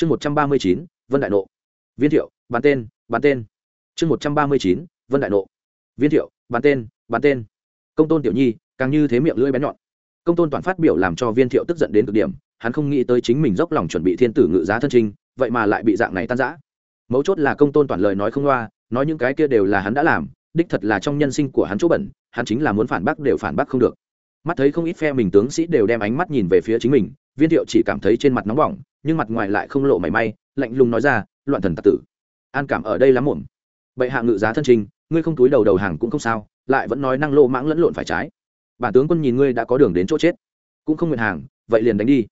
chương một trăm ba mươi chín, vân đại nộ. Viên thiệu, bán tên bán tên. Chương một trăm ba mươi chín, vân đại nộ. Viên thiệu, bán tên bán tên. Công tôn tiểu nhi, càng như thế miệng lưỡi bén nhọn. Công tôn toàn phát biểu làm cho viên thiệu tức giận đến cực điểm, hắn không nghĩ tới chính mình dốc lòng chuẩn bị thiên tử ngự giá thân trinh vậy mà lại bị dạng này tan giã mấu chốt là công tôn toàn lời nói không loa, nói những cái kia đều là hắn đã làm, đích thật là trong nhân sinh của hắn chỗ bẩn, hắn chính là muốn phản bác đều phản bác không được. Mắt thấy không ít phe mình tướng sĩ đều đem ánh mắt nhìn về phía chính mình viên thiệu chỉ cảm thấy trên mặt nóng bỏng, nhưng mặt ngoài lại không lộ mảy may, lạnh lùng nói ra, loạn thần tạc tử, an cảm ở đây lắm muộn. Bệ hạ ngự giá thân trình, ngươi không túi đầu đầu hàng cũng không sao, lại vẫn nói năng lô mãng lẫn lộn phải trái. Bản tướng quân nhìn ngươi đã có đường đến chỗ chết, cũng không nguyện hàng, vậy liền đánh đi.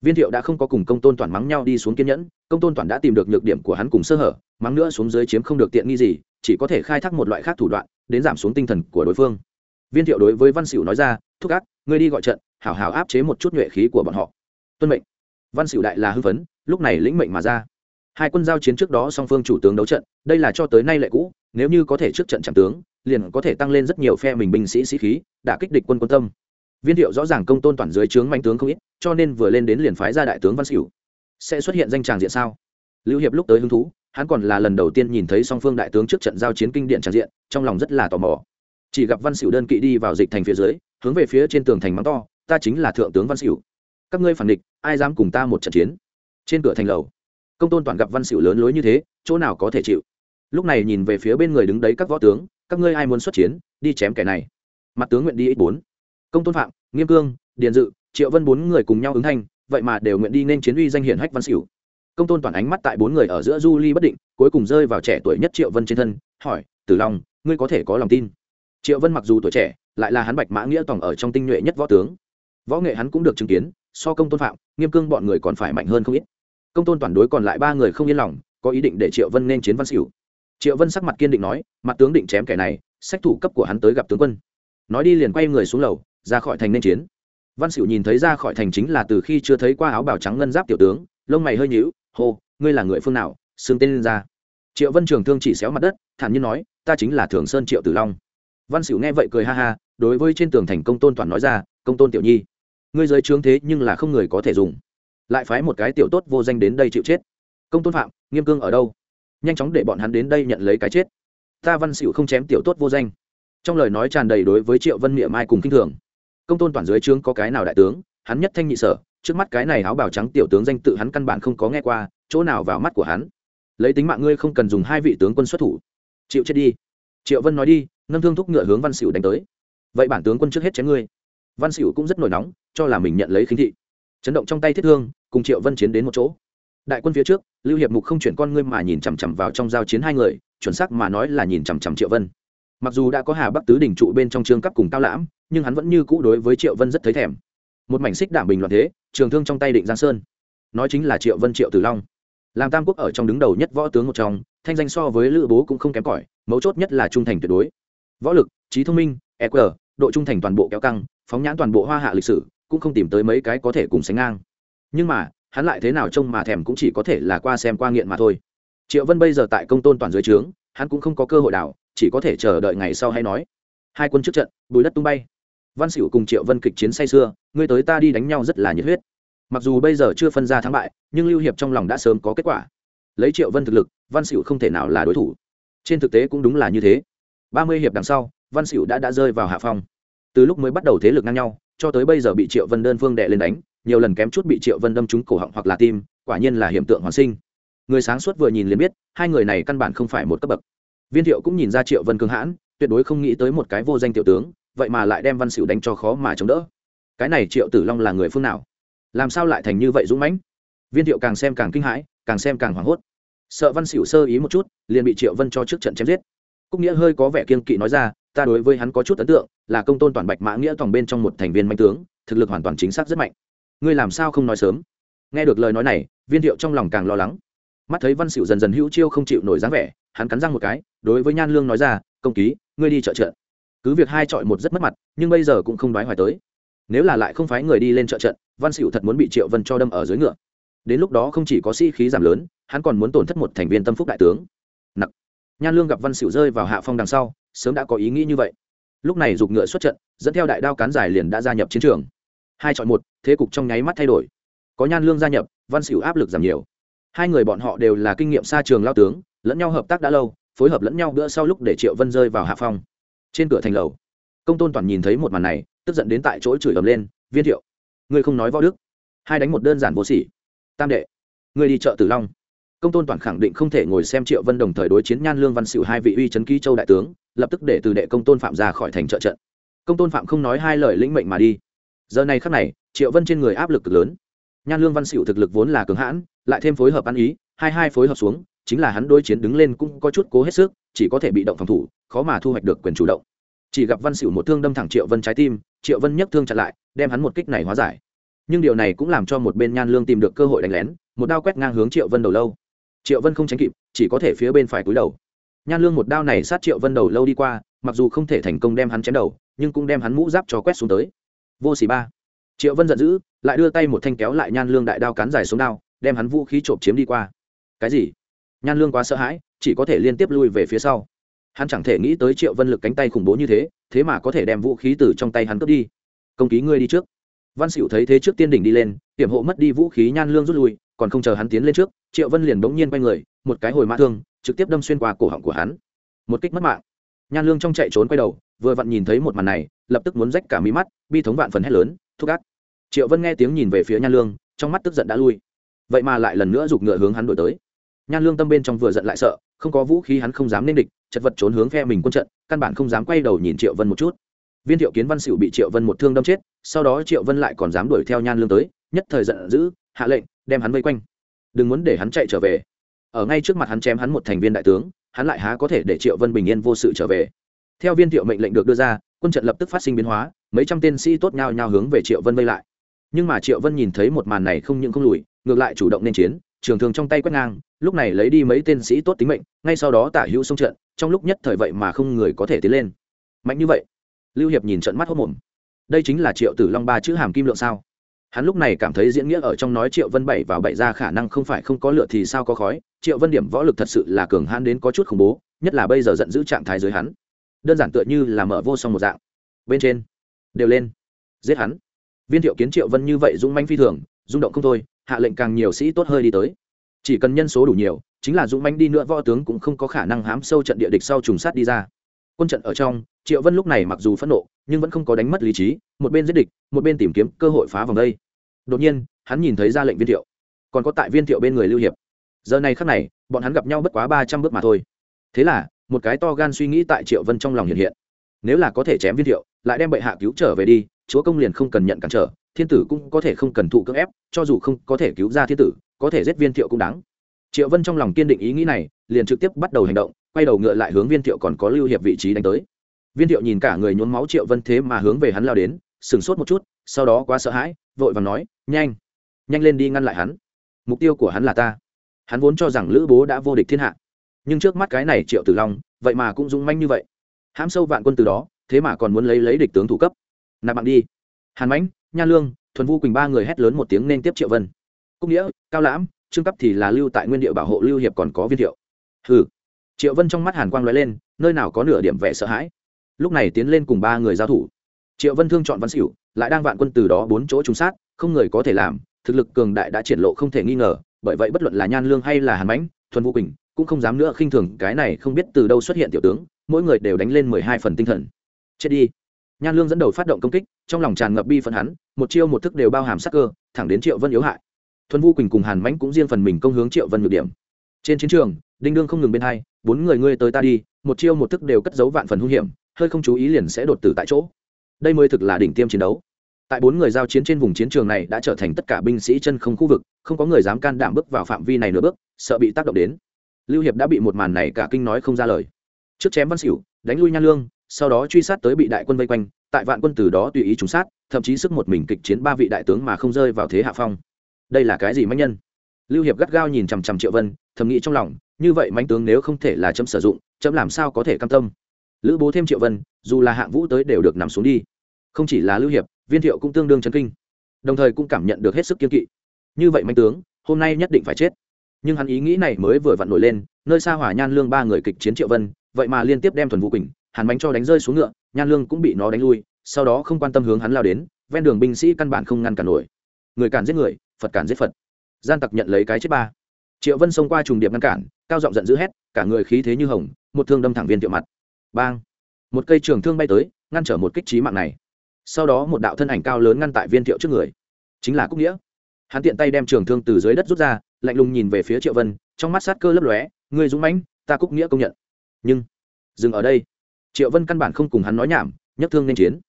Viên thiệu đã không có cùng công tôn toàn mắng nhau đi xuống kiên nhẫn, công tôn toàn đã tìm được nhược điểm của hắn cùng sơ hở, mắng nữa xuống dưới chiếm không được tiện nghi gì, chỉ có thể khai thác một loại khác thủ đoạn, đến giảm xuống tinh thần của đối phương. Viên thiệu đối với văn xỉu nói ra, thúc ác, ngươi đi gọi trận, hảo hảo áp chế một chút nhuệ khí của bọn họ tuân mệnh. Văn xỉu đại là hưng phấn, lúc này lĩnh mệnh mà ra. Hai quân giao chiến trước đó song phương chủ tướng đấu trận, đây là cho tới nay lệ cũ, nếu như có thể trước trận chạm tướng, liền có thể tăng lên rất nhiều phe mình binh sĩ sĩ khí đã kích địch quân quân tâm. Viên thiệu rõ ràng công tôn toàn dưới trướng manh tướng không ít, cho nên vừa lên đến liền phái ra đại tướng văn xỉu sẽ xuất hiện danh tràng diện sao? Lưu hiệp lúc tới hứng thú, hắn còn là lần đầu tiên nhìn thấy song phương đại tướng trước trận giao chiến kinh điện tràng diện, trong lòng rất là tò mò. Chỉ gặp văn xỉu đơn kỵ đi vào dịch thành phía dưới, hướng về phía trên tường thành mắng to, ta chính là thượng tướng văn xỉu các ngươi phản địch, ai dám cùng ta một trận chiến? Trên cửa thành lầu, công tôn toàn gặp văn xỉu lớn lối như thế, chỗ nào có thể chịu? Lúc này nhìn về phía bên người đứng đấy các võ tướng, các ngươi ai muốn xuất chiến, đi chém kẻ này. Mặt tướng nguyện đi ít bốn. Công tôn phạm, nghiêm cương, điền dự, triệu vân bốn người cùng nhau ứng thanh, vậy mà đều nguyện đi nên chiến uy danh hiển hách văn xỉu. Công tôn toàn ánh mắt tại bốn người ở giữa du ly bất định, cuối cùng rơi vào trẻ tuổi nhất triệu vân trên thân, hỏi, tử long, ngươi có thể có lòng tin? Triệu vân mặc dù tuổi trẻ, lại là hắn bạch mã nghĩa tòng ở trong tinh nhuệ nhất võ tướng. Võ nghệ hắn cũng được chứng kiến so công tôn phạm, nghiêm cương bọn người còn phải mạnh hơn không ít. Công tôn toàn đối còn lại ba người không yên lòng, có ý định để triệu vân nên chiến văn xỉu. Triệu vân sắc mặt kiên định nói, mặt tướng định chém kẻ này, sách thủ cấp của hắn tới gặp tướng quân. Nói đi liền quay người xuống lầu, ra khỏi thành nên chiến. Văn xỉu nhìn thấy ra khỏi thành chính là từ khi chưa thấy qua áo bào trắng ngân giáp tiểu tướng, lông mày hơi nhíu, hô, ngươi là người phương nào xương tên lên ra? Triệu vân trường thương chỉ xéo mặt đất, thản nhiên nói, ta chính là thường sơn triệu tử long. Văn xỉu nghe vậy cười ha ha, đối với trên tường thành công tôn toàn nói ra, công tôn tiểu nhi ngươi giới trướng thế nhưng là không người có thể dùng. Lại phái một cái tiểu tốt vô danh đến đây chịu chết. Công tôn phạm, nghiêm cương ở đâu? Nhanh chóng để bọn hắn đến đây nhận lấy cái chết. Ta văn xỉu không chém tiểu tốt vô danh. Trong lời nói tràn đầy đối với triệu vân miệng mai cùng kinh thường. Công tôn toàn dưới trướng có cái nào đại tướng? Hắn nhất thanh nhị sở, trước mắt cái này áo bào trắng tiểu tướng danh tự hắn căn bản không có nghe qua, chỗ nào vào mắt của hắn? Lấy tính mạng ngươi không cần dùng hai vị tướng quân xuất thủ. Chịu chết đi. Triệu vân nói đi ngâm thương thúc ngựa hướng văn xỉu đánh tới. Vậy bản tướng quân trước hết chém ngươi văn xỉu cũng rất nổi nóng, cho là mình nhận lấy khinh thị. Chấn động trong tay thiết thương, cùng triệu vân chiến đến một chỗ. Đại quân phía trước, lưu hiệp mục không chuyển con ngươi mà nhìn chằm chằm vào trong giao chiến hai người, chuẩn xác mà nói là nhìn chằm chằm triệu vân. Mặc dù đã có hà bắc tứ đỉnh trụ bên trong trương cấp cùng cao lãm, nhưng hắn vẫn như cũ đối với triệu vân rất thấy thèm. Một mảnh xích đảm bình loạn thế, trường thương trong tay định giang sơn. Nói chính là triệu vân, triệu tử long. Làm tam quốc ở trong đứng đầu nhất võ tướng một trong, thanh danh so với lữ bố cũng không kém cỏi, mấu chốt nhất là trung thành tuyệt đối. Võ lực, trí thông minh eq độ trung thành toàn bộ kéo căng phóng nhãn toàn bộ hoa hạ lịch sử, cũng không tìm tới mấy cái có thể cùng sánh ngang. Nhưng mà, hắn lại thế nào trông mà thèm cũng chỉ có thể là qua xem qua nghiện mà thôi. Triệu vân bây giờ tại công tôn toàn dưới trướng, hắn cũng không có cơ hội đảo chỉ có thể chờ đợi ngày sau hay nói. Hai quân trước trận, bùi đất tung bay. Văn xỉu cùng triệu vân kịch chiến say xưa ngươi tới ta đi đánh nhau rất là nhiệt huyết. Mặc dù bây giờ chưa phân ra thắng bại, nhưng lưu hiệp trong lòng đã sớm có kết quả. Lấy triệu vân thực lực, văn xỉu không thể nào là đối thủ. Trên thực tế cũng đúng là như thế. Ba mươi hiệp đằng sau, văn xỉu đã đã rơi vào hạ phong từ lúc mới bắt đầu thế lực ngang nhau, cho tới bây giờ bị triệu vân đơn phương đệ lên đánh, nhiều lần kém chút bị triệu vân đâm trúng cổ họng hoặc là tim, quả nhiên là hiện tượng hoàn sinh. Người sáng suốt vừa nhìn liền biết, hai người này căn bản không phải một cấp bậc. Viên thiệu cũng nhìn ra triệu vân cường hãn, tuyệt đối không nghĩ tới một cái vô danh tiểu tướng, vậy mà lại đem văn xỉu đánh cho khó mà chống đỡ. Cái này triệu tử long là người phương nào? Làm sao lại thành như vậy dũng mãnh? Viên thiệu càng xem càng kinh hãi, càng xem càng hoảng hốt. Sợ văn xỉu sơ ý một chút, liền bị triệu vân cho trước trận chém giết. Cúc nghĩa hơi có vẻ kiên kỵ nói ra ta đối với hắn có chút ấn tượng, là công tôn toàn bạch mã nghĩa toàn bên trong một thành viên manh tướng, thực lực hoàn toàn chính xác rất mạnh. Ngươi làm sao không nói sớm? Nghe được lời nói này, viên thiệu trong lòng càng lo lắng. Mắt thấy văn xỉu dần dần hữu chiêu không chịu nổi dáng vẻ, hắn cắn răng một cái, đối với nhan lương nói ra, công ký, ngươi đi chợ trận. Cứ việc hai chọi một rất mất mặt, nhưng bây giờ cũng không đoái hoài tới. Nếu là lại không phái người đi lên chợ trận, văn xỉu thật muốn bị triệu vân cho đâm ở dưới ngựa. Đến lúc đó không chỉ có sĩ、si、khí giảm lớn, hắn còn muốn tổn thất một thành viên tâm phúc đại tướng. Nặc nhan lương gặp văn xỉu rơi vào hạ phong đằng sau sớm đã có ý nghĩ như vậy. Lúc này giục ngựa xuất trận, dẫn theo đại đao cán dài liền đã gia nhập chiến trường. Hai chọn một, thế cục trong nháy mắt thay đổi. Có nhan lương gia nhập, văn xỉu áp lực giảm nhiều. Hai người bọn họ đều là kinh nghiệm xa trường lao tướng, lẫn nhau hợp tác đã lâu, phối hợp lẫn nhau bữa sau lúc để triệu vân rơi vào hạ phong. Trên cửa thành lầu, công tôn toàn nhìn thấy một màn này, tức giận đến tại chỗ chửi ầm lên, viên thiệu, ngươi không nói võ đức, hai đánh một đơn giản vô sỉ. Tam đệ, ngươi đi chợ tử long công tôn toàn khẳng định không thể ngồi xem triệu vân đồng thời đối chiến nhan lương văn xỉu hai vị uy c ký châu đại tướng, lập tức để từ đệ công tôn phạm ra khỏi thành trợ trận. Công tôn phạm không nói hai lời lĩnh mệnh mà đi. Giờ này khắc này, triệu vân trên người áp lực cực lớn. Nhan lương văn xỉu thực lực vốn là cường hãn, lại thêm phối hợp ăn ý, hai hai phối hợp xuống, chính là hắn đối chiến đứng lên cũng có chút cố hết sức, chỉ có thể bị động phòng thủ, khó mà thu hoạch được quyền chủ động. Chỉ gặp văn xỉu một thương đâm thẳng triệu vân trái tim, triệu vân nhấc thương chặn lại, đem hắn một kích này hóa giải. Nhưng điều này cũng làm cho một bên nhan lương tìm được cơ hội đánh lén, một đao quét ngang hướng triệu vân đầu lâu triệu vân không tránh kịp, chỉ có thể phía bên phải cúi đầu. Nhan lương một đao này sát triệu vân đầu lâu đi qua, mặc dù không thể thành công đem hắn chém đầu, nhưng cũng đem hắn mũ giáp cho quét xuống tới. Vô xỉ ba. Triệu vân giận dữ, lại đưa tay một thanh kéo lại nhan lương đại đao cán dài xuống đao, đem hắn vũ khí trộm chiếm đi qua. Cái gì? Nhan lương quá sợ hãi, chỉ có thể liên tiếp lui về phía sau. Hắn chẳng thể nghĩ tới triệu vân lực cánh tay khủng bố như thế thế mà có thể đem vũ khí từ trong tay hắn cướp đi. Công ký ngươi đi trước. Văn xỉu thấy thế trước tiên đỉnh đi lên, hiểm hộ mất đi vũ khí nhan lương rút lui còn không chờ hắn tiến lên trước, triệu vân liền bỗng nhiên quay người, một cái hồi mã thương, trực tiếp đâm xuyên qua cổ họng của hắn. Một kích mất mạng. Nhan lương trong chạy trốn quay đầu, vừa vặn nhìn thấy một màn này, lập tức muốn rách cả mí mắt, bi thống vạn phần hét lớn, thúc ác! Triệu vân nghe tiếng nhìn về phía nhan lương, trong mắt tức giận đã lui. Vậy mà lại lần nữa giục ngựa hướng hắn đổi tới. Nhan lương tâm bên trong vừa giận lại sợ, không có vũ khí hắn không dám nên địch, chật vật trốn hướng phe mình quân trận, căn bản không dám quay đầu nhìn triệu vân một chút. Viên thiệu kiến văn xỉu bị triệu vân một thương đâm chết, sau đó triệu vân lại còn dám đuổi theo nhan lương tới, nhất thời giận dữ, hạ lệnh đem hắn vây quanh. Đừng muốn để hắn chạy trở về. Ở ngay trước mặt hắn chém hắn một thành viên đại tướng, hắn lại há có thể để triệu vân bình yên vô sự trở về. Theo viên thiệu mệnh lệnh được đưa ra, quân trận lập tức phát sinh biến hóa, mấy trăm tên sĩ tốt nhau nhau hướng về triệu vân vây lại. Nhưng mà triệu vân nhìn thấy một màn này không những không lùi, ngược lại chủ động nên chiến, trường thường trong tay quét ngang, lúc này lấy đi mấy tên sĩ tốt tính mệnh, ngay sau đó tả hữu xông trận, trong lúc nhất thời vậy mà không người có thể tiến lên. Mạnh như vậy, lưu hiệp nhìn trận mắt hốc mồm. Đây chính là triệu tử long ba chữ hàm kim lượng sao? Hắn lúc này cảm thấy diễn nghĩa ở trong nói triệu vân bảy vào bảy ra khả năng không phải không có lựa thì sao có khói. Triệu vân điểm võ lực thật sự là cường hãn đến có chút khủng bố, nhất là bây giờ giận giữ trạng thái dưới hắn. Đơn giản tựa như là mở vô song một dạng. Bên trên, đều lên. Giết hắn. Viên thiệu kiến triệu vân như vậy dũng manh phi thường, rung động không thôi, hạ lệnh càng nhiều sĩ tốt hơi đi tới. Chỉ cần nhân số đủ nhiều, chính là dũng manh đi nữa võ tướng cũng không có khả năng hám sâu trận địa địch sau trùng sát đi ra. Quân trận ở trong, triệu vân lúc này mặc dù phẫn nộ, nhưng vẫn không có đánh mất lý trí một bên giết địch, một bên tìm kiếm cơ hội phá vòng đây. Đột nhiên, hắn nhìn thấy ra lệnh viên thiệu. Còn có tại viên thiệu bên người lưu hiệp. Giờ này khắc này, bọn hắn gặp nhau bất quá ba trăm bước mà thôi. Thế là, một cái to gan suy nghĩ tại triệu vân trong lòng hiện hiện. Nếu là có thể chém viên thiệu, lại đem bệ hạ cứu trở về đi, chúa công liền không cần nhận cản trở, thiên tử cũng có thể không cần thụ cưỡng ép, cho dù không có thể cứu ra thiên tử, có thể giết viên thiệu cũng đáng. Triệu vân trong lòng kiên định ý nghĩ này, liền trực tiếp bắt đầu hành động, quay đầu ngựa lại hướng viên thiệu còn có lưu hiệp vị trí đánh tới. Viên thiệu nhìn cả người nhuốm máu triệu vân thế mà hướng về hắn lao đến sửng sốt một chút, sau đó quá sợ hãi, vội và nói, nhanh nhanh lên đi ngăn lại hắn. Mục tiêu của hắn là ta. Hắn vốn cho rằng lữ bố đã vô địch thiên hạ. Nhưng trước mắt cái này triệu tử long, vậy mà cũng dũng manh như vậy. Hãm sâu vạn quân từ đó, thế mà còn muốn lấy lấy địch tướng thủ cấp. Nạp bạn đi. Hàn mãnh, nha lương, thuần vu quỳnh ba người hét lớn một tiếng nên tiếp triệu vân. Cúc nghĩa, cao lãm, trương cấp thì là lưu tại nguyên địa bảo hộ lưu hiệp còn có viên thiệu. Hừ. Triệu vân trong mắt hàn quang lóe lên, nơi nào có nửa điểm vẻ sợ hãi. Lúc này tiến lên cùng ba người giao thủ triệu vân thương chọn văn xỉu lại đang vạn quân từ đó bốn chỗ trúng sát, không người có thể làm, thực lực cường đại đã triển lộ không thể nghi ngờ, bởi vậy bất luận là nhan lương hay là hàn mãnh, thuần vũ quỳnh, cũng không dám nữa khinh thường, cái này không biết từ đâu xuất hiện tiểu tướng, mỗi người đều đánh lên mười hai phần tinh thần. Chết đi. Nhan lương dẫn đầu phát động công kích, trong lòng tràn ngập bi phân hắn, một chiêu một thức đều bao hàm sắc cơ, thẳng đến triệu vân yếu hại. Thuần vũ quỳnh cùng hàn mãnh cũng riêng phần mình công hướng triệu vân nhược điểm. Trên chiến trường, đinh đương không ngừng bên hai, bốn người ngươi tới ta đi, một chiêu một thức đều cất giấu vạn phần hung hiểm, hơi không chú ý liền sẽ đột tử tại chỗ đây mới thực là đỉnh tiêm chiến đấu. Tại bốn người giao chiến trên vùng chiến trường này đã trở thành tất cả binh sĩ chân không khu vực, không có người dám can đảm bước vào phạm vi này nửa bước, sợ bị tác động đến. Lưu hiệp đã bị một màn này cả kinh nói không ra lời. Trước chém văn xỉu đánh lui nhan lương, sau đó truy sát tới bị đại quân vây quanh, tại vạn quân từ đó tùy ý trúng sát, thậm chí sức một mình kịch chiến ba vị đại tướng mà không rơi vào thế hạ phong. Đây là cái gì mạnh nhân? Lưu hiệp gắt gao nhìn chằm chằm triệu vân, thầm nghĩ trong lòng, như vậy mạnh tướng nếu không thể là chấm sử dụng, chấm làm sao có thể cam tâm? Lữ bố thêm triệu vân, dù là hạng vũ tới đều được nằm xuống đi. Không chỉ là lưu hiệp, viên thiệu cũng tương đương chấn kinh. Đồng thời cũng cảm nhận được hết sức kiên kỵ. Như vậy mạnh tướng, hôm nay nhất định phải chết. Nhưng hắn ý nghĩ này mới vừa vặn nổi lên, nơi xa hỏa nhan lương ba người kịch chiến triệu vân, vậy mà liên tiếp đem thuần vũ quỳnh, hàn bánh cho đánh rơi xuống ngựa, nhan lương cũng bị nó đánh lui, sau đó không quan tâm hướng hắn lao đến, ven đường binh sĩ căn bản không ngăn cản nổi. Người cản giết người, phật cản giết phật. Gian tặc nhận lấy cái chết ba. Triệu vân xông qua trùng điệp ngăn cản, cao giọng giận dữ hét, cả người khí thế như hồng, một thương đâm thẳng viên thiệu mặt bang. Một cây trường thương bay tới, ngăn trở một kích trí mạng này. Sau đó một đạo thân ảnh cao lớn ngăn tại viên thiệu trước người. Chính là cúc nghĩa. Hắn tiện tay đem trường thương từ dưới đất rút ra, lạnh lùng nhìn về phía triệu vân, trong mắt sát cơ lấp lóe người dũng mãnh, ta cúc nghĩa công nhận. Nhưng, dừng ở đây. Triệu vân căn bản không cùng hắn nói nhảm, nhấc thương nên chiến.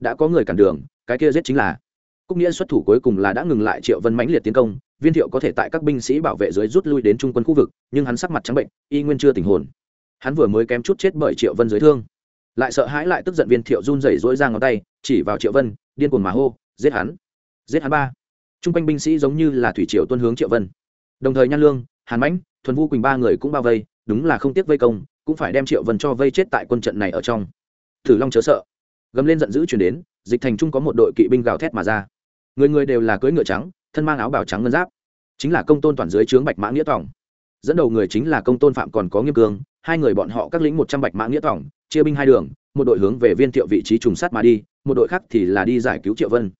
Đã có người cản đường, cái kia giết chính là. Cúc nghĩa xuất thủ cuối cùng là đã ngừng lại triệu vân mãnh liệt tiến công, viên thiệu có thể tại các binh sĩ bảo vệ dưới rút lui đến trung quân khu vực, nhưng hắn sắc mặt trắng bệnh, y nguyên chưa tình hồn hắn vừa mới kém chút chết bởi triệu vân dưới thương. Lại sợ hãi lại tức giận viên thiệu run rẩy rỗi ra ngón tay, chỉ vào triệu vân, điên cuồng mà hô, giết hắn! Giết hắn ba! T r u n g quanh binh sĩ giống như là thủy triều tuân hướng triệu vân. Đồng thời nhan lương, hàn mãnh, thuần vu quỳnh ba người cũng bao vây, đúng là không tiếc vây công, cũng phải đem triệu vân cho vây chết tại quân trận này ở trong. Thử long chớ sợ. Gầm lên giận dữ chuyển đến, dịch thành trung có một đội kỵ binh gào thét mà ra. Người người đều là cưỡi ngựa trắng, thân mang áo bào trắng ngân giáp. Chính là công tôn toàn dưới trướng bạch mã nghĩa tòng. Dẫn đầu người chính là công tôn phạm còn có nghiêm cương hai người bọn họ các lĩnh một trăm bạch mã nghĩa tòng chia binh hai đường, một đội hướng về viên thiệu vị trí trùng sát mà đi, một đội khác thì là đi giải cứu triệu vân.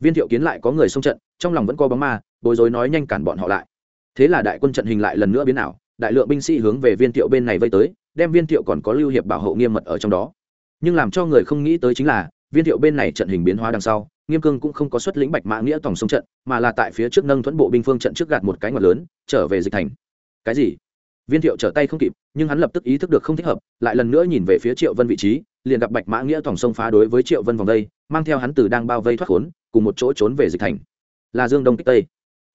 Viên thiệu kiến lại có người xông trận, trong lòng vẫn có bóng ma, bối rối nói nhanh cản bọn họ lại. Thế là đại quân trận hình lại lần nữa biến ảo, đại lượng binh sĩ hướng về viên thiệu bên này vây tới, đem viên thiệu còn có lưu hiệp bảo hộ nghiêm mật ở trong đó. Nhưng làm cho người không nghĩ tới chính là, viên thiệu bên này trận hình biến hóa đằng sau, nghiêm cương cũng không có xuất lĩnh bạch mã nghĩa tổng sông trận, mà là tại phía trước nâng thuẫn bộ binh phương trận trước gạt một cái ngoặt lớn, trở về dịch thành. Cái gì? Viên thiệu trở tay không kịp, nhưng hắn lập tức ý thức được không thích hợp, lại lần nữa nhìn về phía triệu vân vị trí, liền gặp bạch mã nghĩa tổng sông phá đối với triệu vân vòng đây, mang theo hắn từ đang bao vây thoát khốn, cùng một chỗ trốn về dịch thành. Là dương đông kích tây.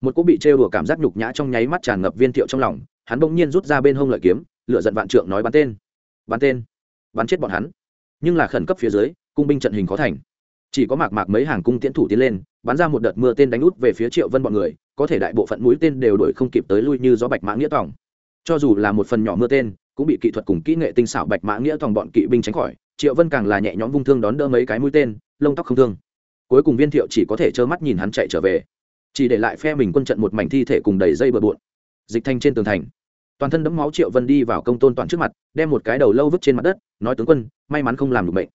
Một cỗ bị trêu đùa cảm giác nhục nhã trong nháy mắt tràn ngập viên thiệu trong lòng, hắn bỗng nhiên rút ra bên hông lợi kiếm lựa giận vạn trượng nói bắn tên. Bắn tên. Bắn chết bọn hắn. Nhưng là khẩn cấp phía dưới, cung binh trận hình khó thành. Chỉ có mạc mạc mấy hàng cung tiễn thủ tiến lên, bắn ra một đợt mưa tên đánh út về phía triệu vân bọn người, có thể đại bộ phận mũi tên đều đổi không kịp tới lui như gió bạch mã nghĩa tòng cho dù là một phần nhỏ mưa tên, cũng bị kỹ thuật cùng kỹ nghệ tinh xảo bạch mã nghĩa toàn bọn kỵ binh tránh khỏi, triệu vân càng là nhẹ nhõm vung thương đón đỡ mấy cái mũi tên, lông tóc không thương. Cuối cùng viên thiệu chỉ có thể trơ mắt nhìn hắn chạy trở về. Chỉ để lại phe mình quân trận một mảnh thi thể cùng đầy dây bờ bộn. Dịch thanh trên tường thành, toàn thân đẫm máu triệu vân đi vào công tôn toàn trước mặt, đem một cái đầu lâu vứt trên mặt đất, nói tướng quân, may mắn không làm được bệnh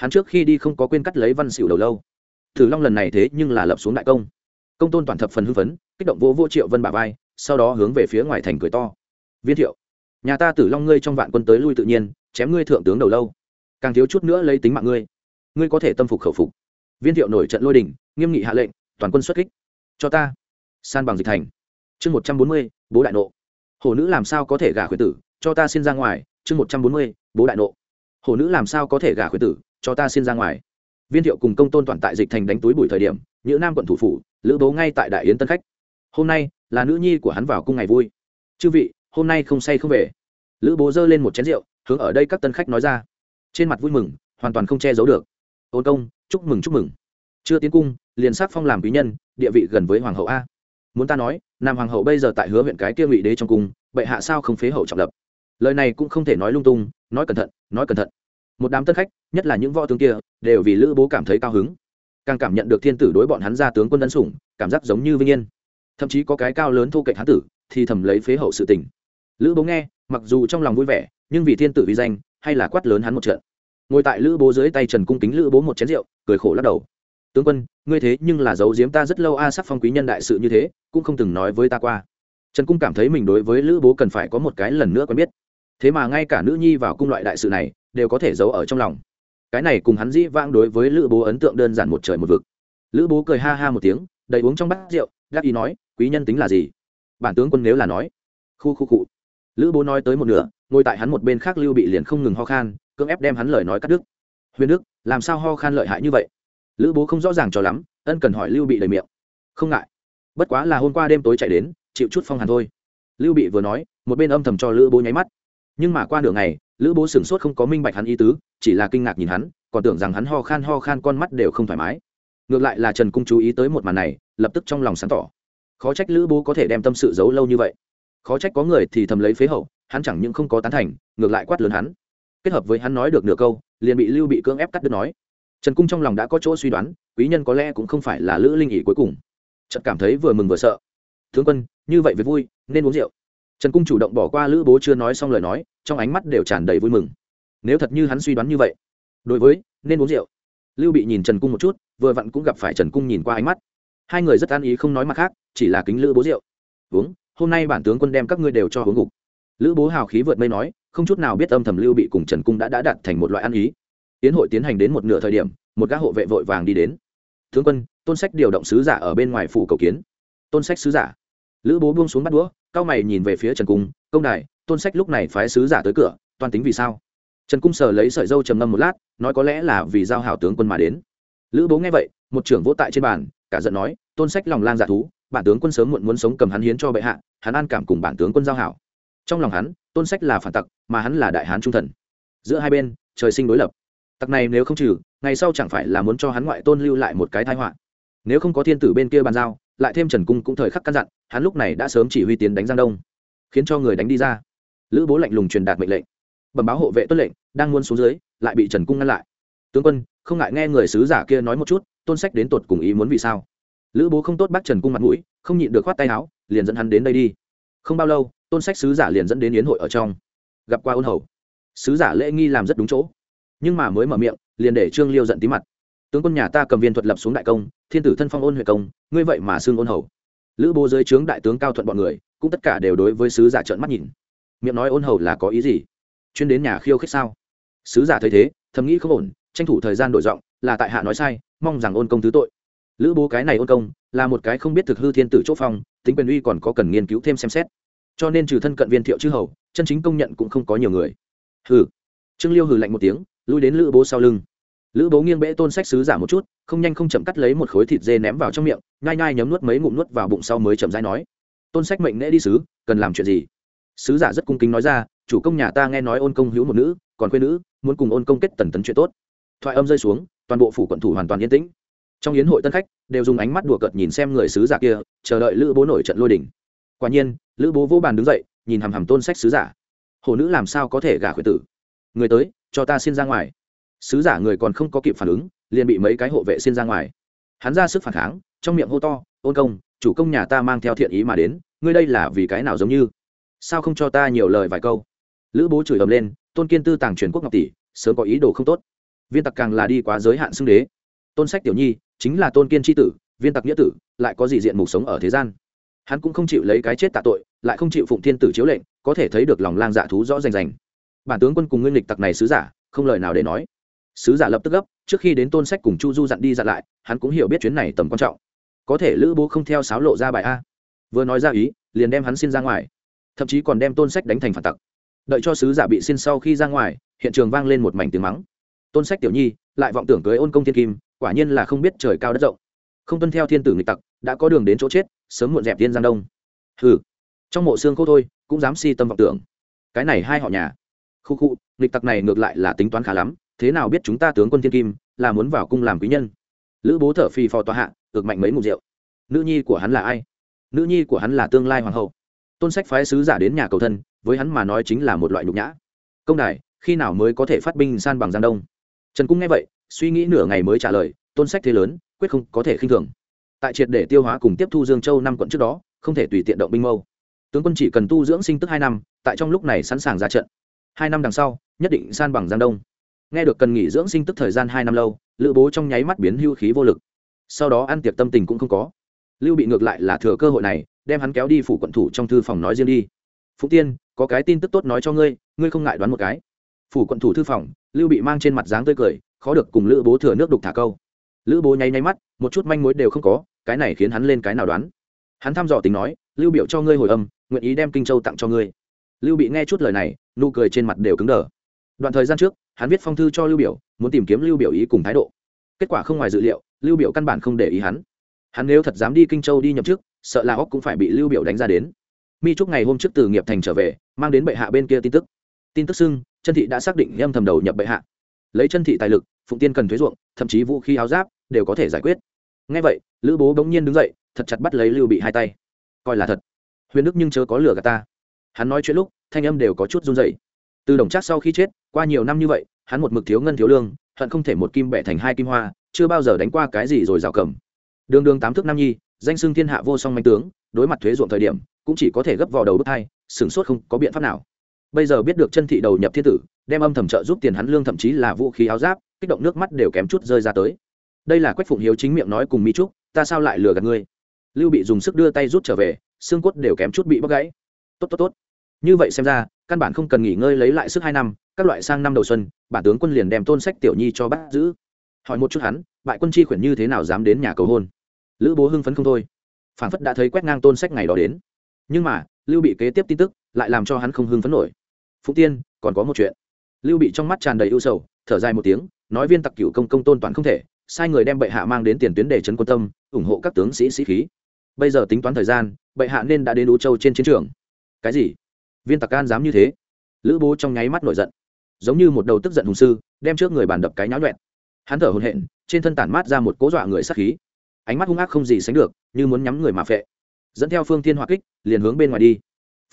hắn trước khi đi không có quên cắt lấy văn xỉu đầu lâu. Thử long lần này thế nhưng là lập xuống đại công. Công tôn toàn thập phần hưng phấn, kích động vô vô triệu vân bà vai, sau đó hướng về phía ngoài thành cười to viên thiệu, nhà ta tử long ngươi trong vạn quân tới lui tự nhiên, chém ngươi thượng tướng đầu lâu. Càng thiếu chút nữa lấy tính mạng ngươi. Ngươi có thể tâm phục khẩu phục. Viên thiệu nổi trận lôi đình, nghiêm nghị hạ lệnh, toàn quân xuất kích. Cho ta. San bằng dịch thành. Chương một trăm bốn mươi, bố đại nộ. Hồ nữ làm sao có thể gả khuyến tử, cho ta xin ra ngoài. Chương một trăm bốn mươi, bố đại nộ. Hồ nữ làm sao có thể gả khuyến tử, cho ta xin ra ngoài. Viên thiệu cùng công tôn toàn tại dịch thành đánh túi bụi thời điểm, nhữ nam quận thủ phủ, lữ bố ngay tại đại yến tân khách. Hôm nay, là nữ nhi của hắn vào cung ngày vui. Chư vị hôm nay không say không về. Lữ bố giơ lên một chén rượu, hướng ở đây các tân khách nói ra. Trên mặt vui mừng, hoàn toàn không che giấu được. Ôn công, chúc mừng chúc mừng. Chưa tiến cung, liền sắc phong làm quý nhân, địa vị gần với hoàng hậu a. Muốn ta nói, nam hoàng hậu bây giờ tại hứa huyện cái kia ngụy đế trong cung, bệ hạ sao không phế hậu trọng lập? Lời này cũng không thể nói lung tung, nói cẩn thận, nói cẩn thận. Một đám tân khách, nhất là những võ tướng kia, đều vì lữ bố cảm thấy cao hứng. Càng cảm nhận được thiên tử đối bọn hắn ra tướng quân ân sủng, cảm giác giống như vinh yên. Thậm chí có cái cao lớn thu cạnh hán tử, thì thầm lấy phế hậu sự tình lữ bố nghe, mặc dù trong lòng vui vẻ, nhưng vì thiên tử vi danh, hay là quát lớn hắn một trận. Ngồi tại lữ bố dưới tay trần cung kính lữ bố một chén rượu, cười khổ lắc đầu. Tướng quân, ngươi thế nhưng là giấu giếm ta rất lâu a sắc phong quý nhân đại sự như thế, cũng không từng nói với ta qua. Trần cung cảm thấy mình đối với lữ bố cần phải có một cái lần nữa quen biết. Thế mà ngay cả nữ nhi vào cung loại đại sự này, đều có thể giấu ở trong lòng. Cái này cùng hắn dĩ vãng đối với lữ bố ấn tượng đơn giản một trời một vực. Lữ bố cười ha ha một tiếng, đầy uống trong bát rượu, gác ý nói, quý nhân tính là gì? Bản tướng quân nếu là nói, khu khu cụ lữ bố nói tới một nửa, ngồi tại hắn một bên khác lưu bị liền không ngừng ho khan, cưỡng ép đem hắn lời nói cắt đứt. Huyền đức, làm sao ho khan lợi hại như vậy? Lữ bố không rõ ràng cho lắm, ân cần hỏi lưu bị đầy miệng. Không ngại. Bất quá là hôm qua đêm tối chạy đến, chịu chút phong hàn thôi. Lưu bị vừa nói, một bên âm thầm cho lữ bố nháy mắt. Nhưng mà qua nửa ngày, lữ bố sửng sốt không có minh bạch hắn ý tứ, chỉ là kinh ngạc nhìn hắn, còn tưởng rằng hắn ho khan ho khan con mắt đều không thoải mái. Ngược lại là trần cung chú ý tới một màn này, lập tức trong lòng sáng tỏ. Khó trách lữ bố có thể đem tâm sự giấu lâu như vậy khó trách có người thì thầm lấy phế hậu, hắn chẳng những không có tán thành, ngược lại quát lớn hắn. Kết hợp với hắn nói được nửa câu, liền bị lưu bị cưỡng ép cắt đứt nói. Trần cung trong lòng đã có chỗ suy đoán, quý nhân có lẽ cũng không phải là lữ linh ỉ cuối cùng. Trận cảm thấy vừa mừng vừa sợ. Tướng quân, như vậy với vui, nên uống rượu. Trần cung chủ động bỏ qua lữ bố chưa nói xong lời nói, trong ánh mắt đều tràn đầy vui mừng. Nếu thật như hắn suy đoán như vậy, đối với, nên uống rượu. Lưu bị nhìn trần cung một chút, vừa vặn cũng gặp phải trần cung nhìn qua ánh mắt. Hai người rất an ý không nói mặt khác, chỉ là kính lữ bố rượu. Uống hôm nay bản tướng quân đem các ngươi đều cho hướng ngục. Lữ bố hào khí vượt mây nói, không chút nào biết âm thầm lưu bị cùng trần cung đã đã đặt thành một loại ăn ý. Tiến hội tiến hành đến một nửa thời điểm, một gã hộ vệ vội vàng đi đến. Tướng quân, tôn sách điều động sứ giả ở bên ngoài phủ cầu kiến. Tôn sách sứ giả? Lữ bố buông xuống bắt đũa, cao mày nhìn về phía trần cung, công đài, tôn sách lúc này phái sứ giả tới cửa, toàn tính vì sao? Trần cung sờ lấy sợi dâu trầm ngâm một lát, nói có lẽ là vì giao hảo tướng quân mà đến. Lữ bố nghe vậy, một trưởng vỗ tại trên bàn, cả giận nói, tôn sách lòng lang giả thú bản tướng quân sớm muộn muốn sống cầm hắn hiến cho bệ hạ, hắn an cảm cùng bản tướng quân giao hảo. Trong lòng hắn, tôn sách là phản tặc, mà hắn là đại hán trung thần. Giữa hai bên, trời sinh đối lập. Tặc này nếu không trừ, ngày sau chẳng phải là muốn cho hắn ngoại tôn lưu lại một cái thái họa. Nếu không có thiên tử bên kia bàn giao, lại thêm trần cung cũng thời khắc căn dặn, hắn lúc này đã sớm chỉ huy tiến đánh giang đông, khiến cho người đánh đi ra. Lữ bố lạnh lùng truyền đạt mệnh lệnh. Bẩm báo hộ vệ tuân lệnh, đang muốn xuống dưới, lại bị trần cung ngăn lại. Tướng quân, không ngại nghe người sứ giả kia nói một chút, tôn sách đến tột cùng ý muốn vì sao? Lữ bố không tốt bác trần cung mặt mũi, không nhịn được khoát tay áo, liền dẫn hắn đến đây đi. Không bao lâu, tôn sách sứ giả liền dẫn đến yến hội ở trong. Gặp qua ôn hầu. Sứ giả lễ nghi làm rất đúng chỗ. Nhưng mà mới mở miệng, liền để trương liêu giận tí mặt. Tướng quân nhà ta cầm viên thuật lập xuống đại công, thiên tử thân phong ôn huệ công, ngươi vậy mà xưng ôn hầu. Lữ bố dưới trướng đại tướng cao thuận bọn người, cũng tất cả đều đối với sứ giả trợn mắt nhìn. Miệng nói ôn hầu là có ý gì? Chuyên đến nhà khiêu khích sao? Sứ giả thấy thế, thầm nghĩ không ổn, tranh thủ thời gian đổi giọng, là tại hạ nói sai, mong rằng ôn công thứ tội lữ bố cái này ôn công là một cái không biết thực hư thiên tử chỗ phong, tính quyền uy còn có cần nghiên cứu thêm xem xét. Cho nên trừ thân cận viên thiệu chư hầu, chân chính công nhận cũng không có nhiều người. Hừ. Trương liêu hừ lạnh một tiếng, lui đến lữ bố sau lưng. Lữ bố nghiêng bễ tôn sách sứ giả một chút, không nhanh không chậm cắt lấy một khối thịt dê ném vào trong miệng, nhai nhai nhấm nuốt mấy ngụm nuốt vào bụng sau mới chậm rãi nói. Tôn sách mệnh nễ đi sứ, cần làm chuyện gì? Sứ giả rất cung kính nói ra, chủ công nhà ta nghe nói ôn công hữu một nữ, còn quê nữ, muốn cùng ôn công kết tần tấn chuyện tốt. Thoại âm rơi xuống, toàn bộ phủ quận thủ hoàn toàn yên tĩnh trong yến hội tân khách, đều dùng ánh mắt đùa cợt nhìn xem người sứ giả kia, chờ đợi lữ bố nổi trận lôi đỉnh quả nhiên, lữ bố vô bàn đứng dậy, nhìn hằm hằm tôn sách sứ giả. Hồ nữ làm sao có thể gả khuyển tử? Người tới, cho ta xin ra ngoài. Sứ giả người còn không có kịp phản ứng, liền bị mấy cái hộ vệ xin ra ngoài. Hắn ra sức phản kháng, trong miệng hô to, ôn công, chủ công nhà ta mang theo thiện ý mà đến, ngươi đây là vì cái nào giống như? Sao không cho ta nhiều lời vài câu? Lữ bố chửi ầm lên, tôn kiên tư tàng truyền quốc ngọc tỷ, sớm có ý đồ không tốt. Viên tặc càng là đi quá giới hạn xưng đế. Tôn sách tiểu nhi chính là tôn kiên tri tử, viên tặc nghĩa tử, lại có gì diện mục sống ở thế gian. Hắn cũng không chịu lấy cái chết tạ tội, lại không chịu phụng thiên tử chiếu lệnh, có thể thấy được lòng lang dạ thú rõ rành rành. Bản tướng quân cùng nguyên lịch tặc này sứ giả, không lời nào để nói. Sứ giả lập tức gấp, trước khi đến tôn sách cùng chu du dặn đi dặn lại, hắn cũng hiểu biết chuyến này tầm quan trọng. Có thể lữ bố không theo sáo lộ ra bài a. Vừa nói ra ý, liền đem hắn xin ra ngoài. Thậm chí còn đem tôn sách đánh thành phản tặc. Đợi cho sứ giả bị xin sau khi ra ngoài, hiện trường vang lên một mảnh tiếng mắng. Tôn sách tiểu nhi, lại vọng tưởng cưới ôn công thiên kim quả nhiên là không biết trời cao đất rộng. Không tuân theo thiên tử nghịch tặc, đã có đường đến chỗ chết, sớm muộn dẹp tiên giang đông. Hừ, trong mộ xương khô thôi, cũng dám si tâm vọng tưởng. Cái này hai họ nhà. Khu khu, nghịch tặc này ngược lại là tính toán khá lắm, thế nào biết chúng ta tướng quân thiên kim, là muốn vào cung làm quý nhân. Lữ bố thở phì phò tòa hạ, ược mạnh mấy ngụm rượu. Nữ nhi của hắn là ai? Nữ nhi của hắn là tương lai hoàng hậu. Tôn sách phái sứ giả đến nhà cầu thân, với hắn mà nói chính là một loại nhục nhã. Công đài, khi nào mới có thể phát binh san bằng giang đông? Trần cung nghe vậy suy nghĩ nửa ngày mới trả lời, tôn sách thế lớn, quyết không có thể khinh thường. Tại triệt để tiêu hóa cùng tiếp thu dương châu năm quận trước đó, không thể tùy tiện động binh mâu. Tướng quân chỉ cần tu dưỡng sinh tức hai năm, tại trong lúc này sẵn sàng ra trận. Hai năm đằng sau, nhất định san bằng giang đông. Nghe được cần nghỉ dưỡng sinh tức thời gian hai năm lâu, lữ bố trong nháy mắt biến hưu khí vô lực. Sau đó ăn tiệc tâm tình cũng không có. Lưu bị ngược lại là thừa cơ hội này, đem hắn kéo đi phủ quận thủ trong thư phòng nói riêng đi. Phú tiên, có cái tin tức tốt nói cho ngươi ngươi không ngại đoán một cái. Phủ quận thủ thư phòng, lưu bị mang trên mặt dáng tươi cười khó được cùng lữ bố thừa nước đục thả câu. Lữ bố nháy nháy mắt, một chút manh mối đều không có, cái này khiến hắn lên cái nào đoán? Hắn thăm dò tình nói, lưu biểu cho ngươi hồi âm, nguyện ý đem kinh châu tặng cho ngươi. Lưu bị nghe chút lời này, nụ cười trên mặt đều cứng đờ. Đoạn thời gian trước, hắn viết phong thư cho lưu biểu, muốn tìm kiếm lưu biểu ý cùng thái độ. Kết quả không ngoài dự liệu, lưu biểu căn bản không để ý hắn. Hắn nếu thật dám đi kinh châu đi nhậm chức, sợ là óc cũng phải bị lưu biểu đánh ra đến. Mi trúc ngày hôm trước từ nghiệp thành trở về, mang đến bệ hạ bên kia tin tức. Tin tức xưng, chân thị đã xác định âm thầm đầu nhập bệ hạ lấy chân thị tài lực, phụng tiên cần thuế ruộng, thậm chí vũ khí áo giáp, đều có thể giải quyết. Ngay vậy, lữ bố bỗng nhiên đứng dậy, thật chặt bắt lấy lưu bị hai tay. Coi là thật. Huyền đức nhưng chớ có lừa gạt ta. Hắn nói chuyện lúc, thanh âm đều có chút run dậy từ đồng trác sau khi chết, qua nhiều năm như vậy, hắn một mực thiếu ngân thiếu lương, hận không thể một kim bẻ thành hai kim hoa, chưa bao giờ đánh qua cái gì rồi rào cầm. Đường đường tám thước nam nhi, danh xưng thiên hạ vô song manh tướng, đối mặt thuế ruộng thời điểm, cũng chỉ có thể gấp vào đầu bước hai sửng sốt không có biện pháp nào. Bây giờ biết được chân thị đầu nhập thiên tử đem âm thầm trợ giúp tiền hắn lương thậm chí là vũ khí áo giáp, kích động nước mắt đều kém chút rơi ra tới. Đây là quách phụng hiếu chính miệng nói cùng mỹ trúc, ta sao lại lừa gạt ngươi? Lưu bị dùng sức đưa tay rút trở về, xương cốt đều kém chút bị bóc gãy. Tốt tốt tốt. Như vậy xem ra, căn bản không cần nghỉ ngơi lấy lại sức hai năm, các loại sang năm đầu xuân, bản tướng quân liền đem tôn sách tiểu nhi cho bắt giữ. Hỏi một chút hắn, bại quân chi khuyển như thế nào dám đến nhà cầu hôn? Lữ bố hưng phấn không thôi. Phản phất đã thấy quét ngang tôn sách ngày đó đến. Nhưng mà, lưu bị kế tiếp tin tức lại làm cho hắn không hưng phấn nổi. Phụng tiên, còn có một chuyện lưu bị trong mắt tràn đầy ưu sầu, thở dài một tiếng, nói viên tặc cựu công công tôn toàn không thể, sai người đem bệ hạ mang đến tiền tuyến để trấn quân tâm, ủng hộ các tướng sĩ sĩ khí. Bây giờ tính toán thời gian, bệ hạ nên đã đến ú châu trên chiến trường. Cái gì? Viên tặc can dám như thế? Lữ bố trong nháy mắt nổi giận. Giống như một đầu tức giận hùng sư, đem trước người bàn đập cái nháo nhuẹn. Hắn thở hồn hện trên thân tản mát ra một cố dọa người sắc khí. Ánh mắt hung ác không gì sánh được, như muốn nhắm người mà phệ. Dẫn theo phương thiên hỏa kích, liền hướng bên ngoài đi.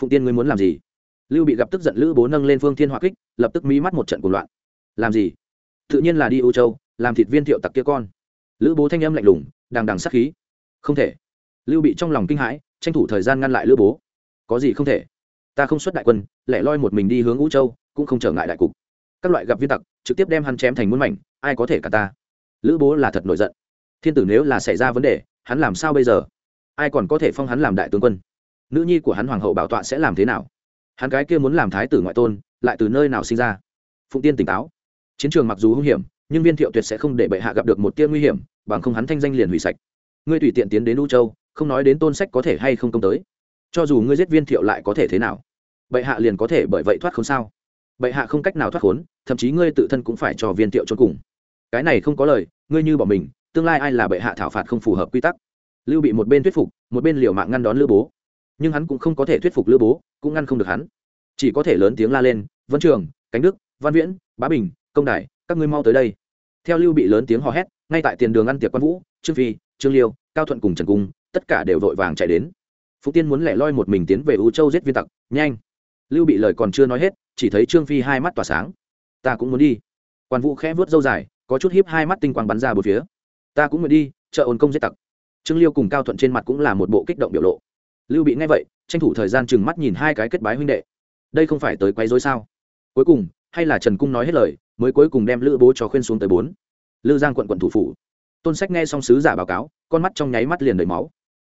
Phụng tiên ngươi muốn làm gì? Lưu bị gặp tức giận lữ bố nâng lên phương thiên hỏa kích, lập tức mí mắt một trận cuồng loạn. Làm gì? Tự nhiên là đi ưu châu, làm thịt viên thiệu tặc kia con. Lữ bố thanh âm lạnh lùng, đằng đằng sắc khí. Không thể. Lưu bị trong lòng kinh hãi, tranh thủ thời gian ngăn lại lữ bố. Có gì không thể? Ta không xuất đại quân, lẻ loi một mình đi hướng ưu châu, cũng không trở ngại đại cục. Các loại gặp viên tặc, trực tiếp đem hắn chém thành muôn mảnh, ai có thể cả ta? Lữ bố là thật nổi giận. Thiên tử nếu là xảy ra vấn đề, hắn làm sao bây giờ? Ai còn có thể phong hắn làm đại tướng quân? Nữ nhi của hắn hoàng hậu bảo tọa sẽ làm thế nào? Hắn cái kia muốn làm thái tử ngoại tôn, lại từ nơi nào sinh ra? Phụng tiên tỉnh táo. Chiến trường mặc dù hung hiểm, nhưng viên thiệu tuyệt sẽ không để bệ hạ gặp được một tia nguy hiểm, bằng không hắn thanh danh liền hủy sạch. Ngươi tùy tiện tiến đến u châu, không nói đến tôn sách có thể hay không công tới. Cho dù ngươi giết viên thiệu lại có thể thế nào? Bệ hạ liền có thể bởi vậy thoát khốn sao? Bệ hạ không cách nào thoát khốn, thậm chí ngươi tự thân cũng phải cho viên thiệu trốn cùng. Cái này không có lời, ngươi như bỏ mình, tương lai ai là bệ hạ thảo phạt không phù hợp quy tắc? Lưu bị một bên thuyết phục, một bên liều mạng ngăn đón lữ bố nhưng hắn cũng không có thể thuyết phục lữ bố, cũng ngăn không được hắn. Chỉ có thể lớn tiếng la lên, vân trường, cánh đức, văn viễn, bá bình, công đài, các ngươi mau tới đây. Theo lưu bị lớn tiếng hò hét, ngay tại tiền đường ăn tiệc quan vũ, trương phi, trương liêu, cao thuận cùng trần cung, tất cả đều vội vàng chạy đến. Phúc tiên muốn lẻ loi một mình tiến về u châu giết viên tặc, nhanh. Lưu bị lời còn chưa nói hết, chỉ thấy trương phi hai mắt tỏa sáng. Ta cũng muốn đi. Quan vũ khẽ vớt dâu dài, có chút hiếp hai mắt tinh quang bắn ra bốn phía. Ta cũng muốn đi, chợ ồn công giết tặc. Trương liêu cùng cao thuận trên mặt cũng là một bộ kích động biểu lộ lưu bị nghe vậy, tranh thủ thời gian chừng mắt nhìn hai cái kết bái huynh đệ. Đây không phải tới quấy rối sao? Cuối cùng, hay là trần cung nói hết lời, mới cuối cùng đem lữ bố cho khuyên xuống tới bốn. Lư giang quận quận thủ phủ. Tôn sách nghe xong sứ giả báo cáo, con mắt trong nháy mắt liền đầy máu.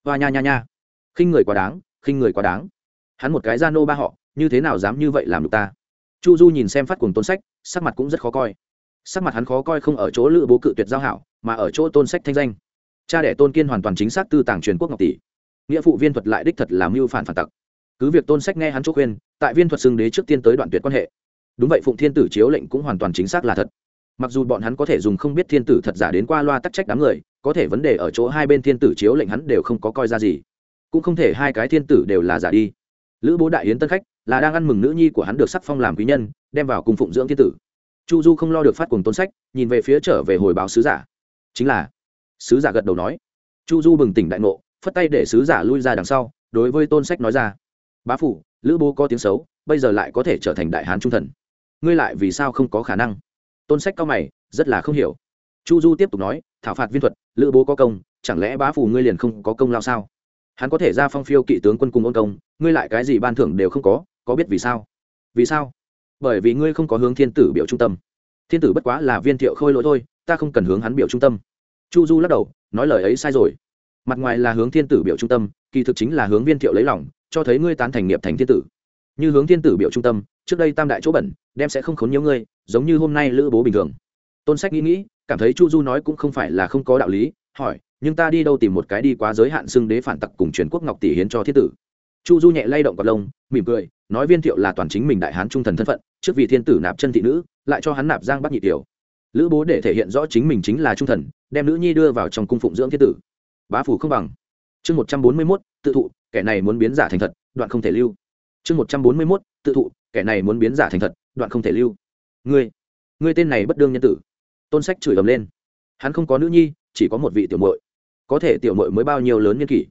Và nha nha nha. Khinh người quá đáng, khinh người quá đáng. Hắn một cái gia nô ba họ, như thế nào dám như vậy làm được ta? Chu du nhìn xem phát cùng tôn sách, sắc mặt cũng rất khó coi. Sắc mặt hắn khó coi không ở chỗ lữ bố cự tuyệt giao hảo, mà ở chỗ tôn sách thanh danh. Cha đẻ tôn kiên hoàn toàn chính xác tư tàng truyền quốc ngọc tỷ nghĩa phụ viên thuật lại đích thật làm mưu phản phản tặc. Cứ việc tôn sách nghe hắn chỗ khuyên, tại viên thuật xưng đế trước tiên tới đoạn tuyệt quan hệ. Đúng vậy, phụng thiên tử chiếu lệnh cũng hoàn toàn chính xác là thật. Mặc dù bọn hắn có thể dùng không biết thiên tử thật giả đến qua loa tắc trách đám người, có thể vấn đề ở chỗ hai bên thiên tử chiếu lệnh hắn đều không có coi ra gì. Cũng không thể hai cái thiên tử đều là giả đi. Lữ bố đại yến tân khách là đang ăn mừng nữ nhi của hắn được sắc phong làm quý nhân, đem vào cùng phụng dưỡng thiên tử. Chu du không lo được phát cùng tôn sách, nhìn về phía trở về hồi báo sứ giả. Chính là, sứ giả gật đầu nói. Chu du bừng tỉnh đại ngộ phất tay để sứ giả lui ra đằng sau, đối với tôn sách nói ra, bá phủ, lữ bố có tiếng xấu, bây giờ lại có thể trở thành đại hán trung thần. Ngươi lại vì sao không có khả năng? Tôn sách cao mày, rất là không hiểu. Chu du tiếp tục nói, thảo phạt viên thuật, lữ bố có công, chẳng lẽ bá phủ ngươi liền không có công lao sao? Hắn có thể ra phong phiêu kỵ tướng quân cùng ôn công, ngươi lại cái gì ban thưởng đều không có có biết vì sao? Vì sao? Bởi vì ngươi không có hướng thiên tử biểu trung tâm. Thiên tử bất quá là viên thiệu khôi lỗi thôi, ta không cần hướng hắn biểu trung tâm. Chu du lắc đầu, nói lời ấy sai rồi mặt ngoài là hướng thiên tử biểu trung tâm, kỳ thực chính là hướng viên thiệu lấy lòng, cho thấy ngươi tán thành nghiệp thành thiên tử. Như hướng thiên tử biểu trung tâm, trước đây tam đại chỗ bẩn, đem sẽ không khốn nhiều ngươi, giống như hôm nay lữ bố bình thường. Tôn sách nghĩ nghĩ, cảm thấy chu du nói cũng không phải là không có đạo lý, hỏi, nhưng ta đi đâu tìm một cái đi quá giới hạn xưng đế phản tặc cùng truyền quốc ngọc tỷ hiến cho thiên tử. Chu du nhẹ lay động cọc lông, mỉm cười, nói viên thiệu là toàn chính mình đại hán trung thần thân phận, trước vì thiên tử nạp chân thị nữ, lại cho hắn nạp giang bắt nhị tiểu. Lữ bố để thể hiện rõ chính mình chính là trung thần, đem nữ nhi đưa vào trong cung phụng dưỡng thiên tử bá phủ không bằng. Chương một trăm bốn mươi mốt, tự thụ, kẻ này muốn biến giả thành thật, đoạn không thể lưu. Chương một trăm bốn mươi mốt, tự thụ, kẻ này muốn biến giả thành thật, đoạn không thể lưu. Ngươi ngươi tên này bất đương nhân tử. Tôn sách chửi ầm lên. Hắn không có nữ nhi, chỉ có một vị tiểu mội có thể tiểu mội mới bao nhiêu lớn nhân kỷ.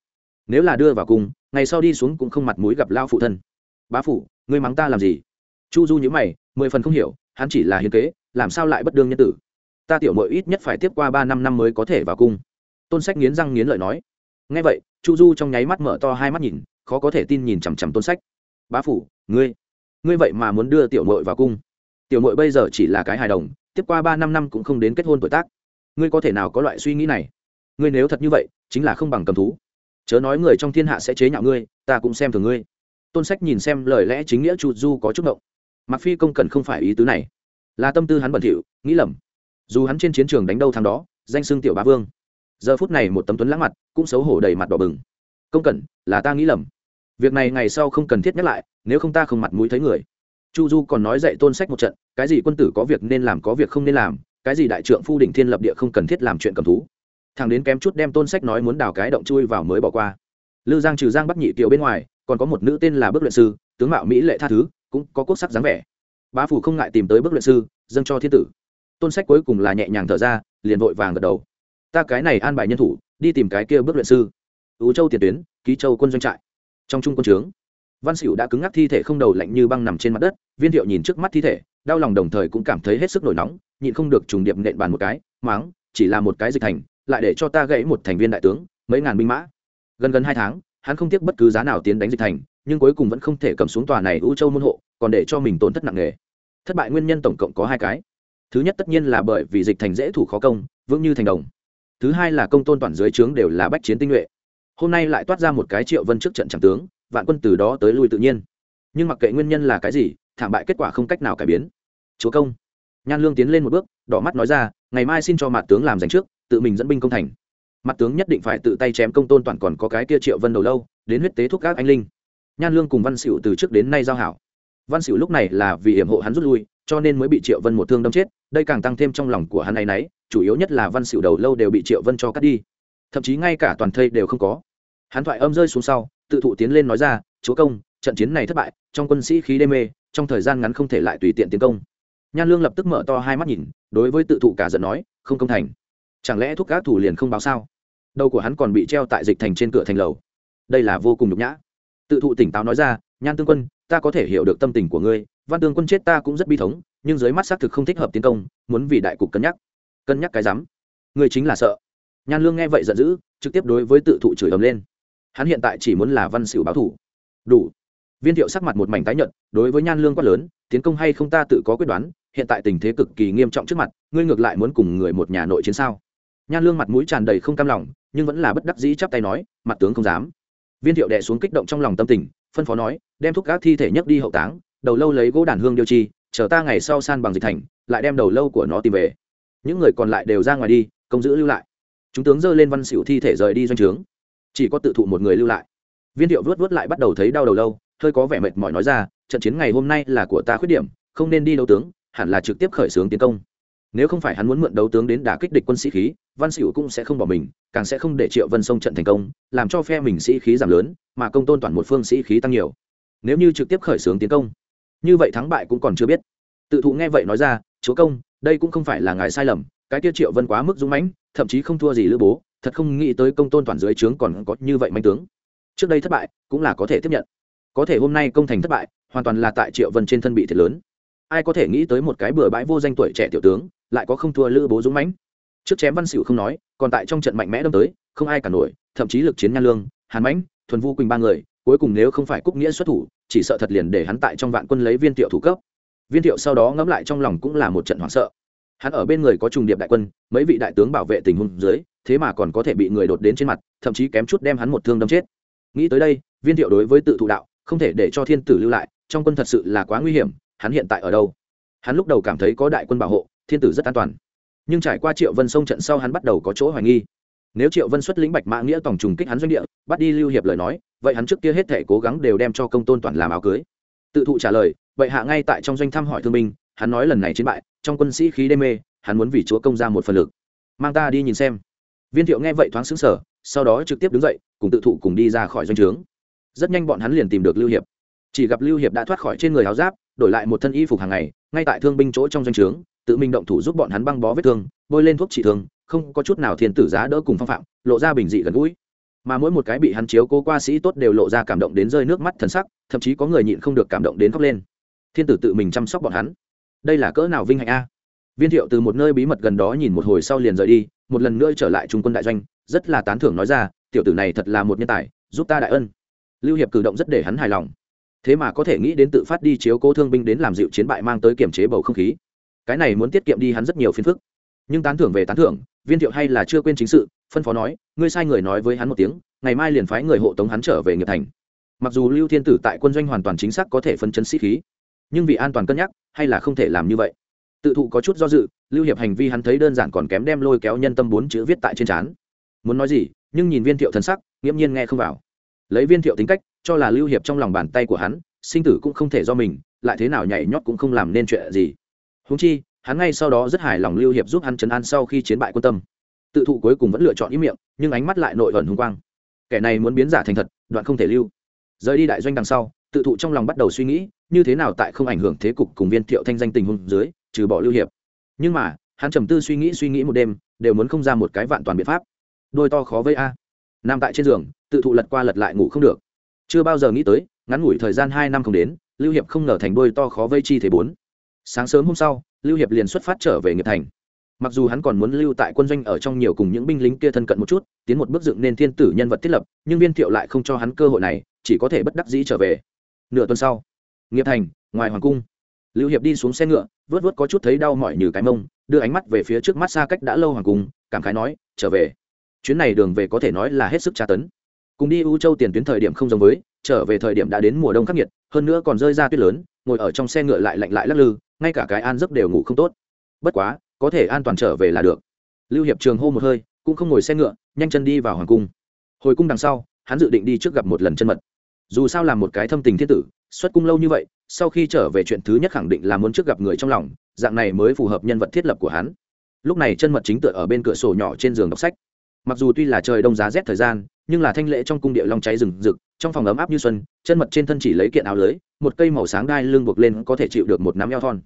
Nếu là đưa vào cung ngày sau đi xuống cũng không mặt mũi gặp lao phụ thân. Bá phủ, ngươi mắng ta làm gì? Chu du nhữ mày, mười phần không hiểu, hắn chỉ là hiến kế, làm sao lại bất đương nhân tử? Ta tiểu mội ít nhất phải tiếp qua ba năm năm mới có thể vào cung tôn sách nghiến răng nghiến lợi nói. Ngay vậy chu du trong nháy mắt mở to hai mắt nhìn khó có thể tin nhìn chằm chằm tôn sách. Bá phủ ngươi ngươi vậy mà muốn đưa tiểu mội vào cung. Tiểu mội bây giờ chỉ là cái hài đồng tiếp qua ba năm năm cũng không đến kết hôn tuổi tác. Ngươi có thể nào có loại suy nghĩ này? Ngươi nếu thật như vậy chính là không bằng cầm thú. Chớ nói người trong thiên hạ sẽ chế nhạo ngươi ta cũng xem thường ngươi. Tôn sách nhìn xem lời lẽ chính nghĩa chu du có chút động, mặc phi công cần không phải ý tứ này. Là tâm tư hắn bẩn thỉu nghĩ lầm. Dù hắn trên chiến trường đánh đâu thằng đó danh xưng tiểu bá vương giờ phút này một tấm tuấn lãng mặt cũng xấu hổ đầy mặt đỏ bừng. Công cẩn, là ta nghĩ lầm. Việc này ngày sau không cần thiết nhắc lại, nếu không ta không mặt mũi thấy người. Chu du còn nói dạy tôn sách một trận, cái gì quân tử có việc nên làm có việc không nên làm, cái gì đại trượng phu đỉnh thiên lập địa không cần thiết làm chuyện cầm thú. Thằng đến kém chút đem tôn sách nói muốn đào cái động chui vào mới bỏ qua. Lư giang trừ giang bắt nhị kiều bên ngoài, còn có một nữ tên là bước luyện sư, tướng mạo mỹ lệ tha thứ, cũng có quốc sắc dáng vẻ. Bá phủ không ngại tìm tới bước luyện sư, dâng cho thiên tử. Tôn sách cuối cùng là nhẹ nhàng thở ra, liền vội vàng gật đầu ta cái này an bài nhân thủ, đi tìm cái kia bước luyện sư. Tú châu tiền tuyến, ký châu quân doanh trại. Trong trung quân trướng, văn xỉu đã cứng ngắc thi thể không đầu lạnh như băng nằm trên mặt đất, viên thiệu nhìn trước mắt thi thể, đau lòng đồng thời cũng cảm thấy hết sức nổi nóng, nhịn không được trùng điệp nện bàn một cái, máng, chỉ là một cái dịch thành, lại để cho ta gãy một thành viên đại tướng, mấy ngàn binh mã. Gần gần hai tháng, hắn không tiếc bất cứ giá nào tiến đánh dịch thành, nhưng cuối cùng vẫn không thể cầm xuống tòa này u châu môn hộ, còn để cho mình tổn thất nặng nề. Thất bại nguyên nhân tổng cộng có hai cái. Thứ nhất tất nhiên là bởi vì dịch thành dễ thủ khó công, vững như thành đồng thứ hai là công tôn toàn dưới trướng đều là bách chiến tinh nhuệ. Hôm nay lại toát ra một cái triệu vân trước trận chẳng tướng, vạn quân từ đó tới lui tự nhiên. Nhưng mặc kệ nguyên nhân là cái gì, thảm bại kết quả không cách nào cải biến. Chúa công. Nhan lương tiến lên một bước, đỏ mắt nói ra, ngày mai xin cho mặt tướng làm giành trước, tự mình dẫn binh công thành. Mặt tướng nhất định phải tự tay chém công tôn toàn còn có cái kia triệu vân đầu lâu, đến huyết tế thuốc các anh linh. Nhan lương cùng văn xỉu từ trước đến nay giao hảo. Văn xỉu lúc này là vì hiểm hộ hắn rút lui, cho nên mới bị triệu vân một thương đâm chết, đây càng tăng thêm trong lòng của hắn này nấy chủ yếu nhất là văn xỉu đầu lâu đều bị triệu vân cho cắt đi. Thậm chí ngay cả toàn thây đều không có. Hắn thoại âm rơi xuống sau, tự thụ tiến lên nói ra, chúa công, trận chiến này thất bại, trong quân sĩ khí đê mê, trong thời gian ngắn không thể lại tùy tiện tiến công. Nhan lương lập tức mở to hai mắt nhìn, đối với tự thụ cả giận nói, không công thành. Chẳng lẽ thuốc gác thủ liền không báo sao? Đầu của hắn còn bị treo tại dịch thành trên cửa thành lầu. Đây là vô cùng nhục nhã. Tự thụ tỉnh táo nói ra, nhan tương quân, ta có thể hiểu được tâm tình của ngươi, văn tương quân chết ta cũng rất bi thống, nhưng dưới mắt xác thực không thích hợp tiến công, muốn vì đại cục cân nhắc cân nhắc cái rắm. Người chính là sợ. Nhan lương nghe vậy giận dữ, trực tiếp đối với tự thụ chửi ấm lên. Hắn hiện tại chỉ muốn là văn xỉu báo thủ. Đủ. Viên thiệu sắc mặt một mảnh tái nhợt, đối với nhan lương quát lớn, tiến công hay không ta tự có quyết đoán, hiện tại tình thế cực kỳ nghiêm trọng trước mặt, ngươi ngược lại muốn cùng người một nhà nội chiến sao? Nhan lương mặt mũi tràn đầy không cam lòng, nhưng vẫn là bất đắc dĩ chắp tay nói, mặt tướng không dám. Viên thiệu đẻ xuống kích động trong lòng tâm tình, phân phó nói, đem thúc gác thi thể nhấc đi hậu táng, đầu lâu lấy gỗ đàn hương điều chi chờ ta ngày sau san bằng dịch thành, lại đem đầu lâu của nó tìm về những người còn lại đều ra ngoài đi, công giữ lưu lại. Chúng tướng dơ lên văn xỉu thi thể rời đi doanh trướng. Chỉ có tự thụ một người lưu lại. Viên thiệu vớt vớt lại bắt đầu thấy đau đầu lâu, hơi có vẻ mệt mỏi nói ra, trận chiến ngày hôm nay là của ta khuyết điểm, không nên đi đấu tướng, hẳn là trực tiếp khởi xướng tiến công. Nếu không phải hắn muốn mượn đấu tướng đến đả kích địch quân sĩ khí, văn xỉu cũng sẽ không bỏ mình, càng sẽ không để triệu vân sông trận thành công, làm cho phe mình sĩ khí giảm lớn, mà công tôn toàn một phương sĩ khí tăng nhiều. Nếu như trực tiếp khởi xướng tiến công, như vậy thắng bại cũng còn chưa biết. Tự thụ nghe vậy nói ra, chúa công đây cũng không phải là ngài sai lầm, cái tiết triệu vân quá mức dũng mãnh, thậm chí không thua gì lữ bố, thật không nghĩ tới công tôn toàn dưới trướng còn có như vậy manh tướng. Trước đây thất bại, cũng là có thể tiếp nhận. Có thể hôm nay công thành thất bại, hoàn toàn là tại triệu vân trên thân bị thiệt lớn. Ai có thể nghĩ tới một cái bừa bãi vô danh tuổi trẻ tiểu tướng, lại có không thua lữ bố dũng mãnh. Trước chém văn xỉu không nói, còn tại trong trận mạnh mẽ đâm tới, không ai cả nổi, thậm chí lực chiến nhan lương, hàn mãnh, thuần vu quỳnh ba người, cuối cùng nếu không phải cúc nghĩa xuất thủ, chỉ sợ thật liền để hắn tại trong vạn quân lấy viên tiệu thủ cấp viên Thiệu sau đó ngẫm lại trong lòng cũng là một trận hoảng sợ. Hắn ở bên người có trùng điệp đại quân, mấy vị đại tướng bảo vệ tình huống dưới, thế mà còn có thể bị người đột đến trên mặt, thậm chí kém chút đem hắn một thương đâm chết. Nghĩ tới đây, viên thiệu đối với tự thụ đạo, không thể để cho thiên tử lưu lại, trong quân thật sự là quá nguy hiểm, hắn hiện tại ở đâu? Hắn lúc đầu cảm thấy có đại quân bảo hộ, thiên tử rất an toàn. Nhưng trải qua triệu vân sông trận sau hắn bắt đầu có chỗ hoài nghi. Nếu triệu vân xuất lĩnh bạch mã nghĩa tổng trùng kích hắn doanh địa, bắt đi lưu hiệp lời nói, vậy hắn trước kia hết thể cố gắng đều đem cho công tôn toàn làm áo cưới tự thụ trả lời vậy hạ ngay tại trong doanh thăm hỏi thương binh, hắn nói lần này chiến bại, trong quân sĩ khí đê mê, hắn muốn vì chúa công ra một phần lực. Mang ta đi nhìn xem. Viên thiệu nghe vậy thoáng xứng sở sau đó trực tiếp đứng dậy, cùng tự thụ cùng đi ra khỏi doanh trướng. Rất nhanh bọn hắn liền tìm được lưu hiệp. Chỉ gặp lưu hiệp đã thoát khỏi trên người áo giáp, đổi lại một thân y phục hàng ngày, ngay tại thương binh chỗ trong doanh trướng, tự mình động thủ giúp bọn hắn băng bó vết thương, bôi lên thuốc trị thương, không có chút nào thiên tử giá đỡ cùng phong phạm, lộ ra bình dị gần gũi mà mỗi một cái bị hắn chiếu cố qua sĩ tốt đều lộ ra cảm động đến rơi nước mắt thần sắc, thậm chí có người nhịn không được cảm động đến khóc lên. Thiên tử tự mình chăm sóc bọn hắn. Đây là cỡ nào vinh hạnh a? Viên thiệu từ một nơi bí mật gần đó nhìn một hồi sau liền rời đi, một lần nữa trở lại trung quân đại doanh, rất là tán thưởng nói ra, tiểu tử này thật là một nhân tài, giúp ta đại ân. Lưu hiệp cử động rất để hắn hài lòng. Thế mà có thể nghĩ đến tự phát đi chiếu cố thương binh đến làm dịu chiến bại mang tới kiểm chế bầu không khí. Cái này muốn tiết kiệm đi hắn rất nhiều phiền phức nhưng tán thưởng về tán thưởng, viên thiệu hay là chưa quên chính sự, phân phó nói, ngươi sai người nói với hắn một tiếng, ngày mai liền phái người hộ tống hắn trở về nghiệp thành. Mặc dù lưu thiên tử tại quân doanh hoàn toàn chính xác có thể phân chấn sĩ khí, nhưng vì an toàn cân nhắc, hay là không thể làm như vậy. Tự thụ có chút do dự, lưu hiệp hành vi hắn thấy đơn giản còn kém đem lôi kéo nhân tâm bốn chữ viết tại trên trán. Muốn nói gì, nhưng nhìn viên thiệu thân sắc, nghiễm nhiên nghe không vào. Lấy viên thiệu tính cách, cho là lưu hiệp trong lòng bàn tay của hắn, sinh tử cũng không thể do mình, lại thế nào nhảy nhót cũng không làm nên chuyện gì. Húng chi hắn ngay sau đó rất hài lòng lưu hiệp giúp hắn chấn an sau khi chiến bại quân tâm. Tự thụ cuối cùng vẫn lựa chọn ý miệng, nhưng ánh mắt lại nội ẩn hùng quang. Kẻ này muốn biến giả thành thật, đoạn không thể lưu. Rời đi đại doanh đằng sau, tự thụ trong lòng bắt đầu suy nghĩ, như thế nào tại không ảnh hưởng thế cục cùng viên thiệu thanh danh tình huống dưới, trừ bỏ lưu hiệp. Nhưng mà, hắn trầm tư suy nghĩ suy nghĩ một đêm, đều muốn không ra một cái vạn toàn biện pháp. Đôi to khó với a. Nằm tại trên giường, tự thụ lật qua lật lại ngủ không được. Chưa bao giờ nghĩ tới, ngắn ngủi thời gian hai năm không đến, lưu hiệp không ngờ thành đôi to khó vây chi thế bốn sáng sớm hôm sau, lưu hiệp liền xuất phát trở về nghiệp thành. Mặc dù hắn còn muốn lưu tại quân doanh ở trong nhiều cùng những binh lính kia thân cận một chút, tiến một bước dựng nên thiên tử nhân vật thiết lập, nhưng viên thiệu lại không cho hắn cơ hội này, chỉ có thể bất đắc dĩ trở về. Nửa tuần sau, nghiệp thành, ngoài hoàng cung, lưu hiệp đi xuống xe ngựa, vớt vớt có chút thấy đau mỏi như cái mông, đưa ánh mắt về phía trước mắt xa cách đã lâu hoàng cung, cảm khái nói, trở về. Chuyến này đường về có thể nói là hết sức tra tấn. Cùng đi u châu tiền tuyến thời điểm không giống với, trở về thời điểm đã đến mùa đông khắc nghiệt, hơn nữa còn rơi ra tuyết lớn, ngồi ở trong xe ngựa lại lạnh lại lắc lư ngay cả cái an giấc đều ngủ không tốt. Bất quá, có thể an toàn trở về là được. Lưu hiệp trường hô một hơi, cũng không ngồi xe ngựa, nhanh chân đi vào hoàng cung. Hồi cung đằng sau, hắn dự định đi trước gặp một lần chân mật. Dù sao là một cái thâm tình thiên tử, xuất cung lâu như vậy, sau khi trở về chuyện thứ nhất khẳng định là muốn trước gặp người trong lòng, dạng này mới phù hợp nhân vật thiết lập của hắn. Lúc này chân mật chính tựa ở bên cửa sổ nhỏ trên giường đọc sách. Mặc dù tuy là trời đông giá rét thời gian, nhưng là thanh lễ trong cung địa long cháy rừng rực, trong phòng ấm áp như xuân, chân mật trên thân chỉ lấy kiện áo lưới một cây màu sáng đai lưng buộc lên có thể chịu được một nắm eo thon.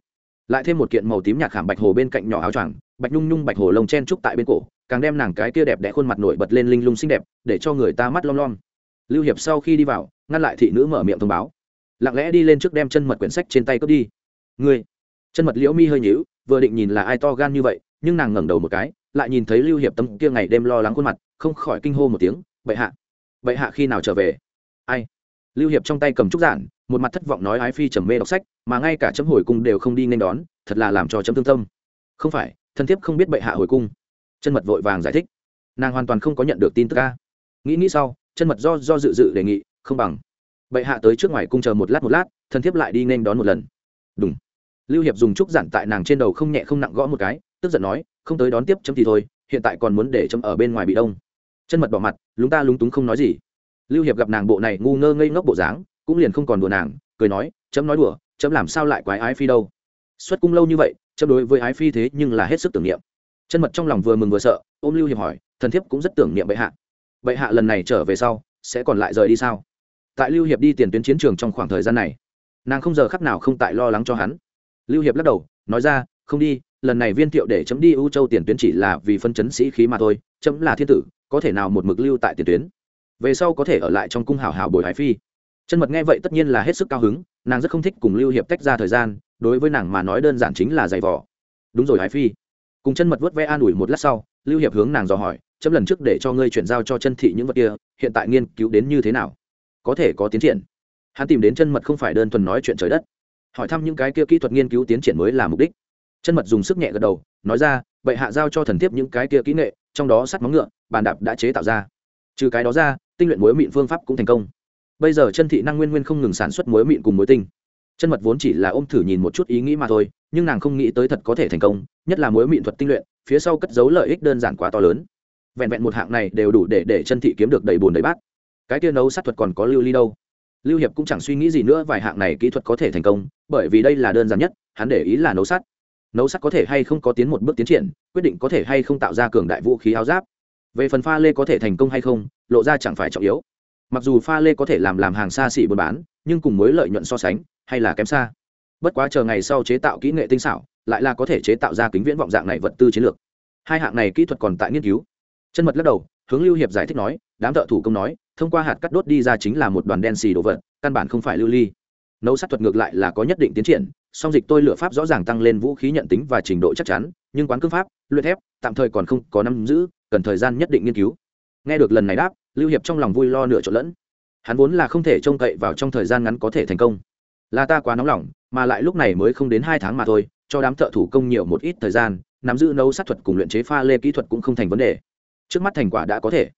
Lại thêm một kiện màu tím nhạt khảm bạch hồ bên cạnh nhỏ áo choàng, bạch nhung nhung bạch hồ lông chen trúc tại bên cổ, càng đem nàng cái kia đẹp đẽ khuôn mặt nổi bật lên linh lung xinh đẹp, để cho người ta mắt lom lom. Lưu hiệp sau khi đi vào, ngăn lại thị nữ mở miệng thông báo. Lặng lẽ đi lên trước đem chân mật quyển sách trên tay cướp đi. Ngươi, chân mật liễu mi hơi nhíu, vừa định nhìn là ai to gan như vậy, nhưng nàng ngẩng đầu một cái, lại nhìn thấy lưu hiệp tâm kia ngày đêm lo lắng khuôn mặt, không khỏi kinh hô một tiếng, bệ hạ bệ hạ khi nào trở về? Ai lưu hiệp trong tay cầm trúc giản, một mặt thất vọng nói ái phi trầm mê đọc sách, mà ngay cả chấm hồi cung đều không đi nên đón, thật là làm cho chấm thương tâm. Không phải, thân thiếp không biết bệ hạ hồi cung. Chân mật vội vàng giải thích. Nàng hoàn toàn không có nhận được tin tức ca nghĩ nghĩ sau, chân mật do do dự dự đề nghị, không bằng. Bệ hạ tới trước ngoài cung chờ một lát một lát, thân thiếp lại đi nên đón một lần. Đúng lưu hiệp dùng trúc giản tại nàng trên đầu không nhẹ không nặng gõ một cái, tức giận nói, không tới đón tiếp chấm thì thôi, hiện tại còn muốn để chấm ở bên ngoài bị đông. Chân mật bỏ mặt, lúng ta lúng túng không nói gì lưu hiệp gặp nàng bộ này ngu ngơ ngây ngốc bộ dáng, cũng liền không còn đùa nàng, cười nói, chấm nói đùa, chấm làm sao lại quái ái phi đâu? Xuất cung lâu như vậy, chấm đối với ái phi thế nhưng là hết sức tưởng niệm. Chân mật trong lòng vừa mừng vừa sợ, ôm lưu hiệp hỏi, thần thiếp cũng rất tưởng niệm bệ hạ. Bệ hạ lần này trở về sau, sẽ còn lại rời đi sao? Tại lưu hiệp đi tiền tuyến chiến trường trong khoảng thời gian này, nàng không giờ khắc nào không tại lo lắng cho hắn. Lưu hiệp lắc đầu, nói ra, không đi, lần này viên thiệu để chấm đi ưu châu tiền tuyến chỉ là vì phân chấn sĩ khí mà thôi, chấm là thiên tử, có thể nào một mực lưu tại tiền tuyến? Về sau có thể ở lại trong cung hào hào bồi hải phi. Chân mật nghe vậy tất nhiên là hết sức cao hứng, nàng rất không thích cùng lưu hiệp tách ra thời gian, đối với nàng mà nói đơn giản chính là giày vỏ đúng rồi, hải phi. Cùng chân mật vớt ve an ủi một lát sau, lưu hiệp hướng nàng dò hỏi, chấm lần trước để cho ngươi chuyển giao cho chân thị những vật kia, hiện tại nghiên cứu đến như thế nào? Có thể có tiến triển. Hắn tìm đến chân mật không phải đơn thuần nói chuyện trời đất, hỏi thăm những cái kia kỹ thuật nghiên cứu tiến triển mới là mục đích. Chân mật dùng sức nhẹ gật đầu, nói ra, bệ hạ giao cho thần thiếp những cái kia kỹ nghệ, trong đó sắt móng ngựa, bàn đạp đã chế tạo ra. Trừ cái đó ra tinh luyện muối mịn phương pháp cũng thành công. Bây giờ chân thị năng nguyên nguyên không ngừng sản xuất muối mịn cùng muối tinh. Chân mật vốn chỉ là ôm thử nhìn một chút ý nghĩ mà thôi, nhưng nàng không nghĩ tới thật có thể thành công, nhất là muối mịn thuật tinh luyện, phía sau cất giấu lợi ích đơn giản quá to lớn. Vẹn vẹn một hạng này đều đủ để để chân thị kiếm được đầy bùn đầy bát. Cái kia nấu sát thuật còn có lưu ly đâu? Lưu hiệp cũng chẳng suy nghĩ gì nữa, vài hạng này kỹ thuật có thể thành công, bởi vì đây là đơn giản nhất, hắn để ý là nấu sắt nấu sắt có thể hay không có tiến một bước tiến triển, quyết định có thể hay không tạo ra cường đại vũ khí áo giáp về phần pha lê có thể thành công hay không, lộ ra chẳng phải trọng yếu. Mặc dù pha lê có thể làm làm hàng xa xỉ buôn bán, nhưng cùng mối lợi nhuận so sánh, hay là kém xa. Bất quá chờ ngày sau chế tạo kỹ nghệ tinh xảo, lại là có thể chế tạo ra kính viễn vọng dạng này vật tư chiến lược. Hai hạng này kỹ thuật còn tại nghiên cứu. Chân mật lắc đầu, hướng lưu hiệp giải thích nói, đám thợ thủ công nói, thông qua hạt cắt đốt đi ra chính là một đoàn đen xì đồ vật, căn bản không phải lưu ly. Nấu sát thuật ngược lại là có nhất định tiến triển, song dịch tôi lựa pháp rõ ràng tăng lên vũ khí nhận tính và trình độ chắc chắn, nhưng quán cương pháp, luyện thép, tạm thời còn không có nắm giữ cần thời gian nhất định nghiên cứu. Nghe được lần này đáp, lưu hiệp trong lòng vui lo nửa trộn lẫn. Hắn vốn là không thể trông cậy vào trong thời gian ngắn có thể thành công. Là ta quá nóng lòng, mà lại lúc này mới không đến hai tháng mà thôi, cho đám thợ thủ công nhiều một ít thời gian, nắm giữ nấu sát thuật cùng luyện chế pha lê kỹ thuật cũng không thành vấn đề. Trước mắt thành quả đã có thể.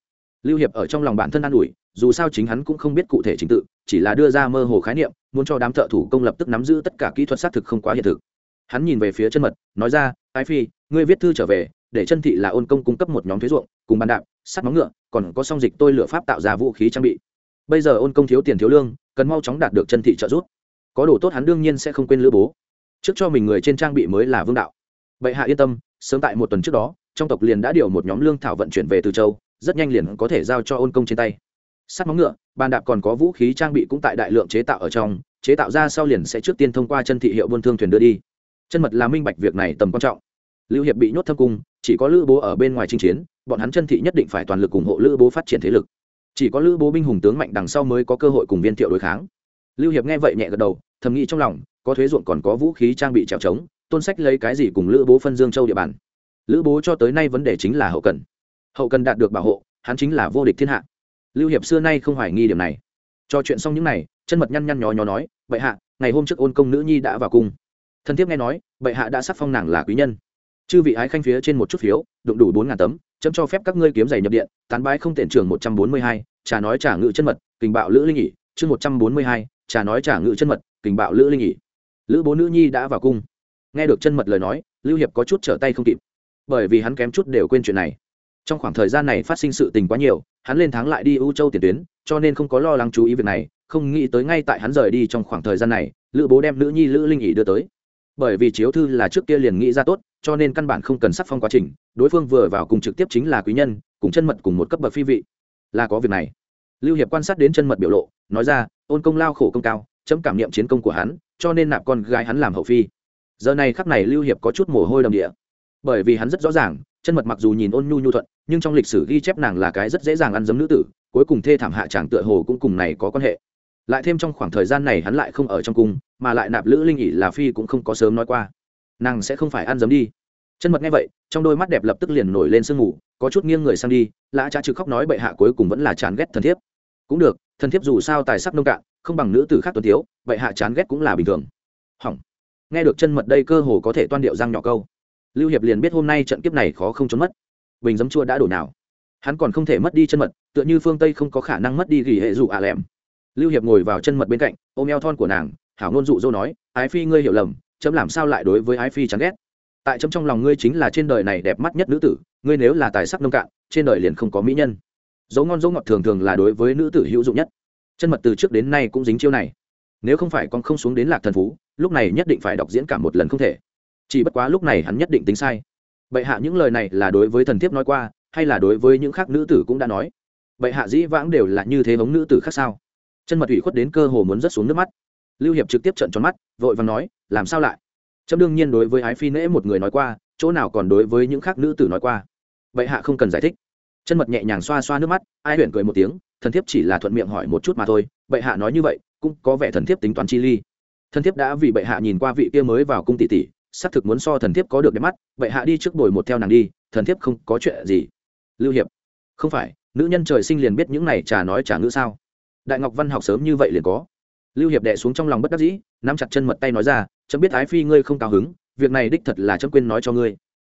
Lưu hiệp ở trong lòng bản thân an ủi, dù sao chính hắn cũng không biết cụ thể trình tự, chỉ là đưa ra mơ hồ khái niệm, muốn cho đám thợ thủ công lập tức nắm giữ tất cả kỹ thuật xác thực không quá hiện thực. Hắn nhìn về phía chân mật, nói ra, ái phi, ngươi viết thư trở về để chân thị là ôn công cung cấp một nhóm thuế ruộng, cùng bàn đạp, sắt móng ngựa, còn có song dịch tôi lựa pháp tạo ra vũ khí trang bị. Bây giờ ôn công thiếu tiền thiếu lương, cần mau chóng đạt được chân thị trợ giúp. Có đồ tốt hắn đương nhiên sẽ không quên lữ bố. Trước cho mình người trên trang bị mới là vương đạo. Bệ hạ yên tâm, sớm tại một tuần trước đó, trong tộc liền đã điều một nhóm lương thảo vận chuyển về từ châu, rất nhanh liền có thể giao cho ôn công trên tay. Sắt móng ngựa, bàn đạp còn có vũ khí trang bị cũng tại đại lượng chế tạo ở trong, chế tạo ra sau liền sẽ trước tiên thông qua chân thị hiệu buôn thương thuyền đưa đi. Chân mật là minh bạch việc này tầm quan trọng. Lưu hiệp bị nhốt thâm cung chỉ có lữ bố ở bên ngoài chinh chiến, bọn hắn chân thị nhất định phải toàn lực ủng hộ lữ bố phát triển thế lực. Chỉ có lữ bố binh hùng tướng mạnh đằng sau mới có cơ hội cùng viên thiệu đối kháng. Lưu hiệp nghe vậy nhẹ gật đầu, thầm nghĩ trong lòng, có thuế ruộng còn có vũ khí trang bị trèo trống, tôn sách lấy cái gì cùng lữ bố phân dương châu địa bàn. Lữ bố cho tới nay vấn đề chính là hậu cần. Hậu cần đạt được bảo hộ, hắn chính là vô địch thiên hạ. Lưu hiệp xưa nay không hoài nghi điểm này. Cho chuyện xong những n à y chân mật nhăn nhăn nhó nhó nói, bệ hạ, ngày hôm trước ôn công nữ nhi đã vào cung. Thân thiết nghe nói, bệ hạ đã sắc phong nàng là quý nhân chư vị ái khanh phía trên một chút phiếu đụng đủ bốn ngàn tấm chấm cho phép các ngươi kiếm giày nhập điện tán bái không tiện trường một trăm bốn mươi hai trà nói trả ngự chân mật kình bạo lữ linh nhị, chương một trăm bốn mươi hai trà nói trả ngự chân mật kình bạo lữ linh nhị. lữ bố nữ nhi đã vào cung. Nghe được chân mật lời nói lưu hiệp có chút trở tay không kịp bởi vì hắn kém chút đều quên chuyện này. Trong khoảng thời gian này phát sinh sự tình quá nhiều hắn lên tháng lại đi ưu châu tiền tuyến cho nên không có lo lắng chú ý việc này không nghĩ tới ngay tại hắn rời đi trong khoảng thời gian này lữ bố đem nữ nhi lữ linh ỉ đưa tới. Bởi vì chiếu thư là trước kia liền nghĩ ra tốt cho nên căn bản không cần sắc phong quá trình, đối phương vừa vào cùng trực tiếp chính là quý nhân, cùng chân mật cùng một cấp bậc phi vị. Là có việc này. Lưu hiệp quan sát đến chân mật biểu lộ, nói ra, ôn công lao khổ công cao, chấm cảm niệm chiến công của hắn, cho nên nạp con gái hắn làm hậu phi. Giờ này khắc này lưu hiệp có chút mồ hôi đầm địa. Bởi vì hắn rất rõ ràng, chân mật mặc dù nhìn ôn nhu nhu thuận, nhưng trong lịch sử ghi chép nàng là cái rất dễ dàng ăn dấm nữ tử, cuối cùng thê thảm hạ tràng tựa hồ cũng cùng này có quan hệ. Lại thêm trong khoảng thời gian này hắn lại không ở trong cung, mà lại nạp lữ linh ỉ là phi cũng không có sớm nói qua nàng sẽ không phải ăn giấm đi. Chân mật nghe vậy, trong đôi mắt đẹp lập tức liền nổi lên sương ngủ có chút nghiêng người sang đi, lã trá trực khóc nói bệ hạ cuối cùng vẫn là chán ghét thần thiếp. Cũng được, thần thiếp dù sao tài sắc nông cạn, không bằng nữ tử khác tuấn thiếu, bệ hạ chán ghét cũng là bình thường. Hỏng. Nghe được chân mật đây cơ hồ có thể toan điệu răng nhỏ câu. Lưu hiệp liền biết hôm nay trận kiếp này khó không trốn mất. Bình giấm chua đã đổ nào. Hắn còn không thể mất đi chân mật, tựa như phương tây không có khả năng mất đi gỉ hệ dụ à lẻm. Lưu hiệp ngồi vào chân mật bên cạnh, ôm eo thon của nàng, hảo ngôn dụ dỗ nói, ái phi ngươi hiểu lầm chấm làm sao lại đối với ái phi chán ghét? Tại chấm trong lòng ngươi chính là trên đời này đẹp mắt nhất nữ tử, ngươi nếu là tài sắc nông cạn, trên đời liền không có mỹ nhân. Dấu ngon dấu ngọt thường thường là đối với nữ tử hữu dụng nhất. Chân mật từ trước đến nay cũng dính chiêu này. Nếu không phải con không xuống đến lạc thần phú, lúc này nhất định phải đọc diễn cả một lần không thể. Chỉ bất quá lúc này hắn nhất định tính sai. Bệ hạ những lời này là đối với thần thiếp nói qua, hay là đối với những khác nữ tử cũng đã nói? Bệ hạ dĩ vãng đều là như thế hống nữ tử khác sao? Chân mật ủy khuất đến cơ hồ muốn rớt xuống nước mắt lưu hiệp trực tiếp trận tròn mắt, vội và nói, làm sao lại? Trâm đương nhiên đối với ái phi nễ một người nói qua, chỗ nào còn đối với những khác nữ tử nói qua. Bệ hạ không cần giải thích. Chân mật nhẹ nhàng xoa xoa nước mắt, ai huyền cười một tiếng, thần thiếp chỉ là thuận miệng hỏi một chút mà thôi, bệ hạ nói như vậy, cũng có vẻ thần thiếp tính toán chi ly. Thần thiếp đã vì bệ hạ nhìn qua vị kia mới vào cung tỷ tỷ, xác thực muốn so thần thiếp có được đẹp mắt, bệ hạ đi trước bồi một theo nàng đi, thần thiếp không có chuyện gì. Lưu hiệp, không phải, nữ nhân trời sinh liền biết những này chả nói chả ngữ sao? Đại ngọc văn học sớm như vậy liền có lưu hiệp đệ xuống trong lòng bất đắc dĩ, nắm chặt chân mật tay nói ra, chấm biết ái phi ngươi không cao hứng, việc này đích thật là chấm quên nói cho ngươi.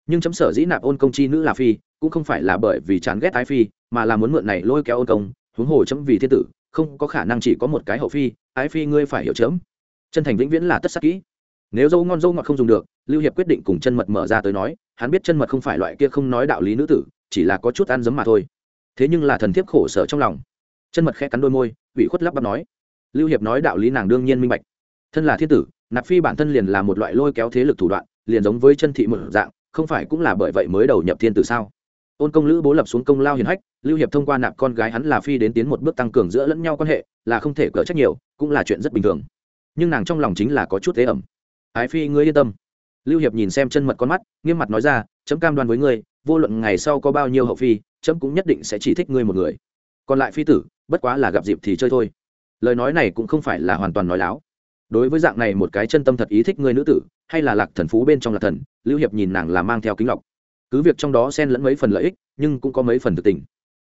Nhưng chấm sở dĩ nạp ôn công chi nữ là phi, cũng không phải là bởi vì chán ghét ái phi, mà là muốn mượn này lôi kéo ôn công, huống hồ chấm vì thiên tử, không có khả năng chỉ có một cái hậu phi ái phi ngươi phải hiểu chấm. Chân thành vĩnh viễn là tất sắc kỹ. Nếu dâu ngon dâu ngọt không dùng được, lưu hiệp quyết định cùng chân mật mở ra tới nói, hắn biết chân mật không phải loại kia không nói đạo lý nữ tử, chỉ là có chút ăn giấm mà thôi. Thế nhưng là thần thiếp khổ sở trong lòng. Chân mật khẽ cắn đôi môi, ủy khuất lắp bắp nói lưu hiệp nói đạo lý nàng đương nhiên minh bạch. Thân là thiên tử, nạp phi bản thân liền là một loại lôi kéo thế lực thủ đoạn, liền giống với chân thị một dạng, không phải cũng là bởi vậy mới đầu nhập thiên tử sao? Ôn công lữ bố lập xuống công lao hiền hách, lưu hiệp thông qua nạp con gái hắn là phi đến tiến một bước tăng cường giữa lẫn nhau quan hệ, là không thể cỡ trách nhiều, cũng là chuyện rất bình thường. Nhưng nàng trong lòng chính là có chút thế ẩm. Ái phi, ngươi yên tâm. Lưu hiệp nhìn xem chân mật con mắt, nghiêm mặt nói ra, chấm cam đoan với ngươi, vô luận ngày sau có bao nhiêu hậu phi, chấm cũng nhất định sẽ chỉ thích ngươi một người. Còn lại phi tử, bất quá là gặp dịp thì chơi thôi lời nói này cũng không phải là hoàn toàn nói láo. Đối với dạng này một cái chân tâm thật ý thích người nữ tử, hay là lạc thần phú bên trong lạc thần, lưu hiệp nhìn nàng là mang theo kính lọc. Cứ việc trong đó xen lẫn mấy phần lợi ích, nhưng cũng có mấy phần thực tình.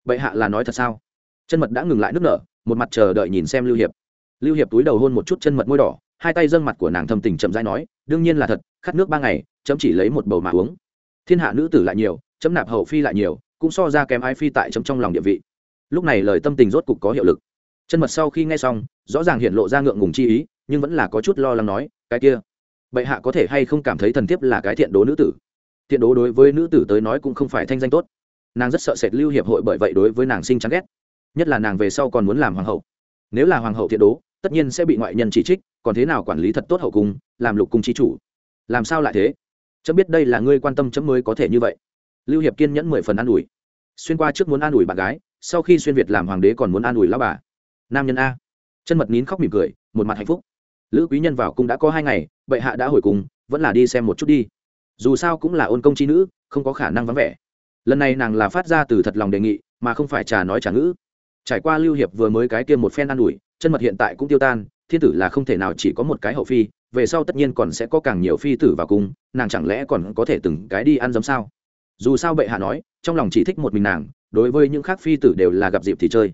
Bệ hạ là nói thật sao? Chân mật đã ngừng lại nước nở, một mặt chờ đợi nhìn xem lưu hiệp. Lưu hiệp túi đầu hôn một chút chân mật môi đỏ, hai tay dâng mặt của nàng thâm tình chậm rãi nói, đương nhiên là thật, khát nước ba ngày, chấm chỉ lấy một bầu mà uống. Thiên hạ nữ tử lại nhiều, chấm nạp hậu phi lại nhiều, cũng so ra kém ai phi tại chấm trong lòng địa vị. Lúc này lời tâm tình rốt cục có hiệu lực chân mật sau khi nghe xong, rõ ràng hiện lộ ra ngượng ngùng chi ý, nhưng vẫn là có chút lo lắng nói, cái kia, bệ hạ có thể hay không cảm thấy thần thiếp là cái thiện đố nữ tử? Thiện đố đối với nữ tử tới nói cũng không phải thanh danh tốt. Nàng rất sợ sệt lưu hiệp hội bởi vậy đối với nàng sinh chán ghét. Nhất là nàng về sau còn muốn làm hoàng hậu. Nếu là hoàng hậu thiện đố, tất nhiên sẽ bị ngoại nhân chỉ trích, còn thế nào quản lý thật tốt hậu cung, làm lục cung trí chủ? Làm sao lại thế? Chấm biết đây là ngươi quan tâm chấm mới có thể như vậy. Lưu hiệp kiên nhẫn mười phần an ủi. Xuyên qua trước muốn an ủi bạn gái, sau khi xuyên việt làm hoàng đế còn muốn an ủi lao bà nam nhân a. Chân mật nín khóc mỉm cười, một mặt hạnh phúc. Lữ quý nhân vào cung đã có hai ngày, bệ hạ đã hồi cung vẫn là đi xem một chút đi. Dù sao cũng là ôn công chi nữ, không có khả năng vắng vẻ. Lần này nàng là phát ra từ thật lòng đề nghị, mà không phải trà nói trả ngữ. Trải qua lưu hiệp vừa mới cái kia một phen an ủi, chân mật hiện tại cũng tiêu tan, thiên tử là không thể nào chỉ có một cái hậu phi, về sau tất nhiên còn sẽ có càng nhiều phi tử vào cung, nàng chẳng lẽ còn có thể từng cái đi ăn giống sao? Dù sao bệ hạ nói, trong lòng chỉ thích một mình nàng, đối với những khác phi tử đều là gặp dịp thì chơi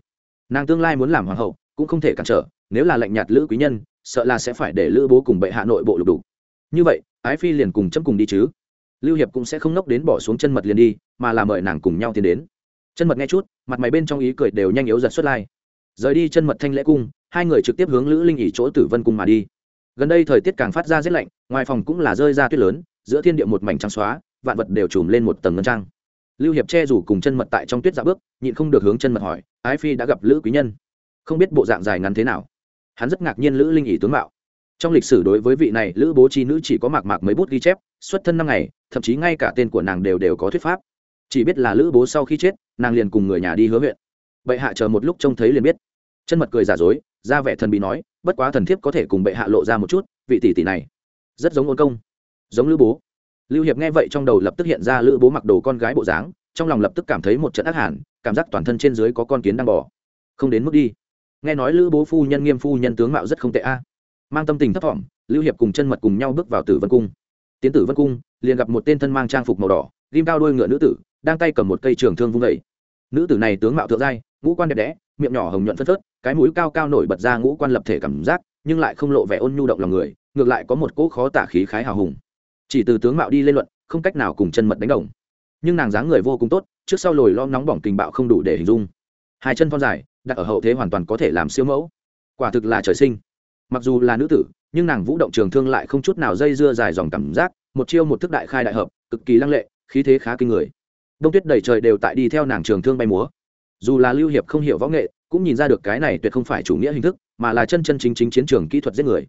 nàng tương lai muốn làm hoàng hậu, cũng không thể cản trở, nếu là lạnh nhạt lữ quý nhân, sợ là sẽ phải để lữ bố cùng bệ hạ nội bộ lục đủ như vậy, ái phi liền cùng chấm cùng đi chứ. Lưu hiệp cũng sẽ không nốc đến bỏ xuống chân mật liền đi, mà là mời nàng cùng nhau tiến đến. Chân mật nghe chút, mặt mày bên trong ý cười đều nhanh yếu giật xuất lai. Rời đi chân mật thanh lễ cung, hai người trực tiếp hướng lữ linh ỉ chỗ tử vân cung mà đi. Gần đây thời tiết càng phát ra rét lạnh, ngoài phòng cũng là rơi ra tuyết lớn, giữa thiên địa một mảnh trắng xóa, vạn vật đều trùm lên một tầng ngân trang lưu hiệp che rủ cùng chân mật tại trong tuyết dạ bước, nhịn không được hướng chân mật hỏi, ái phi đã gặp lữ quý nhân? Không biết bộ dạng dài ngắn thế nào. Hắn rất ngạc nhiên lữ linh ỉ tướng mạo. Trong lịch sử đối với vị này lữ bố chi nữ chỉ có mạc mạc mấy bút ghi chép, xuất thân năm ngày, thậm chí ngay cả tên của nàng đều đều có thuyết pháp. Chỉ biết là lữ bố sau khi chết, nàng liền cùng người nhà đi hứa huyện. Bệ hạ chờ một lúc trông thấy liền biết. Chân mật cười giả dối, ra vẻ thần bí nói, bất quá thần thiếp có thể cùng bệ hạ lộ ra một chút, vị tỷ tỷ này rất giống ôn công, giống lữ bố lưu hiệp nghe vậy trong đầu lập tức hiện ra lữ bố mặc đồ con gái bộ dáng, trong lòng lập tức cảm thấy một trận ác hẳn cảm giác toàn thân trên dưới có con kiến đang bỏ không đến mức đi. Nghe nói lữ bố phu nhân nghiêm phu nhân tướng mạo rất không tệ a. Mang tâm tình thấp thỏm, lưu hiệp cùng chân mật cùng nhau bước vào tử vân cung. Tiến tử vân cung, liền gặp một tên thân mang trang phục màu đỏ, ghim cao đôi ngựa nữ tử, đang tay cầm một cây trường thương vung vẩy nữ tử này tướng mạo thượng giai, ngũ quan đẹp đẽ, miệng nhỏ hồng nhuận phân phớt, cái mũi cao cao nổi bật ra ngũ quan lập thể cảm giác, nhưng lại không lộ vẻ ôn nhu động lòng người, ngược lại có một cỗ khó tả khí khái hào hùng chỉ từ tướng mạo đi lên luận, không cách nào cùng chân mật đánh đồng. Nhưng nàng dáng người vô cùng tốt, trước sau lồi lom nóng bỏng tình bạo không đủ để hình dung. Hai chân thon dài, đặt ở hậu thế hoàn toàn có thể làm siêu mẫu. Quả thực là trời sinh. Mặc dù là nữ tử, nhưng nàng vũ động trường thương lại không chút nào dây dưa dài dòng cảm giác, một chiêu một thức đại khai đại hợp, cực kỳ lăng lệ, khí thế khá kinh người. Đông tuyết đầy trời đều tại đi theo nàng trường thương bay múa. Dù là lưu hiệp không hiểu võ nghệ, cũng nhìn ra được cái này tuyệt không phải chủ nghĩa hình thức, mà là chân chân chính chính chiến trường kỹ thuật giết người.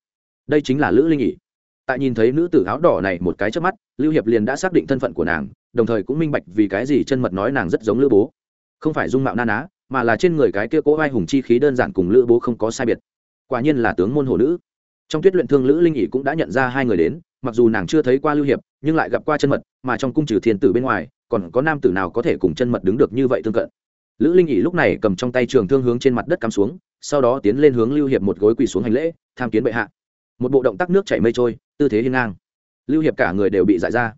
Đây chính là lữ linh nhỉ tại nhìn thấy nữ tử áo đỏ này một cái trước mắt, lưu hiệp liền đã xác định thân phận của nàng, đồng thời cũng minh bạch vì cái gì chân mật nói nàng rất giống lữ bố. Không phải dung mạo na ná, mà là trên người cái kia cố vai hùng chi khí đơn giản cùng lữ bố không có sai biệt. Quả nhiên là tướng môn hồ nữ. Trong tuyết luyện thương lữ linh ỉ cũng đã nhận ra hai người đến, mặc dù nàng chưa thấy qua lưu hiệp, nhưng lại gặp qua chân mật, mà trong cung trừ thiên tử bên ngoài, còn có nam tử nào có thể cùng chân mật đứng được như vậy tương cận. Lữ linh ỉ lúc này cầm trong tay trường thương hướng trên mặt đất cắm xuống, sau đó tiến lên hướng lưu hiệp một gối quỳ xuống hành lễ, tham kiến bệ hạ một bộ động tác nước chảy mây trôi, tư thế hiên ngang. Lưu hiệp cả người đều bị dại ra.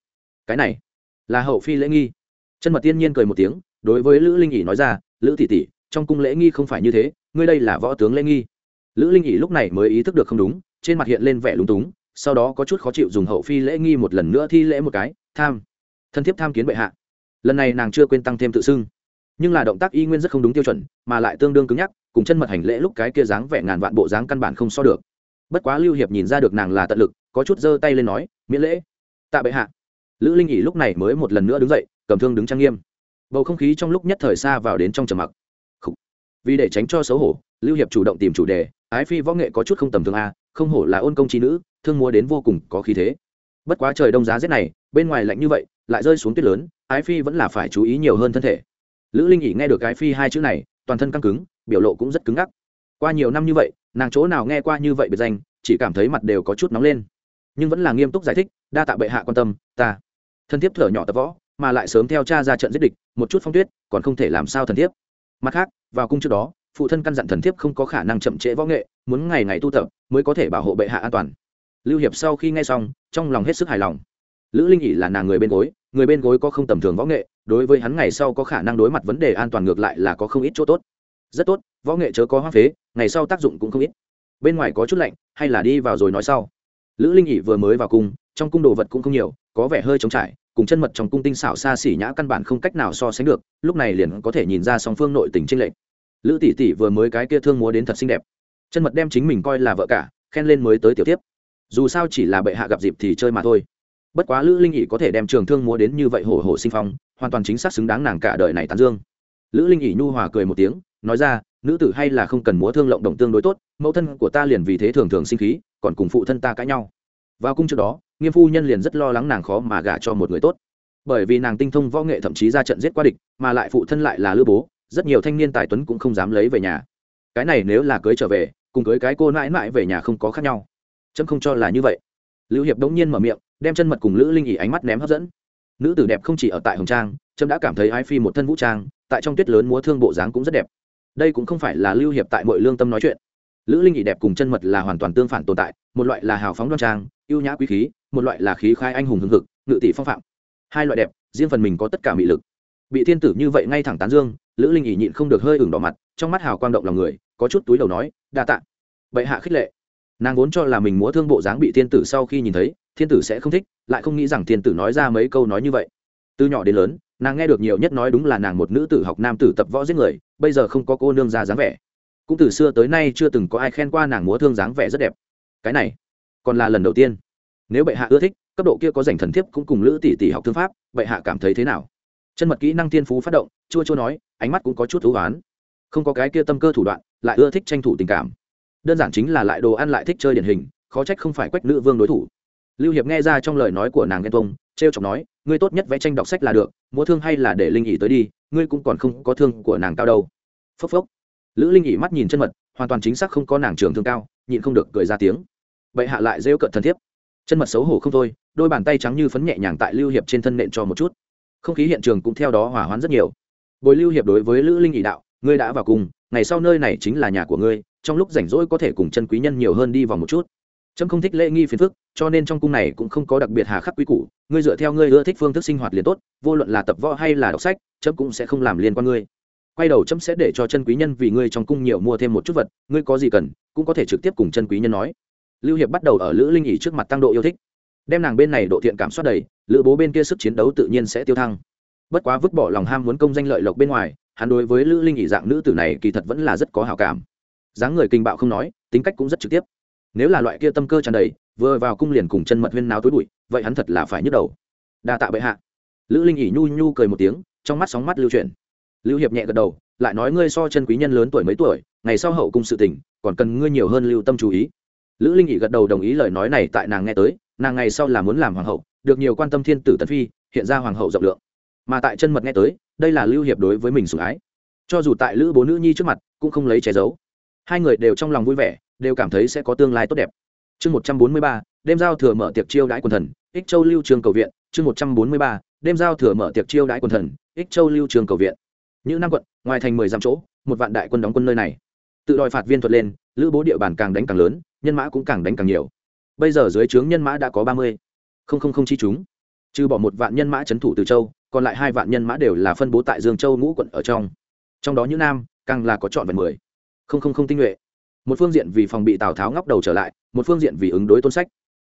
Cái này là hậu phi lễ nghi. Chân mật tiên nhiên cười một tiếng, đối với lữ linh ỉ nói ra, lữ tỷ tỷ, trong cung lễ nghi không phải như thế, ngươi đây là võ tướng lễ nghi. Lữ linh ỉ lúc này mới ý thức được không đúng, trên mặt hiện lên vẻ lúng túng, sau đó có chút khó chịu dùng hậu phi lễ nghi một lần nữa thi lễ một cái, tham, thân thiết tham kiến bệ hạ. Lần này nàng chưa quên tăng thêm tự xưng. Nhưng là động tác y nguyên rất không đúng tiêu chuẩn, mà lại tương đương cứng nhắc, cùng chân mật hành lễ lúc cái kia dáng vẻ ngàn vạn bộ dáng căn bản không so được bất quá lưu hiệp nhìn ra được nàng là tận lực, có chút giơ tay lên nói, miễn lễ. Tạ bệ hạ. Lữ linh ỉ lúc này mới một lần nữa đứng dậy, cầm thương đứng trang nghiêm. Bầu không khí trong lúc nhất thời xa vào đến trong trầm mặc. Vì để tránh cho xấu hổ, lưu hiệp chủ động tìm chủ đề, ái phi võ nghệ có chút không tầm thường a, không hổ là ôn công trí nữ, thương mua đến vô cùng có khí thế. Bất quá trời đông giá rét này, bên ngoài lạnh như vậy, lại rơi xuống tuyết lớn, ái phi vẫn là phải chú ý nhiều hơn thân thể. Lữ linh ỉ nghe được ái phi hai chữ này, toàn thân căng cứng, biểu lộ cũng rất cứng ngắc. Qua nhiều năm như vậy nàng chỗ nào nghe qua như vậy biệt danh, chỉ cảm thấy mặt đều có chút nóng lên. Nhưng vẫn là nghiêm túc giải thích, đa tạ bệ hạ quan tâm, ta. Thân thiếp thở nhỏ tập võ, mà lại sớm theo cha ra trận giết địch, một chút phong tuyết, còn không thể làm sao thần thiếp. Mặt khác, vào cung trước đó, phụ thân căn dặn thần thiếp không có khả năng chậm trễ võ nghệ, muốn ngày ngày tu tập, mới có thể bảo hộ bệ hạ an toàn. Lưu hiệp sau khi nghe xong, trong lòng hết sức hài lòng. Lữ linh ỉ là nàng người bên gối, người bên gối có không tầm thường võ nghệ, đối với hắn ngày sau có khả năng đối mặt vấn đề an toàn ngược lại là có không ít chỗ tốt rất tốt, võ nghệ chớ có hoa phế, ngày sau tác dụng cũng không ít. Bên ngoài có chút lạnh, hay là đi vào rồi nói sau. Lữ linh ỉ vừa mới vào cung, trong cung đồ vật cũng không nhiều, có vẻ hơi trống trải, cùng chân mật trong cung tinh xảo xa xỉ nhã căn bản không cách nào so sánh được, lúc này liền có thể nhìn ra song phương nội tình tranh lệch. Lữ tỷ tỷ vừa mới cái kia thương múa đến thật xinh đẹp. Chân mật đem chính mình coi là vợ cả, khen lên mới tới tiểu tiếp. Dù sao chỉ là bệ hạ gặp dịp thì chơi mà thôi. Bất quá lữ linh ỉ có thể đem trường thương múa đến như vậy hổ hổ sinh phong, hoàn toàn chính xác xứng đáng nàng cả đời này tán dương. Lữ linh ỉ nhu hòa cười một tiếng nói ra, nữ tử hay là không cần múa thương lộng động tương đối tốt, mẫu thân của ta liền vì thế thường thường sinh khí, còn cùng phụ thân ta cãi nhau. Vào cung trước đó, nghiêm phu nhân liền rất lo lắng nàng khó mà gả cho một người tốt. Bởi vì nàng tinh thông võ nghệ thậm chí ra trận giết qua địch, mà lại phụ thân lại là lữ bố, rất nhiều thanh niên tài tuấn cũng không dám lấy về nhà. Cái này nếu là cưới trở về, cùng cưới cái cô mãi mãi về nhà không có khác nhau. Trâm không cho là như vậy. Lưu hiệp đống nhiên mở miệng, đem chân mật cùng lữ linh ỉ ánh mắt ném hấp dẫn. Nữ tử đẹp không chỉ ở tại hồng trang trâm đã cảm thấy ái phi một thân vũ trang, tại trong tuyết lớn múa thương bộ dáng cũng rất đẹp đây cũng không phải là lưu hiệp tại mọi lương tâm nói chuyện. Lữ linh ỉ đẹp cùng chân mật là hoàn toàn tương phản tồn tại, một loại là hào phóng đoan trang, ưu nhã quý khí, một loại là khí khai anh hùng hưng hực, ngự tỷ phong phạm. Hai loại đẹp, riêng phần mình có tất cả mị lực. Bị thiên tử như vậy ngay thẳng tán dương, lữ linh ỉ nhịn không được hơi ửng đỏ mặt, trong mắt hào quang động lòng người, có chút túi đầu nói, đa tạ. Bệ hạ khích lệ. Nàng vốn cho là mình múa thương bộ dáng bị thiên tử sau khi nhìn thấy, thiên tử sẽ không thích, lại không nghĩ rằng thiên tử nói ra mấy câu nói như vậy. Từ nhỏ đến lớn nàng nghe được nhiều nhất nói đúng là nàng một nữ tử học nam tử tập võ giết người, bây giờ không có cô nương ra dáng vẻ. Cũng từ xưa tới nay chưa từng có ai khen qua nàng múa thương dáng vẻ rất đẹp. Cái này, còn là lần đầu tiên. Nếu bệ hạ ưa thích, cấp độ kia có dành thần thiếp cũng cùng lữ tỷ tỷ học thương pháp, bệ hạ cảm thấy thế nào? Chân mật kỹ năng tiên phú phát động, chua chua nói, ánh mắt cũng có chút thú oán. Không có cái kia tâm cơ thủ đoạn, lại ưa thích tranh thủ tình cảm. Đơn giản chính là lại đồ ăn lại thích chơi điển hình, khó trách không phải quách nữ vương đối thủ. Lưu hiệp nghe ra trong lời nói của nàng ghen tông t r e o chọc nói, ngươi tốt nhất vẽ tranh đọc sách là được mua thương hay là để linh ỉ tới đi, ngươi cũng còn không có thương của nàng cao đâu. Phốc phốc. Lữ linh ỉ mắt nhìn chân mật, hoàn toàn chính xác không có nàng trường thương cao, nhịn không được cười ra tiếng. Bệ hạ lại rêu cận thân thiết chân mật xấu hổ không thôi, đôi bàn tay trắng như phấn nhẹ nhàng tại lưu hiệp trên thân nện cho một chút. Không khí hiện trường cũng theo đó hỏa hoãn rất nhiều. Bồi lưu hiệp đối với lữ linh ỉ đạo, ngươi đã vào cùng, ngày sau nơi này chính là nhà của ngươi, trong lúc rảnh rỗi có thể cùng chân quý nhân nhiều hơn đi vào một chút trâm không thích lễ nghi phiền phức, cho nên trong cung này cũng không có đặc biệt hà khắc quý củ. Ngươi dựa theo ngươi ưa thích phương thức sinh hoạt liền tốt, vô luận là tập võ hay là đọc sách, trâm cũng sẽ không làm liên quan ngươi. Quay đầu trâm sẽ để cho chân quý nhân vì ngươi trong cung nhiều mua thêm một chút vật, ngươi có gì cần, cũng có thể trực tiếp cùng chân quý nhân nói. Lưu hiệp bắt đầu ở lữ linh ỉ trước mặt tăng độ yêu thích. Đem nàng bên này độ thiện cảm soát đầy, lữ bố bên kia sức chiến đấu tự nhiên sẽ tiêu thăng. Bất quá vứt bỏ lòng ham muốn công danh lợi lộc bên ngoài, hắn đối với lữ linh ỉ dạng nữ tử này kỳ thật vẫn là rất có hào cảm. Dáng người kinh bạo không nói, tính cách cũng rất trực tiếp nếu là loại kia tâm cơ tràn đầy, vừa vào cung liền cùng chân mật huyên náo tối bụi, vậy hắn thật là phải nhức đầu. Đa tạ bệ hạ. Lữ linh ỉ nhu nhu cười một tiếng, trong mắt sóng mắt lưu chuyển. Lưu hiệp nhẹ gật đầu, lại nói ngươi so chân quý nhân lớn tuổi mấy tuổi, ngày sau hậu cung sự tình, còn cần ngươi nhiều hơn lưu tâm chú ý. Lữ linh ỉ gật đầu đồng ý lời nói này tại nàng nghe tới, nàng ngày sau là muốn làm hoàng hậu, được nhiều quan tâm thiên tử tân phi, hiện ra hoàng hậu rộng lượng. Mà tại chân mật nghe tới, đây là lưu hiệp đối với mình sủng ái. Cho dù tại lữ bố nữ nhi trước mặt, cũng không lấy che giấu. Hai người đều trong lòng vui vẻ đều cảm thấy sẽ có tương lai tốt đẹp. Chương một trăm bốn mươi ba, đêm giao thừa mở tiệc chiêu đãi quần thần, ích châu lưu trường cầu viện. Chương một trăm bốn mươi ba, đêm giao thừa mở tiệc chiêu đãi quần thần, ích châu lưu trường cầu viện. Những năm quận, ngoài thành mười dặm chỗ, một vạn đại quân đóng quân nơi này. Tự đòi phạt viên thuật lên, lữ bố địa bàn càng đánh càng lớn, nhân mã cũng càng đánh càng nhiều. Bây giờ dưới trướng nhân mã đã có ba mươi. Không không không chi chúng. Trừ bỏ một vạn nhân mã trấn thủ từ châu, còn lại hai vạn nhân mã đều là phân bố tại dương châu ngũ quận ở trong. Trong đó Như nam, càng là có chọn vẹn mười. Không không không tinh nhuệ một phương diện vì phòng bị tào tháo ngóc đầu trở lại một phương diện vì ứng đối tôn sách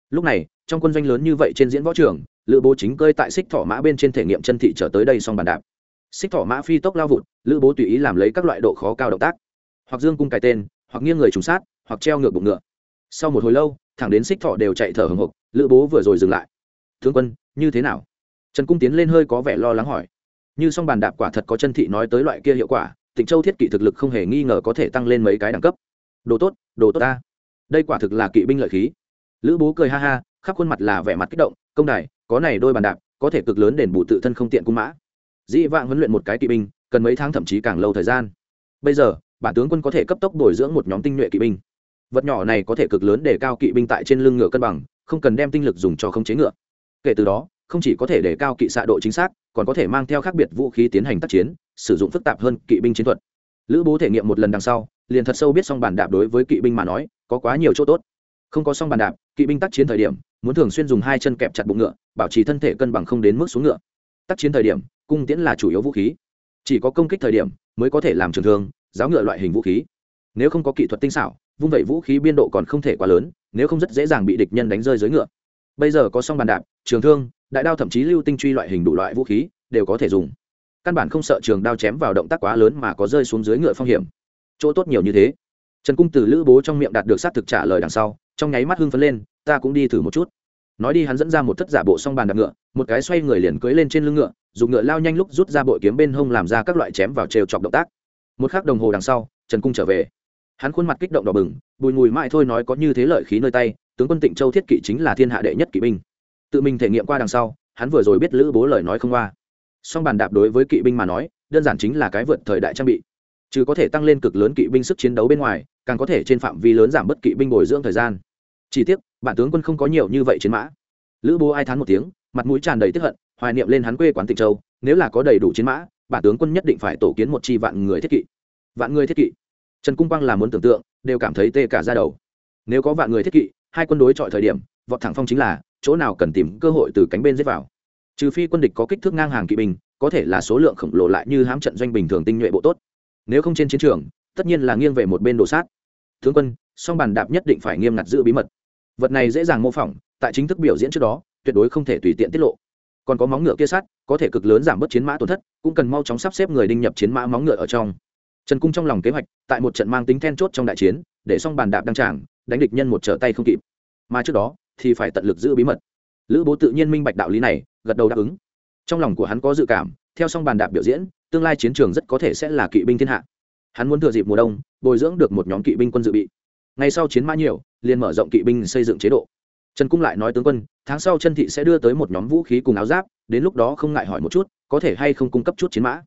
lúc này trong quân doanh lớn như vậy trên diễn võ trường lữ bố chính cơi tại xích thỏ mã bên trên thể nghiệm chân thị trở tới đây xong bàn đạp xích thỏ mã phi tốc lao vụt lữ bố tùy ý làm lấy các loại độ khó cao động tác hoặc dương cung cài tên hoặc nghiêng người trùng sát hoặc treo ngược bụng ngựa sau một hồi lâu thẳng đến xích thọ đều chạy thở hồng hộc lữ bố vừa rồi dừng lại thương quân như thế nào trần cung tiến lên hơi có vẻ lo lắng hỏi như song bàn đạp quả thật có chân thị nói tới loại kia hiệu quả tịnh châu thiết kỵ thực lực không hề nghi ngờ có thể tăng lên mấy cái đẳng cấp đồ tốt đồ tốt ta. Đây quả thực là kỵ binh lợi khí. Lữ bố cười ha ha, khắp khuôn mặt là vẻ mặt kích động, công đài, có này đôi bàn đạp, có thể cực lớn đền bù tự thân không tiện cung mã. Dĩ vãng huấn luyện một cái kỵ binh, cần mấy tháng thậm chí càng lâu thời gian. Bây giờ, bản tướng quân có thể cấp tốc bồi dưỡng một nhóm tinh nhuệ kỵ binh. Vật nhỏ này có thể cực lớn để cao kỵ binh tại trên lưng ngựa cân bằng, không cần đem tinh lực dùng cho khống chế ngựa. Kể từ đó, không chỉ có thể để cao kỵ xạ độ chính xác, còn có thể mang theo khác biệt vũ khí tiến hành tác chiến, sử dụng phức tạp hơn kỵ binh chiến thuật. Lữ bố thể nghiệm một lần đằng sau liền thật sâu biết song bàn đạp đối với kỵ binh mà nói, có quá nhiều chỗ tốt. Không có song bàn đạp, kỵ binh tác chiến thời điểm, muốn thường xuyên dùng hai chân kẹp chặt bụng ngựa, bảo trì thân thể cân bằng không đến mức xuống ngựa. Tác chiến thời điểm, cung tiễn là chủ yếu vũ khí. Chỉ có công kích thời điểm, mới có thể làm trường thương, giáo ngựa loại hình vũ khí. Nếu không có kỹ thuật tinh xảo, vung vẩy vũ khí biên độ còn không thể quá lớn, nếu không rất dễ dàng bị địch nhân đánh rơi dưới ngựa. Bây giờ có song bàn đạp, trường thương, đại đao thậm chí lưu tinh truy loại hình đủ loại vũ khí, đều có thể dùng. Căn bản không sợ trường đao chém vào động tác quá lớn mà có rơi xuống dưới ngựa phong hiểm chỗ tốt nhiều như thế. Trần cung từ lữ bố trong miệng đạt được xác thực trả lời đằng sau, trong nháy mắt hưng phấn lên, ta cũng đi thử một chút. Nói đi hắn dẫn ra một thất giả bộ song bàn đạp ngựa, một cái xoay người liền cưỡi lên trên lưng ngựa, dùng ngựa lao nhanh lúc rút ra bội kiếm bên hông làm ra các loại chém vào trêu chọc động tác. Một khắc đồng hồ đằng sau, trần cung trở về. Hắn khuôn mặt kích động đỏ bừng, bùi ngùi mãi thôi nói có như thế lợi khí nơi tay, tướng quân tịnh châu thiết kỵ chính là thiên hạ đệ nhất kỵ binh. Tự mình thể nghiệm qua đằng sau, hắn vừa rồi biết lữ bố lời nói không qua. Song bàn đạp đối với kỵ binh mà nói, đơn giản chính là cái vượt thời đại trang bị chứ có thể tăng lên cực lớn kỵ binh sức chiến đấu bên ngoài, càng có thể trên phạm vi lớn giảm bất kỵ binh bồi dưỡng thời gian. Chỉ tiếc, bản tướng quân không có nhiều như vậy chiến mã. Lữ bố ai thán một tiếng, mặt mũi tràn đầy tức hận, hoài niệm lên hắn quê quán tịnh châu, nếu là có đầy đủ chiến mã, bản tướng quân nhất định phải tổ kiến một chi vạn người thiết kỵ. Vạn người thiết kỵ. Trần cung quang là muốn tưởng tượng, đều cảm thấy tê cả ra đầu. Nếu có vạn người thiết kỵ, hai quân đối chọi thời điểm, vọt thẳng phong chính là chỗ nào cần tìm cơ hội từ cánh bên giết vào. Trừ phi quân địch có kích thước ngang hàng kỵ binh, có thể là số lượng khổng lồ lại như hám trận doanh bình thường tinh nhuệ bộ tốt nếu không trên chiến trường, tất nhiên là nghiêng về một bên đồ sát. Tướng quân, song bàn đạp nhất định phải nghiêm ngặt giữ bí mật. Vật này dễ dàng mô phỏng, tại chính thức biểu diễn trước đó, tuyệt đối không thể tùy tiện tiết lộ. Còn có móng ngựa kia sắt có thể cực lớn giảm bớt chiến mã tổn thất, cũng cần mau chóng sắp xếp người đinh nhập chiến mã móng ngựa ở trong. Trần cung trong lòng kế hoạch, tại một trận mang tính then chốt trong đại chiến, để xong bàn đạp đăng tràng, đánh địch nhân một trở tay không kịp. Mà trước đó, thì phải tận lực giữ bí mật. Lữ bố tự nhiên minh bạch đạo lý này, gật đầu đáp ứng. Trong lòng của hắn có dự cảm theo song bàn đạp biểu diễn, tương lai chiến trường rất có thể sẽ là kỵ binh thiên hạ. Hắn muốn thừa dịp mùa đông, bồi dưỡng được một nhóm kỵ binh quân dự bị. Ngay sau chiến mã nhiều, liền mở rộng kỵ binh xây dựng chế độ. Trần cung lại nói tướng quân, tháng sau chân thị sẽ đưa tới một nhóm vũ khí cùng áo giáp, đến lúc đó không ngại hỏi một chút, có thể hay không cung cấp chút chiến mã.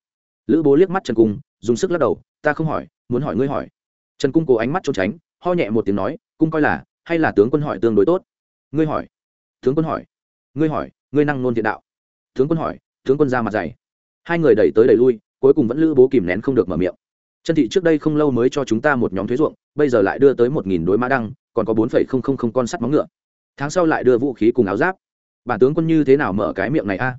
Lữ bố liếc mắt trần cung, dùng sức lắc đầu, ta không hỏi, muốn hỏi ngươi hỏi. Trần cung cố ánh mắt trốn tránh, ho nhẹ một tiếng nói, cung coi là, hay là tướng quân hỏi tương đối tốt? Ngươi hỏi. Tướng quân hỏi. Ngươi hỏi, ngươi năng nôn thiện đạo. Tướng quân hỏi, tướng quân ra mặt dày hai người đẩy tới đẩy lui, cuối cùng vẫn lữ bố kìm nén không được mở miệng. Chân thị trước đây không lâu mới cho chúng ta một nhóm thuế ruộng, bây giờ lại đưa tới một nghìn đối mã đăng, còn có bốn phẩy không không không con sắt móng ngựa. Tháng sau lại đưa vũ khí cùng áo giáp. Bản tướng quân như thế nào mở cái miệng này a?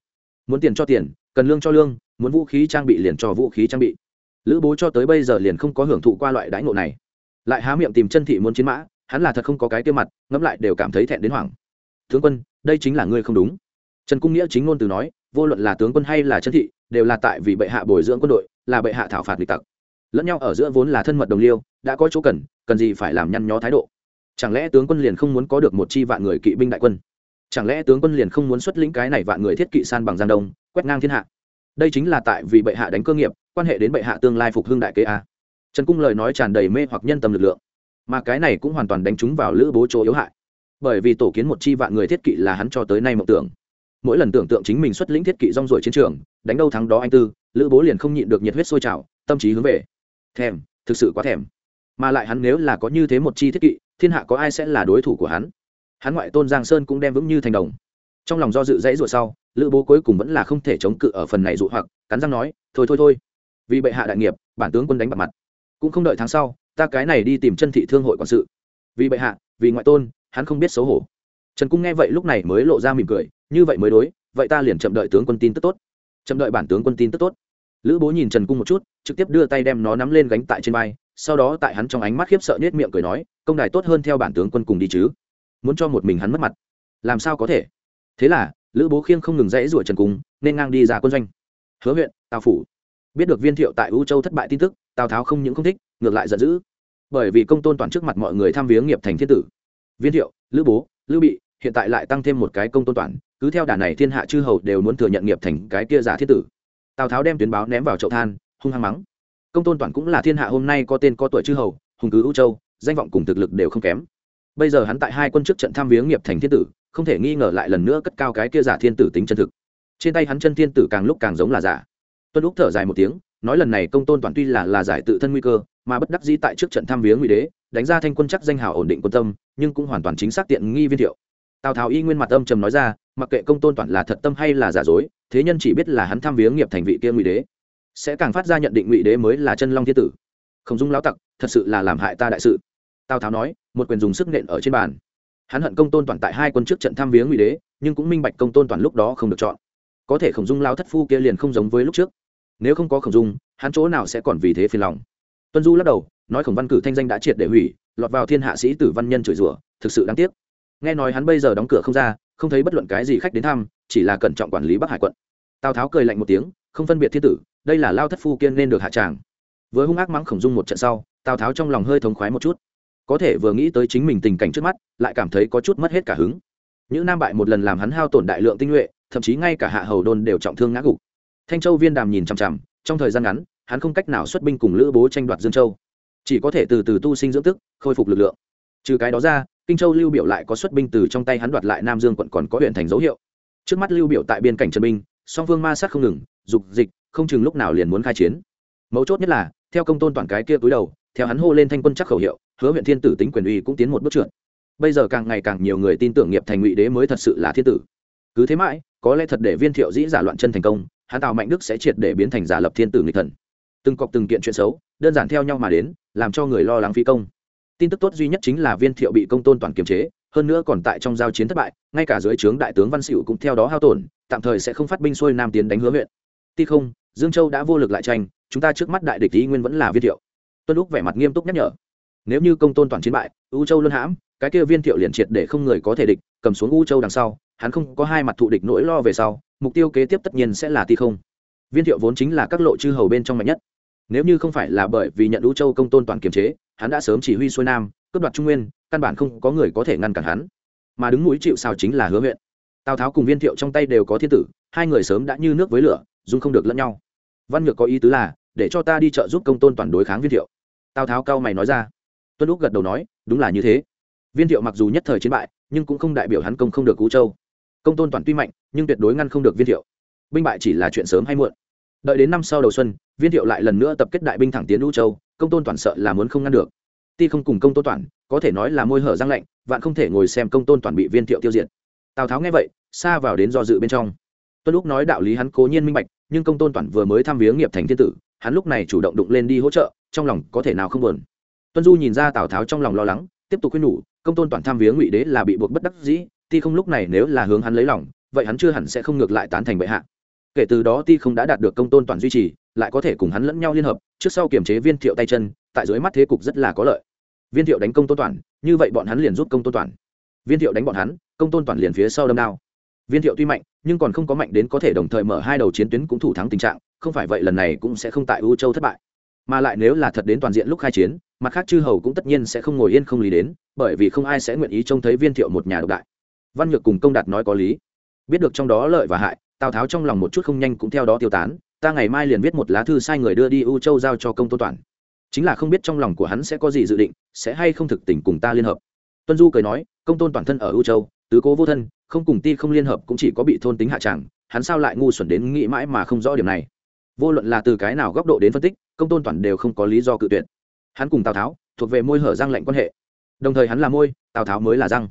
Muốn tiền cho tiền, cần lương cho lương, muốn vũ khí trang bị liền cho vũ khí trang bị. Lữ bố cho tới bây giờ liền không có hưởng thụ qua loại đãi ngộ này. Lại há miệng tìm chân thị muốn chiến mã, hắn là thật không có cái tiêu mặt, ngẫm lại đều cảm thấy thẹn đến hoảng. Tướng quân, đây chính là ngươi không đúng. Trần cung nghĩa chính ngôn từ nói, vô luận là tướng quân hay là chân thị đều là tại vì bệ hạ bồi dưỡng quân đội, là bệ hạ thảo phạt bị tặc. Lẫn nhau ở giữa vốn là thân mật đồng liêu, đã có chỗ cần cần gì phải làm nhăn nhó thái độ. Chẳng lẽ tướng quân liền không muốn có được một chi vạn người kỵ binh đại quân? Chẳng lẽ tướng quân liền không muốn xuất lĩnh cái này vạn người thiết kỵ san bằng giang đông, quét ngang thiên hạ? Đây chính là tại vì bệ hạ đánh cơ nghiệp, quan hệ đến bệ hạ tương lai phục hưng đại kế a. Trần cung lời nói tràn đầy mê hoặc nhân tâm lực lượng. Mà cái này cũng hoàn toàn đánh trúng vào lữ bố chỗ yếu hại. Bởi vì tổ kiến một chi vạn người thiết kỵ là hắn cho tới nay mộng tưởng mỗi lần tưởng tượng chính mình xuất lĩnh thiết kỵ rong ruổi chiến trường, đánh đâu thắng đó anh tư, lữ bố liền không nhịn được nhiệt huyết sôi trào, tâm trí hướng về. Thèm, thực sự quá thèm. Mà lại hắn nếu là có như thế một chi thiết kỵ, thiên hạ có ai sẽ là đối thủ của hắn? Hắn ngoại tôn giang sơn cũng đem vững như thành đồng. Trong lòng do dự dãy ruột sau, lữ bố cuối cùng vẫn là không thể chống cự ở phần này dụ hoặc, cắn răng nói, thôi thôi thôi. Vì bệ hạ đại nghiệp, bản tướng quân đánh bạc mặt. Cũng không đợi tháng sau, ta cái này đi tìm chân thị thương hội quản sự. Vì bệ hạ, vì ngoại tôn, hắn không biết xấu hổ. Trần cung nghe vậy lúc này mới lộ ra mỉm cười như vậy mới đối, vậy ta liền chậm đợi tướng quân tin tức tốt. Chậm đợi bản tướng quân tin tức tốt. Lữ bố nhìn trần cung một chút, trực tiếp đưa tay đem nó nắm lên gánh tại trên vai, sau đó tại hắn trong ánh mắt khiếp sợ nhếch miệng cười nói, công đài tốt hơn theo bản tướng quân cùng đi chứ? Muốn cho một mình hắn mất mặt, làm sao có thể? Thế là, lữ bố khiêng không ngừng dãy rủa trần cung, nên ngang đi ra quân doanh. Hứa huyện, tào phủ. Biết được viên thiệu tại u châu thất bại tin tức, tào tháo không những không thích, ngược lại giận dữ. Bởi vì công tôn toàn trước mặt mọi người tham viếng nghiệp thành thiên tử. Viên thiệu, lữ bố, lữ bị hiện tại lại tăng thêm một cái công tôn toàn, cứ theo đà này thiên hạ chư hầu đều muốn thừa nhận nghiệp thành cái kia giả thiên tử. Tào tháo đem tuyến báo ném vào chậu than, hung hăng mắng. Công tôn toàn cũng là thiên hạ hôm nay có tên có tuổi chư hầu, hùng cứ ưu châu, danh vọng cùng thực lực đều không kém. Bây giờ hắn tại hai quân trước trận tham viếng nghiệp thành thiên tử, không thể nghi ngờ lại lần nữa cất cao cái kia giả thiên tử tính chân thực. Trên tay hắn chân thiên tử càng lúc càng giống là giả. Tuân lúc thở dài một tiếng, nói lần này công tôn toàn tuy là là giải tự thân nguy cơ, mà bất đắc dĩ tại trước trận tham viếng ngụy đế, đánh ra thanh quân chắc danh hào ổn định quân tâm, nhưng cũng hoàn toàn chính xác tiện nghi viên thiệu tào tháo y nguyên mặt âm trầm nói ra, mặc kệ công tôn toàn là thật tâm hay là giả dối, thế nhân chỉ biết là hắn tham viếng nghiệp thành vị kia ngụy đế. Sẽ càng phát ra nhận định ngụy đế mới là chân long thiên tử. Không dung lão tặc, thật sự là làm hại ta đại sự. Tào tháo nói, một quyền dùng sức nện ở trên bàn. Hắn hận công tôn toàn tại hai quân trước trận tham viếng ngụy đế, nhưng cũng minh bạch công tôn toàn lúc đó không được chọn. Có thể khổng dung lao thất phu kia liền không giống với lúc trước. Nếu không có khổng dung, hắn chỗ nào sẽ còn vì thế phiền lòng? Tuân du lắc đầu, nói khổng văn cử thanh danh đã triệt để hủy, lọt vào thiên hạ sĩ tử văn nhân chửi rủa, thực sự đáng tiếc nghe nói hắn bây giờ đóng cửa không ra, không thấy bất luận cái gì khách đến thăm, chỉ là cẩn trọng quản lý bắc hải quận. Tào tháo cười lạnh một tiếng, không phân biệt thiên tử, đây là lao thất phu kiên nên được hạ tràng. Với hung ác mắng khổng dung một trận sau, tào tháo trong lòng hơi thống khoái một chút. Có thể vừa nghĩ tới chính mình tình cảnh trước mắt, lại cảm thấy có chút mất hết cả hứng. Những nam bại một lần làm hắn hao tổn đại lượng tinh nhuệ, thậm chí ngay cả hạ hầu đôn đều trọng thương ngã gục. Thanh châu viên đàm nhìn chằm chằm, trong thời gian ngắn, hắn không cách nào xuất binh cùng lữ bố tranh đoạt dương châu. Chỉ có thể từ từ tu sinh dưỡng tức, khôi phục lực lượng. Trừ cái đó ra kinh châu lưu biểu lại có xuất binh từ trong tay hắn đoạt lại nam dương quận còn có huyện thành dấu hiệu. Trước mắt lưu biểu tại biên cảnh trần binh, song phương ma sát không ngừng, dục dịch, không chừng lúc nào liền muốn khai chiến. Mấu chốt nhất là, theo công tôn toàn cái kia túi đầu, theo hắn hô lên thanh quân chắc khẩu hiệu, hứa huyện thiên tử tính quyền uy cũng tiến một bước trượt. Bây giờ càng ngày càng nhiều người tin tưởng nghiệp thành ngụy đế mới thật sự là thiên tử. Cứ thế mãi, có lẽ thật để viên thiệu dĩ giả loạn chân thành công, hắn tào mạnh đức sẽ triệt để biến thành giả lập thiên tử nghịch thần. Từng cọc từng kiện chuyện xấu, đơn giản theo nhau mà đến, làm cho người lo lắng phi công tin tức tốt duy nhất chính là viên thiệu bị công tôn toàn kiềm chế, hơn nữa còn tại trong giao chiến thất bại, ngay cả dưới trướng đại tướng văn Sĩu cũng theo đó hao tổn, tạm thời sẽ không phát binh xuôi nam tiến đánh hứa huyện. Ti không, dương châu đã vô lực lại tranh, chúng ta trước mắt đại địch ý nguyên vẫn là viên thiệu. Tuân lúc vẻ mặt nghiêm túc nhắc nhở. Nếu như công tôn toàn chiến bại, u châu luân hãm, cái kia viên thiệu liền triệt để không người có thể địch, cầm xuống u châu đằng sau, hắn không có hai mặt thụ địch nỗi lo về sau, mục tiêu kế tiếp tất nhiên sẽ là ti không. Viên thiệu vốn chính là các lộ chư hầu bên trong mạnh nhất. Nếu như không phải là bởi vì nhận u châu công tôn toàn kiềm chế hắn đã sớm chỉ huy xuôi nam, cướp đoạt trung nguyên, căn bản không có người có thể ngăn cản hắn. Mà đứng mũi chịu sao chính là hứa huyện. Tào tháo cùng viên thiệu trong tay đều có thiên tử, hai người sớm đã như nước với lửa, dung không được lẫn nhau. Văn ngược có ý tứ là, để cho ta đi trợ giúp công tôn toàn đối kháng viên thiệu. Tào tháo cao mày nói ra. Tuân lúc gật đầu nói, đúng là như thế. Viên thiệu mặc dù nhất thời chiến bại, nhưng cũng không đại biểu hắn công không được cú châu. Công tôn toàn tuy mạnh, nhưng tuyệt đối ngăn không được viên thiệu. Binh bại chỉ là chuyện sớm hay muộn. Đợi đến năm sau đầu xuân, viên thiệu lại lần nữa tập kết đại binh thẳng tiến lũ châu công tôn toàn sợ là muốn không ngăn được. Ti không cùng công tôn toàn, có thể nói là môi hở răng lạnh, vạn không thể ngồi xem công tôn toàn bị viên thiệu tiêu diệt. Tào tháo nghe vậy, xa vào đến do dự bên trong. Tuân lúc nói đạo lý hắn cố nhiên minh bạch, nhưng công tôn toàn vừa mới thăm viếng nghiệp thành thiên tử, hắn lúc này chủ động đụng lên đi hỗ trợ, trong lòng có thể nào không buồn. Tuân du nhìn ra tào tháo trong lòng lo lắng, tiếp tục khuyên nhủ, công tôn toàn tham viếng ngụy đế là bị buộc bất đắc dĩ, ti không lúc này nếu là hướng hắn lấy lòng, vậy hắn chưa hẳn sẽ không ngược lại tán thành bệ hạ. Kể từ đó ti không đã đạt được công tôn toàn duy trì lại có thể cùng hắn lẫn nhau liên hợp, trước sau kiềm chế viên thiệu tay chân, tại dưới mắt thế cục rất là có lợi. Viên thiệu đánh công tôn toàn như vậy bọn hắn liền giúp công tôn toàn viên thiệu đánh bọn hắn, công tôn toàn liền phía sau đâm đao. Viên thiệu tuy mạnh, nhưng còn không có mạnh đến có thể đồng thời mở hai đầu chiến tuyến cũng thủ thắng tình trạng, không phải vậy lần này cũng sẽ không tại u châu thất bại. Mà lại nếu là thật đến toàn diện lúc khai chiến, mặt khác chư hầu cũng tất nhiên sẽ không ngồi yên không lý đến, bởi vì không ai sẽ nguyện ý trông thấy viên thiệu một nhà độc đại. Văn nhược cùng công đạt nói có lý. Biết được trong đó lợi và hại, tào tháo trong lòng một chút không nhanh cũng theo đó tiêu tán ta ngày mai liền viết một lá thư sai người đưa đi u châu giao cho công tôn toàn. Chính là không biết trong lòng của hắn sẽ có gì dự định, sẽ hay không thực tình cùng ta liên hợp. Tuân du cười nói, công tôn toàn thân ở u châu, tứ cố vô thân, không cùng ti không liên hợp cũng chỉ có bị thôn tính hạ tràng hắn sao lại ngu xuẩn đến nghĩ mãi mà không rõ điểm này? Vô luận là từ cái nào góc độ đến phân tích, công tôn toàn đều không có lý do cự tuyệt. Hắn cùng tào tháo, thuộc về môi hở răng lệnh quan hệ. Đồng thời hắn là môi, tào tháo mới là răng.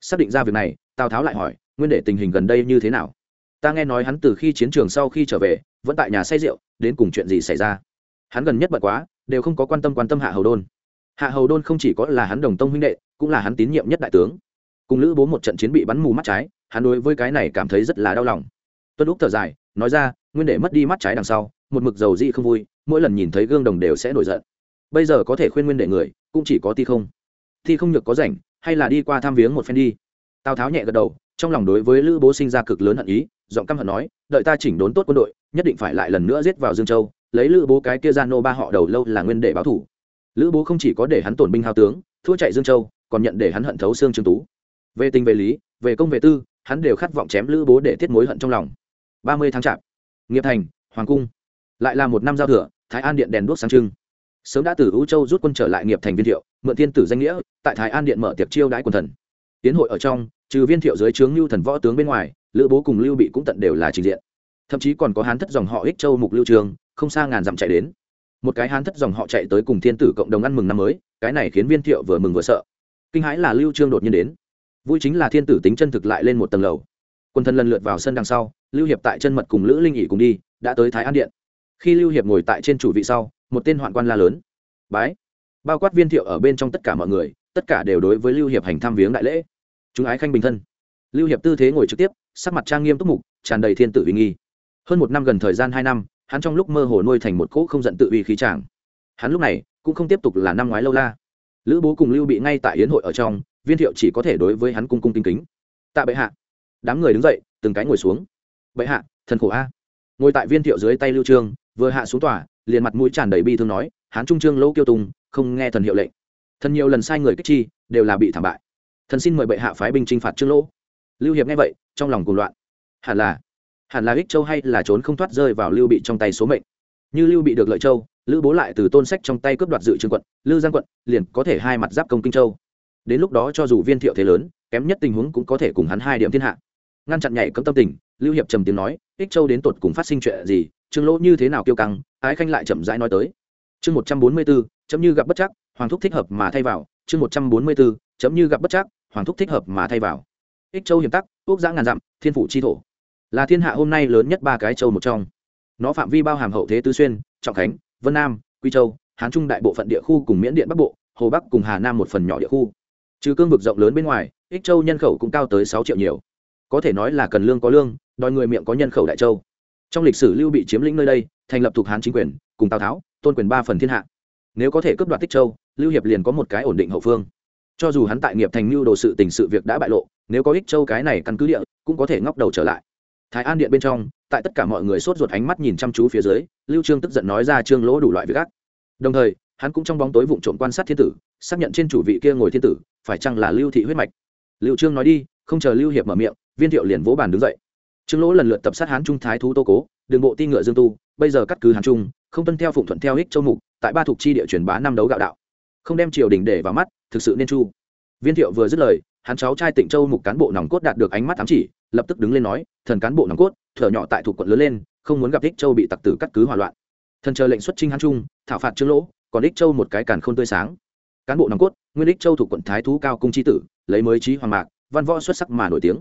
Xác định ra việc này, tào tháo lại hỏi, nguyên để tình hình gần đây như thế nào? Ta nghe nói hắn từ khi chiến trường sau khi trở về vẫn tại nhà say rượu, đến cùng chuyện gì xảy ra? Hắn gần nhất bận quá, đều không có quan tâm quan tâm hạ hầu đôn. Hạ hầu đôn không chỉ có là hắn đồng tông huynh đệ, cũng là hắn tín nhiệm nhất đại tướng. Cùng lữ bố một trận chiến bị bắn mù mắt trái, hắn đối với cái này cảm thấy rất là đau lòng. Tuân úc thở dài, nói ra, nguyên đệ mất đi mắt trái đằng sau, một mực dầu dị không vui, mỗi lần nhìn thấy gương đồng đều sẽ nổi giận. Bây giờ có thể khuyên nguyên đệ người, cũng chỉ có ti không. Thi không nhược có rảnh, hay là đi qua thăm viếng một phen đi. Tào tháo nhẹ gật đầu trong lòng đối với lữ bố sinh ra cực lớn hận ý, giọng căm hận nói, đợi ta chỉnh đốn tốt quân đội, nhất định phải lại lần nữa giết vào dương châu, lấy lữ bố cái kia gian nô ba họ đầu lâu là nguyên để báo thủ. Lữ bố không chỉ có để hắn tổn binh hao tướng, thua chạy dương châu, còn nhận để hắn hận thấu xương trương tú. Về tình về lý, về công về tư, hắn đều khát vọng chém lữ bố để tiết mối hận trong lòng. Ba mươi tháng chạp, nghiệp thành, hoàng cung. Lại là một năm giao thừa, thái an điện đèn đuốc sáng trưng. Sớm đã từ ưu châu rút quân trở lại nghiệp thành viên thiệu, mượn thiên tử danh nghĩa, tại thái an điện mở tiệc chiêu đãi quần thần tiến hội ở trong, trừ viên thiệu dưới trướng lưu thần võ tướng bên ngoài, lữ bố cùng lưu bị cũng tận đều là trình diện. Thậm chí còn có hán thất dòng họ ích châu mục lưu trường, không xa ngàn dặm chạy đến. Một cái hán thất dòng họ chạy tới cùng thiên tử cộng đồng ăn mừng năm mới, cái này khiến viên thiệu vừa mừng vừa sợ. Kinh hãi là lưu trương đột nhiên đến. Vui chính là thiên tử tính chân thực lại lên một tầng lầu. Quân thân lần lượt vào sân đằng sau, lưu hiệp tại chân mật cùng lữ linh ỉ cùng đi, đã tới thái an điện. Khi lưu hiệp ngồi tại trên chủ vị sau, một tên hoạn quan la lớn. Bái. Bao quát viên thiệu ở bên trong tất cả mọi người, tất cả đều đối với lưu hiệp hành tham viếng đại lễ chúng ái khanh bình thân. Lưu hiệp tư thế ngồi trực tiếp, sắc mặt trang nghiêm túc mục, tràn đầy thiên tử uy nghi. Hơn một năm gần thời gian hai năm, hắn trong lúc mơ hồ nuôi thành một cỗ không giận tự uy khí tràng hắn lúc này cũng không tiếp tục là năm ngoái lâu la. Lữ bố cùng lưu bị ngay tại yến hội ở trong, viên thiệu chỉ có thể đối với hắn cung cung kính kính. Tạ bệ hạ. Đám người đứng dậy, từng cái ngồi xuống. Bệ hạ, thần khổ a. Ngồi tại viên thiệu dưới tay lưu trương, vừa hạ xuống tòa, liền mặt mũi tràn đầy bi thương nói, hán trung trương lâu kiêu tùng, không nghe thần hiệu lệnh. Thần nhiều lần sai người kích chi, đều là bị thảm bại thần xin mời bệ hạ phái binh chinh phạt trương lỗ. Lưu hiệp nghe vậy, trong lòng cuồng loạn. Hẳn là hẳn là ích châu hay là trốn không thoát rơi vào lưu bị trong tay số mệnh. Như lưu bị được lợi châu, lữ bố lại từ tôn sách trong tay cướp đoạt dự trương quận lư giang quận, liền có thể hai mặt giáp công kinh châu. Đến lúc đó cho dù viên thiệu thế lớn, kém nhất tình huống cũng có thể cùng hắn hai điểm thiên hạ. Ngăn chặn nhảy cấm tâm tình, lưu hiệp trầm tiếng nói, ích châu đến tột cùng phát sinh chuyện gì, trương lỗ như thế nào kiêu căng? Ái khanh lại chậm rãi nói tới. Chương một trăm bốn mươi bốn chấm như gặp bất chắc, hoàng thúc thích hợp mà thay vào, chương một trăm bốn mươi bốn chấm như gặp bất chắc, hoàng thúc thích hợp mà thay vào. Ích châu hiểm tắc, quốc giã ngàn dặm, thiên phủ chi thổ. Là thiên hạ hôm nay lớn nhất ba cái châu một trong. Nó phạm vi bao hàm hậu thế tứ xuyên, trọng khánh, vân nam, quy châu, hán trung đại bộ phận địa khu cùng miễn điện bắc bộ, hồ bắc cùng hà nam một phần nhỏ địa khu. Trừ cương vực rộng lớn bên ngoài, ích châu nhân khẩu cũng cao tới sáu triệu nhiều. Có thể nói là cần lương có lương, đòi người miệng có nhân khẩu đại châu. Trong lịch sử lưu bị chiếm lĩnh nơi đây, thành lập thuộc hán chính quyền, cùng tào tháo, tôn quyền ba phần thiên hạ. Nếu có thể cướp đoạt tích châu, lưu hiệp liền có một cái ổn định hậu phương cho dù hắn tại nghiệp thành mưu đồ sự tình sự việc đã bại lộ, nếu có ích châu cái này căn cứ địa, cũng có thể ngóc đầu trở lại. Thái an điện bên trong, tại tất cả mọi người sốt ruột ánh mắt nhìn chăm chú phía dưới, lưu trương tức giận nói ra trương lỗ đủ loại việc ác. Đồng thời, hắn cũng trong bóng tối vụng trộm quan sát thiên tử, xác nhận trên chủ vị kia ngồi thiên tử, phải chăng là lưu thị huyết mạch. Lưu trương nói đi, không chờ lưu hiệp mở miệng, viên thiệu liền vỗ bàn đứng dậy. Trương lỗ lần lượt tập sát hán trung thái thú tô cố, đường bộ ti ngựa dương tu, bây giờ cắt cứ hán trung, không tuân theo phụng thuận theo ích châu mục, tại ba thuộc chi địa truyền bá năm đấu gạo đạo. Không đem triều đình để vào mắt thực sự nên chu. Viên thiệu vừa dứt lời, hắn cháu trai tịnh châu mục cán bộ nòng cốt đạt được ánh mắt ám chỉ, lập tức đứng lên nói, thần cán bộ nòng cốt, thở nhỏ tại thuộc quận lớn lên, không muốn gặp ích châu bị tặc tử cắt cứ hỏa loạn. Thần chờ lệnh xuất trinh hán trung, thảo phạt trương lỗ, còn ích châu một cái càn khôn tươi sáng. Cán bộ nòng cốt, nguyên ích châu thuộc quận thái thú cao cung tri tử, lấy mới trí hoàng mạc, văn võ xuất sắc mà nổi tiếng.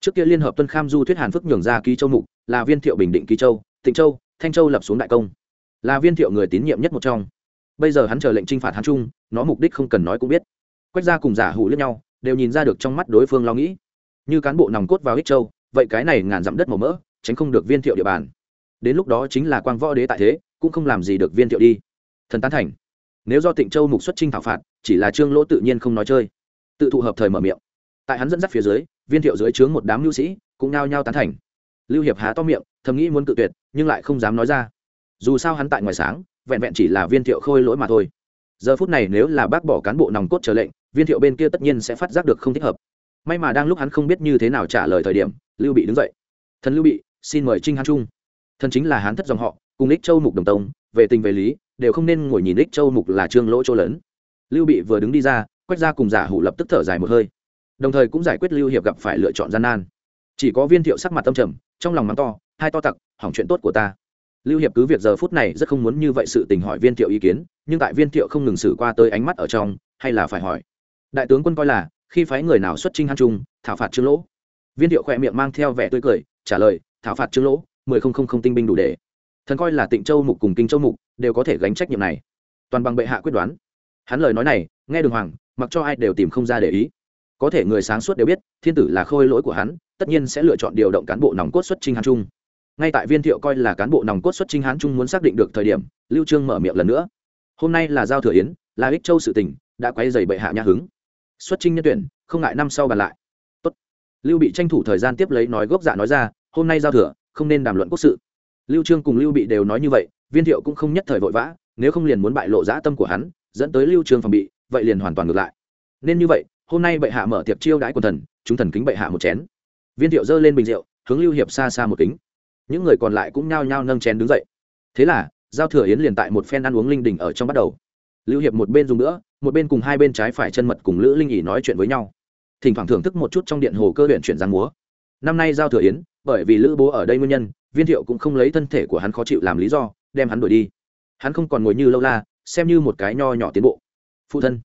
Trước kia liên hợp tuân kham du thuyết hàn phước nhường ra ký châu mục, là viên thiệu bình định ký châu, tịnh châu, thanh châu lập xuống đại công. Là viên thiệu người tín nhiệm nhất một trong bây giờ hắn chờ lệnh trinh phạt hắn trung nó mục đích không cần nói cũng biết. Quách gia cùng giả hủ lẫn nhau, đều nhìn ra được trong mắt đối phương lo nghĩ. Như cán bộ nòng cốt vào ích châu, vậy cái này ngàn dặm đất màu mỡ, tránh không được viên thiệu địa bàn. Đến lúc đó chính là quang võ đế tại thế, cũng không làm gì được viên thiệu đi. Thần tán thành. Nếu do tịnh châu mục xuất trinh thảo phạt, chỉ là trương lỗ tự nhiên không nói chơi. Tự thụ hợp thời mở miệng. Tại hắn dẫn dắt phía dưới, viên thiệu dưới trướng một đám lưu sĩ, cũng nao nhao tán thành. Lưu hiệp há to miệng, thầm nghĩ muốn cự tuyệt, nhưng lại không dám nói ra. Dù sao hắn tại ngoài sáng vẹn vẹn chỉ là viên thiệu khôi lỗi mà thôi. Giờ phút này nếu là bác bỏ cán bộ nòng cốt trở lệnh, viên thiệu bên kia tất nhiên sẽ phát giác được không thích hợp. May mà đang lúc hắn không biết như thế nào trả lời thời điểm, lưu bị đứng dậy. Thần lưu bị, xin mời trinh hán trung. Thần chính là hán thất dòng họ, cùng ích châu mục đồng tông, về tình về lý, đều không nên ngồi nhìn ích châu mục là trương lỗ chỗ lớn. Lưu bị vừa đứng đi ra quách ra cùng giả hủ lập tức thở dài một hơi. Đồng thời cũng giải quyết lưu hiệp gặp phải lựa chọn gian nan. Chỉ có viên thiệu sắc mặt tâm trầm, trong lòng mắng to, hai to tặc, hỏng chuyện tốt của ta lưu hiệp cứ việc giờ phút này rất không muốn như vậy sự tình hỏi viên thiệu ý kiến, nhưng tại viên thiệu không ngừng xử qua tới ánh mắt ở trong, hay là phải hỏi. Đại tướng quân coi là, khi phái người nào xuất trinh han trung, thảo phạt trương lỗ. Viên thiệu khỏe miệng mang theo vẻ tươi cười, trả lời, thảo phạt trương lỗ, mười không không không tinh binh đủ để. Thần coi là tịnh châu mục cùng kinh châu mục đều có thể gánh trách nhiệm này. Toàn bằng bệ hạ quyết đoán. Hắn lời nói này, nghe đường hoàng, mặc cho ai đều tìm không ra để ý. Có thể người sáng suốt đều biết, thiên tử là khôi lỗi của hắn, tất nhiên sẽ lựa chọn điều động cán bộ nòng cốt xuất trinh Hàn trung ngay tại viên thiệu coi là cán bộ nòng cốt xuất trinh hán trung muốn xác định được thời điểm, lưu trương mở miệng lần nữa. Hôm nay là giao thừa yến, là ích châu sự tình, đã quay dày bệ hạ nhà hứng. Xuất trinh nhân tuyển, không ngại năm sau bàn lại. Tốt. lưu bị tranh thủ thời gian tiếp lấy nói gốc dạ nói ra, hôm nay giao thừa, không nên đàm luận quốc sự. Lưu trương cùng lưu bị đều nói như vậy, viên thiệu cũng không nhất thời vội vã, nếu không liền muốn bại lộ dã tâm của hắn, dẫn tới lưu trương phòng bị, vậy liền hoàn toàn ngược lại. Nên như vậy, hôm nay bệ hạ mở tiệc chiêu đãi quần thần, chúng thần kính bệ hạ một chén. Viên thiệu giơ lên bình rượu, hướng lưu hiệp xa xa một kính những người còn lại cũng nhao nhao nâng chén đứng dậy. Thế là, giao thừa yến liền tại một phen ăn uống linh đình ở trong bắt đầu. Lưu hiệp một bên dùng nữa một bên cùng hai bên trái phải chân mật cùng lữ linh ỉ nói chuyện với nhau. Thỉnh thoảng thưởng thức một chút trong điện hồ cơ huyện chuyển giang múa. Năm nay giao thừa yến, bởi vì lữ bố ở đây nguyên nhân, viên thiệu cũng không lấy thân thể của hắn khó chịu làm lý do, đem hắn đuổi đi. Hắn không còn ngồi như lâu la, xem như một cái nho nhỏ tiến bộ. Phụ thân,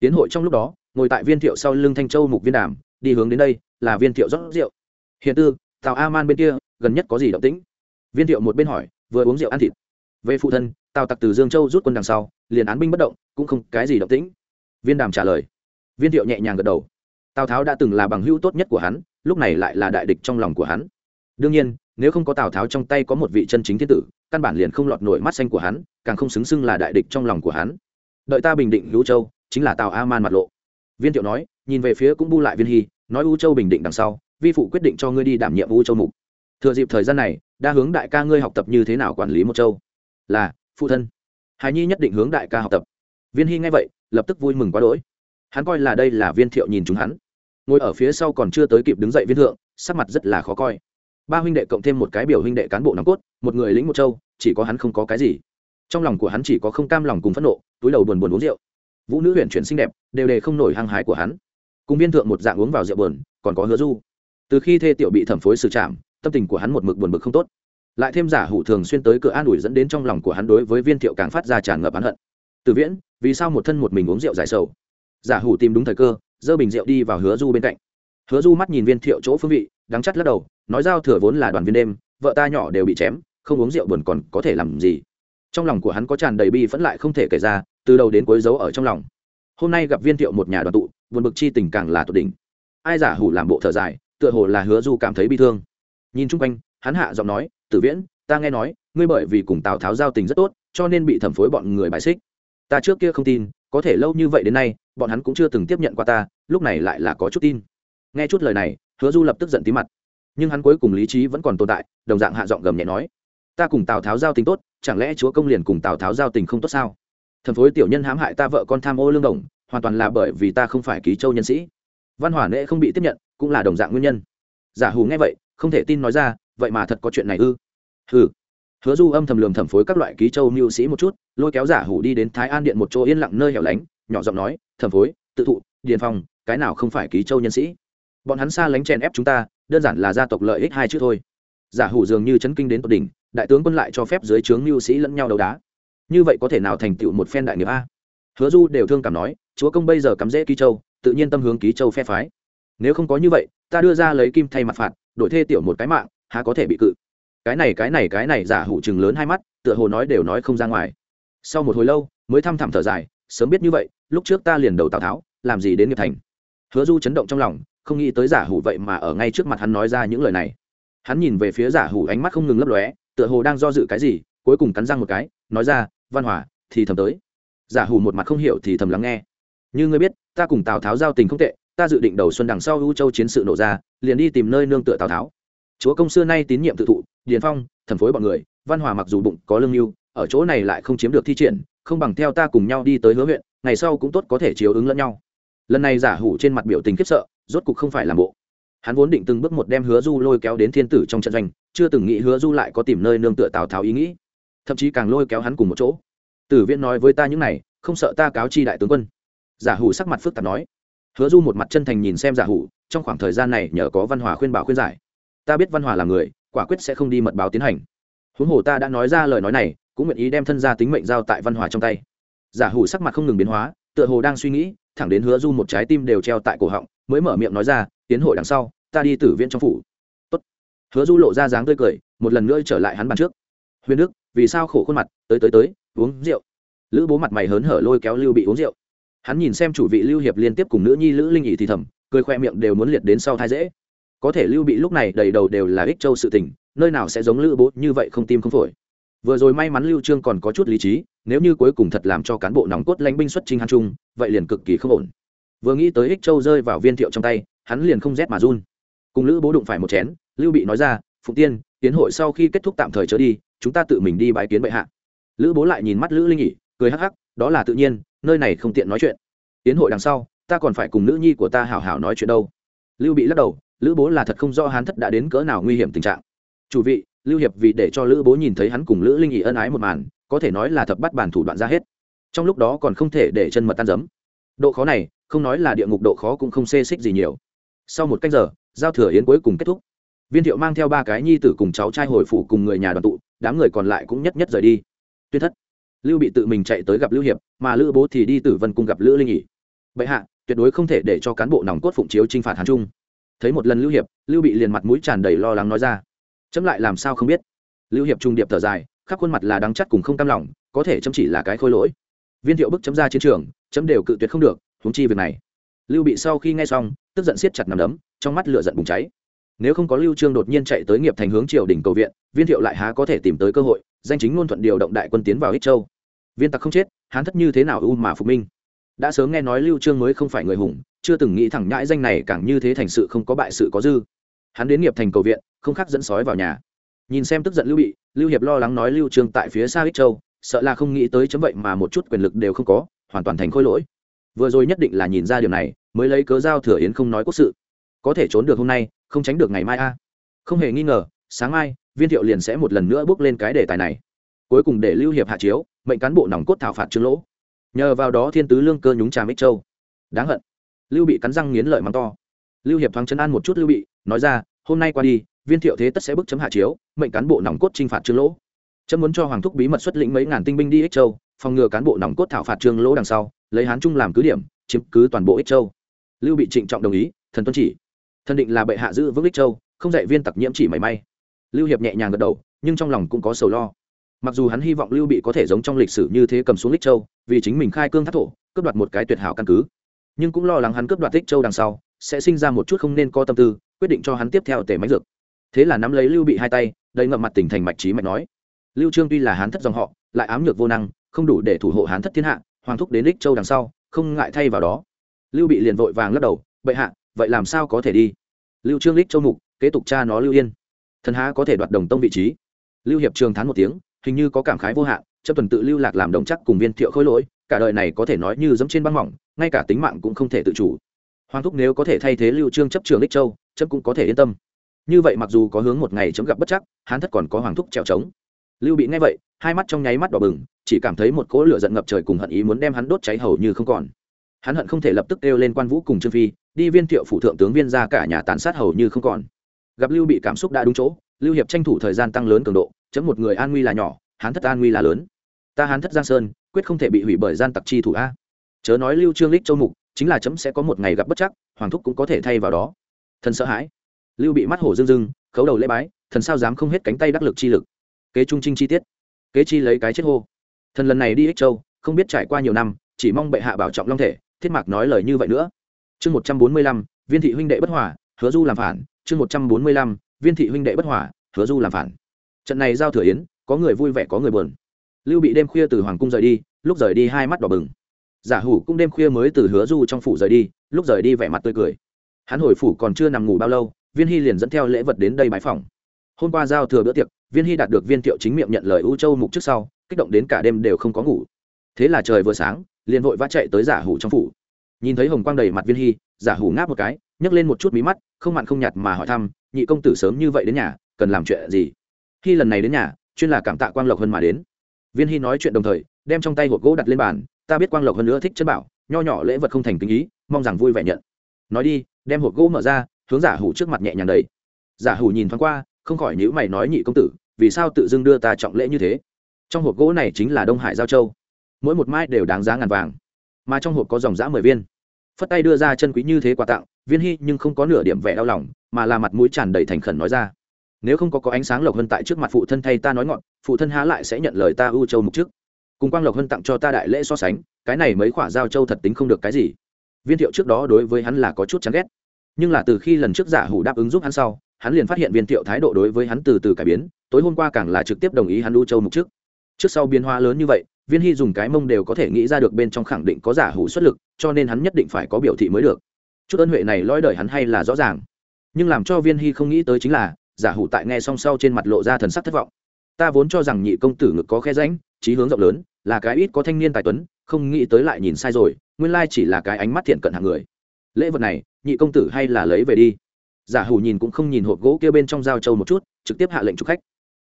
tiến hội trong lúc đó, ngồi tại viên thiệu sau lưng thanh châu mục viên đàm, đi hướng đến đây, là viên thiệu rót rượu. Hiện tư, tào a man bên kia gần nhất có gì động tĩnh? Viên thiệu một bên hỏi, vừa uống rượu ăn thịt. Về phụ thân, tào tặc từ dương châu rút quân đằng sau, liền án binh bất động, cũng không cái gì động tĩnh. Viên đàm trả lời. Viên thiệu nhẹ nhàng gật đầu. Tào tháo đã từng là bằng hữu tốt nhất của hắn, lúc này lại là đại địch trong lòng của hắn. Đương nhiên, nếu không có tào tháo trong tay có một vị chân chính thiên tử, căn bản liền không lọt nổi mắt xanh của hắn, càng không xứng xưng là đại địch trong lòng của hắn. Đợi ta bình định hữu châu, chính là tào a man mặt lộ. Viên thiệu nói, nhìn về phía cũng bu lại viên hy, nói u châu bình định đằng sau, vi phụ quyết định cho ngươi đi đảm nhiệm u châu mục thừa dịp thời gian này, đa hướng đại ca ngươi học tập như thế nào quản lý một châu? Là, phụ thân. Hài nhi nhất định hướng đại ca học tập. Viên hy nghe vậy, lập tức vui mừng quá đỗi. Hắn coi là đây là viên thiệu nhìn chúng hắn. Ngồi ở phía sau còn chưa tới kịp đứng dậy viên thượng, sắc mặt rất là khó coi. Ba huynh đệ cộng thêm một cái biểu huynh đệ cán bộ nòng cốt, một người lính một châu, chỉ có hắn không có cái gì. Trong lòng của hắn chỉ có không cam lòng cùng phẫn nộ, túi đầu buồn buồn uống rượu. Vũ nữ huyện chuyển xinh đẹp, đều đề không nổi hăng hái của hắn. Cùng viên thượng một dạng uống vào rượu buồn, còn có hứa du. Từ khi thê tiểu bị thẩm phối xử trảm tâm tình của hắn một mực buồn bực không tốt. Lại thêm giả hủ thường xuyên tới cửa an ủi dẫn đến trong lòng của hắn đối với viên thiệu càng phát ra tràn ngập hắn hận. Từ viễn, vì sao một thân một mình uống rượu giải sầu? Giả hủ tìm đúng thời cơ dơ bình rượu đi vào hứa du bên cạnh. Hứa du mắt nhìn viên thiệu chỗ phương vị, đắng chắt lắc đầu, nói giao thừa vốn là đoàn viên đêm, vợ ta nhỏ đều bị chém, không uống rượu buồn còn có thể làm gì? Trong lòng của hắn có tràn đầy bi vẫn lại không thể kể ra, từ đầu đến cuối giấu ở trong lòng. Hôm nay gặp viên thiệu một nhà đoàn tụ, buồn bực chi tình càng là tột đỉnh. Ai giả hủ làm bộ thở dài, tựa hồ là hứa du cảm thấy bi thương nhìn chung quanh, hắn hạ giọng nói, tử viễn, ta nghe nói, ngươi bởi vì cùng tào tháo giao tình rất tốt, cho nên bị thẩm phối bọn người bài xích. Ta trước kia không tin, có thể lâu như vậy đến nay, bọn hắn cũng chưa từng tiếp nhận qua ta, lúc này lại là có chút tin. Nghe chút lời này, hứa du lập tức giận tí mặt. Nhưng hắn cuối cùng lý trí vẫn còn tồn tại, đồng dạng hạ giọng gầm nhẹ nói, ta cùng tào tháo giao tình tốt, chẳng lẽ chúa công liền cùng tào tháo giao tình không tốt sao? Thần phối tiểu nhân hãm hại ta vợ con tham ô lương đồng, hoàn toàn là bởi vì ta không phải ký châu nhân sĩ. Văn hỏa nệ không bị tiếp nhận, cũng là đồng dạng nguyên nhân. Giả hù nghe vậy không thể tin nói ra, vậy mà thật có chuyện này ư? Hừ. Hứa du âm thầm lường thẩm phối các loại ký châu mưu sĩ một chút, lôi kéo giả hủ đi đến thái an điện một chỗ yên lặng nơi hẻo lánh, nhỏ giọng nói, thẩm phối, tự thụ, điền phong, cái nào không phải ký châu nhân sĩ? Bọn hắn xa lánh chèn ép chúng ta, đơn giản là gia tộc lợi ích hai chữ thôi. Giả hủ dường như chấn kinh đến tột đỉnh, đại tướng quân lại cho phép dưới trướng mưu sĩ lẫn nhau đấu đá. Như vậy có thể nào thành tựu một phen đại nghiệp a? Hứa du đều thương cảm nói, chúa công bây giờ cắm rễ ký châu, tự nhiên tâm hướng ký châu phe phái. Nếu không có như vậy, ta đưa ra lấy kim thay mặt phạt đổi thê tiểu một cái mạng, há có thể bị cự. Cái này cái này cái này giả hủ chừng lớn hai mắt, tựa hồ nói đều nói không ra ngoài. Sau một hồi lâu, mới thăm thẳm thở dài, sớm biết như vậy, lúc trước ta liền đầu tào tháo, làm gì đến nghiệp thành. Hứa du chấn động trong lòng, không nghĩ tới giả hủ vậy mà ở ngay trước mặt hắn nói ra những lời này. Hắn nhìn về phía giả hủ ánh mắt không ngừng lấp lóe, tựa hồ đang do dự cái gì, cuối cùng cắn răng một cái, nói ra, văn hòa, thì thầm tới. Giả hủ một mặt không hiểu thì thầm lắng nghe. Như ngươi biết, ta cùng tào tháo giao tình không tệ ta dự định đầu xuân đằng sau ưu châu chiến sự nổ ra, liền đi tìm nơi nương tựa tào tháo. Chúa công xưa nay tín nhiệm tự thụ, điền phong, thần phối bọn người, văn hòa mặc dù bụng có lương mưu ở chỗ này lại không chiếm được thi triển, không bằng theo ta cùng nhau đi tới hứa huyện, ngày sau cũng tốt có thể chiếu ứng lẫn nhau. Lần này giả hủ trên mặt biểu tình khiếp sợ, rốt cục không phải làm bộ. Hắn vốn định từng bước một đem hứa du lôi kéo đến thiên tử trong trận doanh, chưa từng nghĩ hứa du lại có tìm nơi nương tựa tào tháo ý nghĩ. Thậm chí càng lôi kéo hắn cùng một chỗ. Tử viễn nói với ta những này, không sợ ta cáo chi đại tướng quân. Giả hủ sắc mặt phức tạp nói hứa du một mặt chân thành nhìn xem giả hủ, trong khoảng thời gian này nhờ có văn hòa khuyên bảo khuyên giải. Ta biết văn hòa là người, quả quyết sẽ không đi mật báo tiến hành. Huống hồ ta đã nói ra lời nói này, cũng nguyện ý đem thân gia tính mệnh giao tại văn hòa trong tay. Giả hủ sắc mặt không ngừng biến hóa, tựa hồ đang suy nghĩ, thẳng đến hứa du một trái tim đều treo tại cổ họng, mới mở miệng nói ra, tiến hội đằng sau, ta đi tử viện trong phủ. Tốt. hứa du lộ ra dáng tươi cười, một lần nữa trở lại hắn bàn trước. Huyền đức, vì sao khổ khuôn mặt? Tới tới tới, uống rượu. Lữ bố mặt mày hớn hở lôi kéo lưu bị uống rượu hắn nhìn xem chủ vị lưu hiệp liên tiếp cùng nữ nhi lữ linh ỉ thì thầm, cười khoe miệng đều muốn liệt đến sau thai dễ. Có thể lưu bị lúc này đầy đầu đều là ích châu sự tình, nơi nào sẽ giống lữ bố như vậy không tim không phổi. Vừa rồi may mắn lưu trương còn có chút lý trí, nếu như cuối cùng thật làm cho cán bộ nòng cốt lãnh binh xuất trinh hàn trung, vậy liền cực kỳ không ổn. Vừa nghĩ tới ích châu rơi vào viên thiệu trong tay, hắn liền không rét mà run. Cùng lữ bố đụng phải một chén, lưu bị nói ra, phụng tiên, tiến hội sau khi kết thúc tạm thời trở đi, chúng ta tự mình đi bái kiến bệ hạ. Lữ bố lại nhìn mắt lữ linh nhị cười hắc hắc, đó là tự nhiên, nơi này không tiện nói chuyện. Tiến hội đằng sau, ta còn phải cùng nữ nhi của ta hảo hảo nói chuyện đâu. Lưu bị lắc đầu, lữ bố là thật không rõ hán thất đã đến cỡ nào nguy hiểm tình trạng. Chủ vị, lưu hiệp vì để cho lữ bố nhìn thấy hắn cùng lữ linh ỉ ân ái một màn, có thể nói là thập bắt bản thủ đoạn ra hết. Trong lúc đó còn không thể để chân mật tan giấm. Độ khó này, không nói là địa ngục độ khó cũng không xê xích gì nhiều. Sau một cách giờ, giao thừa yến cuối cùng kết thúc. Viên thiệu mang theo ba cái nhi tử cùng cháu trai hồi phủ cùng người nhà đoàn tụ, đám người còn lại cũng nhất nhất rời đi. Tuyên thất lưu bị tự mình chạy tới gặp lưu hiệp, mà lữ bố thì đi tử vân cung gặp lữ linh ỉ bệ hạ, tuyệt đối không thể để cho cán bộ nòng cốt phụng chiếu t r i n h phạt hàn trung. Thấy một lần lưu hiệp, lưu bị liền mặt mũi tràn đầy lo lắng nói ra. Chấm lại làm sao không biết? Lưu hiệp trung điệp thở dài, khắp khuôn mặt là đắng chắt cùng không cam lòng, có thể chấm chỉ là cái khôi lỗi. Viên thiệu bức chấm ra chiến trường, chấm đều cự tuyệt không được húng chi việc này. Lưu bị sau khi nghe xong, tức giận siết chặt nằm đấm, trong mắt lửa giận bùng cháy nếu không có lưu trương đột nhiên chạy tới nghiệp thành hướng triều đình cầu viện, viên thiệu lại há có thể tìm tới cơ hội, danh chính ngôn thuận điều động đại quân tiến vào ích châu. Viên tặc không chết, hán thất như thế nào u mà phục minh? Đã sớm nghe nói lưu trương mới không phải người hùng, chưa từng nghĩ thẳng nhãi danh này càng như thế thành sự không có bại sự có dư. Hắn đến nghiệp thành cầu viện, không khác dẫn sói vào nhà. Nhìn xem tức giận lưu bị, lưu hiệp lo lắng nói lưu trương tại phía xa ích châu, sợ là không nghĩ tới chấm vậy mà một chút quyền lực đều không có, hoàn toàn thành khôi lỗi. Vừa rồi nhất định là nhìn ra điều này, mới lấy cớ giao thừa yến không nói quốc sự có thể trốn được hôm nay, không tránh được ngày mai a. Không hề nghi ngờ, sáng mai, viên thiệu liền sẽ một lần nữa bước lên cái đề tài này. Cuối cùng để lưu hiệp hạ chiếu, mệnh cán bộ nòng cốt thảo phạt trương lỗ. Nhờ vào đó thiên tứ lương cơ nhúng trà mít châu. Đáng hận. Lưu bị cắn răng nghiến lợi mắng to. Lưu hiệp thoáng chấn an một chút lưu bị, nói ra, hôm nay qua đi, viên thiệu thế tất sẽ bức chấm hạ chiếu, mệnh cán bộ nòng cốt trinh phạt trương lỗ. Chấm muốn cho hoàng thúc bí mật xuất lĩnh mấy ngàn tinh binh đi ích châu, phòng ngừa cán bộ nòng cốt thảo phạt trương lỗ đằng sau, lấy hán trung làm cứ điểm, chiếm cứ toàn bộ ích châu. Lưu bị trịnh trọng đồng ý, thần tuân chỉ thần định là bệ hạ giữ vững ích châu, không dạy viên tặc nhiễm chỉ mảy may. Lưu hiệp nhẹ nhàng gật đầu, nhưng trong lòng cũng có sầu lo. Mặc dù hắn hy vọng lưu bị có thể giống trong lịch sử như thế cầm xuống ích châu, vì chính mình khai cương thác thổ, cướp đoạt một cái tuyệt hảo căn cứ. Nhưng cũng lo lắng hắn cướp đoạt ích châu đằng sau, sẽ sinh ra một chút không nên có tâm tư, quyết định cho hắn tiếp theo tể máy dược. Thế là nắm lấy lưu bị hai tay, đầy ngậm mặt tỉnh thành mạch trí mạch nói, lưu trương tuy là hán thất dòng họ, lại ám nhược vô năng, không đủ để thủ hộ hán thất thiên hạ, hoàng thúc đến ích châu đằng sau, không ngại thay vào đó. Lưu bị liền vội vàng lắc đầu, bệ hạ vậy làm sao có thể đi? Lưu trương lích châu mục, kế tục cha nó lưu yên. Thần há có thể đoạt đồng tông vị trí. Lưu hiệp trường thán một tiếng, hình như có cảm khái vô hạn, chấp tuần tự lưu lạc làm đồng chắc cùng viên thiệu khôi lỗi, cả đời này có thể nói như giống trên băng mỏng, ngay cả tính mạng cũng không thể tự chủ. Hoàng thúc nếu có thể thay thế lưu trương chấp trường lích châu, chấp cũng có thể yên tâm. Như vậy mặc dù có hướng một ngày chấm gặp bất chắc, hán thất còn có hoàng thúc trèo trống. Lưu bị nghe vậy, hai mắt trong nháy mắt đỏ bừng, chỉ cảm thấy một cỗ lửa giận ngập trời cùng hận ý muốn đem hắn đốt cháy hầu như không còn. Hắn hận không thể lập tức kêu lên quan vũ cùng trương phi đi viên thiệu phủ thượng tướng viên ra cả nhà tàn sát hầu như không còn. Gặp lưu bị cảm xúc đã đúng chỗ, lưu hiệp tranh thủ thời gian tăng lớn cường độ, chấm một người an nguy là nhỏ, hán thất an nguy là lớn. Ta hán thất giang sơn, quyết không thể bị hủy bởi gian tặc chi thủ a. Chớ nói lưu trương lích châu mục, chính là chấm sẽ có một ngày gặp bất chắc, hoàng thúc cũng có thể thay vào đó. Thần sợ hãi. Lưu bị mắt hổ dưng dưng khấu đầu lễ bái, thần sao dám không hết cánh tay đắc lực chi lực. Kế trung trinh chi tiết. Kế chi lấy cái chết hô. Thần lần này đi ích châu, không biết trải qua nhiều năm, chỉ mong bệ hạ bảo trọng long thể, thiết mạc nói lời như vậy nữa chương một trăm bốn mươi lăm, viên thị huynh đệ bất hòa, hứa du làm phản. Chương một trăm bốn mươi lăm, viên thị huynh đệ bất hòa, hứa du làm phản. Trận này giao thừa yến, có người vui vẻ, có người buồn. Lưu bị đêm khuya từ hoàng cung rời đi, lúc rời đi hai mắt đỏ bừng. Giả hủ cũng đêm khuya mới từ hứa du trong phủ rời đi, lúc rời đi vẻ mặt tươi cười. Hắn hồi phủ còn chưa nằm ngủ bao lâu, viên hy liền dẫn theo lễ vật đến đây bãi phòng hôm qua giao thừa bữa tiệc, viên hy đạt được viên thiệu chính miệng nhận lời ưu châu mục trước sau, kích động đến cả đêm đều không có ngủ. Thế là trời vừa sáng, liền vội vã chạy tới giả hủ trong phủ nhìn thấy hồng quang đầy mặt viên hy, giả hủ ngáp một cái, nhấc lên một chút mí mắt, không mặn không nhạt mà hỏi thăm, nhị công tử sớm như vậy đến nhà, cần làm chuyện gì? Khi lần này đến nhà, chuyên là cảm tạ quang lộc hơn mà đến. Viên hy nói chuyện đồng thời, đem trong tay hộp gỗ đặt lên bàn, ta biết quang lộc hơn nữa thích chân bảo, nho nhỏ lễ vật không thành kinh ý, mong rằng vui vẻ nhận. Nói đi, đem hộp gỗ mở ra, hướng giả hủ trước mặt nhẹ nhàng đầy giả hủ nhìn thoáng qua, không khỏi nhữ mày nói, nhị công tử, vì sao tự dưng đưa ta trọng lễ như thế? Trong hộp gỗ này chính là đông hải giao châu. Mỗi một mai đều đáng giá ngàn vàng mà trong hộp có dòng dã mười viên. Phất tay đưa ra chân quý như thế quà tặng, viên hy nhưng không có nửa điểm vẻ đau lòng, mà là mặt mũi tràn đầy thành khẩn nói ra. Nếu không có có ánh sáng lộc vân tại trước mặt phụ thân thay ta nói ngọn, phụ thân há lại sẽ nhận lời ta ưu châu mục trước. Cùng quang lộc vân tặng cho ta đại lễ so sánh, cái này mấy khoả giao châu thật tính không được cái gì. Viên thiệu trước đó đối với hắn là có chút chán ghét. Nhưng là từ khi lần trước giả hủ đáp ứng giúp hắn sau, hắn liền phát hiện viên thiệu thái độ đối với hắn từ từ cải biến, tối hôm qua càng là trực tiếp đồng ý hắn ưu châu mục trước. Trước sau biến hóa lớn như vậy viên hy dùng cái mông đều có thể nghĩ ra được bên trong khẳng định có giả hủ xuất lực, cho nên hắn nhất định phải có biểu thị mới được. Chút ân huệ này lõi đời hắn hay là rõ ràng. Nhưng làm cho viên hy không nghĩ tới chính là, giả hủ tại nghe song sau trên mặt lộ ra thần sắc thất vọng. Ta vốn cho rằng nhị công tử ngực có khe ránh trí hướng rộng lớn, là cái ít có thanh niên tài tuấn, không nghĩ tới lại nhìn sai rồi, nguyên lai chỉ là cái ánh mắt thiện cận hạng người. Lễ vật này, nhị công tử hay là lấy về đi. Giả hủ nhìn cũng không nhìn hộp gỗ kia bên trong giao châu một chút, trực tiếp hạ lệnh chụp khách.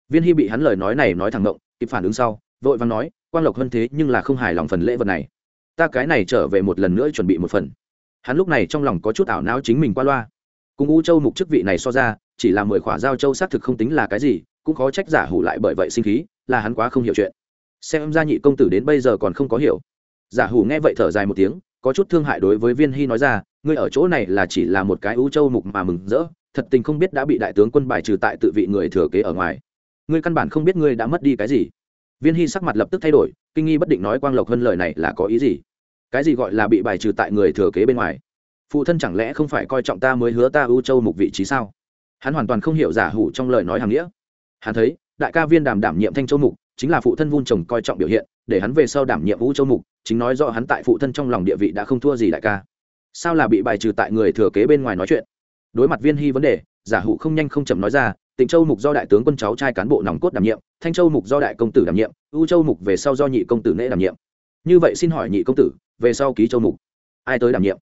Viên hy bị hắn lời nói này nói thẳng động, kịp phản ứng sau vội vàng nói, quang lộc hơn thế nhưng là không hài lòng phần lễ vật này. Ta cái này trở về một lần nữa chuẩn bị một phần. Hắn lúc này trong lòng có chút ảo não chính mình qua loa. Cùng u châu mục chức vị này so ra, chỉ là mười khỏa giao châu xác thực không tính là cái gì, cũng khó trách giả hủ lại bởi vậy sinh khí, là hắn quá không hiểu chuyện. Xem ra nhị công tử đến bây giờ còn không có hiểu. Giả hủ nghe vậy thở dài một tiếng, có chút thương hại đối với viên hy nói ra, ngươi ở chỗ này là chỉ là một cái u châu mục mà mừng rỡ, thật tình không biết đã bị đại tướng quân bài trừ tại tự vị người thừa kế ở ngoài. Ngươi căn bản không biết ngươi đã mất đi cái gì viên hy sắc mặt lập tức thay đổi, kinh nghi bất định nói quang lộc hơn lời này là có ý gì? Cái gì gọi là bị bài trừ tại người thừa kế bên ngoài? Phụ thân chẳng lẽ không phải coi trọng ta mới hứa ta ưu châu mục vị trí sao? Hắn hoàn toàn không hiểu giả hủ trong lời nói hàng nghĩa. Hắn thấy, đại ca viên đàm đảm nhiệm thanh châu mục, chính là phụ thân vun trồng coi trọng biểu hiện, để hắn về sau đảm nhiệm ưu châu mục, chính nói rõ hắn tại phụ thân trong lòng địa vị đã không thua gì đại ca. Sao là bị bài trừ tại người thừa kế bên ngoài nói chuyện? Đối mặt viên hy vấn đề, giả hủ không nhanh không chậm nói ra tịnh châu mục do đại tướng quân cháu trai cán bộ nòng cốt đảm nhiệm, thanh châu mục do đại công tử đảm nhiệm, U châu mục về sau do nhị công tử nễ đảm nhiệm. Như vậy xin hỏi nhị công tử, về sau ký châu mục, ai tới đảm nhiệm?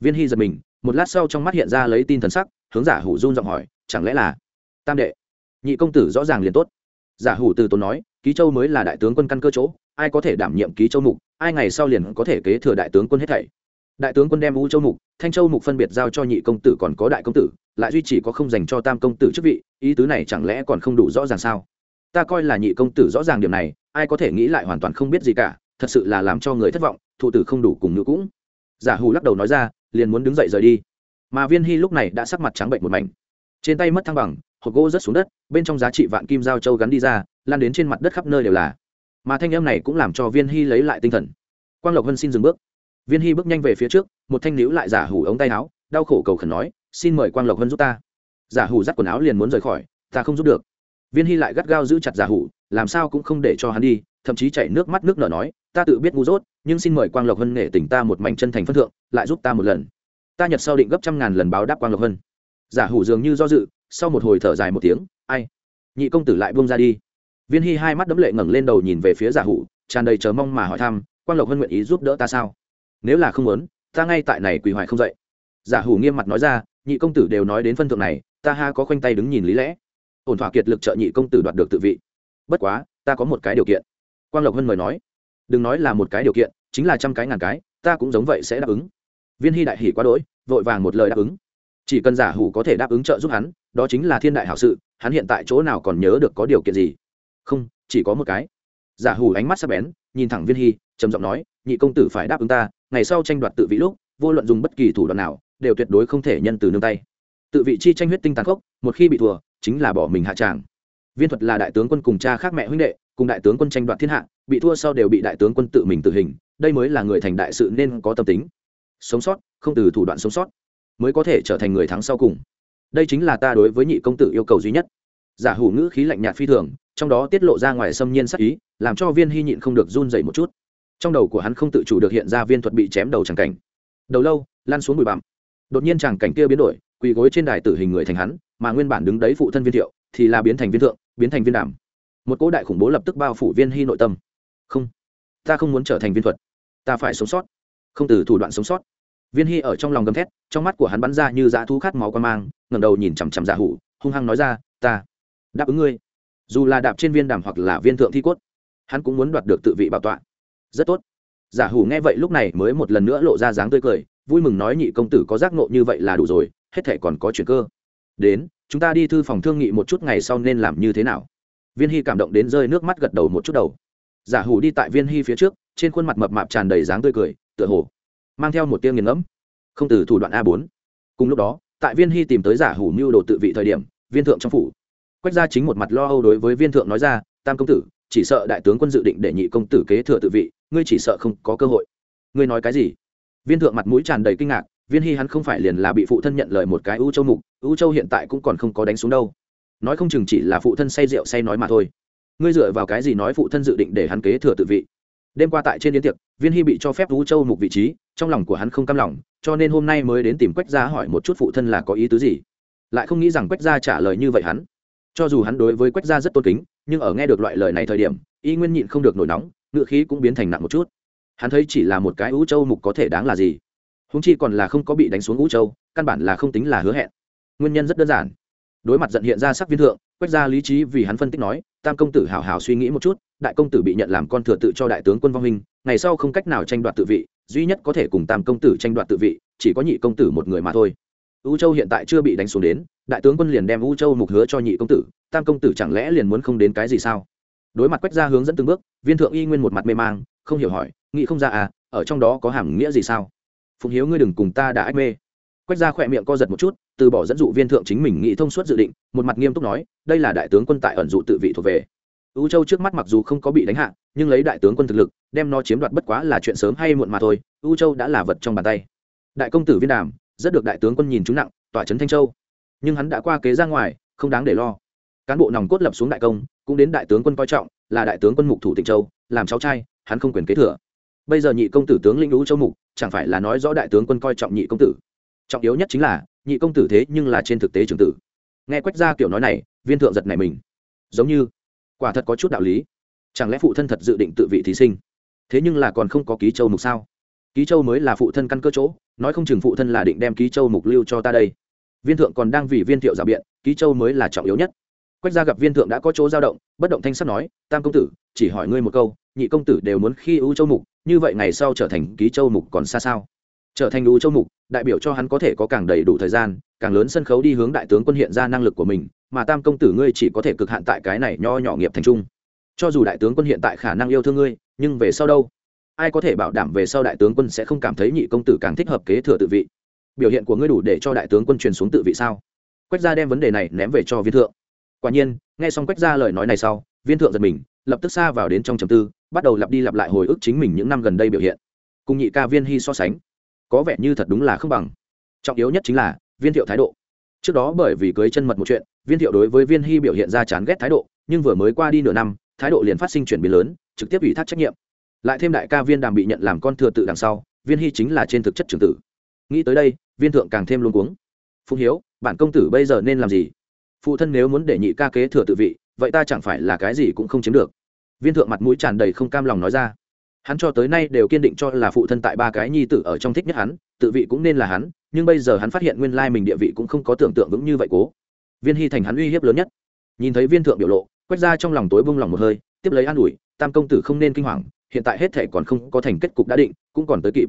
Viên hy giật mình, một lát sau trong mắt hiện ra lấy tin thần sắc, hướng giả hủ run giọng hỏi, chẳng lẽ là tam đệ? Nhị công tử rõ ràng liền tốt. Giả hủ từ tốn nói, ký châu mới là đại tướng quân căn cơ chỗ, ai có thể đảm nhiệm ký châu mục, ai ngày sau liền có thể kế thừa đại tướng quân hết thảy đại tướng quân đem u châu mục, thanh châu mục phân biệt giao cho nhị công tử còn có đại công tử, lại duy chỉ có không dành cho tam công tử chức vị, ý tứ này chẳng lẽ còn không đủ rõ ràng sao? Ta coi là nhị công tử rõ ràng điểm này, ai có thể nghĩ lại hoàn toàn không biết gì cả, thật sự là làm cho người thất vọng, thụ tử không đủ cùng nữ cũng. Giả hù lắc đầu nói ra, liền muốn đứng dậy rời đi. Mà viên hy lúc này đã sắc mặt trắng bệnh một mảnh. Trên tay mất thăng bằng, hộp gỗ rớt xuống đất, bên trong giá trị vạn kim giao châu gắn đi ra, lan đến trên mặt đất khắp nơi đều là. Mà thanh em này cũng làm cho viên hy lấy lại tinh thần. Quang lộc vân xin dừng bước viên hy bước nhanh về phía trước, một thanh níu lại giả hủ ống tay áo, đau khổ cầu khẩn nói, xin mời quang lộc Hân giúp ta. Giả hủ dắt quần áo liền muốn rời khỏi, ta không giúp được. Viên hy lại gắt gao giữ chặt giả hủ, làm sao cũng không để cho hắn đi. Thậm chí chảy nước mắt nước nở nói, ta tự biết ngu dốt, nhưng xin mời quang lộc Hân nể tình ta một mảnh chân thành phân thượng, lại giúp ta một lần. Ta nhật sau định gấp trăm ngàn lần báo đáp quang lộc Hân. giả hủ dường như do dự, sau một hồi thở dài một tiếng, ai, nhị công tử lại buông ra đi. Viên hy hai mắt đấm lệ ngẩng lên đầu nhìn về phía giả hủ, tràn đầy chờ mong mà hỏi thăm, quang lộc Hân nguyện ý giúp đỡ ta sao? Nếu là không muốn, ta ngay tại này quỳ hoài không dậy. Giả hủ nghiêm mặt nói ra, nhị công tử đều nói đến phân thượng này, ta ha có khoanh tay đứng nhìn lý lẽ. Ổn thỏa kiệt lực trợ nhị công tử đoạt được tự vị. Bất quá, ta có một cái điều kiện. Quang lộc hân mời nói, đừng nói là một cái điều kiện, chính là trăm cái ngàn cái, ta cũng giống vậy sẽ đáp ứng. Viên hy đại hỉ quá đỗi, vội vàng một lời đáp ứng. Chỉ cần giả hủ có thể đáp ứng trợ giúp hắn, đó chính là thiên đại hảo sự, hắn hiện tại chỗ nào còn nhớ được có điều kiện gì? Không, chỉ có một cái. Giả hủ ánh mắt sắc bén, nhìn thẳng viên hy, trầm giọng nói, nhị công tử phải đáp ứng ta ngày sau tranh đoạt tự vị lúc, vô luận dùng bất kỳ thủ đoạn nào, đều tuyệt đối không thể nhân từ nương tay. Tự vị chi tranh huyết tinh tàn khốc, một khi bị thua, chính là bỏ mình hạ tràng. Viên thuật là đại tướng quân cùng cha khác mẹ huynh đệ, cùng đại tướng quân tranh đoạt thiên hạ, bị thua sau đều bị đại tướng quân tự mình tử hình, đây mới là người thành đại sự nên có tâm tính. Sống sót, không từ thủ đoạn sống sót, mới có thể trở thành người thắng sau cùng. Đây chính là ta đối với nhị công tử yêu cầu duy nhất. Giả hủ ngữ khí lạnh nhạt phi thường, trong đó tiết lộ ra ngoài xâm nhiên sắc ý, làm cho viên hy nhịn không được run dậy một chút trong đầu của hắn không tự chủ được hiện ra viên thuật bị chém đầu tràng cảnh. Đầu lâu lan xuống bụi bặm. Đột nhiên tràng cảnh kia biến đổi, quỳ gối trên đài tử hình người thành hắn, mà nguyên bản đứng đấy phụ thân viên thiệu, thì là biến thành viên thượng, biến thành viên đảm. Một cỗ đại khủng bố lập tức bao phủ viên hy nội tâm. Không, ta không muốn trở thành viên thuật. Ta phải sống sót. Không từ thủ đoạn sống sót. Viên hy ở trong lòng gầm thét, trong mắt của hắn bắn ra như dã thu khát máu quan mang, ngẩng đầu nhìn chằm chằm giả hủ, hung hăng nói ra, ta đáp ứng ngươi. Dù là đạp trên viên đàm hoặc là viên thượng thi cốt, hắn cũng muốn đoạt được tự vị bảo tọa rất tốt. Giả hủ nghe vậy lúc này mới một lần nữa lộ ra dáng tươi cười, vui mừng nói nhị công tử có giác nộ như vậy là đủ rồi, hết thể còn có chuyện cơ. Đến, chúng ta đi thư phòng thương nghị một chút ngày sau nên làm như thế nào? Viên hy cảm động đến rơi nước mắt gật đầu một chút đầu. Giả hủ đi tại viên hy phía trước, trên khuôn mặt mập mạp tràn đầy dáng tươi cười, tựa hồ mang theo một tiêu nghiền ngẫm. Không từ thủ đoạn a bốn. Cùng lúc đó, tại viên hy tìm tới giả hủ mưu đồ tự vị thời điểm, viên thượng trong phủ. Quách gia chính một mặt lo âu đối với viên thượng nói ra, tam công tử, chỉ sợ đại tướng quân dự định để nhị công tử kế thừa tự vị ngươi chỉ sợ không có cơ hội. Ngươi nói cái gì? Viên thượng mặt mũi tràn đầy kinh ngạc, viên hy hắn không phải liền là bị phụ thân nhận lời một cái ưu châu mục, ưu châu hiện tại cũng còn không có đánh xuống đâu. Nói không chừng chỉ là phụ thân say rượu say nói mà thôi. Ngươi dựa vào cái gì nói phụ thân dự định để hắn kế thừa tự vị? Đêm qua tại trên yến tiệc, viên hy bị cho phép ưu châu mục vị trí, trong lòng của hắn không cam lòng, cho nên hôm nay mới đến tìm quách gia hỏi một chút phụ thân là có ý tứ gì. Lại không nghĩ rằng quách gia trả lời như vậy hắn. Cho dù hắn đối với quách gia rất tôn kính, nhưng ở nghe được loại lời này thời điểm, y nguyên nhịn không được nổi nóng ngựa khí cũng biến thành nặng một chút. Hắn thấy chỉ là một cái ưu châu mục có thể đáng là gì. Húng chi còn là không có bị đánh xuống ưu châu, căn bản là không tính là hứa hẹn. Nguyên nhân rất đơn giản. Đối mặt giận hiện ra sắc viên thượng quách gia lý trí vì hắn phân tích nói, tam công tử hào hào suy nghĩ một chút, đại công tử bị nhận làm con thừa tự cho đại tướng quân vong minh ngày sau không cách nào tranh đoạt tự vị, duy nhất có thể cùng tam công tử tranh đoạt tự vị, chỉ có nhị công tử một người mà thôi. U châu hiện tại chưa bị đánh xuống đến, đại tướng quân liền đem u châu mục hứa cho nhị công tử, tam công tử chẳng lẽ liền muốn không đến cái gì sao? Đối mặt quách gia hướng dẫn từng bước, viên thượng y nguyên một mặt mê mang, không hiểu hỏi, nghĩ không ra à ở trong đó có hàm nghĩa gì sao? Phụng hiếu ngươi đừng cùng ta đã ách mê. Quách gia khỏe miệng co giật một chút, từ bỏ dẫn dụ viên thượng chính mình nghĩ thông suốt dự định, một mặt nghiêm túc nói, đây là đại tướng quân tại ẩn dụ tự vị thuộc về. U châu trước mắt mặc dù không có bị đánh hạ, nhưng lấy đại tướng quân thực lực, đem nó chiếm đoạt bất quá là chuyện sớm hay muộn mà thôi u châu đã là vật trong bàn tay. Đại công tử viên đàm, rất được đại tướng quân nhìn trúng nặng, tỏa trấn thanh châu. Nhưng hắn đã qua kế ra ngoài, không đáng để lo cán bộ nòng cốt lập xuống đại công, cũng đến đại tướng quân coi trọng, là đại tướng quân mục thủ tịnh châu, làm cháu trai, hắn không quyền kế thừa. Bây giờ nhị công tử tướng linh lũ châu mục, chẳng phải là nói rõ đại tướng quân coi trọng nhị công tử? Trọng yếu nhất chính là, nhị công tử thế nhưng là trên thực tế trường tử. Nghe quách ra kiểu nói này, viên thượng giật này mình. Giống như, quả thật có chút đạo lý. Chẳng lẽ phụ thân thật dự định tự vị thí sinh? Thế nhưng là còn không có ký châu mục sao? Ký châu mới là phụ thân căn cơ chỗ, nói không chừng phụ thân là định đem ký châu mục lưu cho ta đây. Viên thượng còn đang vì viên thiệu giả biện, ký châu mới là trọng yếu nhất quách gia gặp viên thượng đã có chỗ dao động, bất động thanh sắt nói, tam công tử, chỉ hỏi ngươi một câu, nhị công tử đều muốn khi ưu châu mục, như vậy ngày sau trở thành ký châu mục còn xa sao? Trở thành ưu châu mục, đại biểu cho hắn có thể có càng đầy đủ thời gian, càng lớn sân khấu đi hướng đại tướng quân hiện ra năng lực của mình, mà tam công tử ngươi chỉ có thể cực hạn tại cái này nho nhỏ nghiệp thành trung. Cho dù đại tướng quân hiện tại khả năng yêu thương ngươi, nhưng về sau đâu? Ai có thể bảo đảm về sau đại tướng quân sẽ không cảm thấy nhị công tử càng thích hợp kế thừa tự vị? Biểu hiện của ngươi đủ để cho đại tướng quân truyền xuống tự vị sao? Quách gia đem vấn đề này ném về cho viên thượng quả nhiên, nghe xong quách ra lời nói này sau, viên thượng giật mình, lập tức xa vào đến trong trầm tư, bắt đầu lặp đi lặp lại hồi ức chính mình những năm gần đây biểu hiện. Cùng nhị ca viên hy so sánh, có vẻ như thật đúng là không bằng. Trọng yếu nhất chính là, viên thiệu thái độ. Trước đó bởi vì cưới chân mật một chuyện, viên thiệu đối với viên hy biểu hiện ra chán ghét thái độ, nhưng vừa mới qua đi nửa năm, thái độ liền phát sinh chuyển biến lớn, trực tiếp ủy thác trách nhiệm. Lại thêm đại ca viên đàm bị nhận làm con thừa tự đằng sau, viên hy chính là trên thực chất trưởng tử. Nghĩ tới đây, viên thượng càng thêm luôn cuống. Phụng hiếu, bản công tử bây giờ nên làm gì? Phụ thân nếu muốn để nhị ca kế thừa tự vị, vậy ta chẳng phải là cái gì cũng không chiếm được. Viên thượng mặt mũi tràn đầy không cam lòng nói ra. Hắn cho tới nay đều kiên định cho là phụ thân tại ba cái nhi tử ở trong thích nhất hắn, tự vị cũng nên là hắn, nhưng bây giờ hắn phát hiện nguyên lai mình địa vị cũng không có tưởng tượng vững như vậy cố. Viên hy thành hắn uy hiếp lớn nhất. Nhìn thấy viên thượng biểu lộ, quét ra trong lòng tối bông lòng một hơi, tiếp lấy an ủi, tam công tử không nên kinh hoàng, hiện tại hết thể còn không có thành kết cục đã định, cũng còn tới kịp.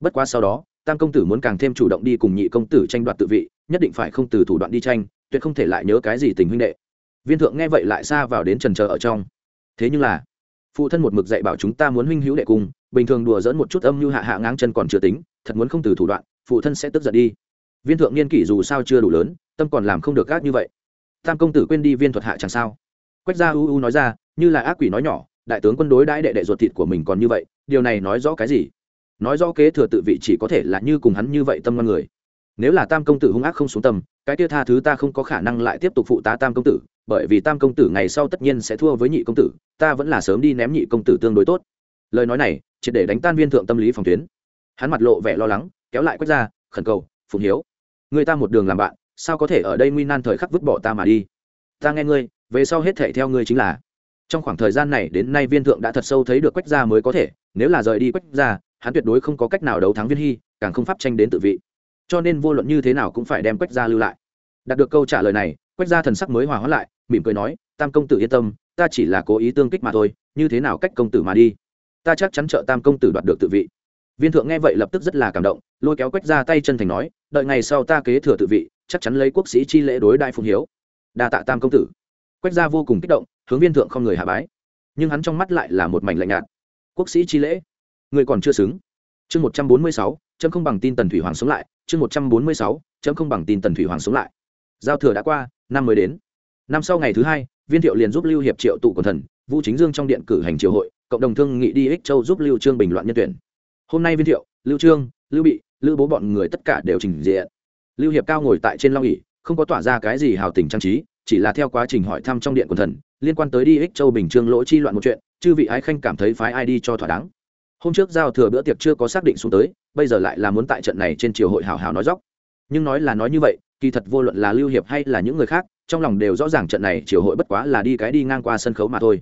Bất quá sau đó, tam công tử muốn càng thêm chủ động đi cùng nhị công tử tranh đoạt tự vị nhất định phải không từ thủ đoạn đi tranh, tuyệt không thể lại nhớ cái gì tình huynh đệ. Viên thượng nghe vậy lại xa vào đến trần trờ ở trong. Thế nhưng là, phụ thân một mực dạy bảo chúng ta muốn huynh hữu đệ cùng, bình thường đùa dẫn một chút âm như hạ hạ ngang chân còn chưa tính, thật muốn không từ thủ đoạn, phụ thân sẽ tức giận đi. Viên thượng niên kỷ dù sao chưa đủ lớn, tâm còn làm không được gác như vậy. Tam công tử quên đi viên thuật hạ chẳng sao. Quách gia u u nói ra, như là ác quỷ nói nhỏ, đại tướng quân đối đãi đệ đệ ruột thịt của mình còn như vậy, điều này nói rõ cái gì? Nói rõ kế thừa tự vị chỉ có thể là như cùng hắn như vậy tâm ngon người nếu là tam công tử hung ác không xuống tầm, cái kia tha thứ ta không có khả năng lại tiếp tục phụ tá tam công tử bởi vì tam công tử ngày sau tất nhiên sẽ thua với nhị công tử ta vẫn là sớm đi ném nhị công tử tương đối tốt. Lời nói này chỉ để đánh tan viên thượng tâm lý phòng tuyến. Hắn mặt lộ vẻ lo lắng kéo lại quét ra khẩn cầu phụng hiếu người ta một đường làm bạn sao có thể ở đây nguy nan thời khắc vứt bỏ ta mà đi? Ta nghe ngươi về sau hết thể theo ngươi chính là. Trong khoảng thời gian này đến nay viên thượng đã thật sâu thấy được quách gia mới có thể nếu là rời đi quách gia hắn tuyệt đối không có cách nào đấu thắng viên hy càng không pháp tranh đến tự vị cho nên vô luận như thế nào cũng phải đem quách gia lưu lại. Đạt được câu trả lời này, quách gia thần sắc mới hòa hóa lại, mỉm cười nói, tam công tử yên tâm, ta chỉ là cố ý tương kích mà thôi, như thế nào cách công tử mà đi? Ta chắc chắn trợ tam công tử đoạt được tự vị. Viên thượng nghe vậy lập tức rất là cảm động, lôi kéo quách ra tay chân thành nói, đợi ngày sau ta kế thừa tự vị, chắc chắn lấy quốc sĩ chi lễ đối đại phùng hiếu. Đa tạ tam công tử. Quách gia vô cùng kích động, hướng viên thượng không người hạ bái. Nhưng hắn trong mắt lại là một mảnh lạnh nhạt. Quốc sĩ chi lễ? Người còn chưa xứng. Chương một trăm bốn mươi sáu, chấm không bằng tin tần thủy hoàng sống lại chương một trăm bốn mươi sáu, chấm không bằng tin tần thủy hoàng sống lại. Giao thừa đã qua, năm mới đến. Năm sau ngày thứ hai, viên thiệu liền giúp lưu hiệp triệu tụ quần thần, vũ chính dương trong điện cử hành triều hội, cộng đồng thương nghị đi ích châu giúp lưu trương bình loạn nhân tuyển. Hôm nay viên thiệu, lưu trương, lưu bị, lưu bố bọn người tất cả đều trình diện. Lưu hiệp cao ngồi tại trên long ỉ không có tỏa ra cái gì hào tình trang trí, chỉ là theo quá trình hỏi thăm trong điện quần thần, liên quan tới đi ích châu bình trương lỗ chi loạn một chuyện, chư vị ái khanh cảm thấy phái ai đi cho thỏa đáng. Hôm trước giao thừa bữa tiệc chưa có xác định xuống tới bây giờ lại là muốn tại trận này trên triều hội hào hào nói dóc. Nhưng nói là nói như vậy, kỳ thật vô luận là lưu hiệp hay là những người khác, trong lòng đều rõ ràng trận này triều hội bất quá là đi cái đi ngang qua sân khấu mà thôi.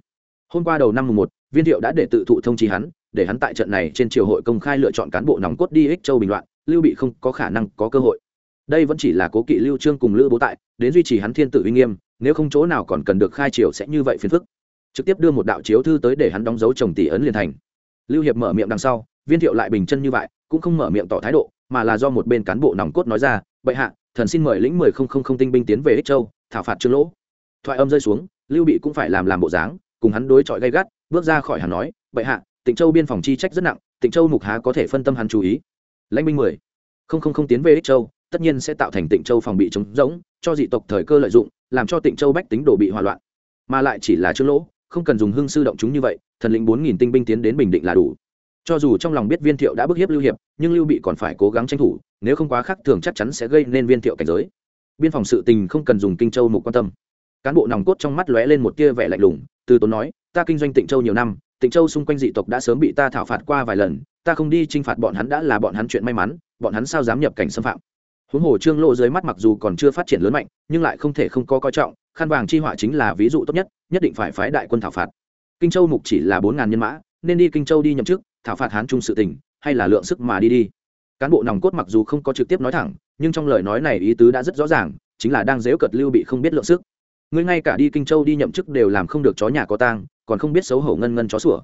Hôm qua đầu năm mùng một, viên thiệu đã để tự thụ thông chi hắn, để hắn tại trận này trên triều hội công khai lựa chọn cán bộ nòng cốt đi ích châu bình loạn, lưu bị không có khả năng có cơ hội. Đây vẫn chỉ là cố kỵ lưu trương cùng lữ bố tại, đến duy trì hắn thiên tử uy nghiêm, nếu không chỗ nào còn cần được khai triều sẽ như vậy phiền phức. Trực tiếp đưa một đạo chiếu thư tới để hắn đóng dấu chồng tỷ ấn liền thành. Lưu hiệp mở miệng đằng sau, viên thiệu lại bình chân như vậy cũng không mở miệng tỏ thái độ, mà là do một bên cán bộ nòng cốt nói ra, bệ hạ, thần xin mời lĩnh mười không không không tinh binh tiến về ích châu, thảo phạt trương lỗ. Thoại âm rơi xuống, lưu bị cũng phải làm làm bộ dáng, cùng hắn đối chọi gay gắt, bước ra khỏi hắn nói, bệ hạ, tịnh châu biên phòng chi trách rất nặng, tịnh châu mục há có thể phân tâm hắn chú ý. Lãnh binh mười không không không tiến về ích châu, tất nhiên sẽ tạo thành tịnh châu phòng bị chống rỗng, cho dị tộc thời cơ lợi dụng, làm cho tịnh châu bách tính đổ bị hòa loạn. Mà lại chỉ là trương lỗ, không cần dùng hưng sư động chúng như vậy, thần lĩnh bốn nghìn tinh binh tiến đến bình định là đủ cho dù trong lòng biết viên thiệu đã bức hiếp lưu hiệp, nhưng lưu bị còn phải cố gắng tranh thủ, nếu không quá khắc thường chắc chắn sẽ gây nên viên thiệu cảnh giới. Biên phòng sự tình không cần dùng kinh châu mục quan tâm. Cán bộ nòng cốt trong mắt lóe lên một tia vẻ lạnh lùng, từ tốn nói, ta kinh doanh tịnh châu nhiều năm, tịnh châu xung quanh dị tộc đã sớm bị ta thảo phạt qua vài lần, ta không đi t r i n h phạt bọn hắn đã là bọn hắn chuyện may mắn, bọn hắn sao dám nhập cảnh xâm phạm? Huống hồ trương lộ dưới mắt mặc dù còn chưa phát triển lớn mạnh, nhưng lại không thể không có coi trọng, khăn vàng chi họa chính là ví dụ tốt nhất nhất định phải phái đại quân thảo phạt. Kinh châu mục chỉ là bốn ngàn nhân mã, nên đi kinh châu đi nhậm chức thảo phạt hán trung sự tình, hay là lượng sức mà đi đi. Cán bộ nòng cốt mặc dù không có trực tiếp nói thẳng, nhưng trong lời nói này ý tứ đã rất rõ ràng, chính là đang dếu cật lưu bị không biết lượng sức. Ngươi ngay cả đi kinh châu đi nhậm chức đều làm không được chó nhà có tang, còn không biết xấu hổ ngân ngân chó sủa.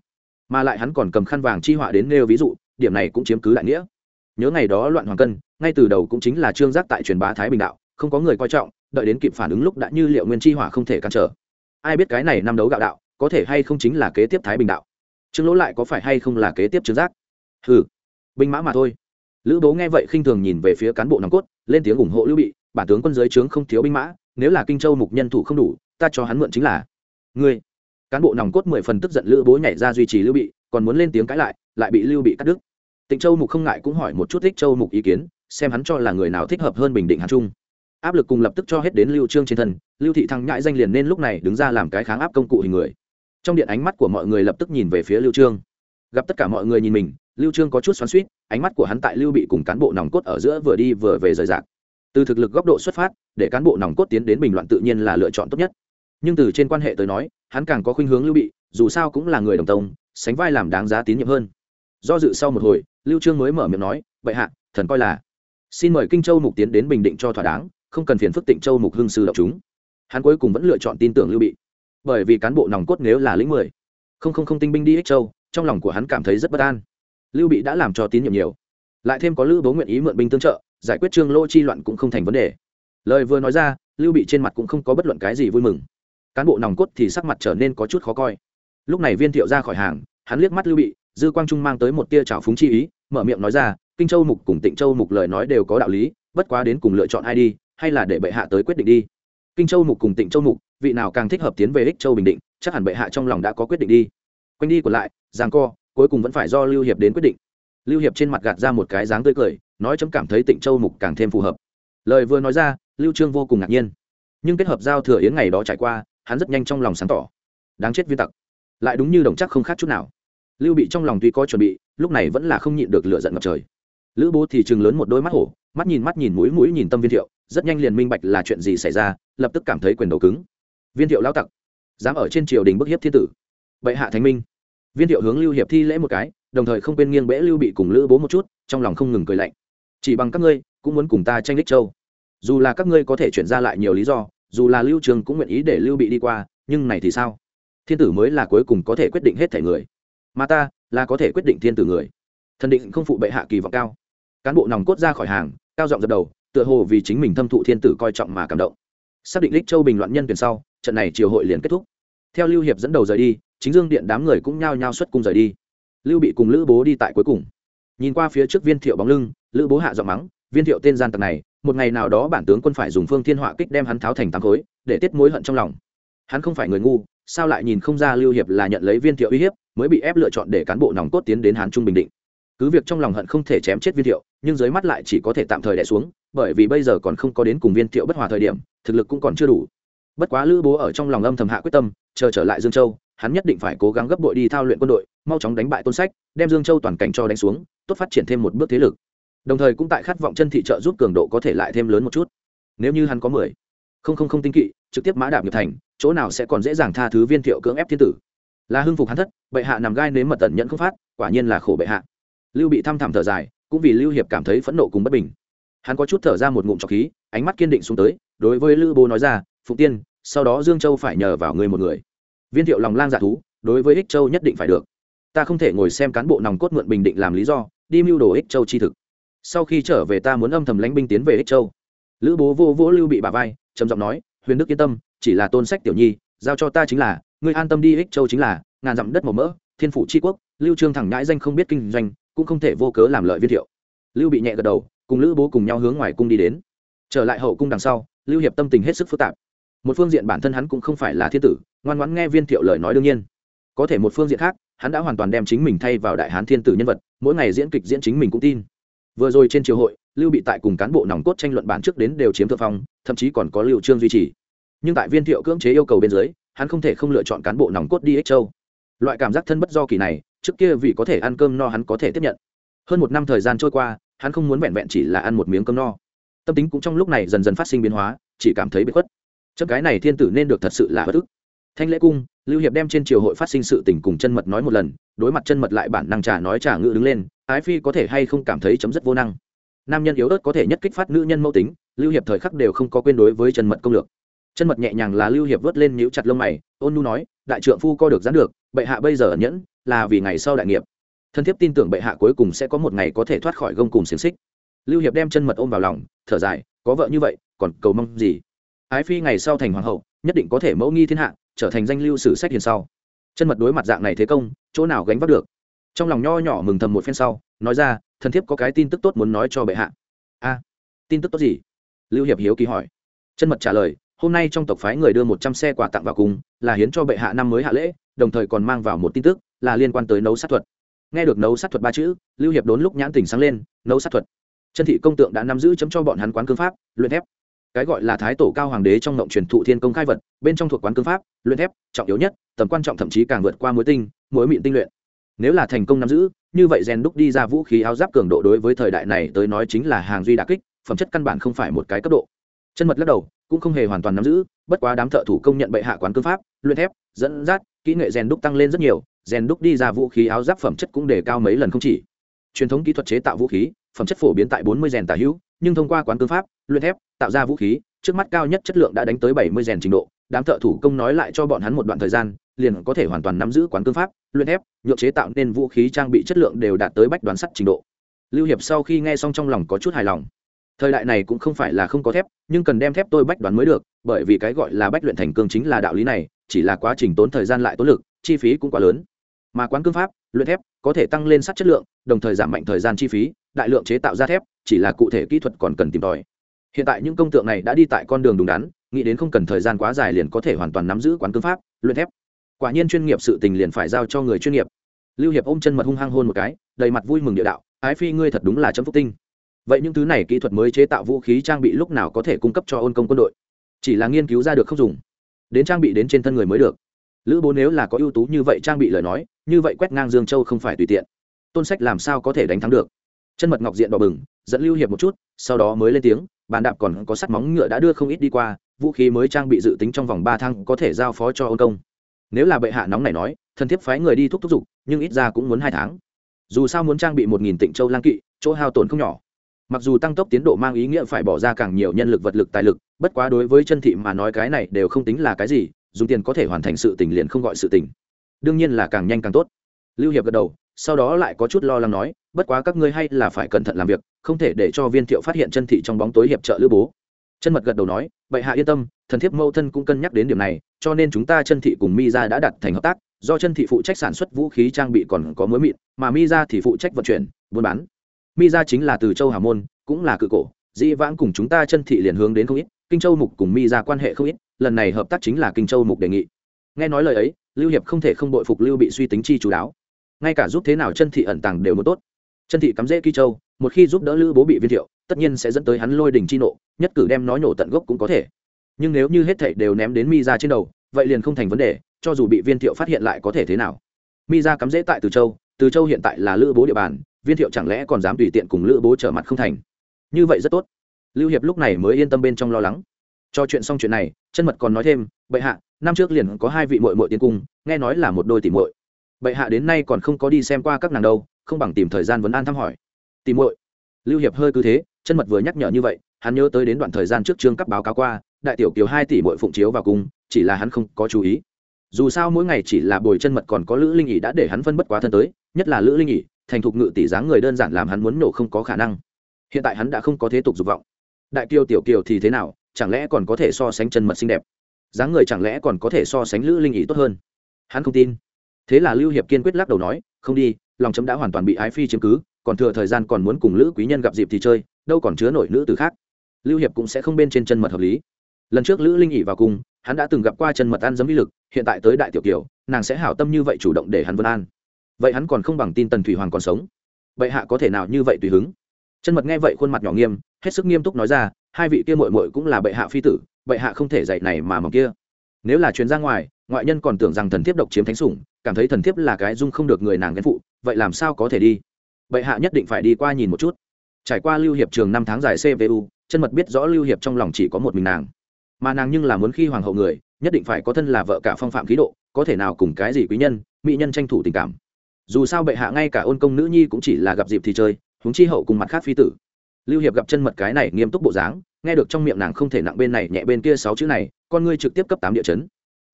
Mà lại hắn còn cầm khăn vàng chi họa đến nêu ví dụ, điểm này cũng chiếm cứ đại nghĩa. Nhớ ngày đó loạn hoàng cân, ngay từ đầu cũng chính là trương giác tại truyền bá thái bình đạo, không có người coi trọng, đợi đến kịp phản ứng lúc đã như liệu nguyên chi hỏa không thể cản trở. Ai biết cái này năm đấu gạo đạo, có thể hay không chính là kế tiếp thái bình đạo trương lỗ lại có phải hay không là kế tiếp trương giác? Hừ, binh mã mà thôi. Lữ bố nghe vậy khinh thường nhìn về phía cán bộ nòng cốt, lên tiếng ủng hộ lưu bị, bản tướng quân giới trướng không thiếu binh mã, nếu là kinh châu mục nhân thủ không đủ, ta cho hắn mượn chính là. Ngươi, cán bộ nòng cốt mười phần tức giận lữ bố nhảy ra duy trì lưu bị, còn muốn lên tiếng cãi lại lại bị lưu bị cắt đứt. Tịnh châu mục không ngại cũng hỏi một chút thích châu mục ý kiến, xem hắn cho là người nào thích hợp hơn bình định hàn trung. Áp lực cùng lập tức cho hết đến lưu trương trên thân, lưu thị thăng nhãi danh liền nên lúc này đứng ra làm cái kháng áp công cụ hình người trong điện ánh mắt của mọi người lập tức nhìn về phía lưu trương. Gặp tất cả mọi người nhìn mình, lưu trương có chút xoắn xuýt, ánh mắt của hắn tại lưu bị cùng cán bộ nòng cốt ở giữa vừa đi vừa về rời rạc. Từ thực lực góc độ xuất phát, để cán bộ nòng cốt tiến đến bình loạn tự nhiên là lựa chọn tốt nhất. Nhưng từ trên quan hệ tới nói, hắn càng có khuynh hướng lưu bị, dù sao cũng là người đồng tông, sánh vai làm đáng giá tín nhiệm hơn. Do dự sau một hồi, lưu trương mới mở miệng nói vậy hạ, thần coi là xin mời kinh châu mục tiến đến bình định cho thỏa đáng, không cần phiền phức tịnh châu mục hưng sư đọc chúng. Hắn cuối cùng vẫn lựa chọn tin tưởng lưu bị bởi vì cán bộ nòng cốt nếu là lĩnh mười, không không không tinh binh đi ích châu, trong lòng của hắn cảm thấy rất bất an. Lưu bị đã làm cho tín nhiệm nhiều. Lại thêm có lữ bố nguyện ý mượn binh tương trợ, giải quyết trương lô chi loạn cũng không thành vấn đề. Lời vừa nói ra, lưu bị trên mặt cũng không có bất luận cái gì vui mừng. Cán bộ nòng cốt thì sắc mặt trở nên có chút khó coi. Lúc này viên thiệu ra khỏi hàng, hắn liếc mắt lưu bị, dư quang trung mang tới một tia trào phúng chi ý, mở miệng nói ra, kinh châu mục cùng tịnh châu mục lời nói đều có đạo lý, bất quá đến cùng lựa chọn ai đi, hay là để bệ hạ tới quyết định đi. Kinh châu mục cùng tịnh châu mục vị nào càng thích hợp tiến về ích châu bình định, chắc hẳn bệ hạ trong lòng đã có quyết định đi. Quanh đi của lại giang co, cuối cùng vẫn phải do lưu hiệp đến quyết định. Lưu hiệp trên mặt gạt ra một cái dáng tươi cười, nói chấm cảm thấy tịnh châu mục càng thêm phù hợp. Lời vừa nói ra, lưu trương vô cùng ngạc nhiên. Nhưng kết hợp giao thừa yến ngày đó trải qua, hắn rất nhanh trong lòng sáng tỏ. Đáng chết viên tặc. Lại đúng như đồng chắc không khác chút nào. Lưu bị trong lòng tuy có chuẩn bị, lúc này vẫn là không nhịn được lửa giận ngập trời. Lữ bố thì chừng lớn một đôi mắt hổ, mắt nhìn mắt nhìn mũi mũi nhìn tâm viên thiệu, rất nhanh liền minh bạch là chuyện gì xảy ra, lập tức cảm thấy quyền đầu cứng viên thiệu lao tặc, dám ở trên triều đình bức hiếp thiên tử. Bệ hạ thánh minh. Viên thiệu hướng lưu hiệp thi lễ một cái, đồng thời không quên nghiêng bẽ lưu bị cùng lữ bố một chút, trong lòng không ngừng cười lạnh. Chỉ bằng các ngươi, cũng muốn cùng ta tranh đích châu. Dù là các ngươi có thể chuyển ra lại nhiều lý do, dù là lưu trường cũng nguyện ý để lưu bị đi qua, nhưng này thì sao? Thiên tử mới là cuối cùng có thể quyết định hết thể người. Mà ta, là có thể quyết định thiên tử người. Thần định không phụ bệ hạ kỳ vọng cao. Cán bộ nòng cốt ra khỏi hàng, cao giọng dập đầu, tựa hồ vì chính mình thâm thụ thiên tử coi trọng mà cảm động xác định lích châu bình loạn nhân tuyển sau, trận này triều hội liền kết thúc. Theo lưu hiệp dẫn đầu rời đi, chính dương điện đám người cũng nhao nhao xuất cung rời đi. Lưu bị cùng lữ bố đi tại cuối cùng. Nhìn qua phía trước viên thiệu bóng lưng, lữ bố hạ giọng mắng, viên thiệu tên gian tặc này, một ngày nào đó bản tướng quân phải dùng phương thiên họa kích đem hắn tháo thành tám khối, để tiết mối hận trong lòng. Hắn không phải người ngu, sao lại nhìn không ra lưu hiệp là nhận lấy viên thiệu uy hiếp, mới bị ép lựa chọn để cán bộ nòng cốt tiến đến hán trung bình định cứ việc trong lòng hận không thể chém chết viên thiệu, nhưng dưới mắt lại chỉ có thể tạm thời đẻ xuống, bởi vì bây giờ còn không có đến cùng viên thiệu bất hòa thời điểm, thực lực cũng còn chưa đủ. Bất quá lữ bố ở trong lòng âm thầm hạ quyết tâm, chờ trở lại dương châu, hắn nhất định phải cố gắng gấp bội đi thao luyện quân đội, mau chóng đánh bại tôn sách, đem dương châu toàn cảnh cho đánh xuống, tốt phát triển thêm một bước thế lực. Đồng thời cũng tại khát vọng chân thị trợ giúp cường độ có thể lại thêm lớn một chút. Nếu như hắn có mười, không không không tinh kỵ, trực tiếp mã đạp nghiệp thành, chỗ nào sẽ còn dễ dàng tha thứ viên thiệu cưỡng ép thiên tử? Là hưng phục hắn thất, bệ hạ nằm gai nếm mật tần nhận không phát, quả nhiên là khổ bệ hạ lưu bị thăm thẳm thở dài, cũng vì lưu hiệp cảm thấy phẫn nộ cùng bất bình. Hắn có chút thở ra một ngụm trọc khí, ánh mắt kiên định xuống tới, đối với lữ bố nói ra phụ tiên, sau đó dương châu phải nhờ vào người một người. Viên thiệu lòng lang dạ thú, đối với ích châu nhất định phải được. Ta không thể ngồi xem cán bộ nòng cốt mượn bình định làm lý do, đi mưu đồ ích châu chi thực. Sau khi trở về ta muốn âm thầm lánh binh tiến về ích châu. Lữ bố vô vỗ lưu bị bà vai, trầm giọng nói, huyền đức yên tâm, chỉ là tôn sách tiểu nhi, giao cho ta chính là, ngươi an tâm đi ích châu chính là, ngàn dặm đất màu mỡ, thiên phủ tri quốc, lưu trương thẳng nhãi danh không biết kinh doanh cũng không thể vô cớ làm lợi viên thiệu. Lưu bị nhẹ gật đầu, cùng lữ bố cùng nhau hướng ngoài cung đi đến. Trở lại hậu cung đằng sau, lưu hiệp tâm tình hết sức phức tạp. Một phương diện bản thân hắn cũng không phải là thiên tử, ngoan ngoãn nghe viên thiệu lời nói đương nhiên. Có thể một phương diện khác, hắn đã hoàn toàn đem chính mình thay vào đại hán thiên tử nhân vật, mỗi ngày diễn kịch diễn chính mình cũng tin. Vừa rồi trên triều hội, lưu bị tại cùng cán bộ nòng cốt tranh luận bản trước đến đều chiếm thượng phong, thậm chí còn có lưu trương duy trì. Nhưng tại viên thiệu cưỡng chế yêu cầu bên dưới, hắn không thể không lựa chọn cán bộ nòng cốt đi ích châu. Loại cảm giác thân bất do kỳ này trước kia vì có thể ăn cơm no hắn có thể tiếp nhận. Hơn một năm thời gian trôi qua, hắn không muốn vẹn vẹn chỉ là ăn một miếng cơm no. Tâm tính cũng trong lúc này dần dần phát sinh biến hóa, chỉ cảm thấy bị khuất. Chấp cái này thiên tử nên được thật sự là bất ức. Thanh lễ cung, lưu hiệp đem trên triều hội phát sinh sự tình cùng chân mật nói một lần, đối mặt chân mật lại bản năng trả nói trả ngự đứng lên, ái phi có thể hay không cảm thấy chấm dứt vô năng. Nam nhân yếu ớt có thể nhất kích phát nữ nhân mẫu tính, lưu hiệp thời khắc đều không có quên đối với chân mật công lược. Chân mật nhẹ nhàng là lưu hiệp vớt lên nhíu chặt lông mày, ôn nu nói, đại trượng phu co được gián được, bệ hạ bây giờ ẩn nhẫn là vì ngày sau đại nghiệp. Thân thiết tin tưởng bệ hạ cuối cùng sẽ có một ngày có thể thoát khỏi gông cùng xiềng xích. Lưu hiệp đem chân mật ôm vào lòng, thở dài, có vợ như vậy, còn cầu mong gì? Ái phi ngày sau thành hoàng hậu, nhất định có thể mẫu nghi thiên hạ, trở thành danh lưu sử sách hiền sau. Chân mật đối mặt dạng này thế công, chỗ nào gánh vác được? Trong lòng nho nhỏ mừng thầm một phen sau, nói ra, thần thiếp có cái tin tức tốt muốn nói cho bệ hạ. A, tin tức tốt gì? Lưu hiệp hiếu kỳ hỏi. Chân mật trả lời, hôm nay trong tộc phái người đưa một trăm xe quà tặng vào cùng, là hiến cho bệ hạ năm mới hạ lễ, đồng thời còn mang vào một tin tức là liên quan tới nấu sát thuật. Nghe được nấu sát thuật ba chữ, lưu hiệp đốn lúc nhãn tỉnh sáng lên, nấu sát thuật. Chân thị công tượng đã nắm giữ chấm cho bọn hắn quán cương pháp, luyện thép. Cái gọi là thái tổ cao hoàng đế trong ngộng truyền thụ thiên công khai vật, bên trong thuộc quán cương pháp, luyện thép, trọng yếu nhất, tầm quan trọng thậm chí càng vượt qua mối tinh, mối mịn tinh luyện. Nếu là thành công nắm giữ, như vậy rèn đúc đi ra vũ khí áo giáp cường độ đối với thời đại này tới nói chính là hàng duy đà kích, phẩm chất căn bản không phải một cái cấp độ. Chân mật lắc đầu, cũng không hề hoàn toàn nắm giữ, bất quá đám thợ thủ công nhận bệ hạ quán cương pháp, luyện thép, dẫn dắt, kỹ nghệ rèn đúc tăng lên rất nhiều rèn đúc đi ra vũ khí áo giáp phẩm chất cũng đề cao mấy lần không chỉ. Truyền thống kỹ thuật chế tạo vũ khí, phẩm chất phổ biến tại bốn mươi rèn tả hữu, nhưng thông qua quán cương pháp, luyện thép, tạo ra vũ khí, trước mắt cao nhất chất lượng đã đánh tới bảy mươi rèn trình độ. Đám thợ thủ công nói lại cho bọn hắn một đoạn thời gian, liền có thể hoàn toàn nắm giữ quán cương pháp, luyện thép nhượng chế tạo nên vũ khí trang bị chất lượng đều đạt tới bách đoán sắt trình độ. Lưu hiệp sau khi nghe xong trong lòng có chút hài lòng. Thời đại này cũng không phải là không có thép, nhưng cần đem thép tôi bách đoán mới được, bởi vì cái gọi là bách luyện thành cương chính là đạo lý này, chỉ là quá trình tốn thời gian lại tốn lực, chi phí cũng quá lớn mà quán cương pháp, luyện thép có thể tăng lên sắt chất lượng, đồng thời giảm mạnh thời gian chi phí, đại lượng chế tạo ra thép, chỉ là cụ thể kỹ thuật còn cần tìm tòi. Hiện tại những công tượng này đã đi tại con đường đúng đắn, nghĩ đến không cần thời gian quá dài liền có thể hoàn toàn nắm giữ quán cương pháp, luyện thép. Quả nhiên chuyên nghiệp sự tình liền phải giao cho người chuyên nghiệp. Lưu hiệp ôm chân mật hung hăng hôn một cái, đầy mặt vui mừng địa đạo, ái phi ngươi thật đúng là chấm phúc tinh. Vậy những thứ này kỹ thuật mới chế tạo vũ khí trang bị lúc nào có thể cung cấp cho ôn công quân đội? Chỉ là nghiên cứu ra được không dùng. Đến trang bị đến trên thân người mới được. Lữ bố nếu là có ưu tú như vậy trang bị lời nói như vậy quét ngang dương châu không phải tùy tiện. Tôn sách làm sao có thể đánh thắng được? Chân mật ngọc diện đỏ bừng, dẫn lưu hiệp một chút, sau đó mới lên tiếng, bàn đạp còn có sắt móng ngựa đã đưa không ít đi qua, vũ khí mới trang bị dự tính trong vòng ba tháng có thể giao phó cho ôn công. Nếu là bệ hạ nóng này nói, thần thiếp phái người đi thúc thúc giục nhưng ít ra cũng muốn hai tháng. Dù sao muốn trang bị một nghìn tịnh châu lang kỵ, chỗ hao tổn không nhỏ. Mặc dù tăng tốc tiến độ mang ý nghĩa phải bỏ ra càng nhiều nhân lực vật lực tài lực, bất quá đối với chân thị mà nói cái này đều không tính là cái gì, dùng tiền có thể hoàn thành sự tình liền không gọi sự tình đương nhiên là càng nhanh càng tốt. Lưu hiệp gật đầu, sau đó lại có chút lo lắng nói, bất quá các ngươi hay là phải cẩn thận làm việc, không thể để cho viên thiệu phát hiện chân thị trong bóng tối hiệp trợ lữ bố. Chân mật gật đầu nói vậy hạ yên tâm, thần thiếp mâu thân cũng cân nhắc đến điểm này, cho nên chúng ta chân thị cùng mi ra đã đặt thành hợp tác, do chân thị phụ trách sản xuất vũ khí trang bị còn có mối mịn, mà mi ra thì phụ trách vận chuyển, buôn bán. Mi ra chính là từ châu hà môn, cũng là cự cổ, dĩ vãng cùng chúng ta chân thị liền hướng đến không ít, kinh châu mục cùng mi ra quan hệ không ít, lần này hợp tác chính là kinh châu mục đề nghị. Nghe nói lời ấy lưu hiệp không thể không bội phục lưu bị suy tính chi chú đáo. Ngay cả giúp thế nào chân thị ẩn tàng đều muốn tốt. Chân thị cắm rễ kỳ châu, một khi giúp đỡ lữ bố bị viên thiệu, tất nhiên sẽ dẫn tới hắn lôi đình chi nộ, nhất cử đem nói nhổ tận gốc cũng có thể. Nhưng nếu như hết thảy đều ném đến mi ra trên đầu, vậy liền không thành vấn đề, cho dù bị viên thiệu phát hiện lại có thể thế nào. Mi ra cắm rễ tại từ châu từ châu hiện tại là lữ bố địa bàn, viên thiệu chẳng lẽ còn dám tùy tiện cùng lữ bố trở mặt không thành? Như vậy rất tốt. Lưu hiệp lúc này mới yên tâm bên trong lo lắng. Cho chuyện xong chuyện này, chân mật còn nói thêm, bệ hạ năm trước liền có hai vị mội mội tiến cung, nghe nói là một đôi tỷ muội. Bệ hạ đến nay còn không có đi xem qua các nàng đâu, không bằng tìm thời gian vấn an thăm hỏi. Tỷ muội. Lưu hiệp hơi cứ thế, chân mật vừa nhắc nhở như vậy, hắn nhớ tới đến đoạn thời gian trước trương cấp báo cáo qua, đại tiểu kiều hai tỷ muội phụng chiếu vào cung, chỉ là hắn không có chú ý. Dù sao mỗi ngày chỉ là bồi chân mật còn có lữ linh ỉ đã để hắn phân bất quá thân tới, nhất là lữ linh ỉ thành thục ngự tỷ dáng người đơn giản làm hắn muốn nổ không có khả năng. Hiện tại hắn đã không có thế tục dục vọng. Đại kiều tiểu kiều thì thế nào, chẳng lẽ còn có thể so sánh chân mật xinh đẹp? Dáng người chẳng lẽ còn có thể so sánh lữ linh ý tốt hơn? Hắn không tin. Thế là lưu hiệp kiên quyết lắc đầu nói, không đi, lòng chấm đã hoàn toàn bị ái phi chiếm cứ, còn thừa thời gian còn muốn cùng lữ quý nhân gặp dịp thì chơi, đâu còn chứa nổi nữ từ khác. Lưu hiệp cũng sẽ không bên trên chân mật hợp lý. Lần trước lữ linh ỉ vào cùng hắn đã từng gặp qua chân mật ăn giấm vi lực, hiện tại tới đại tiểu kiều, nàng sẽ hảo tâm như vậy chủ động để hắn vân an. Vậy hắn còn không bằng tin tần thủy hoàng còn sống. Vậy hạ có thể nào như vậy tùy hứng? Chân mật nghe vậy khuôn mặt nhỏ nghiêm, hết sức nghiêm túc nói ra, hai vị kia mội mội cũng là bệ hạ phi tử bệ hạ không thể dạy này mà mỏng kia. Nếu là chuyến ra ngoài, ngoại nhân còn tưởng rằng thần thiếp độc chiếm thánh sủng, cảm thấy thần thiếp là cái dung không được người nàng ghen phụ, vậy làm sao có thể đi? Bệ hạ nhất định phải đi qua nhìn một chút. Trải qua lưu hiệp trường năm tháng dài cvu chân mật biết rõ lưu hiệp trong lòng chỉ có một mình nàng. Mà nàng nhưng là muốn khi hoàng hậu người, nhất định phải có thân là vợ cả phong phạm khí độ, có thể nào cùng cái gì quý nhân, mỹ nhân tranh thủ tình cảm. Dù sao bệ hạ ngay cả ôn công nữ nhi cũng chỉ là gặp dịp thì chơi, huống chi hậu cùng mặt khác phi tử. Lưu hiệp gặp chân mật cái này nghiêm túc bộ dáng nghe được trong miệng nàng không thể nặng bên này nhẹ bên kia sáu chữ này, con ngươi trực tiếp cấp tám địa chấn.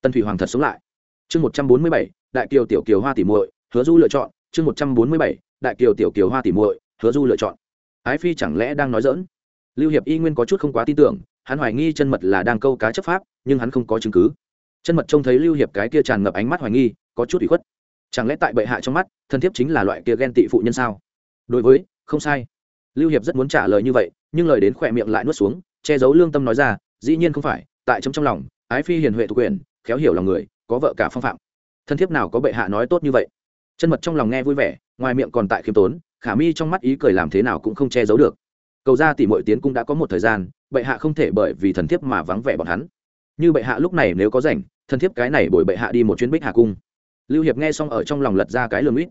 Tân thủy hoàng thật sống lại. Chương một trăm bốn mươi bảy, đại kiều tiểu kiều hoa tỉ muội, hứa du lựa chọn. Chương một trăm bốn mươi bảy, đại kiều tiểu kiều hoa tỉ muội, hứa du lựa chọn. Ái phi chẳng lẽ đang nói dỡn lưu hiệp y nguyên có chút không quá tin tưởng, hắn hoài nghi chân mật là đang câu cá chấp pháp, nhưng hắn không có chứng cứ. Chân mật trông thấy lưu hiệp cái kia tràn ngập ánh mắt hoài nghi, có chút ủy khuất. Chẳng lẽ tại bệ hạ trong mắt, thân thiết chính là loại kia ghen tị phụ nhân sao? Đối với, không sai. Lưu hiệp rất muốn trả lời như vậy nhưng lời đến khỏe miệng lại nuốt xuống, che giấu lương tâm nói ra, dĩ nhiên không phải, tại chấm trong lòng, ái phi hiền huệ thuộc quyền, khéo hiểu lòng người, có vợ cả phong phạm. Thân thiết nào có bệ hạ nói tốt như vậy? Chân mật trong lòng nghe vui vẻ, ngoài miệng còn tại khiêm tốn, khả mi trong mắt ý cười làm thế nào cũng không che giấu được. Cầu ra tỷ muội tiến cũng đã có một thời gian, bệ hạ không thể bởi vì thần thiếp mà vắng vẻ bọn hắn. Như bệ hạ lúc này nếu có rảnh, thần thiếp cái này bồi bệ hạ đi một chuyến bích hạ cung. Lưu hiệp nghe xong ở trong lòng lật ra cái lường ít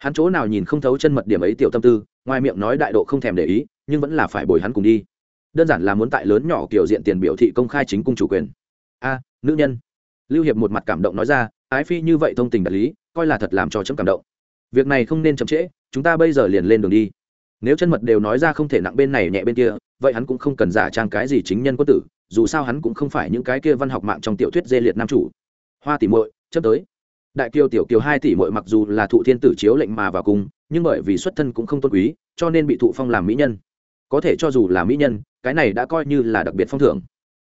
hắn chỗ nào nhìn không thấu chân mật điểm ấy tiểu tâm tư, ngoài miệng nói đại độ không thèm để ý nhưng vẫn là phải bồi hắn cùng đi. Đơn giản là muốn tại lớn nhỏ kiểu diện tiền biểu thị công khai chính cung chủ quyền. A, nữ nhân. Lưu hiệp một mặt cảm động nói ra, ái phi như vậy thông tình đạt lý, coi là thật làm cho chấm cảm động. Việc này không nên chậm trễ, chúng ta bây giờ liền lên đường đi. Nếu chân mật đều nói ra không thể nặng bên này nhẹ bên kia, vậy hắn cũng không cần giả trang cái gì chính nhân quân tử, dù sao hắn cũng không phải những cái kia văn học mạng trong tiểu thuyết dê liệt nam chủ. Hoa tỷ muội chấp tới. Đại kiều tiểu kiều hai tỷ muội mặc dù là thụ thiên tử chiếu lệnh mà vào cùng, nhưng bởi vì xuất thân cũng không tôn quý, cho nên bị thụ phong làm mỹ nhân có thể cho dù là mỹ nhân, cái này đã coi như là đặc biệt phong thưởng.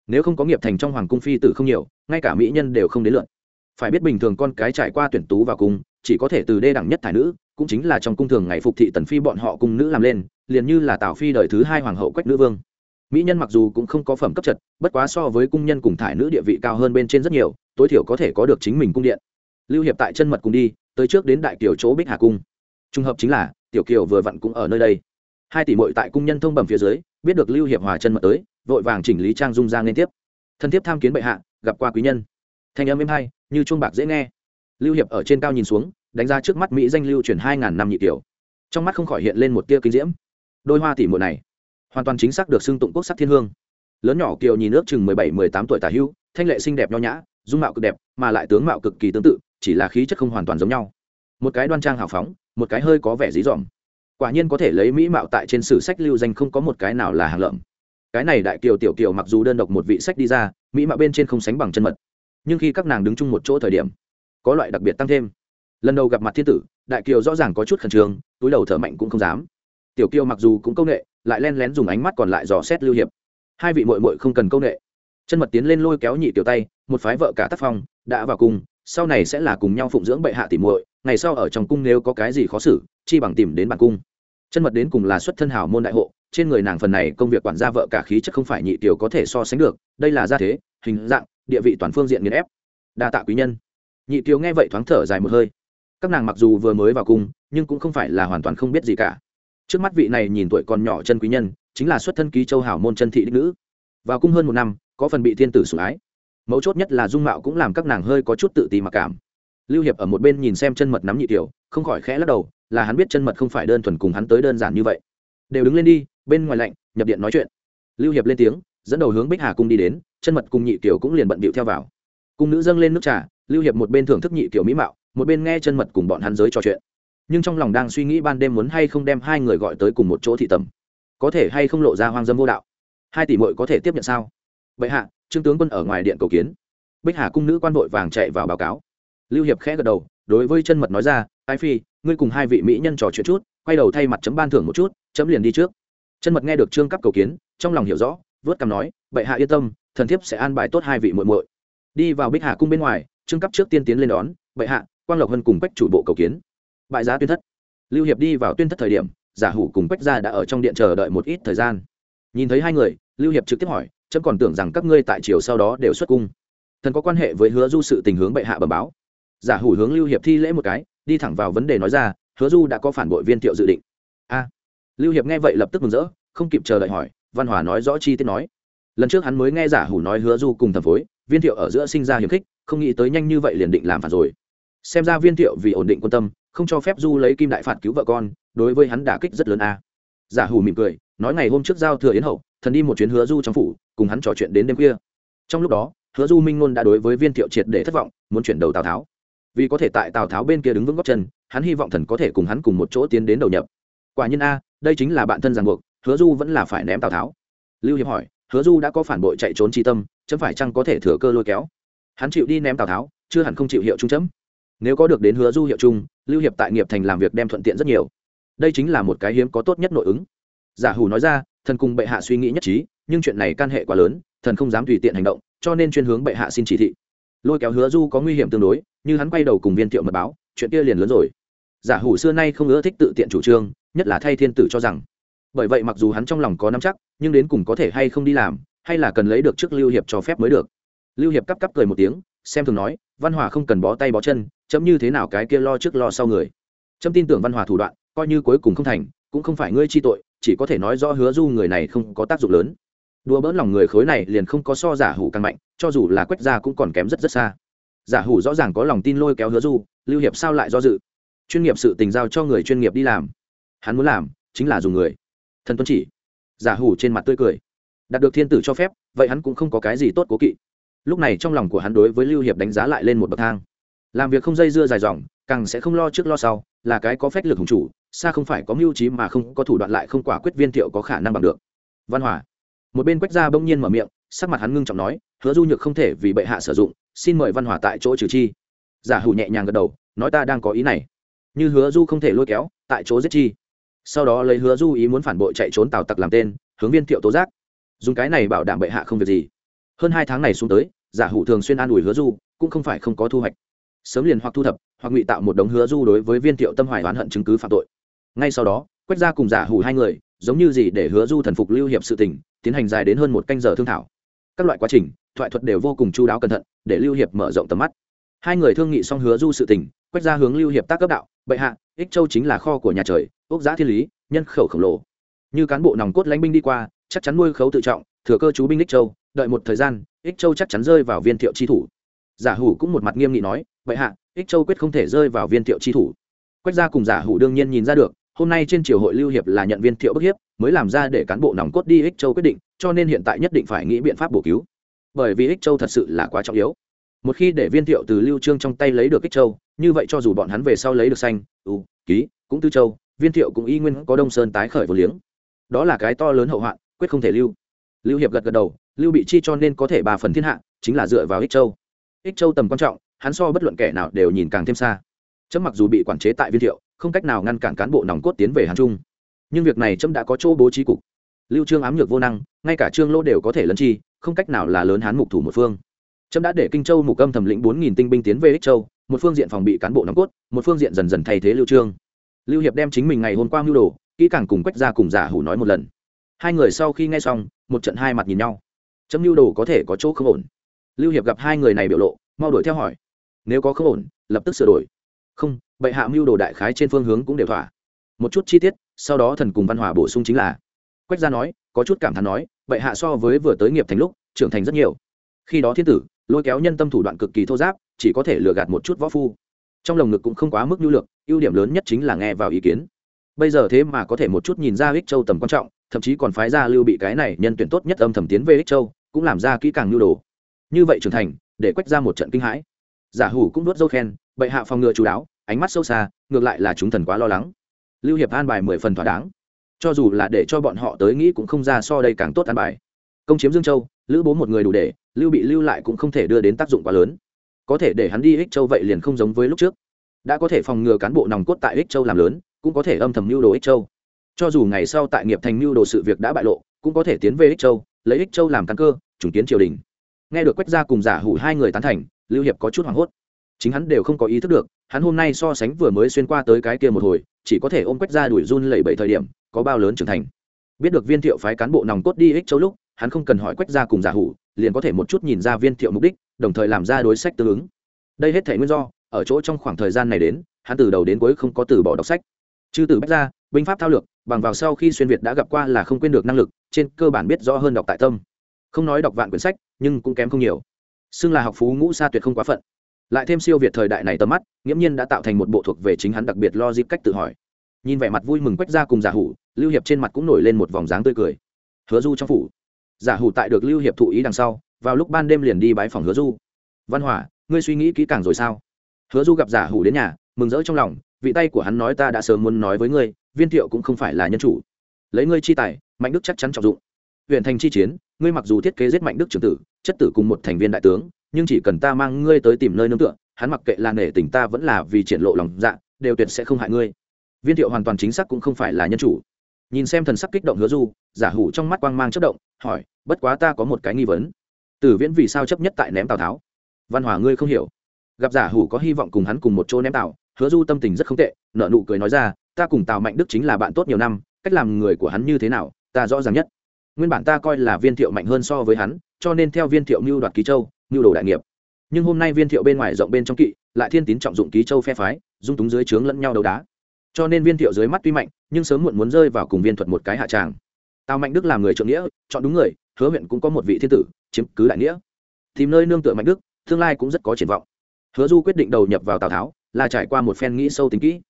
Nếu không có nghiệp thành trong hoàng cung phi tử không nhiều, ngay cả mỹ nhân đều không đến lượn phải biết bình thường con cái trải qua tuyển tú vào cung, chỉ có thể từ đê đẳng nhất thải nữ, cũng chính là trong cung thường ngày phục thị tần phi bọn họ cung nữ làm lên, liền như là tào phi đời thứ hai hoàng hậu quách nữ vương. Mỹ nhân mặc dù cũng không có phẩm cấp chật bất quá so với cung nhân cùng thải nữ địa vị cao hơn bên trên rất nhiều, tối thiểu có thể có được chính mình cung điện. Lưu hiệp tại chân mật cùng đi, tới trước đến đại kiều chỗ bích hà cung. Trùng hợp chính là, tiểu kiều vừa vặn cũng ở nơi đây hai tỷ mội tại cung nhân thông bẩm phía dưới, biết được lưu hiệp hòa chân mật tới, vội vàng chỉnh lý trang dung giang liên tiếp. Thân thiết tham kiến bệ hạ, gặp qua quý nhân. Thanh âm êm hay, như chuông bạc dễ nghe. Lưu hiệp ở trên cao nhìn xuống, đánh ra trước mắt mỹ danh lưu truyền hai ngàn năm nhị tiểu. Trong mắt không khỏi hiện lên một tia kinh diễm. Đôi hoa tỷ muội này, hoàn toàn chính xác được xưng tụng quốc sắc thiên hương. Lớn nhỏ kiều nhìn nước chừng mười bảy, mười tám tuổi tả hưu, thanh lệ xinh đẹp nho nhã, dung mạo cực đẹp, mà lại tướng mạo cực kỳ tương tự, chỉ là khí chất không hoàn toàn giống nhau. Một cái đoan trang hào phóng, một cái hơi có vẻ dí dỏm quả nhiên có thể lấy mỹ mạo tại trên sử sách lưu danh không có một cái nào là hàng lợm. Cái này đại kiều tiểu kiều mặc dù đơn độc một vị sách đi ra, mỹ mạo bên trên không sánh bằng chân mật. Nhưng khi các nàng đứng chung một chỗ thời điểm, có loại đặc biệt tăng thêm. Lần đầu gặp mặt thiên tử, đại kiều rõ ràng có chút khẩn trương, túi đầu thở mạnh cũng không dám. Tiểu kiều mặc dù cũng công nghệ, lại len lén dùng ánh mắt còn lại dò xét lưu hiệp. Hai vị mội mội không cần công nghệ. Chân mật tiến lên lôi kéo nhị tiểu tay, một phái vợ cả tác phong, đã vào cung, sau này sẽ là cùng nhau phụng dưỡng bệ hạ tỉ muội, ngày sau ở trong cung nếu có cái gì khó xử, chi bằng tìm đến bản cung chân mật đến cùng là xuất thân hào môn đại hộ, trên người nàng phần này công việc quản gia vợ cả khí chất không phải nhị tiểu có thể so sánh được, đây là gia thế, hình dạng, địa vị toàn phương diện nghiền ép. Đa tạ quý nhân. Nhị tiểu nghe vậy thoáng thở dài một hơi. Các nàng mặc dù vừa mới vào cung, nhưng cũng không phải là hoàn toàn không biết gì cả. Trước mắt vị này nhìn tuổi còn nhỏ chân quý nhân, chính là xuất thân ký châu hảo môn chân thị đích nữ. Vào cung hơn một năm, có phần bị thiên tử sủng ái. Mấu chốt nhất là dung mạo cũng làm các nàng hơi có chút tự ti mặc cảm. Lưu hiệp ở một bên nhìn xem chân mật nắm nhị tiểu, không khỏi khẽ lắc đầu là hắn biết chân mật không phải đơn thuần cùng hắn tới đơn giản như vậy. Đều đứng lên đi, bên ngoài lạnh, nhập điện nói chuyện. Lưu hiệp lên tiếng, dẫn đầu hướng bích hà cung đi đến, chân mật cùng nhị tiểu cũng liền bận bịu theo vào. Cung nữ dâng lên nước trà, lưu hiệp một bên thưởng thức nhị tiểu mỹ mạo, một bên nghe chân mật cùng bọn hắn giới trò chuyện. Nhưng trong lòng đang suy nghĩ ban đêm muốn hay không đem hai người gọi tới cùng một chỗ thị tầm có thể hay không lộ ra hoang dâm vô đạo. Hai tỷ muội có thể tiếp nhận sao? Vậy hạ, trương tướng quân ở ngoài điện cầu kiến. Bích hà cung nữ quan vội vàng chạy vào báo cáo. Lưu hiệp khẽ gật đầu, đối với chân mật nói ra ái phi, ngươi cùng hai vị mỹ nhân trò chuyện chút, quay đầu thay mặt chấm ban thưởng một chút, chấm liền đi trước. Chân mật nghe được trương cấp cầu kiến, trong lòng hiểu rõ, vớt cằm nói, bệ hạ yên tâm, thần thiếp sẽ an bài tốt hai vị muội muội. Đi vào bích hà cung bên ngoài, trương cấp trước tiên tiến lên đón, bệ hạ, quang lộc hân cùng quách chủ bộ cầu kiến. Bại giá tuyên thất. Lưu hiệp đi vào tuyên thất thời điểm, giả hủ cùng quách gia đã ở trong điện chờ đợi một ít thời gian. Nhìn thấy hai người, lưu hiệp trực tiếp hỏi, chấm còn tưởng rằng các ngươi tại triều sau đó đều xuất cung. Thần có quan hệ với hứa du sự tình hướng bệ hạ bẩm báo. Giả hủ hướng lưu hiệp thi lễ một cái đi thẳng vào vấn đề nói ra, hứa du đã có phản bội viên thiệu dự định. A. Lưu hiệp nghe vậy lập tức mừng rỡ, không kịp chờ đợi hỏi, văn hòa nói rõ chi tiết nói. Lần trước hắn mới nghe giả hủ nói hứa du cùng thẩm phối, viên thiệu ở giữa sinh ra hiềm khích, không nghĩ tới nhanh như vậy liền định làm phản rồi. Xem ra viên thiệu vì ổn định quan tâm, không cho phép du lấy kim đại phạt cứu vợ con, đối với hắn đả kích rất lớn a. Giả hủ mỉm cười, nói ngày hôm trước giao thừa yến hậu, thần đi một chuyến hứa du trong phủ, cùng hắn trò chuyện đến đêm khuya. Trong lúc đó, hứa du minh ngôn đã đối với viên thiệu triệt để thất vọng, muốn chuyển đầu tào tháo vì có thể tại tào tháo bên kia đứng vững góc chân, hắn hy vọng thần có thể cùng hắn cùng một chỗ tiến đến đầu nhập. Quả nhiên a, đây chính là bạn thân ràng buộc, hứa du vẫn là phải ném tào tháo. Lưu hiệp hỏi, hứa du đã có phản bội chạy trốn tri tâm, chấm phải chăng có thể thừa cơ lôi kéo? Hắn chịu đi ném tào tháo, chưa hẳn không chịu hiệu trung chấm. Nếu có được đến hứa du hiệu chung, lưu hiệp tại nghiệp thành làm việc đem thuận tiện rất nhiều. Đây chính là một cái hiếm có tốt nhất nội ứng. Giả hủ nói ra, thần cùng bệ hạ suy nghĩ nhất trí, nhưng chuyện này can hệ quá lớn, thần không dám tùy tiện hành động, cho nên chuyên hướng bệ hạ xin chỉ thị lôi kéo hứa du có nguy hiểm tương đối, như hắn quay đầu cùng viên thiệu mật báo, chuyện kia liền lớn rồi. Giả hủ xưa nay không ưa thích tự tiện chủ trương, nhất là thay thiên tử cho rằng. Bởi vậy mặc dù hắn trong lòng có nắm chắc, nhưng đến cùng có thể hay không đi làm, hay là cần lấy được trước lưu hiệp cho phép mới được. Lưu hiệp cắp cắp cười một tiếng, xem thường nói, văn hòa không cần bó tay bó chân, chấm như thế nào cái kia lo trước lo sau người? Chấm tin tưởng văn hòa thủ đoạn, coi như cuối cùng không thành, cũng không phải ngươi chi tội, chỉ có thể nói rõ hứa du người này không có tác dụng lớn đùa bỡn lòng người khối này liền không có so giả hủ càng mạnh, cho dù là quách gia cũng còn kém rất rất xa. Giả hủ rõ ràng có lòng tin lôi kéo hứa du, lưu hiệp sao lại do dự? Chuyên nghiệp sự tình giao cho người chuyên nghiệp đi làm. Hắn muốn làm chính là dùng người. Thần tuân chỉ. Giả hủ trên mặt tươi cười. Đạt được thiên tử cho phép, vậy hắn cũng không có cái gì tốt cố kỵ. Lúc này trong lòng của hắn đối với lưu hiệp đánh giá lại lên một bậc thang. Làm việc không dây dưa dài dòng, càng sẽ không lo trước lo sau, là cái có phách lực hùng chủ, xa không phải có mưu trí mà không có thủ đoạn lại không quả quyết viên thiệu có khả năng bằng được. Văn hòa một bên quách gia bỗng nhiên mở miệng, sắc mặt hắn ngưng trọng nói, hứa du nhược không thể vì bệ hạ sử dụng, xin mời văn hòa tại chỗ trừ chi. Giả hủ nhẹ nhàng gật đầu, nói, ta đang có ý này. Như hứa du không thể lôi kéo, tại chỗ giết chi. Sau đó lấy hứa du ý muốn phản bội chạy trốn tào tặc làm tên, hướng viên thiệu tố giác. Dùng cái này bảo đảm bệ hạ không việc gì. Hơn hai tháng này xuống tới, giả hủ thường xuyên an ủi hứa du, cũng không phải không có thu hoạch. Sớm liền hoặc thu thập, hoặc ngụy tạo một đống hứa du đối với viên thiệu tâm hoài oán hận chứng cứ phạm tội. Ngay sau đó, quách ra cùng giả hủ hai người giống như gì để hứa du thần phục lưu hiệp sự tình, tiến hành dài đến hơn một canh giờ thương thảo. Các loại quá trình, thoại thuật đều vô cùng chu đáo cẩn thận, để lưu hiệp mở rộng tầm mắt. Hai người thương nghị xong hứa du sự tình quách ra hướng lưu hiệp tác cấp đạo, bệ hạ, ích châu chính là kho của nhà trời, quốc gia thiên lý, nhân khẩu khổng lồ. Như cán bộ nòng cốt lãnh binh đi qua, chắc chắn nuôi khấu tự trọng, thừa cơ chú binh ích châu, đợi một thời gian, ích châu chắc chắn rơi vào viên thiệu chi thủ. Giả hủ cũng một mặt nghiêm nghị nói vậy hạ, ích châu quyết không thể rơi vào viên thiệu chi thủ. Quách gia cùng giả hủ đương nhiên nhìn ra được hôm nay trên triều hội lưu hiệp là nhận viên thiệu bức hiếp, mới làm ra để cán bộ nòng cốt đi ích châu quyết định, cho nên hiện tại nhất định phải nghĩ biện pháp bổ cứu. Bởi vì ích châu thật sự là quá trọng yếu. Một khi để viên thiệu từ lưu trương trong tay lấy được ích châu, như vậy cho dù bọn hắn về sau lấy được xanh ưu ký, cũng tư châu, viên thiệu cũng y nguyên có đông sơn tái khởi vô liếng. Đó là cái to lớn hậu hoạn, quyết không thể lưu. Lưu hiệp gật gật đầu, lưu bị chi cho nên có thể ba phần thiên hạ, chính là dựa vào ích châu. Ích châu tầm quan trọng, hắn so bất luận kẻ nào đều nhìn càng thêm xa. Chấm mặc dù bị quản chế tại viên thiệu không cách nào ngăn cản cán bộ nòng cốt tiến về hàn trung. Nhưng việc này Trâm đã có chỗ bố trí cục. Lưu trương ám nhược vô năng, ngay cả trương lô đều có thể lấn chi, không cách nào là lớn hán mục thủ một phương. Trâm đã để kinh châu mục âm thẩm lĩnh bốn nghìn tinh binh tiến về ích châu, một phương diện phòng bị cán bộ nòng cốt, một phương diện dần dần thay thế lưu trương. Lưu hiệp đem chính mình ngày hôm qua mưu đồ, kỹ càng cùng quách ra cùng giả hủ nói một lần. Hai người sau khi nghe xong, một trận hai mặt nhìn nhau. Chấm mưu đồ có thể có chỗ không ổn. Lưu hiệp gặp hai người này biểu lộ, mau đuổi theo hỏi. Nếu có không ổn, lập tức sửa đổi. Không bệ hạ mưu đồ đại khái trên phương hướng cũng đều thỏa. Một chút chi tiết, sau đó thần cùng văn hòa bổ sung chính là, quách gia nói, có chút cảm thán nói, bệ hạ so với vừa tới nghiệp thành lúc, trưởng thành rất nhiều. Khi đó thiên tử, lôi kéo nhân tâm thủ đoạn cực kỳ thô giáp, chỉ có thể lừa gạt một chút võ phu. Trong lồng ngực cũng không quá mức nhu lược ưu điểm lớn nhất chính là nghe vào ý kiến. Bây giờ thế mà có thể một chút nhìn ra ích châu tầm quan trọng, thậm chí còn phái ra lưu bị cái này nhân tuyển tốt nhất âm thầm tiến về ích châu, cũng làm ra kỹ càng nhu đồ. Như vậy trưởng thành, để quách ra một trận kinh hãi. Giả hủ cũng đốt dâu khen, bệ hạ phòng ngừa chú đáo ánh mắt sâu xa, ngược lại là chúng thần quá lo lắng. Lưu hiệp an bài mười phần thỏa đáng. Cho dù là để cho bọn họ tới nghĩ cũng không ra so đây càng tốt an bài. Công chiếm dương châu, lữ bố một người đủ để, lưu bị lưu lại cũng không thể đưa đến tác dụng quá lớn. Có thể để hắn đi ích châu vậy liền không giống với lúc trước. Đã có thể phòng ngừa cán bộ nòng cốt tại ích châu làm lớn, cũng có thể âm thầm mưu đồ ích châu. Cho dù ngày sau tại nghiệp thành mưu đồ sự việc đã bại lộ, cũng có thể tiến về ích châu, lấy ích châu làm căn cơ, chủng kiến triều đình. Nghe được quách gia cùng giả hủ hai người tán thành, lưu hiệp có chút hoảng hốt chính hắn đều không có ý thức được, hắn hôm nay so sánh vừa mới xuyên qua tới cái kia một hồi, chỉ có thể ôm quách gia đuổi run lẩy bẩy thời điểm, có bao lớn trưởng thành. Biết được viên thiệu phái cán bộ nòng cốt đi ích châu lúc, hắn không cần hỏi quách gia cùng giả hủ, liền có thể một chút nhìn ra viên thiệu mục đích, đồng thời làm ra đối sách tương ứng. Đây hết thể nguyên do, ở chỗ trong khoảng thời gian này đến, hắn từ đầu đến cuối không có từ bỏ đọc sách. Chư từ bách ra binh pháp thao lược, bằng vào sau khi xuyên việt đã gặp qua là không quên được năng lực, trên cơ bản biết rõ hơn đọc tại tâm. Không nói đọc vạn quyển sách, nhưng cũng kém không nhiều. Xưng là học phú ngũ xa tuyệt không quá phận lại thêm siêu việt thời đại này tầm mắt nghiễm nhiên đã tạo thành một bộ thuộc về chính hắn đặc biệt lo dịp cách tự hỏi. Nhìn vẻ mặt vui mừng quách ra cùng giả hủ lưu hiệp trên mặt cũng nổi lên một vòng dáng tươi cười. Hứa du trong phủ. Giả hủ tại được lưu hiệp thụ ý đằng sau vào lúc ban đêm liền đi bái phòng hứa du. Văn hỏa, ngươi suy nghĩ kỹ càng rồi sao? Hứa du gặp giả hủ đến nhà mừng rỡ trong lòng vị tay của hắn nói ta đã sớm muốn nói với ngươi viên thiệu cũng không phải là nhân chủ. Lấy ngươi chi tài mạnh đức chắc chắn trọng dụng. Huyện thành chi chiến ngươi mặc dù thiết kế giết mạnh đức trưởng tử chất tử cùng một thành viên đại tướng nhưng chỉ cần ta mang ngươi tới tìm nơi nương tựa, hắn mặc kệ là nể tình ta vẫn là vì triển lộ lòng dạ đều tuyệt sẽ không hại ngươi. Viên thiệu hoàn toàn chính xác cũng không phải là nhân chủ. Nhìn xem thần sắc kích động hứa du, giả hủ trong mắt quang mang chất động, hỏi, bất quá ta có một cái nghi vấn. Tử viễn vì sao chấp nhất tại ném tào tháo? Văn hòa ngươi không hiểu. Gặp giả hủ có hy vọng cùng hắn cùng một chỗ ném tào, hứa du tâm tình rất không tệ nợ nụ cười nói ra, ta cùng tào mạnh đức chính là bạn tốt nhiều năm, cách làm người của hắn như thế nào, ta rõ ràng nhất. Nguyên bản ta coi là viên thiệu mạnh hơn so với hắn, cho nên theo viên thiệu mưu đoạt ký châu mưu đồ đại nghiệp. Nhưng hôm nay viên thiệu bên ngoài rộng bên trong kỵ, lại thiên tín trọng dụng ký châu phe phái, dung túng dưới trướng lẫn nhau đấu đá. Cho nên viên thiệu dưới mắt tuy mạnh, nhưng sớm muộn muốn rơi vào cùng viên thuật một cái hạ tràng. Tào mạnh đức làm người trượng nghĩa, chọn đúng người, hứa huyện cũng có một vị thiên tử, chiếm cứ đại nghĩa. Tìm nơi nương tựa mạnh đức, tương lai cũng rất có triển vọng. Hứa du quyết định đầu nhập vào tào tháo, là trải qua một phen nghĩ sâu tính kỹ.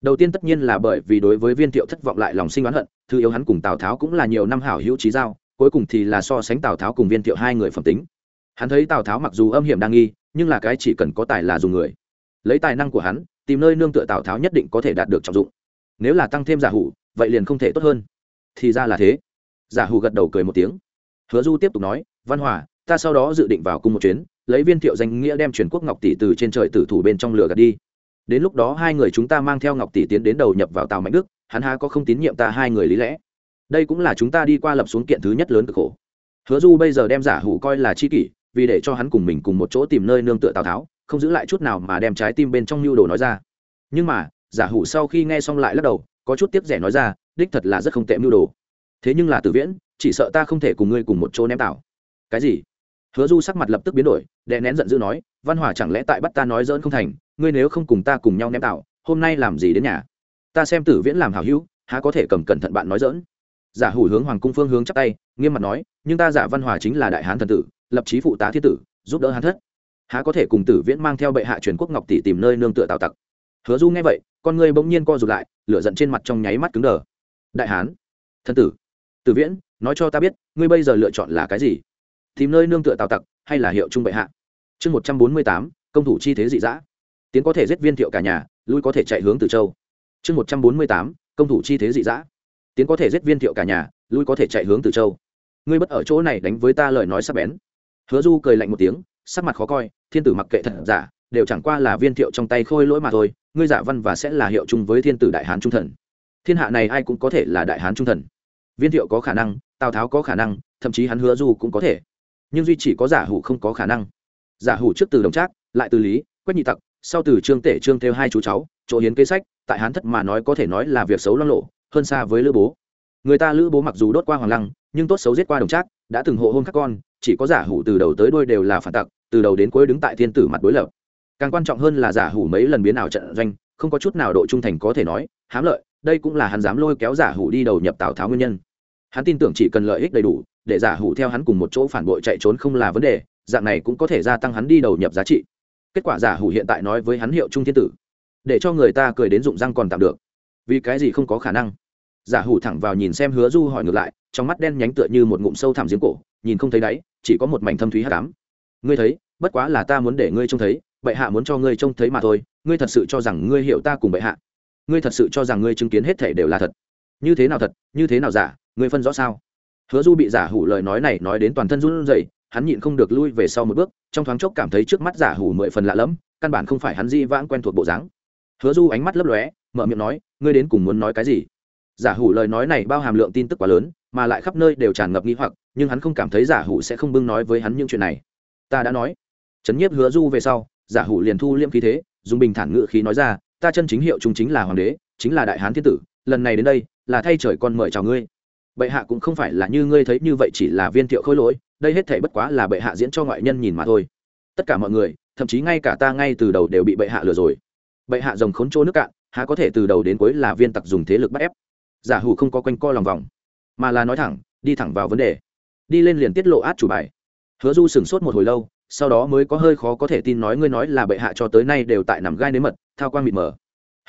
Đầu tiên tất nhiên là bởi vì đối với viên thiệu thất vọng lại lòng sinh oán hận thư yếu hắn cùng tào tháo cũng là nhiều năm hảo hữu trí giao, cuối cùng thì là so sánh tào tháo cùng viên thiệu hai người phẩm tính hắn thấy tào tháo mặc dù âm hiểm đang nghi, nhưng là cái chỉ cần có tài là dùng người. Lấy tài năng của hắn, tìm nơi nương tựa tào tháo nhất định có thể đạt được trọng dụng. Nếu là tăng thêm giả hủ, vậy liền không thể tốt hơn. Thì ra là thế. Giả hủ gật đầu cười một tiếng. Hứa du tiếp tục nói, văn hòa, ta sau đó dự định vào cung một chuyến, lấy viên thiệu danh nghĩa đem truyền quốc ngọc tỷ từ trên trời tử thủ bên trong lửa gạt đi. Đến lúc đó hai người chúng ta mang theo ngọc tỷ tiến đến đầu nhập vào tàu mạnh đức, hắn há có không tín nhiệm ta hai người lý lẽ. Đây cũng là chúng ta đi qua lập xuống kiện thứ nhất lớn cực khổ. Hứa du bây giờ đem giả hủ coi là chi kỷ vì để cho hắn cùng mình cùng một chỗ tìm nơi nương tựa tào tháo, không giữ lại chút nào mà đem trái tim bên trong nhu đồ nói ra. Nhưng mà, giả hủ sau khi nghe xong lại lắc đầu, có chút tiếc rẻ nói ra, đích thật là rất không tệ mưu đồ. Thế nhưng là tử viễn, chỉ sợ ta không thể cùng ngươi cùng một chỗ ném tảo cái gì? Hứa du sắc mặt lập tức biến đổi, đè nén giận dữ nói, văn hòa chẳng lẽ tại bắt ta nói dỡn không thành, ngươi nếu không cùng ta cùng nhau ném tảo hôm nay làm gì đến nhà? Ta xem tử viễn làm hảo hữu, há có thể cầm cẩn thận bạn nói dỡn giả hủ hướng hoàng cung phương hướng chắp tay, nghiêm mặt nói, nhưng ta giả văn hòa chính là đại hán thần tử lập chí phụ tá thiên tử, giúp đỡ hán thất. Há có thể cùng tử viễn mang theo bệ hạ truyền quốc ngọc tỷ tìm nơi nương tựa tào tặc. Hứa du nghe vậy, con người bỗng nhiên co rụt lại, lửa giận trên mặt trong nháy mắt cứng đờ. Đại hán, thân tử tử viễn, nói cho ta biết, ngươi bây giờ lựa chọn là cái gì? Tìm nơi nương tựa tào tặc, hay là hiệu trung bệ hạ? Chương một trăm bốn mươi tám, công thủ chi thế dị dã. Tiến có thể giết viên thiệu cả nhà, lui có thể chạy hướng từ châu. Chương một trăm bốn mươi tám, công thủ chi thế dị dã. Tiến có thể giết viên thiệu cả nhà, lui có thể chạy hướng từ châu. Ngươi bất ở chỗ này đánh với ta lời nói sắp bén hứa du cười lạnh một tiếng, sắc mặt khó coi, thiên tử mặc kệ thật giả, đều chẳng qua là viên thiệu trong tay khôi lỗi mà thôi, ngươi giả văn và sẽ là hiệu chung với thiên tử đại hán trung thần. Thiên hạ này ai cũng có thể là đại hán trung thần. Viên thiệu có khả năng, tào tháo có khả năng, thậm chí hắn hứa du cũng có thể. Nhưng duy chỉ có giả hủ không có khả năng. Giả hủ trước từ đồng trác, lại từ lý quách nhị tặc, sau từ trương tể trương theo hai chú cháu, chỗ hiến kế sách, tại hán thất mà nói có thể nói là việc xấu loang lộ hơn xa với lữ bố. Người ta lữ bố mặc dù đốt qua hoàng lăng, nhưng tốt xấu giết qua đồng trác, đã từng hộ hôn các con chỉ có giả hủ từ đầu tới đuôi đều là phản tặc, từ đầu đến cuối đứng tại thiên tử mặt đối lập. Càng quan trọng hơn là giả hủ mấy lần biến ảo trận doanh, không có chút nào độ trung thành có thể nói, hám lợi, đây cũng là hắn dám lôi kéo giả hủ đi đầu nhập tào tháo nguyên nhân. Hắn tin tưởng chỉ cần lợi ích đầy đủ, để giả hủ theo hắn cùng một chỗ phản bội chạy trốn không là vấn đề, dạng này cũng có thể gia tăng hắn đi đầu nhập giá trị. Kết quả giả hủ hiện tại nói với hắn hiệu trung thiên tử, để cho người ta cười đến rụng răng còn tạm được. Vì cái gì không có khả năng? Giả hủ thẳng vào nhìn xem hứa du hỏi ngược lại, trong mắt đen nhánh tựa như một ngụm sâu thẳm giếng cổ, nhìn không thấy đáy chỉ có một mảnh thâm thúy hát cám ngươi thấy, bất quá là ta muốn để ngươi trông thấy, bệ hạ muốn cho ngươi trông thấy mà thôi, ngươi thật sự cho rằng ngươi hiểu ta cùng bệ hạ? Ngươi thật sự cho rằng ngươi chứng kiến hết thể đều là thật? Như thế nào thật, như thế nào giả, ngươi phân rõ sao? Hứa du bị giả hủ lời nói này nói đến toàn thân run rẩy, hắn nhịn không được lui về sau một bước, trong thoáng chốc cảm thấy trước mắt giả hủ mười phần lạ lẫm, căn bản không phải hắn di vãng quen thuộc bộ dáng. Hứa du ánh mắt lấp lóe, mở miệng nói, ngươi đến cùng muốn nói cái gì? Giả hủ lời nói này bao hàm lượng tin tức quá lớn, mà lại khắp nơi đều tràn ngập nghi hoặc nhưng hắn không cảm thấy giả hủ sẽ không bưng nói với hắn những chuyện này. Ta đã nói. Trấn nhiếp hứa du về sau, giả hủ liền thu liêm khí thế, dùng bình thản ngự khí nói ra, ta chân chính hiệu trung chính là hoàng đế, chính là đại hán thiên tử, lần này đến đây là thay trời con mời chào ngươi. Bệ hạ cũng không phải là như ngươi thấy như vậy chỉ là viên thiệu khôi lỗi, đây hết thể bất quá là bệ hạ diễn cho ngoại nhân nhìn mà thôi. Tất cả mọi người, thậm chí ngay cả ta ngay từ đầu đều bị bệ hạ lừa rồi. Bệ hạ rồng khốn trô nước cạn, há có thể từ đầu đến cuối là viên tặc dùng thế lực bắt ép? Giả hủ không có quanh co lòng vòng, mà là nói thẳng, đi thẳng vào vấn đề đi lên liền tiết lộ át chủ bài. Hứa du sửng sốt một hồi lâu, sau đó mới có hơi khó có thể tin nói ngươi nói là bệ hạ cho tới nay đều tại nằm gai nếm mật, thao quang mịt mờ.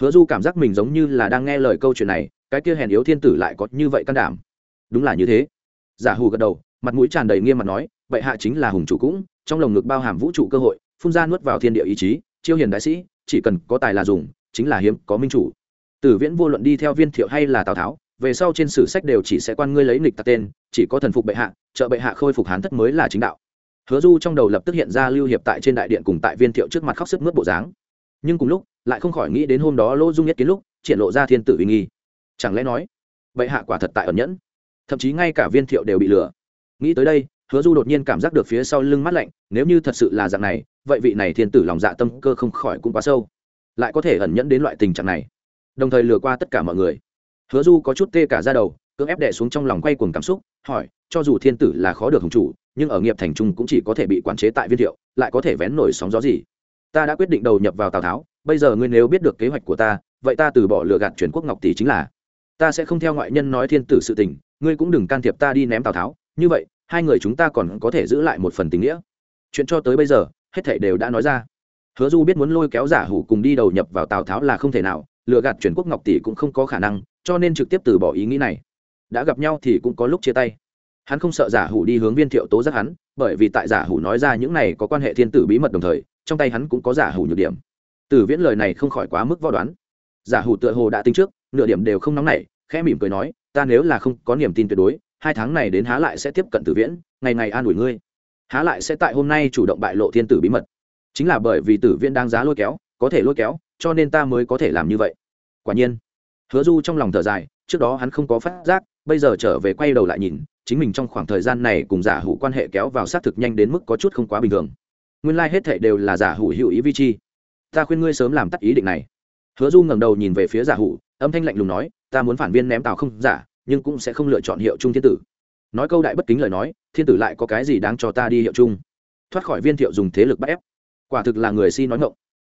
Hứa du cảm giác mình giống như là đang nghe lời câu chuyện này, cái kia hèn yếu thiên tử lại có như vậy can đảm. Đúng là như thế. Giả hù gật đầu, mặt mũi tràn đầy nghiêm mặt nói, bệ hạ chính là hùng chủ cũng, trong lồng ngực bao hàm vũ trụ cơ hội, phun ra nuốt vào thiên địa ý chí, chiêu hiền đại sĩ, chỉ cần có tài là dùng, chính là hiếm, có minh chủ. Tử viễn vô luận đi theo viên thiệu hay là tào tháo về sau trên sử sách đều chỉ sẽ quan ngươi lấy nghịch tặc tên, chỉ có thần phục bệ hạ, trợ bệ hạ khôi phục hán thất mới là chính đạo. Hứa du trong đầu lập tức hiện ra lưu hiệp tại trên đại điện cùng tại viên thiệu trước mặt khóc sức mướt bộ dáng. Nhưng cùng lúc, lại không khỏi nghĩ đến hôm đó lỗ dung nhất kiến lúc, triển lộ ra thiên tử uy nghi. Chẳng lẽ nói, bệ hạ quả thật tại ẩn nhẫn? Thậm chí ngay cả viên thiệu đều bị lừa. Nghĩ tới đây, hứa du đột nhiên cảm giác được phía sau lưng mắt lạnh, nếu như thật sự là dạng này, vậy vị này thiên tử lòng dạ tâm cơ không khỏi cũng quá sâu. Lại có thể ẩn nhẫn đến loại tình trạng này. Đồng thời lừa qua tất cả mọi người hứa du có chút tê cả ra đầu, cưỡng ép đè xuống trong lòng quay cuồng cảm xúc, hỏi, cho dù thiên tử là khó được hùng chủ, nhưng ở nghiệp thành trung cũng chỉ có thể bị quản chế tại viên thiệu, lại có thể vén nổi sóng gió gì? Ta đã quyết định đầu nhập vào tào tháo, bây giờ ngươi nếu biết được kế hoạch của ta, vậy ta từ bỏ lừa gạt chuyển quốc ngọc tỷ chính là. Ta sẽ không theo ngoại nhân nói thiên tử sự tình, ngươi cũng đừng can thiệp ta đi ném tào tháo. Như vậy, hai người chúng ta còn có thể giữ lại một phần tình nghĩa. Chuyện cho tới bây giờ, hết thảy đều đã nói ra. Hứa du biết muốn lôi kéo giả hủ cùng đi đầu nhập vào tào tháo là không thể nào, lừa gạt chuyển quốc ngọc tỷ cũng không có khả năng cho nên trực tiếp từ bỏ ý nghĩ này. Đã gặp nhau thì cũng có lúc chia tay. Hắn không sợ giả hủ đi hướng viên thiệu tố giác hắn, bởi vì tại giả hủ nói ra những này có quan hệ thiên tử bí mật đồng thời, trong tay hắn cũng có giả hủ nhược điểm. Từ viễn lời này không khỏi quá mức võ đoán. Giả hủ tựa hồ đã tính trước, nửa điểm đều không nóng nảy, khẽ mỉm cười nói, ta nếu là không có niềm tin tuyệt đối, hai tháng này đến há lại sẽ tiếp cận tử viễn, ngày ngày an ủi ngươi. Há lại sẽ tại hôm nay chủ động bại lộ thiên tử bí mật. Chính là bởi vì tử viễn đang giá lôi kéo, có thể lôi kéo, cho nên ta mới có thể làm như vậy. Quả nhiên hứa du trong lòng thở dài, trước đó hắn không có phát giác, bây giờ trở về quay đầu lại nhìn, chính mình trong khoảng thời gian này cùng giả hủ quan hệ kéo vào xác thực nhanh đến mức có chút không quá bình thường. Nguyên lai、like、hết thệ đều là giả hủ hữu ý vi chi. Ta khuyên ngươi sớm làm tắt ý định này. Hứa du ngẩng đầu nhìn về phía giả hủ âm thanh lạnh lùng nói, ta muốn phản viên ném tàu không giả, nhưng cũng sẽ không lựa chọn hiệu trung thiên tử. Nói câu đại bất kính lời nói, thiên tử lại có cái gì đáng cho ta đi hiệu trung? Thoát khỏi viên thiệu dùng thế lực bắt ép. Quả thực là người si nói ngộng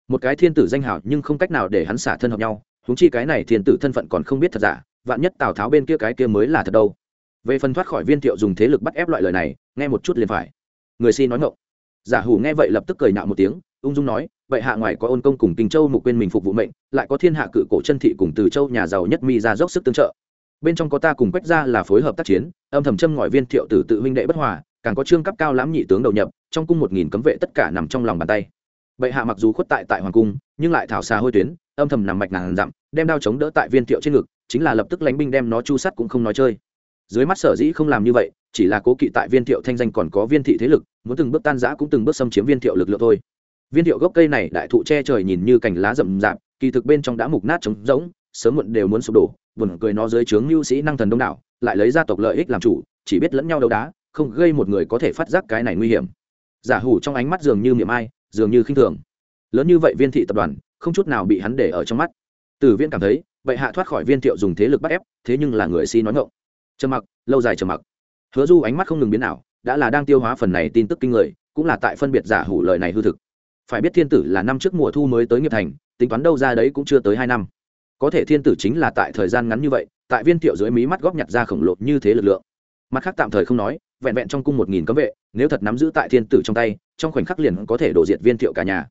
một cái thiên tử danh hào nhưng không cách nào để hắn xả thân hợp nhau húng chi cái này thiên tử thân phận còn không biết thật giả, vạn nhất tào tháo bên kia cái kia mới là thật đâu. Về phần thoát khỏi viên thiệu dùng thế lực bắt ép loại lời này, nghe một chút liền phải. Người si nói ngộng giả hủ nghe vậy lập tức cười nạo một tiếng, ung dung nói, vậy hạ ngoài có ôn công cùng kinh châu mục quên mình phục vụ mệnh, lại có thiên hạ cự cổ chân thị cùng từ châu nhà giàu nhất mi ra dốc sức tương trợ. Bên trong có ta cùng quách ra là phối hợp tác chiến, âm thầm châm ngòi viên thiệu tử tự huynh đệ bất hòa, càng có trương cấp cao lãm nhị tướng đầu nhập, trong cung một nghìn cấm vệ tất cả nằm trong lòng bàn tay. Bệ hạ mặc dù khuất tại tại hoàng cung, nhưng lại thảo xà hôi tuyến âm thầm nằm mạch ngàn dặm, đem đao chống đỡ tại viên thiệu trên ngực, chính là lập tức lánh binh đem nó chu sắt cũng không nói chơi. Dưới mắt sở dĩ không làm như vậy, chỉ là cố kỵ tại viên thiệu thanh danh còn có viên thị thế lực, muốn từng bước tan giã cũng từng bước xâm chiếm viên thiệu lực lượng thôi. Viên thiệu gốc cây này đại thụ che trời nhìn như cành lá rậm rạp, kỳ thực bên trong đã mục nát trống rỗng, sớm muộn đều muốn sụp đổ, buồn cười nó dưới trướng mưu sĩ năng thần đông đảo, lại lấy gia tộc lợi ích làm chủ, chỉ biết lẫn nhau đấu đá, không gây một người có thể phát giác cái này nguy hiểm. Giả hủ trong ánh mắt dường như miệng ai, dường như khinh thường. Lớn như vậy viên thị tập đoàn không chút nào bị hắn để ở trong mắt. Tử Viễn cảm thấy, vậy hạ thoát khỏi viên thiệu dùng thế lực bắt ép, thế nhưng là người si nói ngộng trầm mặc, lâu dài trầm mặc. Hứa du ánh mắt không ngừng biến nào đã là đang tiêu hóa phần này tin tức kinh người, cũng là tại phân biệt giả hủ lời này hư thực. Phải biết thiên tử là năm trước mùa thu mới tới nghiệp thành, tính toán đâu ra đấy cũng chưa tới hai năm. Có thể thiên tử chính là tại thời gian ngắn như vậy, tại viên thiệu dưới mí mắt góp nhặt ra khổng lồ như thế lực lượng. Mặt khác tạm thời không nói, vẹn vẹn trong cung một nghìn cấm vệ, nếu thật nắm giữ tại thiên tử trong tay, trong khoảnh khắc liền có thể đổ diệt viên thiệu cả nhà.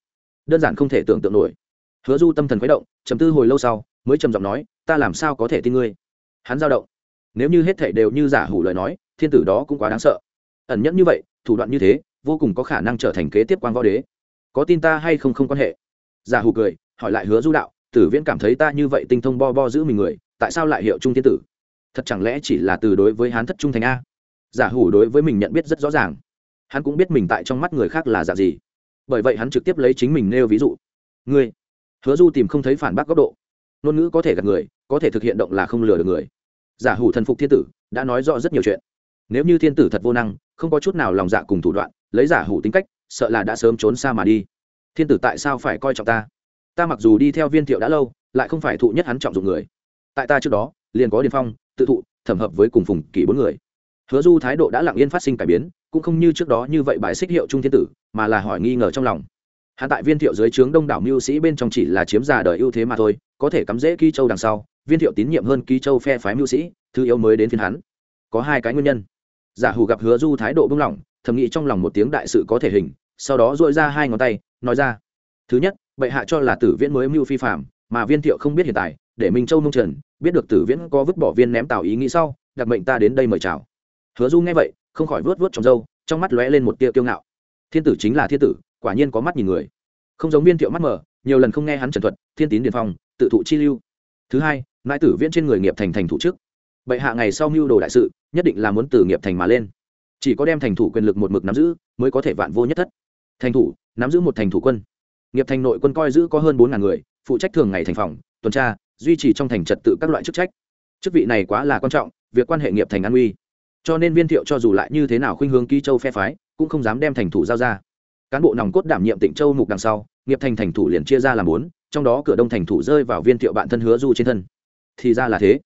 Đơn giản không thể tưởng tượng nổi hứa du tâm thần khuấy động chấm tư hồi lâu sau, mới trầm giọng nói, ta làm sao có thể tin ngươi? Hắn dao động. Nếu như hết thảy đều như giả hủ lời nói, thiên tử đó cũng quá đáng sợ. Ẩn nhẫn như vậy, thủ đoạn như thế, vô cùng có khả năng trở thành kế tiếp quan võ đế. Có tin ta hay không không quan hệ? Giả hủ cười, hỏi lại hứa du đạo, tử viễn cảm thấy ta như vậy tinh thông bo bo giữ mình người, tại sao lại hiệu trung thiên tử? Thật chẳng lẽ chỉ là từ đối với hắn thất trung thành a? Giả hủ đối với mình nhận biết rất rõ ràng. Hắn cũng biết mình tại trong mắt người khác là giả gì. Bởi vậy hắn trực tiếp lấy chính mình nêu ví dụ. Ngươi hứa du tìm không thấy phản bác góc độ. Ngôn ngữ có thể gạt người, có thể thực hiện động là không lừa được người. Giả hủ thần phục thiên tử, đã nói rõ rất nhiều chuyện. Nếu như thiên tử thật vô năng, không có chút nào lòng dạ cùng thủ đoạn, lấy giả hủ tính cách, sợ là đã sớm trốn xa mà đi. Thiên tử tại sao phải coi trọng ta? Ta mặc dù đi theo viên thiệu đã lâu, lại không phải thụ nhất hắn trọng dụng người. Tại ta trước đó, liền có điền phong, tự thụ, thẩm hợp với cùng phùng kỷ bốn người. Hứa du thái độ đã lặng yên phát sinh cải biến, cũng không như trước đó như vậy bài xích hiệu trung thiên tử, mà là hỏi nghi ngờ trong lòng hắn tại viên thiệu dưới trướng đông đảo mưu sĩ bên trong chỉ là chiếm già đời ưu thế mà thôi, có thể cắm dễ ký châu đằng sau, viên thiệu tín nhiệm hơn ký châu phe phái mưu sĩ, thứ yếu mới đến phiên hắn. Có hai cái nguyên nhân. Giả hủ gặp hứa du thái độ bưng lỏng, thầm nghĩ trong lòng một tiếng đại sự có thể hình, sau đó dội ra hai ngón tay, nói ra. Thứ nhất, bệ hạ cho là tử viễn mới mưu phi phạm mà viên thiệu không biết hiện tại, để minh châu nông trần, biết được tử viễn có vứt bỏ viên ném tào ý nghĩ sau, đặc mệnh ta đến đây mời chào. Hứa du nghe vậy, không khỏi vớt vớt trong dâu trong mắt lóe lên một tia kiêu ngạo. Thiên tử chính là thiên tử quả nhiên có mắt nhìn người. Không giống viên thiệu mắt mở nhiều lần không nghe hắn trần thuật, thiên tín điền phong, tự thụ chi lưu. Thứ hai, mãi tử viễn trên người nghiệp thành thành thủ chức bệ hạ ngày sau mưu đồ đại sự, nhất định là muốn từ nghiệp thành mà lên. Chỉ có đem thành thủ quyền lực một mực nắm giữ, mới có thể vạn vô nhất thất. Thành thủ, nắm giữ một thành thủ quân. Nghiệp thành nội quân coi giữ có hơn bốn ngàn người, phụ trách thường ngày thành phòng, tuần tra, duy trì trong thành trật tự các loại chức trách. Chức vị này quá là quan trọng, việc quan hệ nghiệp thành an uy. Cho nên viên thiệu cho dù lại như thế nào khuynh hướng ký châu phe phái, cũng không dám đem thành thủ giao ra cán bộ nòng cốt đảm nhiệm tỉnh châu mục đằng sau, nghiệp thành thành thủ liền chia ra làm bốn, trong đó cửa đông thành thủ rơi vào viên thiệu bạn thân hứa du trên thân. Thì ra là thế.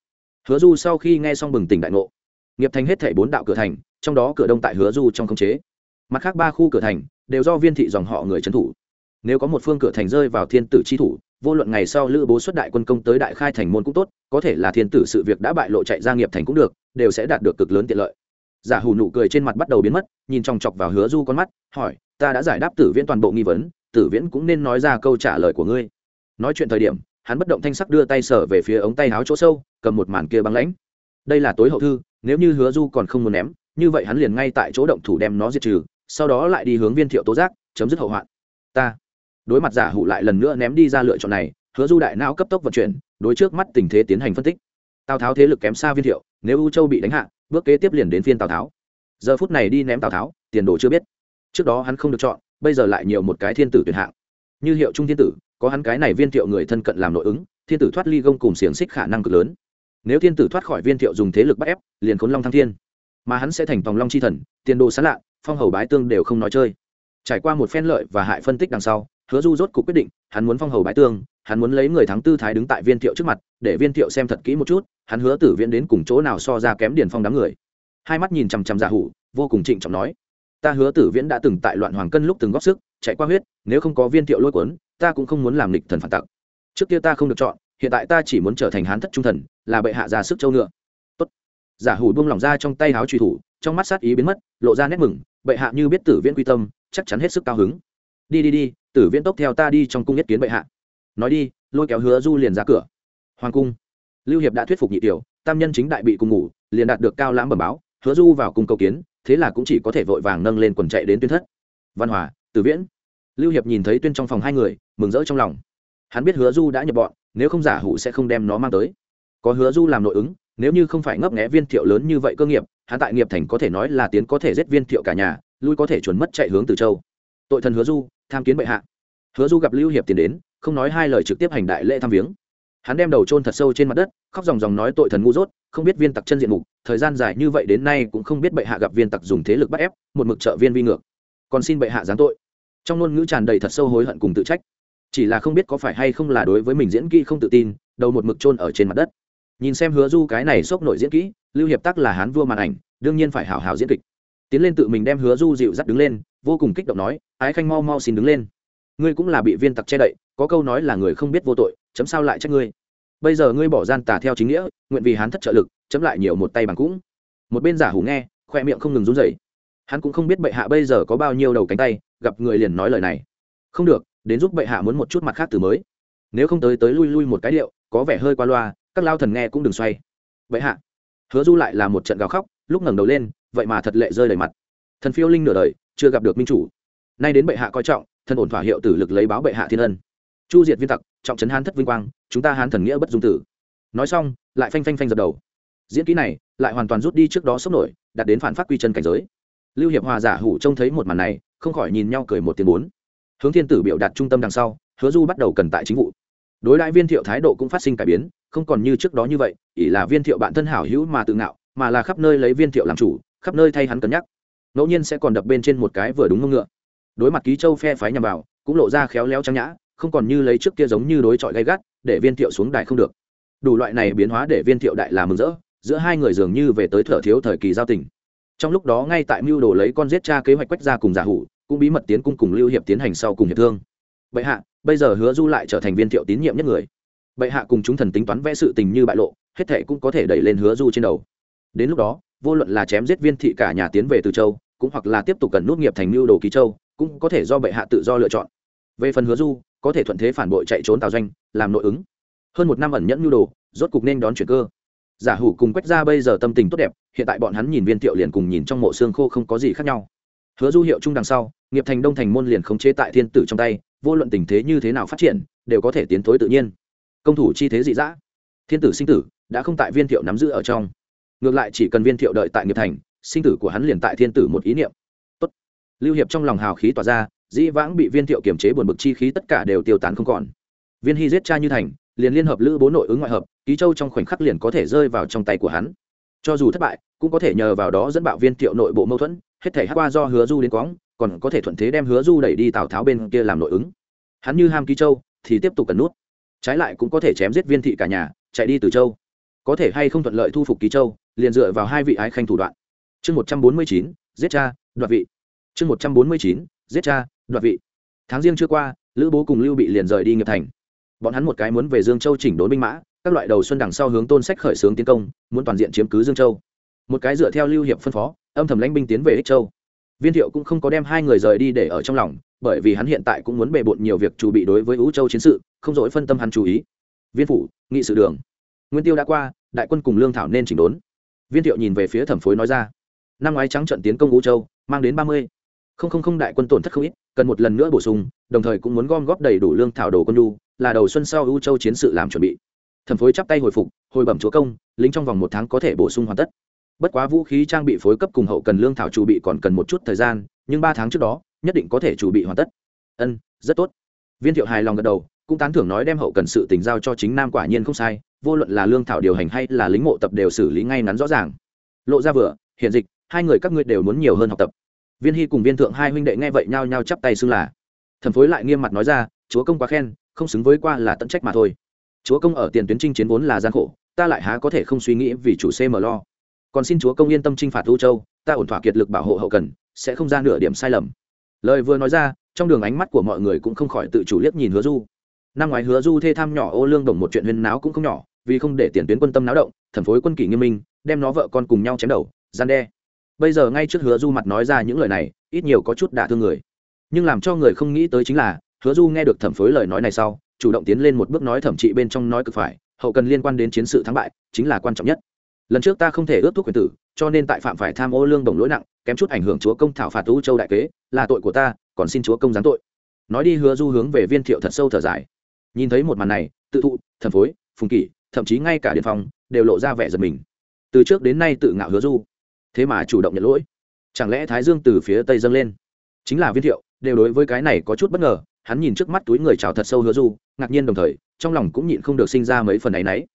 Hứa du sau khi nghe xong bừng tỉnh đại ngộ. Nghiệp thành hết thảy bốn đạo cửa thành, trong đó cửa đông tại hứa du trong khống chế. Mặt khác ba khu cửa thành, đều do viên thị dòng họ người trấn thủ. Nếu có một phương cửa thành rơi vào thiên tử chi thủ, vô luận ngày sau lữ bố xuất đại quân công tới đại khai thành môn cũng tốt, có thể là thiên tử sự việc đã bại lộ chạy ra nghiệp thành cũng được, đều sẽ đạt được cực lớn tiện lợi. Giả hủ nụ cười trên mặt bắt đầu biến mất, nhìn chòng chọc vào hứa du con mắt, hỏi ta đã giải đáp tử viễn toàn bộ nghi vấn, tử viễn cũng nên nói ra câu trả lời của ngươi. Nói chuyện thời điểm, hắn bất động thanh sắc đưa tay sở về phía ống tay áo chỗ sâu, cầm một màn kia băng lãnh. Đây là tối hậu thư, nếu như hứa du còn không muốn ném, như vậy hắn liền ngay tại chỗ động thủ đem nó diệt trừ, sau đó lại đi hướng viên thiệu tố giác, chấm dứt hậu hoạn. Ta. Đối mặt giả hủ lại lần nữa ném đi ra lựa chọn này, hứa du đại não cấp tốc vận chuyển, đối trước mắt tình thế tiến hành phân tích. Tào tháo thế lực kém xa viên thiệu, nếu u châu bị đánh hạ, bước kế tiếp liền đến phiên tào tháo. Giờ phút này đi ném tào tháo, tiền đồ chưa biết trước đó hắn không được chọn, bây giờ lại nhiều một cái thiên tử tuyển hạng. Như hiệu trung thiên tử, có hắn cái này viên thiệu người thân cận làm nội ứng, thiên tử thoát ly gông cùng xiềng xích khả năng cực lớn. Nếu thiên tử thoát khỏi viên thiệu dùng thế lực bắt ép, liền khốn long thăng thiên. Mà hắn sẽ thành tòng long chi thần, tiền đồ sán lạ, phong hầu bái tương đều không nói chơi. Trải qua một phen lợi và hại phân tích đằng sau, hứa du rốt cuộc quyết định, hắn muốn phong hầu bái tương, hắn muốn lấy người thắng tư thái đứng tại viên thiệu trước mặt, để viên thiệu xem thật kỹ một chút, hắn hứa tử viễn đến cùng chỗ nào so ra kém điền phong đám người. Hai mắt nhìn chằm chằm giả hủ, vô cùng trịnh trọng nói ta hứa tử viễn đã từng tại loạn hoàng cân lúc từng góp sức, chạy qua huyết, nếu không có viên thiệu lôi cuốn, ta cũng không muốn làm lịch thần phản tặc. Trước kia ta không được chọn, hiện tại ta chỉ muốn trở thành hán thất trung thần, là bệ hạ ra sức châu ngựa. Tốt. Giả hủ buông lỏng ra trong tay háo truy thủ, trong mắt sát ý biến mất, lộ ra nét mừng, bệ hạ như biết tử viễn quy tâm, chắc chắn hết sức cao hứng. Đi đi đi, tử viễn tốc theo ta đi trong cung nhất kiến bệ hạ. Nói đi, lôi kéo hứa du liền ra cửa. Hoàng cung. Lưu hiệp đã thuyết phục nhị tiểu, tam nhân chính đại bị cùng ngủ, liền đạt được cao lãm bẩm báo, hứa du vào cùng cầu kiến thế là cũng chỉ có thể vội vàng nâng lên quần chạy đến tuyên thất. Văn hòa, tử viễn. Lưu hiệp nhìn thấy tuyên trong phòng hai người, mừng rỡ trong lòng. Hắn biết hứa du đã nhập bọn, nếu không giả hủ sẽ không đem nó mang tới. Có hứa du làm nội ứng, nếu như không phải ngấp nghẽ viên thiệu lớn như vậy cơ nghiệp, hắn tại nghiệp thành có thể nói là tiến có thể giết viên thiệu cả nhà, lui có thể chuẩn mất chạy hướng từ châu. Tội thần hứa du, tham kiến bệ hạ. Hứa du gặp lưu hiệp tiến đến, không nói hai lời trực tiếp hành đại lễ tham viếng hắn đem đầu trôn thật sâu trên mặt đất, khóc dòng dòng nói tội thần ngu dốt, không biết viên tặc chân diện mục, thời gian dài như vậy đến nay cũng không biết bệ hạ gặp viên tặc dùng thế lực bắt ép, một mực trợ viên vi ngược. Còn xin bệ hạ giáng tội. Trong ngôn ngữ tràn đầy thật sâu hối hận cùng tự trách. Chỉ là không biết có phải hay không là đối với mình diễn kỹ không tự tin, đầu một mực trôn ở trên mặt đất. Nhìn xem hứa du cái này sốc nổi diễn kỹ, lưu hiệp tắc là hán vua màn ảnh, đương nhiên phải hào hào diễn kịch. Tiến lên tự mình đem hứa du dịu dắt đứng lên, vô cùng kích động nói, ái khanh mau mau xin đứng lên. Ngươi cũng là bị viên tặc che đậy có câu nói là người không biết vô tội, chấm sao lại trách ngươi? Bây giờ ngươi bỏ gian tà theo chính nghĩa, nguyện vì hán thất trợ lực, chấm lại nhiều một tay bằng cũng. Một bên giả hủ nghe, khoe miệng không ngừng run rẩy. Hắn cũng không biết bệ hạ bây giờ có bao nhiêu đầu cánh tay, gặp người liền nói lời này. Không được, đến giúp bệ hạ muốn một chút mặt khác từ mới. Nếu không tới tới lui lui một cái điệu, có vẻ hơi qua loa, các lao thần nghe cũng đừng xoay. Bệ hạ, hứa du lại là một trận gào khóc, lúc ngẩng đầu lên, vậy mà thật lệ rơi đầy mặt. Thần phiêu linh nửa đời, chưa gặp được minh chủ. Nay đến bệ hạ coi trọng, thần ổn thỏa hiệu tử lực lấy báo bệ hạ thiên ân chu diệt viên tặc, trọng trấn hán thất vinh quang, chúng ta hán thần nghĩa bất dung tử. Nói xong, lại phanh phanh phanh dập đầu. Diễn kỹ này lại hoàn toàn rút đi trước đó sốc nổi, đạt đến phản phát quy chân cảnh giới. Lưu hiệp hòa giả hủ trông thấy một màn này, không khỏi nhìn nhau cười một tiếng bốn. Hướng thiên tử biểu đạt trung tâm đằng sau, hứa du bắt đầu cần tại chính vụ. Đối đại viên thiệu thái độ cũng phát sinh cải biến, không còn như trước đó như vậy, ỷ là viên thiệu bạn thân hảo hữu mà tự ngạo, mà là khắp nơi lấy viên thiệu làm chủ, khắp nơi thay hắn cân nhắc. Ngẫu nhiên sẽ còn đập bên trên một cái vừa đúng ngông ngựa. Đối mặt ký châu phe phái nhằm vào, cũng lộ ra khéo léo trang nhã không còn như lấy trước kia giống như đối chọi gay gắt, để viên thiệu xuống đài không được. Đủ loại này biến hóa để viên thiệu đại là mừng rỡ, giữa hai người dường như về tới thở thiếu thời kỳ giao tình. Trong lúc đó ngay tại mưu đồ lấy con giết cha kế hoạch quách ra cùng giả hủ, cũng bí mật tiến cung cùng lưu hiệp tiến hành sau cùng hiệp thương. Bệ hạ, bây giờ hứa du lại trở thành viên thiệu tín nhiệm nhất người. Bệ hạ cùng chúng thần tính toán vẽ sự tình như bại lộ, hết thệ cũng có thể đẩy lên hứa du trên đầu. Đến lúc đó, vô luận là chém giết viên thị cả nhà tiến về từ châu, cũng hoặc là tiếp tục cần nút nghiệp thành mưu đồ ký châu, cũng có thể do bệ hạ tự do lựa chọn về phần hứa du, có thể thuận thế phản bội chạy trốn tào doanh, làm nội ứng. Hơn một năm ẩn nhẫn nhu đồ, rốt cục nên đón chuyển cơ. Giả hủ cùng quách ra bây giờ tâm tình tốt đẹp, hiện tại bọn hắn nhìn viên thiệu liền cùng nhìn trong mộ xương khô không có gì khác nhau. Hứa du hiệu chung đằng sau, nghiệp thành đông thành môn liền khống chế tại thiên tử trong tay, vô luận tình thế như thế nào phát triển, đều có thể tiến thối tự nhiên. Công thủ chi thế dị dã. Thiên tử sinh tử, đã không tại viên thiệu nắm giữ ở trong. Ngược lại chỉ cần viên thiệu đợi tại nghiệp thành, sinh tử của hắn liền tại thiên tử một ý niệm. Tốt. lưu hiệp trong lòng hào khí tỏa ra dĩ vãng bị viên thiệu kiềm chế buồn bực chi khí tất cả đều tiêu tán không còn. Viên hy giết cha như thành, liền liên hợp lữ bố nội ứng ngoại hợp, ký châu trong khoảnh khắc liền có thể rơi vào trong tay của hắn. Cho dù thất bại, cũng có thể nhờ vào đó dẫn bạo viên thiệu nội bộ mâu thuẫn, hết thể hát qua do hứa du đến quõng, còn có thể thuận thế đem hứa du đẩy đi tào tháo bên kia làm nội ứng. Hắn như ham ký châu, thì tiếp tục cần nút. Trái lại cũng có thể chém giết viên thị cả nhà, chạy đi từ châu. Có thể hay không thuận lợi thu phục ký châu, liền dựa vào hai vị ái khanh thủ đoạn. Chương một trăm bốn mươi chín, giết cha, đoạt vị. Chương một trăm bốn mươi chín, giết cha đoạt vị. Tháng riêng chưa qua, lữ bố cùng lưu bị liền rời đi nghiệp thành. Bọn hắn một cái muốn về dương châu chỉnh đốn binh mã, các loại đầu xuân đằng sau hướng tôn sách khởi xướng tiến công, muốn toàn diện chiếm cứ dương châu. Một cái dựa theo lưu hiệp phân phó, âm thầm lãnh binh tiến về ích châu. Viên thiệu cũng không có đem hai người rời đi để ở trong lòng, bởi vì hắn hiện tại cũng muốn bề bộn nhiều việc chuẩn bị đối với ú châu chiến sự, không dỗi phân tâm hắn chú ý. Viên phủ, nghị sự đường. Nguyên tiêu đã qua, đại quân cùng lương thảo nên chỉnh đốn. Viên thiệu nhìn về phía thẩm phối nói ra. Năm ngoái trắng trận tiến công ú châu, mang đến ba mươi không không không đại quân tổn thất không ít, cần một lần nữa bổ sung, đồng thời cũng muốn gom góp đầy đủ lương thảo đồ quân nhu, là đầu xuân sau ưu châu chiến sự làm chuẩn bị. Thẩm phối chắp tay hồi phục, hồi bẩm chúa công, lính trong vòng một tháng có thể bổ sung hoàn tất. Bất quá vũ khí trang bị phối cấp cùng hậu cần lương thảo chủ bị còn cần một chút thời gian, nhưng ba tháng trước đó, nhất định có thể chủ bị hoàn tất. Ân, rất tốt. Viên thiệu hài lòng gật đầu, cũng tán thưởng nói đem hậu cần sự tình giao cho chính nam quả nhiên không sai, vô luận là lương thảo điều hành hay là lính mộ tập đều xử lý ngay ngắn rõ ràng. Lộ ra vừa, hiện dịch, hai người các ngươi đều muốn nhiều hơn học tập viên hy cùng viên thượng hai huynh đệ nghe vậy nhao nhao chắp tay xưng là. Thần phối lại nghiêm mặt nói ra, chúa công quá khen, không xứng với qua là tận trách mà thôi. Chúa công ở tiền tuyến trinh chiến vốn là gian khổ, ta lại há có thể không suy nghĩ vì chủ cm lo. Còn xin chúa công yên tâm chinh phạt u châu, ta ổn thỏa kiệt lực bảo hộ hậu cần, sẽ không ra nửa điểm sai lầm. Lời vừa nói ra, trong đường ánh mắt của mọi người cũng không khỏi tự chủ liếc nhìn hứa du. Năm ngoái hứa du thê tham nhỏ ô lương đồng một chuyện huyên náo cũng không nhỏ, vì không để tiền tuyến quân tâm náo động thần phối quân kỷ nghiêm minh, đem nó vợ con cùng nhau chém đầu, gian đe bây giờ ngay trước hứa du mặt nói ra những lời này, ít nhiều có chút đả thương người. Nhưng làm cho người không nghĩ tới chính là, hứa du nghe được thẩm phối lời nói này sau, chủ động tiến lên một bước nói thẩm trị bên trong nói cực phải, hậu cần liên quan đến chiến sự thắng bại, chính là quan trọng nhất. Lần trước ta không thể ước thuốc quyền tử, cho nên tại phạm phải tham ô lương đồng lỗi nặng, kém chút ảnh hưởng chúa công thảo phạt u châu đại kế, là tội của ta, còn xin chúa công giáng tội. Nói đi hứa du hướng về viên thiệu thật sâu thở dài. Nhìn thấy một màn này, tự thụ, thẩm phối, phùng kỷ, thậm chí ngay cả điện phòng, đều lộ ra vẻ giật mình. Từ trước đến nay tự ngạo hứa du thế mà chủ động nhận lỗi. Chẳng lẽ thái dương từ phía tây dâng lên? Chính là viên thiệu, đều đối với cái này có chút bất ngờ, hắn nhìn trước mắt túi người chào thật sâu hứa du, ngạc nhiên đồng thời, trong lòng cũng nhịn không được sinh ra mấy phần áy náy.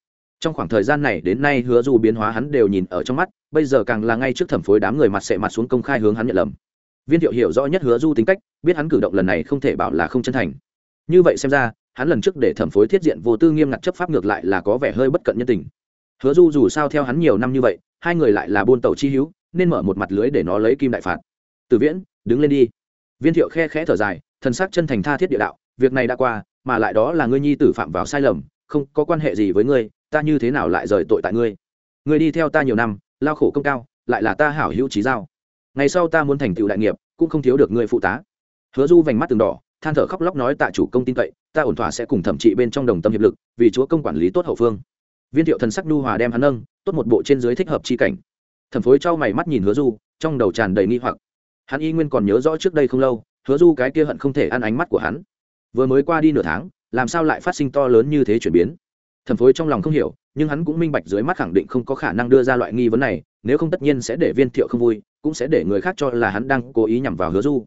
Trong khoảng thời gian này đến nay hứa du biến hóa hắn đều nhìn ở trong mắt, bây giờ càng là ngay trước thẩm phối đám người mặt sệ mặt xuống công khai hướng hắn nhận lầm. Viên thiệu hiểu rõ nhất hứa du tính cách, biết hắn cử động lần này không thể bảo là không chân thành. Như vậy xem ra, hắn lần trước để thẩm phối thiết diện vô tư nghiêm ngặt chấp pháp ngược lại là có vẻ hơi bất cận nhân tình hứa du dù sao theo hắn nhiều năm như vậy, hai người lại là buôn tàu chi hữu, nên mở một mặt lưới để nó lấy kim đại phạt. Từ viễn, đứng lên đi. Viên thiệu khe khẽ thở dài, thần sắc chân thành tha thiết địa đạo, việc này đã qua, mà lại đó là ngươi nhi tử phạm vào sai lầm, không có quan hệ gì với ngươi, ta như thế nào lại rời tội tại ngươi? Ngươi đi theo ta nhiều năm, lao khổ công cao, lại là ta hảo hữu trí giao. Ngày sau ta muốn thành tựu đại nghiệp, cũng không thiếu được ngươi phụ tá. Hứa du vành mắt từng đỏ, than thở khóc lóc nói tạ chủ công tin cậy, ta ổn thỏa sẽ cùng thẩm trị bên trong đồng tâm hiệp lực, vì chúa công quản lý tốt hậu phương viên thiệu thần sắc nhu hòa đem hắn nâng, tốt một bộ trên dưới thích hợp chi cảnh. Thẩm phối trao mày mắt nhìn hứa du, trong đầu tràn đầy nghi hoặc. Hắn y nguyên còn nhớ rõ trước đây không lâu, hứa du cái kia hận không thể ăn ánh mắt của hắn. Vừa mới qua đi nửa tháng, làm sao lại phát sinh to lớn như thế chuyển biến? Thẩm phối trong lòng không hiểu, nhưng hắn cũng minh bạch dưới mắt khẳng định không có khả năng đưa ra loại nghi vấn này, nếu không tất nhiên sẽ để viên thiệu không vui, cũng sẽ để người khác cho là hắn đang cố ý nhằm vào hứa du.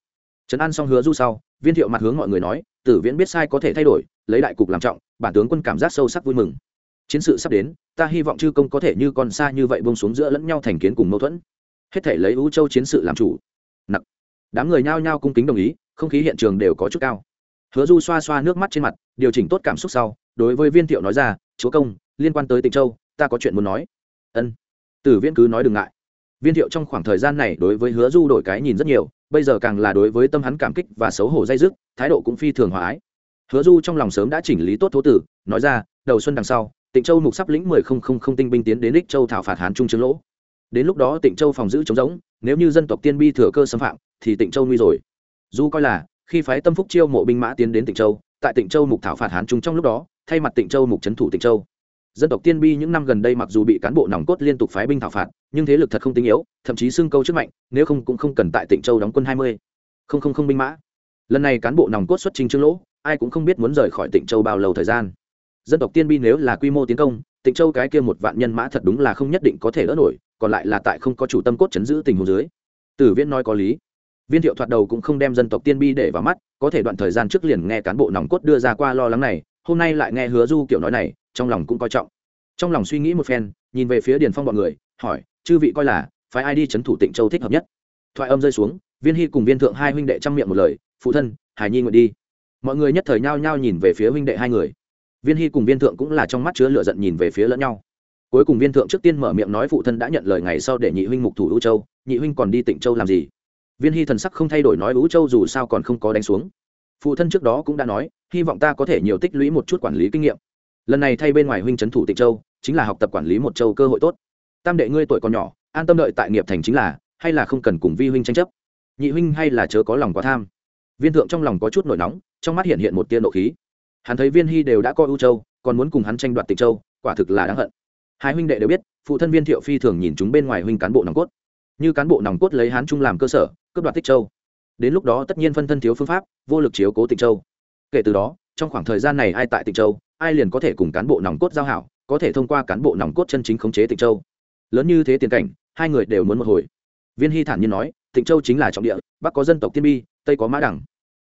Trấn an xong hứa du sau, viên thiệu mặt hướng mọi người nói, tử viễn biết sai có thể thay đổi, lấy đại cục làm trọng, bản tướng quân cảm giác sâu sắc vui mừng chiến sự sắp đến, ta hy vọng chư công có thể như con xa như vậy bông xuống giữa lẫn nhau thành kiến cùng mâu thuẫn. Hết thể lấy ưu châu chiến sự làm chủ. Nặc. Đám người nhao nhao cung kính đồng ý, không khí hiện trường đều có chút cao. Hứa du xoa xoa nước mắt trên mặt, điều chỉnh tốt cảm xúc sau, đối với viên thiệu nói ra, chúa công, liên quan tới tịnh châu, ta có chuyện muốn nói. Ân. Tử viễn cứ nói đừng ngại. Viên thiệu trong khoảng thời gian này đối với hứa du đổi cái nhìn rất nhiều, bây giờ càng là đối với tâm hắn cảm kích và xấu hổ dây dứt, thái độ cũng phi thường hòa ái. Hứa du trong lòng sớm đã chỉnh lý tốt thố tử, nói ra, đầu xuân đằng sau tịnh châu mục sắp lĩnh mười không không không tinh binh tiến đến đích châu thảo phạt hán trung trướng lỗ. Đến lúc đó tịnh châu phòng giữ chống giống nếu như dân tộc tiên bi thừa cơ xâm phạm, thì tịnh châu nguy rồi. Dù coi là, khi phái tâm phúc chiêu mộ binh mã tiến đến tịnh châu, tại tịnh châu mục thảo phạt hán trung trong lúc đó, thay mặt tịnh châu mục trấn thủ tịnh châu. Dân tộc tiên bi những năm gần đây mặc dù bị cán bộ nòng cốt liên tục phái binh thảo phạt, nhưng thế lực thật không tinh yếu, thậm chí xưng câu trước mạnh, nếu không cũng không cần tại tịnh châu đóng quân hai mươi. Không không không binh mã. Lần này cán bộ nòng cốt xuất trình trương lỗ, ai cũng không biết muốn rời khỏi tịnh châu bao lâu thời gian dân tộc tiên bi nếu là quy mô tiến công, tịnh châu cái kia một vạn nhân mã thật đúng là không nhất định có thể đỡ nổi, còn lại là tại không có chủ tâm cốt chấn giữ tình huống dưới. Tử viễn nói có lý. Viên thiệu thoạt đầu cũng không đem dân tộc tiên bi để vào mắt, có thể đoạn thời gian trước liền nghe cán bộ nòng cốt đưa ra qua lo lắng này, hôm nay lại nghe hứa du kiểu nói này, trong lòng cũng coi trọng. Trong lòng suy nghĩ một phen, nhìn về phía điền phong bọn người, hỏi, chư vị coi là, phái ai đi c h ấ n thủ tịnh châu thích hợp nhất? Thoại âm rơi xuống, viên hy cùng viên thượng hai huynh đệ chăm miệng một lời, phụ thân, hải nhi nguyện đi. Mọi người nhất thời nhao nhao nhìn về phía huynh đệ hai người viên hy cùng viên thượng cũng là trong mắt chứa lửa giận nhìn về phía lẫn nhau. Cuối cùng viên thượng trước tiên mở miệng nói phụ thân đã nhận lời ngày sau để nhị huynh mục thủ ưu châu, nhị huynh còn đi tịnh châu làm gì? Viên hy thần sắc không thay đổi nói ưu châu dù sao còn không có đánh xuống. Phụ thân trước đó cũng đã nói, hy vọng ta có thể nhiều tích lũy một chút quản lý kinh nghiệm. Lần này thay bên ngoài huynh trấn thủ tịnh châu, chính là học tập quản lý một châu cơ hội tốt. Tam đệ ngươi tuổi còn nhỏ, an tâm đợi tại nghiệp thành chính là, hay là không cần cùng vi huynh tranh chấp? Nhị huynh hay là chớ có lòng quá tham. Viên thượng trong lòng có chút nổi nóng, trong mắt hiện hiện một tia nộ khí hắn thấy viên hy đều đã coi ưu châu, còn muốn cùng hắn tranh đoạt tịnh châu, quả thực là đáng hận. Hai huynh đệ đều biết, phụ thân viên thiệu phi thường nhìn chúng bên ngoài huynh cán bộ nòng cốt. Như cán bộ nòng cốt lấy hán trung làm cơ sở, cướp đoạt tích châu. Đến lúc đó tất nhiên phân thân thiếu phương pháp, vô lực chiếu cố tịnh châu. Kể từ đó, trong khoảng thời gian này ai tại tịnh châu, ai liền có thể cùng cán bộ nòng cốt giao hảo, có thể thông qua cán bộ nòng cốt chân chính khống chế tịnh châu. Lớn như thế tiền cảnh, hai người đều muốn một hồi. Viên hy thản nhiên nói tịnh châu chính là trọng địa, bắc có dân tộc tiên bi, tây có mã đẳng.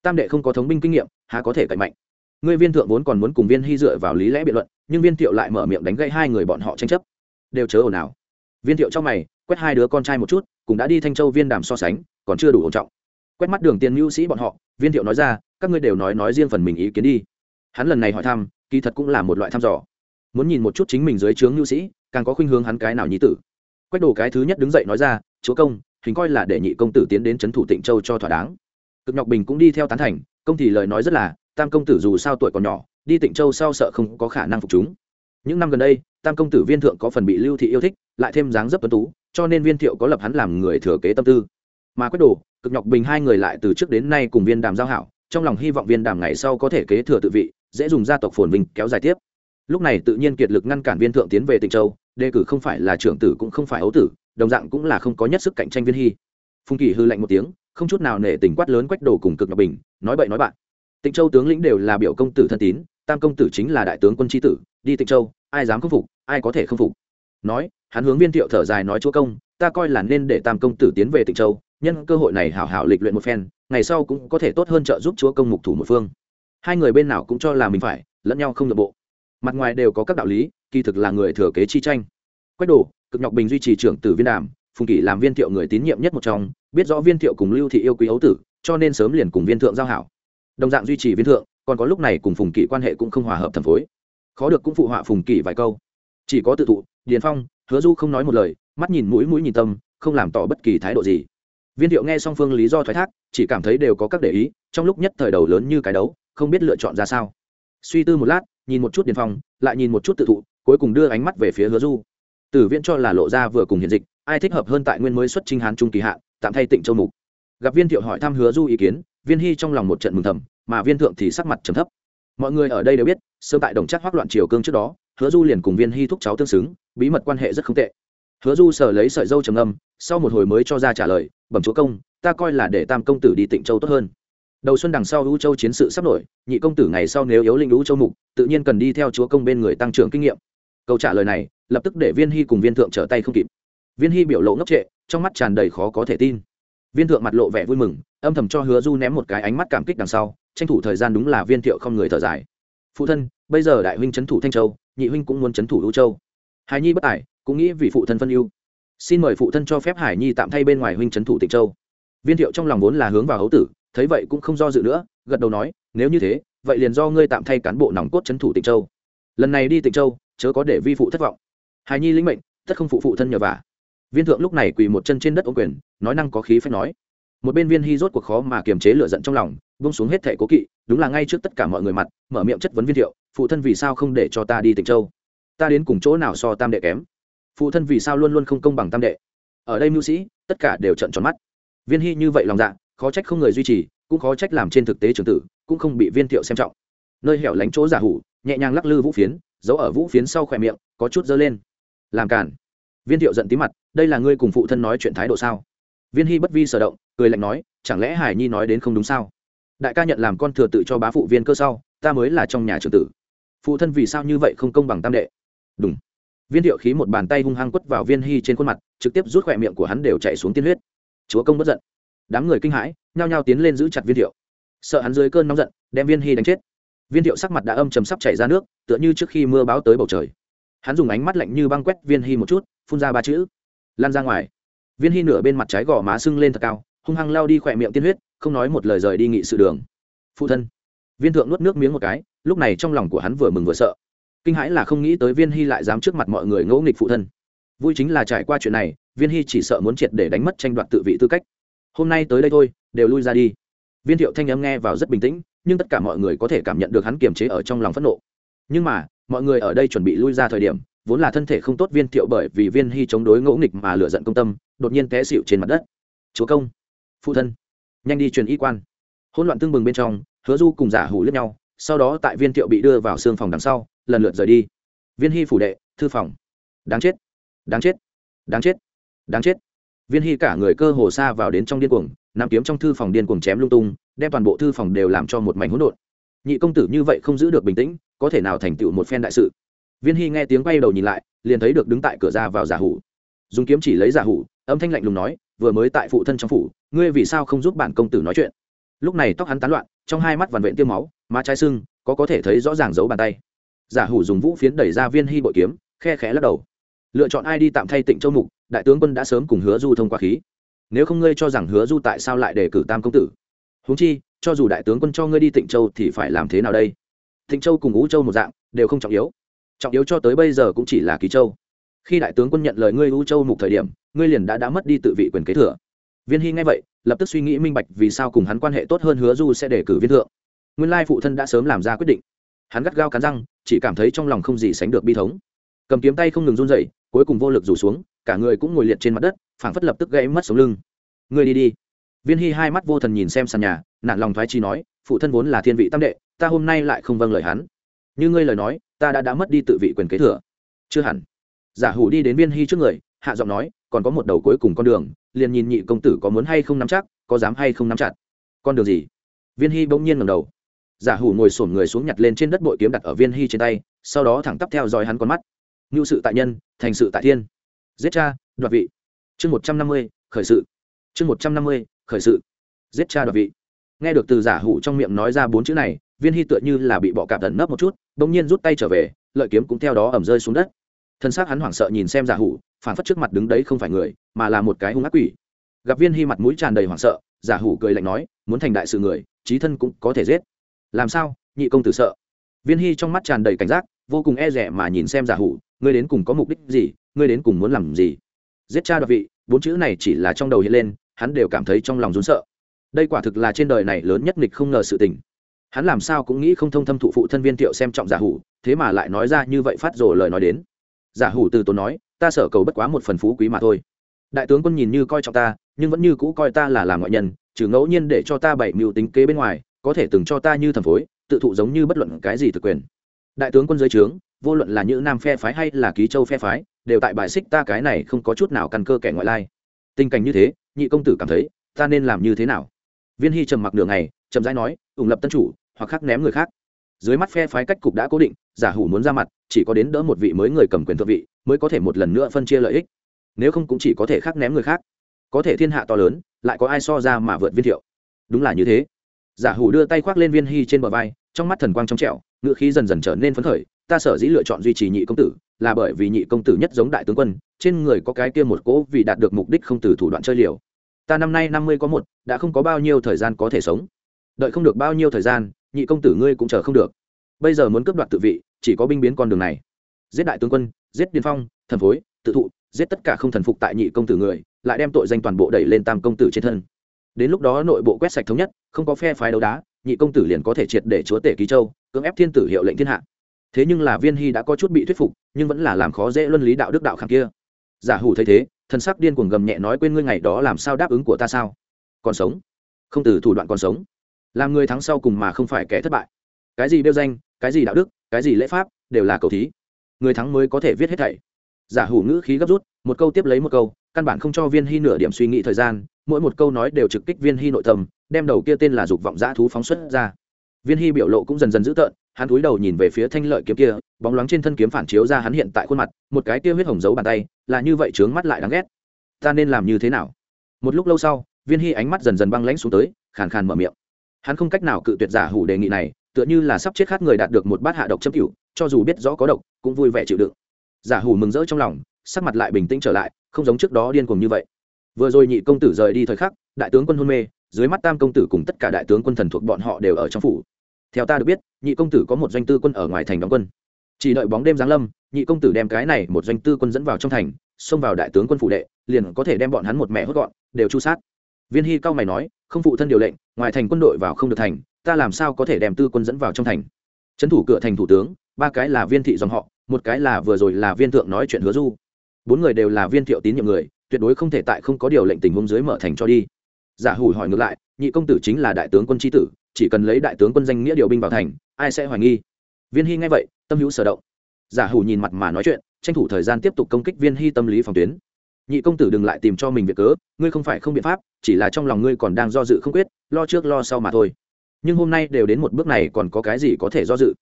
Tam đệ không có thống binh kinh nghiệm, há có thể cậy mạnh? Ngươi viên thượng vốn còn muốn cùng viên hy dựa vào lý lẽ biện luận, nhưng viên thiệu lại mở miệng đánh gãy hai người bọn họ tranh chấp. Đều chớ ồn ào. Viên thiệu trong mày, quét hai đứa con trai một chút cũng đã đi thanh châu viên đàm so sánh, còn chưa đủ ổn trọng. Quét mắt đường tiền mưu sĩ bọn họ, viên thiệu nói ra, các ngươi đều nói nói riêng phần mình ý kiến đi. Hắn lần này hỏi thăm, kỳ thật cũng là một loại thăm dò. Muốn nhìn một chút chính mình dưới trướng mưu sĩ, càng có khuynh hướng hắn cái nào nhí tử. Quách đồ cái thứ nhất đứng dậy nói ra, chúa công, hình coi là để nhị công tử tiến đến c h ấ n thủ tịnh châu cho thỏa đáng. Cực nhọc bình cũng đi theo tán thành, công thì lời nói rất là tam công tử dù sao tuổi còn nhỏ, đi tịnh châu sao sợ không có khả năng phục chúng. Những năm gần đây, tam công tử viên thượng có phần bị lưu thị yêu thích, lại thêm dáng dấp tuấn tú, cho nên viên thiệu có lập hắn làm người thừa kế tâm tư. Mà quách đồ, cực nhọc bình hai người lại từ trước đến nay cùng viên đàm giao hảo, trong lòng hy vọng viên đàm ngày sau có thể kế thừa tự vị, dễ dùng gia tộc phồn vinh kéo dài tiếp. Lúc này tự nhiên kiệt lực ngăn cản viên thượng tiến về tịnh châu, đề cử không phải là trưởng tử cũng không phải ấu tử, đồng dạng cũng là không có nhất sức cạnh tranh viên hy. Phùng kỳ hư lạnh một tiếng, không chút nào nể tình quát lớn quách đồ cùng cực nhọc bình, nói bậy nói bạn tịnh châu tướng lĩnh đều là biểu công tử thân tín, tam công tử chính là đại tướng quân tri tử, đi tịnh châu, ai dám không phục, ai có thể không phục. Nói, hắn hướng viên thiệu thở dài nói chúa công, ta coi là nên để tam công tử tiến về tịnh châu, nhân cơ hội này hảo hảo lịch luyện một phen, ngày sau cũng có thể tốt hơn trợ giúp chúa công mục thủ một phương. Hai người bên nào cũng cho là mình phải, lẫn nhau không nội bộ. Mặt ngoài đều có các đạo lý, kỳ thực là người thừa kế chi tranh. Quách đồ, cực nhọc bình duy trì trưởng tử viên đàm, phùng kỷ làm viên thiệu người tín nhiệm nhất một trong, biết rõ viên thiệu cùng lưu thị yêu quý ấu tử, cho nên sớm liền cùng viên thượng giao hảo đồng dạng duy trì viên thượng, còn có lúc này cùng phùng kỷ quan hệ cũng không hòa hợp thẩm phối. Khó được cũng phụ họa phùng kỷ vài câu. Chỉ có tự thụ điền phong, hứa du không nói một lời, mắt nhìn mũi mũi nhìn tâm, không làm tỏ bất kỳ thái độ gì. Viên thiệu nghe song phương lý do thoái thác, chỉ cảm thấy đều có các để ý, trong lúc nhất thời đầu lớn như cái đấu, không biết lựa chọn ra sao. Suy tư một lát, nhìn một chút điền phong, lại nhìn một chút tự thụ cuối cùng đưa ánh mắt về phía hứa du. Tử viễn cho là lộ ra vừa cùng hiện dịch, ai thích hợp hơn tại nguyên mới xuất trinh hán trung kỳ hạ, tạm thay tịnh châu mục. Gặp viên thiệu hỏi thăm hứa du ý kiến viên hy trong lòng một trận mừng thầm, mà viên thượng thì sắc mặt trầm thấp. Mọi người ở đây đều biết, sơ tại đồng chắc hoác loạn triều cương trước đó, hứa du liền cùng viên hy thúc cháu tương xứng, bí mật quan hệ rất không tệ. Hứa du sở lấy sợi dâu trầm âm sau một hồi mới cho ra trả lời, bẩm chúa công, ta coi là để tam công tử đi tịnh châu tốt hơn. Đầu xuân đằng sau u châu chiến sự sắp nổi, nhị công tử ngày sau nếu yếu linh u châu mục, tự nhiên cần đi theo chúa công bên người tăng trưởng kinh nghiệm. Câu trả lời này, lập tức để viên hy cùng viên thượng trở tay không kịp. Viên hy biểu lộ ngốc trệ, trong mắt tràn đầy khó có thể tin viên thượng mặt lộ vẻ vui mừng, âm thầm cho hứa du ném một cái ánh mắt cảm kích đằng sau, tranh thủ thời gian đúng là viên thiệu không người thở dài. Phụ thân, bây giờ đại huynh trấn thủ thanh châu, nhị huynh cũng muốn trấn thủ u châu. Hải nhi bất tài cũng nghĩ vì phụ thân phân ưu. Xin mời phụ thân cho phép hải nhi tạm thay bên ngoài huynh trấn thủ tịnh châu. Viên thiệu trong lòng vốn là hướng vào hấu tử, thấy vậy cũng không do dự nữa, gật đầu nói, nếu như thế, vậy liền do ngươi tạm thay cán bộ nòng cốt trấn thủ tịnh châu. Lần này đi tịnh châu, chớ có để vi phụ thất vọng. Hải nhi lĩnh mệnh, tất không phụ phụ thân nhờ vả viên thượng lúc này quỳ một chân trên đất ô quyền, nói năng có khí phép nói. Một bên viên hy rốt cuộc khó mà kiềm chế lửa giận trong lòng bông xuống hết thẻ cố kỵ, đúng là ngay trước tất cả mọi người mặt, mở miệng chất vấn viên thiệu, phụ thân vì sao không để cho ta đi tịnh châu? Ta đến cùng chỗ nào so tam đệ kém? Phụ thân vì sao luôn luôn không công bằng tam đệ? Ở đây mưu sĩ, tất cả đều trận tròn mắt. Viên hy như vậy lòng dạ khó trách không người duy trì, cũng khó trách làm trên thực tế trường tử, cũng không bị viên thiệu xem trọng. Nơi hẻo lánh chỗ giả hủ, nhẹ nhàng lắc lư vũ phiến, giấu ở vũ phiến sau khỏe miệng, có chút dơ lên. Làm cản viên thiệu giận tí mặt, đây là ngươi cùng phụ thân nói chuyện thái độ sao? Viên hy bất vi sở động, cười lạnh nói, chẳng lẽ hải nhi nói đến không đúng sao? Đại ca nhận làm con thừa tự cho bá phụ viên cơ sau, ta mới là trong nhà trưởng tử. Phụ thân vì sao như vậy không công bằng tam đệ? Đúng viên thiệu khí một bàn tay hung hăng quất vào viên hy trên khuôn mặt, trực tiếp rút khỏe miệng của hắn đều chạy xuống tiên huyết. Chúa công bất giận. Đám người kinh hãi, nhao nhao tiến lên giữ chặt viên thiệu. Sợ hắn dưới cơn nóng giận, đem viên hy đánh chết. Viên thiệu sắc mặt đã âm chầm sắp chảy ra nước, tựa như trước khi mưa báo tới bầu trời. Hắn dùng ánh mắt lạnh như băng quét viên hy một chút phun ra ba chữ. Lan ra ngoài. Viên hy nửa bên mặt trái gò má sưng lên thật cao, hung hăng lao đi khỏe miệng tiên huyết, không nói một lời rời đi nghị sự đường. Phụ thân. Viên thượng nuốt nước miếng một cái, lúc này trong lòng của hắn vừa mừng vừa sợ. Kinh hãi là không nghĩ tới viên hy lại dám trước mặt mọi người ngẫu nghịch phụ thân. Vui chính là trải qua chuyện này, viên hy chỉ sợ muốn triệt để đánh mất tranh đoạt tự vị tư cách. Hôm nay tới đây thôi, đều lui ra đi. Viên thiệu thanh âm nghe vào rất bình tĩnh, nhưng tất cả mọi người có thể cảm nhận được hắn kiềm chế ở trong lòng phẫn nộ. Nhưng mà, mọi người ở đây chuẩn bị lui ra thời điểm vốn là thân thể không tốt viên thiệu bởi vì viên hy chống đối ngẫu nghịch mà lựa giận công tâm, đột nhiên té xịu trên mặt đất. Chúa công, phụ thân, nhanh đi truyền y quan. Hỗn loạn tương bừng bên trong, hứa du cùng giả hủ lướt nhau, sau đó tại viên thiệu bị đưa vào xương phòng đằng sau, lần lượt rời đi. Viên hy phủ đệ, thư phòng. Đáng chết đáng chết đáng chết đáng chết. Viên hy cả người cơ hồ xa vào đến trong điên cuồng nằm kiếm trong thư phòng điên cuồng chém lung tung, đem toàn bộ thư phòng đều làm cho một mảnh hỗn độn. Nhị công tử như vậy không giữ được bình tĩnh, có thể nào thành tựu một phen đại sự? Viên hy nghe tiếng quay đầu nhìn lại, liền thấy được đứng tại cửa ra vào giả hủ. Dùng kiếm chỉ lấy giả hủ, âm thanh lạnh lùng nói, vừa mới tại phụ thân trong phủ, ngươi vì sao không giúp bản công tử nói chuyện? Lúc này tóc hắn tán loạn, trong hai mắt vằn vện tiêu máu, má trái sưng, có có thể thấy rõ ràng giấu bàn tay. Giả hủ dùng vũ phiến đẩy ra viên hy bội kiếm, khe khẽ lắc đầu. Lựa chọn ai đi tạm thay tịnh châu mục, đại tướng quân đã sớm cùng hứa du thông qua khí. Nếu không ngươi cho rằng hứa du tại sao lại đề cử tam công tử? Huống chi, cho dù đại tướng quân cho ngươi đi tịnh châu thì phải làm thế nào đây? Tịnh châu cùng ú châu một dạng, đều không trọng yếu trọng yếu cho tới bây giờ cũng chỉ là ký châu. Khi đại tướng quân nhận lời ngươi u châu mục thời điểm, ngươi liền đã đã mất đi tự vị quyền kế thừa. Viên hy nghe vậy, lập tức suy nghĩ minh bạch vì sao cùng hắn quan hệ tốt hơn hứa du sẽ đề cử viên thượng. Nguyên lai phụ thân đã sớm làm ra quyết định. Hắn gắt gao cắn răng, chỉ cảm thấy trong lòng không gì sánh được bi thống. Cầm kiếm tay không ngừng run dậy cuối cùng vô lực rủ xuống, cả người cũng ngồi liệt trên mặt đất, phảng phất lập tức gãy mất sống lưng. Ngươi đi đi. Viên hy hai mắt vô thần nhìn xem sàn nhà, nản lòng thoái chi nói, phụ thân vốn là thiên vị tam đệ, ta hôm nay lại không vâng lời hắn. Như ngươi lời nói ta đã đã mất đi tự vị quyền kế thừa. Chưa hẳn. Giả hủ đi đến viên hy trước người, hạ giọng nói, còn có một đầu cuối cùng con đường, liền nhìn nhị công tử có muốn hay không nắm chắc, có dám hay không nắm chặt. Con đường gì? Viên hy bỗng nhiên ngầm đầu. Giả hủ ngồi sổn người xuống nhặt lên trên đất bội kiếm đặt ở viên hy trên tay, sau đó thẳng tắp theo dõi hắn con mắt. Ngưu sự tại nhân, thành sự tại thiên. Giết cha, đoạt vị. Chương một trăm năm mươi, khởi sự. Chương một trăm năm mươi, khởi sự. Giết cha, đoạt vị. Nghe được từ giả hủ trong miệng nói ra bốn chữ này viên hy tựa như là bị bọ cạp tận nấp một chút, bỗng nhiên rút tay trở về, lợi kiếm cũng theo đó ẩm rơi xuống đất. Thân xác hắn hoảng sợ nhìn xem giả hủ, phản phất trước mặt đứng đấy không phải người, mà là một cái hung ác quỷ. Gặp viên hy mặt mũi tràn đầy hoảng sợ, giả hủ cười lạnh nói, muốn thành đại sự người, trí thân cũng có thể giết. Làm sao, nhị công tử sợ? Viên hy trong mắt tràn đầy cảnh giác, vô cùng e rẻ mà nhìn xem giả hủ, ngươi đến cùng có mục đích gì, ngươi đến cùng muốn làm gì? Giết cha đoạt vị, bốn chữ này chỉ là trong đầu hiện lên, hắn đều cảm thấy trong lòng rốn sợ. Đây quả thực là trên đời này lớn nhất nghịch không ngờ sự tình hắn làm sao cũng nghĩ không thông thâm thụ phụ thân viên thiệu xem trọng giả hủ, thế mà lại nói ra như vậy phát rồ lời nói đến. Giả hủ từ tốn nói, ta sở cầu bất quá một phần phú quý mà thôi. Đại tướng quân nhìn như coi trọng ta, nhưng vẫn như cũ coi ta là làm ngoại nhân, trừ ngẫu nhiên để cho ta bảy mưu tính kế bên ngoài, có thể từng cho ta như thần phối, tự thụ giống như bất luận cái gì thực quyền. Đại tướng quân dưới trướng, vô luận là những nam phe phái hay là ký châu phe phái, đều tại bài xích ta cái này không có chút nào căn cơ kẻ ngoại lai. Tình cảnh như thế, nhị công tử cảm thấy, ta nên làm như thế nào? Viên hy trầm mặc đường này chậm rãi nói, ủng lập tân chủ, hoặc khác ném người khác. Dưới mắt phe phái cách cục đã cố định, giả hủ muốn ra mặt, chỉ có đến đỡ một vị mới người cầm quyền thượng vị, mới có thể một lần nữa phân chia lợi ích. Nếu không cũng chỉ có thể khác ném người khác. Có thể thiên hạ to lớn, lại có ai so ra mà vượt viên thiệu. Đúng là như thế. Giả hủ đưa tay khoác lên viên hy trên bờ vai, trong mắt thần quang trong trẻo, ngựa khí dần dần trở nên phấn khởi. Ta sở dĩ lựa chọn duy trì nhị công tử, là bởi vì nhị công tử nhất giống đại tướng quân, trên người có cái kia một cỗ vì đạt được mục đích không từ thủ đoạn chơi liều. Ta năm nay năm mươi có một, đã không có bao nhiêu thời gian có thể sống đợi không được bao nhiêu thời gian, nhị công tử ngươi cũng chờ không được. Bây giờ muốn cướp đoạt tự vị, chỉ có binh biến con đường này. Giết đại tướng quân, giết điền phong, thần phối, tự thụ, giết tất cả không thần phục tại nhị công tử người, lại đem tội danh toàn bộ đẩy lên tam công tử trên thân. Đến lúc đó nội bộ quét sạch thống nhất, không có phe phái đấu đá, nhị công tử liền có thể triệt để chúa tể ký châu, cưỡng ép thiên tử hiệu lệnh thiên hạ. Thế nhưng là viên hy đã có chút bị thuyết phục, nhưng vẫn là làm khó dễ luân lý đạo đức đạo khang kia. Giả hủ thấy thế, thần sắc điên cuồng gầm nhẹ nói quên ngươi ngày đó làm sao đáp ứng của ta sao? Còn sống. Không từ thủ đoạn còn sống làm người thắng sau cùng mà không phải kẻ thất bại. Cái gì đeo danh, cái gì đạo đức, cái gì lễ pháp, đều là cầu thí. Người thắng mới có thể viết hết thảy. Giả hủ ngữ khí gấp rút, một câu tiếp lấy một câu, căn bản không cho viên hy nửa điểm suy nghĩ thời gian, mỗi một câu nói đều trực kích viên hy nội tâm, đem đầu kia tên là dục vọng dã thú phóng xuất ra. Viên hy biểu lộ cũng dần dần dữ tợn, hắn cúi đầu nhìn về phía thanh lợi kiếm kia, bóng loáng trên thân kiếm phản chiếu ra hắn hiện tại khuôn mặt, một cái kia huyết hồng giấu bàn tay, là như vậy trướng mắt lại đáng ghét. Ta nên làm như thế nào? Một lúc lâu sau, viên hy ánh mắt dần dần băng lãnh xuống tới, khàn khàn mở miệng hắn không cách nào cự tuyệt giả hủ đề nghị này, tựa như là sắp chết khát người đạt được một bát hạ độc châm cựu cho dù biết rõ có độc, cũng vui vẻ chịu đựng. Giả hủ mừng rỡ trong lòng, sắc mặt lại bình tĩnh trở lại, không giống trước đó điên cuồng như vậy. Vừa rồi nhị công tử rời đi thời khắc, đại tướng quân hôn mê, dưới mắt tam công tử cùng tất cả đại tướng quân thần thuộc bọn họ đều ở trong phủ. Theo ta được biết, nhị công tử có một doanh tư quân ở ngoài thành đóng quân. Chỉ đợi bóng đêm giáng lâm, nhị công tử đem cái này một doanh tư quân dẫn vào trong thành, xông vào đại tướng quân phủ đệ, liền có thể đem bọn hắn một mẹ hốt gọn, đều chu sát viên hy cao mày nói, không phụ thân điều lệnh, ngoài thành quân đội vào không được thành, ta làm sao có thể đem tư quân dẫn vào trong thành? Trấn thủ cửa thành thủ tướng, ba cái là viên thị dòng họ, một cái là vừa rồi là viên thượng nói chuyện hứa du. Bốn người đều là viên thiệu tín nhiệm người, tuyệt đối không thể tại không có điều lệnh tình huống dưới mở thành cho đi. Giả hủ hỏi ngược lại, nhị công tử chính là đại tướng quân tri tử, chỉ cần lấy đại tướng quân danh nghĩa điều binh vào thành, ai sẽ hoài nghi? Viên hy nghe vậy, tâm hữu sở động. Giả hủ nhìn mặt mà nói chuyện, tranh thủ thời gian tiếp tục công kích viên hy tâm lý phòng tuyến nhị công tử đừng lại tìm cho mình việc cớ, ngươi không phải không biện pháp, chỉ là trong lòng ngươi còn đang do dự không quyết, lo trước lo sau mà thôi. Nhưng hôm nay đều đến một bước này còn có cái gì có thể do dự?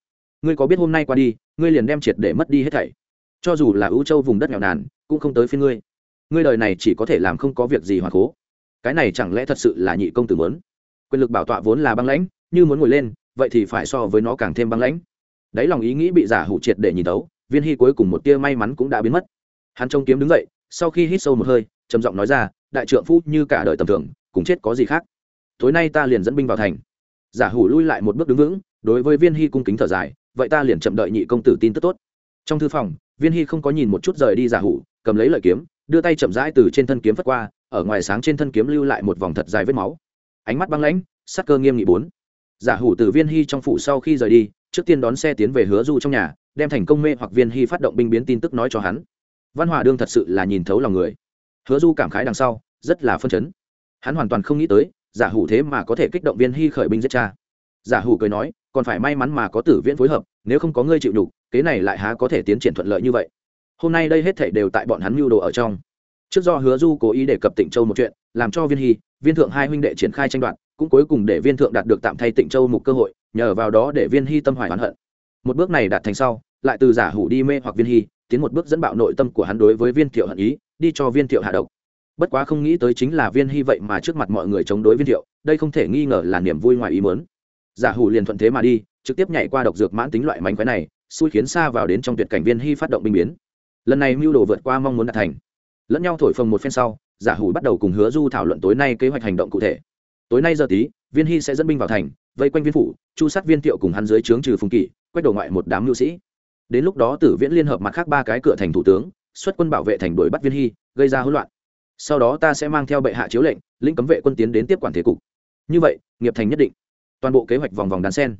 Ngươi có biết hôm nay qua đi, ngươi liền đem triệt để mất đi hết thảy. Cho dù là ưu châu vùng đất nghèo nàn, cũng không tới phía ngươi. Ngươi đời này chỉ có thể làm không có việc gì hoặc cố cái này chẳng lẽ thật sự là nhị công tử muốn? quyền lực bảo tọa vốn là băng lãnh, như muốn ngồi lên, vậy thì phải so với nó càng thêm băng lãnh. Đáy lòng ý nghĩ bị giả hủ triệt để nhìn tấu viên hy cuối cùng một tia may mắn cũng đã biến mất. Hắn trông kiếm đứng dậy sau khi hít sâu một hơi, trầm giọng nói ra, đại trượng phu như cả đời tầm thường, cùng chết có gì khác? Tối nay ta liền dẫn binh vào thành. Giả hủ lui lại một bước đứng vững, đối với viên hy cung kính thở dài, vậy ta liền chậm đợi nhị công tử tin tức tốt. Trong thư phòng, viên hy không có nhìn một chút rời đi giả hủ, cầm lấy lợi kiếm, đưa tay chậm rãi từ trên thân kiếm phất qua, ở ngoài sáng trên thân kiếm lưu lại một vòng thật dài vết máu. Ánh mắt băng lãnh, sắc cơ nghiêm nghị bốn. Giả hủ từ viên hy trong phủ sau khi rời đi, trước tiên đón xe tiến về hứa du trong nhà, đem thành công mê hoặc viên hy phát động binh biến tin tức nói cho hắn văn hòa đương thật sự là nhìn thấu lòng người. Hứa du cảm khái đằng sau, rất là phân chấn. Hắn hoàn toàn không nghĩ tới, giả hủ thế mà có thể kích động viên hy khởi binh giết cha. Giả hủ cười nói, còn phải may mắn mà có tử viễn phối hợp, nếu không có ngươi chịu đủ kế này lại há có thể tiến triển thuận lợi như vậy. Hôm nay đây hết thảy đều tại bọn hắn mưu đồ ở trong. Trước do hứa du cố ý đề cập tịnh châu một chuyện, làm cho viên hy, viên thượng hai huynh đệ triển khai tranh đoạt, cũng cuối cùng để viên thượng đạt được tạm thay tịnh châu một cơ hội, nhờ vào đó để viên hy tâm hoài oán hận. Một bước này đạt thành sau, lại từ giả hủ đi mê hoặc viên hy tiến một bước dẫn bạo nội tâm của hắn đối với viên thiệu hận ý, đi cho viên thiệu hạ độc. Bất quá không nghĩ tới chính là viên hy vậy mà trước mặt mọi người chống đối viên thiệu, đây không thể nghi ngờ là niềm vui ngoài ý mớn giả hủ liền thuận thế mà đi, trực tiếp nhảy qua độc dược mãn tính loại mánh khóe này, xui khiến xa vào đến trong tuyệt cảnh viên hy phát động binh biến. Lần này mưu đồ vượt qua mong muốn đạt thành. Lẫn nhau thổi phồng một phen sau, giả hủ bắt đầu cùng hứa du thảo luận tối nay kế hoạch hành động cụ thể. Tối nay giờ tí, viên hy sẽ dẫn binh vào thành, vây quanh viên phủ, chu sát viên thiệu cùng hắn dưới trướng trừ phùng kỷ quét đổ ngoại một đám mưu sĩ đến lúc đó tử viễn liên hợp mặt khác ba cái cửa thành thủ tướng, xuất quân bảo vệ thành đuổi bắt viên hy, gây ra hỗn loạn. Sau đó ta sẽ mang theo bệ hạ chiếu lệnh, lĩnh cấm vệ quân tiến đến tiếp quản thế cục. Như vậy, nghiệp thành nhất định. Toàn bộ kế hoạch vòng vòng đàn sen.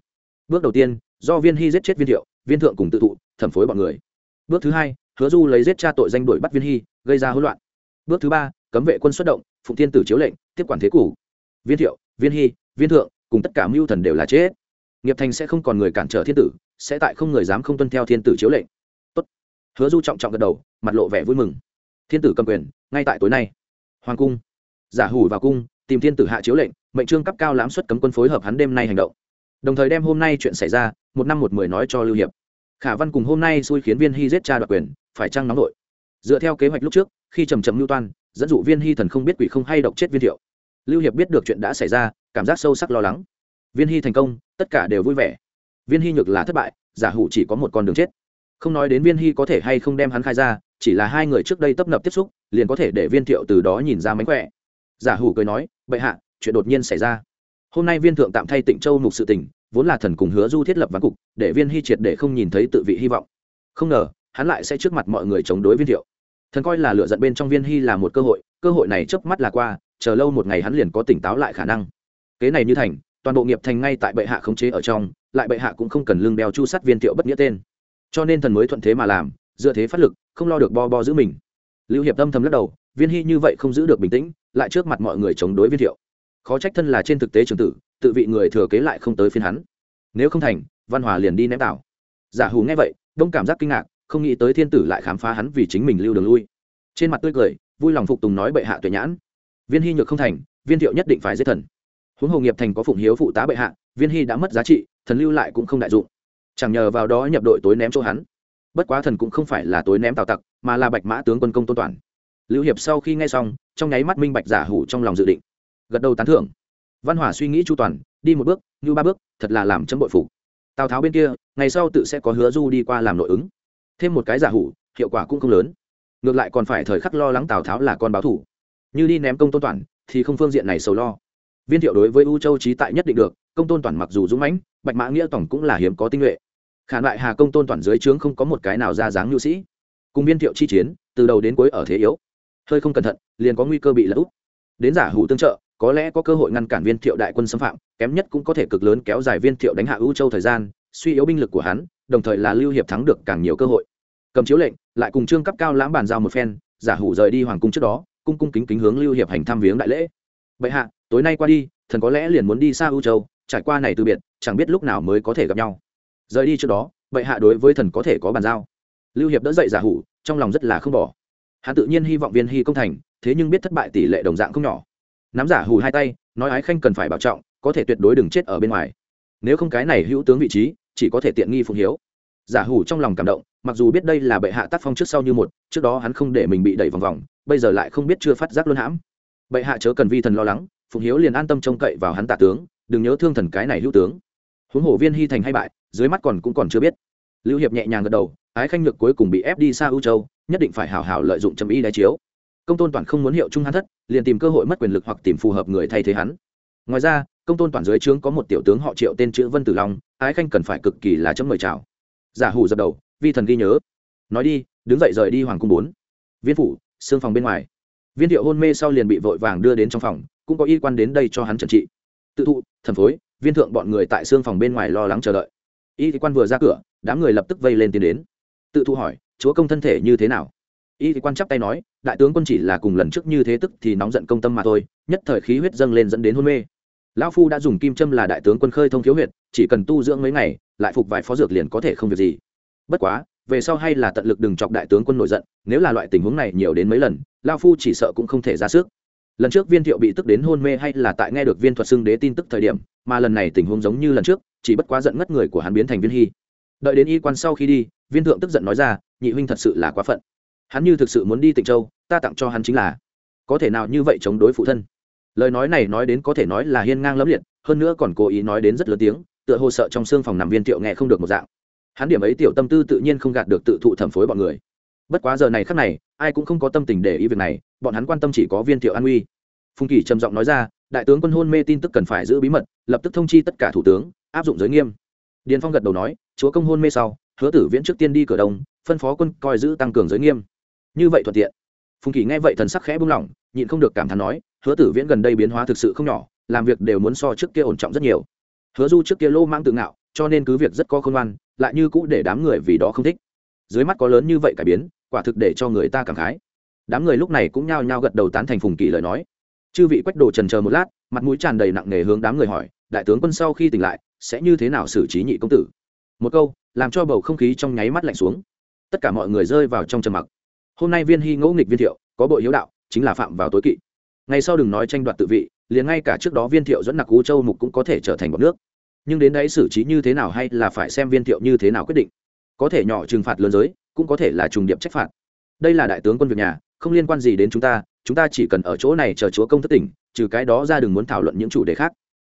Bước đầu tiên, do viên hy giết chết viên thiệu, viên thượng cùng tự thụ, thẩm phối bọn người. Bước thứ hai, hứa du lấy giết cha tội danh đuổi bắt viên hy, gây ra hỗn loạn. Bước thứ ba, cấm vệ quân xuất động, phụng thiên tử chiếu lệnh, tiếp quản thế cục. Viên thiệu, viên hy, viên thượng, cùng tất cả mưu thần đều là chết. Nghiệp thành sẽ không còn người cản trở thiên tử sẽ tại không người dám không tuân theo thiên tử chiếu lệnh. Tốt. hứa du trọng trọng gật đầu, mặt lộ vẻ vui mừng. Thiên tử cầm quyền, ngay tại tối nay. Hoàng cung. Giả hủ vào cung, tìm thiên tử hạ chiếu lệnh, mệnh trương cấp cao lãm suất cấm quân phối hợp hắn đêm nay hành động. Đồng thời đem hôm nay chuyện xảy ra, một năm một mười nói cho lưu hiệp. Khả văn cùng hôm nay xui khiến viên hy giết cha đoạt quyền, phải trăng nóng đội dựa theo kế hoạch lúc trước, khi trầm trầm lưu toan, dẫn dụ viên hy thần không biết quỷ không hay độc chết viên thiệu. Lưu hiệp biết được chuyện đã xảy ra, cảm giác sâu sắc lo lắng. Viên hy thành công, tất cả đều vui vẻ viên hy nhược là thất bại, giả hủ chỉ có một con đường chết. Không nói đến viên hy có thể hay không đem hắn khai ra, chỉ là hai người trước đây tấp nập tiếp xúc, liền có thể để viên thiệu từ đó nhìn ra mánh khỏe. Giả hủ cười nói, bệ hạ, chuyện đột nhiên xảy ra. Hôm nay viên thượng tạm thay tịnh châu mục sự tình, vốn là thần cùng hứa du thiết lập ván cục, để viên hy triệt để không nhìn thấy tự vị hy vọng. Không ngờ, hắn lại sẽ trước mặt mọi người chống đối viên thiệu. Thần coi là lựa giận bên trong viên hy là một cơ hội cơ hội này chớp mắt là qua, chờ lâu một ngày hắn liền có tỉnh táo lại khả năng. Kế này như thành, toàn bộ nghiệp thành ngay tại bệ hạ khống chế ở trong lại bệ hạ cũng không cần lương đeo chu sát viên thiệu bất nghĩa tên. Cho nên thần mới thuận thế mà làm, dựa thế phát lực, không lo được bo bo giữ mình. Lưu hiệp tâm thầm lắc đầu, viên hy như vậy không giữ được bình tĩnh, lại trước mặt mọi người chống đối viên thiệu. Khó trách thân là trên thực tế trường tử, tự vị người thừa kế lại không tới phiên hắn. Nếu không thành, văn hòa liền đi ném tảo. Giả hù nghe vậy, đông cảm giác kinh ngạc, không nghĩ tới thiên tử lại khám phá hắn vì chính mình lưu đường lui. Trên mặt tươi cười, vui lòng phục tùng nói bệ hạ tuệ nhãn. Viên hy nhược không thành, viên thiệu nhất định phải giết thần. Huống hồ nghiệp thành có phụng hiếu phụ tá bệ hạ, viên hy đã mất giá trị thần lưu lại cũng không đại dụng. Chẳng nhờ vào đó nhập đội tối ném chỗ hắn. Bất quá thần cũng không phải là tối ném tào tặc, mà là bạch mã tướng quân công tôn toàn. Lưu hiệp sau khi nghe xong, trong nháy mắt minh bạch giả hủ trong lòng dự định. Gật đầu tán thưởng. Văn hỏa suy nghĩ chu toàn, đi một bước, như ba bước, thật là làm chấm bội phục. Tào tháo bên kia, ngày sau tự sẽ có hứa du đi qua làm nội ứng. Thêm một cái giả hủ, hiệu quả cũng không lớn. Ngược lại còn phải thời khắc lo lắng tào tháo là con báo thủ. Như đi ném công tôn toàn, thì không phương diện này sầu lo. Viên thiệu đối với u châu trí tại nhất định được, công tôn toàn mặc dù dũng mãnh bạch mã nghĩa tổng cũng là hiếm có tinh nhuệ. Khả loại hà công tôn toàn dưới trướng không có một cái nào ra dáng nhu sĩ. Cùng viên thiệu chi chiến, từ đầu đến cuối ở thế yếu. Hơi không cẩn thận, liền có nguy cơ bị lỡ úp. Đến giả hủ tương trợ, có lẽ có cơ hội ngăn cản viên thiệu đại quân xâm phạm, kém nhất cũng có thể cực lớn kéo dài viên thiệu đánh hạ ưu châu thời gian, suy yếu binh lực của hắn, đồng thời là lưu hiệp thắng được càng nhiều cơ hội. Cầm chiếu lệnh, lại cùng trương cấp cao lãm bàn giao một phen, giả hủ rời đi hoàng cung trước đó, cung cung kính kính hướng lưu hiệp hành thăm viếng đại lễ. Bệ hạ, tối nay qua đi, thần có lẽ liền muốn đi xa ưu châu trải qua này từ biệt, chẳng biết lúc nào mới có thể gặp nhau. Rời đi trước đó, bệ hạ đối với thần có thể có bàn giao. Lưu hiệp đỡ dậy giả hủ, trong lòng rất là không bỏ. Hắn tự nhiên hy vọng viên hy công thành, thế nhưng biết thất bại tỷ lệ đồng dạng không nhỏ. Nắm giả hủ hai tay, nói ái khanh cần phải bảo trọng, có thể tuyệt đối đừng chết ở bên ngoài. Nếu không cái này hữu tướng vị trí, chỉ có thể tiện nghi phụng hiếu. Giả hủ trong lòng cảm động, mặc dù biết đây là bệ hạ tác phong trước sau như một, trước đó hắn không để mình bị đẩy vòng vòng, bây giờ lại không biết chưa phát giác luôn hãm. Bệ hạ chớ cần vi thần lo lắng, phụng hiếu liền an tâm trông cậy vào hắn tạ tướng đừng nhớ thương thần cái này hữu tướng. Huống hồ viên hy thành hay bại, dưới mắt còn cũng còn chưa biết. Lưu hiệp nhẹ nhàng gật đầu, ái khanh nhược cuối cùng bị ép đi xa ưu châu, nhất định phải hảo hảo lợi dụng trầm y đái chiếu. Công tôn toàn không muốn hiệu trung hắn thất, liền tìm cơ hội mất quyền lực hoặc tìm phù hợp người thay thế hắn. Ngoài ra, công tôn toàn dưới trướng có một tiểu tướng họ triệu tên chữ vân tử long, ái khanh cần phải cực kỳ là chấm mời chào. Giả hủ dập đầu, vi thần ghi nhớ. Nói đi, đứng dậy rời đi hoàng cung bốn. Viên phủ, xương phòng bên ngoài. Viên thiệu hôn mê sau liền bị vội vàng đưa đến trong phòng, cũng có y quan đến đây cho hắn trần trị tự thụ thần phối, viên thượng bọn người tại xương phòng bên ngoài lo lắng chờ đợi. Y quan vừa ra cửa, đám người lập tức vây lên tiến đến. Tự thụ hỏi, chúa công thân thể như thế nào? Y quan chắp tay nói, đại tướng quân chỉ là cùng lần trước như thế tức thì nóng giận công tâm mà thôi, nhất thời khí huyết dâng lên dẫn đến hôn mê. Lão phu đã dùng kim châm là đại tướng quân khơi thông thiếu huyệt, chỉ cần tu dưỡng mấy ngày, lại phục vài phó dược liền có thể không việc gì. Bất quá, về sau hay là tận lực đừng chọc đại tướng quân nổi giận, nếu là loại tình huống này nhiều đến mấy lần lao phu chỉ sợ cũng không thể ra sức lần trước viên thiệu bị tức đến hôn mê hay là tại nghe được viên thuật xưng đế tin tức thời điểm, mà lần này tình huống giống như lần trước, chỉ bất quá giận ngất người của hắn biến thành viên hy. Đợi đến y quan sau khi đi, viên thượng tức giận nói ra, nhị huynh thật sự là quá phận. Hắn như thực sự muốn đi tịnh châu, ta tặng cho hắn chính là. Có thể nào như vậy chống đối phụ thân? Lời nói này nói đến có thể nói là hiên ngang lẫm liệt, hơn nữa còn cố ý nói đến rất lớn tiếng, tựa hồ sợ trong xương phòng nằm viên thiệu nghe không được một dạng. Hắn điểm ấy tiểu tâm tư tự nhiên không gạt được tự thụ thẩm phối bọn người bất quá giờ này khắc này, ai cũng không có tâm tình để ý việc này, bọn hắn quan tâm chỉ có viên thiệu an uy. Phùng kỳ trầm giọng nói ra, đại tướng quân hôn mê tin tức cần phải giữ bí mật, lập tức thông chi tất cả thủ tướng, áp dụng giới nghiêm. Điền phong gật đầu nói, chúa công hôn mê sau, hứa tử viễn trước tiên đi cửa đông, phân phó quân coi giữ tăng cường giới nghiêm. Như vậy thuận tiện. Phùng kỳ nghe vậy thần sắc khẽ buông lỏng, nhịn không được cảm thán nói, hứa tử viễn gần đây biến hóa thực sự không nhỏ, làm việc đều muốn so trước kia ổn trọng rất nhiều. Hứa du trước kia lô mang tự ngạo, cho nên cứ việc rất có khôn ngoan, lại như cũ để đám người vì đó không thích. Dưới mắt có lớn như vậy cải biến quả thực để cho người ta cảm khái. Đám người lúc này cũng nhao nhao gật đầu tán thành phùng kỳ lời nói. Chư vị quách đồ trần chờ một lát, mặt mũi tràn đầy nặng nề hướng đám người hỏi, đại tướng quân sau khi tỉnh lại, sẽ như thế nào xử trí nhị công tử? Một câu, làm cho bầu không khí trong nháy mắt lạnh xuống. Tất cả mọi người rơi vào trong trầm mặc. Hôm nay viên hy ngẫu nghịch viên thiệu, có bội hiếu đạo, chính là phạm vào tối kỵ. Ngay sau đừng nói tranh đoạt tự vị, liền ngay cả trước đó viên thiệu dẫn nặc cú châu mục cũng có thể trở thành bọc nước. Nhưng đến đấy xử trí như thế nào hay là phải xem viên thiệu như thế nào quyết định. Có thể nhỏ trừng phạt lớn giới cũng có thể là trùng điệp trách phạt. Đây là đại tướng quân việc nhà, không liên quan gì đến chúng ta chúng ta chỉ cần ở chỗ này chờ chúa công thất tỉnh, trừ cái đó ra đừng muốn thảo luận những chủ đề khác.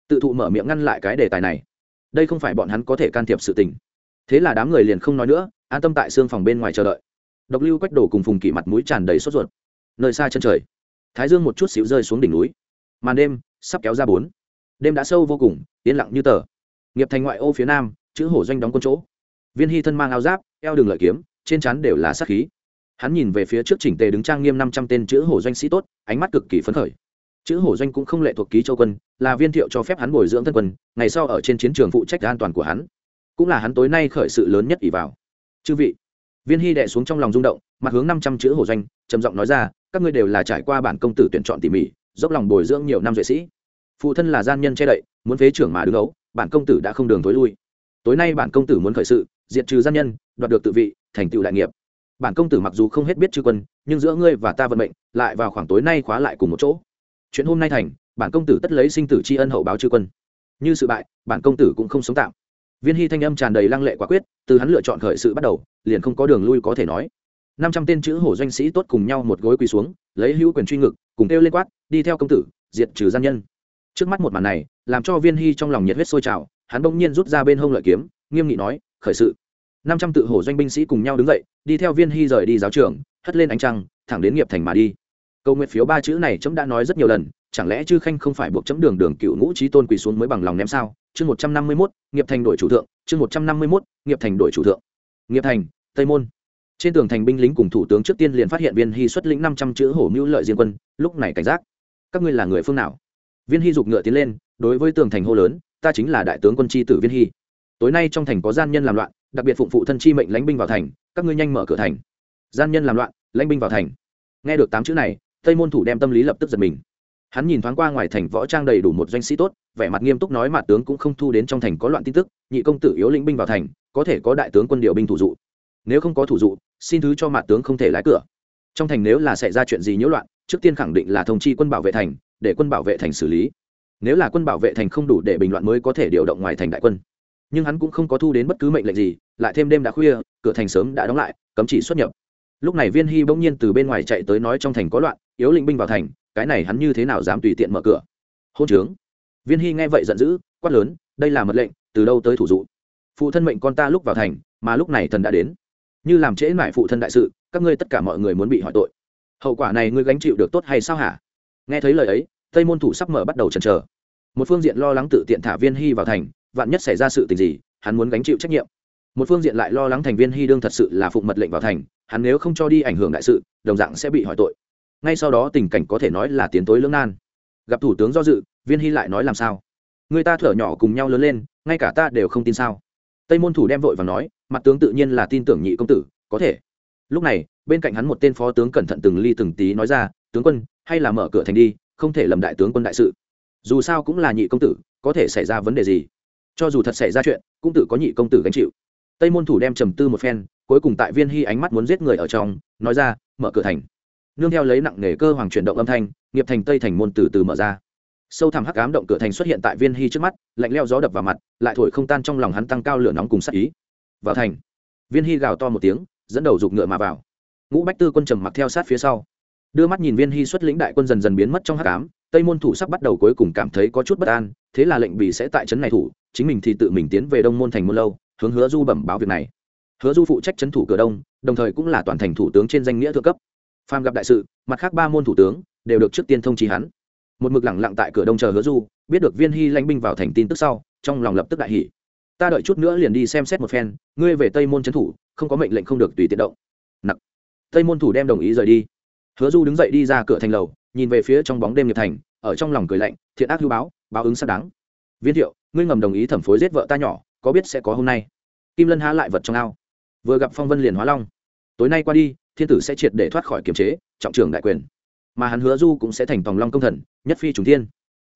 Tự thụ mở miệng ngăn lại cái đề tài này. Đây không phải bọn hắn có thể can thiệp sự tình. Thế là đám người liền không nói nữa, an tâm tại xương phòng bên ngoài chờ đợi. Độc lưu quách đổ cùng phùng kỷ mặt mũi tràn đầy sốt ruột. Nơi xa chân trời, thái dương một chút xíu rơi xuống đỉnh núi. Màn đêm sắp kéo ra bốn. Đêm đã sâu vô cùng, yên lặng như tờ. Nghiệp thành ngoại ô phía nam, chữ hổ doanh đóng quân chỗ. Viên hy thân mang áo giáp, eo đường lợi kiếm trên trán đều là sát khí. Hắn nhìn về phía trước chỉnh tề đứng trang nghiêm năm trăm tên chữ hổ doanh sĩ tốt, ánh mắt cực kỳ phấn khởi. Chữ hổ doanh cũng không lệ thuộc ký châu quân, là viên thiệu cho phép hắn bồi dưỡng thân quân, ngày sau ở trên chiến trường phụ trách an toàn của hắn. Cũng là hắn tối nay khởi sự lớn nhất ỷ vào. Chư vị, viên hy đệ xuống trong lòng rung động, mặt hướng năm trăm chữ hổ doanh, trầm giọng nói ra, các ngươi đều là trải qua bản công tử tuyển chọn tỉ mỉ, dốc lòng bồi dưỡng nhiều năm duệ sĩ. Phụ thân là gian nhân che đậy, muốn phế trưởng mà đứng ấu, bản công tử đã không đường tối lui. Tối nay bản công tử muốn khởi sự, diệt trừ gian nhân, đoạt được tự vị thành tựu đại nghiệp. Bản công tử mặc dù không hết biết chư quân, nhưng giữa ngươi và ta vận mệnh, lại vào khoảng tối nay khóa lại cùng một chỗ. Chuyện hôm nay thành, bản công tử tất lấy sinh tử tri ân hậu báo chư quân. Như sự bại, bản công tử cũng không sống tạm. Viên hy thanh âm tràn đầy lăng lệ quả quyết, từ hắn lựa chọn khởi sự bắt đầu, liền không có đường lui có thể nói. Năm trăm tên chữ hổ doanh sĩ tốt cùng nhau một gối quỳ xuống, lấy hữu quyền truy ngực, cùng kêu lên quát, đi theo công tử, diệt trừ gian nhân. Trước mắt một màn này, làm cho viên hy trong lòng nhiệt huyết sôi trào, hắn bỗng nhiên rút ra bên hông lợi kiếm, nghiêm nghị nói, khởi sự năm trăm tự hổ doanh binh sĩ cùng nhau đứng dậy, đi theo viên hy rời đi giáo trường, hất lên ánh trăng, thẳng đến nghiệp thành mà đi. Câu nguyện phiếu ba chữ này chấm đã nói rất nhiều lần, chẳng lẽ chư khanh không phải buộc chấm đường đường cựu ngũ trí tôn quỳ xuống mới bằng lòng ném sao? Chương một trăm năm mươi mốt, nghiệp thành đổi chủ thượng, chương một trăm năm mươi mốt, nghiệp thành đổi chủ thượng. Nghiệp thành, tây môn. Trên tường thành binh lính cùng thủ tướng trước tiên liền phát hiện viên hy xuất lĩnh năm trăm chữ hổ mưu lợi diên quân, lúc này cảnh giác. Các ngươi là người phương nào? Viên hy giục ngựa tiến lên, đối với tường thành hô lớn, ta chính là đại tướng quân tri tử viên hy. Tối nay trong thành có gian nhân làm loạn đặc biệt phụng phụ thân chi mệnh lãnh binh vào thành, các ngươi nhanh mở cửa thành. Gian nhân làm loạn, lãnh binh vào thành. Nghe được tám chữ này, tây môn thủ đem tâm lý lập tức giật mình. Hắn nhìn thoáng qua ngoài thành võ trang đầy đủ một doanh sĩ tốt, vẻ mặt nghiêm túc nói mà tướng cũng không thu đến trong thành có loạn tin tức, nhị công tử yếu lĩnh binh vào thành, có thể có đại tướng quân điều binh thủ dụ. Nếu không có thủ dụ, xin thứ cho mặt tướng không thể lái cửa. Trong thành nếu là xảy ra chuyện gì nhiễu loạn, trước tiên khẳng định là thông chi quân bảo vệ thành, để quân bảo vệ thành xử lý. Nếu là quân bảo vệ thành không đủ để bình loạn mới có thể điều động ngoài thành đại quân nhưng hắn cũng không có thu đến bất cứ mệnh lệnh gì, lại thêm đêm đã khuya, cửa thành sớm đã đóng lại, cấm chỉ xuất nhập. Lúc này viên hy bỗng nhiên từ bên ngoài chạy tới nói trong thành có loạn, yếu lĩnh binh vào thành, cái này hắn như thế nào dám tùy tiện mở cửa? Hôn trướng. Viên hy nghe vậy giận dữ, quát lớn, đây là mật lệnh, từ đâu tới thủ dụ? Phụ thân mệnh con ta lúc vào thành, mà lúc này thần đã đến. Như làm trễ mãi phụ thân đại sự, các ngươi tất cả mọi người muốn bị hỏi tội. Hậu quả này ngươi gánh chịu được tốt hay sao hả? Nghe thấy lời ấy, tây môn thủ sắp mở bắt đầu chần chờ. Một phương diện lo lắng tự tiện thả viên hy vào thành vạn nhất xảy ra sự tình gì, hắn muốn gánh chịu trách nhiệm. Một phương diện lại lo lắng thành viên hy đương thật sự là phụng mật lệnh vào thành, hắn nếu không cho đi ảnh hưởng đại sự, đồng dạng sẽ bị hỏi tội. Ngay sau đó tình cảnh có thể nói là tiến tối lưỡng nan. Gặp thủ tướng do dự, viên hy lại nói làm sao? Người ta thở nhỏ cùng nhau lớn lên, ngay cả ta đều không tin sao? Tây môn thủ đem vội và nói, mặt tướng tự nhiên là tin tưởng nhị công tử, có thể. Lúc này, bên cạnh hắn một tên phó tướng cẩn thận từng ly từng tí nói ra, tướng quân, hay là mở cửa thành đi, không thể lầm đại tướng quân đại sự. Dù sao cũng là nhị công tử, có thể xảy ra vấn đề gì? Cho dù thật xảy ra chuyện, cũng tự có nhị công tử gánh chịu. Tây môn thủ đem trầm tư một phen, cuối cùng tại viên hy ánh mắt muốn giết người ở trong, nói ra, mở cửa thành. Nương theo lấy nặng nghề cơ hoàng chuyển động âm thanh, nghiệp thành tây thành môn từ từ mở ra. Sâu thẳm hắc ám động cửa thành xuất hiện tại viên hy trước mắt, lạnh leo gió đập vào mặt, lại thổi không tan trong lòng hắn tăng cao lửa nóng cùng sắc ý. Vào thành, viên hy gào to một tiếng, dẫn đầu giục ngựa mà vào. Ngũ bách tư quân trầm mặc theo sát phía sau. Đưa mắt nhìn viên hy xuất lĩnh đại quân dần dần biến mất trong hắc ám tây môn thủ sắp bắt đầu cuối cùng cảm thấy có chút bất an, thế là lệnh bị sẽ tại trấn này thủ, chính mình thì tự mình tiến về đông môn thành môn lâu, hướng hứa du bẩm báo việc này. Hứa du phụ trách trấn thủ cửa đông, đồng thời cũng là toàn thành thủ tướng trên danh nghĩa thượng cấp. Phàm gặp đại sự, mặt khác ba môn thủ tướng đều được trước tiên thông trí hắn. Một mực lẳng lặng tại cửa đông chờ hứa du, biết được viên hy lãnh binh vào thành tin tức sau, trong lòng lập tức đại hỷ ta đợi chút nữa liền đi xem xét một phen, ngươi về tây môn trấn thủ, không có mệnh lệnh không được tùy tiện động. Nặc tây môn thủ đem đồng ý rời đi. Hứa du đứng dậy đi ra cửa thành lầu nhìn về phía trong bóng đêm nghiệp thành, ở trong lòng cười lạnh, thiện ác hưu báo báo ứng xác đáng. Viên thiệu, ngươi ngầm đồng ý thẩm phối giết vợ ta nhỏ, có biết sẽ có hôm nay? Kim lân há lại vật trong ao. Vừa gặp phong vân liền hóa long. Tối nay qua đi, thiên tử sẽ triệt để thoát khỏi kiềm chế, trọng trưởng đại quyền. Mà hắn hứa du cũng sẽ thành tòng long công thần, nhất phi trùng thiên.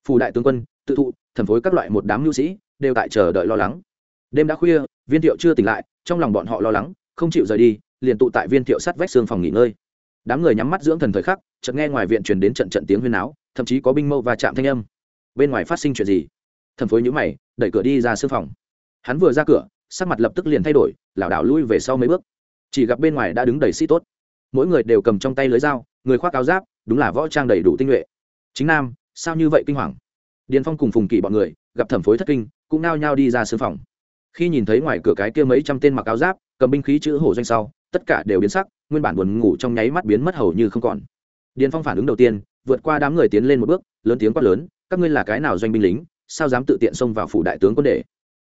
Phù đại tướng quân, tự thụ, thẩm phối các loại một đám lưu sĩ, đều tại chờ đợi lo lắng. Đêm đã khuya, viên thiệu chưa tỉnh lại, trong lòng bọn họ lo lắng, không chịu rời đi, liền tụ tại viên thiệu sắt vách xương phòng nghỉ ngơi đám người nhắm mắt dưỡng thần thời khắc, chợt nghe ngoài viện truyền đến trận trận tiếng huyên náo, thậm chí có binh mâu và chạm thanh âm. Bên ngoài phát sinh chuyện gì? Thần phối nhữ mày, đẩy cửa đi ra sư phòng. Hắn vừa ra cửa, sắc mặt lập tức liền thay đổi, lảo đảo lui về sau mấy bước. Chỉ gặp bên ngoài đã đứng đầy sĩ tốt. Mỗi người đều cầm trong tay lưới dao, người khoác áo giáp, đúng là võ trang đầy đủ tinh nhuệ. Chính nam, sao như vậy kinh hoàng? Điền phong cùng phùng kỳ bọn người, gặp thẩm phối thất kinh, cũng nao nhao đi ra sư phòng. Khi nhìn thấy ngoài cửa cái kia mấy trăm tên mặc áo giáp, cầm binh khí chữ hổ doanh sau, tất cả đều biến sắc nguyên bản buồn ngủ trong nháy mắt biến mất hầu như không còn. Điền phong phản ứng đầu tiên, vượt qua đám người tiến lên một bước, lớn tiếng quát lớn, các ngươi là cái nào doanh binh lính, sao dám tự tiện xông vào phủ đại tướng quân đệ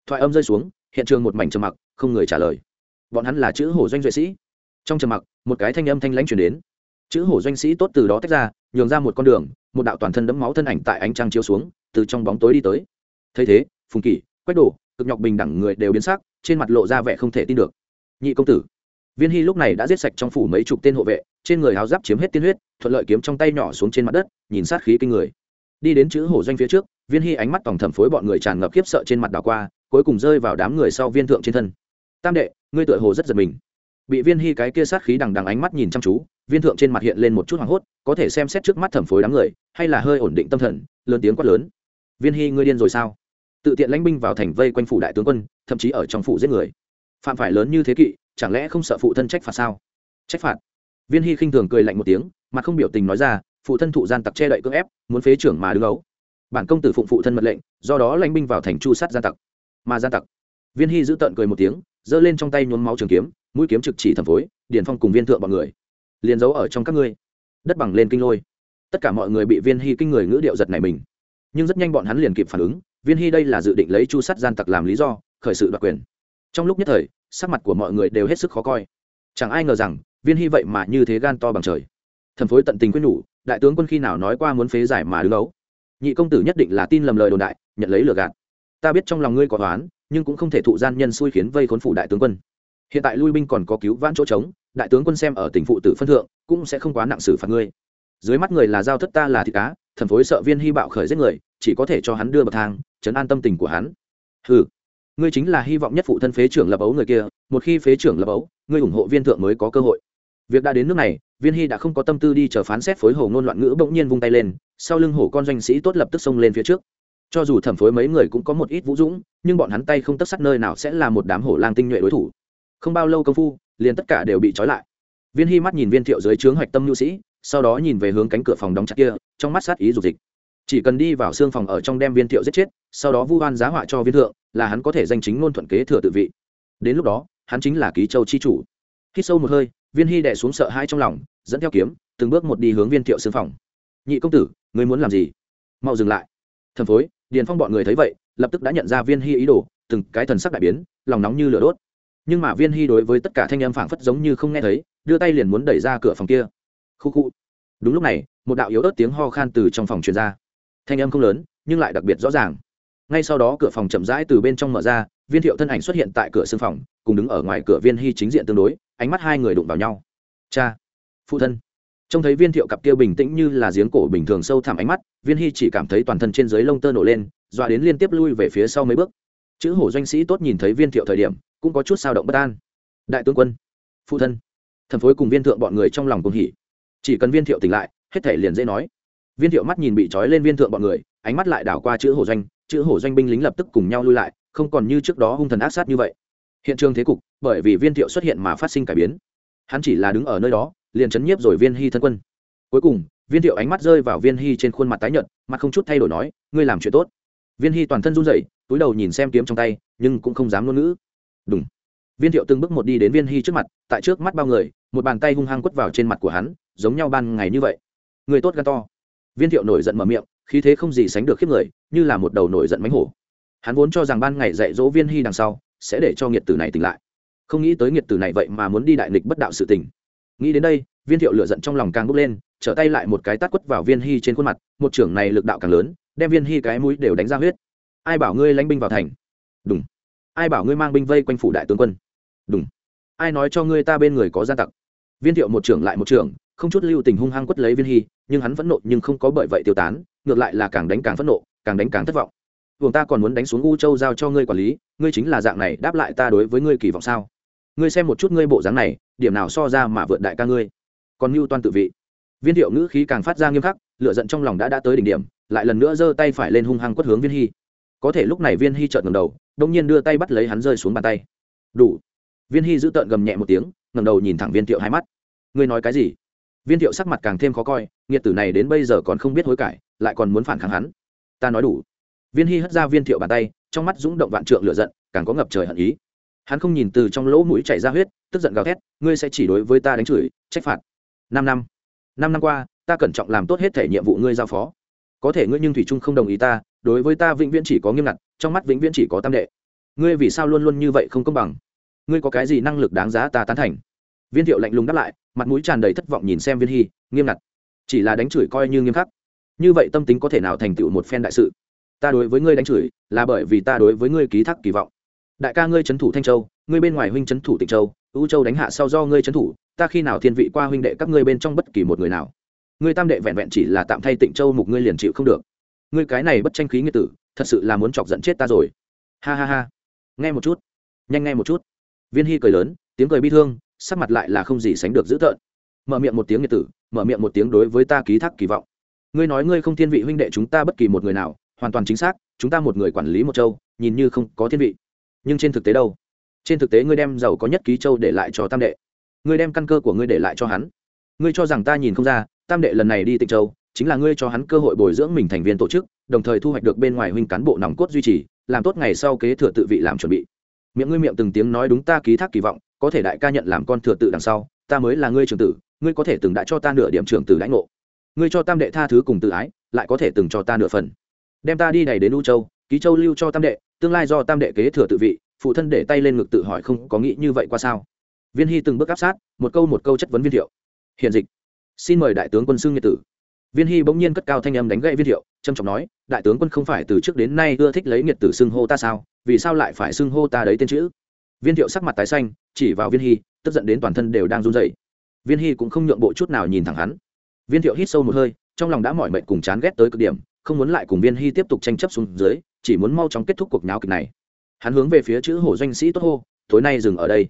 thoại âm rơi xuống, hiện trường một mảnh trầm mặc, không người trả lời. Bọn hắn là chữ hổ doanh duệ sĩ. Trong trầm mặc, một cái thanh âm thanh lãnh chuyển đến. Chữ hổ doanh sĩ tốt từ đó tách ra, nhường ra một con đường, một đạo toàn thân đẫm máu thân ảnh tại ánh trăng chiếu xuống, từ trong bóng tối đi tới. Thấy thế, phùng kỷ, quách đổ cực nhọc bình đẳng người đều biến sắc, trên mặt lộ ra vẻ không thể tin được. Nhị công tử viên hy lúc này đã giết sạch trong phủ mấy chục tên hộ vệ, trên người áo giáp chiếm hết tiên huyết, thuận lợi kiếm trong tay nhỏ xuống trên mặt đất, nhìn sát khí kinh người. Đi đến chữ hổ doanh phía trước, viên hy ánh mắt tổng thẩm phối bọn người tràn ngập khiếp sợ trên mặt đảo qua, cuối cùng rơi vào đám người sau viên thượng trên thân. Tam đệ, ngươi tựa hồ rất giật mình. Bị viên hy cái kia sát khí đằng đằng ánh mắt nhìn chăm chú, viên thượng trên mặt hiện lên một chút hoảng hốt, có thể xem xét trước mắt thẩm phối đám người, hay là hơi ổn định tâm thần, lớn tiếng quát lớn. Viên hy, ngươi điên rồi sao? Tự tiện lãnh binh vào thành vây quanh phủ đại tướng quân, thậm chí ở trong phủ giết người. Phạm phải lớn như thế kỵ chẳng lẽ không sợ phụ thân trách phạt sao? Trách phạt? Viên hy khinh thường cười lạnh một tiếng mà không biểu tình nói ra, phụ thân thụ gian tặc che đậy cưỡng ép, muốn phế trưởng mà đứng ấu. Bản công tử phụng phụ thân mật lệnh, do đó lãnh binh vào thành chu sát gian tặc. Mà gian tặc. Viên hy giữ tợn cười một tiếng, giơ lên trong tay nhuốm máu trường kiếm, mũi kiếm trực chỉ thẩm phối, điền phong cùng viên thượng bọn người. Liền giấu ở trong các ngươi. Đất bằng lên kinh lôi. Tất cả mọi người bị viên hy kinh người ngữ điệu giật này mình. Nhưng rất nhanh bọn hắn liền kịp phản ứng, viên hy đây là dự định lấy chu sát gian tặc làm lý do, khởi sự đoạt quyền. Trong lúc nhất thời sắc mặt của mọi người đều hết sức khó coi. Chẳng ai ngờ rằng, viên hy vậy mà như thế gan to bằng trời. Thần phối tận tình quyết nhủ, đại tướng quân khi nào nói qua muốn phế giải mà đứng ấu. Nhị công tử nhất định là tin lầm lời đồn đại, nhận lấy lừa gạt. Ta biết trong lòng ngươi có toán nhưng cũng không thể thụ gian nhân xui khiến vây khốn phủ đại tướng quân. Hiện tại lui binh còn có cứu vãn chỗ trống, đại tướng quân xem ở tỉnh phụ tử phân thượng, cũng sẽ không quá nặng xử phạt ngươi. Dưới mắt người là giao thất ta là thịt cá thần phối sợ viên hy bạo khởi giết người, chỉ có thể cho hắn đưa bậc thang, chấn an tâm tình của hắn. Ừ ngươi chính là hy vọng nhất phụ thân phế trưởng lập ấu người kia, một khi phế trưởng lập ấu, ngươi ủng hộ viên thượng mới có cơ hội. Việc đã đến nước này, viên hy đã không có tâm tư đi chờ phán xét phối hồ ngôn loạn ngữ bỗng nhiên vung tay lên, sau lưng hổ con doanh sĩ tốt lập tức xông lên phía trước. Cho dù thẩm phối mấy người cũng có một ít vũ dũng, nhưng bọn hắn tay không tất sắt nơi nào sẽ là một đám hổ lang tinh nhuệ đối thủ. Không bao lâu công phu, liền tất cả đều bị trói lại. Viên hy mắt nhìn viên thiệu dưới trướng hoạch tâm nhu sĩ, sau đó nhìn về hướng cánh cửa phòng đóng chặt kia, trong mắt sát ý dục dịch chỉ cần đi vào xương phòng ở trong đem viên thiệu giết chết, sau đó vu oan giá họa cho viên thượng, là hắn có thể danh chính ngôn thuận kế thừa tự vị. Đến lúc đó, hắn chính là ký châu chi chủ. Khi sâu một hơi, viên hy đẻ xuống sợ hãi trong lòng, dẫn theo kiếm, từng bước một đi hướng viên thiệu xương phòng. Nhị công tử, ngươi muốn làm gì? Mau dừng lại. Thần phối, điền phong bọn người thấy vậy, lập tức đã nhận ra viên hy ý đồ, từng cái thần sắc đại biến, lòng nóng như lửa đốt. Nhưng mà viên hy đối với tất cả thanh âm phảng phất giống như không nghe thấy, đưa tay liền muốn đẩy ra cửa phòng kia. Khu khu. Đúng lúc này, một đạo yếu ớt tiếng ho khan từ trong phòng truyền ra thanh âm không lớn, nhưng lại đặc biệt rõ ràng. Ngay sau đó cửa phòng chậm rãi từ bên trong mở ra, viên thiệu thân ảnh xuất hiện tại cửa xương phòng, cùng đứng ở ngoài cửa viên hy chính diện tương đối, ánh mắt hai người đụng vào nhau. Cha, phụ thân. Trông thấy viên thiệu cặp kia bình tĩnh như là giếng cổ bình thường sâu thẳm ánh mắt, viên hy chỉ cảm thấy toàn thân trên dưới lông tơ nổ lên, dọa đến liên tiếp lui về phía sau mấy bước. Chữ hổ doanh sĩ tốt nhìn thấy viên thiệu thời điểm, cũng có chút sao động bất an. Đại tướng quân, phụ thân. Thần phối cùng viên thượng bọn người trong lòng cùng hỉ. Chỉ cần viên thiệu tỉnh lại, hết thể liền dễ nói viên thiệu mắt nhìn bị trói lên viên thượng bọn người, ánh mắt lại đảo qua chữ hổ doanh, chữ hổ doanh binh lính lập tức cùng nhau lui lại, không còn như trước đó hung thần ác sát như vậy. Hiện trường thế cục, bởi vì viên thiệu xuất hiện mà phát sinh cải biến. Hắn chỉ là đứng ở nơi đó, liền chấn nhiếp rồi viên hy thân quân. Cuối cùng, viên thiệu ánh mắt rơi vào viên hy trên khuôn mặt tái nhợt, mặt không chút thay đổi nói, ngươi làm chuyện tốt. Viên hy toàn thân run rẩy, túi đầu nhìn xem kiếm trong tay, nhưng cũng không dám ngôn ngữ. Đúng viên thiệu từng bước một đi đến viên hy trước mặt, tại trước mắt bao người, một bàn tay hung hăng quất vào trên mặt của hắn, giống nhau ban ngày như vậy. Người tốt gan to viên thiệu nổi giận mở miệng, khí thế không gì sánh được khiếp người, như là một đầu nổi giận mánh hổ. Hắn vốn cho rằng ban ngày dạy dỗ viên hy đằng sau sẽ để cho nghiệt tử này tỉnh lại. Không nghĩ tới nghiệt tử này vậy mà muốn đi đại nghịch bất đạo sự tình. Nghĩ đến đây, viên thiệu lựa giận trong lòng càng bốc lên, trở tay lại một cái tát quất vào viên hy trên khuôn mặt, một trưởng này lực đạo càng lớn, đem viên hy cái mũi đều đánh ra huyết. Ai bảo ngươi lãnh binh vào thành? Đúng ai bảo ngươi mang binh vây quanh phủ đại tướng quân? Đúng ai nói cho ngươi ta bên người có gian tặc? Viên thiệu một trưởng lại một trưởng không chút lưu tình hung hăng quất lấy viên hy, nhưng hắn phẫn nộ nhưng không có bởi vậy tiêu tán, ngược lại là càng đánh càng phẫn nộ, càng đánh càng thất vọng. Vùng ta còn muốn đánh xuống u châu giao cho ngươi quản lý, ngươi chính là dạng này đáp lại ta đối với ngươi kỳ vọng sao? Ngươi xem một chút ngươi bộ dáng này, điểm nào so ra mà vượt đại ca ngươi. Còn mưu toan tự vị. Viên thiệu ngữ khí càng phát ra nghiêm khắc lựa giận trong lòng đã đã tới đỉnh điểm, lại lần nữa giơ tay phải lên hung hăng quất hướng viên hy. Có thể lúc này viên hy trợn ngầm đầu, đông nhiên đưa tay bắt lấy hắn rơi xuống bàn tay. Đủ. Viên hy giữ tợn gầm nhẹ một tiếng ngầm đầu nhìn thẳng viên thiệu hai mắt. Ngươi nói cái gì? Viên thiệu sắc mặt càng thêm khó coi, nghiệt tử này đến bây giờ còn không biết hối cải, lại còn muốn phản kháng hắn. Ta nói đủ. Viên hy hất ra viên thiệu bàn tay, trong mắt rúng động vạn trượng lửa giận, càng có ngập trời hận ý. Hắn không nhìn từ trong lỗ mũi chảy ra huyết, tức giận gào thét, ngươi sẽ chỉ đối với ta đánh chửi, trách phạt. Năm năm. Năm năm qua, ta cẩn trọng làm tốt hết thể nhiệm vụ ngươi giao phó. Có thể ngươi nhưng thủy trung không đồng ý ta, đối với ta vĩnh viễn chỉ có nghiêm ngặt, trong mắt vĩnh viễn chỉ có tam đệ. Ngươi vì sao luôn luôn như vậy không công bằng? Ngươi có cái gì năng lực đáng giá ta tán thành? Viên thiệu lạnh lùng đáp lại, mặt mũi tràn đầy thất vọng nhìn xem viên hy, nghiêm ngặt. Chỉ là đánh chửi coi như nghiêm khắc. Như vậy tâm tính có thể nào thành tựu một phen đại sự? Ta đối với ngươi đánh chửi, là bởi vì ta đối với ngươi ký thác kỳ vọng. Đại ca ngươi trấn thủ thanh châu, ngươi bên ngoài huynh trấn thủ tịnh châu ưu châu đánh hạ sau do ngươi trấn thủ, ta khi nào thiên vị qua huynh đệ các ngươi bên trong bất kỳ một người nào? Ngươi tam đệ vẹn vẹn chỉ là tạm thay tịnh châu mục ngươi liền chịu không được. Ngươi cái này bất tranh khí nghĩa tử, thật sự là muốn chọc giận chết ta rồi. Ha ha ha. Nghe một chút. Nhanh nghe một chút. Viên hy cười lớn, tiếng cười bi thương sắc mặt lại là không gì sánh được dữ tợn. Mở miệng một tiếng nghiệt tử, mở miệng một tiếng đối với ta ký thác kỳ vọng. Ngươi nói ngươi không thiên vị huynh đệ chúng ta bất kỳ một người nào, hoàn toàn chính xác, chúng ta một người quản lý một châu, nhìn như không có thiên vị. Nhưng trên thực tế đâu? Trên thực tế ngươi đem giàu có nhất ký châu để lại cho tam đệ. Ngươi đem căn cơ của ngươi để lại cho hắn. Ngươi cho rằng ta nhìn không ra, tam đệ lần này đi tịnh châu, chính là ngươi cho hắn cơ hội bồi dưỡng mình thành viên tổ chức, đồng thời thu hoạch được bên ngoài huynh cán bộ nòng cốt duy trì, làm tốt ngày sau kế thừa tự vị làm chuẩn bị. Miệng ngươi miệng từng tiếng nói đúng ta ký thác kỳ vọng có thể đại ca nhận làm con thừa tự đằng sau, ta mới là ngươi trưởng tử, ngươi có thể từng đã cho ta nửa điểm trưởng tử lãnh ngộ. Ngươi cho tam đệ tha thứ cùng tự ái, lại có thể từng cho ta nửa phần. Đem ta đi đầy đến u châu, ký châu lưu cho tam đệ, tương lai do tam đệ kế thừa tự vị, phụ thân để tay lên ngực tự hỏi không có nghĩ như vậy qua sao? Viên hy từng bước áp sát, một câu một câu chất vấn viên thiệu. Hiện dịch. Xin mời đại tướng quân xưng nhiệt tử. Viên hy bỗng nhiên cất cao thanh âm đánh gậy viên thiệu, trầm trọng nói, đại tướng quân không phải từ trước đến nay ưa thích lấy nhiệt tử xưng hô ta sao? Vì sao lại phải xưng hô ta đấy tên chữ? Viên thiệu sắc mặt tái xanh chỉ vào viên hy, tức giận đến toàn thân đều đang run dậy viên hy cũng không nhượng bộ chút nào nhìn thẳng hắn. Viên thiệu hít sâu một hơi, trong lòng đã mỏi mệt cùng chán ghét tới cực điểm, không muốn lại cùng viên hy tiếp tục tranh chấp xuống dưới, chỉ muốn mau chóng kết thúc cuộc nháo kịch này. Hắn hướng về phía chữ hổ doanh sĩ tốt hô, tối nay dừng ở đây.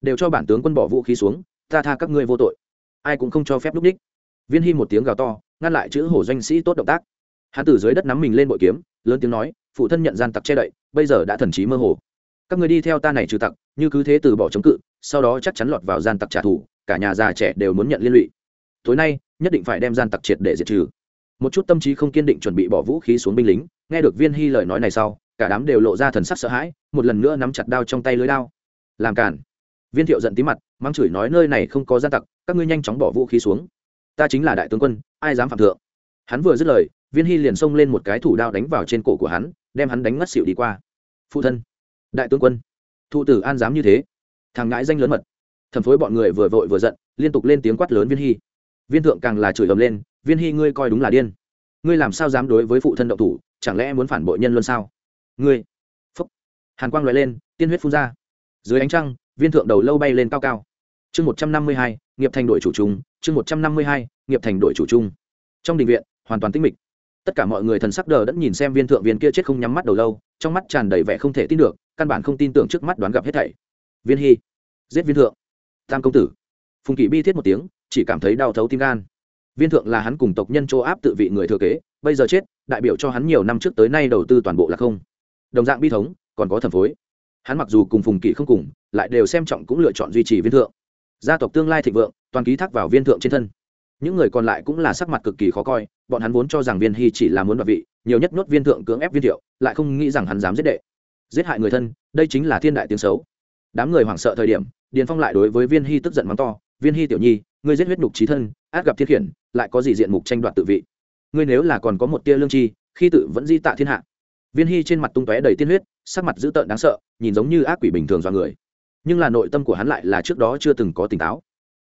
Đều cho bản tướng quân bỏ vũ khí xuống, ta tha các ngươi vô tội. Ai cũng không cho phép lúc đích. Viên hy một tiếng gào to, ngăn lại chữ hổ doanh sĩ tốt động tác. Hắn từ dưới đất nắm mình lên bội kiếm, lớn tiếng nói, phụ thân nhận gian tặc che đậy, bây giờ đã thần trí mơ hồ các người đi theo ta này trừ tặc, như cứ thế từ bỏ chống cự, sau đó chắc chắn lọt vào gian tặc trả thù, cả nhà già trẻ đều muốn nhận liên lụy. Tối nay, nhất định phải đem gian tặc triệt để diệt trừ. Một chút tâm trí không kiên định chuẩn bị bỏ vũ khí xuống binh lính, nghe được viên hy lời nói này sau, cả đám đều lộ ra thần sắc sợ hãi, một lần nữa nắm chặt đao trong tay lưới đao. Làm cản. Viên thiệu giận tí mặt, mắng chửi nói nơi này không có gian tặc, các ngươi nhanh chóng bỏ vũ khí xuống. Ta chính là đại tướng quân, ai dám phạm thượng? Hắn vừa dứt lời, viên hy liền xông lên một cái thủ đao đánh vào trên cổ của hắn, đem hắn đánh ngất xỉu đi qua. Phụ thân đại tướng quân, thụ tử an dám như thế, thằng ngãi danh lớn mật. Thẩm phối bọn người vừa vội vừa giận, liên tục lên tiếng quát lớn viên hy. Viên thượng càng là chửi ầm lên, viên hy ngươi coi đúng là điên. Ngươi làm sao dám đối với phụ thân động thủ, chẳng lẽ muốn phản bội nhân luôn sao? Ngươi. Phúc. Hàn quang loại lên, tiên huyết phun ra. Dưới ánh trăng, viên thượng đầu lâu bay lên cao cao. Chương một trăm năm mươi hai, nghiệp thành đội chủ trung chương một trăm năm mươi hai, nghiệp thành đội chủ trung trong đình viện, hoàn toàn tĩnh mịch tất cả mọi người thần sắc đờ đẫn nhìn xem viên thượng viên kia chết không nhắm mắt đầu lâu, trong mắt tràn đầy vẻ không thể tin được, căn bản không tin tưởng trước mắt đoán gặp hết thảy. Viên hy, giết viên thượng. Tam công tử. Phùng kỷ bi thiết một tiếng, chỉ cảm thấy đau thấu tim gan. Viên thượng là hắn cùng tộc nhân châu áp tự vị người thừa kế, bây giờ chết, đại biểu cho hắn nhiều năm trước tới nay đầu tư toàn bộ là không. Đồng dạng bi thống, còn có thẩm phối. Hắn mặc dù cùng phùng kỷ không cùng, lại đều xem trọng cũng lựa chọn duy trì viên thượng. Gia tộc tương lai thịnh vượng, toàn ký thác vào viên thượng trên thân. Những người còn lại cũng là sắc mặt cực kỳ khó coi bọn hắn vốn cho rằng viên hy chỉ là muốn đoạt vị, nhiều nhất nhốt viên thượng cưỡng ép viên thiệu, lại không nghĩ rằng hắn dám giết đệ. Giết hại người thân, đây chính là thiên đại tiếng xấu. Đám người hoảng sợ thời điểm, điền phong lại đối với viên hy tức giận mắng to, viên hy tiểu nhi, ngươi giết huyết nhục trí thân, át gặp thiên khiển, lại có gì diện mục tranh đoạt tự vị? Ngươi nếu là còn có một tia lương tri, khi tự vẫn di tạ thiên hạ. Viên hy trên mặt tung tóe đầy tiên huyết, sắc mặt dữ tợn đáng sợ, nhìn giống như ác quỷ bình thường do người. Nhưng là nội tâm của hắn lại là trước đó chưa từng có tỉnh táo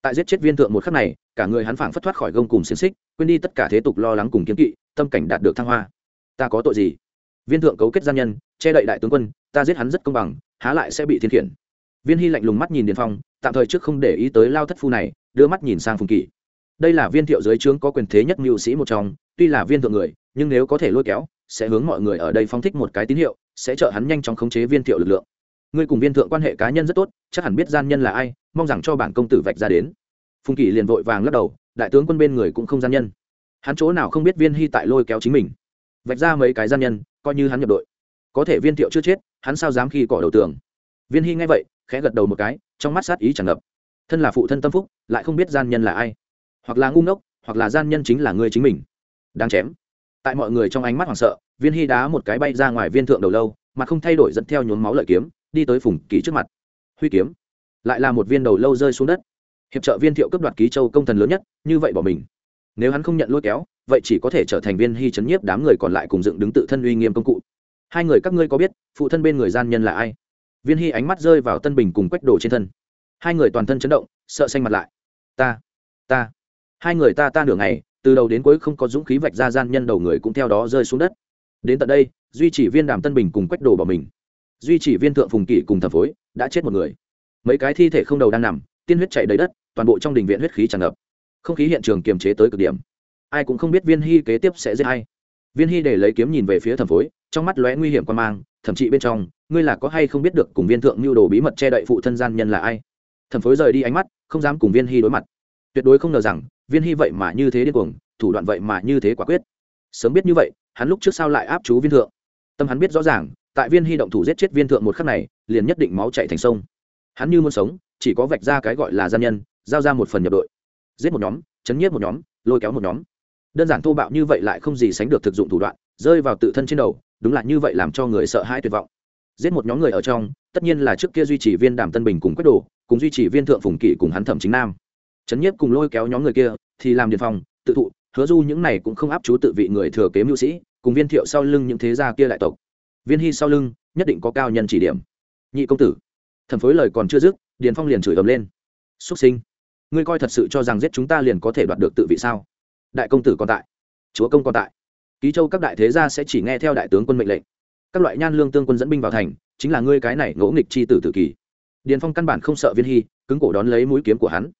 tại giết chết viên thượng một khắc này, cả người hắn phảng phất thoát khỏi gông cùng xiềng xích, quên đi tất cả thế tục lo lắng cùng kiếm kỵ, tâm cảnh đạt được thăng hoa. Ta có tội gì? Viên thượng cấu kết gian nhân, che đậy đại tướng quân, ta giết hắn rất công bằng, há lại sẽ bị thiên khiển. Viên hy lạnh lùng mắt nhìn điền phong, tạm thời trước không để ý tới lao thất phu này, đưa mắt nhìn sang phùng kỳ đây là viên thiệu dưới trướng có quyền thế nhất mưu sĩ một trong, tuy là viên thượng người, nhưng nếu có thể lôi kéo, sẽ hướng mọi người ở đây phong thích một cái tín hiệu, sẽ trợ hắn nhanh chóng khống chế viên thiệu lực lượng ngươi cùng viên thượng quan hệ cá nhân rất tốt, chắc hẳn biết gian nhân là ai, mong rằng cho bản công tử vạch ra đến. Phùng kỳ liền vội vàng lắc đầu, đại tướng quân bên người cũng không gian nhân. Hắn chỗ nào không biết viên hy tại lôi kéo chính mình. Vạch ra mấy cái gian nhân, coi như hắn nhập đội. Có thể viên thiệu chưa chết, hắn sao dám khi cỏ đầu tường. Viên hy nghe vậy, khẽ gật đầu một cái, trong mắt sát ý tràn ngập. Thân là phụ thân tâm phúc, lại không biết gian nhân là ai. Hoặc là ngu ngốc, hoặc là gian nhân chính là ngươi chính mình. Đáng chém. Tại mọi người trong ánh mắt hoảng sợ, viên hy đá một cái bay ra ngoài viên thượng đầu lâu, mà không thay đổi dẫn theo nhốn máu lợi kiếm đi tới phùng kỳ trước mặt. Huy kiếm. Lại là một viên đầu lâu rơi xuống đất. Hiệp trợ viên thiệu cấp đoạt ký châu công thần lớn nhất, như vậy bỏ mình. Nếu hắn không nhận lôi kéo, vậy chỉ có thể trở thành viên hy chấn nhiếp đám người còn lại cùng dựng đứng tự thân uy nghiêm công cụ. Hai người các ngươi có biết, phụ thân bên người gian nhân là ai? Viên hy ánh mắt rơi vào tân bình cùng quách đồ trên thân. Hai người toàn thân chấn động, sợ xanh mặt lại. Ta ta. Hai người ta ta nửa ngày, từ đầu đến cuối không có dũng khí vạch ra gian nhân đầu người cũng theo đó rơi xuống đất. Đến tận đây, duy chỉ viên đàm tân bình cùng quách đồ bỏ mình duy trì viên thượng phùng kỷ cùng thẩm phối, đã chết một người. Mấy cái thi thể không đầu đang nằm, tiên huyết chảy đầy đất, toàn bộ trong đình viện huyết khí tràn ngập. Không khí hiện trường kiềm chế tới cực điểm. Ai cũng không biết viên hy kế tiếp sẽ giết hay viên hy để lấy kiếm nhìn về phía thẩm phối, trong mắt lóe nguy hiểm quan mang thậm chí bên trong, ngươi là có hay không biết được cùng viên thượng mưu đồ bí mật che đậy phụ thân gian nhân là ai? Thẩm phối rời đi ánh mắt, không dám cùng viên hy đối mặt. Tuyệt đối không ngờ rằng, viên hy vậy mà như thế điên cuồng, thủ đoạn vậy mà như thế quả quyết. Sớm biết như vậy, hắn lúc trước sao lại áp chú viên thượng? Tâm hắn biết rõ ràng tại viên hy động thủ giết chết viên thượng một khắc này, liền nhất định máu chạy thành sông. Hắn như muốn sống, chỉ có vạch ra cái gọi là gian nhân, giao ra một phần nhập đội. Giết một nhóm, chấn nhiếp một nhóm, lôi kéo một nhóm. Đơn giản thô bạo như vậy lại không gì sánh được thực dụng thủ đoạn, rơi vào tự thân trên đầu, đúng là như vậy làm cho người sợ hãi tuyệt vọng. Giết một nhóm người ở trong, tất nhiên là trước kia duy trì viên đàm tân bình cùng quách đồ, cùng duy trì viên thượng phùng kỷ cùng hắn thẩm chính nam. Trấn nhiếp cùng lôi kéo nhóm người kia, thì làm điện phòng, tự thụ, hứa du những này cũng không áp chú tự vị người thừa kế mưu sĩ, cùng viên thiệu sau lưng những thế gia kia đại tộc viên hy sau lưng, nhất định có cao nhân chỉ điểm. Nhị công tử, thẩm phối lời còn chưa dứt, điền phong liền chửi ầm lên. Xuất sinh, ngươi coi thật sự cho rằng giết chúng ta liền có thể đoạt được tự vị sao? Đại công tử còn tại, chúa công còn tại. Ký châu các đại thế gia sẽ chỉ nghe theo đại tướng quân mệnh lệnh. Các loại nhan lương tương quân dẫn binh vào thành, chính là ngươi cái này ngỗ nghịch chi tử tự kỳ. điền phong căn bản không sợ viên hy, cứng cổ đón lấy mũi kiếm của hắn.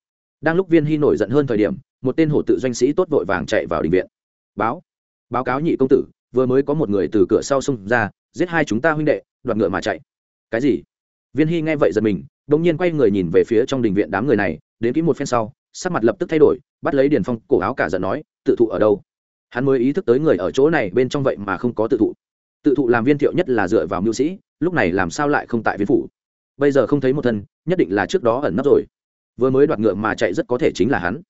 Đang lúc viên hy nổi giận hơn thời điểm, một tên hổ tự doanh sĩ tốt vội vàng chạy vào đình viện. Báo báo cáo nhị công tử vừa mới có một người từ cửa sau xông ra, giết hai chúng ta huynh đệ, đoạt ngựa mà chạy. Cái gì? Viên hy nghe vậy giật mình đ nhiên quay người nhìn về phía trong đình viện đám người này, đến kỹ một phen sau, sắc mặt lập tức thay đổi, bắt lấy điền phong cổ áo cả giận nói, tự thụ ở đâu? Hắn mới ý thức tới người ở chỗ này bên trong vậy mà không có tự thụ. Tự thụ làm viên thiệu nhất là dựa vào mưu sĩ, lúc này làm sao lại không tại viên phủ? Bây giờ không thấy một thân, nhất định là trước đó ẩn nấp rồi. Vừa mới đoạt ngựa mà chạy rất có thể chính là hắn.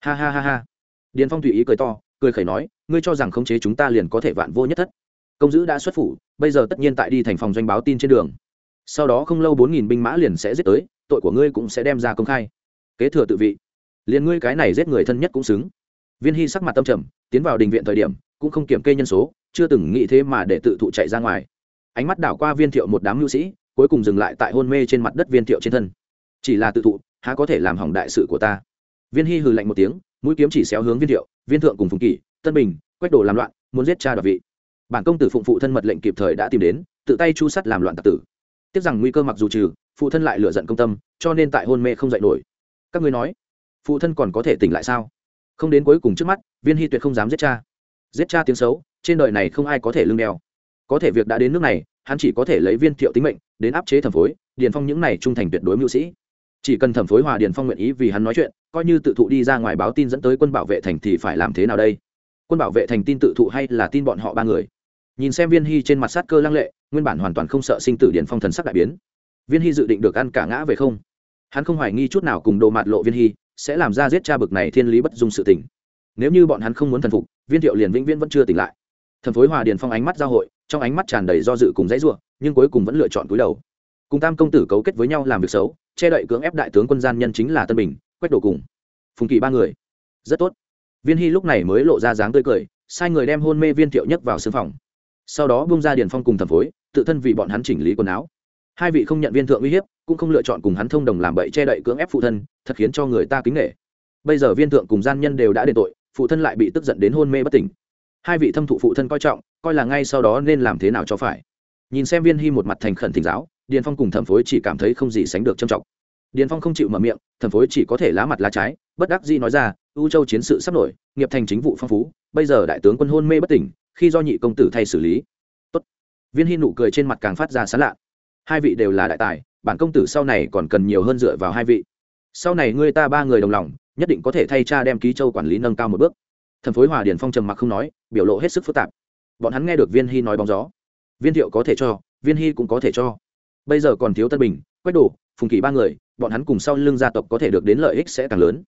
Ha ha ha ha. Điền phong tùy ý cười to cười khẩy nói, ngươi cho rằng khống chế chúng ta liền có thể vạn vô nhất thất? Công dữ đã xuất phủ, bây giờ tất nhiên tại đi thành phòng doanh báo tin trên đường. Sau đó không lâu bốn nghìn binh mã liền sẽ giết tới, tội của ngươi cũng sẽ đem ra công khai. Kế thừa tự vị. Liền ngươi cái này giết người thân nhất cũng xứng. Viên hy sắc mặt tâm trầm, tiến vào đình viện thời điểm, cũng không kiểm kê nhân số, chưa từng nghĩ thế mà để tự thụ chạy ra ngoài. Ánh mắt đảo qua viên thiệu một đám lưu sĩ, cuối cùng dừng lại tại hôn mê trên mặt đất viên thiệu trên thân. Chỉ là tự thụ, há có thể làm hỏng đại sự của ta? Viên hy hừ lạnh một tiếng mũi kiếm chỉ xéo hướng viên thiệu, viên thượng cùng phùng kỷ, tân bình, quách đồ làm loạn, muốn giết cha đoạt vị. Bản công tử phụng phụ thân mật lệnh kịp thời đã tìm đến, tự tay chu sắt làm loạn tặc tử. Tiếc rằng nguy cơ mặc dù trừ, phụ thân lại lựa giận công tâm, cho nên tại hôn mê không dạy nổi. Các ngươi nói, phụ thân còn có thể tỉnh lại sao? Không đến cuối cùng trước mắt, viên hy tuyệt không dám giết cha. Giết cha tiếng xấu, trên đời này không ai có thể lương đeo. Có thể việc đã đến nước này, hắn chỉ có thể lấy viên thiệu tính mệnh, đến áp chế thẩm phối, điền phong những này trung thành tuyệt đối mưu sĩ chỉ cần thẩm phối hòa điền phong nguyện ý vì hắn nói chuyện, coi như tự thụ đi ra ngoài báo tin dẫn tới quân bảo vệ thành thì phải làm thế nào đây? Quân bảo vệ thành tin tự thụ hay là tin bọn họ ba người? Nhìn xem viên hy trên mặt sát cơ lăng lệ, nguyên bản hoàn toàn không sợ sinh tử điền phong thần sắc đại biến. Viên hy dự định được ăn cả ngã về không? Hắn không hoài nghi chút nào cùng đồ mạt lộ viên hy sẽ làm ra giết cha bực này thiên lý bất dung sự tỉnh nếu như bọn hắn không muốn thần phục, viên thiệu liền vĩnh viễn vẫn chưa tỉnh lại. Thần phối hòa điền phong ánh mắt giao hội, trong ánh mắt tràn đầy do dự cùng dãy ruộng nhưng cuối cùng vẫn lựa chọn cúi đầu cùng tam công tử cấu kết với nhau làm việc xấu, che đậy cưỡng ép đại tướng quân gian nhân chính là tân bình quách đổ cùng. Phùng kỳ ba người. Rất tốt. Viên hy lúc này mới lộ ra dáng tươi cười, sai người đem hôn mê viên thiệu nhất vào xương phòng. Sau đó bung ra điền phong cùng thẩm phối, tự thân vì bọn hắn chỉnh lý quần áo. Hai vị không nhận viên thượng uy hiếp, cũng không lựa chọn cùng hắn thông đồng làm bậy che đậy cưỡng ép phụ thân, thật khiến cho người ta kính nghệ bây giờ viên thượng cùng gian nhân đều đã đền tội, phụ thân lại bị tức giận đến hôn mê bất tỉnh. Hai vị thâm thụ phụ thân coi trọng, coi là ngay sau đó nên làm thế nào cho phải. Nhìn xem viên hy một mặt thành khẩn thỉnh giáo điền phong cùng thẩm phối chỉ cảm thấy không gì sánh được trầm trọng. Điền phong không chịu mở miệng, thẩm phối chỉ có thể lá mặt lá trái, bất đắc dĩ nói ra, u châu chiến sự sắp nổi, nghiệp thành chính vụ phong phú, bây giờ đại tướng quân hôn mê bất tỉnh, khi do nhị công tử thay xử lý. Tốt. viên hy nụ cười trên mặt càng phát ra sán lạ. Hai vị đều là đại tài, bản công tử sau này còn cần nhiều hơn dựa vào hai vị. Sau này ngươi ta ba người đồng lòng, nhất định có thể thay cha đem ký châu quản lý nâng cao một bước. Thần phối hòa điền phong trầm mặc không nói, biểu lộ hết sức phức tạp. Bọn hắn nghe được viên hy nói bóng gió. Viên thiệu có thể cho, viên hy cũng có thể cho bây giờ còn thiếu tân bình, quách đổ phùng kỳ ba người, bọn hắn cùng sau lưng gia tộc có thể được đến lợi ích sẽ càng lớn.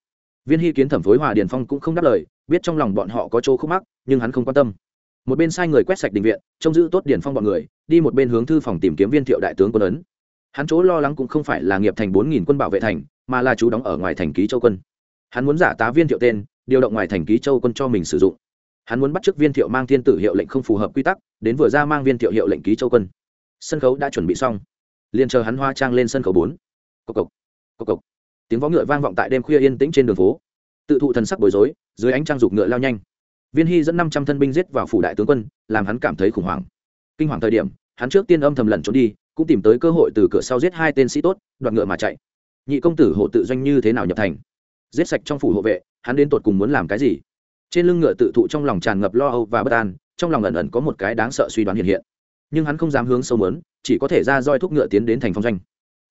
Viên hy kiến thẩm phối hòa điền phong cũng không đáp lời, biết trong lòng bọn họ có chỗ khúc mắc, nhưng hắn không quan tâm. Một bên sai người quét sạch đình viện, trông giữ tốt điền phong bọn người, đi một bên hướng thư phòng tìm kiếm viên thiệu đại tướng quân ấn. Hắn chỗ lo lắng cũng không phải là nghiệp thành bốn nghìn quân bảo vệ thành, mà là chú đóng ở ngoài thành ký châu quân. Hắn muốn giả tá viên thiệu tên, điều động ngoài thành ký châu quân cho mình sử dụng. Hắn muốn bắt t viên thiệu mang thiên tử hiệu lệnh không phù hợp quy tắc, đến vừa ra mang viên thiệu hiệu lệnh ký châu quân. Sân khấu đã chuẩn bị xong liền chờ hắn hoa trang lên sân khấu bốn. Cộc cộc cộc cộc. Tiếng võ ngựa vang vọng tại đêm khuya yên tĩnh trên đường phố. Tự thụ thần sắc bối rối, dưới ánh trang dục ngựa lao nhanh. Viên hy dẫn năm trăm thân binh giết vào phủ đại tướng quân, làm hắn cảm thấy khủng hoảng. Kinh hoàng thời điểm, hắn trước tiên âm thầm lẩn trốn đi, cũng tìm tới cơ hội từ cửa sau giết hai tên sĩ tốt, đoạt ngựa mà chạy. Nhị công tử hộ tự doanh như thế nào nhập thành? Giết sạch trong phủ hộ vệ, hắn đến tột cùng muốn làm cái gì? Trên lưng ngựa tự thụ trong lòng tràn ngập lo âu và bất an, trong lòng ẩn ẩn có một cái đáng sợ suy đoán hiện hiện. Nhưng hắn không dám hướng sâu mớn chỉ có thể ra roi thúc ngựa tiến đến thành phong doanh.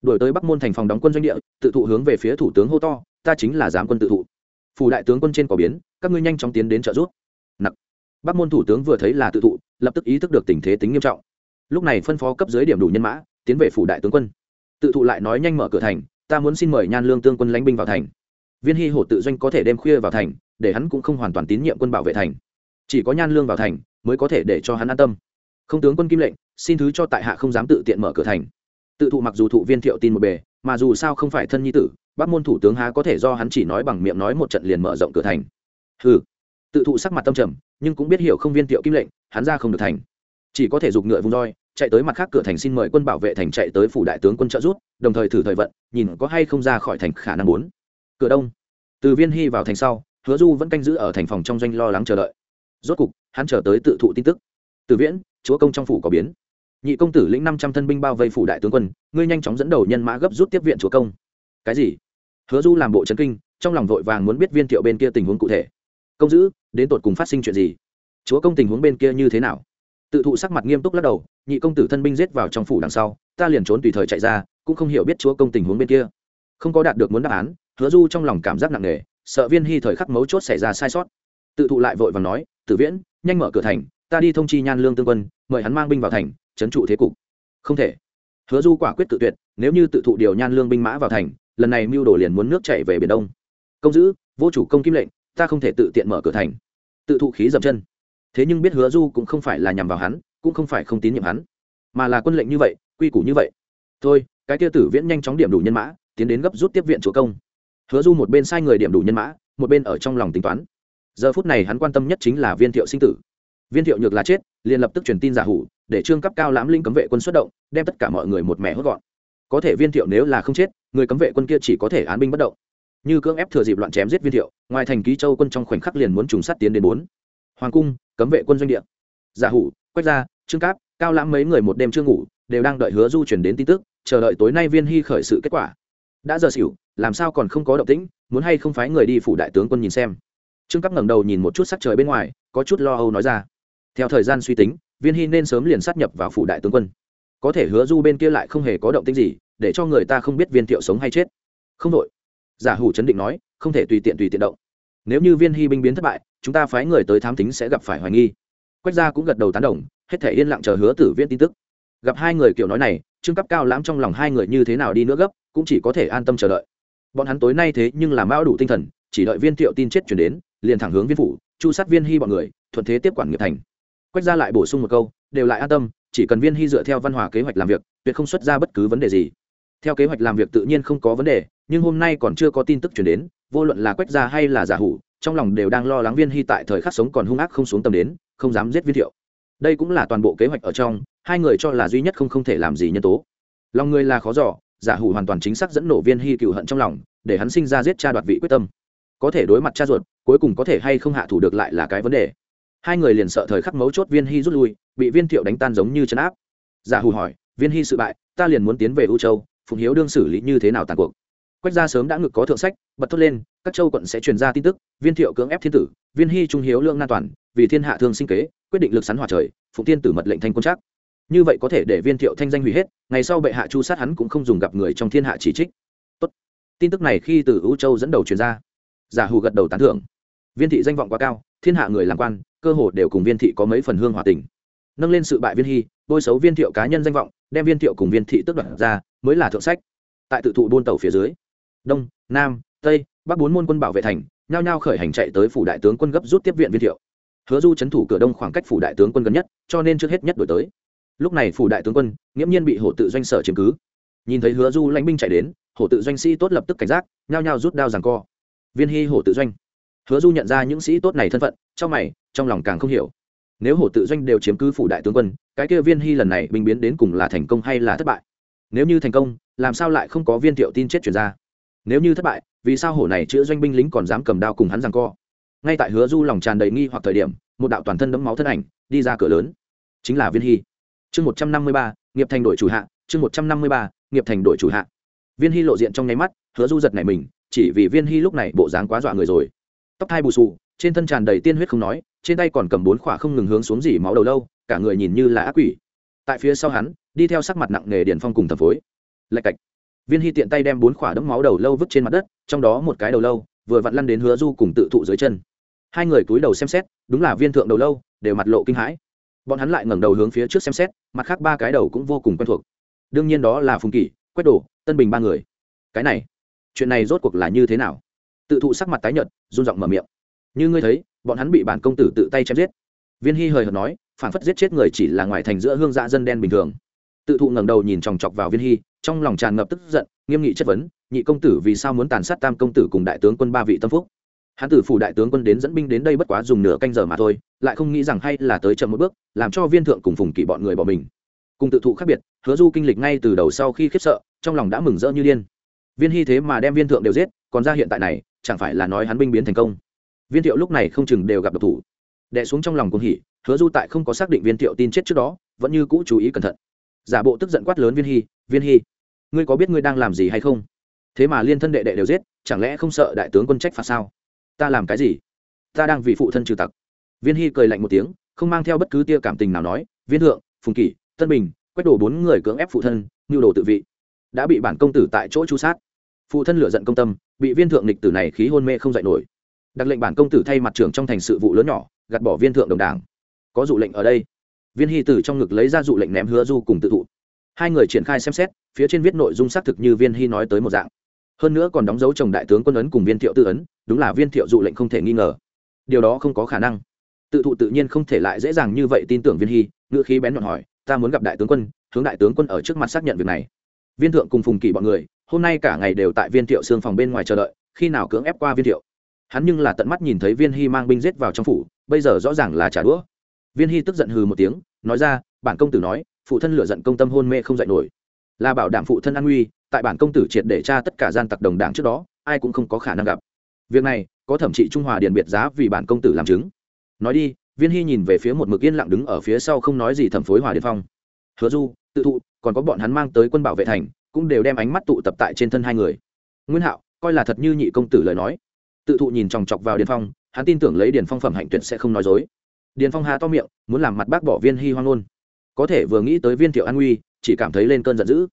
Đổi tới bắc môn thành phòng đóng quân doanh địa, tự thụ hướng về phía thủ tướng hô to, ta chính là giám quân tự thụ. Phủ đại tướng quân trên cỏ biến, các ngươi nhanh chóng tiến đến trợ giúp. Nặc. Bắc môn thủ tướng vừa thấy là tự thụ, lập tức ý thức được tình thế tính nghiêm trọng. Lúc này phân phó cấp dưới điểm đủ nhân mã, tiến về phủ đại tướng quân. Tự thụ lại nói nhanh mở cửa thành, ta muốn xin mời nhan lương tương quân lãnh binh vào thành. Viên hy hổ tự doanh có thể đêm khuya vào thành, để hắn cũng không hoàn toàn tín nhiệm quân bảo vệ thành. Chỉ có nhan lương vào thành, mới có thể để cho hắn an tâm không tướng quân kim lệnh, xin thứ cho tại hạ không dám tự tiện mở cửa thành. Tự thụ mặc dù thụ viên thiệu tin một bề, mà dù sao không phải thân nhi tử, bắc môn thủ tướng há có thể do hắn chỉ nói bằng miệng nói một trận liền mở rộng cửa thành. Ừ tự thụ sắc mặt tâm trầm, nhưng cũng biết hiểu không viên thiệu kim lệnh, hắn ra không được thành. Chỉ có thể giục ngựa vùng roi, chạy tới mặt khác cửa thành xin mời quân bảo vệ thành chạy tới phủ đại tướng quân trợ rút đồng thời thử thời vận, nhìn có hay không ra khỏi thành khả năng muốn. Cửa đông. Từ viên hy vào thành sau, hứa du vẫn canh giữ ở thành phòng trong doanh lo lắng chờ đợi. Rốt cục, hắn chờ tới tự thụ tin tức từ viễn, chúa công trong phủ có biến. Nhị công tử lĩnh năm trăm thân binh bao vây phủ đại tướng quân, ngươi nhanh chóng dẫn đầu nhân mã gấp rút tiếp viện chúa công. Cái gì? Hứa du làm bộ chấn kinh, trong lòng vội vàng muốn biết viên thiệu bên kia tình huống cụ thể. Công giữ, đến tột cùng phát sinh chuyện gì? Chúa công tình huống bên kia như thế nào? Tự thụ sắc mặt nghiêm túc lắc đầu, nhị công tử thân binh giết vào trong phủ đằng sau, ta liền trốn tùy thời chạy ra, cũng không hiểu biết chúa công tình huống bên kia. Không có đạt được muốn đáp án, hứa du trong lòng cảm giác nặng nề, sợ viên hy thời khắc mấu chốt xảy ra sai sót. Tự thụ lại vội và nói, tử viễn, nhanh mở cửa thành ta đi thông chi nhan lương tương quân, mời hắn mang binh vào thành trấn trụ thế cục. Không thể. Hứa du quả quyết tự tuyệt, nếu như tự thụ điều nhan lương binh mã vào thành, lần này mưu đồ liền muốn nước chạy về biển đông. Công giữ, vô chủ công kim lệnh, ta không thể tự tiện mở cửa thành. Tự thụ khí dậm chân. Thế nhưng biết hứa du cũng không phải là nhằm vào hắn, cũng không phải không tín nhiệm hắn, mà là quân lệnh như vậy, quy củ như vậy. Thôi, cái kia tử viễn nhanh chóng điểm đủ nhân mã, tiến đến gấp rút tiếp viện chúa công. Hứa du một bên sai người điểm đủ nhân mã, một bên ở trong lòng tính toán. Giờ phút này hắn quan tâm nhất chính là viên thiệu sinh tử viên thiệu nhược là chết, liền lập tức truyền tin giả hủ, để trương cấp cao lãm linh cấm vệ quân xuất động, đem tất cả mọi người một mẻ hốt gọn. Có thể viên thiệu nếu là không chết, người cấm vệ quân kia chỉ có thể án binh bất động. Như cưỡng ép thừa dịp loạn chém giết viên thiệu, ngoài thành ký châu quân trong khoảnh khắc liền muốn trùng sát tiến đến bốn. Hoàng cung, cấm vệ quân doanh địa. Giả hủ quách gia trương cáp, cao lãm mấy người một đêm chưa ngủ, đều đang đợi hứa du chuyển đến tin tức, chờ đợi tối nay viên hy khởi sự kết quả. Đã giờ xỉu, làm sao còn không có động tĩnh, muốn hay không phái người đi phủ đại tướng quân nhìn xem. Trương cấp ngẩng đầu nhìn một chút sắc trời bên ngoài, có chút lo âu nói ra theo thời gian suy tính, viên hy nên sớm liền sát nhập vào phủ đại tướng quân. Có thể hứa du bên kia lại không hề có động tĩnh gì, để cho người ta không biết viên thiệu sống hay chết. Không đội giả hủ chấn định nói, không thể tùy tiện tùy tiện động. Nếu như viên hy binh biến thất bại, chúng ta phái người tới thám tính sẽ gặp phải hoài nghi. Quách gia cũng gật đầu tán đồng, hết thể yên lặng chờ hứa tử viên tin tức. Gặp hai người kiểu nói này, trương cấp cao lãm trong lòng hai người như thế nào đi nữa gấp, cũng chỉ có thể an tâm chờ đợi. Bọn hắn tối nay thế nhưng làm bao đủ tinh thần, chỉ đợi viên thiệu tin chết chuyển đến, liền thẳng hướng viên phủ, chu sát viên hy bọn người, thuận thế tiếp quản nghiệp thành quách gia lại bổ sung một câu, đều lại an tâm, chỉ cần viên hy dựa theo văn hóa kế hoạch làm việc, tuyệt không xuất ra bất cứ vấn đề gì. Theo kế hoạch làm việc tự nhiên không có vấn đề, nhưng hôm nay còn chưa có tin tức chuyển đến, vô luận là quách gia hay là giả hủ, trong lòng đều đang lo lắng viên hy tại thời khắc sống còn hung ác không xuống tầm đến, không dám giết viên thiệu. Đây cũng là toàn bộ kế hoạch ở trong, hai người cho là duy nhất không không thể làm gì nhân tố. Lòng người là khó giỏ giả hủ hoàn toàn chính xác dẫn nổ viên hy cựu hận trong lòng, để hắn sinh ra giết cha đoạt vị quyết tâm. Có thể đối mặt cha ruột, cuối cùng có thể hay không hạ thủ được lại là cái vấn đề hai người liền sợ thời khắc mấu chốt viên hy rút lui, bị viên thiệu đánh tan giống như chấn áp. Giả hù hỏi, viên hy sự bại, ta liền muốn tiến về u châu, phụng hiếu đương xử lý như thế nào tàn cuộc? Quách gia sớm đã ngực có thượng sách, bật thốt lên, các châu quận sẽ truyền ra tin tức, viên thiệu cưỡng ép thiên tử, viên hy trung hiếu lương an toàn, vì thiên hạ thương sinh kế, quyết định lực sắn hòa trời, phụng tiên tử mật lệnh thanh quân trác. Như vậy có thể để viên thiệu thanh danh hủy hết, ngày sau bệ hạ chu sát hắn cũng không dùng gặp người trong thiên hạ chỉ trích. Tốt. tin tức này khi từ u châu dẫn đầu truyền ra. Giả hù gật đầu tán thưởng. Viên thị danh vọng quá cao, thiên hạ người làm quan cơ hồ đều cùng viên thị có mấy phần hương hòa tình. Nâng lên sự bại viên hy, bôi xấu viên thiệu cá nhân danh vọng, đem viên thiệu cùng viên thị tước đoạt ra, mới là thượng sách. Tại tự thụ buôn tàu phía dưới, đông, nam, tây, bắc bốn môn quân bảo vệ thành, nhao nhao khởi hành chạy tới phủ đại tướng quân gấp rút tiếp viện viên thiệu. Hứa du chấn thủ cửa đông khoảng cách phủ đại tướng quân gần nhất, cho nên trước hết nhất đổi tới. Lúc này phủ đại tướng quân, nghiễm nhiên bị hổ tự doanh sở chiếm cứ. Nhìn thấy hứa du lãnh binh chạy đến, hổ tự doanh sĩ tốt lập tức cảnh giác, nhao nhao rút đao rằng co. Viên hy hổ tự doanh hứa du nhận ra những sĩ tốt này thân phận, trong mày, trong lòng càng không hiểu. Nếu hổ tự doanh đều chiếm cứ phủ đại tướng quân, cái kia viên hy lần này binh biến đến cùng là thành công hay là thất bại? Nếu như thành công, làm sao lại không có viên thiệu tin chết chuyển ra? Nếu như thất bại, vì sao hổ này chữa doanh binh lính còn dám cầm đao cùng hắn rằng co? Ngay tại hứa du lòng tràn đầy nghi hoặc thời điểm, một đạo toàn thân đẫm máu thân ảnh đi ra cửa lớn. Chính là viên hy. Chương một trăm năm mươi ba, nghiệp thành đội chủ hạ, chương một trăm năm mươi ba, nghiệp thành đội chủ hạ. Viên hy lộ diện trong nháy mắt, hứa du giật này mình, chỉ vì viên hy lúc này bộ dáng quá dọa người rồi tóc thai bù sù trên thân tràn đầy tiên huyết không nói, trên tay còn cầm bốn khỏa không ngừng hướng xuống dỉ máu đầu lâu, cả người nhìn như là ác quỷ. Tại phía sau hắn, đi theo sắc mặt nặng nề điền phong cùng thẩm phối. Lạch cạch. Viên hy tiện tay đem bốn khỏa đấm máu đầu lâu vứt trên mặt đất, trong đó một cái đầu lâu, vừa vặn lăn đến hứa du cùng tự thụ dưới chân. Hai người cúi đầu xem xét, đúng là viên thượng đầu lâu, đều mặt lộ kinh hãi. Bọn hắn lại ngẩng đầu hướng phía trước xem xét, mặt khác ba cái đầu cũng vô cùng quen thuộc. Đương nhiên đó là phùng kỷ quét đổ tân bình ba người. Cái này, chuyện này rốt cuộc là như thế nào? Tự thụ sắc mặt tái nhợt, run giọng mở miệng. Như ngươi thấy, bọn hắn bị bản công tử tự tay chém giết. Viên hy hời hợt nói, phản phất giết chết người chỉ là ngoài thành giữa hương dạ dân đen bình thường. Tự thụ ngẩng đầu nhìn chòng chọc vào viên hy, trong lòng tràn ngập tức giận, nghiêm nghị chất vấn, nhị công tử vì sao muốn tàn sát tam công tử cùng đại tướng quân ba vị tâm phúc? Hắn tử phủ đại tướng quân đến dẫn binh đến đây bất quá dùng nửa canh giờ mà thôi, lại không nghĩ rằng hay là tới chậm một bước, làm cho viên thượng cùng phùng kỵ bọn người bỏ mình. Cùng tự thụ khác biệt, hứa du kinh lịch ngay từ đầu sau khi khiếp sợ, trong lòng đã mừng rỡ như điên. Viên hy thế mà đem viên thượng đều giết, còn ra hiện tại này chẳng phải là nói hắn binh biến thành công. Viên thiệu lúc này không chừng đều gặp độc thủ. Đẻ xuống trong lòng cuồng hỉ, hứa du tại không có xác định viên thiệu tin chết trước đó, vẫn như cũ chú ý cẩn thận. Giả bộ tức giận quát lớn viên hy viên hy ngươi có biết ngươi đang làm gì hay không? Thế mà liên thân đệ đệ đều giết, chẳng lẽ không sợ đại tướng quân trách phạt sao? Ta làm cái gì? Ta đang vì phụ thân trừ tặc. Viên hy cười lạnh một tiếng, không mang theo bất cứ tia cảm tình nào nói, viên thượng, phùng kỷ, tân bình quét đổ bốn người cưỡng ép phụ thân, nhu đồ tự vị. Đã bị bản công tử tại chỗ chu sát phụ thân lựa giận công tâm, bị viên thượng lịch tử này khí hôn mê không dạy nổi. Đặc lệnh bản công tử thay mặt trưởng trong thành sự vụ lớn nhỏ, gạt bỏ viên thượng đồng đảng. Có dụ lệnh ở đây. Viên hy tử trong ngực lấy ra dụ lệnh ném hứa du cùng tự thụ. Hai người triển khai xem xét, phía trên viết nội dung xác thực như viên hy nói tới một dạng. Hơn nữa còn đóng dấu chồng đại tướng quân ấn cùng viên thiệu tư ấn, đúng là viên thiệu dụ lệnh không thể nghi ngờ. Điều đó không có khả năng. Tự thụ tự nhiên không thể lại dễ dàng như vậy tin tưởng viên hy, ngữ khí bén nhọn hỏi, ta muốn gặp đại tướng quân, hướng đại tướng quân ở trước mặt xác nhận việc này. Viên thượng cùng phùng kỳ bọn người hôm nay cả ngày đều tại viên thiệu xương phòng bên ngoài chờ đợi, khi nào cưỡng ép qua viên thiệu? Hắn nhưng là tận mắt nhìn thấy viên hy mang binh giết vào trong phủ, bây giờ rõ ràng là trả đũa. Viên hy tức giận hừ một tiếng, nói ra, bản công tử nói, phụ thân lựa giận công tâm hôn mê không dạy nổi. Là bảo đảm phụ thân an nguy, tại bản công tử triệt để tra tất cả gian tặc đồng đảng trước đó, ai cũng không có khả năng gặp. Việc này, có thẩm trị trung hòa điện biệt giá vì bản công tử làm chứng. Nói đi, viên hy nhìn về phía một mực yên lặng đứng ở phía sau không nói gì thẩm phối hòa điện phong. Hứa du, tự thụ, còn có bọn hắn mang tới quân bảo vệ thành cũng đều đem ánh mắt tụ tập tại trên thân hai người. Nguyên hạo, coi là thật như nhị công tử lời nói. Tự thụ nhìn chòng chọc vào điền phong, hắn tin tưởng lấy điền phong phẩm hạnh tuyệt sẽ không nói dối. Điền phong hà to miệng, muốn làm mặt bác bỏ viên hy hoang ngôn có thể vừa nghĩ tới viên thiệu an uy chỉ cảm thấy lên cơn giận dữ.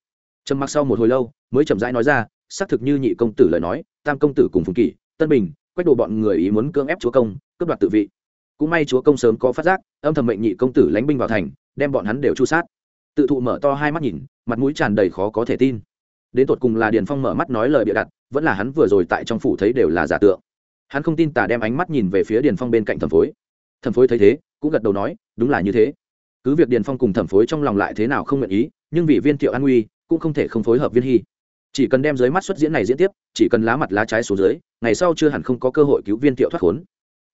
Trầm mặc sau một hồi lâu, mới chậm rãi nói ra, xác thực như nhị công tử lời nói, tam công tử cùng phùng kỷ, tân bình, quách đồ bọn người ý muốn cưỡng ép chúa công, cướp đoạt tự vị. Cũng may chúa công sớm có phát giác, âm thầm mệnh nhị công tử lánh binh vào thành, đem bọn hắn đều chu sát tự thụ mở to hai mắt nhìn, mặt mũi tràn đầy khó có thể tin. Đến tột cùng là điền phong mở mắt nói lời bịa đặt, vẫn là hắn vừa rồi tại trong phủ thấy đều là giả tượng. Hắn không tin tả đem ánh mắt nhìn về phía điền phong bên cạnh thẩm phối. Thẩm phối thấy thế, cũng gật đầu nói, đúng là như thế. Cứ việc điền phong cùng thẩm phối trong lòng lại thế nào không nguyện ý, nhưng vì viên thiệu an nguy, cũng không thể không phối hợp viên hy. Chỉ cần đem dưới mắt xuất diễn này diễn tiếp, chỉ cần lá mặt lá trái xuống dưới, ngày sau chưa hẳn không có cơ hội cứu viên thiệu thoát khốn.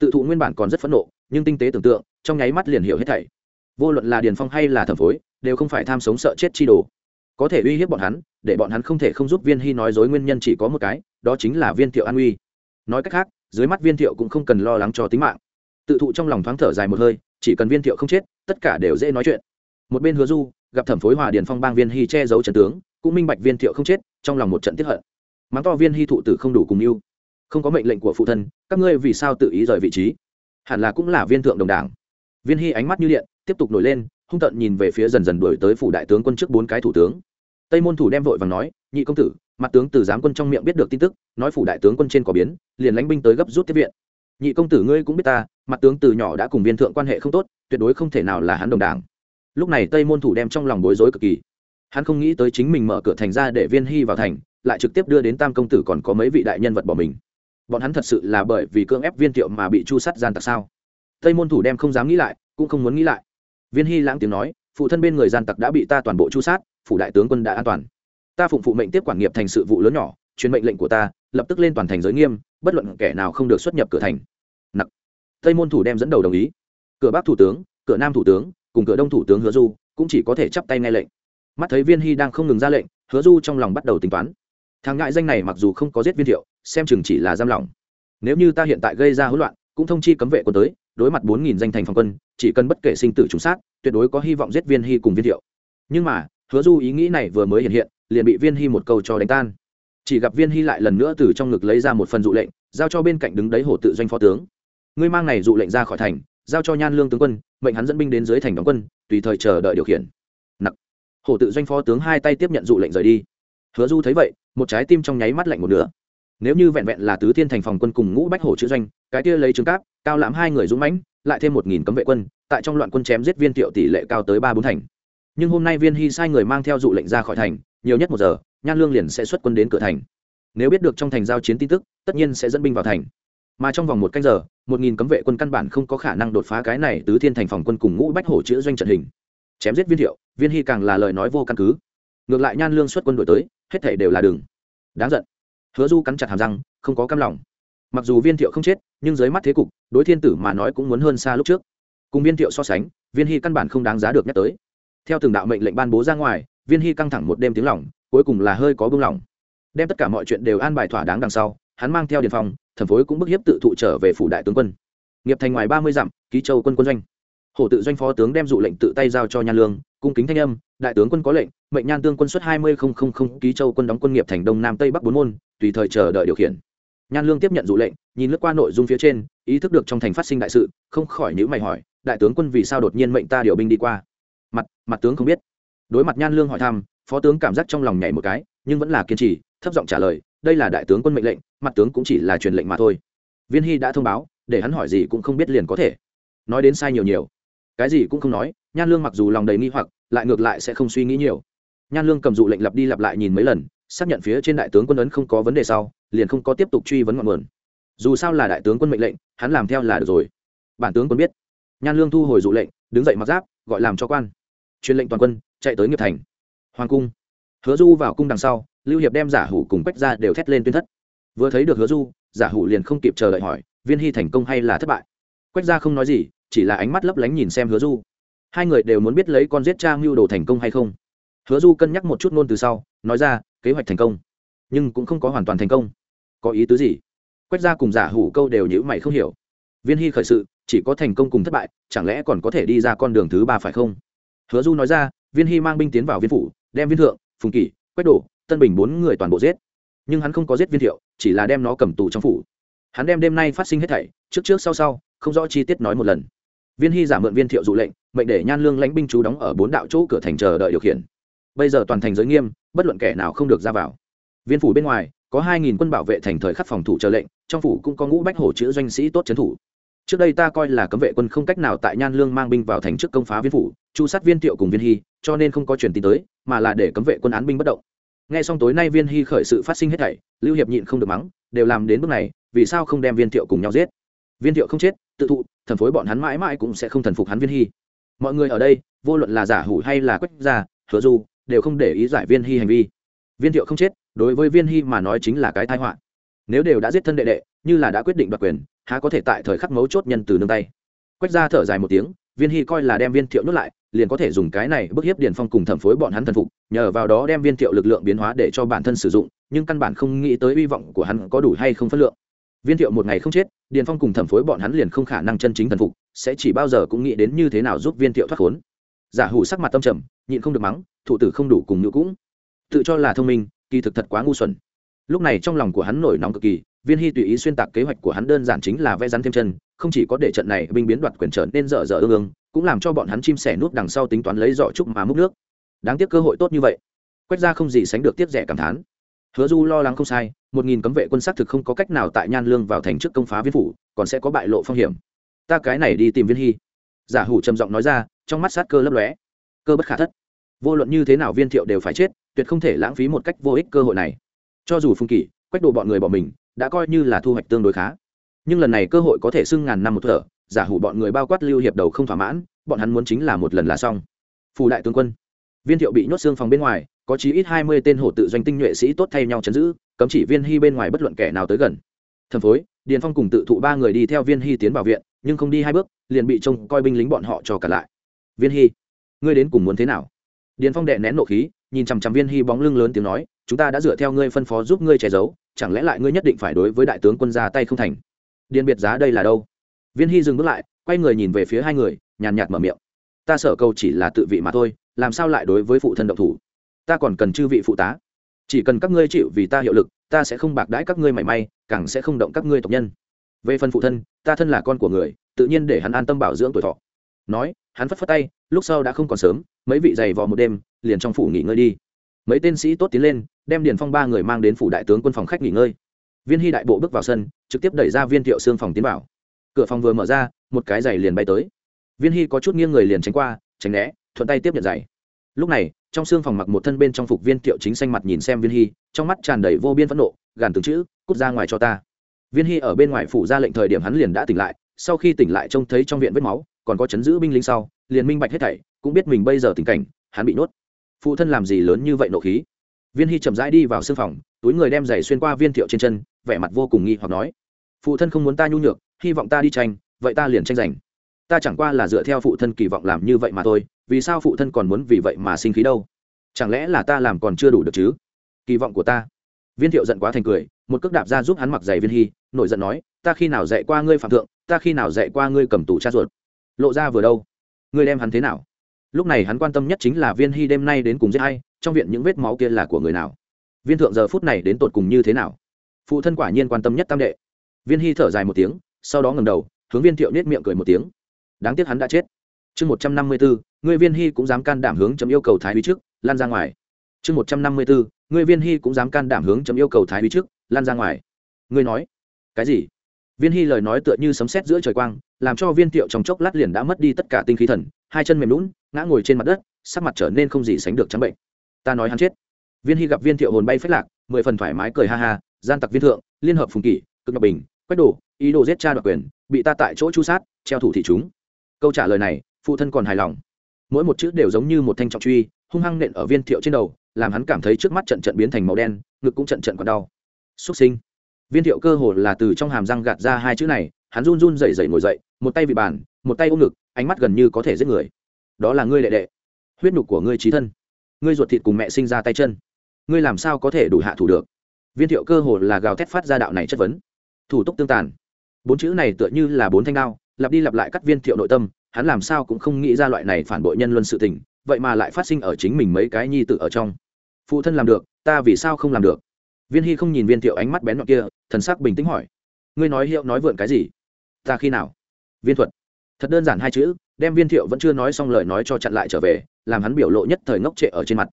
Tự thụ nguyên bản còn rất phẫn nộ, nhưng tinh tế tưởng tượng, trong nháy mắt liền hiểu hết thảy. Vô luận là điền phong hay là thẩm phối đều không phải tham sống sợ chết chi đồ. Có thể uy hiếp bọn hắn, để bọn hắn không thể không giúp viên hy nói dối nguyên nhân chỉ có một cái, đó chính là viên thiệu an uy. Nói cách khác, dưới mắt viên thiệu cũng không cần lo lắng cho tính mạng. Tự thụ trong lòng thoáng thở dài một hơi, chỉ cần viên thiệu không chết, tất cả đều dễ nói chuyện. Một bên hứa du, gặp thẩm phối hòa điền phong bang viên hy che giấu trần tướng, cũng minh bạch viên thiệu không chết, trong lòng một trận tiếp hận. Mắng to viên hy thụ tử không đủ cùng yêu. Không có mệnh lệnh của phụ thân, các ngươi vì sao tự ý rời vị trí? Hẳn là cũng là viên thượng đồng đảng. Viên hy ánh mắt như điện, tiếp tục nổi lên hung tận nhìn về phía dần dần đuổi tới phủ đại tướng quân trước bốn cái thủ tướng. Tây môn thủ đem vội và nói, nhị công tử, mặt tướng từ giám quân trong miệng biết được tin tức, nói phủ đại tướng quân trên có biến, liền lãnh binh tới gấp rút tiếp viện. Nhị công tử ngươi cũng biết ta, mặt tướng từ nhỏ đã cùng viên thượng quan hệ không tốt, tuyệt đối không thể nào là hắn đồng đảng. Lúc này tây môn thủ đem trong lòng bối rối cực kỳ. Hắn không nghĩ tới chính mình mở cửa thành ra để viên hy vào thành, lại trực tiếp đưa đến tam công tử còn có mấy vị đại nhân vật bỏ mình. Bọn hắn thật sự là bởi vì cưỡng ép viên thiệu mà bị chu sát gian tặc sao? Tây môn thủ đem không dám nghĩ lại, cũng không muốn nghĩ lại viên hy lãng tiếng nói, phụ thân bên người gian tặc đã bị ta toàn bộ chu sát, phủ đại tướng quân đã an toàn. Ta phụng phụ mệnh tiếp quản nghiệp thành sự vụ lớn nhỏ, truyền mệnh lệnh của ta, lập tức lên toàn thành giới nghiêm, bất luận kẻ nào không được xuất nhập cửa thành. Nặc. Tây môn thủ đem dẫn đầu đồng ý. Cửa bắc thủ tướng, cửa nam thủ tướng, cùng cửa đông thủ tướng hứa du, cũng chỉ có thể chắp tay nghe lệnh. Mắt thấy viên hy đang không ngừng ra lệnh, hứa du trong lòng bắt đầu tính toán. Thằng ngại danh này mặc dù không có giết viên thiệu, xem chừng chỉ là giam lỏng. Nếu như ta hiện tại gây ra hỗn loạn, cũng thông chi cấm vệ quân tới đối mặt bốn nghìn danh thành phòng quân, chỉ cần bất kể sinh tử trùng sát, tuyệt đối có hy vọng giết viên hy cùng viên thiệu. Nhưng mà, hứa du ý nghĩ này vừa mới hiện hiện, liền bị viên hy một câu cho đánh tan. Chỉ gặp viên hy lại lần nữa từ trong ngực lấy ra một phần dụ lệnh, giao cho bên cạnh đứng đấy hổ tự doanh phó tướng. Ngươi mang này dụ lệnh ra khỏi thành, giao cho nhan lương tướng quân, mệnh hắn dẫn binh đến dưới thành đóng quân, tùy thời chờ đợi điều khiển. Nặc. Hổ tự doanh phó tướng hai tay tiếp nhận dụ lệnh rời đi. Hứa du thấy vậy, một trái tim trong nháy mắt lạnh một nửa nếu như vẹn vẹn là tứ thiên thành phòng quân cùng ngũ bách hổ chữ doanh, cái kia lấy trứng cáp, cao lãm hai người dũng mãnh, lại thêm một nghìn cấm vệ quân, tại trong loạn quân chém giết viên thiệu tỷ lệ cao tới ba bốn thành. Nhưng hôm nay viên hy sai người mang theo dụ lệnh ra khỏi thành, nhiều nhất một giờ, nhan lương liền sẽ xuất quân đến cửa thành. Nếu biết được trong thành giao chiến tin tức, tất nhiên sẽ dẫn binh vào thành. Mà trong vòng một canh giờ, một nghìn cấm vệ quân căn bản không có khả năng đột phá cái này tứ thiên thành phòng quân cùng ngũ bách hổ chữ doanh trận hình. Chém giết viên thiệu, viên hy càng là lời nói vô căn cứ. Ngược lại nhan lương xuất quân đổi tới, hết thể đều là đường. Đáng giận hứa du cắn chặt hàm răng, không có cam lòng. Mặc dù viên thiệu không chết, nhưng dưới mắt thế cục, đối thiên tử mà nói cũng muốn hơn xa lúc trước. Cùng viên thiệu so sánh, viên hy căn bản không đáng giá được nhắc tới. Theo từng đạo mệnh lệnh ban bố ra ngoài, viên hy căng thẳng một đêm tiếng lỏng cuối cùng là hơi có bưng lỏng đem tất cả mọi chuyện đều an bài thỏa đáng đằng sau, hắn mang theo điện phòng thần phối cũng bức hiếp tự thụ trở về phủ đại tướng quân. Nghiệp thành ngoài ba mươi dặm, ký châu quân quân doanh hổ tự doanh phó tướng đem dụ lệnh tự tay giao cho nhan lương, cung kính thanh âm, đại tướng quân có lệnh, mệnh nhan tương quân xuất hai mươi không không không, ký châu quân đóng quân nghiệp thành đông nam tây bắc bốn môn, tùy thời chờ đợi điều khiển. Nhan lương tiếp nhận dụ lệnh, nhìn lướt qua nội dung phía trên, ý thức được trong thành phát sinh đại sự, không khỏi nhữ mày hỏi, đại tướng quân vì sao đột nhiên mệnh ta điều binh đi qua? Mặt mặt tướng không biết. Đối mặt nhan lương hỏi thăm, phó tướng cảm giác trong lòng nhảy một cái, nhưng vẫn là kiên trì, thấp giọng trả lời, đây là đại tướng quân mệnh lệnh, mặt tướng cũng chỉ là truyền lệnh mà thôi. Viên hy đã thông báo, để hắn hỏi gì cũng không biết liền có thể. Nói đến sai nhiều nhiều cái gì cũng không nói, nhan lương mặc dù lòng đầy nghi hoặc, lại ngược lại sẽ không suy nghĩ nhiều. Nhan lương cầm dụ lệnh lặp đi lặp lại nhìn mấy lần, xác nhận phía trên đại tướng quân ấn không có vấn đề sau, liền không có tiếp tục truy vấn ngọn nguồn. Dù sao là đại tướng quân mệnh lệnh, hắn làm theo là được rồi. Bản tướng quân biết. Nhan lương thu hồi dụ lệnh, đứng dậy mặc giáp, gọi làm cho quan. Truyền lệnh toàn quân, chạy tới nghiệp thành. Hoàng cung. Hứa du vào cung đằng sau, lưu hiệp đem giả hủ cùng quách ra đều thét lên tuyên thất. Vừa thấy được hứa du, giả hủ liền không kịp chờ đợi hỏi, viên hy thành công hay là thất bại? Quách ra không nói gì chỉ là ánh mắt lấp lánh nhìn xem hứa du. Hai người đều muốn biết lấy con giết cha mưu đồ thành công hay không. Hứa du cân nhắc một chút ngôn từ sau, nói ra, kế hoạch thành công, nhưng cũng không có hoàn toàn thành công. Có ý tứ gì? Quách ra cùng giả hủ câu đều nhữ mày không hiểu. Viên hy khởi sự, chỉ có thành công cùng thất bại, chẳng lẽ còn có thể đi ra con đường thứ ba phải không? Hứa du nói ra, viên hy mang binh tiến vào viên phủ, đem viên thượng, phùng kỷ, quách đổ, tân bình bốn người toàn bộ giết. Nhưng hắn không có giết viên thiệu, chỉ là đem nó cầm tù trong phủ. Hắn đem đêm nay phát sinh hết thảy, trước trước sau sau, không rõ chi tiết nói một lần viên hy giả mượn viên thiệu dụ lệnh, mệnh để nhan lương lãnh binh chú đóng ở bốn đạo chỗ cửa thành chờ đợi điều khiển. Bây giờ toàn thành giới nghiêm, bất luận kẻ nào không được ra vào. Viên phủ bên ngoài, có hai nghìn quân bảo vệ thành thời khắc phòng thủ chờ lệnh, trong phủ cũng có ngũ bách hổ chữ doanh sĩ tốt trấn thủ. Trước đây ta coi là cấm vệ quân không cách nào tại nhan lương mang binh vào thành trước công phá viên phủ, chu sát viên thiệu cùng viên hy, cho nên không có truyền tin tới, mà là để cấm vệ quân án binh bất động. Nghe xong tối nay viên hy khởi sự phát sinh hết thảy, lưu hiệp nhịn không được mắng, đều làm đến bước này, vì sao không đem viên thiệu cùng nhau giết? Viên thiệu không chết tự thụ, thần phối bọn hắn mãi mãi cũng sẽ không thần phục hắn viên hy. Mọi người ở đây, vô luận là giả hủ hay là quách gia, hứa du, đều không để ý giải viên hy hành vi. Viên thiệu không chết, đối với viên hy mà nói chính là cái tai họa. Nếu đều đã giết thân đệ đệ, như là đã quyết định đoạt quyền, há có thể tại thời khắc mấu chốt nhân từ nương tay. Quách gia thở dài một tiếng, viên hy coi là đem viên thiệu nuốt lại, liền có thể dùng cái này bức hiếp điền phong cùng thẩm phối bọn hắn thần phục, nhờ vào đó đem viên thiệu lực lượng biến hóa để cho bản thân sử dụng, nhưng căn bản không nghĩ tới hy vọng của hắn có đủ hay không phất lượng viên thiệu một ngày không chết, điền phong cùng thẩm phối bọn hắn liền không khả năng chân chính thần phục, sẽ chỉ bao giờ cũng nghĩ đến như thế nào giúp viên thiệu thoát khốn. Giả hủ sắc mặt tâm trầm, nhịn không được mắng, thụ tử không đủ cùng nữ cũng. Tự cho là thông minh, kỳ thực thật quá ngu xuẩn. Lúc này trong lòng của hắn nổi nóng cực kỳ, viên hy tùy ý xuyên tạc kế hoạch của hắn đơn giản chính là vẽ rắn thêm chân, không chỉ có để trận này binh biến đoạt quyền trở nên dở dở ương ương, cũng làm cho bọn hắn chim sẻ núp đằng sau tính toán lấy giỏ trúc mà múc nước. Đáng tiếc cơ hội tốt như vậy. Quét ra không gì sánh được tiết rẻ cảm thán hứa du lo lắng không sai, một nghìn cấm vệ quân xác thực không có cách nào tại nhan lương vào thành trước công phá viên phủ, còn sẽ có bại lộ phong hiểm. Ta cái này đi tìm viên hy. Giả hủ trầm giọng nói ra, trong mắt sát cơ lấp lóe. Cơ bất khả thất. Vô luận như thế nào viên thiệu đều phải chết, tuyệt không thể lãng phí một cách vô ích cơ hội này. Cho dù phung kỷ, quách độ bọn người bỏ mình, đã coi như là thu hoạch tương đối khá. Nhưng lần này cơ hội có thể xưng ngàn năm một thở, giả hủ bọn người bao quát lưu hiệp đầu không thỏa mãn, bọn hắn muốn chính là một lần là xong. Phù đại tướng quân. Viên thiệu bị nhốt xương phòng bên ngoài có chí ít hai mươi tên hổ tự doanh tinh nhuệ sĩ tốt thay nhau chấn giữ, cấm chỉ viên hy bên ngoài bất luận kẻ nào tới gần. Thần phối, điền phong cùng tự thụ ba người đi theo viên hy tiến vào viện, nhưng không đi hai bước, liền bị trông coi binh lính bọn họ cho cả lại. Viên hy, ngươi đến cùng muốn thế nào? Điền phong đệ nén nộ khí, nhìn chằm chằm viên hy bóng lưng lớn tiếng nói, chúng ta đã dựa theo ngươi phân phó giúp ngươi che giấu, chẳng lẽ lại ngươi nhất định phải đối với đại tướng quân ra tay không thành? Điền biệt giá đây là đâu? Viên hy dừng bước lại, quay người nhìn về phía hai người, nhàn nhạt mở miệng. Ta sợ câu chỉ là tự vị mà thôi, làm sao lại đối với phụ thân động thủ? Ta còn cần chư vị phụ tá. Chỉ cần các ngươi chịu vì ta hiệu lực, ta sẽ không bạc đãi các ngươi mảy may, càng sẽ không động các ngươi tộc nhân. Về phần phụ thân, ta thân là con của người, tự nhiên để hắn an tâm bảo dưỡng tuổi thọ. Nói, hắn phất phất tay, lúc sau đã không còn sớm, mấy vị giày vò một đêm, liền trong phủ nghỉ ngơi đi. Mấy tên sĩ tốt tiến lên, đem điền phong ba người mang đến phủ đại tướng quân phòng khách nghỉ ngơi. Viên hy đại bộ bước vào sân, trực tiếp đẩy ra viên thiệu xương phòng tiến vào. Cửa phòng vừa mở ra, một cái giày liền bay tới. Viên hy có chút nghiêng người liền tránh qua, tránh né, thuận tay tiếp nhận giày lúc này, trong xương phòng mặc một thân bên trong phục viên thiệu chính xanh mặt nhìn xem viên hy trong mắt tràn đầy vô biên phẫn nộ, gàn từng chữ, cút ra ngoài cho ta. Viên hy ở bên ngoài phủ ra lệnh thời điểm hắn liền đã tỉnh lại, sau khi tỉnh lại trông thấy trong viện vết máu, còn có chấn giữ binh lính sau, liền minh bạch hết thảy, cũng biết mình bây giờ tình cảnh, hắn bị nuốt. Phụ thân làm gì lớn như vậy nộ khí? Viên hy chậm rãi đi vào xương phòng, túi người đem giày xuyên qua viên thiệu trên chân, vẻ mặt vô cùng nghi hoặc nói, phụ thân không muốn ta nhu nhược, hy vọng ta đi tranh, vậy ta liền tranh giành. Ta chẳng qua là dựa theo phụ thân kỳ vọng làm như vậy mà thôi vì sao phụ thân còn muốn vì vậy mà sinh khí đâu? Chẳng lẽ là ta làm còn chưa đủ được chứ? Kỳ vọng của ta. Viên thiệu giận quá thành cười, một cước đạp ra giúp hắn mặc giày viên hy, nổi giận nói, ta khi nào dạy qua ngươi phạm thượng, ta khi nào dạy qua ngươi cầm tù cha ruột? Lộ ra vừa đâu? Ngươi đem hắn thế nào? Lúc này hắn quan tâm nhất chính là viên hy đêm nay đến cùng giết hay trong viện những vết máu kia là của người nào? Viên thượng giờ phút này đến tột cùng như thế nào? Phụ thân quả nhiên quan tâm nhất tam đệ. Viên hy thở dài một tiếng, sau đó ngầm đầu, hướng viên thiệu nết miệng cười một tiếng. Đáng tiếc hắn đã chết chương một trăm năm mươi bốn người viên hy cũng dám can đảm hướng chấm yêu cầu thái úy trước, lan ra ngoài. Chương một trăm năm mươi bốn người viên hy cũng dám can đảm hướng chấm yêu cầu thái úy trước, lan ra ngoài. Ngươi nói, cái gì? Viên hy lời nói tựa như sấm sét giữa trời quang, làm cho viên Tiệu trong chốc lát liền đã mất đi tất cả tinh khí thần, hai chân mềm lún, ngã ngồi trên mặt đất, sắc mặt trở nên không gì sánh được trắng bệnh. Ta nói hắn chết. Viên hy gặp viên thiệu hồn bay phách lạc, mười phần thoải mái cười ha ha, gian tặc viên thượng, liên hợp phùng kỷ, cực ngọc bình, quách đồ, ý đồ giết cha đoạt quyền, bị ta tại chỗ chu sát, treo thủ thị chúng. Câu trả lời này phụ thân còn hài lòng. Mỗi một chữ đều giống như một thanh trọng truy, hung hăng nện ở viên thiệu trên đầu, làm hắn cảm thấy trước mắt trận trận biến thành màu đen, ngực cũng trận trận còn đau. Xuất sinh. Viên thiệu cơ hồ là từ trong hàm răng gạt ra hai chữ này, hắn run run rẩy rẩy ngồi dậy, một tay vị bàn, một tay ôm ngực, ánh mắt gần như có thể giết người. Đó là ngươi đệ đệ. Huyết nhục của ngươi trí thân. Ngươi ruột thịt cùng mẹ sinh ra tay chân. Ngươi làm sao có thể đủ hạ thủ được? Viên thiệu cơ hồ là gào thét phát ra đạo này chất vấn. Thủ tục tương tàn. Bốn chữ này tựa như là bốn thanh đao, lặp đi lặp lại cắt viên thiệu nội tâm hắn làm sao cũng không nghĩ ra loại này phản bội nhân luân sự tình, vậy mà lại phát sinh ở chính mình mấy cái nhi tự ở trong. Phụ thân làm được, ta vì sao không làm được? Viên hy không nhìn viên thiệu ánh mắt bén nhọn kia, thần sắc bình tĩnh hỏi. Ngươi nói hiệu nói vượn cái gì? Ta khi nào? Viên thuật. Thật đơn giản hai chữ, đem viên thiệu vẫn chưa nói xong lời nói cho chặn lại trở về, làm hắn biểu lộ nhất thời ngốc trệ ở trên mặt.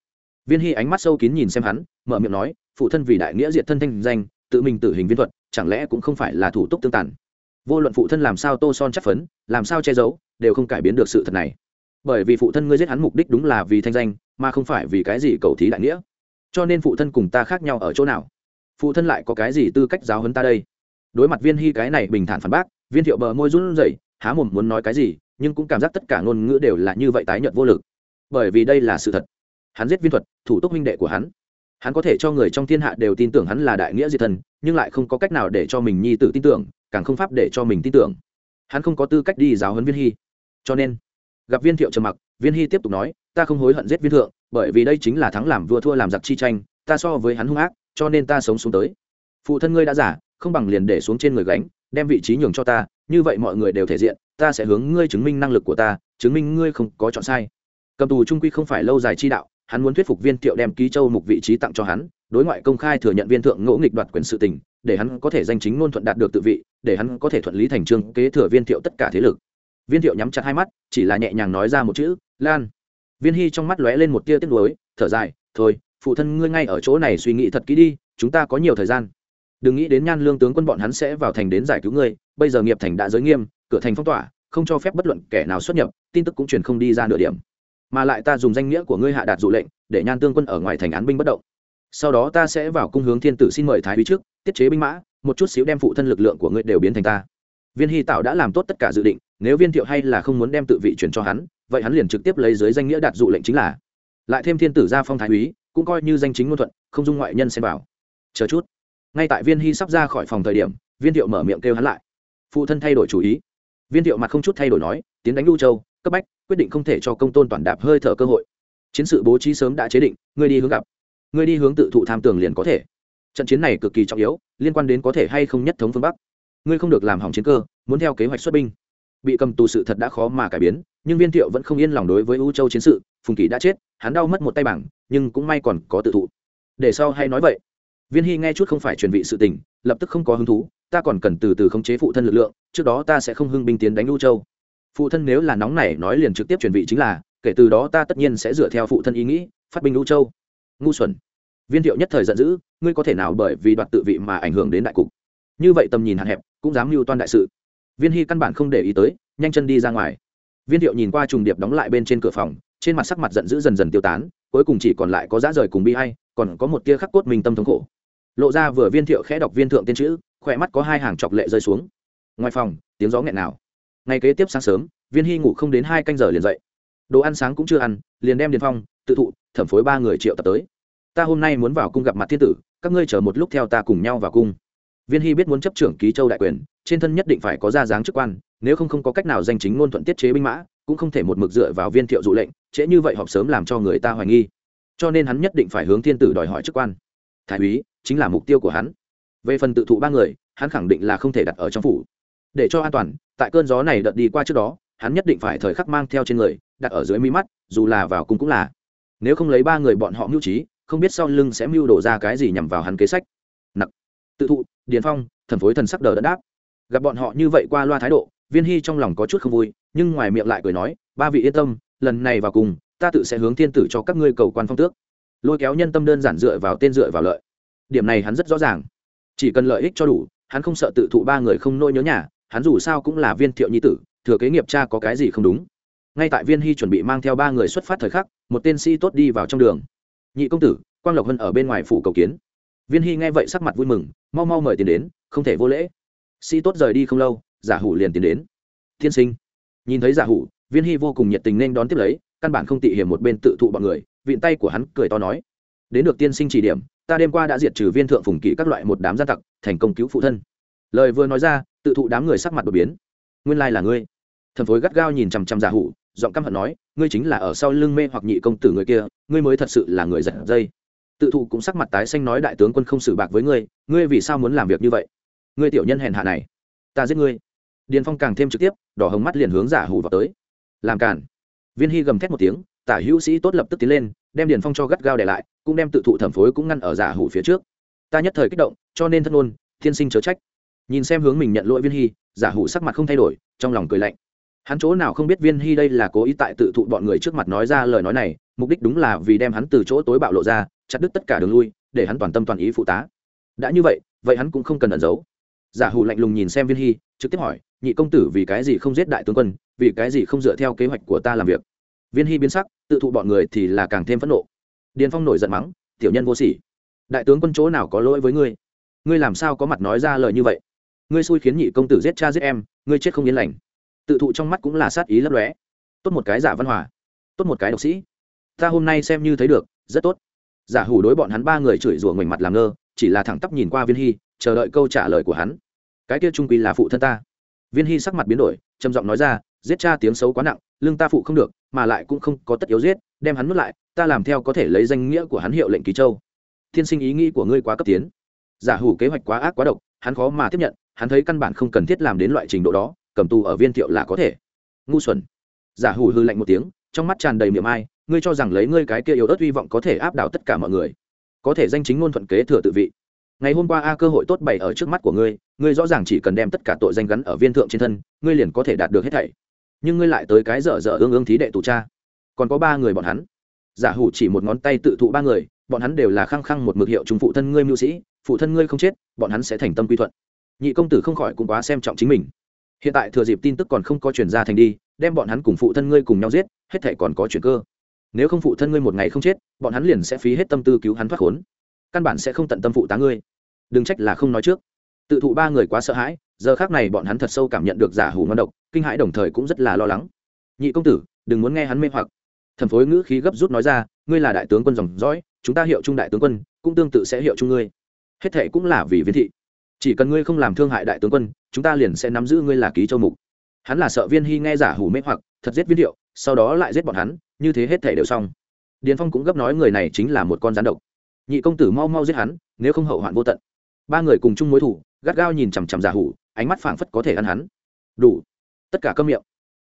Viên hy ánh mắt sâu kín nhìn xem hắn, mở miệng nói, phụ thân vì đại nghĩa diệt thân thanh danh, tự mình tử hình viên thuật, chẳng lẽ cũng không phải là thủ tục tương tàn? Vô luận phụ thân làm sao tô son chắc phấn, làm sao che giấu, đều không cải biến được sự thật này. Bởi vì phụ thân ngươi giết hắn mục đích đúng là vì thanh danh, mà không phải vì cái gì cầu thí đại nghĩa. Cho nên phụ thân cùng ta khác nhau ở chỗ nào? Phụ thân lại có cái gì tư cách giáo hấn ta đây? Đối mặt viên hy cái này bình thản phản bác, viên thiệu bờ môi run rẩy, há mồm muốn nói cái gì, nhưng cũng cảm giác tất cả ngôn ngữ đều là như vậy tái nhợt vô lực. Bởi vì đây là sự thật. Hắn giết viên thuật, thủ tục huynh đệ của hắn. Hắn có thể cho người trong thiên hạ đều tin tưởng hắn là đại nghĩa diệt thần, nhưng lại không có cách nào để cho mình nhi tử tin tưởng càng không pháp để cho mình tin tưởng. Hắn không có tư cách đi giáo huấn viên hy. Cho nên, gặp viên thiệu trầm mặc, viên hy tiếp tục nói, ta không hối hận giết viên thượng, bởi vì đây chính là thắng làm vua thua làm giặc chi tranh, ta so với hắn hung ác, cho nên ta sống xuống tới. Phụ thân ngươi đã giả không bằng liền để xuống trên người gánh, đem vị trí nhường cho ta, như vậy mọi người đều thể diện, ta sẽ hướng ngươi chứng minh năng lực của ta, chứng minh ngươi không có chọn sai. Cầm tù trung quy không phải lâu dài chi đạo, hắn muốn thuyết phục viên thiệu đem ký châu mục vị trí tặng cho hắn đối ngoại công khai thừa nhận viên thượng ngỗ nghịch đoạt quyền sự tình, để hắn có thể danh chính ngôn thuận đạt được tự vị, để hắn có thể thuận lý thành trương kế thừa viên thiệu tất cả thế lực. Viên thiệu nhắm chặt hai mắt, chỉ là nhẹ nhàng nói ra một chữ, lan. Viên hy trong mắt lóe lên một tia tiếc nuối, thở dài, thôi, phụ thân ngươi ngay ở chỗ này suy nghĩ thật kỹ đi, chúng ta có nhiều thời gian. Đừng nghĩ đến nhan lương tướng quân bọn hắn sẽ vào thành đến giải cứu ngươi, bây giờ nghiệp thành đã giới nghiêm, cửa thành phong tỏa, không cho phép bất luận kẻ nào xuất nhập, tin tức cũng truyền không đi ra nửa điểm. Mà lại ta dùng danh nghĩa của ngươi hạ đạt dụ lệnh, để nhan tương quân ở ngoài thành án binh bất động sau đó ta sẽ vào cung hướng thiên tử xin mời thái úy trước, tiết chế binh mã, một chút xíu đem phụ thân lực lượng của ngươi đều biến thành ta. Viên hy tạo đã làm tốt tất cả dự định, nếu viên thiệu hay là không muốn đem tự vị chuyển cho hắn, vậy hắn liền trực tiếp lấy dưới danh nghĩa đạt dụ lệnh chính là. Lại thêm thiên tử ra phong thái úy, cũng coi như danh chính ngôn thuận, không dung ngoại nhân xem vào. Chờ chút. Ngay tại viên hy sắp ra khỏi phòng thời điểm, viên thiệu mở miệng kêu hắn lại. Phụ thân thay đổi chủ ý. Viên thiệu mặt không chút thay đổi nói, tiến đánh lưu châu, cấp bách, quyết định không thể cho công tôn toàn đạp hơi thở cơ hội. Chiến sự bố trí sớm đã chế định, ngươi đi hướng gặp ngươi đi hướng tự thụ tham tường liền có thể. Trận chiến này cực kỳ trọng yếu, liên quan đến có thể hay không nhất thống phương bắc. Ngươi không được làm hỏng chiến cơ, muốn theo kế hoạch xuất binh. Bị cầm tù sự thật đã khó mà cải biến, nhưng viên thiệu vẫn không yên lòng đối với u châu chiến sự, phùng kỳ đã chết, hắn đau mất một tay bảng, nhưng cũng may còn có tự thụ. Để sau hay nói vậy. Viên hy nghe chút không phải truyền vị sự tình, lập tức không có hứng thú, ta còn cần từ từ khống chế phụ thân lực lượng, trước đó ta sẽ không hưng binh tiến đánh u châu. Phụ thân nếu là nóng này nói liền trực tiếp truyền vị chính là, kể từ đó ta tất nhiên sẽ dựa theo phụ thân ý nghĩ, phát binh U châu. Ngu xuẩn viên thiệu nhất thời giận dữ, ngươi có thể nào bởi vì đoạt tự vị mà ảnh hưởng đến đại cục? Như vậy tầm nhìn hạn hẹp, cũng dám mưu toan đại sự. Viên hy căn bản không để ý tới, nhanh chân đi ra ngoài. Viên thiệu nhìn qua trùng điệp đóng lại bên trên cửa phòng, trên mặt sắc mặt giận dữ dần dần tiêu tán, cuối cùng chỉ còn lại có giá rời cùng bi hay còn có một tia khắc cốt mình tâm thống khổ. Lộ ra vừa viên thiệu khẽ đọc viên thượng tiên chữ, khỏe mắt có hai hàng chọc lệ rơi xuống. Ngoài phòng, tiếng gió nghẹn nào. Ngày kế tiếp sáng sớm, viên hy ngủ không đến hai canh giờ liền dậy. Đồ ăn sáng cũng chưa ăn, liền đem điền phong, tự thụ, thẩm phối ba người triệu tập tới ta hôm nay muốn vào cung gặp mặt thiên tử, các ngươi chờ một lúc theo ta cùng nhau vào cung. Viên hy biết muốn chấp trưởng ký châu đại quyền, trên thân nhất định phải có ra dáng chức quan, nếu không không có cách nào danh chính ngôn thuận tiết chế binh mã, cũng không thể một mực dựa vào viên thiệu dụ lệnh, trễ như vậy họp sớm làm cho người ta hoài nghi. Cho nên hắn nhất định phải hướng thiên tử đòi hỏi chức quan. Thái úy, chính là mục tiêu của hắn. Về phần tự thụ ba người, hắn khẳng định là không thể đặt ở trong phủ. Để cho an toàn, tại cơn gió này đợt đi qua trước đó, hắn nhất định phải thời khắc mang theo trên người, đặt ở dưới mí mắt, dù là vào cung cũng là. Nếu không lấy ba người bọn họ mưu trí không biết sau lưng sẽ mưu đổ ra cái gì nhằm vào hắn kế sách. Nặc. Tự thụ, điền phong, thần phối thần sắc đờ đã đáp. Gặp bọn họ như vậy qua loa thái độ, viên hy trong lòng có chút không vui, nhưng ngoài miệng lại cười nói, ba vị yên tâm, lần này vào cùng, ta tự sẽ hướng thiên tử cho các ngươi cầu quan phong tước. Lôi kéo nhân tâm đơn giản dựa vào tên dựa vào lợi. Điểm này hắn rất rõ ràng. Chỉ cần lợi ích cho đủ, hắn không sợ tự thụ ba người không nỗi nhớ nhà, hắn dù sao cũng là viên thiệu nhi tử, thừa kế nghiệp cha có cái gì không đúng. Ngay tại viên hy chuẩn bị mang theo ba người xuất phát thời khắc, một tên sĩ tốt đi vào trong đường nhị công tử, quang lộc hân ở bên ngoài phủ cầu kiến. Viên hy nghe vậy sắc mặt vui mừng, mau mau mời tiền đến, không thể vô lễ. Sĩ tốt rời đi không lâu, giả hủ liền tiến đến. Thiên sinh. Nhìn thấy giả hủ, viên hy vô cùng nhiệt tình nên đón tiếp lấy, căn bản không tị hiểm một bên tự thụ bọn người, vịn tay của hắn cười to nói. Đến được tiên sinh chỉ điểm, ta đêm qua đã diệt trừ viên thượng phùng kỵ các loại một đám gia tặc, thành công cứu phụ thân. Lời vừa nói ra, tự thụ đám người sắc mặt đột biến. Nguyên lai là ngươi. Thần phối gắt gao nhìn chằm chằm giả hủ giọng căm hận nói ngươi chính là ở sau lưng mê hoặc nhị công tử người kia ngươi mới thật sự là người giật dây. Tự thụ cũng sắc mặt tái xanh nói đại tướng quân không xử bạc với ngươi ngươi vì sao muốn làm việc như vậy? Ngươi tiểu nhân hèn hạ này ta giết ngươi. Điền phong càng thêm trực tiếp đỏ hồng mắt liền hướng giả hủ vào tới. Làm cản viên hy gầm thét một tiếng tả hữu sĩ tốt lập tức tiến lên đem điền phong cho gắt gao để lại cũng đem tự thụ thẩm phối cũng ngăn ở giả hủ phía trước. Ta nhất thời kích động cho nên thân ôn, thiên sinh chớ trách. Nhìn xem hướng mình nhận lỗi viên hy giả hủ sắc mặt không thay đổi trong lòng cười lạnh hắn chỗ nào không biết viên hy đây là cố ý tại tự thụ bọn người trước mặt nói ra lời nói này, mục đích đúng là vì đem hắn từ chỗ tối bạo lộ ra, chặt đứt tất cả đường lui, để hắn toàn tâm toàn ý phụ tá. Đã như vậy vậy hắn cũng không cần ẩn giấu. Giả hủ lạnh lùng nhìn xem viên hy, trực tiếp hỏi, nhị công tử vì cái gì không giết đại tướng quân, vì cái gì không dựa theo kế hoạch của ta làm việc? Viên hy biến sắc, tự thụ bọn người thì là càng thêm phẫn nộ. Điền phong nổi giận mắng, tiểu nhân vô sỉ, đại tướng quân chỗ nào có lỗi với ngươi? Ngươi làm sao có mặt nói ra lời như vậy? Ngươi xui khiến nhị công tử giết cha giết em, ngươi chết không yên lành tự thụ trong mắt cũng là sát ý lấp lóe. Tốt một cái giả văn hòa, tốt một cái độc sĩ. Ta hôm nay xem như thấy được, rất tốt. Giả hủ đối bọn hắn ba người chửi rủa ngoảnh mặt làm ngơ, chỉ là thẳng tắp nhìn qua viên hy, chờ đợi câu trả lời của hắn. Cái kia trung quy là phụ thân ta. Viên hy sắc mặt biến đổi, trầm giọng nói ra, giết cha tiếng xấu quá nặng, lương ta phụ không được, mà lại cũng không có tất yếu giết, đem hắn nuốt lại, ta làm theo có thể lấy danh nghĩa của hắn hiệu lệnh ký châu. Thiên sinh ý nghĩ của ngươi quá cấp tiến. Giả hủ kế hoạch quá ác quá độc, hắn khó mà tiếp nhận, hắn thấy căn bản không cần thiết làm đến loại trình độ đó cầm tù ở viên thiệu là có thể. Ngu xuẩn. Giả hủ hư lạnh một tiếng, trong mắt tràn đầy miệng ai, ngươi cho rằng lấy ngươi cái kia yếu ớt hy vọng có thể áp đảo tất cả mọi người. Có thể danh chính ngôn thuận kế thừa tự vị. Ngày hôm qua a cơ hội tốt bày ở trước mắt của ngươi ngươi rõ ràng chỉ cần đem tất cả tội danh gắn ở viên thượng trên thân, ngươi liền có thể đạt được hết thảy. Nhưng ngươi lại tới cái dở dở ương ương thí đệ tù cha. Còn có ba người bọn hắn. Giả hủ chỉ một ngón tay tự thụ ba người, bọn hắn đều là khăng khăng một mực hiệu chúng phụ thân ngươi mưu sĩ, phụ thân ngươi không chết, bọn hắn sẽ thành tâm quy thuận. Nhị công tử không khỏi cũng quá xem trọng chính mình hiện tại thừa dịp tin tức còn không có chuyển ra thành đi, đem bọn hắn cùng phụ thân ngươi cùng nhau giết, hết thể còn có chuyện cơ. Nếu không phụ thân ngươi một ngày không chết, bọn hắn liền sẽ phí hết tâm tư cứu hắn thoát khốn. Căn bản sẽ không tận tâm phụ tá ngươi. Đừng trách là không nói trước. Tự thụ ba người quá sợ hãi, giờ khác này bọn hắn thật sâu cảm nhận được giả hủ ngon độc, kinh hãi đồng thời cũng rất là lo lắng. Nhị công tử, đừng muốn nghe hắn mê hoặc. Thần phối ngữ khí gấp rút nói ra, ngươi là đại tướng quân dòng dõi, chúng ta hiệu trung đại tướng quân, cũng tương tự sẽ hiệu trung ngươi. Hết thệ cũng là vì viên thị. Chỉ cần ngươi không làm thương hại đại tướng quân chúng ta liền sẽ nắm giữ ngươi là ký châu mục. Hắn là sợ viên hy nghe giả hủ mê hoặc, thật giết viên thiệu sau đó lại giết bọn hắn, như thế hết thể đều xong. Điền phong cũng gấp nói người này chính là một con rắn độc. Nhị công tử mau mau giết hắn, nếu không hậu hoạn vô tận. Ba người cùng chung mối thủ, gắt gao nhìn chằm chằm giả hủ, ánh mắt phảng phất có thể ăn hắn. Đủ. Tất cả câm miệng.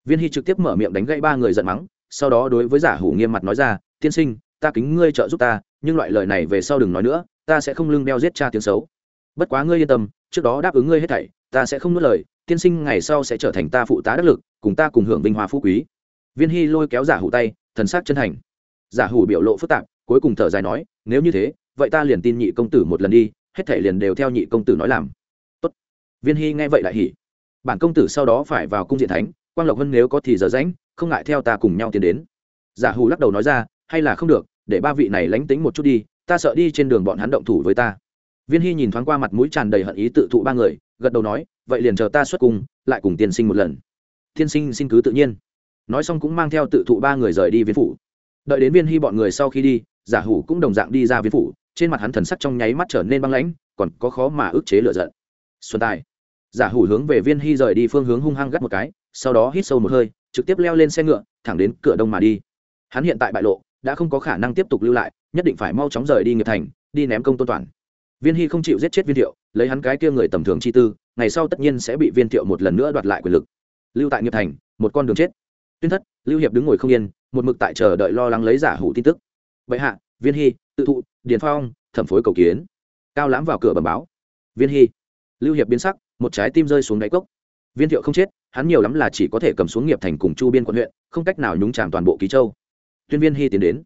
Viên hy trực tiếp mở miệng đánh gãy ba người giận mắng, sau đó đối với giả hủ nghiêm mặt nói ra, tiên sinh, ta kính ngươi trợ giúp ta, nhưng loại lời này về sau đừng nói nữa, ta sẽ không lưng đeo giết cha tiếng xấu. Bất quá ngươi yên tâm, trước đó đáp ứng ngươi hết thảy ta sẽ không nuốt lời, tiên sinh ngày sau sẽ trở thành ta phụ tá đắc lực, cùng ta cùng hưởng vinh hoa phú quý. Viên hy lôi kéo giả hủ tay, thần sắc chân thành. Giả hủ biểu lộ phức tạp, cuối cùng thở dài nói, nếu như thế, vậy ta liền tin nhị công tử một lần đi, hết thể liền đều theo nhị công tử nói làm. Tốt. viên hy nghe vậy lại hỉ. Bản công tử sau đó phải vào cung diện thánh, quang lộc hơn nếu có thì giờ rãnh không ngại theo ta cùng nhau tiến đến. Giả hủ lắc đầu nói ra, hay là không được, để ba vị này lánh tính một chút đi, ta sợ đi trên đường bọn hắn động thủ với ta. Viên hy nhìn thoáng qua mặt mũi tràn đầy hận ý tự thụ ba người gật đầu nói, vậy liền chờ ta xuất cùng lại cùng tiên sinh một lần. Tiên sinh xin cứ tự nhiên. Nói xong cũng mang theo tự thụ ba người rời đi viên phủ. Đợi đến viên hy bọn người sau khi đi, giả hủ cũng đồng dạng đi ra viên phủ, trên mặt hắn thần sắc trong nháy mắt trở nên băng lãnh, còn có khó mà ức chế lựa giận. Xuân tài. Giả hủ hướng về viên hy rời đi phương hướng hung hăng gắt một cái, sau đó hít sâu một hơi, trực tiếp leo lên xe ngựa, thẳng đến cửa đông mà đi. Hắn hiện tại bại lộ, đã không có khả năng tiếp tục lưu lại, nhất định phải mau chóng rời đi nghiệp thành, đi ném công tôn toàn viên hy không chịu giết chết viên thiệu, lấy hắn cái kia người tầm thường chi tư, ngày sau tất nhiên sẽ bị viên thiệu một lần nữa đoạt lại quyền lực. Lưu tại nghiệp thành, một con đường chết. Tuyên thất, lưu hiệp đứng ngồi không yên, một mực tại chờ đợi lo lắng lấy giả hủ tin tức. Bệ hạ, viên hy, tự thụ, điền phong, thẩm phối cầu kiến. Cao lãm vào cửa bẩm báo. Viên hy. Lưu hiệp biến sắc, một trái tim rơi xuống đáy cốc. Viên thiệu không chết, hắn nhiều lắm là chỉ có thể cầm xuống nghiệp thành cùng chu biên quận huyện, không cách nào nhúng tràm toàn bộ ký châu. Tuyên viên hy tiến đến.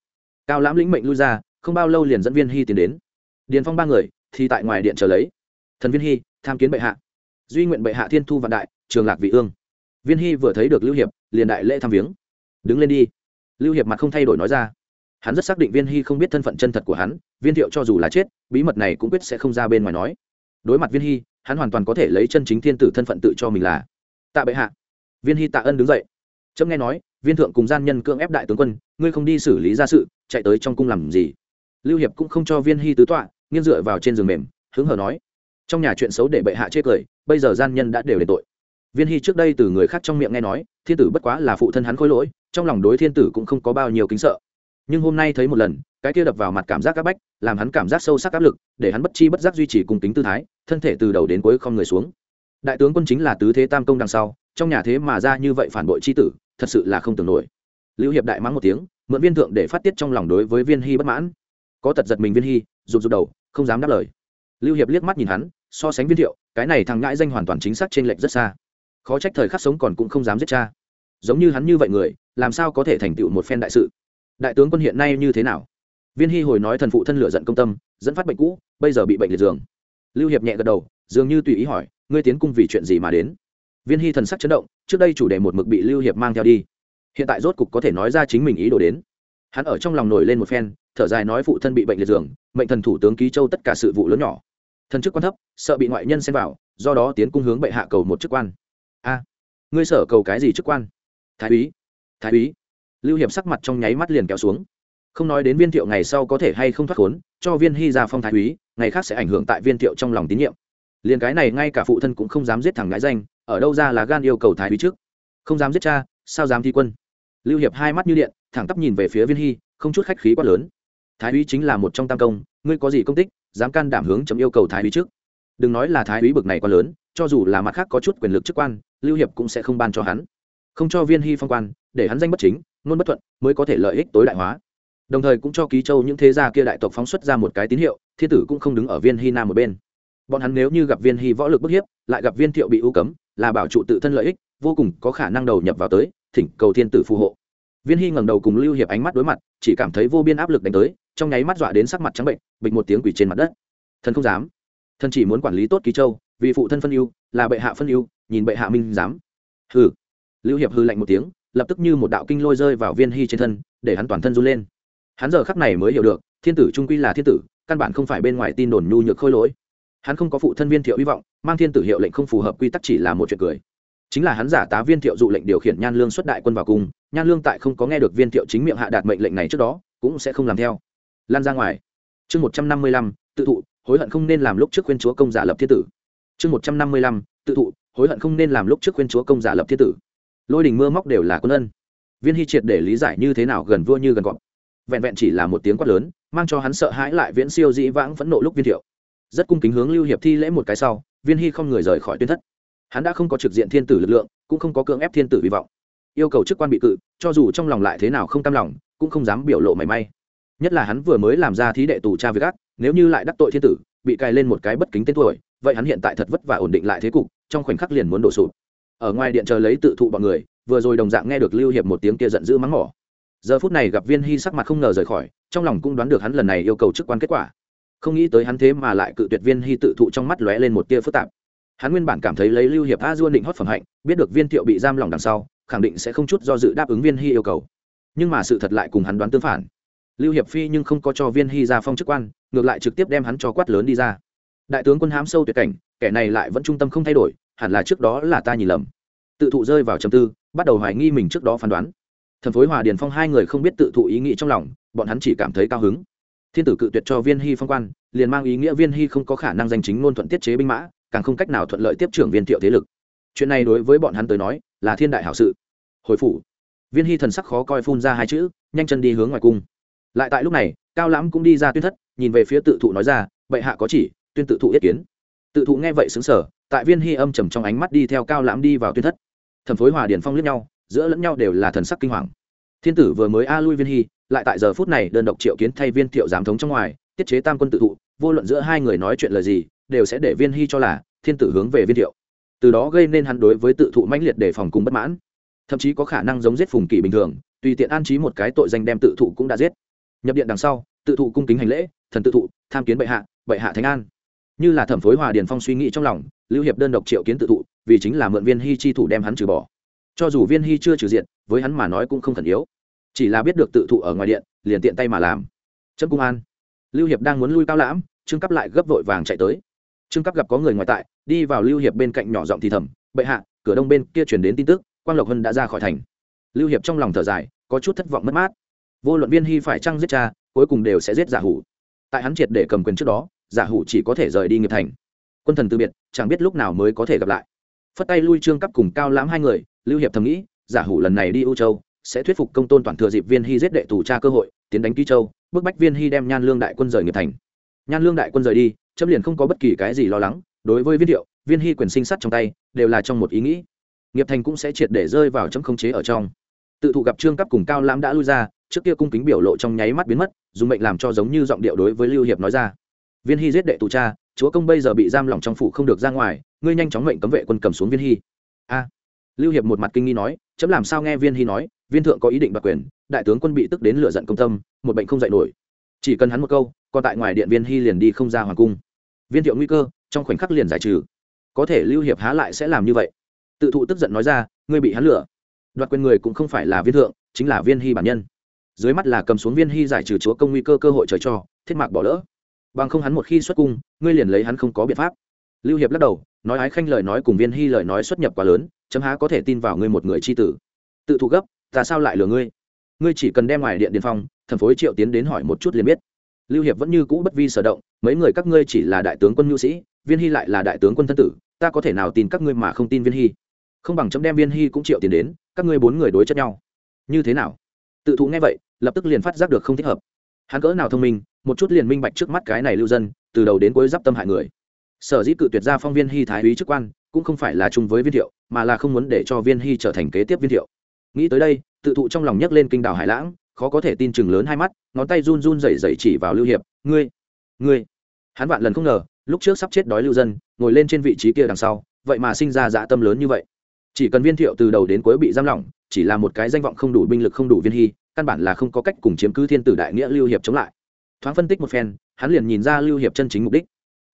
Cao lãm lĩnh mệnh lui ra, không bao lâu liền dẫn viên hy tiến đến. Điền phong ba người thì tại ngoài điện chờ lấy. Thần viên hy, tham kiến bệ hạ. Duy nguyện bệ hạ thiên thu vạn đại, trường lạc vị ương. Viên hy vừa thấy được lưu hiệp, liền đại lễ tham viếng. Đứng lên đi. Lưu hiệp mặt không thay đổi nói ra. Hắn rất xác định viên hy không biết thân phận chân thật của hắn, viên thiệu cho dù là chết, bí mật này cũng quyết sẽ không ra bên ngoài nói. Đối mặt viên hy, hắn hoàn toàn có thể lấy chân chính thiên tử thân phận tự cho mình là. Tạ bệ hạ. Viên hy tạ ân đứng dậy. Trâm nghe nói, viên thượng cùng gian nhân cưỡng ép đại tướng quân, ngươi không đi xử lý ra sự, chạy tới trong cung làm gì? Lưu hiệp cũng không cho viên hy tứ tọa nghiêng dựa vào trên giường mềm, hứng hờ nói, trong nhà chuyện xấu để bệ hạ chê cười, bây giờ gian nhân đã đều đền tội. Viên hy trước đây từ người khác trong miệng nghe nói, thiên tử bất quá là phụ thân hắn khôi lỗi, trong lòng đối thiên tử cũng không có bao nhiêu kính sợ. Nhưng hôm nay thấy một lần, cái kia đập vào mặt cảm giác áp bách, làm hắn cảm giác sâu sắc áp lực, để hắn bất chi bất giác duy trì cùng tính tư thái, thân thể từ đầu đến cuối không người xuống. Đại tướng quân chính là tứ thế tam công đằng sau, trong nhà thế mà ra như vậy phản bội c h i tử, thật sự là không tưởng nổi. Lưu hiệp đại mắng một tiếng, mượn viên thượng để phát tiết trong lòng đối với viên hy bất mãn. Có tật giật mình viên hy, rụt rụt đầu không dám đáp lời. Lưu hiệp liếc mắt nhìn hắn, so sánh viên thiệu, cái này thằng ngãi danh hoàn toàn chính xác t r ê n lệch rất xa. Khó trách thời khắc sống còn cũng không dám giết cha. Giống như hắn như vậy người, làm sao có thể thành tựu một phen đại sự? Đại tướng quân hiện nay như thế nào? Viên hy hồi nói thần phụ thân lửa giận công tâm, dẫn phát bệnh cũ, bây giờ bị bệnh liệt giường. Lưu hiệp nhẹ gật đầu, dường như tùy ý hỏi, ngươi tiến cung vì chuyện gì mà đến? Viên hy thần sắc chấn động, trước đây chủ đề một mực bị lưu hiệp mang theo đi. Hiện tại rốt cục có thể nói ra chính mình ý đồ đến. Hắn ở trong lòng nổi lên một phen, thở dài nói phụ thân bị bệnh liệt giường mệnh thần thủ tướng ký châu tất cả sự vụ lớn nhỏ. Thần chức quan thấp, sợ bị ngoại nhân xem vào, do đó tiến cung hướng bệ hạ cầu một chức quan. A, ngươi sở cầu cái gì chức quan? Thái úy thái úy. Lưu hiệp sắc mặt trong nháy mắt liền kéo xuống. Không nói đến viên thiệu ngày sau có thể hay không thoát khốn, cho viên hy ra phong thái úy, ngày khác sẽ ảnh hưởng tại viên thiệu trong lòng tín nhiệm. Liền cái này ngay cả phụ thân cũng không dám giết thằng ngãi danh, ở đâu ra là gan yêu cầu thái úy trước? Không dám giết cha, sao dám thi quân? Lưu hiệp hai mắt như điện, thẳng tắp nhìn về phía viên hy, không chút khách khí quá lớn thái úy chính là một trong tam công, ngươi có gì công tích, dám can đảm hướng chấm yêu cầu thái úy trước. Đừng nói là thái úy bực này quá lớn, cho dù là mặt khác có chút quyền lực chức quan, lưu hiệp cũng sẽ không ban cho hắn. Không cho viên hy phong quan, để hắn danh bất chính, ngôn bất thuận, mới có thể lợi ích tối đại hóa. Đồng thời cũng cho ký châu những thế gia kia đại tộc phóng xuất ra một cái tín hiệu, thiên tử cũng không đứng ở viên hy nam một bên. Bọn hắn nếu như gặp viên hy võ lực bức hiếp, lại gặp viên thiệu bị ưu cấm, là bảo trụ tự thân lợi ích, vô cùng có khả năng đầu nhập vào tới, thỉnh cầu thiên tử phù hộ. Viên hy ngẩng đầu cùng lưu hiệp ánh mắt đối mặt, chỉ cảm thấy vô biên áp lực đánh tới trong nháy mắt dọa đến sắc mặt trắng bệnh, bịch một tiếng quỷ trên mặt đất. Thần không dám. Thần chỉ muốn quản lý tốt ký châu, vì phụ thân phân ưu, là bệ hạ phân ưu, nhìn bệ hạ minh dám. Hừ. Lưu hiệp hư lạnh một tiếng, lập tức như một đạo kinh lôi rơi vào viên hy trên thân, để hắn toàn thân run lên. Hắn giờ khắc này mới hiểu được, thiên tử trung quy là thiên tử, căn bản không phải bên ngoài tin đồn nhu nhược khôi lỗi. Hắn không có phụ thân viên thiệu hy vọng, mang thiên tử hiệu lệnh không phù hợp quy tắc chỉ là một chuyện cười. Chính là hắn giả tá viên thiệu dụ lệnh điều khiển nhan lương xuất đại quân vào cung, nhan lương tại không có nghe được viên thiệu chính miệng hạ đạt mệnh lệnh này trước đó, cũng sẽ không làm theo lan ra ngoài. Chương một trăm năm mươi lăm, tự thụ, hối hận không nên làm lúc trước khuyên chúa công giả lập thiên tử. Chương một trăm năm mươi lăm, tự thụ, hối hận không nên làm lúc trước khuyên chúa công giả lập thiên tử. Lôi đình mưa móc đều là quân ân. Viên hy triệt để lý giải như thế nào gần vua như gần gọn vẹn vẹn chỉ là một tiếng quát lớn, mang cho hắn sợ hãi lại viễn siêu dĩ vãng phẫn nộ lúc viên thiệu. Rất cung kính hướng lưu hiệp thi lễ một cái sau, viên hy không người rời khỏi tuyên thất. Hắn đã không có trực diện thiên tử lực lượng, cũng không có cưỡng ép thiên tử hy vọng. Yêu cầu chức quan bị cự, cho dù trong lòng lại thế nào không cam lòng, cũng không dám biểu lộ mảy may nhất là hắn vừa mới làm ra thí đệ tù cha việc ác nếu như lại đắc tội thiên tử, bị cài lên một cái bất kính tên tuổi, vậy hắn hiện tại thật vất vả ổn định lại thế cục, trong khoảnh khắc liền muốn đổ sụp. Ở ngoài điện chờ lấy tự thụ bọn người, vừa rồi đồng dạng nghe được lưu hiệp một tiếng kia giận dữ mắng mỏ. Giờ phút này gặp viên hy sắc mặt không ngờ rời khỏi, trong lòng cũng đoán được hắn lần này yêu cầu chức quan kết quả. Không nghĩ tới hắn thế mà lại cự tuyệt viên hy tự thụ trong mắt lóe lên một tia phức tạp. Hắn nguyên bản cảm thấy lấy lưu hiệp a duôn định hót phẩm hạnh, biết được viên thiệu bị giam lòng đằng sau, khẳng định sẽ không chút do dự đáp ứng viên hy yêu cầu. Nhưng mà sự thật lại cùng hắn đoán tương phản lưu hiệp phi nhưng không có cho viên hy ra phong chức quan, ngược lại trực tiếp đem hắn cho quát lớn đi ra. Đại tướng quân hám sâu tuyệt cảnh, kẻ này lại vẫn trung tâm không thay đổi, hẳn là trước đó là ta nhìn lầm. Tự thụ rơi vào trầm tư, bắt đầu hoài nghi mình trước đó phán đoán. Thần phối hòa điền phong hai người không biết tự thụ ý nghĩ trong lòng, bọn hắn chỉ cảm thấy cao hứng. Thiên tử cự tuyệt cho viên hy phong quan, liền mang ý nghĩa viên hy không có khả năng danh chính ngôn thuận tiết chế binh mã, càng không cách nào thuận lợi tiếp trưởng viên thiệu thế lực. Chuyện này đối với bọn hắn tới nói, là thiên đại hảo sự. Hồi phủ, viên hy thần sắc khó coi phun ra hai chữ, nhanh chân đi hướng ngoài cung lại tại lúc này, cao lãm cũng đi ra tuyên thất, nhìn về phía tự thụ nói ra, bệ hạ có chỉ, tuyên tự thụ yết kiến. Tự thụ nghe vậy xứng sở tại viên hy âm trầm trong ánh mắt đi theo cao lãm đi vào tuyên thất. Thần phối hòa điền phong lẫn nhau, giữa lẫn nhau đều là thần sắc kinh hoàng. Thiên tử vừa mới a lui viên hy, lại tại giờ phút này đơn độc triệu kiến thay viên thiệu giám thống trong ngoài, tiết chế tam quân tự thụ, vô luận giữa hai người nói chuyện lời gì, đều sẽ để viên hy cho là thiên tử hướng về viên thiệu. Từ đó gây nên hắn đối với tự thụ mãnh liệt đề phòng cùng bất mãn. Thậm chí có khả năng giống giết phùng kỷ bình thường, tùy tiện an trí một cái tội danh đem tự thụ cũng đã giết nhập điện đằng sau, tự thụ cung kính hành lễ, thần tự thụ, tham kiến bệ hạ bệ hạ thánh an. Như là thẩm phối hòa điền phong suy nghĩ trong lòng, lưu hiệp đơn độc triệu kiến tự thụ, vì chính là mượn viên hy chi thủ đem hắn trừ bỏ. Cho dù viên hy chưa trừ diện với hắn mà nói cũng không khẩn yếu. Chỉ là biết được tự thụ ở ngoài điện, liền tiện tay mà làm. Trâm cung an. Lưu hiệp đang muốn lui cao lãm, trương cấp lại gấp vội vàng chạy tới. Trương cấp gặp có người ngoài tại, đi vào lưu hiệp bên cạnh nhỏ giọng thì thầm, bệ hạ, cửa đông bên kia chuyển đến tin tức, quang lộc hân đã ra khỏi thành. Lưu hiệp trong lòng thở dài, có chút thất vọng mất mát vô luận viên hy phải chăng giết cha, cuối cùng đều sẽ giết giả hủ. Tại hắn triệt để cầm quyền trước đó, giả hủ chỉ có thể rời đi nghiệp thành. Quân thần từ biệt, chẳng biết lúc nào mới có thể gặp lại. Phất tay lui trương cấp cùng cao lãm hai người, lưu hiệp thầm nghĩ, giả hủ lần này đi ưu châu, sẽ thuyết phục công tôn toàn thừa dịp viên hy giết đệ tù cha cơ hội, tiến đánh ký châu, bức bách viên hy đem nhan lương đại quân rời nghiệp thành. Nhan lương đại quân rời đi, chấm liền không có bất kỳ cái gì lo lắng, đối với viên thiệu viên hy quyền sinh sắt trong tay, đều là trong một ý nghĩ. Nghiệp thành cũng sẽ triệt để rơi vào chấm không chế ở trong. Tự thụ gặp trương cấp cùng cao lãm đã lui ra trước kia cung kính biểu lộ trong nháy mắt biến mất, dùng mệnh làm cho giống như giọng điệu đối với lưu hiệp nói ra. Viên hy giết đệ tù cha, chúa công bây giờ bị giam lỏng trong phủ không được ra ngoài, ngươi nhanh chóng mệnh cấm vệ quân cầm xuống viên hy. A. Lưu hiệp một mặt kinh nghi nói, chấm làm sao nghe viên hy nói, viên thượng có ý định bạc quyền, đại tướng quân bị tức đến lửa giận công tâm, một bệnh không dạy nổi. Chỉ cần hắn một câu, còn tại ngoài điện viên hy liền đi không ra hoàng cung. Viên thiệu nguy cơ, trong khoảnh khắc liền giải trừ. Có thể lưu hiệp há lại sẽ làm như vậy? Tự thụ tức giận nói ra, ngươi bị hắn lửa. Đoạt quyền người cũng không phải là viên thượng, chính là viên hy bản nhân dưới mắt là cầm xuống viên hy giải trừ chúa công nguy cơ cơ hội trời cho, thiết mạc bỏ lỡ. Bằng không hắn một khi xuất cung, ngươi liền lấy hắn không có biện pháp. Lưu hiệp lắc đầu, nói ái khanh lời nói cùng viên hy lời nói xuất nhập quá lớn, chấm há có thể tin vào ngươi một người c h i tử. Tự thụ gấp, ta sao lại lừa ngươi? Ngươi chỉ cần đem ngoài điện điện phong, thần phối triệu tiến đến hỏi một chút liền biết. Lưu hiệp vẫn như cũ bất vi sở động, mấy người các ngươi chỉ là đại tướng quân nhu sĩ, viên hy lại là đại tướng quân thân tử, ta có thể nào tin các ngươi mà không tin viên hy? Không bằng chấm đem viên hy cũng triệu tiền đến, các ngươi bốn người đối chất nhau. Như thế nào? Tự thụ nghe vậy, lập tức liền phát giác được không thích hợp. Hắn cỡ nào thông minh, một chút liền minh bạch trước mắt cái này lưu dân, từ đầu đến cuối d i p tâm hại người. Sở dĩ cự tuyệt ra phong viên hy thái úy chức quan, cũng không phải là chung với viên thiệu, mà là không muốn để cho viên hy trở thành kế tiếp viên thiệu. Nghĩ tới đây, tự thụ trong lòng nhấc lên kinh đảo hải lãng, khó có thể tin chừng lớn hai mắt, ngón tay run run rẩy rẩy chỉ vào lưu hiệp, ngươi ngươi. Hắn vạn lần không ngờ, lúc trước sắp chết đói lưu dân, ngồi lên trên vị trí kia đằng sau, vậy mà sinh ra dạ tâm lớn như vậy. Chỉ cần viên thiệu từ đầu đến cuối bị giam lỏng chỉ là một cái danh vọng không đủ, binh lực không đủ viên hy, căn bản là không có cách cùng chiếm cứ thiên tử đại nghĩa lưu hiệp chống lại. Thoáng phân tích một phen, hắn liền nhìn ra lưu hiệp chân chính mục đích.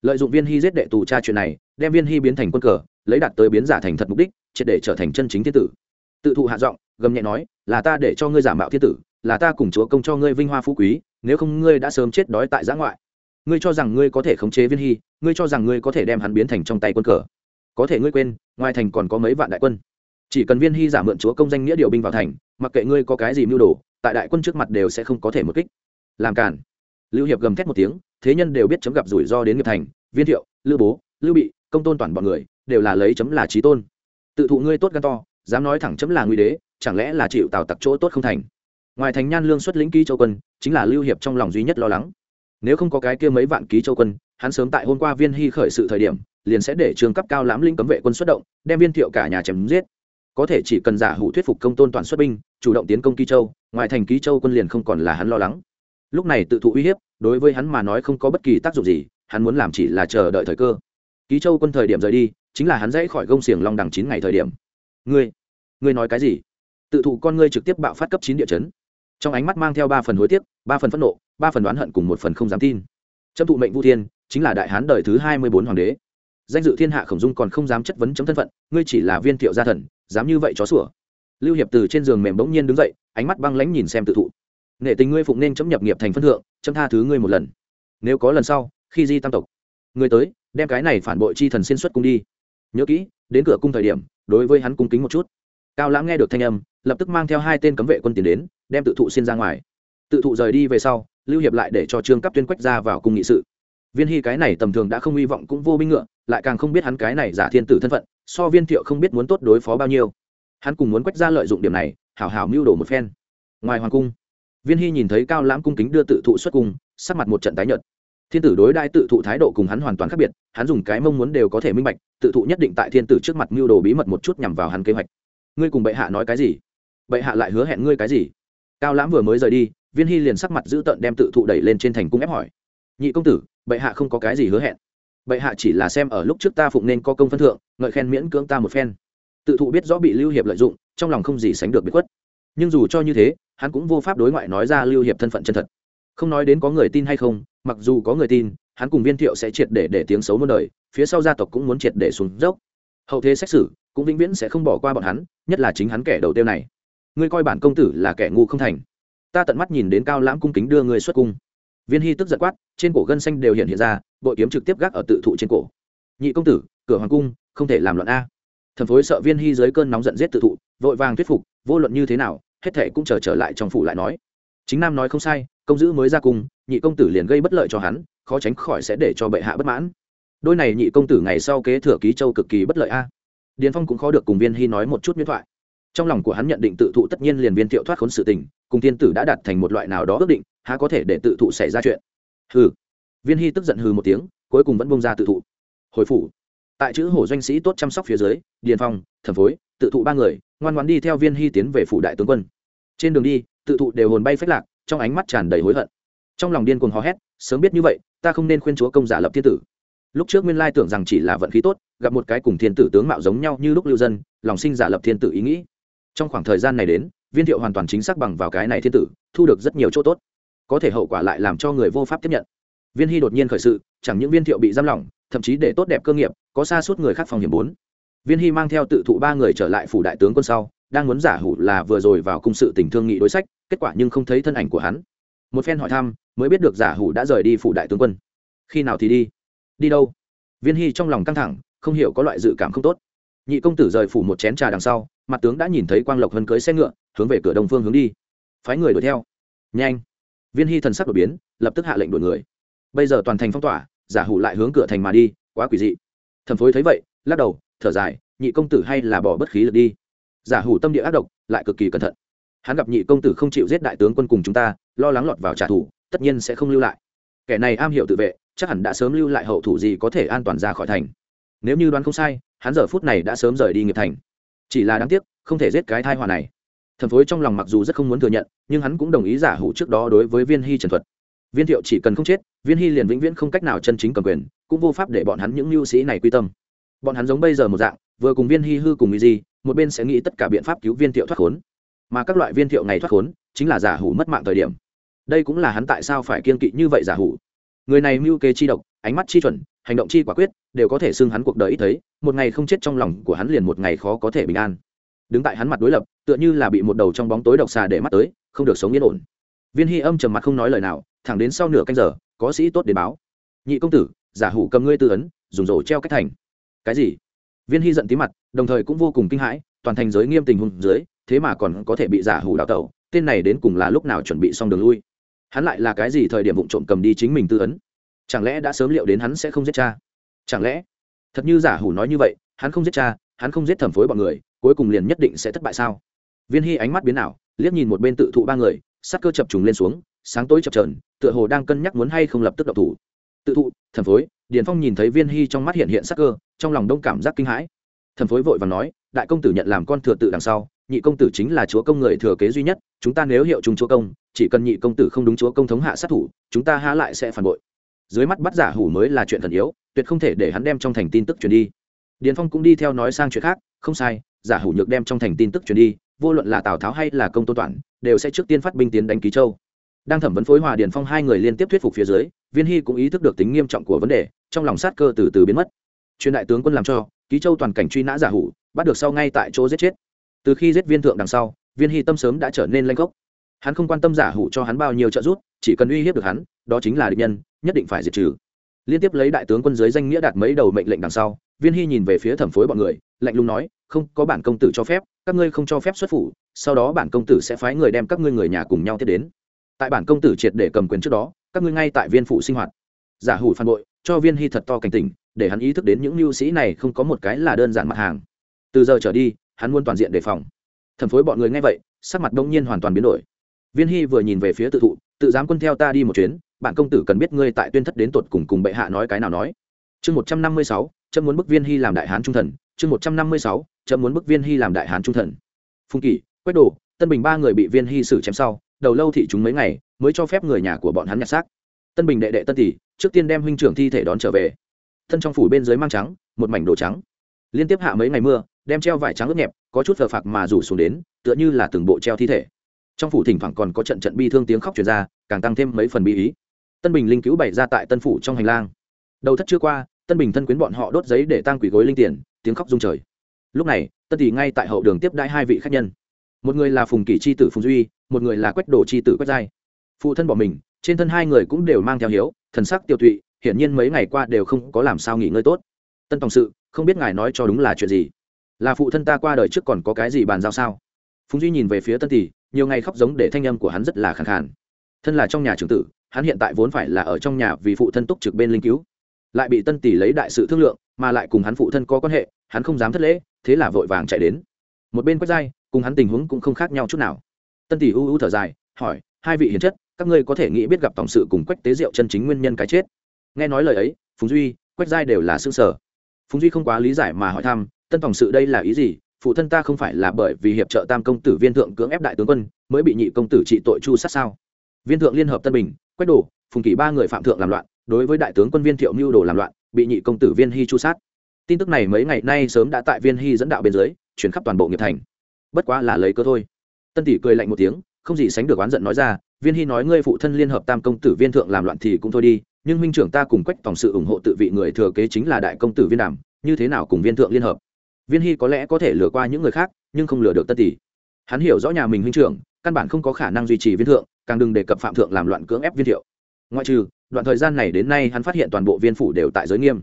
Lợi dụng viên hy giết đệ tù cha chuyện này, đem viên hy biến thành quân cờ, lấy đặt tới biến giả thành thật mục đích, triệt để trở thành chân chính thiên tử. Tự thụ hạ giọng, gầm nhẹ nói, là ta để cho ngươi giả mạo thiên tử, là ta cùng chúa công cho ngươi vinh hoa phú quý, nếu không ngươi đã sớm chết đói tại giã ngoại. Ngươi cho rằng ngươi có thể khống chế viên hy, ngươi cho rằng ngươi có thể đem hắn biến thành trong tay quân cờ. Có thể ngươi quên, ngoài thành còn có mấy vạn đại quân chỉ cần viên hy giả mượn chúa công danh nghĩa điều binh vào thành, mặc kệ ngươi có cái gì mưu đồ, tại đại quân trước mặt đều sẽ không có thể một kích. Làm cản lưu hiệp gầm thét một tiếng, thế nhân đều biết chấm gặp rủi ro đến nghiệp thành, viên thiệu lưu bố lưu bị, công tôn toàn bọn người, đều là lấy chấm là trí tôn. Tự thụ ngươi tốt gan to, dám nói thẳng chấm là nguy đế, chẳng lẽ là chịu tào tặc chỗ tốt không thành? Ngoài thành nhan lương xuất lĩnh ký châu quân, chính là lưu hiệp trong lòng duy nhất lo lắng. Nếu không có cái kia mấy vạn ký châu quân, hắn sớm tại hôm qua viên hy khởi sự thời điểm, liền sẽ để trường cấp cao lãm linh cấm vệ quân xuất động, đem viên thiệu cả nhà chém giết có thể chỉ cần giả hủ thuyết phục công tôn toàn xuất binh, chủ động tiến công ký châu, ngoài thành ký châu quân liền không còn là hắn lo lắng. Lúc này tự thụ uy hiếp, đối với hắn mà nói không có bất kỳ tác dụng gì, hắn muốn làm chỉ là chờ đợi thời cơ. Ký châu quân thời điểm rời đi, chính là hắn dãy khỏi gông xiềng long đằng chín ngày thời điểm. Ngươi ngươi nói cái gì? Tự thụ con ngươi trực tiếp bạo phát cấp chín địa chấn. Trong ánh mắt mang theo ba phần hối tiếc, ba phần phẫn nộ, ba phần đoán hận cùng một phần không dám tin. Trâm thụ mệnh vu thiên, chính là đại hán đời thứ hai mươi bốn hoàng đế. Danh dự thiên hạ khổng dung còn không dám chất vấn chấm thân phận, ngươi chỉ là viên thiệu gia thần dám như vậy chó sủa. Lưu hiệp từ trên giường mềm bỗng nhiên đứng dậy, ánh mắt băng lãnh nhìn xem tự thụ. Nghệ tình ngươi phụng nên chấm nhập nghiệp thành phân thượng, chấm tha thứ ngươi một lần. Nếu có lần sau, khi di tam tộc, ngươi tới, đem cái này phản bội chi thần xin xuất cung đi. Nhớ kỹ, đến cửa cung thời điểm, đối với hắn cung kính một chút. Cao lãng nghe được thanh âm, lập tức mang theo hai tên cấm vệ quân tiến đến, đem tự thụ xin ra ngoài. Tự thụ rời đi về sau, lưu hiệp lại để cho trương cấp tuyên quách ra vào cung nghị sự. Viên hy cái này tầm thường đã không hy vọng cũng vô binh ngựa, lại càng không biết hắn cái này giả thiên tử thân phận so viên thiệu không biết muốn tốt đối phó bao nhiêu. Hắn cùng muốn quách ra lợi dụng điểm này, hảo hảo mưu đồ một phen. Ngoài hoàng cung, viên hy nhìn thấy cao lãm cung kính đưa tự thụ xuất cung, sắc mặt một trận tái nhợt. Thiên tử đối đai tự thụ thái độ cùng hắn hoàn toàn khác biệt, hắn dùng cái mong muốn đều có thể minh bạch, tự thụ nhất định tại thiên tử trước mặt mưu đồ bí mật một chút nhằm vào hắn kế hoạch. Ngươi cùng bệ hạ nói cái gì? Bệ hạ lại hứa hẹn ngươi cái gì? Cao lãm vừa mới rời đi, viên hy liền sắc mặt giữ tợn đem tự thụ đẩy lên trên thành cung ép hỏi. Nhị công tử, bệ hạ không có cái gì hứa hẹn bệ hạ chỉ là xem ở lúc trước ta phụng nên có công phân thượng, ngợi khen miễn cưỡng ta một phen. Tự thụ biết rõ bị lưu hiệp lợi dụng, trong lòng không gì sánh được bị khuất. Nhưng dù cho như thế, hắn cũng vô pháp đối ngoại nói ra lưu hiệp thân phận chân thật. Không nói đến có người tin hay không, mặc dù có người tin, hắn cùng viên thiệu sẽ triệt để để tiếng xấu muôn đời, phía sau gia tộc cũng muốn triệt để xuống dốc. Hậu thế xét xử, cũng vĩnh viễn sẽ không bỏ qua bọn hắn, nhất là chính hắn kẻ đầu tiêu này. Ngươi coi bản công tử là kẻ ngu không thành. Ta tận mắt nhìn đến cao lãm cung kính đưa ngươi xuất cung viên hy tức giận quát trên cổ gân xanh đều hiện hiện ra bội kiếm trực tiếp gác ở tự thụ trên cổ. Nhị công tử cửa hoàng cung không thể làm loạn a. Thần phối sợ viên hy dưới cơn nóng giận giết tự thụ vội vàng thuyết phục vô luận như thế nào hết thể cũng chờ trở, trở lại trong phủ lại nói. Chính nam nói không sai công giữ mới ra cung nhị công tử liền gây bất lợi cho hắn khó tránh khỏi sẽ để cho bệ hạ bất mãn. Đôi này nhị công tử ngày sau kế thừa ký châu cực kỳ bất lợi a. Điền phong cũng khó được cùng viên hy nói một chút miễn thoại. Trong lòng của hắn nhận định tự thụ tất nhiên liền viên thiệu thoát khốn sự tình cùng tiên tử đã đạt thành một loại nào đó ước định, há có thể để tự thụ xảy ra chuyện? Hừ. Viên hy tức giận hừ một tiếng, cuối cùng vẫn bông ra tự thụ. Hồi phủ. Tại chữ hổ doanh sĩ tốt chăm sóc phía dưới, điền phong thần phối, tự thụ ba người, ngoan ngoan đi theo viên hy tiến về phủ đại tướng quân. Trên đường đi, tự thụ đều hồn bay phách lạc, trong ánh mắt tràn đầy hối hận. Trong lòng điên cuồng hò hét, sớm biết như vậy, ta không nên khuyên chúa công giả lập thiên tử. Lúc trước nguyên lai tưởng rằng chỉ là vận khí tốt, gặp một cái cùng thiên tử tướng mạo giống nhau như lúc lưu dân, lòng sinh giả lập thiên tử ý nghĩ. Trong khoảng thời gian này đến viên thiệu hoàn toàn chính xác bằng vào cái này thiên tử, thu được rất nhiều chỗ tốt, có thể hậu quả lại làm cho người vô pháp tiếp nhận. Viên hy đột nhiên khởi sự, chẳng những viên thiệu bị giam lỏng, thậm chí để tốt đẹp cơ nghiệp, có xa suốt người khác phòng hiểm bốn. Viên hy mang theo tự thụ ba người trở lại phủ đại tướng quân sau, đang muốn giả hủ là vừa rồi vào cung sự tình thương nghị đối sách, kết quả nhưng không thấy thân ảnh của hắn. Một phen hỏi thăm, mới biết được giả hủ đã rời đi phủ đại tướng quân. Khi nào thì đi? Đi đâu? Viên hy trong lòng căng thẳng, không hiểu có loại dự cảm không tốt nhị công tử rời phủ một chén trà đằng sau, mặt tướng đã nhìn thấy quang lộc hân cưới xe ngựa, hướng về cửa đông phương hướng đi. Phái người đuổi theo. Nhanh. Viên hy thần sắc đột biến, lập tức hạ lệnh đuổi người. Bây giờ toàn thành phong tỏa, giả hủ lại hướng cửa thành mà đi, quá quỷ dị. Thần phối thấy vậy, lắc đầu, thở dài, nhị công tử hay là bỏ bất khí lực đi. Giả hủ tâm địa ác độc, lại cực kỳ cẩn thận. Hắn gặp nhị công tử không chịu giết đại tướng quân cùng chúng ta, lo lắng lọt vào trả thù, tất nhiên sẽ không lưu lại. Kẻ này am hiểu tự vệ, chắc hẳn đã sớm lưu lại hậu thủ gì có thể an toàn ra khỏi thành. Nếu như đoán không sai hắn giờ phút này đã sớm rời đi nghiệp thành. Chỉ là đáng tiếc, không thể giết cái thai họa này. Thần phối trong lòng mặc dù rất không muốn thừa nhận, nhưng hắn cũng đồng ý giả hủ trước đó đối với viên hy trần thuật. Viên thiệu chỉ cần không chết, viên hy liền vĩnh viễn không cách nào chân chính cầm quyền, cũng vô pháp để bọn hắn những mưu sĩ này quy tâm. Bọn hắn giống bây giờ một dạng, vừa cùng viên hy hư cùng ý gì, một bên sẽ nghĩ tất cả biện pháp cứu viên thiệu thoát khốn. Mà các loại viên thiệu ngày thoát khốn, chính là giả hủ mất mạng thời điểm. Đây cũng là hắn tại sao phải kiên kỵ như vậy giả hủ người này mưu kế chi độc, ánh mắt chi chuẩn, hành động chi quả quyết, đều có thể xưng hắn cuộc đời ít thấy, một ngày không chết trong lòng của hắn liền một ngày khó có thể bình an. Đứng tại hắn mặt đối lập, tựa như là bị một đầu trong bóng tối độc xà để mắt tới, không được sống yên ổn. Viên hy âm trầm mặt không nói lời nào, thẳng đến sau nửa canh giờ, có sĩ tốt đến báo. Nhị công tử, giả hủ cầm ngươi tư ấn, dùng rổ treo cách thành. Cái gì? Viên hy giận tí mặt, đồng thời cũng vô cùng kinh hãi, toàn thành giới nghiêm tình hùng dưới, thế mà còn có thể bị giả hủ đào tẩu, tên này đến cùng là lúc nào chuẩn bị xong đường lui? Hắn lại là cái gì thời điểm vụ trộm cầm đi chính mình tư ấn? Chẳng lẽ đã sớm liệu đến hắn sẽ không giết cha? Chẳng lẽ? Thật như giả hủ nói như vậy, hắn không giết cha, hắn không giết thẩm phối bọn người, cuối cùng liền nhất định sẽ thất bại sao? Viên hy ánh mắt biến ảo, liếc nhìn một bên tự thụ ba người, sắc cơ chập trùng lên xuống, sáng tối chập trờn, tựa hồ đang cân nhắc muốn hay không lập tức độc thủ. Tự thụ, thẩm phối, điền phong nhìn thấy viên hy trong mắt hiện hiện sắc cơ, trong lòng đông cảm giác kinh hãi. Thẩm phối vội và nói, đại công tử nhận làm con thừa tự đằng sau nhị công tử chính là chúa công người thừa kế duy nhất, chúng ta nếu hiệu chúng chúa công, chỉ cần nhị công tử không đúng chúa công thống hạ sát thủ, chúng ta há lại sẽ phản bội. Dưới mắt bắt giả hủ mới là chuyện thần yếu, tuyệt không thể để hắn đem trong thành tin tức truyền đi. Điền phong cũng đi theo nói sang chuyện khác, không sai, giả hủ nhược đem trong thành tin tức truyền đi, vô luận là tào tháo hay là công tôn toản, đều sẽ trước tiên phát binh tiến đánh ký châu. Đang thẩm vấn phối hòa điền phong hai người liên tiếp thuyết phục phía dưới, viên hy cũng ý thức được tính nghiêm trọng của vấn đề, trong lòng sát cơ từ từ biến mất. Truyền đại tướng quân làm cho, ký châu toàn cảnh truy nã giả hủ, bắt được sau ngay tại chỗ giết chết từ khi giết viên thượng đằng sau, viên hy tâm sớm đã trở nên lanh gốc. Hắn không quan tâm giả hủ cho hắn bao nhiêu trợ giúp, chỉ cần uy hiếp được hắn, đó chính là địch nhân, nhất định phải diệt trừ. Liên tiếp lấy đại tướng quân dưới danh nghĩa đạt mấy đầu mệnh lệnh đằng sau, viên hy nhìn về phía thẩm phối bọn người, lạnh lùng nói, không, có bản công tử cho phép, các ngươi không cho phép xuất phủ, sau đó bản công tử sẽ phái người đem các ngươi người nhà cùng nhau tiếp đến. Tại bản công tử triệt để cầm quyền trước đó, các ngươi ngay tại viên phụ sinh hoạt. Giả hủ phản bội, cho viên hy thật to cảnh tỉnh, để hắn ý thức đến những mưu sĩ này không có một cái là đơn giản mặt hàng. Từ giờ trở đi hắn muốn toàn diện đề phòng. Thẩm phối bọn người nghe vậy, sắc mặt đông nhiên hoàn toàn biến đổi. Viên hy vừa nhìn về phía tự thụ, tự dám quân theo ta đi một chuyến bản công tử cần biết ngươi tại tuyên thất đến tột cùng cùng bệ hạ nói cái nào nói. Chương một trăm năm mươi sáu trâm muốn bức viên hy làm đại hán trung thần. Chương một trăm năm mươi sáu trâm muốn bức viên hy làm đại hán trung thần. Phung kỷ quách đồ, tân bình ba người bị viên hy xử chém sau, đầu lâu thị chúng mấy ngày, mới cho phép người nhà của bọn hắn nhặt xác. Tân bình đệ đệ tân tỷ, trước tiên đem huynh trưởng thi thể đón trở về. Thân trong phủ bên dưới mang trắng, một mảnh đồ trắng. Liên tiếp hạ mấy ngày mưa đem treo vải trắng ướt nhẹp, có chút thờ phạc mà rủ xuống đến, tựa như là từng bộ treo thi thể. Trong phủ thỉnh thoảng còn có trận trận bi thương tiếng khóc truyền ra, càng tăng thêm mấy phần bi ý. Tân bình linh cứu bày ra tại tân phủ trong hành lang. Đầu thất chưa qua, tân bình thân quyến bọn họ đốt giấy để tăng quỷ gối linh tiền, tiếng khóc rung trời. Lúc này, tân tỷ ngay tại hậu đường tiếp đãi hai vị khách nhân. Một người là phùng kỷ c h i tử phùng duy, một người là quách đồ c h i tử quách giai. Phụ thân bỏ mình, trên thân hai người cũng đều mang theo hiếu, thần sắc tiêu tụy, hiển nhiên mấy ngày qua đều không có làm sao nghỉ ngơi tốt. Tân tòng sự, không biết ngài nói cho đúng là chuyện gì là phụ thân ta qua đời trước còn có cái gì bàn giao sao? Phùng duy nhìn về phía tân tỷ nhiều ngày khóc giống để thanh âm của hắn rất là khẳng khàn. Thân là trong nhà trưởng tử, hắn hiện tại vốn phải là ở trong nhà vì phụ thân túc trực bên linh cứu. Lại bị tân tỷ lấy đại sự thương lượng, mà lại cùng hắn phụ thân có quan hệ, hắn không dám thất lễ, thế là vội vàng chạy đến. Một bên quách dai cùng hắn tình huống cũng không khác nhau chút nào. Tân tỷ u u thở dài, hỏi, hai vị hiền chất, các ngươi có thể nghĩ biết gặp tổng sự cùng quách tế diệu chân chính nguyên nhân cái chết? Nghe nói lời ấy, phùng duy, quách giai đều là xương sở phùng duy không quá lý giải mà hỏi thăm tân tổng sự đây là ý gì? Phụ thân ta không phải là bởi vì hiệp trợ tam công tử viên thượng cưỡng ép đại tướng quân, mới bị nhị công tử trị tội chu sát sao? Viên thượng liên hợp tân bình, quách đổ phùng kỷ ba người phạm thượng làm loạn, đối với đại tướng quân viên thiệu mưu đồ làm loạn, bị nhị công tử viên hy chu sát. Tin tức này mấy ngày nay sớm đã tại viên hy dẫn đạo bên dưới chuyển khắp toàn bộ nghiệp thành. Bất quá là lấy cơ thôi. Tân tỷ cười lạnh một tiếng, không gì sánh được oán giận nói ra, viên hy nói ngươi phụ thân liên hợp tam công tử viên thượng làm loạn thì cũng thôi đi, nhưng minh trưởng ta cùng quách tổng sự ủng hộ tự vị người thừa kế chính là đại công tử viên đàm, như thế nào cùng viên thượng liên hợp? Viên hy có lẽ có thể lừa qua những người khác, nhưng không lừa được tân tỷ. Hắn hiểu rõ nhà mình huynh trưởng, căn bản không có khả năng duy trì viên thượng, càng đừng đề cập phạm thượng làm loạn cưỡng ép viên thiệu. Ngoại trừ, đoạn thời gian này đến nay hắn phát hiện toàn bộ viên phủ đều tại giới nghiêm.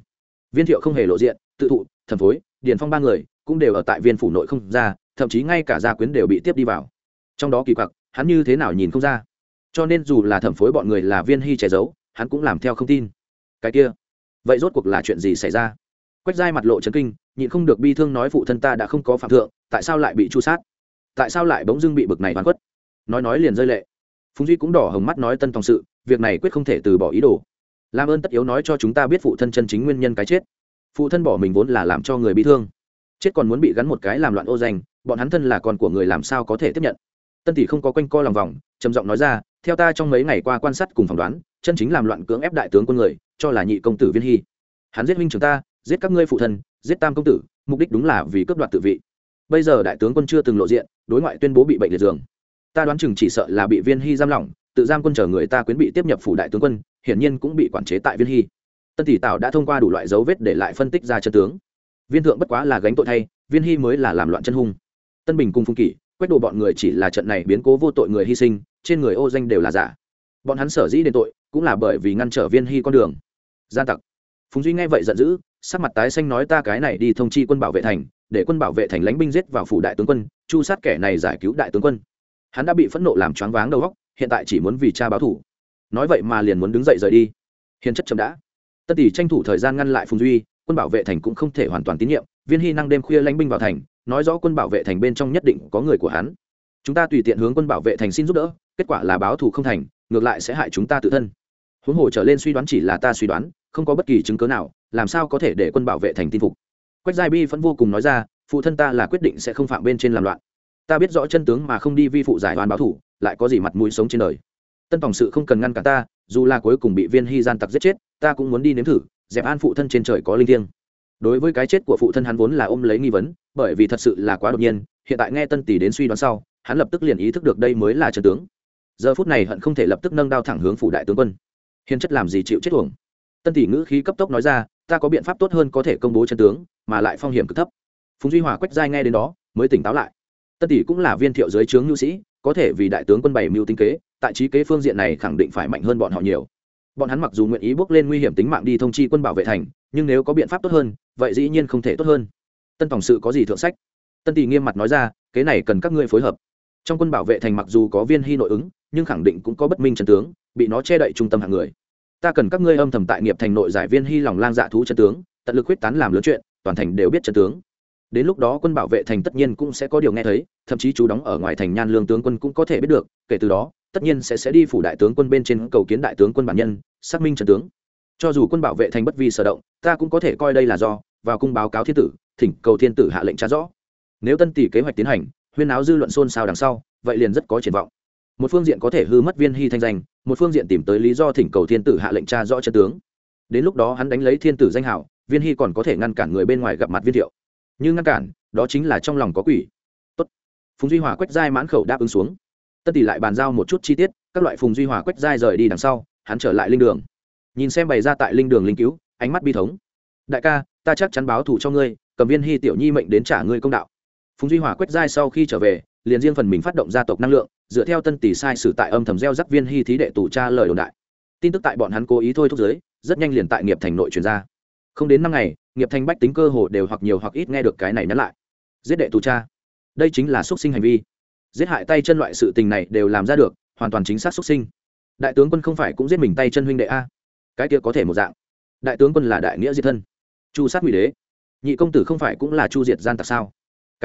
Viên thiệu không hề lộ diện, tự thụ, thẩm phối, điền phong ba người, cũng đều ở tại viên phủ nội không ra, thậm chí ngay cả gia quyến đều bị tiếp đi vào. Trong đó kỳ quặc, hắn như thế nào nhìn không ra. Cho nên dù là thẩm phối bọn người là viên hy che giấu, hắn cũng làm theo không tin. Cái kia, vậy rốt cuộc là chuyện gì xảy ra? Quách giai mặt lộ trấn kinh nhịn không được bi thương nói phụ thân ta đã không có phạm thượng, tại sao lại bị chu sát? Tại sao lại bỗng dưng bị bực này hoàn quất nói nói liền rơi lệ. Phùng duy cũng đỏ hồng mắt nói tân tòng sự, việc này quyết không thể từ bỏ ý đồ. Làm ơn tất yếu nói cho chúng ta biết phụ thân chân chính nguyên nhân cái chết. Phụ thân bỏ mình vốn là làm cho người bị thương. Chết còn muốn bị gắn một cái làm loạn ô danh, bọn hắn thân là con của người làm sao có thể tiếp nhận? Tân tỷ không có quanh co lòng vòng, trầm giọng nói ra, theo ta trong mấy ngày qua quan sát cùng phỏng đoán, chân chính làm loạn cưỡng ép đại tướng quân người, cho là nhị công tử viên hy. Hắn giết minh trường ta, giết các ngươi phụ thân giết tam công tử, mục đích đúng là vì cướp đoạt tự vị. Bây giờ đại tướng quân chưa từng lộ diện, đối ngoại tuyên bố bị bệnh liệt giường. Ta đoán chừng chỉ sợ là bị viên hy giam lỏng, tự giam quân chờ người ta quyến bị tiếp nhập phủ đại tướng quân, hiển nhiên cũng bị quản chế tại viên hy. Tân tỷ tảo đã thông qua đủ loại dấu vết để lại phân tích ra chân tướng. Viên thượng bất quá là gánh tội thay, viên hy mới là làm loạn chân hung. Tân bình cùng phung kỷ, quét đồ bọn người chỉ là trận này biến cố vô tội người hy sinh, trên người ô danh đều là giả. Bọn hắn sở dĩ đền tội, cũng là bởi vì ngăn trở viên hy con đường. Gian tặc. Phùng duy nghe vậy giận dữ sắc mặt tái xanh nói ta cái này đi thông chi quân bảo vệ thành, để quân bảo vệ thành lãnh binh giết vào phủ đại tướng quân, chu sát kẻ này giải cứu đại tướng quân. Hắn đã bị phẫn nộ làm choáng váng đầu góc hiện tại chỉ muốn vì cha báo thủ. Nói vậy mà liền muốn đứng dậy rời đi. Hiền chất chậm đã. Tân tỷ tranh thủ thời gian ngăn lại phùng duy, quân bảo vệ thành cũng không thể hoàn toàn tín nhiệm, viên hy năng đêm khuya lãnh binh vào thành, nói rõ quân bảo vệ thành bên trong nhất định có người của hắn. Chúng ta tùy tiện hướng quân bảo vệ thành xin giúp đỡ, kết quả là báo thù không thành, ngược lại sẽ hại chúng ta tự thân. Huống hồ trở lên suy đoán chỉ là ta suy đoán, không có bất kỳ chứng cớ nào làm sao có thể để quân bảo vệ thành tin phục? Quách giai bi vẫn vô cùng nói ra, phụ thân ta là quyết định sẽ không phạm bên trên làm loạn. Ta biết rõ chân tướng mà không đi vi phụ giải oan báo thủ, lại có gì mặt mũi sống trên đời. Tân tổng sự không cần ngăn cả ta, dù là cuối cùng bị viên hy gian tặc giết chết, ta cũng muốn đi nếm thử, dẹp an phụ thân trên trời có linh thiêng. Đối với cái chết của phụ thân hắn vốn là ôm lấy nghi vấn, bởi vì thật sự là quá đột nhiên, hiện tại nghe tân tỷ đến suy đoán sau, hắn lập tức liền ý thức được đây mới là trần tướng. Giờ phút này hận không thể lập tức nâng đao thẳng hướng phủ đại tướng quân. Hiền chất làm gì chịu chết tuồng tân tỷ ngữ khí cấp tốc nói ra ta có biện pháp tốt hơn có thể công bố chân tướng, mà lại phong hiểm cực thấp. Phùng duy hòa quách giai nghe đến đó, mới tỉnh táo lại. Tân tỷ cũng là viên thiệu giới trướng nhu sĩ, có thể vì đại tướng quân bày mưu tinh kế, tại trí kế phương diện này khẳng định phải mạnh hơn bọn họ nhiều. Bọn hắn mặc dù nguyện ý bước lên nguy hiểm tính mạng đi thông chi quân bảo vệ thành, nhưng nếu có biện pháp tốt hơn, vậy dĩ nhiên không thể tốt hơn. Tân tổng sự có gì thượng sách? Tân tỷ nghiêm mặt nói ra, kế này cần các ngươi phối hợp. Trong quân bảo vệ thành mặc dù có viên hy nội ứng, nhưng khẳng định cũng có bất minh chân tướng, bị nó che đậy trung tâm hạng người ta cần các ngươi âm thầm tại nghiệp thành nội giải viên hy lòng lang dạ thú chân tướng, tận lực huyết tán làm lớn chuyện, toàn thành đều biết chân tướng. Đến lúc đó quân bảo vệ thành tất nhiên cũng sẽ có điều nghe thấy, thậm chí chú đóng ở ngoài thành nhan lương tướng quân cũng có thể biết được, kể từ đó, tất nhiên sẽ sẽ đi phủ đại tướng quân bên trên cầu kiến đại tướng quân bản nhân, xác minh trần tướng. Cho dù quân bảo vệ thành bất vi sở động, ta cũng có thể coi đây là do, vào cung báo cáo thiên tử, thỉnh cầu thiên tử hạ lệnh trả rõ. Nếu tân tỷ kế hoạch tiến hành, huyên áo dư luận xôn xao đằng sau, vậy liền rất có triển vọng. Một phương diện có thể hư mất viên hy thanh danh một phương diện tìm tới lý do thỉnh cầu thiên tử hạ lệnh tra rõ chân tướng. Đến lúc đó hắn đánh lấy thiên tử danh hảo, viên hy còn có thể ngăn cản người bên ngoài gặp mặt viên thiệu. Như ngăn cản, đó chính là trong lòng có quỷ. Tốt. phùng duy hòa quách giai mãn khẩu đáp ứng xuống. Tân tỷ lại bàn giao một chút chi tiết, các loại phùng duy hòa quách giai rời đi đằng sau, hắn trở lại linh đường. Nhìn xem bày ra tại linh đường linh cứu, ánh mắt bi thống. Đại ca, ta chắc chắn báo thù cho ngươi, cầm viên hy tiểu nhi mệnh đến trả ngươi công đạo. Phùng duy hòa quách giai sau khi trở về liền riêng phần mình phát động gia tộc năng lượng, dựa theo tân tỷ sai sử tại âm thầm gieo rắc viên hy thí đệ tù cha lời đồn đại. Tin tức tại bọn hắn cố ý thôi thúc giới rất nhanh liền tại nghiệp thành nội truyền ra. Không đến năm ngày, nghiệp thành bách tính cơ hồ đều hoặc nhiều hoặc ít nghe được cái này nhắc lại. Giết đệ tù cha. Đây chính là xúc sinh hành vi. Giết hại tay chân loại sự tình này đều làm ra được, hoàn toàn chính xác xúc sinh. Đại tướng quân không phải cũng giết mình tay chân huynh đệ a? Cái kia có thể một dạng. Đại tướng quân là đại nghĩa diệt thân. Chu sát ngụy đế. Nhị công tử không phải cũng là chu diệt gian tặc sao?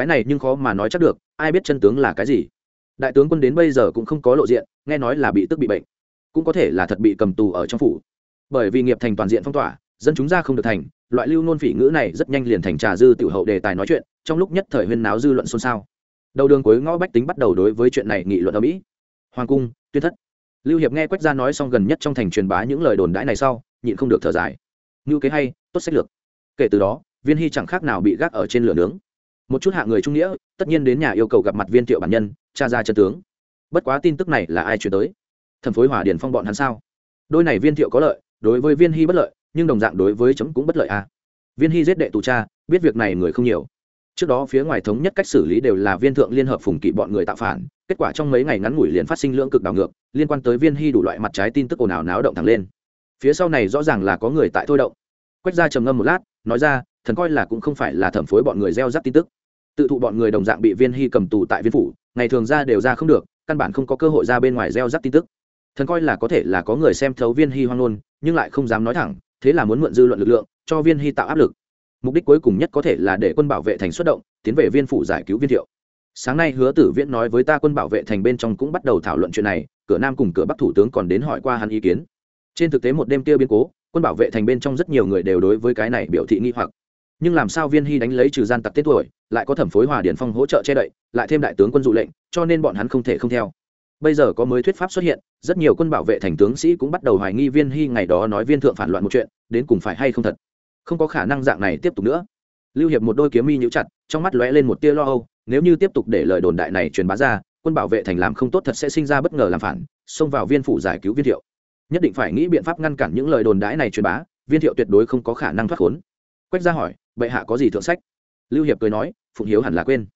Cái này nhưng khó mà nói chắc được, ai biết chân tướng là cái gì. Đại tướng quân đến bây giờ cũng không có lộ diện, nghe nói là bị tức bị bệnh. Cũng có thể là thật bị cầm tù ở trong phủ. Bởi vì nghiệp thành toàn diện phong tỏa, dân chúng ra không được thành, loại lưu nôn phỉ ngữ này rất nhanh liền thành trà dư tiểu hậu đề tài nói chuyện, trong lúc nhất thời huyên náo dư luận xôn xao. Đầu đường cuối ngõ bách tính bắt đầu đối với chuyện này nghị luận ở mỹ. Hoàng cung, tuyên thất. Lưu hiệp nghe quách gia nói xong gần nhất trong thành truyền bá những lời đồn đãi này sau, nhịn không được thở dài. Ngữ kế hay, tốt sách lược. Kể từ đó, viên hy chẳng khác nào bị gác ở trên lửa nướng một chút hạ người trung nghĩa, tất nhiên đến nhà yêu cầu gặp mặt viên thiệu bản nhân, cha ra chân tướng. Bất quá tin tức này là ai chuyển tới? Thần phối hỏa điển phong bọn hắn sao? Đôi này viên thiệu có lợi, đối với viên hy bất lợi, nhưng đồng dạng đối với chấm cũng bất lợi a à. viên hy giết đệ tù cha, biết việc này người không nhiều. Trước đó phía ngoài thống nhất cách xử lý đều là viên thượng liên hợp phùng kỵ bọn người tạo phản, kết quả trong mấy ngày ngắn ngủi liền phát sinh lưỡng cực đảo ngược, liên quan tới viên hy đủ loại mặt trái tin tức ồn ào náo động thẳng lên. Phía sau này rõ ràng là có người tại thôi động. Quách ra trầm ngâm một lát, nói ra, thần coi là cũng không phải là thẩm phối bọn người gieo rắc tin tức tự thụ bọn người đồng dạng bị viên hy cầm tù tại viên phủ, ngày thường ra đều ra không được, căn bản không có cơ hội ra bên ngoài gieo rắc tin tức. Thần coi là có thể là có người xem thấu viên hy hoang nôn nhưng lại không dám nói thẳng, thế là muốn mượn dư luận lực lượng, cho viên hy tạo áp lực. Mục đích cuối cùng nhất có thể là để quân bảo vệ thành xuất động, tiến về viên phủ giải cứu viên thiệu. Sáng nay hứa tử viễn nói với ta quân bảo vệ thành bên trong cũng bắt đầu thảo luận chuyện này, cửa nam cùng cửa bắc thủ tướng còn đến hỏi qua hắn ý kiến. Trên thực tế một đêm kia biến cố, quân bảo vệ thành bên trong rất nhiều người đều đối với cái này biểu thị nghi hoặc nhưng làm sao viên hy đánh lấy trừ gian tặc tết tuổi, lại có thẩm phối hòa điển phong hỗ trợ che đậy, lại thêm đại tướng quân dụ lệnh, cho nên bọn hắn không thể không theo. Bây giờ có mới thuyết pháp xuất hiện, rất nhiều quân bảo vệ thành tướng sĩ cũng bắt đầu hoài nghi viên hy ngày đó nói viên thượng phản loạn một chuyện, đến cùng phải hay không thật. Không có khả năng dạng này tiếp tục nữa. Lưu hiệp một đôi kiếm mi nhũ chặt, trong mắt lóe lên một tia lo âu, nếu như tiếp tục để lời đồn đại này truyền bá ra, quân bảo vệ thành làm không tốt thật sẽ sinh ra bất ngờ làm phản, xông vào viên phủ giải cứu viên thiệu. Nhất định phải nghĩ biện pháp ngăn cản những lời đồn đãi này truyền bá, viên thiệu tuyệt đối không có khả năng thoát khốn quách ra hỏi, bệ hạ có gì thượng sách? Lưu hiệp cười nói, phụng hiếu hẳn là quên.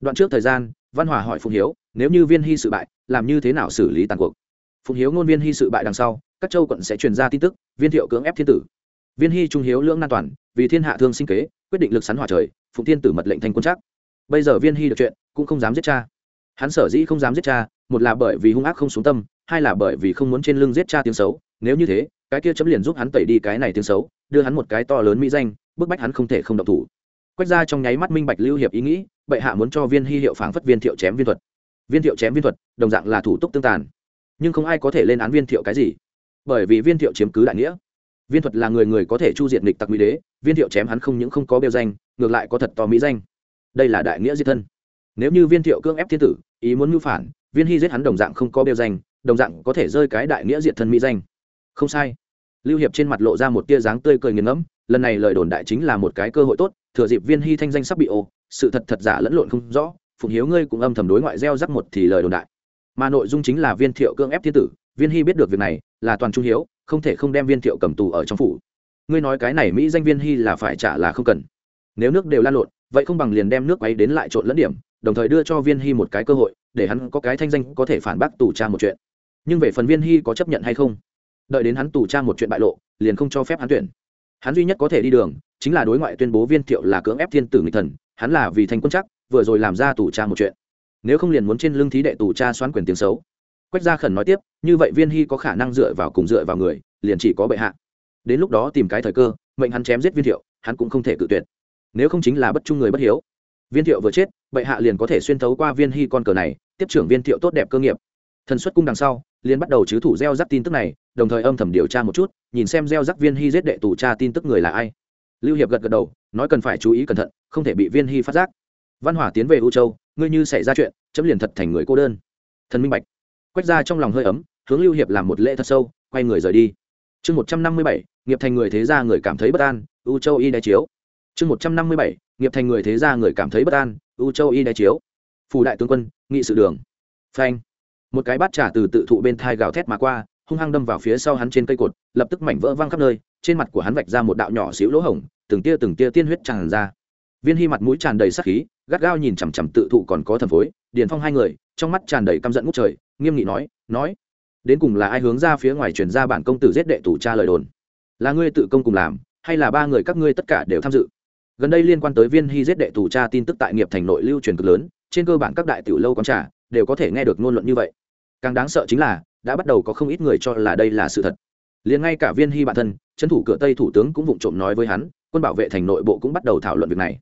Đoạn trước thời gian, văn hòa hỏi phụng hiếu, nếu như viên hy sự bại, làm như thế nào xử lý tàn cuộc? Phụng hiếu ngôn viên hy sự bại đằng sau, các châu quận sẽ truyền ra tin tức, viên thiệu cưỡng ép thiên tử. Viên hy trung hiếu lưỡng nan toàn, vì thiên hạ thương sinh kế, quyết định lực sắn hỏa trời, phụng thiên tử mật lệnh thành quân chắc. Bây giờ viên hy được chuyện, cũng không dám giết cha. Hắn sở dĩ không dám giết cha, một là bởi vì hung ác không xuống tâm, hai là bởi vì không muốn trên lưng giết cha tiếng xấu. Nếu như thế, cái kia chấm liền giúp hắn tẩy đi cái này tiếng xấu, đưa hắn một cái to lớn mỹ danh bức bách hắn không thể không động thủ. Quách ra trong nháy mắt minh bạch lưu hiệp ý nghĩ, bệ hạ muốn cho viên hy hiệu phảng phất viên thiệu chém viên thuật. Viên thiệu chém viên thuật, đồng dạng là thủ tục tương tàn. Nhưng không ai có thể lên án viên thiệu cái gì. Bởi vì viên thiệu chiếm cứ đại nghĩa. Viên thuật là người người có thể chu diệt nghịch tặc mỹ đế, viên thiệu chém hắn không những không có bêu danh, ngược lại có thật to mỹ danh. Đây là đại nghĩa diệt thân. Nếu như viên thiệu cưỡng ép thiên tử, ý muốn mưu phản, viên hy giết hắn đồng dạng không có bêu danh, đồng dạng có thể rơi cái đại nghĩa diệt thân mỹ danh. Không sai. Lưu hiệp trên mặt lộ ra một tia dáng tươi cười nghiền ngẫm lần này lời đồn đại chính là một cái cơ hội tốt, thừa dịp viên hy thanh danh sắp bị ô, sự thật thật giả lẫn lộn không rõ, phụng hiếu ngươi cũng âm thầm đối ngoại gieo rắc một thì lời đồn đại. Mà nội dung chính là viên thiệu cưỡng ép thiên tử, viên hy biết được việc này, là toàn trung hiếu, không thể không đem viên thiệu cầm tù ở trong phủ. Ngươi nói cái này mỹ danh viên hy là phải trả là không cần. Nếu nước đều lan lộn, vậy không bằng liền đem nước ấy đến lại trộn lẫn điểm, đồng thời đưa cho viên hy một cái cơ hội, để hắn có cái thanh danh có thể phản bác tù tra một chuyện. Nhưng về phần viên hy có chấp nhận hay không? Đợi đến hắn tù tra một chuyện bại lộ, liền không cho phép hắn tuyển hắn duy nhất có thể đi đường chính là đối ngoại tuyên bố viên thiệu là cưỡng ép thiên tử nghịch thần, hắn là vì thành quân chắc, vừa rồi làm ra tù Cha một chuyện. Nếu không liền muốn trên lưng thí đệ tù Cha xoán quyền tiếng xấu. Quách gia khẩn nói tiếp, như vậy viên hy có khả năng dựa vào cùng dựa vào người, liền chỉ có bệ hạ. Đến lúc đó tìm cái thời cơ, mệnh hắn chém giết viên thiệu, hắn cũng không thể cự tuyệt. Nếu không chính là bất trung người bất hiếu. Viên thiệu vừa chết, bệ hạ liền có thể xuyên thấu qua viên hy con cờ này, tiếp trưởng viên thiệu tốt đẹp cơ nghiệp. Thần xuất cung đằng sau liền bắt đầu chứ thủ gieo rắc tin tức này, đồng thời âm thầm điều tra một chút, nhìn xem gieo rắc viên hy giết đệ tù tra tin tức người là ai. Lưu hiệp gật gật đầu, nói cần phải chú ý cẩn thận, không thể bị viên hy phát giác. Văn hỏa tiến về u châu, ngươi như xảy ra chuyện, chấm liền thật thành người cô đơn. Thần minh bạch. Quách ra trong lòng hơi ấm, hướng lưu hiệp làm một lễ thật sâu, quay người rời đi. Chương một trăm năm mươi bảy, nghiệp thành người thế gia người cảm thấy bất an u châu y đe chiếu. Chương một trăm năm mươi bảy, nghiệp thành người thế gia người cảm thấy bất an u châu y đe chiếu. Phù đại tướng quân, nghị sự đường. Phanh một cái bát trà từ tự thụ bên thai gào thét mà qua, hung hăng đâm vào phía sau hắn trên cây cột, lập tức mảnh vỡ văng khắp nơi, trên mặt của hắn vạch ra một đạo nhỏ xíu lỗ hổng, từng tia từng tia tiên huyết tràn ra. Viên hy mặt mũi tràn đầy sắc khí, gắt gao nhìn chằm chằm tự thụ còn có thần phối, điền phong hai người, trong mắt tràn đầy căm giận ngút trời, nghiêm nghị nói nói, đến cùng là ai hướng ra phía ngoài truyền ra bản công tử giết đệ tủ cha lời đồn? Là ngươi tự công cùng làm, hay là ba người các ngươi tất cả đều tham dự? Gần đây liên quan tới viên hy giết đệ tù cha tin tức tại nghiệp thành nội lưu truyền cực lớn, trên cơ bản các đại tiểu lâu quán trà đều có thể nghe được ngôn luận như vậy càng đáng sợ chính là, đã bắt đầu có không ít người cho là đây là sự thật. Liền ngay cả viên hy bản thân, trấn thủ cửa tây thủ tướng cũng vụng trộm nói với hắn, quân bảo vệ thành nội bộ cũng bắt đầu thảo luận việc này.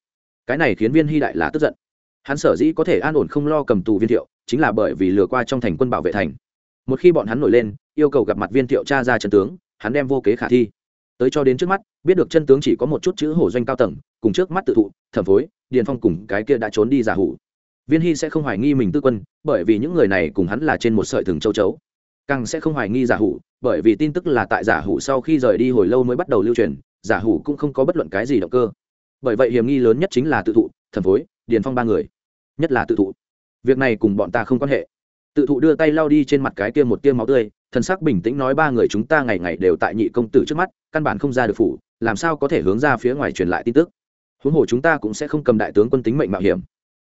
Cái này khiến viên hy đại là tức giận. Hắn sở dĩ có thể an ổn không lo cầm tù viên thiệu, chính là bởi vì lừa qua trong thành quân bảo vệ thành. Một khi bọn hắn nổi lên, yêu cầu gặp mặt viên thiệu cha ra chân tướng, hắn đem vô kế khả thi. Tới cho đến trước mắt, biết được chân tướng chỉ có một chút chữ hổ doanh cao tầng, cùng trước mắt tự thụ, thẩm phối, điền phong cùng cái kia đã trốn đi giả hủ viên hy sẽ không hoài nghi mình tư quân, bởi vì những người này cùng hắn là trên một sợi thừng châu chấu. Càng sẽ không hoài nghi giả hủ, bởi vì tin tức là tại giả hủ sau khi rời đi hồi lâu mới bắt đầu lưu truyền, giả hủ cũng không có bất luận cái gì động cơ. Bởi vậy hiểm nghi lớn nhất chính là tự thụ, thần phối, điền phong ba người. Nhất là tự thụ. Việc này cùng bọn ta không quan hệ. Tự thụ đưa tay lau đi trên mặt cái tiêm một tiêm máu tươi, thần sắc bình tĩnh nói ba người chúng ta ngày ngày đều tại nhị công tử trước mắt, căn bản không ra được phủ, làm sao có thể hướng ra phía ngoài truyền lại tin tức. Huống hồ chúng ta cũng sẽ không cầm đại tướng quân tính mệnh mạo hiểm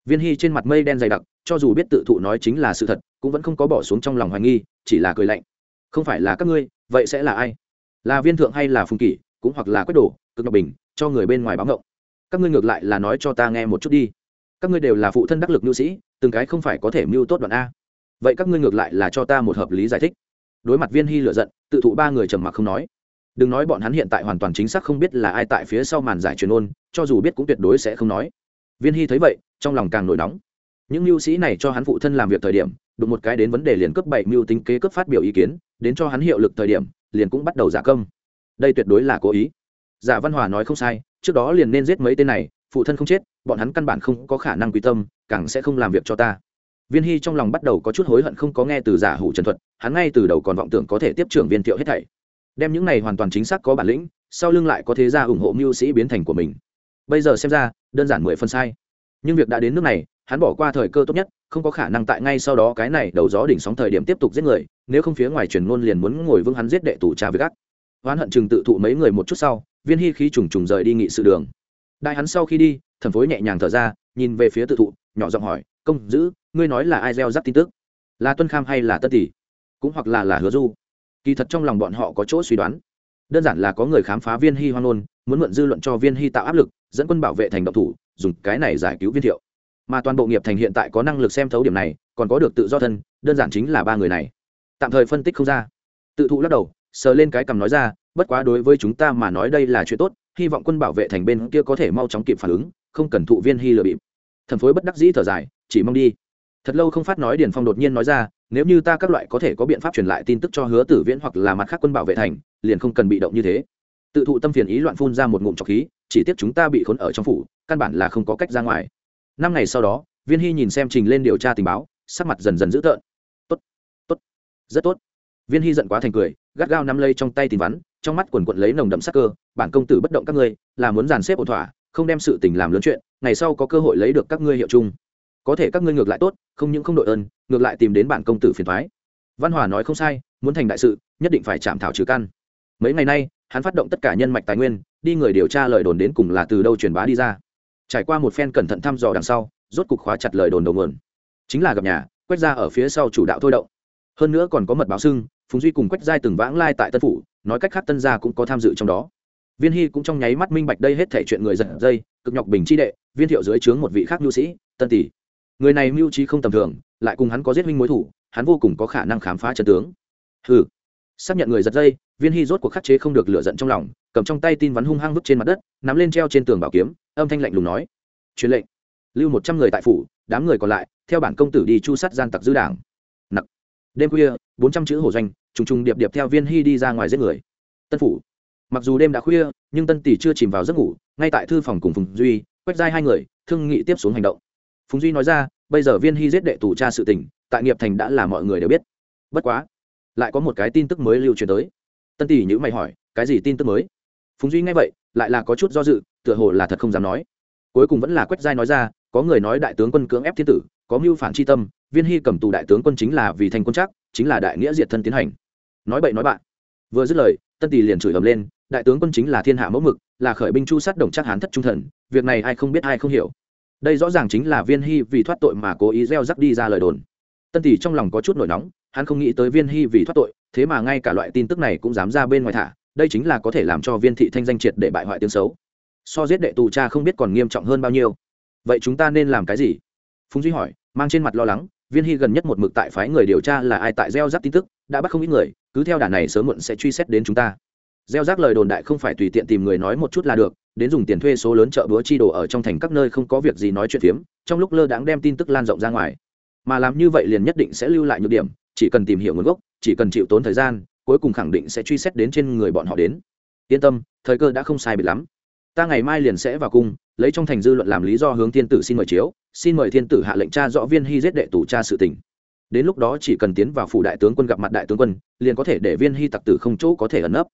viên hy trên mặt mây đen dày đặc, cho dù biết tự thụ nói chính là sự thật, cũng vẫn không có bỏ xuống trong lòng hoài nghi, chỉ là cười lạnh. Không phải là các ngươi, vậy sẽ là ai? Là viên thượng hay là phùng kỷ, cũng hoặc là quách đồ, cực ngọc bình, cho người bên ngoài báo ngộng. Các ngươi ngược lại là nói cho ta nghe một chút đi. Các ngươi đều là phụ thân đắc lực nhu sĩ, từng cái không phải có thể mưu tốt đoạn a. Vậy các ngươi ngược lại là cho ta một hợp lý giải thích. Đối mặt viên hy lựa giận, tự thụ ba người trầm mặc không nói. Đừng nói bọn hắn hiện tại hoàn toàn chính xác không biết là ai tại phía sau màn giải truyền ôn, cho dù biết cũng tuyệt đối sẽ không nói viên hy thấy vậy, trong lòng càng nổi nóng. Những mưu sĩ này cho hắn phụ thân làm việc thời điểm, đụng một cái đến vấn đề liền cấp bảy mưu tính kế cấp phát biểu ý kiến, đến cho hắn hiệu lực thời điểm, liền cũng bắt đầu giả công đây tuyệt đối là cố ý. Giả văn hòa nói không sai, trước đó liền nên giết mấy tên này, phụ thân không chết, bọn hắn căn bản không có khả năng quy tâm, càng sẽ không làm việc cho ta. Viên hy trong lòng bắt đầu có chút hối hận không có nghe từ giả hủ trần thuật, hắn ngay từ đầu còn vọng tưởng có thể tiếp trưởng viên thiệu hết thảy. Đem những này hoàn toàn chính xác có bản lĩnh, sau lưng lại có thế gia ủng hộ mưu sĩ biến thành của mình bây giờ xem ra, đơn giản mười phân sai. Nhưng việc đã đến nước này, hắn bỏ qua thời cơ tốt nhất, không có khả năng tại ngay sau đó cái này đầu gió đỉnh sóng thời điểm tiếp tục giết người, nếu không phía ngoài truyền ngôn liền muốn ngồi vững hắn giết đệ tù trà với gắt oán hận chừng tự thụ mấy người một chút sau, viên hy khí trùng trùng rời đi nghị sự đường. Đại hắn sau khi đi, thần phối nhẹ nhàng thở ra, nhìn về phía tự thụ, nhỏ giọng hỏi, công giữ, ngươi nói là ai gieo rắc tin tức? Là tuân kham hay là tân tỷ? Cũng hoặc là là hứa du? Kỳ thật trong lòng bọn họ có chỗ suy đoán. Đơn giản là có người khám phá viên hy hoan ôn muốn mượn dư luận cho viên hy tạo áp lực, dẫn quân bảo vệ thành độc thủ, dùng cái này giải cứu viên thiệu. Mà toàn bộ nghiệp thành hiện tại có năng lực xem thấu điểm này, còn có được tự do thân, đơn giản chính là ba người này. Tạm thời phân tích không ra. Tự thụ lắc đầu, sờ lên cái cằm nói ra, bất quá đối với chúng ta mà nói đây là chuyện tốt, hy vọng quân bảo vệ thành bên kia có thể mau chóng kịp phản ứng, không cần thụ viên hy lừa bịp. Thần phối bất đắc dĩ thở dài, chỉ mong đi. Thật lâu không phát nói điền phong đột nhiên nói ra, nếu như ta các loại có thể có biện pháp truyền lại tin tức cho hứa tử viễn hoặc là mặt khác quân bảo vệ thành, liền không cần bị động như thế tự thụ tâm phiền ý loạn phun ra một ngụm trọc khí, chỉ tiếc chúng ta bị khốn ở trong phủ, căn bản là không có cách ra ngoài. Năm ngày sau đó, viên hy nhìn xem trình lên điều tra tình báo, sắc mặt dần dần dữ tợn. Tốt tốt, rất tốt. Viên hy giận quá thành cười, gắt gao nắm lây trong tay tìm vắn, trong mắt quần quận lấy nồng đậm sắc cơ, bản công tử bất động các ngươi, là muốn dàn xếp ổn thỏa, không đem sự tình làm lớn chuyện, ngày sau có cơ hội lấy được các ngươi hiệu chung. Có thể các ngươi ngược lại tốt, không những không đội ơn, ngược lại tìm đến bản công tử phiền thoái văn hòa nói không sai, muốn thành đại sự, nhất định phải chạm thảo trừ căn mấy ngày nay, hắn phát động tất cả nhân mạch tài nguyên, đi người điều tra lời đồn đến cùng là từ đâu truyền bá đi ra. Trải qua một phen cẩn thận thăm dò đằng sau, rốt cục khóa chặt lời đồn đầu nguồn. Chính là gặp nhà, quét ra ở phía sau chủ đạo thôi động. Hơn nữa còn có mật báo xưng, phùng duy cùng quách giai từng vãng lai tại tân phủ, nói cách khác tân gia cũng có tham dự trong đó. Viên hy cũng trong nháy mắt minh bạch đây hết thể chuyện người giật dây, cực nhọc bình chi đệ, viên thiệu dưới trướng một vị khác nhu sĩ, tân tỷ. Người này mưu trí không tầm thường, lại cùng hắn có giết minh mối thủ, hắn vô cùng có khả năng khám phá trận tướng. Ừ xác nhận người giật dây viên hy rốt cuộc khắc chế không được lựa giận trong lòng, cầm trong tay tin vắn hung hăng vứt trên mặt đất, nắm lên treo trên tường bảo kiếm, âm thanh lạnh lùng nói. Truyền lệnh. Lưu một trăm người tại phủ, đám người còn lại, theo bản công tử đi chu sát gian tặc dư đảng. Nặc. Đêm khuya, bốn trăm chữ hồ doanh, trùng trùng điệp điệp theo viên hy đi ra ngoài giết người. Tân phủ. Mặc dù đêm đã khuya, nhưng tân tỷ chưa chìm vào giấc ngủ, ngay tại thư phòng cùng phùng duy quách giai hai người, thương nghị tiếp xuống hành động. Phùng duy nói ra, bây giờ viên hy giết đệ tù cha sự tình, tại nghiệp thành đã là mọi người đều biết. Bất quá, lại có một cái tin tức mới lưu truyền tới tân tỷ nhữ mày hỏi, cái gì tin tức mới? Phùng duy nghe vậy, lại là có chút do dự, tựa hồ là thật không dám nói. Cuối cùng vẫn là quách giai nói ra, có người nói đại tướng quân cưỡng ép thiên tử, có mưu phản chi tâm, viên hy cầm tù đại tướng quân chính là vì thành quân chắc, chính là đại nghĩa diệt thân tiến hành. Nói bậy nói bạn. Vừa dứt lời, tân tỷ liền chửi ầm lên, đại tướng quân chính là thiên hạ mẫu mực, là khởi binh chu sát đồng chắc hán thất trung thần, việc này ai không biết ai không hiểu. Đây rõ ràng chính là viên hy vì thoát tội mà cố ý gieo rắc đi ra lời đồn tân tỷ trong lòng có chút nổi nóng, hắn không nghĩ tới viên hy vì thoát tội, thế mà ngay cả loại tin tức này cũng dám ra bên ngoài thả, đây chính là có thể làm cho viên thị thanh danh triệt để bại hoại tiếng xấu. So giết đệ tù cha không biết còn nghiêm trọng hơn bao nhiêu. Vậy chúng ta nên làm cái gì? Phùng duy hỏi, mang trên mặt lo lắng, viên hy gần nhất một mực tại phái người điều tra là ai tại gieo rắc tin tức, đã bắt không ít người, cứ theo đà này sớm muộn sẽ truy xét đến chúng ta. Gieo rác lời đồn đại không phải tùy tiện tìm người nói một chút là được, đến dùng tiền thuê số lớn chợ búa chi đồ ở trong thành các nơi không có việc gì nói chuyện phiếm, trong lúc lơ đãng đem tin tức lan rộng ra ngoài mà làm như vậy liền nhất định sẽ lưu lại nhược điểm, chỉ cần tìm hiểu nguồn gốc, chỉ cần chịu tốn thời gian, cuối cùng khẳng định sẽ truy xét đến trên người bọn họ đến. Yên tâm, thời cơ đã không sai biệt lắm. Ta ngày mai liền sẽ vào cung, lấy trong thành dư luận làm lý do hướng thiên tử xin mời chiếu, xin mời thiên tử hạ lệnh cha rõ viên hy giết đệ tù cha sự tình. Đến lúc đó chỉ cần tiến vào phủ đại tướng quân gặp mặt đại tướng quân, liền có thể để viên hy tặc tử không chỗ có thể ẩn nấp.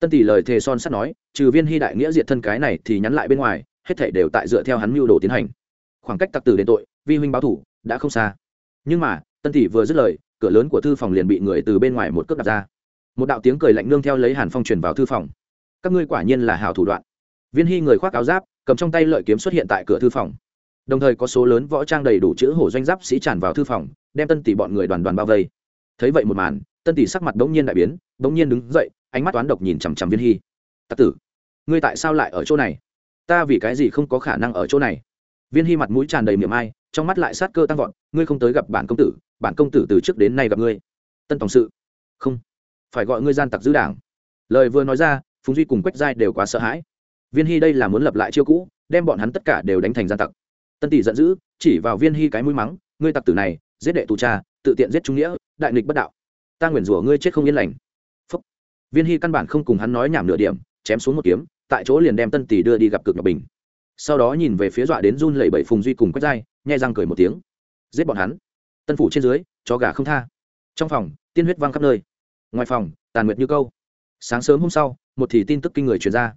Tân tỷ lời thề son sắt nói, trừ viên hy đại nghĩa diệt thân cái này thì nhắn lại bên ngoài, hết thể đều tại dựa theo hắn mưu đồ tiến hành. Khoảng cách tặc tử đến tội, vi huynh báo thủ, đã không xa nhưng mà, tân tỷ vừa dứt lời, cửa lớn của thư phòng liền bị người từ bên ngoài một cước đặt ra. Một đạo tiếng cười lạnh nương theo lấy hàn phong truyền vào thư phòng. Các ngươi quả nhiên là hào thủ đoạn. Viên hy người khoác áo giáp, cầm trong tay lợi kiếm xuất hiện tại cửa thư phòng. Đồng thời có số lớn võ trang đầy đủ chữ hổ doanh giáp sĩ tràn vào thư phòng, đem tân tỷ bọn người đoàn đoàn bao vây. Thấy vậy một màn, tân tỷ sắc mặt bỗng nhiên đại biến bỗng nhiên đứng dậy, ánh mắt toán độc nhìn chằm chằm viên hy. Tặc tử, ngươi tại sao lại ở chỗ này? Ta vì cái gì không có khả năng ở chỗ này? Viên hy mặt mũi tràn đầy miệng ai, trong mắt lại sát cơ tăng vọt, ngươi không tới gặp bản công tử, bản công tử từ trước đến nay gặp ngươi. Tân tổng sự. Không, phải gọi ngươi gian tặc giữ đảng. Lời vừa nói ra, phùng duy cùng quách giai đều quá sợ hãi. Viên hy đây là muốn lập lại chiêu cũ, đem bọn hắn tất cả đều đánh thành gian tặc. Tân tỷ giận dữ, chỉ vào viên hy cái mũi mắng, ngươi tặc tử này, giết đệ tù cha, tự tiện giết trung nghĩa, đại nghịch bất đạo. Ta nguyền rủa ngươi chết không yên lành. Phúc. viên hy căn bản không cùng hắn nói nhảm nửa điểm, chém xuống một kiếm, tại chỗ liền đem tân tỷ đưa đi gặp cực ngọc bình sau đó nhìn về phía dọa đến run lẩy bẩy phùng duy cùng quách dai nhai răng cười một tiếng. Giết bọn hắn. Tân phủ trên dưới cho gà không tha. Trong phòng, tiên huyết văng khắp nơi. Ngoài phòng, tàn nguyệt như câu. Sáng sớm hôm sau, một thì tin tức kinh người truyền ra.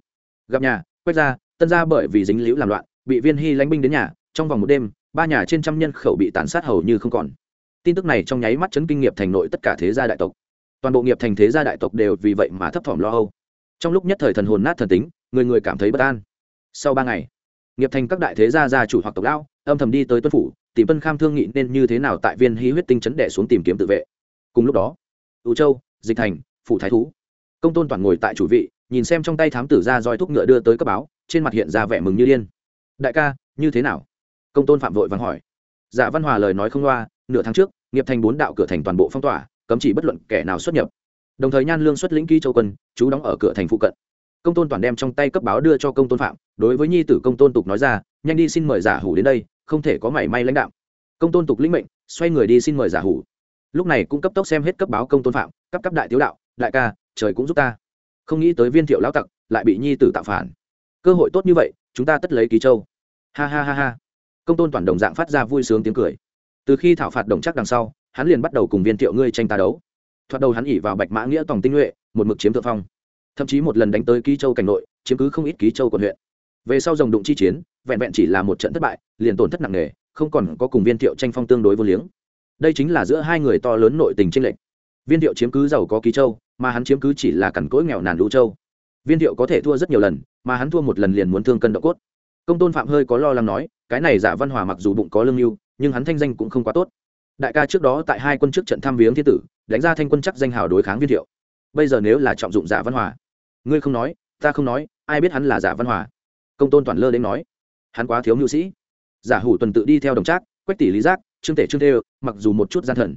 Gặp nhà quét ra tân ra bởi vì dính liễu làm loạn, bị viên hy lánh binh đến nhà, trong vòng một đêm, ba nhà trên trăm nhân khẩu bị tàn sát hầu như không còn. Tin tức này trong nháy mắt chấn kinh nghiệp thành nội tất cả thế gia đại tộc. Toàn bộ nghiệp thành thế gia đại tộc đều vì vậy mà thấp thỏm lo âu. Trong lúc nhất thời thần hồn nát thần tính, người người cảm thấy bất an. Sau ba ngày nghiệp thành các đại thế gia gia chủ hoặc tộc lão, âm thầm đi tới tuân phủ, tìm vân kham thương nghị nên như thế nào tại viên hí huyết tinh chấn đẻ xuống tìm kiếm tự vệ. Cùng lúc đó ưu châu, dịch thành, phủ thái thú, công tôn toàn ngồi tại chủ vị, nhìn xem trong tay thám tử ra roi thúc ngựa đưa tới cấp báo, trên mặt hiện ra vẻ mừng như điên. Đại ca, như thế nào? Công tôn phạm vội vắng hỏi. Dạ văn hòa lời nói không loa, nửa tháng trước, nghiệp thành bốn đạo cửa thành toàn bộ phong tỏa, cấm chỉ bất luận kẻ nào xuất nhập. Đồng thời nhan lương xuất lĩnh ký châu quân, chú đóng ở cửa thành phụ cận công tôn toàn đem trong tay cấp báo đưa cho công tôn phạm, đối với nhi tử công tôn tục nói ra, nhanh đi xin mời giả hủ đến đây, không thể có mảy may lãnh đạo công tôn tục lĩnh mệnh, xoay người đi xin mời giả hủ. Lúc này cũng cấp tốc xem hết cấp báo công tôn phạm, cấp cấp đại tiếu đạo, đại ca, trời cũng giúp ta. Không nghĩ tới viên thiệu lão tặc lại bị nhi tử tạo phản. Cơ hội tốt như vậy, chúng ta tất lấy ký châu. Ha ha ha ha. Công tôn toàn đồng dạng phát ra vui sướng tiếng cười. Từ khi thảo phạt đồng chắc đằng sau, hắn liền bắt đầu cùng viên thiệu ngươi tranh ta đấu. Thoạt đầu hắn ỉ vào bạch mã nghĩa tòng tinh nhuệ, một mực chiếm thượng phong thậm chí một lần đánh tới ký châu cảnh nội, chiếm cứ không ít ký châu quận huyện. Về sau dòng đụng chi chiến, vẹn vẹn chỉ là một trận thất bại, liền tổn thất nặng nề, không còn có cùng viên thiệu tranh phong tương đối vô liếng. Đây chính là giữa hai người to lớn nội tình tranh lệch. Viên thiệu chiếm cứ giàu có ký châu, mà hắn chiếm cứ chỉ là cằn cỗi nghèo nàn lũ châu. Viên thiệu có thể thua rất nhiều lần, mà hắn thua một lần liền muốn thương cân độ cốt. Công tôn phạm hơi có lo lắng nói, cái này giả văn hòa mặc dù bụng có lương mưu nhưng hắn thanh danh cũng không quá tốt. Đại ca trước đó tại hai quân trước trận thăm viếng thiên tử, đánh ra thanh quân chắc danh hào đối kháng viên thiệu. Bây giờ nếu là trọng dụng giả văn hòa ngươi không nói, ta không nói, ai biết hắn là giả văn hòa. Công tôn toàn lơ đến nói, hắn quá thiếu mưu sĩ. Giả hủ tuần tự đi theo đồng trác, quách tỷ lý giác, trương tể trương tê mặc dù một chút gian thần,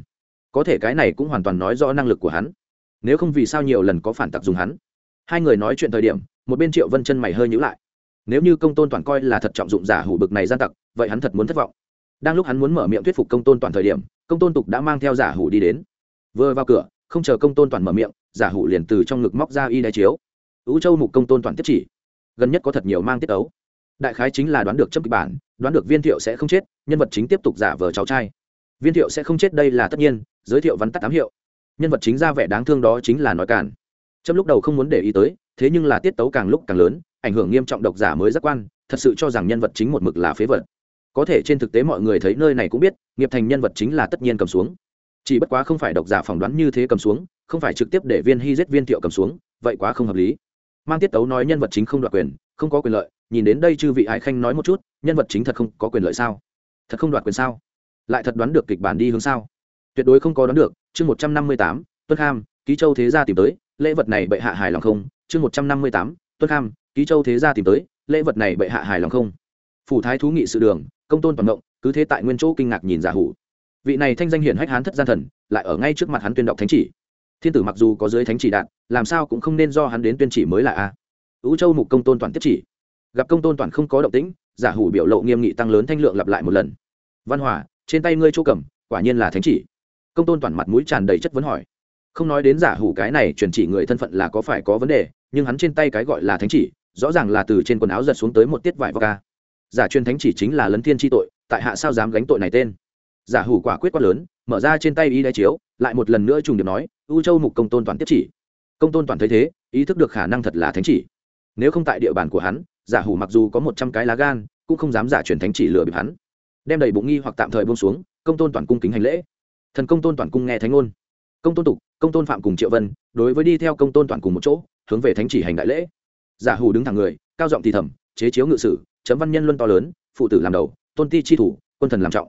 có thể cái này cũng hoàn toàn nói rõ năng lực của hắn. Nếu không vì sao nhiều lần có phản tặc dùng hắn. Hai người nói chuyện thời điểm, một bên triệu vân chân mày hơi nhữ lại. Nếu như công tôn toàn coi là thật trọng dụng giả hủ bực này gian tặc, vậy hắn thật muốn thất vọng. Đang lúc hắn muốn mở miệng thuyết phục công tôn toàn thời điểm, công tôn tục đã mang theo giả hủ đi đến. Vừa vào cửa, không chờ công tôn toàn mở miệng, giả hủ liền từ trong ngực móc ra y đáy chiếu ứ châu mục công tôn toàn tiếp chỉ. Gần nhất có thật nhiều mang tiết ấu đại khái chính là đoán được chấm kịch bản, đoán được viên thiệu sẽ không chết, nhân vật chính tiếp tục giả vờ cháu trai. Viên thiệu sẽ không chết đây là tất nhiên, giới thiệu vắn tắt tám hiệu. Nhân vật chính ra vẻ đáng thương đó chính là nói cản chấm lúc đầu không muốn để ý tới, thế nhưng là tiết tấu càng lúc càng lớn, ảnh hưởng nghiêm trọng độc giả mới giác quan, thật sự cho rằng nhân vật chính một mực là phế vật. Có thể trên thực tế mọi người thấy nơi này cũng biết, nghiệp thành nhân vật chính là tất nhiên cầm xuống. Chỉ bất quá không phải độc giả phỏng đoán như thế cầm xuống, không phải trực tiếp để viên hy giết viên thiệu cầm xuống, vậy quá không hợp lý mang tiết tấu nói nhân vật chính không đoạt quyền, không có quyền lợi, nhìn đến đây chư vị ái khanh nói một chút, nhân vật chính thật không có quyền lợi sao? Thật không đoạt quyền sao? Lại thật đoán được kịch bản đi hướng sao? Tuyệt đối không có đoán được, chương một trăm năm mươi tám tuân kham, ký châu thế gia tìm tới, lễ vật này bệ hạ hài lòng không? Chương một trăm năm mươi tám tuân kham, ký châu thế gia tìm tới, lễ vật này bệ hạ hài lòng không? Phủ thái thú nghị sự đường, công tôn toàn động, cứ thế tại nguyên chỗ kinh ngạc nhìn giả hủ. Vị này thanh danh hiển hách hán thất gian thần, lại ở ngay trước mặt hắn tuyên đọc thánh chỉ thiên tử mặc dù có dưới thánh chỉ đạn, làm sao cũng không nên do hắn đến tuyên chỉ mới là a. Ứ châu mục công tôn toàn tiếp chỉ. Gặp công tôn toàn không có động tĩnh, giả hủ biểu lộ nghiêm nghị tăng lớn thanh lượng lặp lại một lần. Văn hòa, trên tay ngươi chỗ cầm, quả nhiên là thánh chỉ. Công tôn toàn mặt mũi tràn đầy chất vấn hỏi. Không nói đến giả hủ cái này truyền chỉ người thân phận là có phải có vấn đề, nhưng hắn trên tay cái gọi là thánh chỉ, rõ ràng là từ trên quần áo giật xuống tới một tiết vải ca giả truyền thánh chỉ chính là lấn thiên tri tội, tại hạ sao dám gánh tội này tên? Giả hủ quả quyết quát lớn, mở ra trên tay y đai chiếu, lại một lần nữa trùng điệp nói u châu mục công tôn toàn tiếp chỉ. Công tôn toàn thấy thế, ý thức được khả năng thật là thánh chỉ. Nếu không tại địa bàn của hắn, giả hủ mặc dù có một trăm cái lá gan, cũng không dám giả truyền thánh chỉ lừa bịp hắn. Đem đầy bụng nghi hoặc tạm thời buông xuống, công tôn toàn cung kính hành lễ. Thần công tôn toàn cung nghe thánh ngôn. Công tôn tục, công tôn phạm cùng triệu vân, đối với đi theo công tôn toàn cùng một chỗ, hướng về thánh chỉ hành đại lễ. Giả hủ đứng thẳng người, cao giọng thì thầm, chế chiếu ngự sử, chấm văn nhân luân to lớn, phụ tử làm đầu, tôn ti chi thủ, quân thần làm trọng.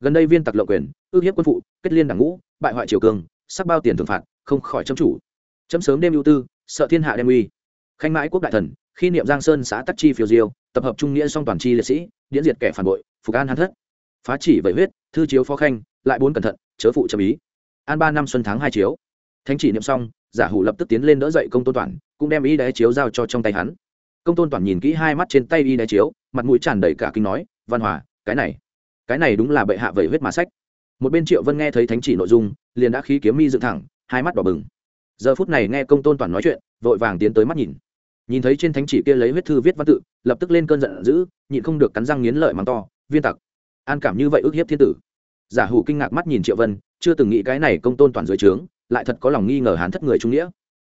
Gần đây viên tặc lộ quyền, ước hiếp quân phụ, kết liên đảng ngũ, bại hoại triều cường sắc bao tiền thưởng phạt, không khỏi chấm chủ. Chấm sớm đêm ưu tư, sợ thiên hạ đem uy. Khanh mãi quốc đại thần, khi niệm giang sơn xã tắc chi phiêu diêu, tập hợp trung nghĩa song toàn chi liệt sĩ diễn diệt kẻ phản bội, phục an hắn thất. Phá chỉ vậy huyết, thư chiếu phó khanh, lại bốn cẩn thận, chớ phụ chấm ý. An ba năm xuân tháng hai chiếu. Thánh chỉ niệm xong, giả hủ lập tức tiến lên đỡ dậy công tôn toàn, cũng đem y đáy chiếu giao cho trong tay hắn. Công tôn toàn nhìn kỹ hai mắt trên tay y đáy chiếu, mặt mũi tràn đầy cả kinh nói, văn hòa, cái này cái này đúng là bệ hạ vẩy huyết mà sách. Một bên triệu vân nghe thấy thánh chỉ nội dung liền đã khí kiếm mi dựng thẳng, hai mắt đỏ bừng. Giờ phút này nghe công tôn toàn nói chuyện, vội vàng tiến tới mắt nhìn. Nhìn thấy trên thánh chỉ kia lấy huyết thư viết văn tự, lập tức lên cơn giận dữ, nhịn không được cắn răng nghiến lợi mắng to, viên tặc, an cảm như vậy ức hiếp thiên tử. Giả hủ kinh ngạc mắt nhìn triệu vân, chưa từng nghĩ cái này công tôn toàn dưới trướng, lại thật có lòng nghi ngờ hán thất người trung nghĩa.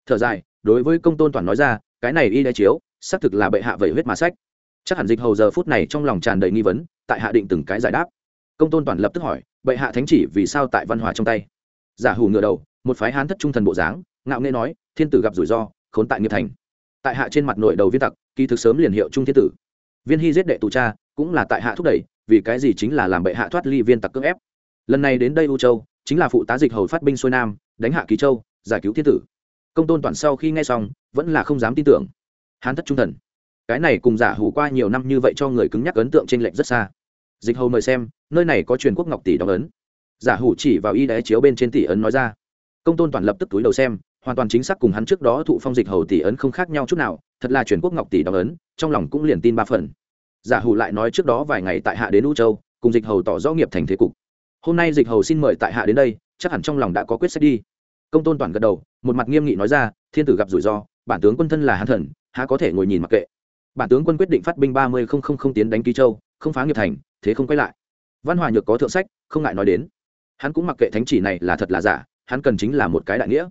Thở dài, đối với công tôn toàn nói ra, cái này y đ chiếu, xác thực là bệ hạ vẩy huyết mà sách. Chắc hẳn dịch hầu giờ phút này trong lòng tràn đầy nghi vấn, tại hạ định từng cái giải đáp. Công tôn toàn lập tức hỏi, bệ hạ thánh chỉ vì sao tại văn hòa trong tay? Giả hủ ngựa đầu, một phái hán thất trung thần bộ dáng, ngạo nghê nói, thiên tử gặp rủi ro, khốn tại nghiệp thành. Tại hạ trên mặt nội đầu viên tặc kỳ thực sớm liền hiệu trung thiên tử. Viên hy giết đệ tù cha, cũng là tại hạ thúc đẩy, vì cái gì chính là làm bệ hạ thoát ly viên tặc cưỡng ép. Lần này đến đây u châu, chính là phụ tá dịch hầu phát binh xuôi nam, đánh hạ ký châu, giải cứu thiên tử. Công tôn toàn sau khi nghe xong, vẫn là không dám tin tưởng. Hán thất trung thần. Cái này cùng giả hủ qua nhiều năm như vậy cho người cứng nhắc ấn tượng t r ê n lệch rất xa. Dịch hầu mời xem, nơi này có truyền quốc ngọc tỷ đóng ấn giả hủ chỉ vào y đé chiếu bên trên tỷ ấn nói ra. Công tôn toàn lập tức túi đầu xem, hoàn toàn chính xác cùng hắn trước đó thụ phong dịch hầu tỷ ấn không khác nhau chút nào, thật là truyền quốc ngọc tỷ đóng ấn, trong lòng cũng liền tin ba phần. Giả hủ lại nói trước đó vài ngày tại hạ đến u châu, cùng dịch hầu tỏ rõ nghiệp thành thế cục. Hôm nay dịch hầu xin mời tại hạ đến đây, chắc hẳn trong lòng đã có quyết sách đi. Công tôn toàn gật đầu, một mặt nghiêm nghị nói ra, thiên tử gặp rủi ro, bản tướng quân thân là hán thần, há có thể ngồi nhìn mặc kệ. Bản tướng quân quyết định phát binh ba mươi không không không tiến đánh ký châu, không phá nghiệp thành, thế không quay lại. Văn hòa nhược có thượng sách, không ngại nói đến hắn cũng mặc kệ thánh chỉ này là thật là giả, hắn cần chính là một cái đại nghĩa.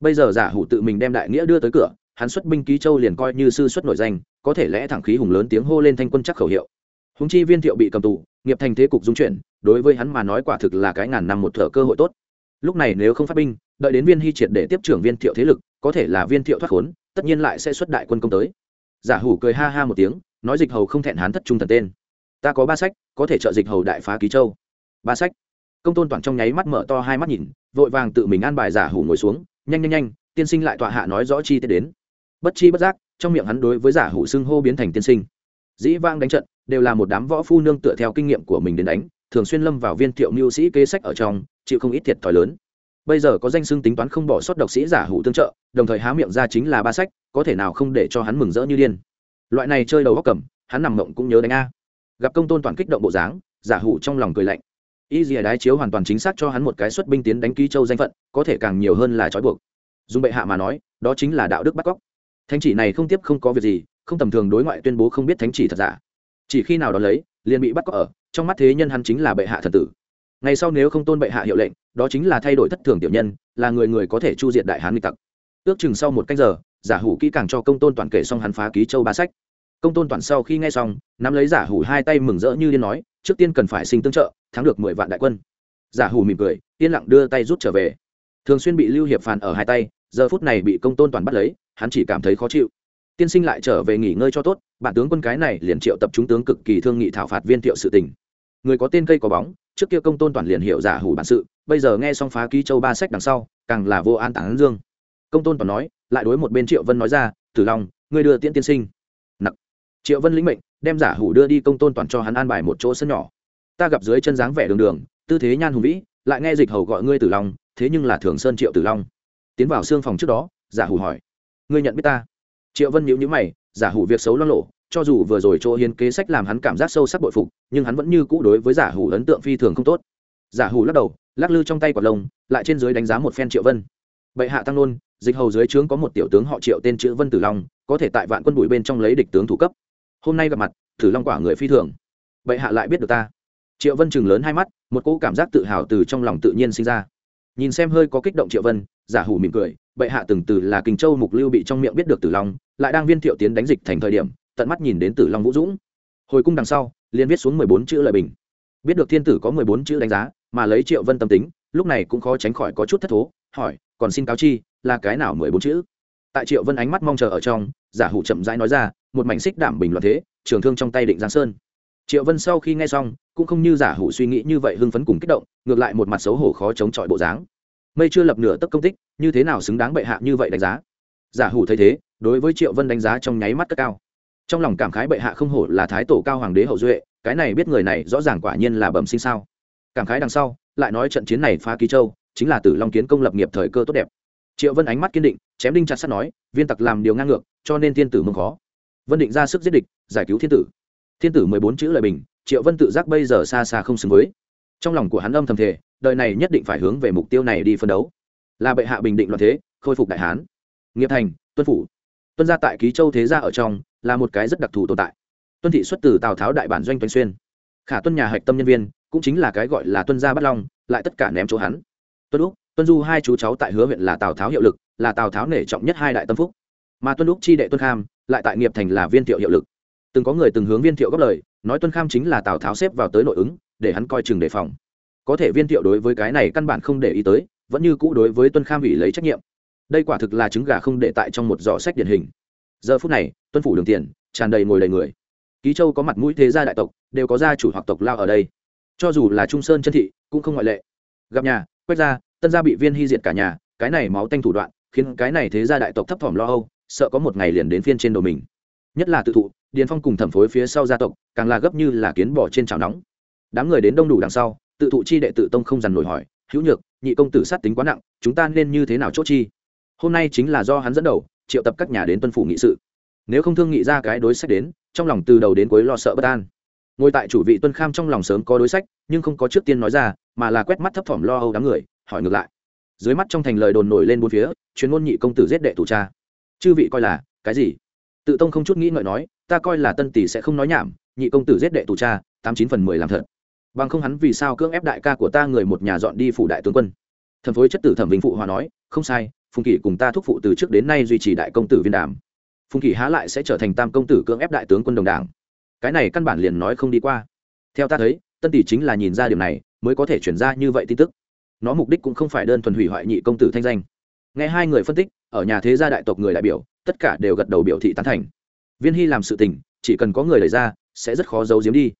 Bây giờ giả hủ tự mình đem đại nghĩa đưa tới cửa, hắn xuất binh ký châu liền coi như sư xuất nổi danh, có thể lẽ thẳng khí hùng lớn tiếng hô lên thanh quân chắc khẩu hiệu. Húng chi viên thiệu bị cầm tù, nghiệp thành thế cục dung chuyển, đối với hắn mà nói quả thực là cái ngàn năm một thở cơ hội tốt. Lúc này nếu không phát binh, đợi đến viên hy triệt để tiếp trưởng viên thiệu thế lực, có thể là viên thiệu thoát khốn, tất nhiên lại sẽ xuất đại quân công tới. Giả hủ cười ha ha một tiếng, nói dịch hầu không thẹn hán thất trung thần tên. Ta có ba sách, có thể trợ dịch hầu đại phá ký châu. Ba sách công tôn toàn trong nháy mắt mở to hai mắt nhìn, vội vàng tự mình an bài giả hủ ngồi xuống, nhanh nhanh nhanh, tiên sinh lại tọa hạ nói rõ chi tiết đến. Bất chi bất giác, trong miệng hắn đối với giả hủ xưng hô biến thành tiên sinh. Dĩ vang đánh trận, đều là một đám võ phu nương tựa theo kinh nghiệm của mình đến đánh, thường xuyên lâm vào viên thiệu mưu sĩ kế sách ở trong, chịu không ít thiệt thòi lớn. Bây giờ có danh xưng tính toán không bỏ sót độc sĩ giả hủ tương trợ, đồng thời há miệng ra chính là ba sách, có thể nào không để cho hắn mừng rỡ như điên. Loại này chơi đầu góc cầm, hắn nằm mộng cũng nhớ đánh a. Gặp công tôn toàn kích động bộ dáng, giả hủ trong lòng cười lạnh y dìa đái chiếu hoàn toàn chính xác cho hắn một cái xuất binh tiến đánh ký châu danh phận, có thể càng nhiều hơn là trói buộc. Dùng bệ hạ mà nói, đó chính là đạo đức bắt cóc. Thánh chỉ này không tiếp không có việc gì, không tầm thường đối ngoại tuyên bố không biết thánh chỉ thật giả. Chỉ khi nào đó lấy, liền bị bắt cóc ở, trong mắt thế nhân hắn chính là bệ hạ thần tử. Ngày sau nếu không tôn bệ hạ hiệu lệnh, đó chính là thay đổi thất thường tiểu nhân, là người người có thể chu diệt đại hán nghịch tặc. Ước chừng sau một cách giờ, giả hủ kỹ càng cho công tôn toàn kể xong hắn phá ký châu ba sách công tôn toàn sau khi nghe xong, nắm lấy giả hủ hai tay mừng rỡ như điên nói, trước tiên cần phải sinh tương trợ, thắng được mười vạn đại quân. Giả hủ mỉm cười, yên lặng đưa tay rút trở về. Thường xuyên bị lưu hiệp phàn ở hai tay, giờ phút này bị công tôn toàn bắt lấy, hắn chỉ cảm thấy khó chịu. Tiên sinh lại trở về nghỉ ngơi cho tốt, bản tướng quân cái này liền triệu tập chúng tướng cực kỳ thương nghị thảo phạt viên thiệu sự tình. Người có tên cây có bóng, trước kia công tôn toàn liền hiệu giả hủ bản sự, bây giờ nghe xong phá ký châu ba sách đằng sau, càng là vô an tản dương. Công tôn toàn nói, lại đối một bên triệu vân nói ra, tử long, ngươi đưa tiễn tiên sinh triệu vân lĩnh mệnh, đem giả hủ đưa đi công tôn toàn cho hắn an bài một chỗ sân nhỏ. Ta gặp dưới chân dáng vẻ đường đường, tư thế nhan hùng vĩ, lại nghe dịch hầu gọi ngươi tử long, thế nhưng là thường sơn triệu tử long. Tiến vào xương phòng trước đó, giả hủ hỏi. Ngươi nhận biết ta? Triệu vân nhíu nhíu mày, giả hủ việc xấu lo lộ, cho dù vừa rồi chỗ hiến kế sách làm hắn cảm giác sâu sắc bội phục, nhưng hắn vẫn như cũ đối với giả hủ ấn tượng phi thường không tốt. Giả hủ lắc đầu, lắc lư trong tay quả lông, lại trên dưới đánh giá một phen triệu vân. Bệ hạ tăng nôn, dịch hầu dưới trướng có một tiểu tướng họ triệu tên chữ vân tử long, có thể tại vạn quân bụi bên trong lấy địch tướng thủ cấp hôm nay gặp mặt tử long quả người phi thường. Bệ hạ lại biết được ta. Triệu vân chừng lớn hai mắt, một cỗ cảm giác tự hào từ trong lòng tự nhiên sinh ra. Nhìn xem hơi có kích động triệu vân, giả hủ mỉm cười, bệ hạ từng từ là kình châu mục lưu bị trong miệng biết được tử long, lại đang viên thiệu tiến đánh dịch thành thời điểm, tận mắt nhìn đến tử long vũ dũng. Hồi cung đằng sau, liền viết xuống mười bốn chữ lời bình. Biết được thiên tử có mười bốn chữ đánh giá, mà lấy triệu vân tâm tính, lúc này cũng khó tránh khỏi có chút thất thố, hỏi, còn xin cáo chi, là cái nào mười bốn chữ? Tại triệu vân ánh mắt mong chờ ở trong, giả hủ chậm rãi nói ra một mảnh xích đảm bình luận thế, trường thương trong tay định giang sơn. Triệu vân sau khi nghe xong, cũng không như giả hủ suy nghĩ như vậy hưng phấn cùng kích động, ngược lại một mặt xấu hổ khó chống chọi bộ dáng. Mây chưa lập nửa tấc công tích, như thế nào xứng đáng bệ hạ như vậy đánh giá? Giả hủ thấy thế, đối với triệu vân đánh giá trong nháy mắt cất cao. Trong lòng cảm khái bệ hạ không hổ là thái tổ cao hoàng đế hậu duệ, cái này biết người này rõ ràng quả nhiên là bẩm sinh sao. Cảm khái đằng sau, lại nói trận chiến này phá ký châu, chính là tử long kiến công lập nghiệp thời cơ tốt đẹp. Triệu vân ánh mắt kiên định, chém đinh chặt sắt nói, viên tặc làm điều ngang ngược, cho nên thiên tử mừng khó vân định ra sức giết địch, giải cứu thiên tử. Thiên tử mười bốn chữ lời bình, triệu vân tự giác bây giờ xa xa không xứng với. Trong lòng của hắn âm thầm thể đời này nhất định phải hướng về mục tiêu này đi phân đấu. Là bệ hạ bình định loạn thế, khôi phục đại hán. Nghiệp thành, tuân phủ. Tuân gia tại ký châu thế gia ở trong, là một cái rất đặc thù tồn tại. Tuân thị xuất từ tào tháo đại bản doanh tuân xuyên. Khả tuân nhà hạch tâm nhân viên, cũng chính là cái gọi là tuân gia bắt long, lại tất cả ném chỗ hắn. Tuân úc, tuân du hai chú cháu tại hứa huyện là tào tháo hiệu lực, là tào tháo nể trọng nhất hai đại tâm phúc. Mà tuân úc chi đệ tuân kham lại tại nghiệp thành là viên thiệu hiệu lực. Từng có người từng hướng viên thiệu góp lời, nói tuân kham chính là tào tháo xếp vào tới nội ứng, để hắn coi chừng đề phòng. Có thể viên thiệu đối với cái này căn bản không để ý tới, vẫn như cũ đối với tuân kham ủy lấy trách nhiệm. Đây quả thực là trứng gà không để tại trong một giỏ sách điển hình. Giờ phút này, tuân phủ đường tiền, tràn đầy ngồi đầy người. Ký châu có mặt mũi thế gia đại tộc, đều có gia chủ hoặc tộc lao ở đây. Cho dù là trung sơn chân thị, cũng không ngoại lệ. Gặp nhà, quét ra, tân gia bị viên hy diệt cả nhà, cái này máu tanh thủ đoạn, khiến cái này thế gia đại tộc thấp thỏm lo âu sợ có một ngày liền đến phiên trên đầu mình. Nhất là tự thụ, điền phong cùng thẩm phối phía sau gia tộc, càng là gấp như là kiến bỏ trên chảo nóng. Đám người đến đông đủ đằng sau, tự thụ chi đệ tự tông không dằn nổi hỏi, hữu nhược, nhị công tử sát tính quá nặng, chúng ta nên như thế nào chốt chi? Hôm nay chính là do hắn dẫn đầu, triệu tập các nhà đến tuân phủ nghị sự. Nếu không thương nghị ra cái đối sách đến, trong lòng từ đầu đến cuối lo sợ bất an. Ngồi tại chủ vị tuân kham trong lòng sớm có đối sách, nhưng không có trước tiên nói ra, mà là quét mắt thấp thỏm lo âu đám người, hỏi ngược lại. Dưới mắt trong thành lời đồn nổi lên bốn phía, chuyên môn nhị công tử giết đệ thủ cha chư vị coi là, cái gì? Tự tông không chút nghĩ ngợi nói, ta coi là tân tỷ sẽ không nói nhảm, nhị công tử giết đệ tù cha, tám chín phần mười làm thật. Bằng không hắn vì sao cưỡng ép đại ca của ta người một nhà dọn đi phủ đại tướng quân? Thần phối chất tử thẩm vinh phụ hòa nói, không sai, phùng kỷ cùng ta thúc phụ từ trước đến nay duy trì đại công tử viên đàm. Phùng kỷ há lại sẽ trở thành tam công tử cưỡng ép đại tướng quân đồng đảng. Cái này căn bản liền nói không đi qua. Theo ta thấy, tân tỷ chính là nhìn ra điều này, mới có thể chuyển ra như vậy tin tức. Nó mục đích cũng không phải đơn thuần hủy hoại nhị công tử thanh danh. Nghe hai người phân tích ở nhà thế gia đại tộc người đại biểu, tất cả đều gật đầu biểu thị tán thành. Viên hy làm sự tình, chỉ cần có người đẩy ra, sẽ rất khó giấu giếm đi.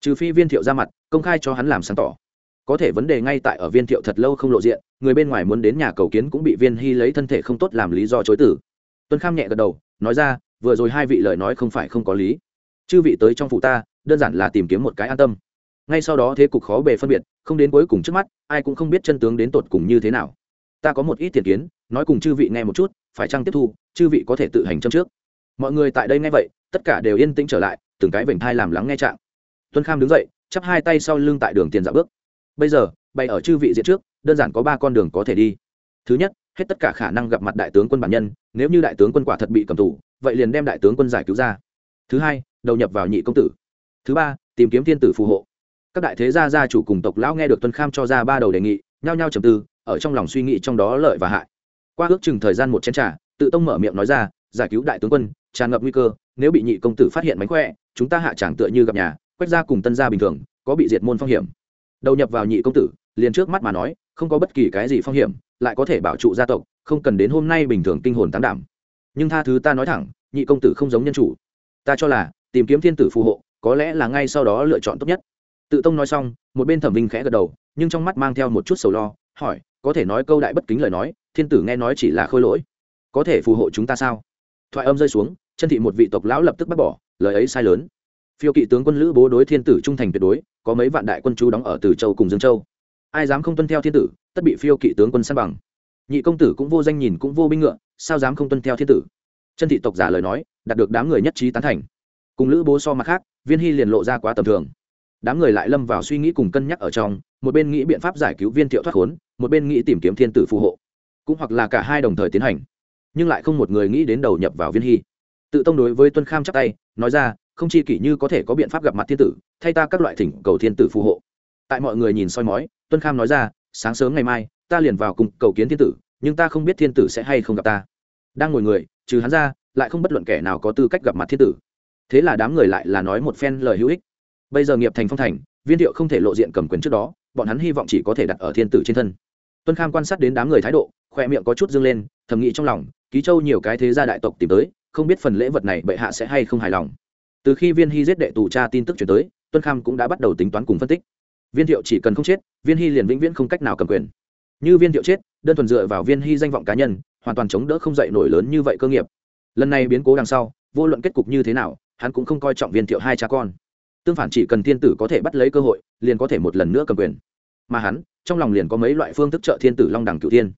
Trừ phi viên thiệu ra mặt, công khai cho hắn làm sáng tỏ. Có thể vấn đề ngay tại ở viên thiệu thật lâu không lộ diện, người bên ngoài muốn đến nhà cầu kiến cũng bị viên hy lấy thân thể không tốt làm lý do chối tử tuân kham nhẹ gật đầu, nói ra, vừa rồi hai vị lời nói không phải không có lý. Chư vị tới trong phủ ta, đơn giản là tìm kiếm một cái an tâm. Ngay sau đó thế cục khó bề phân biệt, không đến cuối cùng trước mắt, ai cũng không biết chân tướng đến tột cùng như thế nào ta có một ít tiền kiến, nói cùng chư vị nghe một chút, phải chăng tiếp thu, chư vị có thể tự hành châm trước. Mọi người tại đây nghe vậy, tất cả đều yên tĩnh trở lại, từng cái vểnh thai làm lắng nghe trạng. Tuân kham đứng dậy, chắp hai tay sau lưng tại đường tiền dạo bước. Bây giờ bay ở chư vị diện trước, đơn giản có ba con đường có thể đi. Thứ nhất, hết tất cả khả năng gặp mặt đại tướng quân bản nhân, nếu như đại tướng quân quả thật bị cầm tù, vậy liền đem đại tướng quân giải cứu ra. Thứ hai, đầu nhập vào nhị công tử. Thứ ba, tìm kiếm thiên tử phù hộ. Các đại thế gia gia chủ cùng tộc lão nghe được tuân kham cho ra ba đầu đề nghị, nhao nhao trầm tư ở trong lòng suy nghĩ trong đó lợi và hại. Qua ước chừng thời gian một chén trà, tự tông mở miệng nói ra giải cứu đại tướng quân tràn ngập nguy cơ nếu bị nhị công tử phát hiện mánh khỏe chúng ta hạ tràng tựa như gặp nhà quách gia cùng tân gia bình thường có bị diệt môn phong hiểm. Đầu nhập vào nhị công tử liền trước mắt mà nói không có bất kỳ cái gì phong hiểm lại có thể bảo trụ gia tộc không cần đến hôm nay bình thường kinh hồn tán đảm. Nhưng tha thứ ta nói thẳng nhị công tử không giống nhân chủ. Ta cho là tìm kiếm thiên tử phù hộ có lẽ là ngay sau đó lựa chọn tốt nhất. Tự tông nói xong một bên thẩm vinh khẽ gật đầu nhưng trong mắt mang theo một chút sầu lo hỏi có thể nói câu đại bất kính lời nói, thiên tử nghe nói chỉ là khôi lỗi. Có thể phù hộ chúng ta sao? Thoại âm rơi xuống, chân thị một vị tộc lão lập tức bác bỏ, lời ấy sai lớn. Phiêu kỵ tướng quân lữ bố đối thiên tử trung thành tuyệt đối, có mấy vạn đại quân chú đóng ở từ châu cùng dương châu. Ai dám không tuân theo thiên tử, tất bị phiêu kỵ tướng quân săn bằng. Nhị công tử cũng vô danh nhìn cũng vô binh ngựa, sao dám không tuân theo thiên tử? Chân thị tộc giả lời nói, đạt được đám người nhất trí tán thành. Cùng lữ bố so mặt khác, viên hy liền lộ ra quá tầm thường. Đám người lại lâm vào suy nghĩ cùng cân nhắc ở trong một bên nghĩ biện pháp giải cứu viên thiệu thoát khốn, một bên nghĩ tìm kiếm thiên tử phù hộ, cũng hoặc là cả hai đồng thời tiến hành. Nhưng lại không một người nghĩ đến đầu nhập vào viên hy. Tự tông đối với tuân kham chắc tay, nói ra, không chi kỷ như có thể có biện pháp gặp mặt thiên tử, thay ta các loại thỉnh cầu thiên tử phù hộ. Tại mọi người nhìn soi mói, tuân kham nói ra, sáng sớm ngày mai, ta liền vào cùng cầu kiến thiên tử, nhưng ta không biết thiên tử sẽ hay không gặp ta. Đang ngồi người, trừ hắn ra, lại không bất luận kẻ nào có tư cách gặp mặt thiên tử. Thế là đám người lại là nói một phen lời hữu ích. Bây giờ nghiệp thành phong thành, viên thiệu không thể lộ diện cầm quyền trước đó bọn hắn hy vọng chỉ có thể đặt ở thiên tử trên thân. Tuân kham quan sát đến đám người thái độ khoe miệng có chút dâng lên, thầm nghĩ trong lòng, ký châu nhiều cái thế gia đại tộc tìm tới, không biết phần lễ vật này bệ hạ sẽ hay không hài lòng. Từ khi viên hy giết đệ tù cha tin tức chuyển tới, tuân kham cũng đã bắt đầu tính toán cùng phân tích. Viên thiệu chỉ cần không chết, viên hy liền vĩnh viễn không cách nào cầm quyền. Như viên thiệu chết, đơn thuần dựa vào viên hy danh vọng cá nhân, hoàn toàn chống đỡ không dậy nổi lớn như vậy cơ nghiệp. Lần này biến cố đằng sau, vô luận kết cục như thế nào, hắn cũng không coi trọng viên thiệu hai cha con tương phản chỉ cần thiên tử có thể bắt lấy cơ hội, liền có thể một lần nữa cầm quyền. Mà hắn, trong lòng liền có mấy loại phương thức trợ thiên tử long đẳng cựu thiên.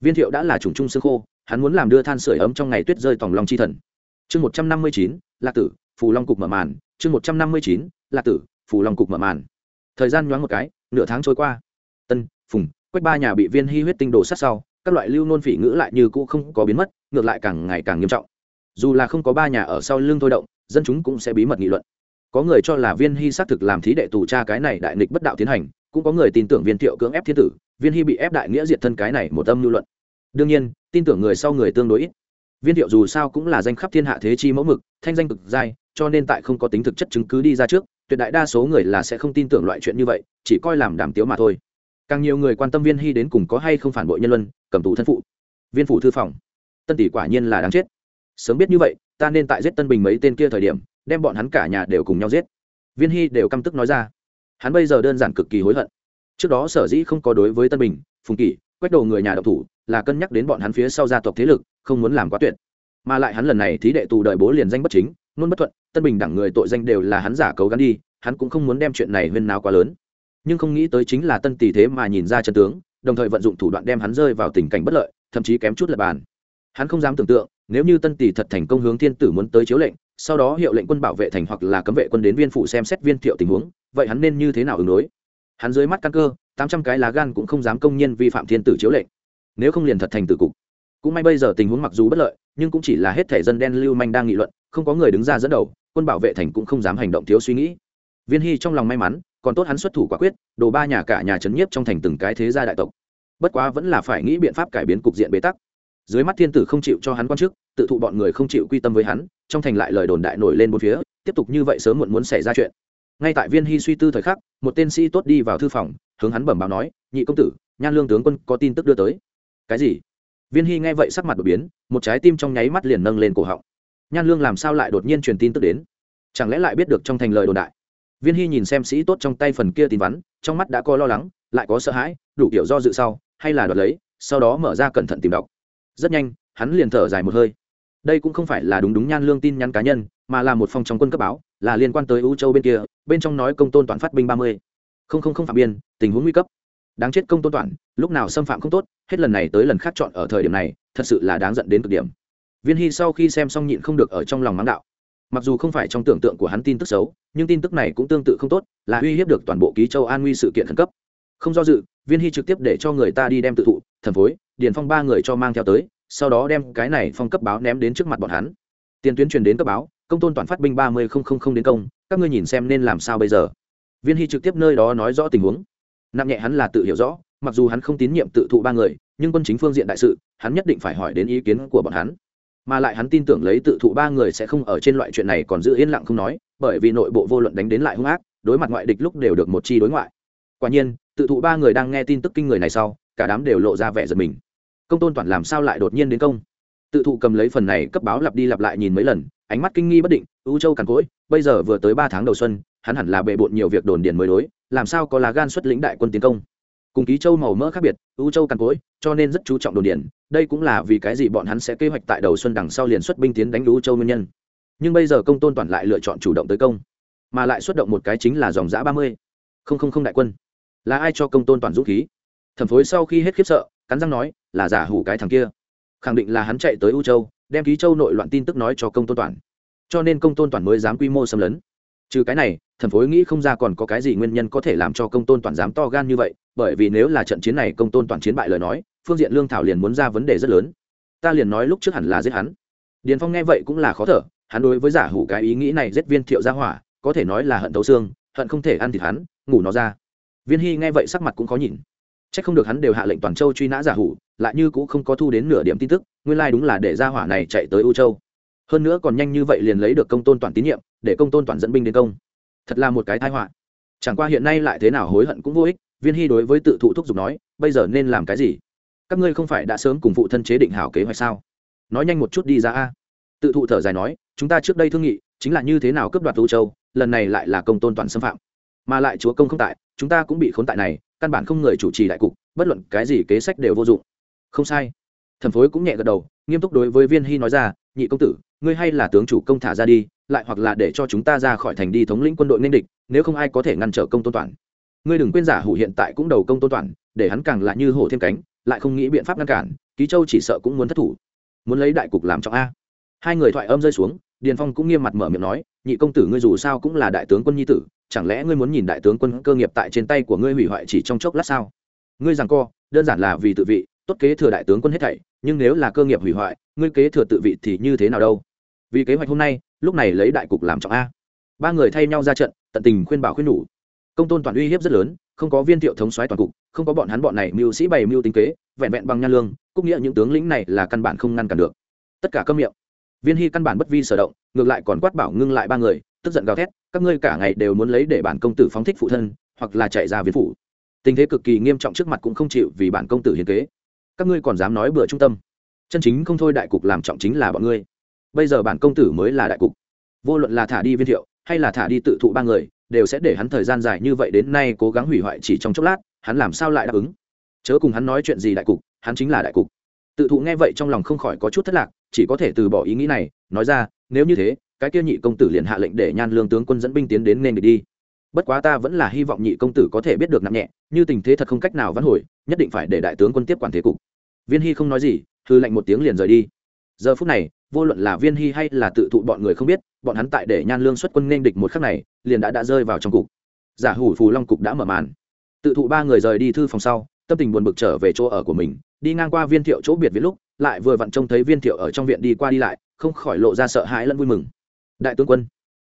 Viên thiệu đã là chủng trung xương khô, hắn muốn làm đưa than sửa ấm trong ngày tuyết rơi tòng long chi thần. Chương một trăm năm mươi chín, lạc tử, phù long cục mở màn. Chương một trăm năm mươi chín, lạc tử, phù long cục mở màn. Thời gian nhoáng một cái, nửa tháng trôi qua. Tân phùng, quách ba nhà bị viên hy huyết tinh đồ sát sau, các loại lưu nôn phỉ ngữ lại như cũ không có biến mất, ngược lại càng ngày càng nghiêm trọng. Dù là không có ba nhà ở sau lưng thôi động, dân chúng cũng sẽ bí mật nghị luận có người cho là viên hy xác thực làm thí đệ tù cha cái này đại nghịch bất đạo tiến hành, cũng có người tin tưởng viên thiệu cưỡng ép thiên tử, viên hy bị ép đại nghĩa diệt thân cái này một âm lưu luận. Đương nhiên, tin tưởng người sau người tương đối ít. Viên thiệu dù sao cũng là danh khắp thiên hạ thế chi mẫu mực, thanh danh cực dai, cho nên tại không có tính thực chất chứng cứ đi ra trước, tuyệt đại đa số người là sẽ không tin tưởng loại chuyện như vậy, chỉ coi làm đàm tiếu mà thôi. Càng nhiều người quan tâm viên hy đến cùng có hay không phản bội nhân luân, cầm tù thân phụ. Viên phủ thư phòng. Tân tỷ quả nhiên là đáng chết. Sớm biết như vậy, ta nên tại giết tân bình mấy tên kia thời điểm đem bọn hắn cả nhà đều cùng nhau giết. Viên hy đều căm tức nói ra. Hắn bây giờ đơn giản cực kỳ hối hận. Trước đó sở dĩ không có đối với tân bình, phùng kỷ quét đầu người nhà độc thủ, là cân nhắc đến bọn hắn phía sau gia tộc thế lực, không muốn làm quá tuyệt. Mà lại hắn lần này thí đệ tù đợi bố liền danh bất chính nôn bất thuận, tân bình đẳng người tội danh đều là hắn giả cấu gắn đi, hắn cũng không muốn đem chuyện này huyên nào quá lớn. Nhưng không nghĩ tới chính là tân tỷ thế mà nhìn ra chân tướng, đồng thời vận dụng thủ đoạn đem hắn rơi vào tình cảnh bất lợi, thậm chí kém chút lập bàn hắn không dám tưởng tượng, nếu như tân tỷ thật thành công hướng thiên tử muốn tới chiếu lệnh, sau đó hiệu lệnh quân bảo vệ thành hoặc là cấm vệ quân đến viên phủ xem xét viên thiệu tình huống, vậy hắn nên như thế nào ứng đối? Hắn dưới mắt căn cơ, tám trăm cái lá gan cũng không dám công nhiên vi phạm thiên tử chiếu lệnh. Nếu không liền thật thành tử cục. Cũng may bây giờ tình huống mặc dù bất lợi, nhưng cũng chỉ là hết thể dân đen lưu manh đang nghị luận, không có người đứng ra dẫn đầu, quân bảo vệ thành cũng không dám hành động thiếu suy nghĩ. Viên hy trong lòng may mắn, còn tốt hắn xuất thủ quả quyết, đồ ba nhà cả nhà trấn nhiếp trong thành từng cái thế gia đại tộc. Bất quá vẫn là phải nghĩ biện pháp cải biến cục diện bế tắc dưới mắt thiên tử không chịu cho hắn quan chức, tự thụ bọn người không chịu quy tâm với hắn, trong thành lại lời đồn đại nổi lên một phía, tiếp tục như vậy sớm muộn muốn xảy ra chuyện. Ngay tại viên hy suy tư thời khắc, một tên sĩ tốt đi vào thư phòng, hướng hắn bẩm báo nói, nhị công tử, nhan lương tướng quân có tin tức đưa tới. Cái gì? Viên hy nghe vậy sắc mặt đột biến, một trái tim trong nháy mắt liền nâng lên cổ họng. Nhan lương làm sao lại đột nhiên truyền tin tức đến? Chẳng lẽ lại biết được trong thành lời đồn đại? Viên hy nhìn xem sĩ tốt trong tay phần kia tin vắn, trong mắt đã có lo lắng, lại có sợ hãi, đủ kiểu do dự sau, hay là đoạt lấy, sau đó mở ra cẩn thận tìm đọc rất nhanh, hắn liền thở dài một hơi. Đây cũng không phải là đúng đúng nhan lương tin nhắn cá nhân, mà là một phòng trong quân cấp báo, là liên quan tới ưu châu bên kia, bên trong nói công tôn toàn phát binh ba mươi. Không không không phạm biên, tình huống nguy cấp. Đáng chết công tôn toàn lúc nào xâm phạm không tốt, hết lần này tới lần khác chọn ở thời điểm này, thật sự là đáng giận đến cực điểm. Viên hy sau khi xem xong nhịn không được ở trong lòng mắng đạo. Mặc dù không phải trong tưởng tượng của hắn tin tức xấu, nhưng tin tức này cũng tương tự không tốt, là uy hiếp được toàn bộ ký châu an nguy sự kiện khẩn cấp. Không do dự, viên hy trực tiếp để cho người ta đi đem tự thụ, thần phối điền phong ba người cho mang theo tới, sau đó đem cái này phong cấp báo ném đến trước mặt bọn hắn. Tiền tuyến truyền đến cấp báo, công tôn toàn phát binh ba mươi không không không đến công, các ngươi nhìn xem nên làm sao bây giờ. Viên hy trực tiếp nơi đó nói rõ tình huống. Nặng nhẹ hắn là tự hiểu rõ, mặc dù hắn không tín nhiệm tự thụ ba người, nhưng quân chính phương diện đại sự, hắn nhất định phải hỏi đến ý kiến của bọn hắn. Mà lại hắn tin tưởng lấy tự thụ ba người sẽ không ở trên loại chuyện này còn giữ yên lặng không nói, bởi vì nội bộ vô luận đánh đến lại hung ác, đối mặt ngoại địch lúc đều được một chi đối ngoại. Quả nhiên, tự thụ ba người đang nghe tin tức kinh người này sau cả đám đều lộ ra vẻ giật mình. Công tôn toàn làm sao lại đột nhiên đến công? Tự thụ cầm lấy phần này cấp báo lặp đi lặp lại nhìn mấy lần, ánh mắt kinh nghi bất định ưu châu càn cỗi, bây giờ vừa tới ba tháng đầu xuân, hắn hẳn là bệ bộn nhiều việc đồn điền mới đối, làm sao có lá gan xuất lĩnh đại quân tiến công? Cùng ký châu màu mỡ khác biệt ưu châu càn cỗi, cho nên rất chú trọng đồn điền, đây cũng là vì cái gì bọn hắn sẽ kế hoạch tại đầu xuân đằng sau liền xuất binh tiến đánh ưu châu nguyên nhân. Nhưng bây giờ công tôn toàn lại lựa chọn chủ động tới công, mà lại xuất động một cái chính là dòng giã ba mươi, không không không đại quân. Là ai cho công tôn toàn dũng khí? Thẩm phối sau khi hết khiếp sợ, cắn răng nói, là giả hủ cái thằng kia. Khẳng định là hắn chạy tới u châu, đem ký châu nội loạn tin tức nói cho công tôn toàn. Cho nên công tôn toàn mới dám quy mô xâm lấn. Trừ cái này, thẩm phối nghĩ không ra còn có cái gì nguyên nhân có thể làm cho công tôn toàn dám to gan như vậy, bởi vì nếu là trận chiến này công tôn toàn chiến bại lời nói, phương diện lương thảo liền muốn ra vấn đề rất lớn. Ta liền nói lúc trước hẳn là giết hắn. Điền phong nghe vậy cũng là khó thở, hắn đối với giả hủ cái ý nghĩ này giết viên thiệu gia hỏa, có thể nói là hận thấu xương, hận không thể ăn thịt hắn, ngủ nó ra. Viên hy nghe vậy sắc mặt cũng khó nhìn chắc không được hắn đều hạ lệnh toàn châu truy nã giả hủ, lại như cũng không có thu đến nửa điểm tin tức, nguyên lai đúng là để gia hỏa này chạy tới u châu. Hơn nữa còn nhanh như vậy liền lấy được công tôn toàn tín nhiệm, để công tôn toàn dẫn binh đến công. Thật là một cái tai họa. Chẳng qua hiện nay lại thế nào hối hận cũng vô ích, viên hy đối với tự thụ thúc giục nói, bây giờ nên làm cái gì? Các ngươi không phải đã sớm cùng phụ thân chế định hảo kế hoạch sao? Nói nhanh một chút đi ra a. Tự thụ thở dài nói, chúng ta trước đây thương nghị, chính là như thế nào cướp đoạt u châu, lần này lại là công tôn toàn xâm phạm. Mà lại chúa công không tại chúng ta cũng bị khốn tại này, căn bản không người chủ trì đại cục, bất luận cái gì kế sách đều vô dụng. Không sai. Thần phối cũng nhẹ gật đầu, nghiêm túc đối với viên hy nói ra, nhị công tử, ngươi hay là tướng chủ công thả ra đi, lại hoặc là để cho chúng ta ra khỏi thành đi thống lĩnh quân đội nên địch, nếu không ai có thể ngăn trở công tôn toàn. Ngươi đừng quên giả hủ hiện tại cũng đầu công tôn toàn, để hắn càng lại như hổ thêm cánh, lại không nghĩ biện pháp ngăn cản, ký châu chỉ sợ cũng muốn thất thủ. Muốn lấy đại cục làm trọng a. Hai người thoại âm rơi xuống, điền phong cũng nghiêm mặt mở miệng nói, nhị công tử, ngươi dù sao cũng là đại tướng quân nhi tử chẳng lẽ ngươi muốn nhìn đại tướng quân cơ nghiệp tại trên tay của ngươi hủy hoại chỉ trong chốc lát sao? Ngươi rằng co, đơn giản là vì tự vị, tốt kế thừa đại tướng quân hết thảy, nhưng nếu là cơ nghiệp hủy hoại, ngươi kế thừa tự vị thì như thế nào đâu? Vì kế hoạch hôm nay, lúc này lấy đại cục làm trọng a. Ba người thay nhau ra trận, tận tình khuyên bảo khuyên nhủ. Công tôn toàn uy hiếp rất lớn, không có viên thiệu thống soái toàn cục, không có bọn hắn bọn này mưu sĩ bày mưu tính kế, vẹn vẹn bằng nhan lương cúc nghĩa những tướng lĩnh này là căn bản không ngăn cản được. Tất cả câm miệng. Viên hy căn bản bất vi sở động, ngược lại còn quát bảo ngưng lại ba người tức giận gào thét, các ngươi cả ngày đều muốn lấy để bản công tử phóng thích phụ thân, hoặc là chạy ra viên phủ. Tình thế cực kỳ nghiêm trọng trước mặt cũng không chịu vì bản công tử hiến kế. Các ngươi còn dám nói bừa trung tâm. Chân chính không thôi đại cục làm trọng chính là bọn ngươi. Bây giờ bản công tử mới là đại cục. Vô luận là thả đi viên thiệu, hay là thả đi tự thụ ba người, đều sẽ để hắn thời gian dài như vậy đến nay cố gắng hủy hoại chỉ trong chốc lát, hắn làm sao lại đáp ứng? Chớ cùng hắn nói chuyện gì đại cục, hắn chính là đại cục. Tự thụ nghe vậy trong lòng không khỏi có chút thất lạc, chỉ có thể từ bỏ ý nghĩ này, nói ra, nếu như thế cái kia nhị công tử liền hạ lệnh để nhan lương tướng quân dẫn binh tiến đến nên địch đi. Bất quá ta vẫn là hy vọng nhị công tử có thể biết được nặng nhẹ, như tình thế thật không cách nào vãn hồi, nhất định phải để đại tướng quân tiếp quản thế cục. Viên hy không nói gì thư lệnh một tiếng liền rời đi. Giờ phút này, vô luận là viên hy hay là tự thụ bọn người không biết, bọn hắn tại để nhan lương xuất quân nên địch một khắc này, liền đã đã rơi vào trong cục. Giả hủ phù long cục đã mở màn. Tự thụ ba người rời đi thư phòng sau, tâm tình buồn bực trở về chỗ ở của mình, đi ngang qua viên thiệu chỗ biệt viết lúc, lại vừa vặn trông thấy viên thiệu ở trong viện đi qua đi lại, không khỏi lộ ra sợ hãi lẫn vui mừng đại tướng quân.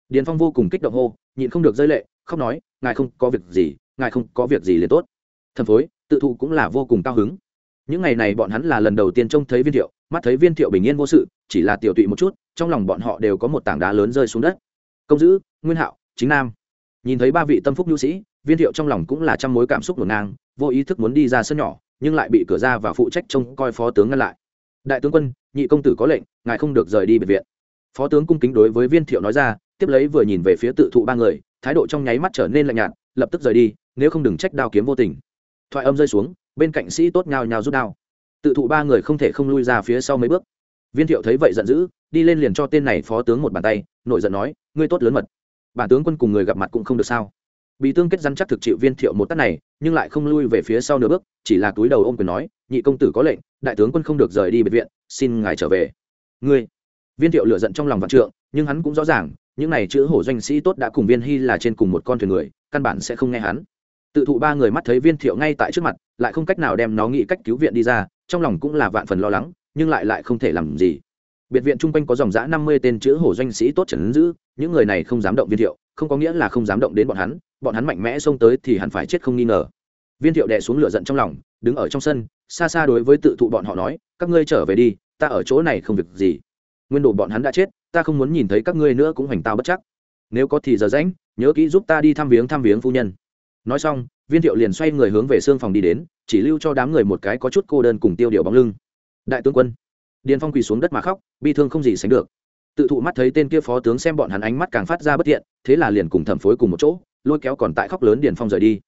Điền phong vô cùng kích động hô, nhịn không được rơi lệ, khóc nói, ngài không có việc gì, ngài không có việc gì liền tốt. Thần phối, tự thụ cũng là vô cùng cao hứng. Những ngày này bọn hắn là lần đầu tiên trông thấy viên thiệu, mắt thấy viên thiệu bình yên vô sự, chỉ là tiểu tụy một chút, trong lòng bọn họ đều có một tảng đá lớn rơi xuống đất. Công dữ, nguyên hạo, chính nam. Nhìn thấy ba vị tâm phúc nhu sĩ, viên thiệu trong lòng cũng là trăm mối cảm xúc ngổn ngang, vô ý thức muốn đi ra sân nhỏ, nhưng lại bị cửa ra và phụ trách trông coi phó tướng ngăn lại. Đại tướng quân, nhị công tử có lệnh, ngài không được rời đi biệt viện phó tướng cung kính đối với viên thiệu nói ra, tiếp lấy vừa nhìn về phía tự thụ ba người, thái độ trong nháy mắt trở nên lạnh nhạt, lập tức rời đi, nếu không đừng trách đao kiếm vô tình. Thoại âm rơi xuống, bên cạnh sĩ tốt nhào nhào rút đao. Tự thụ ba người không thể không lui ra phía sau mấy bước. Viên thiệu thấy vậy giận dữ, đi lên liền cho tên này phó tướng một bàn tay nội giận nói, ngươi tốt lớn mật. Bản tướng quân cùng người gặp mặt cũng không được sao? Bị tương kết rắn chắc thực chịu viên thiệu một tắt này, nhưng lại không lui về phía sau nửa bước, chỉ là túi đầu ôm quyền nói, nhị công tử có lệnh, đại tướng quân không được rời đi biệt viện, xin ngài trở về. Ngươi viên thiệu lựa giận trong lòng vạn trượng, nhưng hắn cũng rõ ràng, những này chữ hổ doanh sĩ tốt đã cùng viên hy là trên cùng một con thuyền người, căn bản sẽ không nghe hắn. Tự thụ ba người mắt thấy viên thiệu ngay tại trước mặt, lại không cách nào đem nó nghĩ cách cứu viện đi ra, trong lòng cũng là vạn phần lo lắng, nhưng lại lại không thể làm gì. Biệt viện chung quanh có dòng giã năm mươi tên chữ hổ doanh sĩ tốt trần giữ, những người này không dám động viên thiệu, không có nghĩa là không dám động đến bọn hắn bọn hắn mạnh mẽ xông tới thì hẳn phải chết không nghi ngờ. Viên thiệu đè xuống lửa giận trong lòng, đứng ở trong sân, xa xa đối với tự thụ bọn họ nói, các ngươi trở về đi, ta ở chỗ này không việc gì nguyên đồ bọn hắn đã chết, ta không muốn nhìn thấy các ngươi nữa cũng hoành tao bất chắc. Nếu có thì giờ rãnh nhớ kỹ giúp ta đi thăm viếng thăm viếng phu nhân. Nói xong, viên thiệu liền xoay người hướng về xương phòng đi đến, chỉ lưu cho đám người một cái có chút cô đơn cùng tiêu điều bóng lưng. Đại tướng quân. Điền phong quỳ xuống đất mà khóc, bi thương không gì sánh được. Tự thụ mắt thấy tên kia phó tướng xem bọn hắn ánh mắt càng phát ra bất thiện, thế là liền cùng thẩm phối cùng một chỗ, lôi kéo còn tại khóc lớn điền phong rời đi.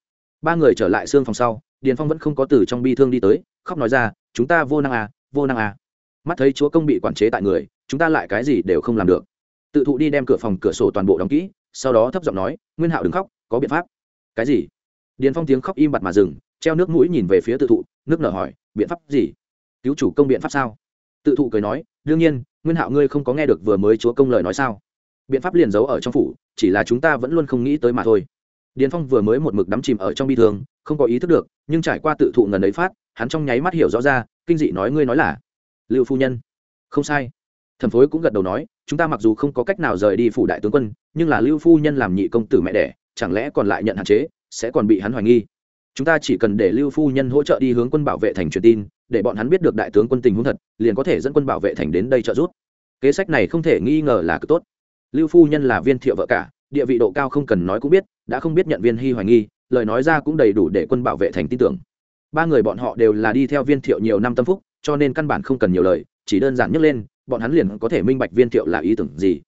Ba người trở lại xương phòng sau, điền phong vẫn không có từ trong bi thương đi tới, khóc nói ra, chúng ta vô năng à vô năng à. Mắt thấy chúa công bị quản chế tại người chúng ta lại cái gì đều không làm được. Tự thụ đi đem cửa phòng, cửa sổ toàn bộ đóng kỹ, sau đó thấp giọng nói, nguyên hạo đừng khóc, có biện pháp. Cái gì? Điền phong tiếng khóc im bặt mà dừng, treo nước mũi nhìn về phía tự thụ, nước nở hỏi, biện pháp gì? Cứu chủ công biện pháp sao? Tự thụ cười nói, đương nhiên, nguyên hạo ngươi không có nghe được vừa mới chúa công lời nói sao? Biện pháp liền giấu ở trong phủ, chỉ là chúng ta vẫn luôn không nghĩ tới mà thôi. Điền phong vừa mới một mực đắm chìm ở trong bi thương, không có ý thức được, nhưng trải qua tự thụ ngần ấy phát, hắn trong nháy mắt hiểu rõ ra, kinh dị nói, ngươi nói là lưu phu nhân. Không sai thẩm phối cũng gật đầu nói, chúng ta mặc dù không có cách nào rời đi phủ đại tướng quân, nhưng là lưu phu nhân làm nhị công tử mẹ đẻ, chẳng lẽ còn lại nhận hạn chế, sẽ còn bị hắn hoài nghi. Chúng ta chỉ cần để lưu phu nhân hỗ trợ đi hướng quân bảo vệ thành truyền tin, để bọn hắn biết được đại tướng quân tình huống thật, liền có thể dẫn quân bảo vệ thành đến đây trợ giúp. Kế sách này không thể nghi ngờ là cực tốt. Lưu phu nhân là viên thiệu vợ cả, địa vị độ cao không cần nói cũng biết, đã không biết nhận viên hy hoài nghi, lời nói ra cũng đầy đủ để quân bảo vệ thành tin tưởng. Ba người bọn họ đều là đi theo viên thiệu nhiều năm tâm phúc, cho nên căn bản không cần nhiều lời, chỉ đơn giản nhắc lên bọn hắn liền có thể minh bạch viên thiệu là ý tưởng gì.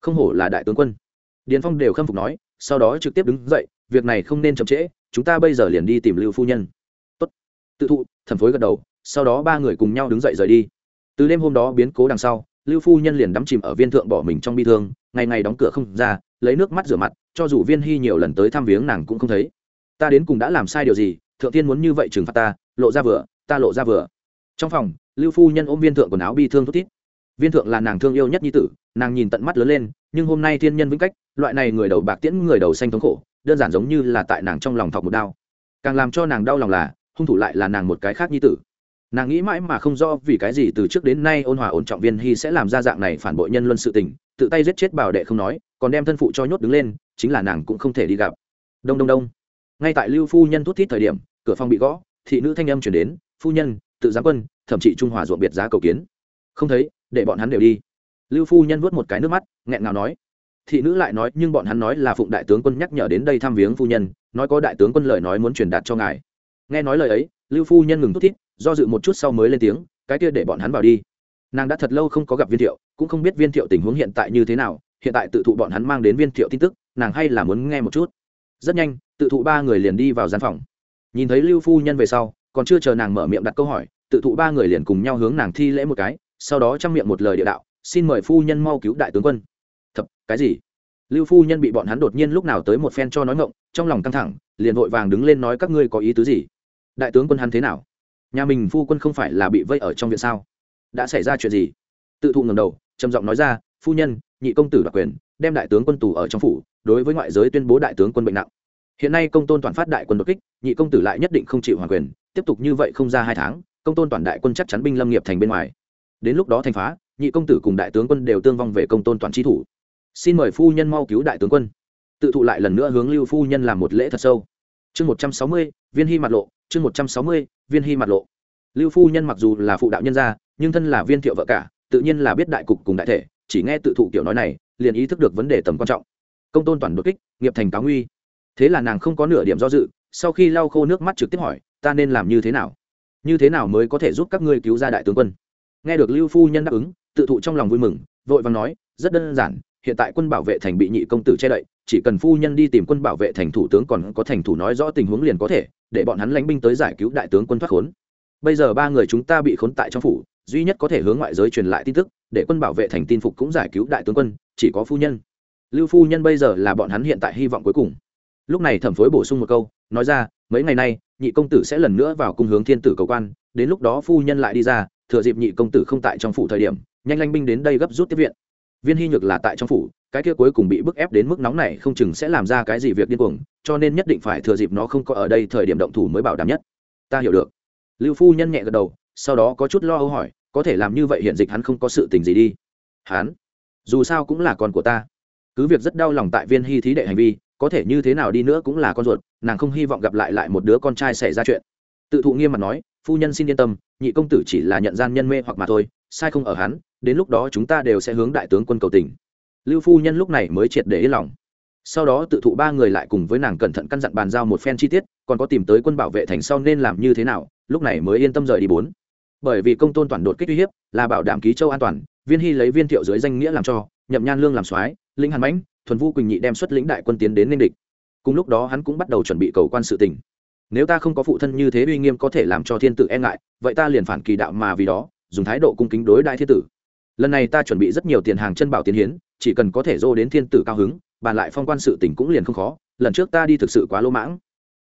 Không hổ là đại tướng quân. Điền phong đều khâm phục nói, sau đó trực tiếp đứng dậy, việc này không nên chậm trễ, chúng ta bây giờ liền đi tìm lưu phu nhân. Tốt. tự thụ, thẩm phối gật đầu, sau đó ba người cùng nhau đứng dậy rời đi. Từ đêm hôm đó biến cố đằng sau, lưu phu nhân liền đắm chìm ở viên thượng bỏ mình trong bi thương, ngày ngày đóng cửa không ra, lấy nước mắt rửa mặt, cho dù viên hy nhiều lần tới thăm viếng nàng cũng không thấy. Ta đến cùng đã làm sai điều gì, thượng tiên muốn như vậy trừng phạt ta, lộ ra vừa, ta lộ ra vừa. Trong phòng, lưu phu nhân ôm viên thượng quần áo bi thương thút thít viên thượng là nàng thương yêu nhất nhi tử, nàng nhìn tận mắt lớn lên, nhưng hôm nay thiên nhân vĩnh cách, loại này người đầu bạc tiễn, người đầu xanh thống khổ, đơn giản giống như là tại nàng trong lòng thọc một đau càng làm cho nàng đau lòng là, hung thủ lại là nàng một cái khác nhi tử. Nàng nghĩ mãi mà không rõ vì cái gì từ trước đến nay ôn hòa ổn trọng viên hy sẽ làm ra dạng này phản bội nhân luân sự tình, tự tay giết chết bảo đệ không nói, còn đem thân phụ cho nhốt đứng lên, chính là nàng cũng không thể đi gặp. Đông đông đông. Ngay tại lưu phu nhân thút thít thời điểm, cửa phòng bị gõ, thị nữ thanh âm chuyển đến, phu nhân, tự giám quân thậm chí trung hòa ruộng biệt giá cầu kiến. Không thấy để bọn hắn đều đi. Lưu phu nhân vuốt một cái nước mắt, nghẹn ngào nói, thị nữ lại nói, nhưng bọn hắn nói là phụng đại tướng quân nhắc nhở đến đây thăm viếng phu nhân, nói có đại tướng quân lời nói muốn truyền đạt cho ngài. Nghe nói lời ấy, lưu phu nhân ngừng thút thít, do dự một chút sau mới lên tiếng, cái kia để bọn hắn vào đi. Nàng đã thật lâu không có gặp viên thiệu, cũng không biết viên thiệu tình huống hiện tại như thế nào, hiện tại tự thụ bọn hắn mang đến viên thiệu tin tức, nàng hay là muốn nghe một chút. Rất nhanh, tự thụ ba người liền đi vào gian phòng. Nhìn thấy lưu phu nhân về sau, còn chưa chờ nàng mở miệng đặt câu hỏi, tự thụ ba người liền cùng nhau hướng nàng thi lễ một cái sau đó chăm miệng một lời địa đạo, xin mời phu nhân mau cứu đại tướng quân. Thập cái gì? Lưu phu nhân bị bọn hắn đột nhiên lúc nào tới một phen cho nói ngộng trong lòng căng thẳng, liền vội vàng đứng lên nói, các ngươi có ý tứ gì? Đại tướng quân hắn thế nào? Nhà mình phu quân không phải là bị vây ở trong viện sao? Đã xảy ra chuyện gì? Tự thụ ngầm đầu, trầm giọng nói ra, phu nhân, nhị công tử đặc quyền, đem đại tướng quân tù ở trong phủ, đối với ngoại giới tuyên bố đại tướng quân bệnh nặng. Hiện nay công tôn toàn phát đại quân đột kích, nhị công tử lại nhất định không chịu hoàn quyền, tiếp tục như vậy không ra hai tháng, công tôn toàn đại quân chắc chắn binh lâm nghiệp thành bên ngoài đến lúc đó thành phá, nhị công tử cùng đại tướng quân đều tương vong về công tôn toàn tri thủ. Xin mời phu nhân mau cứu đại tướng quân. Tự thụ lại lần nữa hướng lưu phu nhân làm một lễ thật sâu. Chương một trăm sáu mươi, viên hy mặt lộ, chương một trăm sáu mươi, viên hy mặt lộ. Lưu phu nhân mặc dù là phụ đạo nhân gia, nhưng thân là viên thiệu vợ cả, tự nhiên là biết đại cục cùng đại thể, chỉ nghe tự thụ kiểu nói này, liền ý thức được vấn đề tầm quan trọng. Công tôn toàn đột kích, nghiệp thành cáo nguy. Thế là nàng không có nửa điểm do dự, sau khi lau khô nước mắt trực tiếp hỏi, ta nên làm như thế nào? Như thế nào mới có thể giúp các ngươi cứu ra đại tướng quân? Nghe được lưu phu nhân đáp ứng, tự thụ trong lòng vui mừng, vội vàng nói, rất đơn giản, hiện tại quân bảo vệ thành bị nhị công tử che đậy, chỉ cần phu nhân đi tìm quân bảo vệ thành thủ tướng còn có thành thủ nói rõ tình huống liền có thể, để bọn hắn lánh binh tới giải cứu đại tướng quân thoát khốn. Bây giờ ba người chúng ta bị khốn tại trong phủ, duy nhất có thể hướng ngoại giới truyền lại tin tức, để quân bảo vệ thành tin phục cũng giải cứu đại tướng quân, chỉ có phu nhân. Lưu phu nhân bây giờ là bọn hắn hiện tại hy vọng cuối cùng. Lúc này thẩm phối bổ sung một câu, nói ra, mấy ngày nay, nhị công tử sẽ lần nữa vào cung hướng thiên tử cầu quan, đến lúc đó phu nhân lại đi ra thừa dịp nhị công tử không tại trong phủ thời điểm, nhanh lanh binh đến đây gấp rút tiếp viện. Viên hy nhược là tại trong phủ, cái kia cuối cùng bị bức ép đến mức nóng này không chừng sẽ làm ra cái gì việc điên cuồng, cho nên nhất định phải thừa dịp nó không có ở đây thời điểm động thủ mới bảo đảm nhất. Ta hiểu được. Lưu phu nhân nhẹ gật đầu, sau đó có chút lo âu hỏi, có thể làm như vậy hiện dịch hắn không có sự tình gì đi. Hắn? Dù sao cũng là con của ta. Cứ việc rất đau lòng tại viên hy thí đệ hành vi, có thể như thế nào đi nữa cũng là con ruột, nàng không hy vọng gặp lại lại một đứa con trai xảy ra chuyện. Tự thụ nghiêm mặt nói phu nhân xin yên tâm, nhị công tử chỉ là nhận gian nhân mê hoặc mà thôi, sai không ở hắn, đến lúc đó chúng ta đều sẽ hướng đại tướng quân cầu tình. Lưu phu nhân lúc này mới triệt để yên lòng. Sau đó tự thụ ba người lại cùng với nàng cẩn thận căn dặn bàn giao một phen chi tiết, còn có tìm tới quân bảo vệ thành sau nên làm như thế nào, lúc này mới yên tâm rời đi bốn. Bởi vì công tôn toàn đột kích uy hiếp, là bảo đảm ký châu an toàn, viên hy lấy viên thiệu dưới danh nghĩa làm cho, nhậm nhan lương làm soái, lĩnh hàn mãnh, thuần vu quỳnh nhị đem xuất lĩnh đại quân tiến đến nên địch. Cùng lúc đó hắn cũng bắt đầu chuẩn bị cầu quan sự tình nếu ta không có phụ thân như thế uy nghiêm có thể làm cho thiên tử e ngại, vậy ta liền phản kỳ đạo mà vì đó, dùng thái độ cung kính đối đại thiên tử. Lần này ta chuẩn bị rất nhiều tiền hàng chân bảo tiến hiến, chỉ cần có thể dô đến thiên tử cao hứng, bàn lại phong quan sự tình cũng liền không khó, lần trước ta đi thực sự quá lỗ mãng.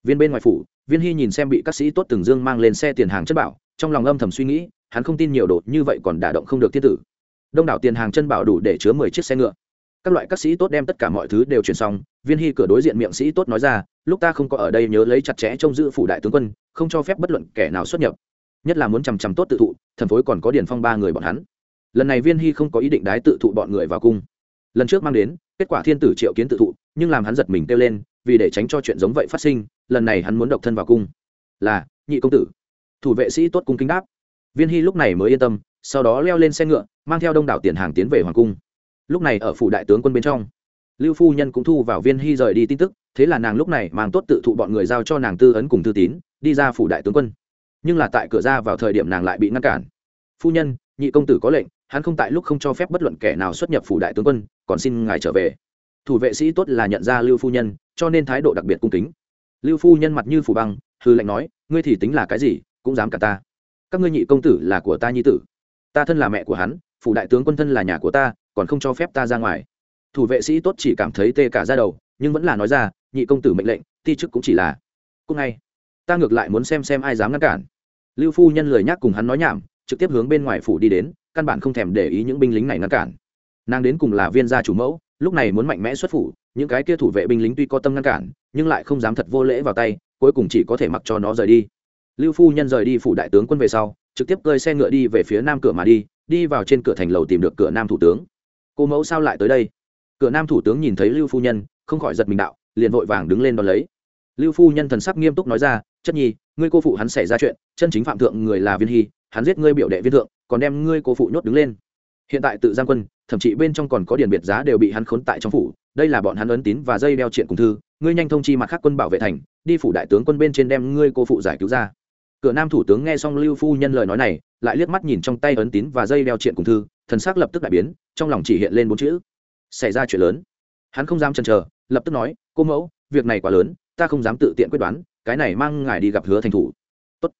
Viên bên ngoài phủ, viên hy nhìn xem bị các sĩ tốt từng dương mang lên xe tiền hàng chân bảo, trong lòng âm thầm suy nghĩ, hắn không tin nhiều đột như vậy còn đả động không được thiên tử. Đông đảo tiền hàng chân bảo đủ để chứa mười chiếc xe ngựa các loại các sĩ tốt đem tất cả mọi thứ đều chuyển xong, viên hy cửa đối diện miệng sĩ tốt nói ra, lúc ta không có ở đây nhớ lấy chặt chẽ trông giữ phủ đại tướng quân, không cho phép bất luận kẻ nào xuất nhập. Nhất là muốn chằm chằm tốt tự thụ, thần phối còn có điển phong ba người bọn hắn. Lần này viên hy không có ý định đái tự thụ bọn người vào cung. Lần trước mang đến, kết quả thiên tử triệu kiến tự thụ, nhưng làm hắn giật mình kêu lên, vì để tránh cho chuyện giống vậy phát sinh, lần này hắn muốn độc thân vào cung. Là, nhị công tử. Thủ vệ sĩ tốt cung kính đáp. Viên hy lúc này mới yên tâm, sau đó leo lên xe ngựa, mang theo đông đảo tiền hàng tiến về hoàng cung lúc này ở phủ đại tướng quân bên trong. Lưu phu nhân cũng thu vào viên hy rời đi tin tức, thế là nàng lúc này mang tốt tự thụ bọn người giao cho nàng tư ấn cùng thư tín, đi ra phủ đại tướng quân. Nhưng là tại cửa ra vào thời điểm nàng lại bị ngăn cản. Phu nhân, nhị công tử có lệnh, hắn không tại lúc không cho phép bất luận kẻ nào xuất nhập phủ đại tướng quân, còn xin ngài trở về. Thủ vệ sĩ tốt là nhận ra lưu phu nhân, cho nên thái độ đặc biệt cung kính. Lưu phu nhân mặt như phủ băng, hư lệnh nói, ngươi thì tính là cái gì, cũng dám cả ta. Các ngươi nhị công tử là của ta nhi tử. Ta thân là mẹ của hắn, phủ đại tướng quân thân là nhà của ta còn không cho phép ta ra ngoài. Thủ vệ sĩ tốt chỉ cảm thấy tê cả ra đầu, nhưng vẫn là nói ra, nhị công tử mệnh lệnh, ti chức cũng chỉ là. Cũng ngay. Ta ngược lại muốn xem xem ai dám ngăn cản. Lưu phu nhân lời nhắc cùng hắn nói nhảm, trực tiếp hướng bên ngoài phủ đi đến, căn bản không thèm để ý những binh lính này ngăn cản. Nàng đến cùng là viên gia chủ mẫu, lúc này muốn mạnh mẽ xuất phủ, những cái kia thủ vệ binh lính tuy có tâm ngăn cản, nhưng lại không dám thật vô lễ vào tay, cuối cùng chỉ có thể mặc cho nó rời đi. Lưu phu nhân rời đi phủ đại tướng quân về sau, trực tiếp cơi xe ngựa đi về phía nam cửa mà đi đi vào trên cửa thành lầu tìm được cửa nam thủ tướng cô mẫu sao lại tới đây? Cửa nam thủ tướng nhìn thấy lưu phu nhân, không khỏi giật mình đạo, liền vội vàng đứng lên đón lấy. Lưu phu nhân thần sắc nghiêm túc nói ra, chất nhi, ngươi cô phụ hắn xảy ra chuyện, chân chính phạm thượng người là viên hy, hắn giết ngươi biểu đệ viên thượng, còn đem ngươi cô phụ nhốt đứng lên. Hiện tại tự giang quân, thậm chí bên trong còn có điển biệt giá đều bị hắn khốn tại trong phủ, đây là bọn hắn ấn tín và dây đeo chuyện cùng thư, ngươi nhanh thông chi mặt khác quân bảo vệ thành, đi phủ đại tướng quân bên trên đem ngươi cô phụ giải cứu ra. Cửa nam thủ tướng nghe xong lưu phu nhân lời nói này, lại liếc mắt nhìn trong tay ấn tín và dây đeo chuyện cùng thư thần sắc lập tức đại biến, trong lòng chỉ hiện lên bốn chữ. Xảy ra chuyện lớn. Hắn không dám chần chờ, lập tức nói, cô mẫu, việc này quá lớn, ta không dám tự tiện quyết đoán, cái này mang ngài đi gặp hứa thành thủ. Tốt.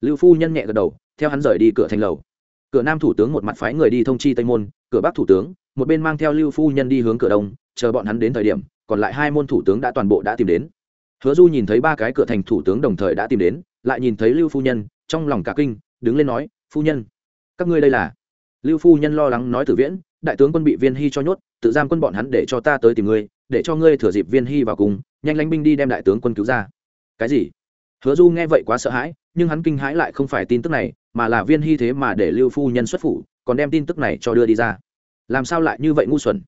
lưu phu nhân nhẹ gật đầu, theo hắn rời đi cửa thành lầu. Cửa nam thủ tướng một mặt phái người đi thông chi tây môn, cửa bắc thủ tướng, một bên mang theo lưu phu nhân đi hướng cửa đông, chờ bọn hắn đến thời điểm, còn lại hai môn thủ tướng đã toàn bộ đã tìm đến. Hứa du nhìn thấy ba cái cửa thành thủ tướng đồng thời đã tìm đến, lại nhìn thấy lưu phu nhân, trong lòng cả kinh, đứng lên nói, phu nhân, các ngươi đây là lưu phu nhân lo lắng nói tử viễn, đại tướng quân bị viên hy cho nhốt, tự giam quân bọn hắn để cho ta tới tìm ngươi, để cho ngươi thừa dịp viên hy vào cùng, nhanh lánh binh đi đem đại tướng quân cứu ra. Cái gì? Hứa du nghe vậy quá sợ hãi, nhưng hắn kinh hãi lại không phải tin tức này, mà là viên hy thế mà để lưu phu nhân xuất phủ, còn đem tin tức này cho đưa đi ra. Làm sao lại như vậy ngu xuẩn?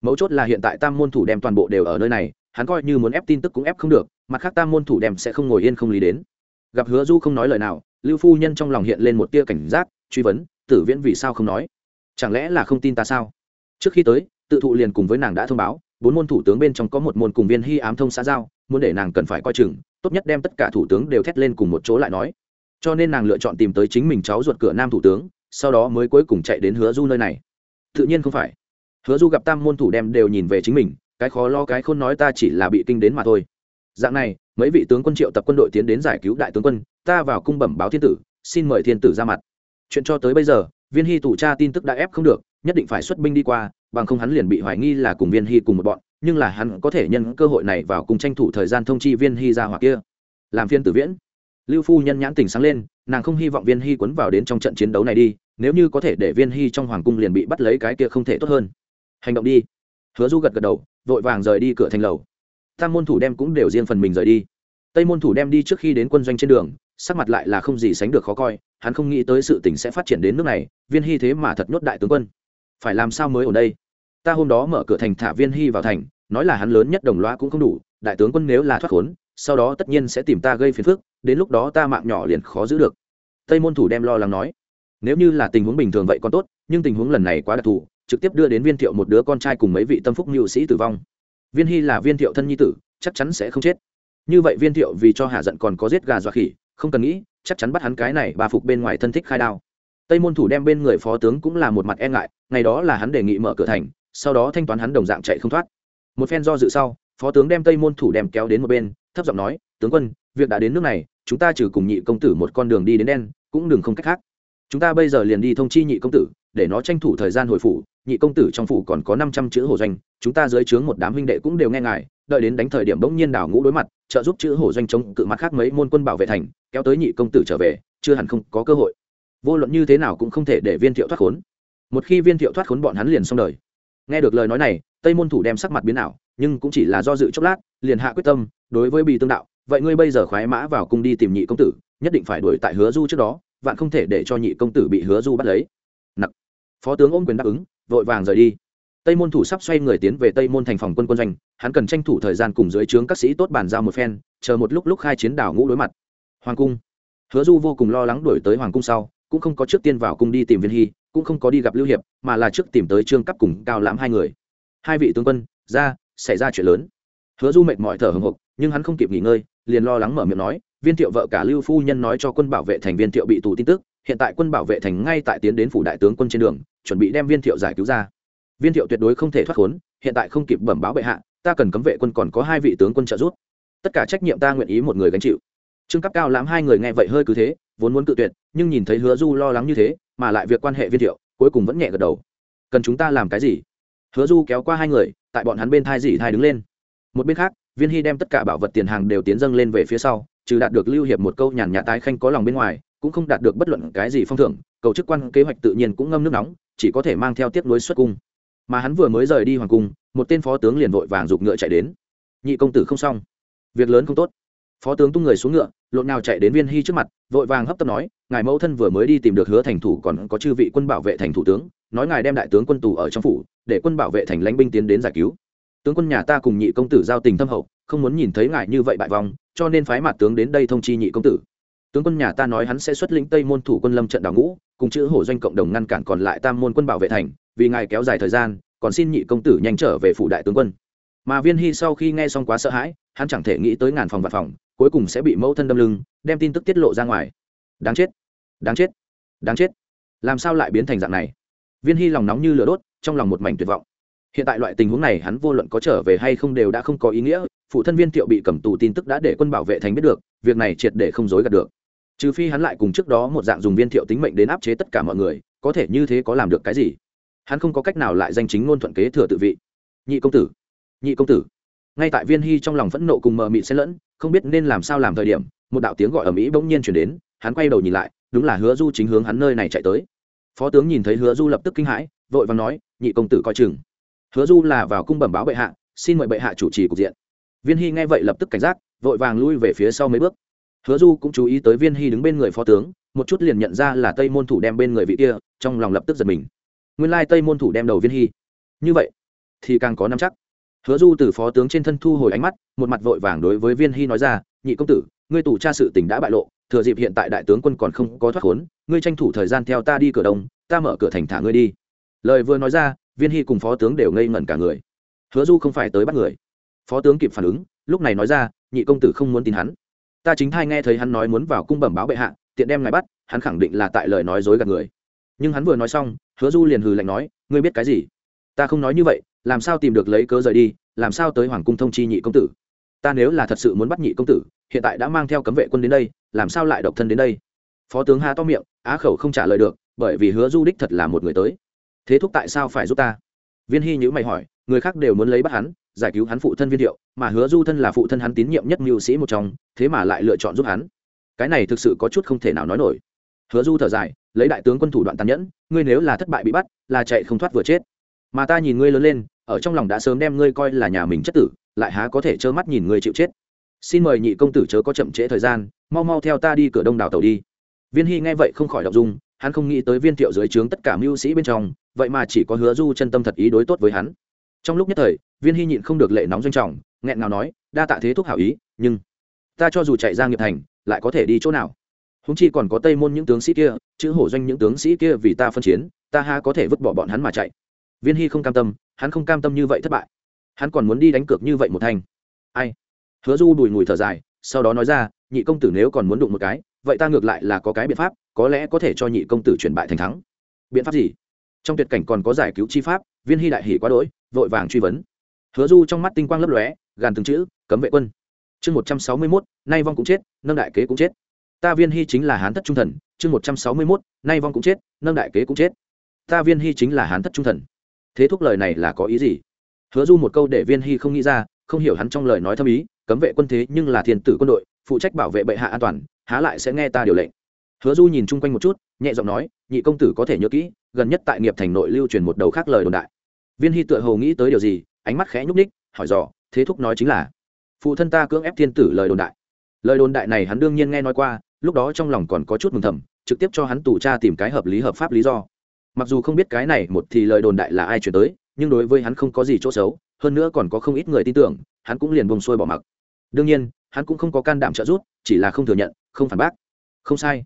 Mấu chốt là hiện tại tam môn thủ đem toàn bộ đều ở nơi này, hắn coi như muốn ép tin tức cũng ép không được, mặt khác tam môn thủ đem sẽ không ngồi yên không lý đến. Gặp hứa du không nói lời nào, lưu phu nhân trong lòng hiện lên một tia cảnh giác, truy vấn tử viễn vì sao không nói? Chẳng lẽ là không tin ta sao? Trước khi tới, tự thụ liền cùng với nàng đã thông báo, bốn môn thủ tướng bên trong có một môn cùng viên hy ám thông xã giao, muốn để nàng cần phải coi chừng, tốt nhất đem tất cả thủ tướng đều thét lên cùng một chỗ lại nói. Cho nên nàng lựa chọn tìm tới chính mình cháu ruột cửa nam thủ tướng, sau đó mới cuối cùng chạy đến hứa du nơi này. Tự nhiên không phải. Hứa du gặp tam môn thủ đem đều nhìn về chính mình, cái khó lo cái khôn nói ta chỉ là bị kinh đến mà thôi. Dạng này, mấy vị tướng quân triệu tập quân đội tiến đến giải cứu đại tướng quân, ta vào cung bẩm báo thiên tử, xin mời thiên tử ra mặt chuyện cho tới bây giờ, viên hy tủ tra tin tức đã ép không được, nhất định phải xuất binh đi qua, bằng không hắn liền bị hoài nghi là cùng viên hy cùng một bọn, nhưng là hắn có thể nhân cơ hội này vào cùng tranh thủ thời gian thông chi viên hy ra hoặc kia. Làm phiên tử viễn. Lưu phu nhân nhãn tình sáng lên, nàng không hy vọng viên hy quấn vào đến trong trận chiến đấu này đi, nếu như có thể để viên hy trong hoàng cung liền bị bắt lấy cái kia không thể tốt hơn. Hành động đi. Hứa du gật gật đầu, vội vàng rời đi cửa thành lầu. Tam môn thủ đem cũng đều riêng phần mình rời đi. Tây môn thủ đem đi trước khi đến quân doanh trên đường, sắc mặt lại là không gì sánh được khó coi hắn không nghĩ tới sự tình sẽ phát triển đến nước này, viên hy thế mà thật nhốt đại tướng quân. Phải làm sao mới ở đây? Ta hôm đó mở cửa thành thả viên hy vào thành, nói là hắn lớn nhất đồng loa cũng không đủ, đại tướng quân nếu là thoát khốn, sau đó tất nhiên sẽ tìm ta gây phiền phức, đến lúc đó ta mạng nhỏ liền khó giữ được. Tây môn thủ đem lo lắng nói, nếu như là tình huống bình thường vậy còn tốt, nhưng tình huống lần này quá đặc thù, trực tiếp đưa đến viên thiệu một đứa con trai cùng mấy vị tâm phúc mưu sĩ tử vong. Viên hy là viên thiệu thân nhi tử, chắc chắn sẽ không chết. Như vậy viên thiệu vì cho hạ giận còn có giết gà dọa khỉ, không cần nghĩ chắc chắn bắt hắn cái này bà phục bên ngoài thân thích khai đao. Tây môn thủ đem bên người phó tướng cũng là một mặt e ngại, ngày đó là hắn đề nghị mở cửa thành, sau đó thanh toán hắn đồng dạng chạy không thoát. Một phen do dự sau, phó tướng đem tây môn thủ đem kéo đến một bên, thấp giọng nói, tướng quân, việc đã đến nước này, chúng ta trừ cùng nhị công tử một con đường đi đến đen, cũng đừng không cách khác. Chúng ta bây giờ liền đi thông chi nhị công tử, để nó tranh thủ thời gian hồi phủ, nhị công tử trong phủ còn có năm trăm chữ hồ doanh, chúng ta dưới trướng một đám huynh đệ cũng đều nghe ngài đợi đến đánh thời điểm bỗng nhiên đảo ngũ đối mặt, trợ giúp chữ hổ doanh chống cự mặt khác mấy môn quân bảo vệ thành, kéo tới nhị công tử trở về, chưa hẳn không có cơ hội. Vô luận như thế nào cũng không thể để viên thiệu thoát khốn. Một khi viên thiệu thoát khốn bọn hắn liền xong đời. Nghe được lời nói này, tây môn thủ đem sắc mặt biến ảo, nhưng cũng chỉ là do dự chốc lát, liền hạ quyết tâm, đối với bì tương đạo, vậy ngươi bây giờ khoái mã vào cung đi tìm nhị công tử, nhất định phải đuổi tại hứa du trước đó, vạn không thể để cho nhị công tử bị hứa du bắt lấy. Nặc. Phó tướng ôm quyền đáp ứng, vội vàng rời đi tây môn thủ sắp xoay người tiến về tây môn thành phòng quân quân doanh, hắn cần tranh thủ thời gian cùng dưới trướng các sĩ tốt bàn giao một phen, chờ một lúc lúc khai chiến đảo ngũ đối mặt. Hoàng cung. Hứa du vô cùng lo lắng đuổi tới hoàng cung sau, cũng không có trước tiên vào cung đi tìm viên hy, cũng không có đi gặp lưu hiệp, mà là trước tìm tới trương cấp cùng cao lãm hai người. Hai vị tướng quân, ra, xảy ra chuyện lớn. Hứa du mệt mỏi thở hồng hộc, nhưng hắn không kịp nghỉ ngơi, liền lo lắng mở miệng nói, viên thiệu vợ cả lưu phu nhân nói cho quân bảo vệ thành viên thiệu bị tù tin tức, hiện tại quân bảo vệ thành ngay tại tiến đến phủ đại tướng quân trên đường, chuẩn bị đem viên thiệu giải cứu ra viên thiệu tuyệt đối không thể thoát khốn, hiện tại không kịp bẩm báo bệ hạ, ta cần cấm vệ quân còn có hai vị tướng quân trợ giúp. Tất cả trách nhiệm ta nguyện ý một người gánh chịu. Trương cấp cao lãm hai người nghe vậy hơi cứ thế, vốn muốn cự tuyệt, nhưng nhìn thấy hứa du lo lắng như thế, mà lại việc quan hệ viên thiệu, cuối cùng vẫn nhẹ gật đầu. Cần chúng ta làm cái gì? Hứa du kéo qua hai người, tại bọn hắn bên thai dỉ thai đứng lên. Một bên khác, viên hy đem tất cả bảo vật tiền hàng đều tiến dâng lên về phía sau, trừ đạt được lưu hiệp một câu nhàn nhã tái khanh có lòng bên ngoài, cũng không đạt được bất luận cái gì phong thưởng, cầu chức quan kế hoạch tự nhiên cũng ngâm nước nóng, chỉ có thể mang theo tiếp nối xuất cung mà hắn vừa mới rời đi hoàng cung, một tên phó tướng liền vội vàng giục ngựa chạy đến. Nhị công tử không xong. Việc lớn không tốt. Phó tướng tung người xuống ngựa, lộn nào chạy đến viên hy trước mặt, vội vàng hấp tấp nói, ngài mẫu thân vừa mới đi tìm được hứa thành thủ còn có chư vị quân bảo vệ thành thủ tướng, nói ngài đem đại tướng quân tù ở trong phủ, để quân bảo vệ thành lãnh binh tiến đến giải cứu. Tướng quân nhà ta cùng nhị công tử giao tình thâm hậu, không muốn nhìn thấy ngài như vậy bại vong, cho nên phái mặt tướng đến đây thông chi nhị công tử. Tướng quân nhà ta nói hắn sẽ xuất lĩnh tây môn thủ quân lâm trận đào ngũ, cùng chữ hổ doanh cộng đồng ngăn cản còn lại tam môn quân bảo vệ thành vì ngài kéo dài thời gian, còn xin nhị công tử nhanh trở về phủ đại tướng quân. Mà viên hy sau khi nghe xong quá sợ hãi, hắn chẳng thể nghĩ tới ngàn phòng vạn phòng, cuối cùng sẽ bị mẫu thân đâm lưng, đem tin tức tiết lộ ra ngoài. Đáng chết đáng chết đáng chết. Làm sao lại biến thành dạng này? Viên hy lòng nóng như lửa đốt, trong lòng một mảnh tuyệt vọng. Hiện tại loại tình huống này hắn vô luận có trở về hay không đều đã không có ý nghĩa, phụ thân viên thiệu bị cầm tù tin tức đã để quân bảo vệ thành biết được, việc này triệt để không dối gạt được. Trừ phi hắn lại cùng trước đó một dạng dùng viên thiệu tính mệnh đến áp chế tất cả mọi người, có thể như thế có làm được cái gì? Hắn không có cách nào lại danh chính ngôn thuận kế thừa tự vị. Nhị công tử, nhị công tử. Ngay tại viên hy trong lòng phẫn nộ cùng mờ mịt xen lẫn, không biết nên làm sao làm thời điểm, một đạo tiếng gọi ở mỹ bỗng nhiên chuyển đến, hắn quay đầu nhìn lại, đúng là hứa du chính hướng hắn nơi này chạy tới. Phó tướng nhìn thấy hứa du lập tức kinh hãi, vội và nói, nhị công tử coi chừng. Hứa du là vào cung bẩm báo bệ hạ, xin mời bệ hạ chủ trì cục diện. Viên hy nghe vậy lập tức cảnh giác, vội vàng lui về phía sau mấy bước. Hứa du cũng chú ý tới viên hy đứng bên người phó tướng, một chút liền nhận ra là tây môn thủ đem bên người vị kia, trong lòng lập tức giật mình nguyên lai tây môn thủ đem đầu viên hy như vậy thì càng có năm chắc hứa du từ phó tướng trên thân thu hồi ánh mắt một mặt vội vàng đối với viên hy nói ra nhị công tử ngươi tù tra sự tình đã bại lộ thừa dịp hiện tại đại tướng quân còn không có thoát khốn ngươi tranh thủ thời gian theo ta đi cửa đông ta mở cửa thành thả ngươi đi lời vừa nói ra viên hy cùng phó tướng đều ngây ngẩn cả người hứa du không phải tới bắt người phó tướng kịp phản ứng lúc này nói ra nhị công tử không muốn tin hắn ta chính thai nghe thấy hắn nói muốn vào cung bẩm báo bệ hạ tiện đem ngài bắt hắn khẳng định là tại lời nói dối gạt người nhưng hắn vừa nói xong, hứa du liền hừ lạnh nói, ngươi biết cái gì? Ta không nói như vậy, làm sao tìm được lấy cớ rời đi, làm sao tới hoàng cung thông chi nhị công tử? Ta nếu là thật sự muốn bắt nhị công tử, hiện tại đã mang theo cấm vệ quân đến đây, làm sao lại độc thân đến đây? Phó tướng hà to miệng, á khẩu không trả lời được, bởi vì hứa du đích thật là một người tới. Thế thúc tại sao phải giúp ta? Viên hy nhữ mày hỏi, người khác đều muốn lấy bắt hắn, giải cứu hắn phụ thân viên hiệu mà hứa du thân là phụ thân hắn tín nhiệm nhất mưu sĩ một trong, thế mà lại lựa chọn giúp hắn. Cái này thực sự có chút không thể nào nói nổi hứa du thở dài, lấy đại tướng quân thủ đoạn tàn nhẫn, ngươi nếu là thất bại bị bắt, là chạy không thoát vừa chết. Mà ta nhìn ngươi lớn lên, ở trong lòng đã sớm đem ngươi coi là nhà mình chất tử, lại há có thể trơ mắt nhìn ngươi chịu chết. Xin mời nhị công tử chớ có chậm trễ thời gian, mau mau theo ta đi cửa đông đảo tàu đi. Viên hy nghe vậy không khỏi đọc dung, hắn không nghĩ tới viên thiệu dưới trướng tất cả mưu sĩ bên trong, vậy mà chỉ có hứa du chân tâm thật ý đối tốt với hắn. Trong lúc nhất thời, viên hy nhịn không được lệ nóng doanh trọng, nghẹn ngào nói, đa tạ thế thúc hảo ý, nhưng ta cho dù chạy ra nghiệp thành, lại có thể đi chỗ nào? Húng chi còn có tây môn những tướng sĩ kia, chữ hổ doanh những tướng sĩ kia vì ta phân chiến, ta ha có thể vứt bỏ bọn hắn mà chạy. Viên hy không cam tâm, hắn không cam tâm như vậy thất bại. Hắn còn muốn đi đánh cược như vậy một thành. Ai? Hứa du đùi ngùi thở dài, sau đó nói ra, nhị công tử nếu còn muốn đụng một cái, vậy ta ngược lại là có cái biện pháp, có lẽ có thể cho nhị công tử chuyển bại thành thắng. Biện pháp gì? Trong tuyệt cảnh còn có giải cứu chi pháp, viên hy đại hỉ quá đỗi, vội vàng truy vấn. Hứa du trong mắt tinh quang lấp lóe, gàn từng chữ, cấm vệ quân. Chương một trăm sáu mươi mốt, nay vong cũng chết, nâng đại kế cũng chết ta viên hy chính là hán thất trung thần, chương một trăm sáu mươi mốt, nay vong cũng chết, nâng đại kế cũng chết. Ta viên hy chính là hán thất trung thần. Thế thúc lời này là có ý gì? Hứa du một câu để viên hy không nghĩ ra, không hiểu hắn trong lời nói thâm ý, cấm vệ quân thế nhưng là thiên tử quân đội, phụ trách bảo vệ bệ hạ an toàn, há lại sẽ nghe ta điều lệnh. Hứa du nhìn chung quanh một chút, nhẹ giọng nói, nhị công tử có thể nhớ kỹ, gần nhất tại nghiệp thành nội lưu truyền một đầu khác lời đồn đại. Viên hy tựa hồ nghĩ tới điều gì, ánh mắt khẽ nhúc ních hỏi dò, thế thúc nói chính là, phụ thân ta cưỡng ép thiên tử lời đồn đại. Lời đồn đại này hắn đương nhiên nghe nói qua lúc đó trong lòng còn có chút mừng thầm, trực tiếp cho hắn tù cha tìm cái hợp lý hợp pháp lý do. Mặc dù không biết cái này một thì lời đồn đại là ai chuyển tới, nhưng đối với hắn không có gì chỗ xấu, hơn nữa còn có không ít người tin tưởng, hắn cũng liền bông xuôi bỏ mặc. Đương nhiên, hắn cũng không có can đảm trợ giúp, chỉ là không thừa nhận, không phản bác. Không sai.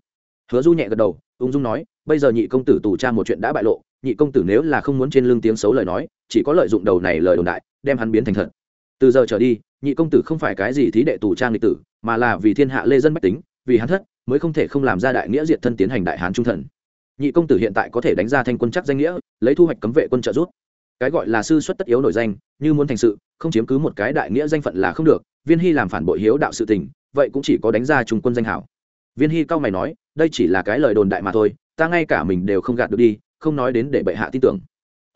Hứa du nhẹ gật đầu, ung dung nói, bây giờ nhị công tử tù cha một chuyện đã bại lộ, nhị công tử nếu là không muốn trên lưng tiếng xấu lời nói, chỉ có lợi dụng đầu này lời đồn đại, đem hắn biến thành thật. Từ giờ trở đi, nhị công tử không phải cái gì thí đệ tù trang lịch tử, mà là vì thiên hạ lê dân bách tính vì hắn thất, mới không thể không làm ra đại nghĩa diệt thân tiến hành đại hán trung thần. Nhị công tử hiện tại có thể đánh ra thanh quân chắc danh nghĩa, lấy thu hoạch cấm vệ quân trợ giúp. Cái gọi là sư xuất tất yếu nổi danh, như muốn thành sự, không chiếm cứ một cái đại nghĩa danh phận là không được, viên hy làm phản bội hiếu đạo sự tình, vậy cũng chỉ có đánh ra trung quân danh hảo. Viên hy cao mày nói, đây chỉ là cái lời đồn đại mà thôi, ta ngay cả mình đều không gạt được đi, không nói đến để bệ hạ tin tưởng.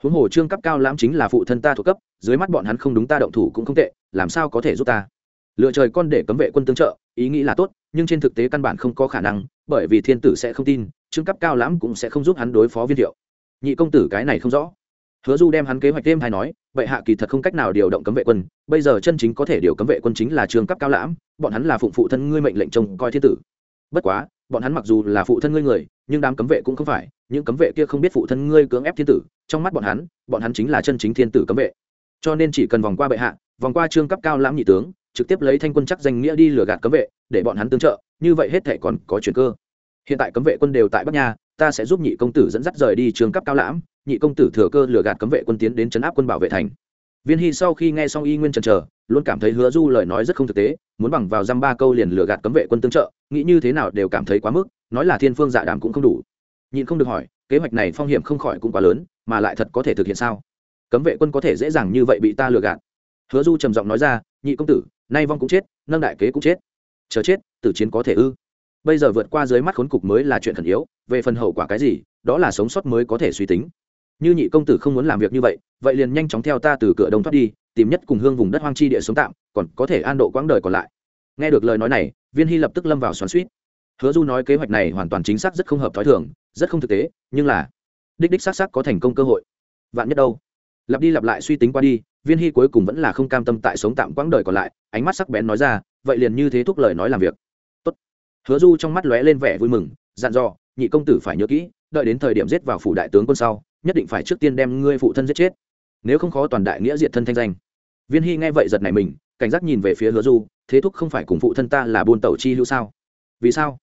Huống hồ trương cấp cao lãm chính là phụ thân ta thuộc cấp, dưới mắt bọn hắn không đúng ta động thủ cũng không tệ, làm sao có thể giúp ta? Lựa trời con để cấm vệ quân tương trợ ý nghĩ là tốt, nhưng trên thực tế căn bản không có khả năng, bởi vì thiên tử sẽ không tin, trương cấp cao lãm cũng sẽ không giúp hắn đối phó viên thiệu. Nhị công tử cái này không rõ. Hứa du đem hắn kế hoạch thêm hay nói bệ hạ kỳ thật không cách nào điều động cấm vệ quân, bây giờ chân chính có thể điều cấm vệ quân chính là trương cấp cao lãm, bọn hắn là phụng phụ thân ngươi mệnh lệnh trông coi thiên tử. Bất quá, bọn hắn mặc dù là phụ thân ngươi người, nhưng đám cấm vệ cũng không phải, những cấm vệ kia không biết phụ thân ngươi cưỡng ép thiên tử, trong mắt bọn hắn bọn hắn chính là chân chính thiên tử cấm vệ. Cho nên chỉ cần vòng qua bệ hạ, vòng qua trương cấp cao lãm nhị tướng trực tiếp lấy thanh quân chắc danh nghĩa đi lừa gạt cấm vệ, để bọn hắn tương trợ, như vậy hết thể còn có chuyện cơ. Hiện tại cấm vệ quân đều tại bắc nha, ta sẽ giúp nhị công tử dẫn dắt rời đi trường cấp cao lãm, nhị công tử thừa cơ lừa gạt cấm vệ quân tiến đến chấn áp quân bảo vệ thành. Viên hy sau khi nghe xong y nguyên trần trờ, luôn cảm thấy hứa du lời nói rất không thực tế, muốn bằng vào dăm ba câu liền lừa gạt cấm vệ quân tương trợ, nghĩ như thế nào đều cảm thấy quá mức, nói là thiên phương dạ đàm cũng không đủ. Nhịn không được hỏi, kế hoạch này phong hiểm không khỏi cũng quá lớn, mà lại thật có thể thực hiện sao? Cấm vệ quân có thể dễ dàng như vậy bị ta lừa gạt. Hứa du trầm giọng nói ra, nhị công tử nay vong cũng chết, nâng đại kế cũng chết. Chờ chết, tử chiến có thể ư? Bây giờ vượt qua dưới mắt khốn cục mới là chuyện thần yếu, về phần hậu quả cái gì, đó là sống sót mới có thể suy tính. Như nhị công tử không muốn làm việc như vậy vậy liền nhanh chóng theo ta từ cửa đông thoát đi, tìm nhất cùng hương vùng đất hoang chi địa sống tạm, còn có thể an độ quãng đời còn lại. Nghe được lời nói này, viên hy lập tức lâm vào xoắn suýt hứa du nói kế hoạch này hoàn toàn chính xác rất không hợp t h ó i thường, rất không thực tế, nhưng là đích đích xác xác có thành công cơ hội. Vạn nhất đâu? Lặp đi lặp lại suy tính qua đi, viên hy cuối cùng vẫn là không cam tâm tại sống tạm quãng đời còn lại, ánh mắt sắc bén nói ra, vậy liền như thế thúc lời nói làm việc. Tốt. hứa du trong mắt lóe lên vẻ vui mừng, dặn dò, nhị công tử phải nhớ kỹ, đợi đến thời điểm giết vào phủ đại tướng quân sau, nhất định phải trước tiên đem ngươi phụ thân giết chết, nếu không khó toàn đại nghĩa diệt thân thanh danh. Viên hy nghe vậy giật này mình, cảnh giác nhìn về phía hứa du, thế thúc không phải cùng phụ thân ta là buôn tẩu chi hữu sao? Vì sao?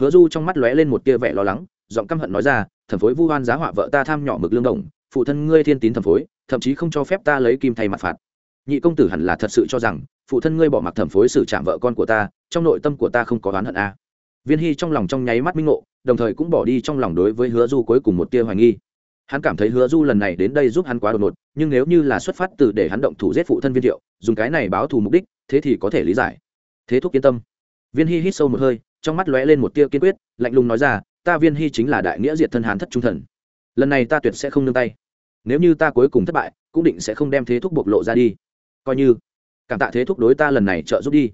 Hứa du trong mắt lóe lên một tia vẻ lo lắng, giọng căm hận nói ra, thẩm phối vu oan giá họa vợ ta tham nhỏ mực lương đồng, phụ thân ngươi thiên tín thẩm phối thậm chí không cho phép ta lấy kim thay mặt phạt. Nhị công tử hẳn là thật sự cho rằng, phụ thân ngươi bỏ mặc thẩm phối xử trạm vợ con của ta, trong nội tâm của ta không có oán hận a. À. viên hy trong lòng trong nháy mắt minh ngộ, đồng thời cũng bỏ đi trong lòng đối với hứa du cuối cùng một tia hoài nghi. Hắn cảm thấy hứa du lần này đến đây giúp hắn quá đột ngột, nhưng nếu như là xuất phát từ để hắn động thủ giết phụ thân viên thiệu, dùng cái này báo thù mục đích, thế thì có thể lý giải. Thế thúc yên tâm. Viên hy hít sâu một hơi, trong mắt lóe lên một tia kiên quyết, lạnh lùng nói ra, ta viên hy chính là đại nghĩa diệt thân hán thất trung thần. Lần này ta tuyệt sẽ không nương tay nếu như ta cuối cùng thất bại, cũng định sẽ không đem thế thúc bộc lộ ra đi. Coi như, cảm tạ thế thúc đối ta lần này trợ giúp đi.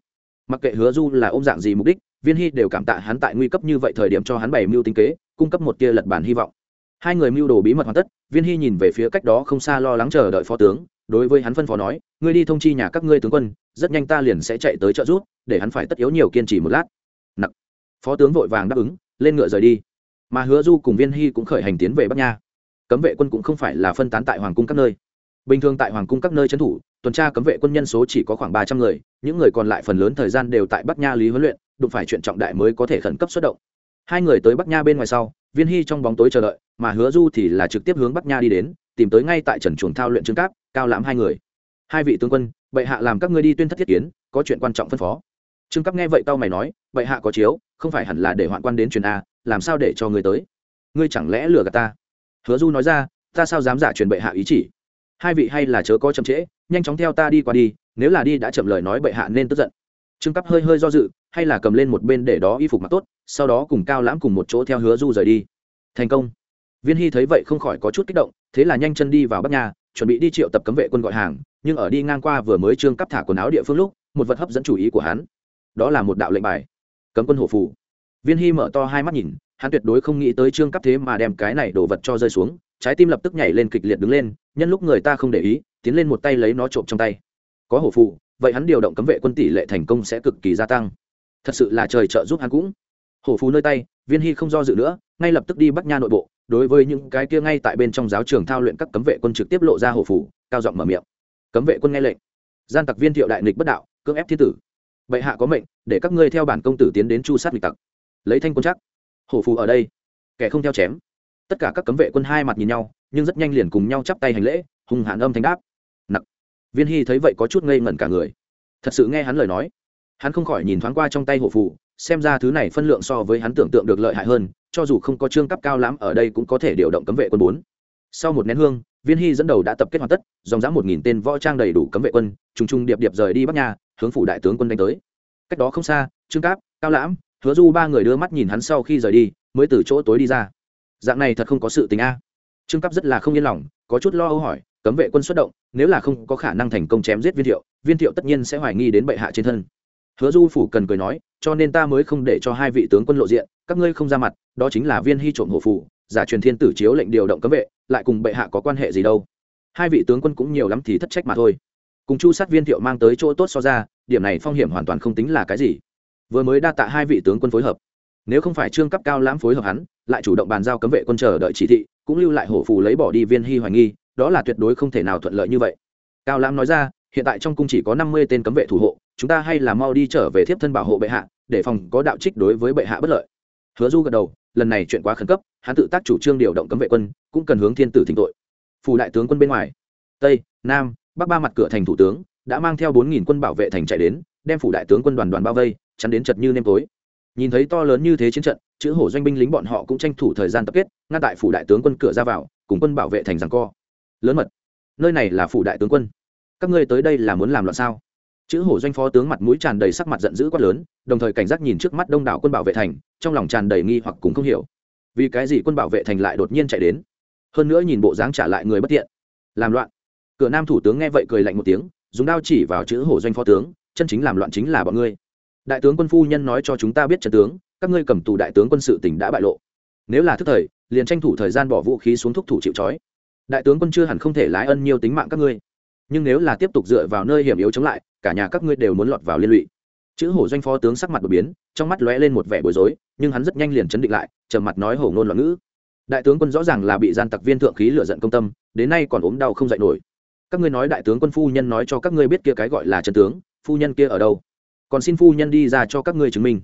Mặc kệ hứa du là ôm dạng gì mục đích, viên hy đều cảm tạ hắn tại nguy cấp như vậy thời điểm cho hắn bày mưu tính kế, cung cấp một tia lật bản hy vọng. Hai người mưu đồ bí mật hoàn tất, viên hy nhìn về phía cách đó không xa lo lắng chờ đợi phó tướng, đối với hắn phân phó nói, ngươi đi thông chi nhà các ngươi tướng quân, rất nhanh ta liền sẽ chạy tới trợ giúp, để hắn phải tất yếu nhiều kiên trì một lát. Nặc. Phó tướng vội vàng đáp ứng, lên ngựa rời đi. Mà hứa du cùng viên hy cũng khởi hành tiến về bắc nha cấm vệ quân cũng không phải là phân tán tại hoàng cung các nơi. Bình thường tại hoàng cung các nơi trấn thủ, tuần tra cấm vệ quân nhân số chỉ có khoảng ba trăm người, những người còn lại phần lớn thời gian đều tại bắc nha lý huấn luyện, đụng phải chuyện trọng đại mới có thể khẩn cấp xuất động. Hai người tới bắc nha bên ngoài sau, viên hy trong bóng tối chờ đợi, mà hứa du thì là trực tiếp hướng bắc nha đi đến, tìm tới ngay tại trần chuồng thao luyện trương cáp, cao lãm hai người. Hai vị tướng quân, bệ hạ làm các ngươi đi tuyên thất thiết kiến, có chuyện quan trọng phân phó. Trương cấp nghe vậy tao mày nói, bệ hạ có chiếu, không phải hẳn là để hoạn quan đến truyền a, làm sao để cho ngươi tới? Ngươi chẳng lẽ lừa gạt ta? Hứa du nói ra, ta sao dám giả truyền bệ hạ ý chỉ? Hai vị hay là chớ có chậm trễ, nhanh chóng theo ta đi qua đi, nếu là đi đã chậm lời nói bệ hạ nên tức giận. Trương cấp hơi hơi do dự, hay là cầm lên một bên để đó y phục mặc tốt, sau đó cùng cao lãm cùng một chỗ theo hứa du rời đi. Thành công. Viên hy thấy vậy không khỏi có chút kích động, thế là nhanh chân đi vào bắc nhà chuẩn bị đi triệu tập cấm vệ quân gọi hàng, nhưng ở đi ngang qua vừa mới trương cấp thả quần áo địa phương lúc, một vật hấp dẫn chú ý của hắn. Đó là một đạo lệnh bài. Cấm quân hổ phủ. viên hy mở to hai mắt nhìn hắn tuyệt đối không nghĩ tới trương cấp thế mà đem cái này đổ vật cho rơi xuống trái tim lập tức nhảy lên kịch liệt đứng lên nhân lúc người ta không để ý tiến lên một tay lấy nó trộm trong tay. Có hổ phụ, vậy hắn điều động cấm vệ quân tỷ lệ thành công sẽ cực kỳ gia tăng. Thật sự là trời trợ giúp hắn cũng. Hổ phù nơi tay viên hy không do dự nữa ngay lập tức đi bắc nha nội bộ đối với những cái kia ngay tại bên trong giáo trường thao luyện các cấm vệ quân trực tiếp lộ ra hổ phù cao giọng mở miệng. Cấm vệ quân nghe lệnh. Gian tặc viên thiệu đại nghịch bất đạo cưỡng ép thiên tử. Bệ hạ có mệnh để các ngươi theo bản công tử tiến đến chu sát nghịch tặc. Lấy thanh quân chắc hổ phù ở đây. Kẻ không theo chém. Tất cả các cấm vệ quân hai mặt nhìn nhau, nhưng rất nhanh liền cùng nhau chắp tay hành lễ hùng hạn âm thanh đáp. Nặc. Viên hy thấy vậy có chút ngây ngẩn cả người. Thật sự nghe hắn lời nói. Hắn không khỏi nhìn thoáng qua trong tay hổ phù, xem ra thứ này phân lượng so với hắn tưởng tượng được lợi hại hơn, cho dù không có trương cấp cao lắm ở đây cũng có thể điều động cấm vệ quân bốn. Sau một nén hương, viên hy dẫn đầu đã tập kết hoàn tất, dòng dã một nghìn tên võ trang đầy đủ cấm vệ quân, trùng trùng điệp điệp rời đi bắc nha, hướng phủ đại tướng quân đánh tới. Cách đó không xa, trương cáp cao lãm hứa du ba người đưa mắt nhìn hắn sau khi rời đi, mới từ chỗ tối đi ra. Dạng này thật không có sự tình a. Trương cáp rất là không yên lòng, có chút lo âu hỏi, cấm vệ quân xuất động, nếu là không có khả năng thành công chém giết viên thiệu viên thiệu tất nhiên sẽ hoài nghi đến bệ hạ trên thân. Hứa du phủ cần cười nói, cho nên ta mới không để cho hai vị tướng quân lộ diện, các ngươi không ra mặt, đó chính là viên hy trộm hổ phủ giả truyền thiên tử chiếu lệnh điều động cấm vệ, lại cùng bệ hạ có quan hệ gì đâu. Hai vị tướng quân cũng nhiều lắm thì thất trách mà thôi. Cùng chu sát viên thiệu mang tới chỗ tốt so ra, điểm này phong hiểm hoàn toàn không tính là cái gì vừa mới đa tạ hai vị tướng quân phối hợp. Nếu không phải trương cấp cao lãm phối hợp hắn, lại chủ động bàn giao cấm vệ quân chờ đợi chỉ thị, cũng lưu lại hổ phù lấy bỏ đi viên hy hoài nghi, đó là tuyệt đối không thể nào thuận lợi như vậy. Cao lãm nói ra, hiện tại trong cung chỉ có năm mươi tên cấm vệ thủ hộ, chúng ta hay là mau đi trở về thiếp thân bảo hộ bệ hạ, để phòng có đạo trích đối với bệ hạ bất lợi. Hứa du gật đầu, lần này chuyện quá khẩn cấp, hắn tự tác chủ trương điều động cấm vệ quân, cũng cần hướng thiên tử thỉnh tội. Phủ đại tướng quân bên ngoài. Tây, nam, bắc ba mặt cửa thành thủ tướng, đã mang theo bốn nghìn quân bảo vệ thành chạy đến, đem phủ đại tướng quân đoàn đoàn bao vây chắn đến chật như nêm tối. Nhìn thấy to lớn như thế chiến trận, chữ hổ doanh binh lính bọn họ cũng tranh thủ thời gian tập kết, ngăn tại phủ đại tướng quân cửa ra vào, cùng quân bảo vệ thành rằng co. Lớn mật, nơi này là phủ đại tướng quân. Các ngươi tới đây là muốn làm loạn sao? Chữ hổ doanh phó tướng mặt mũi tràn đầy sắc mặt giận dữ quát lớn, đồng thời cảnh giác nhìn trước mắt đông đảo quân bảo vệ thành, trong lòng tràn đầy nghi hoặc cùng không hiểu. Vì cái gì quân bảo vệ thành lại đột nhiên chạy đến? Hơn nữa nhìn bộ dáng trả lại người bất tiện. Làm loạn. Cửa nam thủ tướng nghe vậy cười lạnh một tiếng, dùng đao chỉ vào chữ hổ doanh phó tướng, chân chính làm loạn chính là bọn ngươi đại tướng quân phu nhân nói cho chúng ta biết trận tướng, các ngươi cầm tù đại tướng quân sự tỉnh đã bại lộ. Nếu là thức thời, liền tranh thủ thời gian bỏ vũ khí xuống thúc thủ chịu trói. Đại tướng quân chưa hẳn không thể lái ân nhiều tính mạng các ngươi. Nhưng nếu là tiếp tục dựa vào nơi hiểm yếu chống lại, cả nhà các ngươi đều muốn lọt vào liên lụy. Chữ hổ doanh phó tướng sắc mặt đột biến, trong mắt lóe lên một vẻ bối rối, nhưng hắn rất nhanh liền chấn định lại, trầm mặt nói hổ ngôn loạn ngữ. Đại tướng quân rõ ràng là bị gian tặc viên thượng khí lựa giận công tâm, đến nay còn ốm đau không dậy nổi. Các ngươi nói đại tướng quân phu nhân nói cho các ngươi biết kia cái gọi là chân tướng, phu nhân kia ở đâu? Còn xin phu nhân đi ra cho các ngươi chứng minh.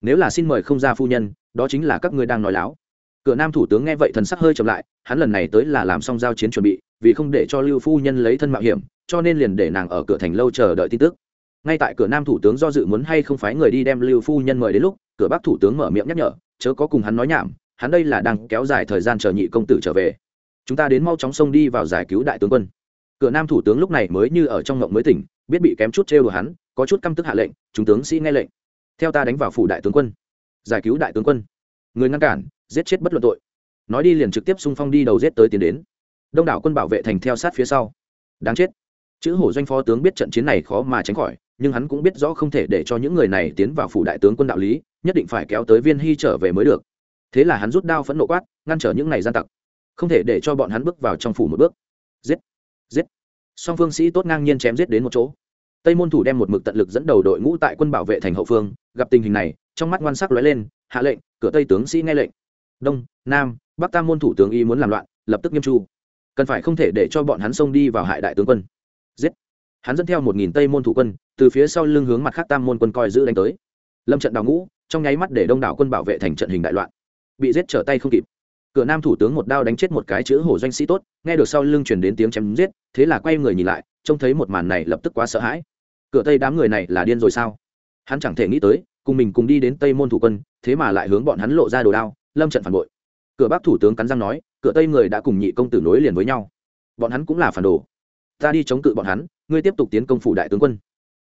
Nếu là xin mời không ra phu nhân, đó chính là các ngươi đang nói láo. Cửa nam thủ tướng nghe vậy thần sắc hơi chậm lại, hắn lần này tới là làm xong giao chiến chuẩn bị, vì không để cho lưu phu nhân lấy thân mạo hiểm, cho nên liền để nàng ở cửa thành lâu chờ đợi tin tức. Ngay tại cửa nam thủ tướng do dự muốn hay không phái người đi đem lưu phu nhân mời đến lúc, cửa bắc thủ tướng mở miệng nhắc nhở, chớ có cùng hắn nói nhảm, hắn đây là đang kéo dài thời gian chờ nhị công tử trở về. Chúng ta đến mau chóng sông đi vào giải cứu đại tướng quân. Cửa nam thủ tướng lúc này mới như ở trong ngộng mới tỉnh, biết bị kém chút trêu đùa hắn, có chút căm tức hạ lệnh chúng tướng sĩ nghe lệnh. Theo ta đánh vào phủ đại tướng quân, giải cứu đại tướng quân. Người ngăn cản, giết chết bất luận tội. Nói đi liền trực tiếp xung phong đi đầu giết tới tiến đến. Đông đảo quân bảo vệ thành theo sát phía sau. Đáng chết. Chữ hổ doanh phó tướng biết trận chiến này khó mà tránh khỏi, nhưng hắn cũng biết rõ không thể để cho những người này tiến vào phủ đại tướng quân đạo lý, nhất định phải kéo tới viên hy trở về mới được. Thế là hắn rút đao phẫn nộ quát, ngăn trở những này gian tặc. Không thể để cho bọn hắn bước vào trong phủ một bước. Giết. Giết. Song phương sĩ tốt ngang nhiên chém giết đến một chỗ tây môn thủ đem một mực tận lực dẫn đầu đội ngũ tại quân bảo vệ thành hậu phương, gặp tình hình này, trong mắt ngoan sắc lóe lên, hạ lệnh, cửa tây tướng sĩ nghe lệnh. Đông, nam, bắc tam môn thủ tướng y muốn làm loạn, lập tức nghiêm tru. Cần phải không thể để cho bọn hắn xông đi vào hại đại tướng quân. Giết. Hắn dẫn theo một nghìn tây môn thủ quân, từ phía sau lưng hướng mặt khác tam môn quân coi giữ đánh tới. Lâm trận đào ngũ, trong nháy mắt để đông đảo quân bảo vệ thành trận hình đại loạn. Bị giết trở tay không kịp. Cửa nam thủ tướng một đao đánh chết một cái chữ hổ doanh sĩ tốt, nghe được sau lưng chuyển đến tiếng chém giết, thế là quay người nhìn lại, trông thấy một màn này lập tức quá sợ hãi cửa tây đám người này là điên rồi sao? Hắn chẳng thể nghĩ tới, cùng mình cùng đi đến tây môn thủ quân, thế mà lại hướng bọn hắn lộ ra đồ đao, lâm trận phản bội. Cửa bắc thủ tướng cắn răng nói, cửa tây người đã cùng nhị công tử nối liền với nhau. Bọn hắn cũng là phản đồ. Ta đi chống cự bọn hắn, ngươi tiếp tục tiến công phủ đại tướng quân.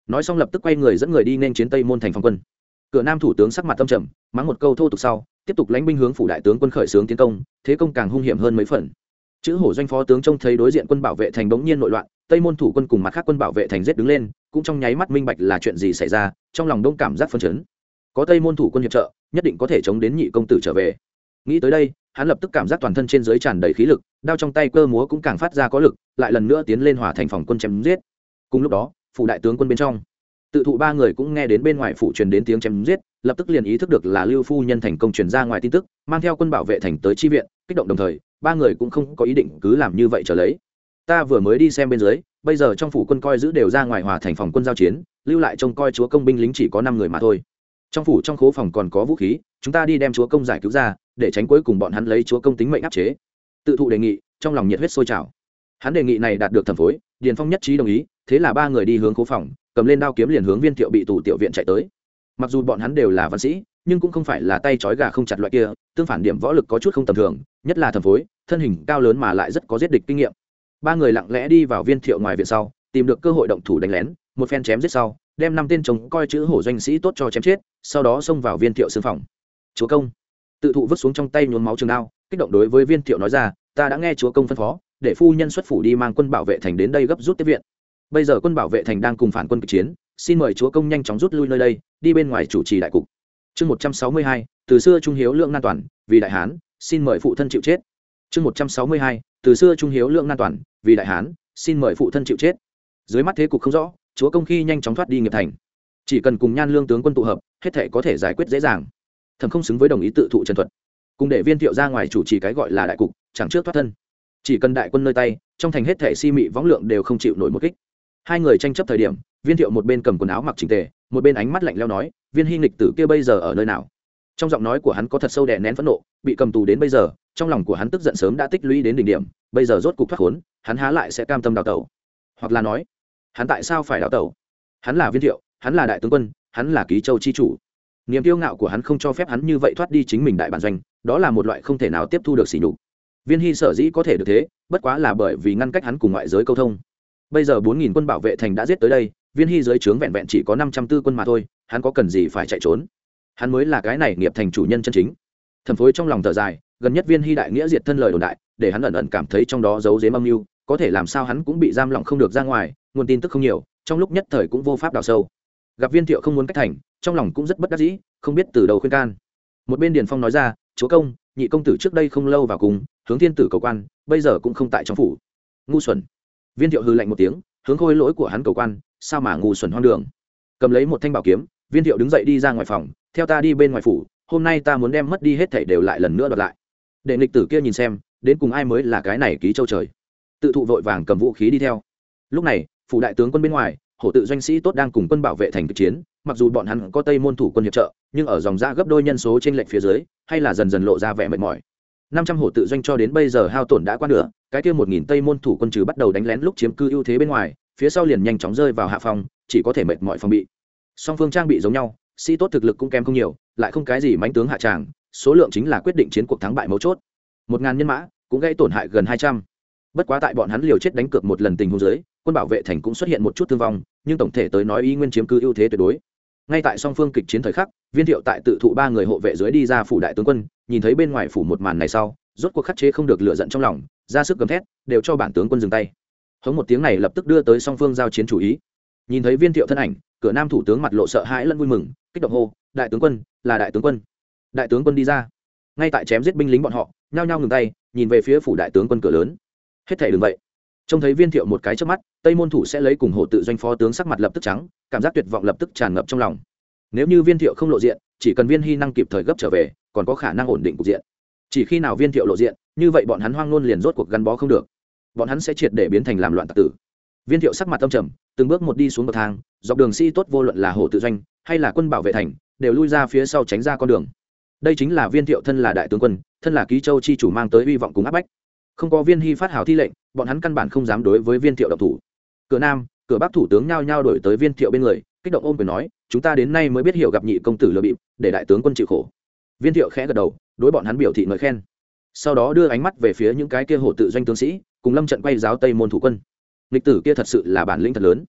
Nói xong lập tức quay người dẫn người đi nên chiến tây môn thành phòng quân. Cửa nam thủ tướng sắc mặt tâm trầm, mắng một câu thô tục sau, tiếp tục lãnh binh hướng phủ đại tướng quân khởi xướng tiến công, thế công càng hung hiểm hơn mấy phần. Chữ hổ doanh phó tướng trông thấy đối diện quân bảo vệ thành bỗng nhiên nội loạn, tây môn thủ quân cùng mặt khác quân bảo vệ thành giết đứng lên cũng trong nháy mắt minh bạch là chuyện gì xảy ra, trong lòng đông cảm giác phân chấn. Có tây môn thủ quân hiệp trợ, nhất định có thể chống đến nhị công tử trở về. Nghĩ tới đây, hắn lập tức cảm giác toàn thân trên dưới tràn đầy khí lực, đao trong tay cơ múa cũng càng phát ra có lực, lại lần nữa tiến lên hòa thành phòng quân chém giết. Cùng lúc đó, phủ đại tướng quân bên trong, tự thụ ba người cũng nghe đến bên ngoài phủ truyền đến tiếng chém giết, lập tức liền ý thức được là lưu phu nhân thành công truyền ra ngoài tin tức, mang theo quân bảo vệ thành tới chi viện, kích động đồng thời, ba người cũng không có ý định cứ làm như vậy trở lấy. Ta vừa mới đi xem bên dưới bây giờ trong phủ quân coi giữ đều ra ngoài hòa thành phòng quân giao chiến, lưu lại trông coi chúa công binh lính chỉ có năm người mà thôi. Trong phủ trong khố phòng còn có vũ khí, chúng ta đi đem chúa công giải cứu ra, để tránh cuối cùng bọn hắn lấy chúa công tính mệnh áp chế. Tự thụ đề nghị, trong lòng nhiệt huyết sôi trào. Hắn đề nghị này đạt được thẩm phối, điền phong nhất trí đồng ý, thế là ba người đi hướng khố phòng, cầm lên đao kiếm liền hướng viên thiệu bị tù tiểu viện chạy tới. Mặc dù bọn hắn đều là văn sĩ, nhưng cũng không phải là tay trói gà không chặt loại kia, tương phản điểm võ lực có chút không tầm thường, nhất là thẩm phối, thân hình cao lớn mà lại rất có giết địch kinh nghiệm ba người lặng lẽ đi vào viên thiệu ngoài viện sau, tìm được cơ hội động thủ đánh lén, một phen chém giết sau, đem năm tên chồng coi chữ hổ doanh sĩ tốt cho chém chết, sau đó xông vào viên thiệu xương phòng. Chúa công. Tự thụ vứt xuống trong tay nhuốm máu trường đao, kích động đối với viên thiệu nói ra, ta đã nghe chúa công phân phó, để phu nhân xuất phủ đi mang quân bảo vệ thành đến đây gấp rút tiếp viện. Bây giờ quân bảo vệ thành đang cùng phản quân kịch chiến, xin mời chúa công nhanh chóng rút lui nơi đây, đi bên ngoài chủ trì đại cục. Chương một trăm sáu mươi hai, từ xưa trung hiếu lượng an toàn, vì đại hán, xin mời phụ thân chịu chết. Chương một trăm sáu mươi hai, từ xưa trung hiếu lượng an toàn vì đại hán, xin mời phụ thân chịu chết. Dưới mắt thế cục không rõ, chúa công khi nhanh chóng thoát đi nghiệp thành. Chỉ cần cùng nhan lương tướng quân tụ hợp, hết thể có thể giải quyết dễ dàng. Thầm không xứng với đồng ý tự thụ trần thuật. Cùng để viên thiệu ra ngoài chủ trì cái gọi là đại cục, chẳng trước thoát thân. Chỉ cần đại quân nơi tay, trong thành hết thể si mị võng lượng đều không chịu nổi một kích. Hai người tranh chấp thời điểm, viên thiệu một bên cầm quần áo mặc trình tề, một bên ánh mắt lạnh leo nói, viên hy nghịch tử kia bây giờ ở nơi nào? Trong giọng nói của hắn có thật sâu đè nén phẫn nộ bị cầm tù đến bây giờ, trong lòng của hắn tức giận sớm đã tích lũy đến đỉnh điểm, bây giờ rốt cục thoát khốn, hắn há lại sẽ cam tâm đào tẩu. Hoặc là nói, hắn tại sao phải đào tẩu? Hắn là viên thiệu, hắn là đại tướng quân, hắn là ký châu chi chủ. Niềm kiêu ngạo của hắn không cho phép hắn như vậy thoát đi chính mình đại bản doanh, đó là một loại không thể nào tiếp thu được sỉ nhục. Viên hy sở dĩ có thể được thế, bất quá là bởi vì ngăn cách hắn cùng ngoại giới câu thông. Bây giờ bốn nghìn quân bảo vệ thành đã giết tới đây, viên hy dưới trướng vẹn vẹn chỉ có năm trăm tư quân mà thôi, hắn có cần gì phải chạy trốn? Hắn mới là cái này nghiệp thành chủ nhân chân chính thẩm phối trong lòng thở dài, gần nhất viên hy đại nghĩa diệt thân lời đồn đại, để hắn ẩn ẩn cảm thấy trong đó giấu dếm âm mưu, có thể làm sao hắn cũng bị giam lỏng không được ra ngoài, nguồn tin tức không nhiều, trong lúc nhất thời cũng vô pháp đào sâu. Gặp viên thiệu không muốn cách thành, trong lòng cũng rất bất đắc dĩ, không biết từ đầu khuyên can. Một bên điền phong nói ra, chúa công, nhị công tử trước đây không lâu vào cùng, hướng thiên tử cầu quan, bây giờ cũng không tại trong phủ. Ngu xuẩn. Viên thiệu hư lạnh một tiếng, hướng khôi lỗi của hắn cầu quan, sao mà ngu xuẩn hoang đường? Cầm lấy một thanh bảo kiếm, viên thiệu đứng dậy đi ra ngoài phòng, theo ta đi bên ngoài phủ hôm nay ta muốn đem mất đi hết thảy đều lại lần nữa đoạt lại. Để nghịch tử kia nhìn xem, đến cùng ai mới là cái này ký châu trời. Tự thụ vội vàng cầm vũ khí đi theo. Lúc này, phủ đại tướng quân bên ngoài, hổ tự doanh sĩ tốt đang cùng quân bảo vệ thành kịch chiến, mặc dù bọn hắn có tây môn thủ quân hiệp trợ, nhưng ở dòng ra gấp đôi nhân số trên lệnh phía dưới, hay là dần dần lộ ra vẻ mệt mỏi. Năm trăm hổ tự doanh cho đến bây giờ hao tổn đã qua nửa, cái kia một nghìn tây môn thủ quân trừ bắt đầu đánh lén lúc chiếm cư ưu thế bên ngoài, phía sau liền nhanh chóng rơi vào hạ phòng chỉ có thể mệt mỏi phòng bị. Song phương trang bị giống nhau, sĩ tốt thực lực cũng kém không nhiều lại không cái gì mánh tướng hạ tràng, số lượng chính là quyết định chiến cuộc thắng bại mấu chốt. Một ngàn nhân mã, cũng gây tổn hại gần hai trăm. Bất quá tại bọn hắn liều chết đánh cược một lần tình huống dưới, quân bảo vệ thành cũng xuất hiện một chút thương vong, nhưng tổng thể tới nói y nguyên chiếm cứ ưu thế tuyệt đối. Ngay tại song phương kịch chiến thời khắc, viên thiệu tại tự thụ ba người hộ vệ dưới đi ra phủ đại tướng quân, nhìn thấy bên ngoài phủ một màn này sau, rốt cuộc khắc chế không được lựa giận trong lòng, ra sức gầm thét, đều cho bản tướng quân dừng tay. Hống một tiếng này lập tức đưa tới song phương giao chiến chủ ý. Nhìn thấy viên thiệu thân ảnh, cửa nam thủ tướng mặt lộ sợ hãi lẫn vui mừng, kích động hô đại tướng quân, là đại tướng quân. Đại tướng quân đi ra. Ngay tại chém giết binh lính bọn họ, nhao nhao ngừng tay, nhìn về phía phủ đại tướng quân cửa lớn. Hết thể đừng vậy. Trông thấy viên thiệu một cái trước mắt, tây môn thủ sẽ lấy cùng hộ tự doanh phó tướng sắc mặt lập tức trắng, cảm giác tuyệt vọng lập tức tràn ngập trong lòng. Nếu như viên thiệu không lộ diện, chỉ cần viên hy năng kịp thời gấp trở về, còn có khả năng ổn định cục diện. Chỉ khi nào viên thiệu lộ diện, như vậy bọn hắn hoang nôn liền rốt cuộc gắn bó không được. Bọn hắn sẽ triệt để biến thành làm loạn tạc tử. Viên thiệu sắc mặt tâm trầm, từng bước một đi xuống bậc thang, dọc đường sĩ tốt vô luận là hồ tự doanh, hay là quân bảo vệ thành đều lui ra phía sau tránh ra con đường. Đây chính là viên thiệu thân là đại tướng quân, thân là ký châu chi chủ mang tới hy vọng cùng áp bách. Không có viên hy phát hào thi lệnh, bọn hắn căn bản không dám đối với viên thiệu độc thủ. Cửa nam, cửa bắc thủ tướng nhao nhao đổi tới viên thiệu bên người, kích động ôm quyền nói, chúng ta đến nay mới biết hiểu gặp nhị công tử lừa bịp, để đại tướng quân chịu khổ. Viên thiệu khẽ gật đầu, đối bọn hắn biểu thị ngợi khen. Sau đó đưa ánh mắt về phía những cái kia hộ tự doanh tướng sĩ, cùng lâm trận quay giáo tây môn thủ quân. Lịch tử kia thật sự là bản lĩnh thật lớn.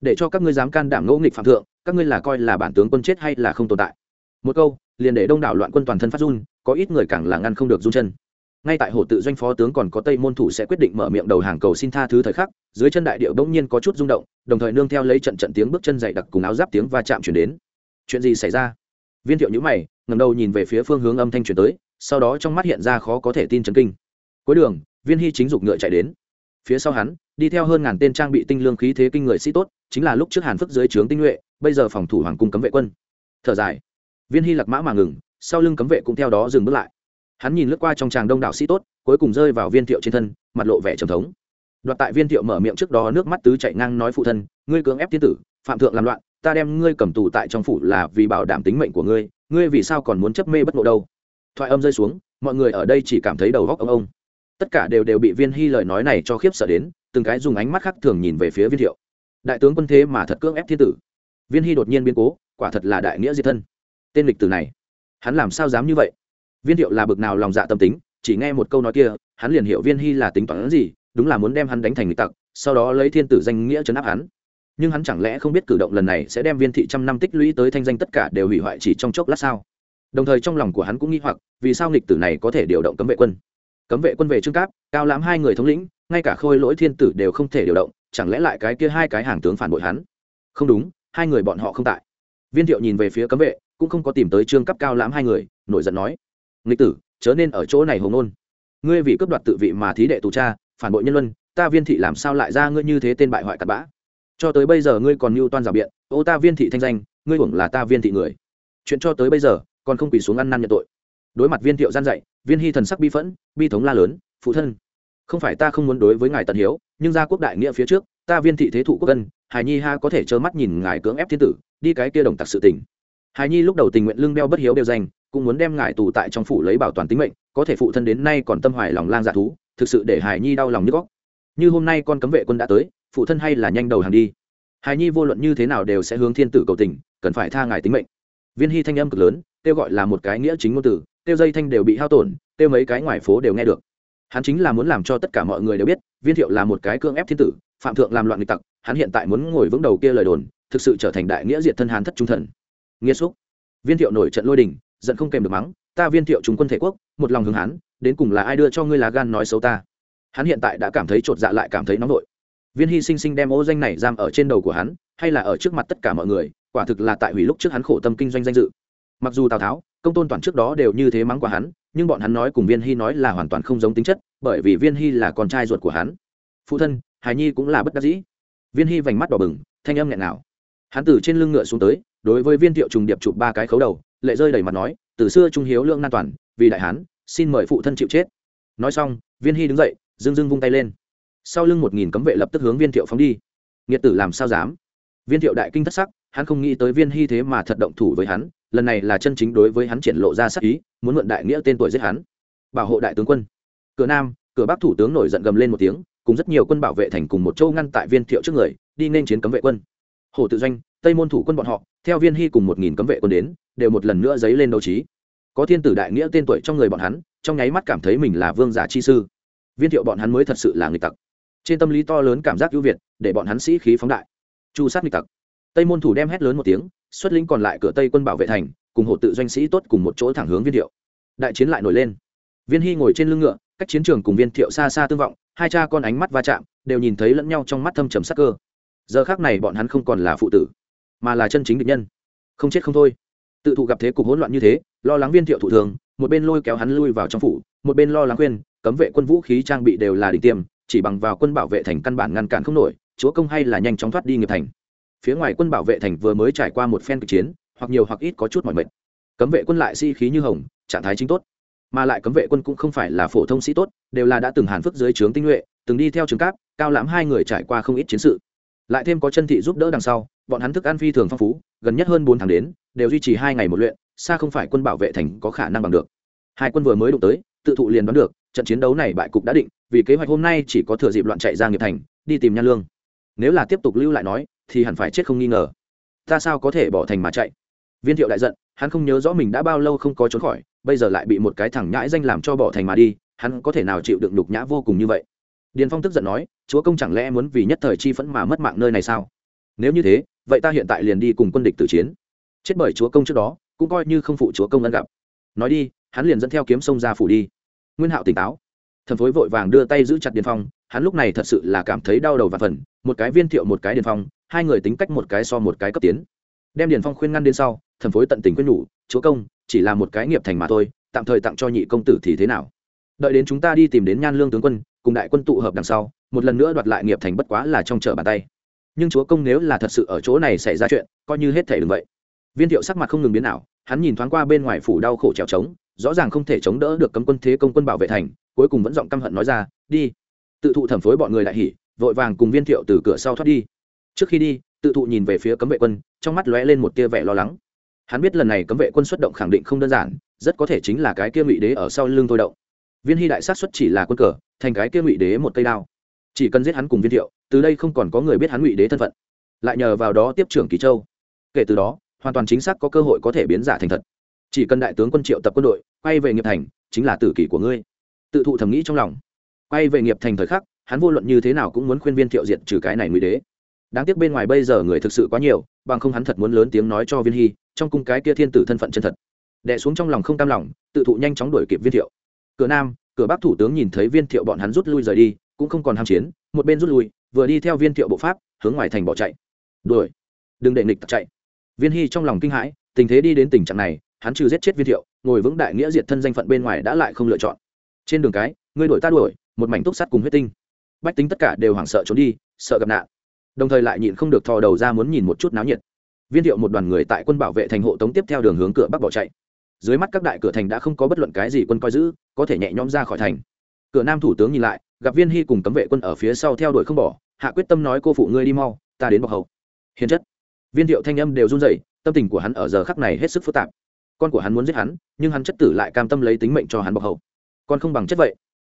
Để cho các ngươi dám can đảm ngỗ nghịch phạm thượng các ngươi là coi là bản tướng quân chết hay là không tồn tại? Một câu, liền để đông đảo loạn quân toàn thân phát run, có ít người càng là ngăn không được run chân. Ngay tại hồ tự doanh phó tướng còn có tây môn thủ sẽ quyết định mở miệng đầu hàng cầu xin tha thứ thời khắc, dưới chân đại điệu bỗng nhiên có chút rung động, đồng thời nương theo lấy trận trận tiếng bước chân dày đặc cùng áo giáp tiếng va chạm chuyển đến. Chuyện gì xảy ra? Viên thiệu nhữ mày ngầm đầu nhìn về phía phương hướng âm thanh chuyển tới, sau đó trong mắt hiện ra khó có thể tin chấn kinh. Cuối đường, viên hy chính dục ngựa chạy đến phía sau hắn, đi theo hơn ngàn tên trang bị tinh lương khí thế kinh người sĩ tốt, chính là lúc trước hàn phức dưới trướng tinh nhuệ, bây giờ phòng thủ hoàng cung cấm vệ quân. Thở dài. Viên hy lạc mã mà ngừng, sau lưng cấm vệ cũng theo đó dừng bước lại. Hắn nhìn lướt qua trong tràng đông đảo sĩ tốt, cuối cùng rơi vào viên thiệu trên thân, mặt lộ vẻ trầm thống. Đoạt tại viên thiệu mở miệng trước đó nước mắt tứ chạy ngang nói phụ thân, ngươi cưỡng ép thiên tử, phạm thượng làm loạn, ta đem ngươi cầm tù tại trong phủ là vì bảo đảm tính mệnh của ngươi ngươi vì sao còn muốn chấp mê bất ngộ đâu? Thoại âm rơi xuống, mọi người ở đây chỉ cảm thấy đầu góc ông ông tất cả đều đều bị viên hy lời nói này cho khiếp sợ đến, từng cái dùng ánh mắt khác thường nhìn về phía viên thiệu. Đại tướng quân thế mà thật cưỡng ép thiên tử. Viên hy đột nhiên biến cố, quả thật là đại nghĩa diệt thân. Tên lịch tử này, hắn làm sao dám như vậy? Viên thiệu là bực nào lòng dạ tâm tính, chỉ nghe một câu nói kia, hắn liền hiểu viên hy là tính toán gì, đúng là muốn đem hắn đánh thành lịch tặc, sau đó lấy thiên tử danh nghĩa chấn áp hắn. Nhưng hắn chẳng lẽ không biết cử động lần này sẽ đem viên thị trăm năm tích lũy tới thanh danh tất cả đều hủy hoại chỉ trong chốc lát sao? Đồng thời trong lòng của hắn cũng nghĩ hoặc, vì sao nghịch tử này có thể điều động cấm vệ quân? Cấm vệ quân về trương cáp, cao lãm hai người thống lĩnh, ngay cả khôi lỗi thiên tử đều không thể điều động, chẳng lẽ lại cái kia hai cái hàng tướng phản bội hắn? Không đúng, hai người bọn họ không tại. Viên thiệu nhìn về phía cấm vệ, cũng không có tìm tới trương cấp cao lãm hai người, nổi giận nói, nghịch tử, chớ nên ở chỗ này hồng nôn ngươi vì cướp đoạt tự vị mà thí đệ tù cha, phản bội nhân luân, ta viên thị làm sao lại ra ngươi như thế tên bại hoại cặn bã? Cho tới bây giờ ngươi còn mưu toan rào biện, ô ta viên thị thanh danh, ngươi hưởng là ta viên thị người. Chuyện cho tới bây giờ, còn không quỳ xuống ăn năn nhận tội đối mặt viên thiệu gian dạy, viên hy thần sắc bi phẫn, bi thống la lớn, phụ thân, không phải ta không muốn đối với ngài tận hiếu, nhưng ra quốc đại nghĩa phía trước, ta viên thị thế thụ quốc dân hải nhi ha có thể trơ mắt nhìn ngài cưỡng ép thiên tử, đi cái kia đồng tặc sự tình. Hải nhi lúc đầu tình nguyện lưng đeo bất hiếu đều danh cũng muốn đem ngài tù tại trong phủ lấy bảo toàn tính mệnh, có thể phụ thân đến nay còn tâm hoài lòng lang dạ thú, thực sự để hải nhi đau lòng như góc như hôm nay con cấm vệ quân đã tới, phụ thân hay là nhanh đầu hàng đi. Hải nhi vô luận như thế nào đều sẽ hướng thiên tử cầu tình, cần phải tha ngài tính mệnh. Viên hy thanh âm cực lớn, kêu gọi là một cái nghĩa chính ngôn tử tiêu dây thanh đều bị hao tổn, tiêu mấy cái ngoài phố đều nghe được. Hắn chính là muốn làm cho tất cả mọi người đều biết, viên thiệu là một cái cưỡng ép thiên tử, phạm thượng làm loạn nghịch tặc, hắn hiện tại muốn ngồi vững đầu kia lời đồn, thực sự trở thành đại nghĩa diệt thân hán thất trung thần. Nghĩa xúc. Viên thiệu nổi trận lôi đình, giận không kèm được mắng, ta viên thiệu trung quân thể quốc, một lòng hướng hắn, đến cùng là ai đưa cho ngươi lá gan nói xấu ta? Hắn hiện tại đã cảm thấy chột dạ lại cảm thấy nóng nổi viên hy sinh sinh đem ô danh này giam ở trên đầu của hắn, hay là ở trước mặt tất cả mọi người, quả thực là tại hủy lúc trước hắn khổ tâm kinh doanh danh dự. Mặc dù tào tháo công tôn toàn trước đó đều như thế mắng qua hắn, nhưng bọn hắn nói cùng viên hy nói là hoàn toàn không giống tính chất, bởi vì viên hy là con trai ruột của hắn. Phụ thân hài nhi cũng là bất đắc dĩ. Viên hy vành mắt đỏ bừng, thanh âm nghẹn nào hắn từ trên lưng ngựa xuống tới, đối với viên thiệu trùng điệp chụp ba cái khấu đầu, lệ rơi đầy mặt nói, từ xưa trung hiếu lượng nan toàn, vì đại hán, xin mời phụ thân chịu chết. Nói xong, viên hy đứng dậy, dưng dưng vung tay lên. Sau lưng một nghìn cấm vệ lập tức hướng viên thiệu phóng đi. Nghiệt tử làm sao dám? Viên thiệu đại kinh thất sắc, hắn không nghĩ tới viên hy thế mà thật động thủ với hắn lần này là chân chính đối với hắn triển lộ ra sắc ý, muốn mượn đại nghĩa tên tuổi giết hắn. Bảo hộ đại tướng quân. Cửa nam, cửa bắc thủ tướng nổi giận gầm lên một tiếng, cùng rất nhiều quân bảo vệ thành cùng một châu ngăn tại viên thiệu trước người, đi nên chiến cấm vệ quân. Hồ tự doanh, tây môn thủ quân bọn họ, theo viên hy cùng một nghìn cấm vệ quân đến, đều một lần nữa dấy lên đấu trí. Có thiên tử đại nghĩa tên tuổi trong người bọn hắn, trong nháy mắt cảm thấy mình là vương giả chi sư. Viên thiệu bọn hắn mới thật sự là người tặc. Trên tâm lý to lớn cảm giác ưu việt, để bọn hắn sĩ khí phóng đại. Chu sát người tặc tây môn thủ đem hét lớn một tiếng, xuất lĩnh còn lại cửa tây quân bảo vệ thành, cùng hộ tự doanh sĩ tốt cùng một chỗ thẳng hướng viên thiệu. Đại chiến lại nổi lên. Viên hy ngồi trên lưng ngựa, cách chiến trường cùng viên thiệu xa xa tương vọng, hai cha con ánh mắt va chạm, đều nhìn thấy lẫn nhau trong mắt thâm trầm sắc cơ. Giờ khác này bọn hắn không còn là phụ tử, mà là chân chính địch nhân. Không chết không thôi. Tự thụ gặp thế cục hỗn loạn như thế, lo lắng viên thiệu thủ thường, một bên lôi kéo hắn lui vào trong phủ, một bên lo lắng khuyên, cấm vệ quân vũ khí trang bị đều là đỉnh tiêm, chỉ bằng vào quân bảo vệ thành căn bản ngăn cản không nổi, chúa công hay là nhanh chóng thoát đi nghiệp thành phía ngoài quân bảo vệ thành vừa mới trải qua một phen kịch chiến, hoặc nhiều hoặc ít có chút mỏi mệt. Cấm vệ quân lại si khí như hồng, trạng thái chính tốt. Mà lại cấm vệ quân cũng không phải là phổ thông sĩ tốt, đều là đã từng hàn phức dưới trướng tinh nhuệ, từng đi theo trường cáp, cao lãm hai người trải qua không ít chiến sự. Lại thêm có chân thị giúp đỡ đằng sau, bọn hắn thức ăn phi thường phong phú, gần nhất hơn bốn tháng đến, đều duy trì hai ngày một luyện, xa không phải quân bảo vệ thành có khả năng bằng được. Hai quân vừa mới đụng tới, tự thụ liền đoán được, trận chiến đấu này bại cục đã định, vì kế hoạch hôm nay chỉ có thừa dịp loạn chạy ra nghiệp thành, đi tìm nhan lương. Nếu là tiếp tục lưu lại nói thì hẳn phải chết không nghi ngờ. Ta sao có thể bỏ thành mà chạy? Viên thiệu đại giận, hắn không nhớ rõ mình đã bao lâu không có trốn khỏi, bây giờ lại bị một cái thằng nhãi danh làm cho bỏ thành mà đi, hắn có thể nào chịu đựng đục nhã vô cùng như vậy? Điền phong tức giận nói, chúa công chẳng lẽ muốn vì nhất thời chi phẫn mà mất mạng nơi này sao? Nếu như thế, vậy ta hiện tại liền đi cùng quân địch tử chiến. Chết bởi chúa công trước đó, cũng coi như không phụ chúa công ân gặp. Nói đi, hắn liền dẫn theo kiếm sông ra phủ đi. Nguyên hạo tỉnh táo. Thần phối vội vàng đưa tay giữ chặt điền phong, hắn lúc này thật sự là cảm thấy đau đầu và phần, một cái viên thiệu một cái điền phong hai người tính cách một cái so một cái cấp tiến. Đem điền phong khuyên ngăn đến sau thần phối tận tình khuyên nhủ, chúa công, chỉ là một cái nghiệp thành mà thôi, tạm thời tặng cho nhị công tử thì thế nào? Đợi đến chúng ta đi tìm đến nhan lương tướng quân, cùng đại quân tụ hợp đằng sau, một lần nữa đoạt lại nghiệp thành bất quá là trong chợ bàn tay. Nhưng chúa công nếu là thật sự ở chỗ này xảy ra chuyện, coi như hết thể đừng vậy. Viên thiệu sắc mặt không ngừng biến nào hắn nhìn thoáng qua bên ngoài phủ đau khổ trèo trống, rõ ràng không thể chống đỡ được cấm quân thế công quân bảo vệ thành, cuối cùng vẫn giọng căm hận nói ra, đi. Tự thụ thẩm phối bọn người đại hỉ, vội vàng cùng viên thiệu từ cửa sau thoát đi trước khi đi, tự thụ nhìn về phía cấm vệ quân, trong mắt lóe lên một tia vẻ lo lắng. Hắn biết lần này cấm vệ quân xuất động khẳng định không đơn giản, rất có thể chính là cái kia ngụy đế ở sau lưng thôi động. Viên hy đại sát xuất chỉ là quân cờ, thành cái kia ngụy đế một cây đao. Chỉ cần giết hắn cùng viên thiệu, từ đây không còn có người biết hắn ngụy đế thân phận. Lại nhờ vào đó tiếp trưởng kỳ châu. Kể từ đó, hoàn toàn chính xác có cơ hội có thể biến giả thành thật. Chỉ cần đại tướng quân triệu tập quân đội, quay về nghiệp thành, chính là tử kỷ của ngươi. Tự thụ thầm nghĩ trong lòng. Quay về nghiệp thành thời khắc, hắn vô luận như thế nào cũng muốn khuyên viên thiệu diệt trừ cái này ngụy đế đáng tiếc bên ngoài bây giờ người thực sự quá nhiều, bằng không hắn thật muốn lớn tiếng nói cho viên hy, trong cung cái kia thiên tử thân phận chân thật. Đẻ xuống trong lòng không cam lòng, tự thụ nhanh chóng đuổi kịp viên thiệu. Cửa nam, cửa bắc thủ tướng nhìn thấy viên thiệu bọn hắn rút lui rời đi, cũng không còn ham chiến, một bên rút lui, vừa đi theo viên thiệu bộ pháp, hướng ngoài thành bỏ chạy. Đuổi. Đừng để nghịch chạy. Viên hy trong lòng kinh hãi, tình thế đi đến tình trạng này, hắn trừ giết chết viên thiệu, ngồi vững đại nghĩa diệt thân danh phận bên ngoài đã lại không lựa chọn. Trên đường cái, ngươi đuổi ta đuổi, một mảnh túc sắt cùng huyết tinh. Bách tính tất cả đều hoảng sợ trốn đi, sợ gặp nạn đồng thời lại nhịn không được thò đầu ra muốn nhìn một chút náo nhiệt. Viên thiệu một đoàn người tại quân bảo vệ thành hộ tống tiếp theo đường hướng cửa bắc bỏ chạy. Dưới mắt các đại cửa thành đã không có bất luận cái gì quân coi giữ, có thể nhẹ nhõm ra khỏi thành. Cửa nam thủ tướng nhìn lại, gặp viên hy cùng cấm vệ quân ở phía sau theo đuổi không bỏ, hạ quyết tâm nói, cô phụ ngươi đi mau, ta đến bọc hậu. Hiền chất. Viên thiệu thanh âm đều run rẩy, tâm tình của hắn ở giờ khắc này hết sức phức tạp. Con của hắn muốn giết hắn, nhưng hắn chất tử lại cam tâm lấy tính mệnh cho hắn bọc hậu. Con không bằng chất vậy.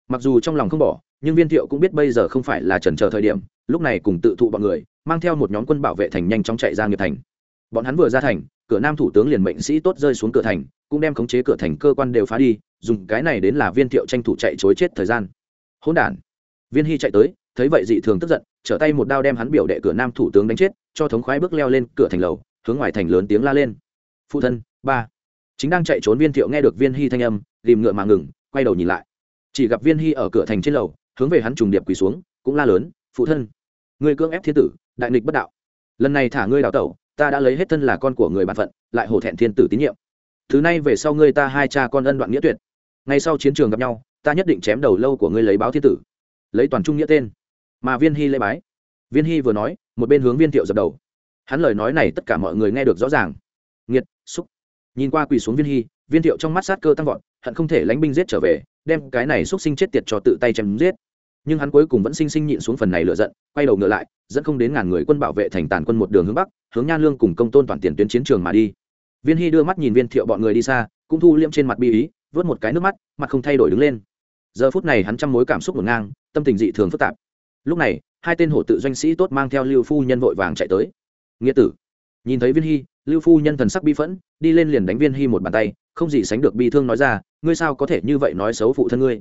Mặc dù trong lòng không bỏ nhưng viên thiệu cũng biết bây giờ không phải là trần chờ thời điểm, lúc này cùng tự thụ bọn người, mang theo một nhóm quân bảo vệ thành nhanh chóng chạy ra nghiệp thành. Bọn hắn vừa ra thành, cửa nam thủ tướng liền mệnh sĩ tốt rơi xuống cửa thành, cũng đem khống chế cửa thành cơ quan đều phá đi, dùng cái này đến là viên thiệu tranh thủ chạy chối chết thời gian. Hỗn đản. Viên hy chạy tới, thấy vậy dị thường tức giận, trở tay một đao đem hắn biểu đệ cửa nam thủ tướng đánh chết, cho thống khoái bước leo lên cửa thành lầu, hướng ngoài thành lớn tiếng la lên. Phụ thân, ba. Chính đang chạy trốn viên thiệu nghe được viên hy thanh âm tìm ngựa mà ngừng, quay đầu nhìn lại. Chỉ gặp viên hy ở cửa thành trên lầu hướng về hắn trùng điệp quỳ xuống, cũng la lớn, phụ thân người cưỡng ép thiên tử, đại nghịch bất đạo. Lần này thả ngươi đào tẩu, ta đã lấy hết thân là con của người bản phận, lại hổ thẹn thiên tử tín nhiệm. Thứ này về sau ngươi ta hai cha con ân đoạn nghĩa tuyệt. Ngay sau chiến trường gặp nhau, ta nhất định chém đầu lâu của ngươi lấy báo thiên tử. Lấy toàn trung nghĩa tên. Mà viên hy lễ bái. Viên hy vừa nói, một bên hướng viên thiệu dập đầu. Hắn lời nói này tất cả mọi người nghe được rõ ràng. Nghiệt, xúc. Nhìn qua quỳ xuống viên hy, viên thiệu trong mắt sát cơ tăng vọt, hận không thể lánh binh giết trở về, đem cái này xúc sinh chết tiệt cho tự tay chém giết nhưng hắn cuối cùng vẫn sinh sinh nhịn xuống phần này lựa giận, quay đầu ngựa lại, dẫn không đến ngàn người quân bảo vệ thành tàn quân một đường hướng bắc, hướng nhan lương cùng công tôn toàn tiền tuyến chiến trường mà đi. Viên hy đưa mắt nhìn viên thiệu bọn người đi xa, cũng thu liêm trên mặt bi ý, vớt một cái nước mắt, mặt không thay đổi đứng lên. Giờ phút này hắn trăm mối cảm xúc ngổn ngang, tâm tình dị thường phức tạp. Lúc này, hai tên hổ tự doanh sĩ tốt mang theo lưu phu nhân vội vàng chạy tới. Nghĩa tử. Nhìn thấy viên hy, lưu phu nhân thần sắc bi phẫn, đi lên liền đánh viên hy một bàn tay, không gì sánh được bi thương nói ra, ngươi sao có thể như vậy nói xấu phụ thân ngươi?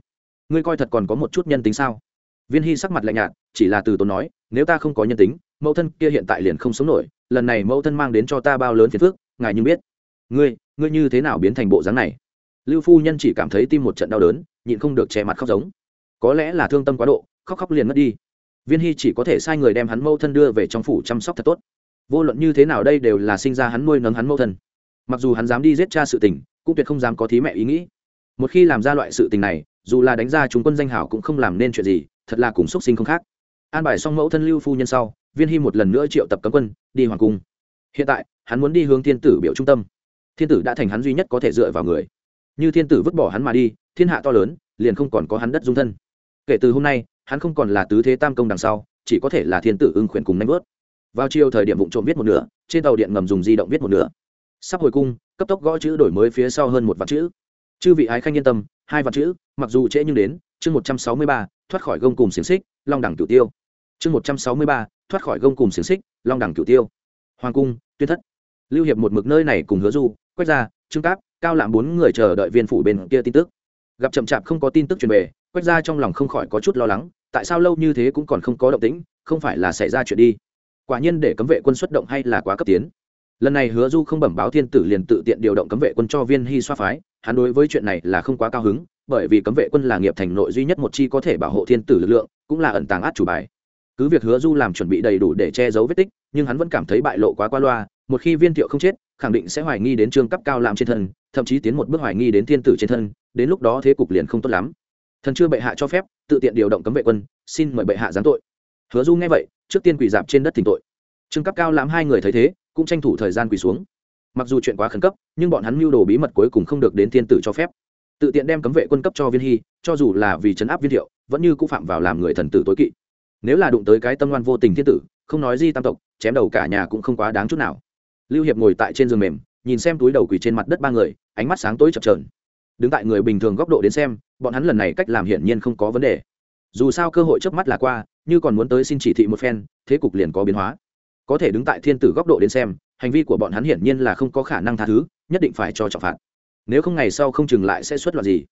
Ngươi coi thật còn có một chút nhân tính sao? Viên hy sắc mặt lạnh nhạt, chỉ là từ tốn nói, nếu ta không có nhân tính, mẫu thân kia hiện tại liền không sống nổi, lần này mẫu thân mang đến cho ta bao lớn phiền phức, ngài như biết. Ngươi ngươi như thế nào biến thành bộ dáng này? Lưu phu nhân chỉ cảm thấy tim một trận đau đớn, nhịn không được che mặt khóc giống. Có lẽ là thương tâm quá độ, khóc khóc liền mất đi. Viên hy chỉ có thể sai người đem hắn mâu thân đưa về trong phủ chăm sóc thật tốt. Vô luận như thế nào đây đều là sinh ra hắn nuôi nấng hắn mâu thân. Mặc dù hắn dám đi giết cha sự tình, cũng tuyệt không dám có thí mẹ ý nghĩ. Một khi làm ra loại sự tình này, dù là đánh ra chúng quân danh hảo cũng không làm nên chuyện gì thật là cùng xúc sinh không khác. An bài xong mẫu thân lưu phu nhân sau, viên hy một lần nữa triệu tập cấm quân, đi hoàng cung. Hiện tại, hắn muốn đi hướng thiên tử biểu trung tâm. Thiên tử đã thành hắn duy nhất có thể dựa vào người. Như thiên tử vứt bỏ hắn mà đi, thiên hạ to lớn, liền không còn có hắn đất dung thân. Kể từ hôm nay, hắn không còn là tứ thế tam công đằng sau, chỉ có thể là thiên tử ưng khuyển cùng nanh vớt. Vào chiều thời điểm vụ trộm viết một nửa, trên tàu điện ngầm dùng di động viết một nửa. Sắp hồi cung, cấp tốc gõ chữ đổi mới phía sau hơn một vạn chữ. Chư vị ái khanh yên tâm, hai vạn chữ, mặc dù trễ nhưng đến chương một trăm sáu mươi ba, thoát khỏi gông cùng xiềng xích, long đẳng cửu tiêu. chương một trăm sáu mươi ba, thoát khỏi gông cùng xiềng xích, long đẳng cửu tiêu. Hoàng cung, tuyên thất. Lưu hiệp một mực nơi này cùng hứa du, quét ra trương cáp, cao lạm bốn người chờ đợi viên phủ bên kia tin tức. Gặp chậm chạp không có tin tức truyền về, quét ra trong lòng không khỏi có chút lo lắng, tại sao lâu như thế cũng còn không có động tĩnh, không phải là xảy ra chuyện đi. Quả nhiên để cấm vệ quân xuất động hay là quá cấp tiến. Lần này hứa du không bẩm báo thiên tử liền tự tiện điều động cấm vệ quân cho viên hy xoa phái, hắn đối với chuyện này là không quá cao hứng bởi vì cấm vệ quân là nghiệp thành nội duy nhất một chi có thể bảo hộ thiên tử lực lượng, cũng là ẩn tàng át chủ bài. Cứ việc hứa du làm chuẩn bị đầy đủ để che giấu vết tích, nhưng hắn vẫn cảm thấy bại lộ quá qua loa, một khi viên thiệu không chết, khẳng định sẽ hoài nghi đến trương cấp cao làm trên thân, thậm chí tiến một bước hoài nghi đến thiên tử trên thân, đến lúc đó thế cục liền không tốt lắm. Thần chưa bệ hạ cho phép, tự tiện điều động cấm vệ quân, xin mời bệ hạ giáng tội. Hứa du nghe vậy, trước tiên quỳ dạp trên đất thỉnh tội. Trương cấp cao làm hai người thấy thế, cũng tranh thủ thời gian quỳ xuống. Mặc dù chuyện quá khẩn cấp, nhưng bọn hắn mưu đồ bí mật cuối cùng không được đến thiên tử cho phép tự tiện đem cấm vệ quân cấp cho viên hy, cho dù là vì chấn áp viên thiệu, vẫn như cũng phạm vào làm người thần tử tối kỵ. Nếu là đụng tới cái tâm ngoan vô tình thiên tử, không nói di tam tộc, chém đầu cả nhà cũng không quá đáng chút nào. Lưu hiệp ngồi tại trên giường mềm, nhìn xem túi đầu quỳ trên mặt đất ba người, ánh mắt sáng tối chập trờn đứng tại người bình thường góc độ đến xem, bọn hắn lần này cách làm hiển nhiên không có vấn đề. Dù sao cơ hội trước mắt là qua, như còn muốn tới xin chỉ thị một phen, thế cục liền có biến hóa. Có thể đứng tại thiên tử góc độ đến xem, hành vi của bọn hắn hiển nhiên là không có khả năng tha thứ, nhất định phải cho trọng phạt nếu không ngày sau không chừng lại sẽ xuất loạt gì.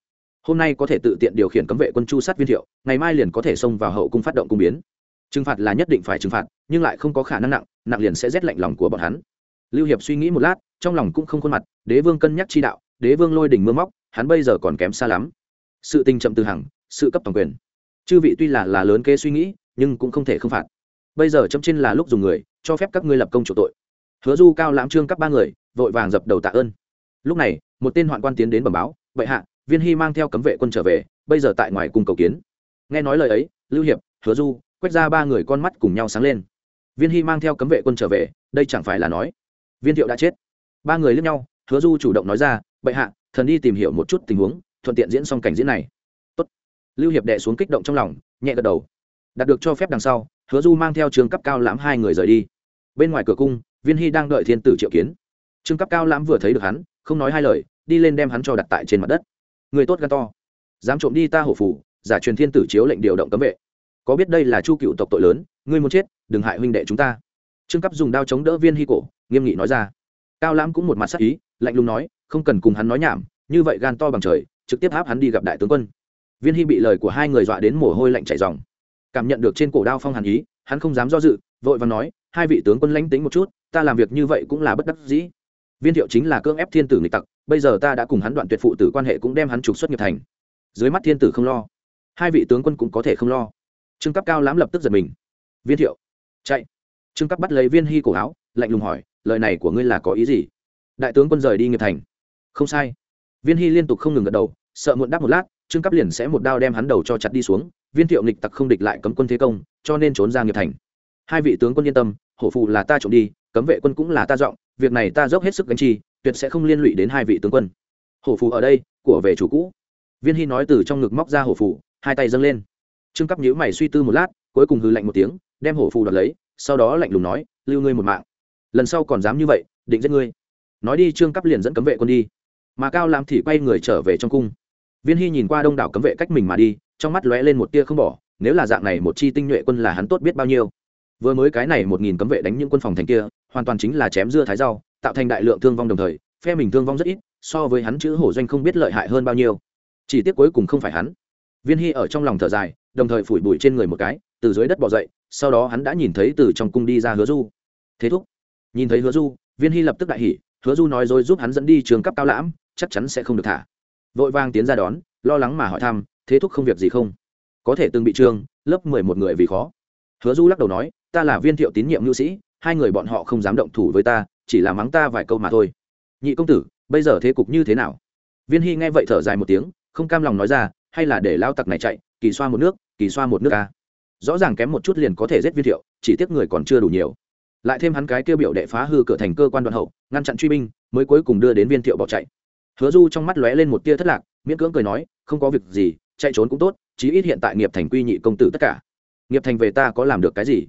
Hôm nay có thể tự tiện điều khiển cấm vệ quân chu sát viên thiệu, ngày mai liền có thể xông vào hậu cung phát động cung biến. Trừng phạt là nhất định phải trừng phạt, nhưng lại không có khả năng nặng nặng liền sẽ rét lạnh lòng của bọn hắn. Lưu hiệp suy nghĩ một lát, trong lòng cũng không khuôn mặt, đế vương cân nhắc chi đạo, đế vương lôi đỉnh mưa móc, hắn bây giờ còn kém xa lắm. Sự tình chậm từ hằng, sự cấp toàn quyền. Chư vị tuy là là lớn kế suy nghĩ, nhưng cũng không thể không phạt. Bây giờ chấm trên là lúc dùng người, cho phép các ngươi lập công chủ tội. Hứa du cao lãm trương các ba người, vội vàng dập đầu tạ ơn. Lúc này một tên hoạn quan tiến đến bẩm báo, vậy hạ, viên hy mang theo cấm vệ quân trở về, bây giờ tại ngoài cung cầu kiến. Nghe nói lời ấy, lưu hiệp, hứa du quét ra ba người con mắt cùng nhau sáng lên. Viên hy mang theo cấm vệ quân trở về, đây chẳng phải là nói, viên thiệu đã chết. Ba người lướt nhau, hứa du chủ động nói ra bệ hạ, thần đi tìm hiểu một chút tình huống, thuận tiện diễn xong cảnh diễn này. Tốt. lưu hiệp đệ xuống kích động trong lòng, nhẹ gật đầu. Đạt được cho phép đằng sau, hứa du mang theo trường cấp cao lãm hai người rời đi. Bên ngoài cửa cung, viên hy đang đợi thiên tử triệu kiến. Trương cấp cao lãm vừa thấy được hắn, không nói hai lời đi lên đem hắn cho đặt tại trên mặt đất. Người tốt gan to. Dám trộm đi ta hổ phủ, giả truyền thiên tử chiếu lệnh điều động cấm vệ. Có biết đây là chu cựu tộc tội lớn, ngươi muốn chết, đừng hại huynh đệ chúng ta. Trương cấp dùng đao chống đỡ viên hy cổ, nghiêm nghị nói ra. Cao lãm cũng một mặt sắc ý, lạnh lùng nói, không cần cùng hắn nói nhảm, như vậy gan to bằng trời, trực tiếp áp hắn đi gặp đại tướng quân. Viên hy bị lời của hai người dọa đến mồ hôi lạnh chảy dòng cảm nhận được trên cổ đao phong hàn ý, hắn không dám do dự, vội và nói, hai vị tướng quân lãnh tính một chút, ta làm việc như vậy cũng là bất đắc dĩ. Viên thiệu chính là cưỡng ép thiên tử nghịch tặc bây giờ ta đã cùng hắn đoạn tuyệt phụ tử quan hệ cũng đem hắn trục xuất nghiệp thành. Dưới mắt thiên tử không lo, hai vị tướng quân cũng có thể không lo. Trương cấp cao lãm lập tức giật mình. Viên thiệu, chạy. Trương cấp bắt lấy viên hy cổ áo, lạnh lùng hỏi, lời này của ngươi là có ý gì? Đại tướng quân rời đi nghiệp thành. Không sai. Viên hy liên tục không ngừng gật đầu, sợ muộn đáp một lát, trương cấp liền sẽ một đao đem hắn đầu cho chặt đi xuống. Viên thiệu nghịch tặc không địch lại cấm quân thế công, cho nên trốn ra nghiệp thành. Hai vị tướng quân yên tâm, hổ phù là ta trộm đi, cấm vệ quân cũng là ta dọn, việc này ta dốc hết sức gánh chi tuyệt sẽ không liên lụy đến hai vị tướng quân. Hổ phù ở đây, của về chủ cũ. Viên hy nói từ trong ngực móc ra hổ phù, hai tay dâng lên. Trương cấp nhíu mày suy tư một lát, cuối cùng hư lạnh một tiếng, đem hổ phù đoạt lấy, sau đó lạnh lùng nói, lưu ngươi một mạng. Lần sau còn dám như vậy, định giết ngươi. Nói đi, trương cấp liền dẫn cấm vệ quân đi. Mà cao lam thì quay người trở về trong cung. Viên hy nhìn qua đông đảo cấm vệ cách mình mà đi, trong mắt lóe lên một tia không bỏ, nếu là dạng này một chi tinh nhuệ quân là hắn tốt biết bao nhiêu. Vừa mới cái này một nghìn cấm vệ đánh những quân phòng thành kia, hoàn toàn chính là chém dưa thái rau tạo thành đại lượng thương vong đồng thời, phe mình thương vong rất ít, so với hắn chữ hổ doanh không biết lợi hại hơn bao nhiêu. Chỉ tiếc cuối cùng không phải hắn. Viên hy ở trong lòng thở dài, đồng thời phủi bụi trên người một cái, từ dưới đất bỏ dậy, sau đó hắn đã nhìn thấy từ trong cung đi ra hứa du. Thế thúc. Nhìn thấy hứa du, viên hy lập tức đại hỉ, hứa du nói rồi giúp hắn dẫn đi trường cấp cao lãm, chắc chắn sẽ không được thả. Vội vang tiến ra đón, lo lắng mà hỏi thăm, thế thúc không việc gì không? Có thể từng bị trương, lớp mười một người vì khó. Hứa du lắc đầu nói, ta là viên thiệu tín nhiệm nữ sĩ, hai người bọn họ không dám động thủ với ta chỉ là mắng ta vài câu mà thôi. Nhị công tử, bây giờ thế cục như thế nào? Viên hy nghe vậy thở dài một tiếng, không cam lòng nói ra, hay là để lao tặc này chạy, kỳ xoa một nước, kỳ xoa một nước ca rõ ràng kém một chút liền có thể giết viên thiệu, chỉ tiếc người còn chưa đủ nhiều. Lại thêm hắn cái kêu biểu đệ phá hư cửa thành cơ quan đoạn hậu, ngăn chặn truy binh, mới cuối cùng đưa đến viên thiệu bỏ chạy. Hứa du trong mắt lóe lên một tia thất lạc, miễn cưỡng cười nói, không có việc gì, chạy trốn cũng tốt, chí ít hiện tại nghiệp thành quy nhị công tử tất cả. Nghiệp thành về ta có làm được cái gì?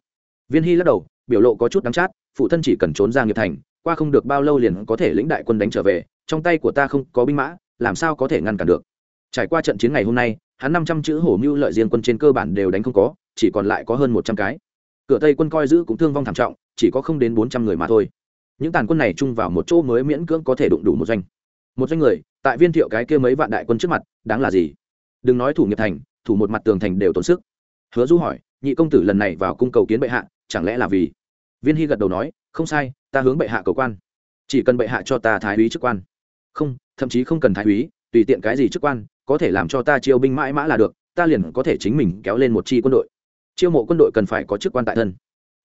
Viên hy lắc đầu, biểu lộ có chút đắng chát phụ thân chỉ cần trốn ra nghiệp thành, qua không được bao lâu liền có thể lĩnh đại quân đánh trở về, trong tay của ta không có binh mã, làm sao có thể ngăn cản được? Trải qua trận chiến ngày hôm nay, hắn năm trăm chữ hổ mưu lợi riêng quân trên cơ bản đều đánh không có, chỉ còn lại có hơn một trăm cái. Cửa tây quân coi giữ cũng thương vong thảm trọng, chỉ có không đến bốn trăm người mà thôi. Những tàn quân này chung vào một chỗ mới miễn cưỡng có thể đụng đủ một doanh. Một doanh người, tại viên thiệu cái kia mấy vạn đại quân trước mặt, đáng là gì? Đừng nói thủ nghiệp thành, thủ một mặt tường thành đều tốn sức. Hứa du hỏi, nhị công tử lần này vào cung cầu kiến bệ hạ, chẳng lẽ là vì viên hy gật đầu nói, không sai, ta hướng bệ hạ cầu quan. Chỉ cần bệ hạ cho ta thái úy chức quan. Không, thậm chí không cần thái úy, tùy tiện cái gì chức quan, có thể làm cho ta chiêu binh mãi mã là được, ta liền có thể chính mình kéo lên một chi quân đội. Chiêu mộ quân đội cần phải có chức quan tại thân.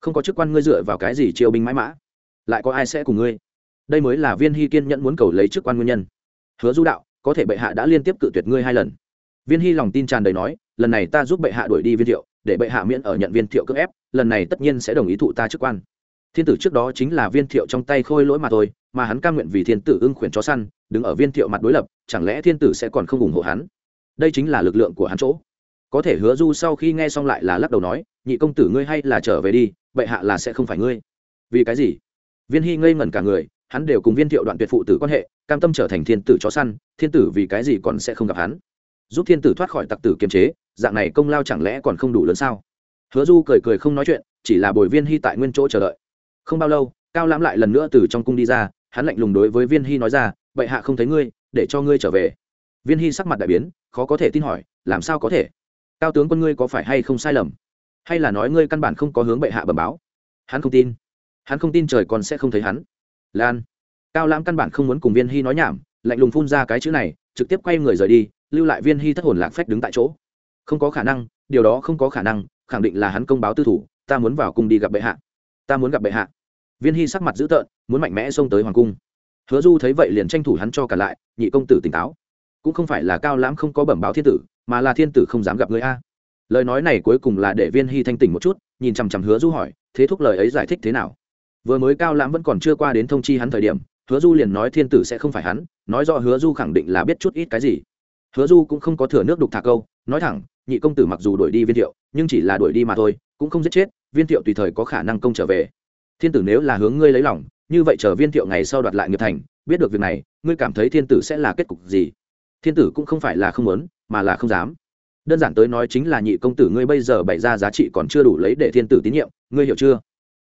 Không có chức quan ngươi dựa vào cái gì chiêu binh mãi mã? Lại có ai sẽ cùng ngươi? Đây mới là viên hy kiên nhẫn muốn cầu lấy chức quan nguyên nhân. Hứa du đạo, có thể bệ hạ đã liên tiếp cự tuyệt ngươi hai lần. Viên hy lòng tin tràn đầy nói, lần này ta giúp bệ hạ đuổi đi viên thiệu để bệ hạ miễn ở nhận viên thiệu cưỡng ép, lần này tất nhiên sẽ đồng ý thụ ta chức quan. Thiên tử trước đó chính là viên thiệu trong tay khôi lỗi mà thôi, mà hắn cam nguyện vì thiên tử ưng khuyển chó săn, đứng ở viên thiệu mặt đối lập, chẳng lẽ thiên tử sẽ còn không ủng hộ hắn? Đây chính là lực lượng của hắn chỗ. Có thể hứa du sau khi nghe xong lại là lắc đầu nói, nhị công tử ngươi hay là trở về đi, bệ hạ là sẽ không phải ngươi. Vì cái gì? Viên hy ngây ngẩn cả người, hắn đều cùng viên thiệu đoạn tuyệt phụ tử quan hệ, cam tâm trở thành thiên tử chó săn, thiên tử vì cái gì còn sẽ không gặp hắn? Giúp thiên tử thoát khỏi tặc tử kiềm chế dạng này công lao chẳng lẽ còn không đủ lớn sao? Hứa du cười cười không nói chuyện, chỉ là bồi viên hy tại nguyên chỗ chờ đợi. Không bao lâu, cao lãm lại lần nữa từ trong cung đi ra, hắn lạnh lùng đối với viên hy nói ra, bệ hạ không thấy ngươi, để cho ngươi trở về. Viên hy sắc mặt đại biến, khó có thể tin hỏi, làm sao có thể? Cao tướng quân ngươi có phải hay không sai lầm? Hay là nói ngươi căn bản không có hướng bệ hạ bẩm báo? Hắn không tin. Hắn không tin trời còn sẽ không thấy hắn. Lan. Cao lãm căn bản không muốn cùng viên hy nói nhảm, lạnh lùng phun ra cái chữ này, trực tiếp quay người rời đi, lưu lại viên hy thất hồn lạc phách đứng tại chỗ không có khả năng, điều đó không có khả năng, khẳng định là hắn công báo tư thủ, ta muốn vào cung đi gặp bệ hạ. Ta muốn gặp bệ hạ. Viên hy sắc mặt dữ tợn, muốn mạnh mẽ xông tới hoàng cung. Hứa du thấy vậy liền tranh thủ hắn cho cả lại, nhị công tử tỉnh táo. Cũng không phải là cao lãm không có bẩm báo thiên tử, mà là thiên tử không dám gặp người a. Lời nói này cuối cùng là để viên hy thanh tỉnh một chút, nhìn chằm chằm hứa du hỏi, thế thúc lời ấy giải thích thế nào? Vừa mới cao lãm vẫn còn chưa qua đến thông chi hắn thời điểm, hứa du liền nói thiên tử sẽ không phải hắn, nói do hứa du khẳng định là biết chút ít cái gì. Hứa du cũng không có thừa nước đục thả câu nói thẳng, nhị công tử mặc dù đuổi đi viên thiệu, nhưng chỉ là đuổi đi mà thôi, cũng không giết chết, viên thiệu tùy thời có khả năng công trở về. Thiên tử nếu là hướng ngươi lấy lòng, như vậy chờ viên thiệu ngày sau đoạt lại nghiệp thành, biết được việc này, ngươi cảm thấy thiên tử sẽ là kết cục gì? Thiên tử cũng không phải là không muốn, mà là không dám. Đơn giản tới nói chính là nhị công tử ngươi bây giờ bày ra giá trị còn chưa đủ lấy để thiên tử tín nhiệm, ngươi hiểu chưa?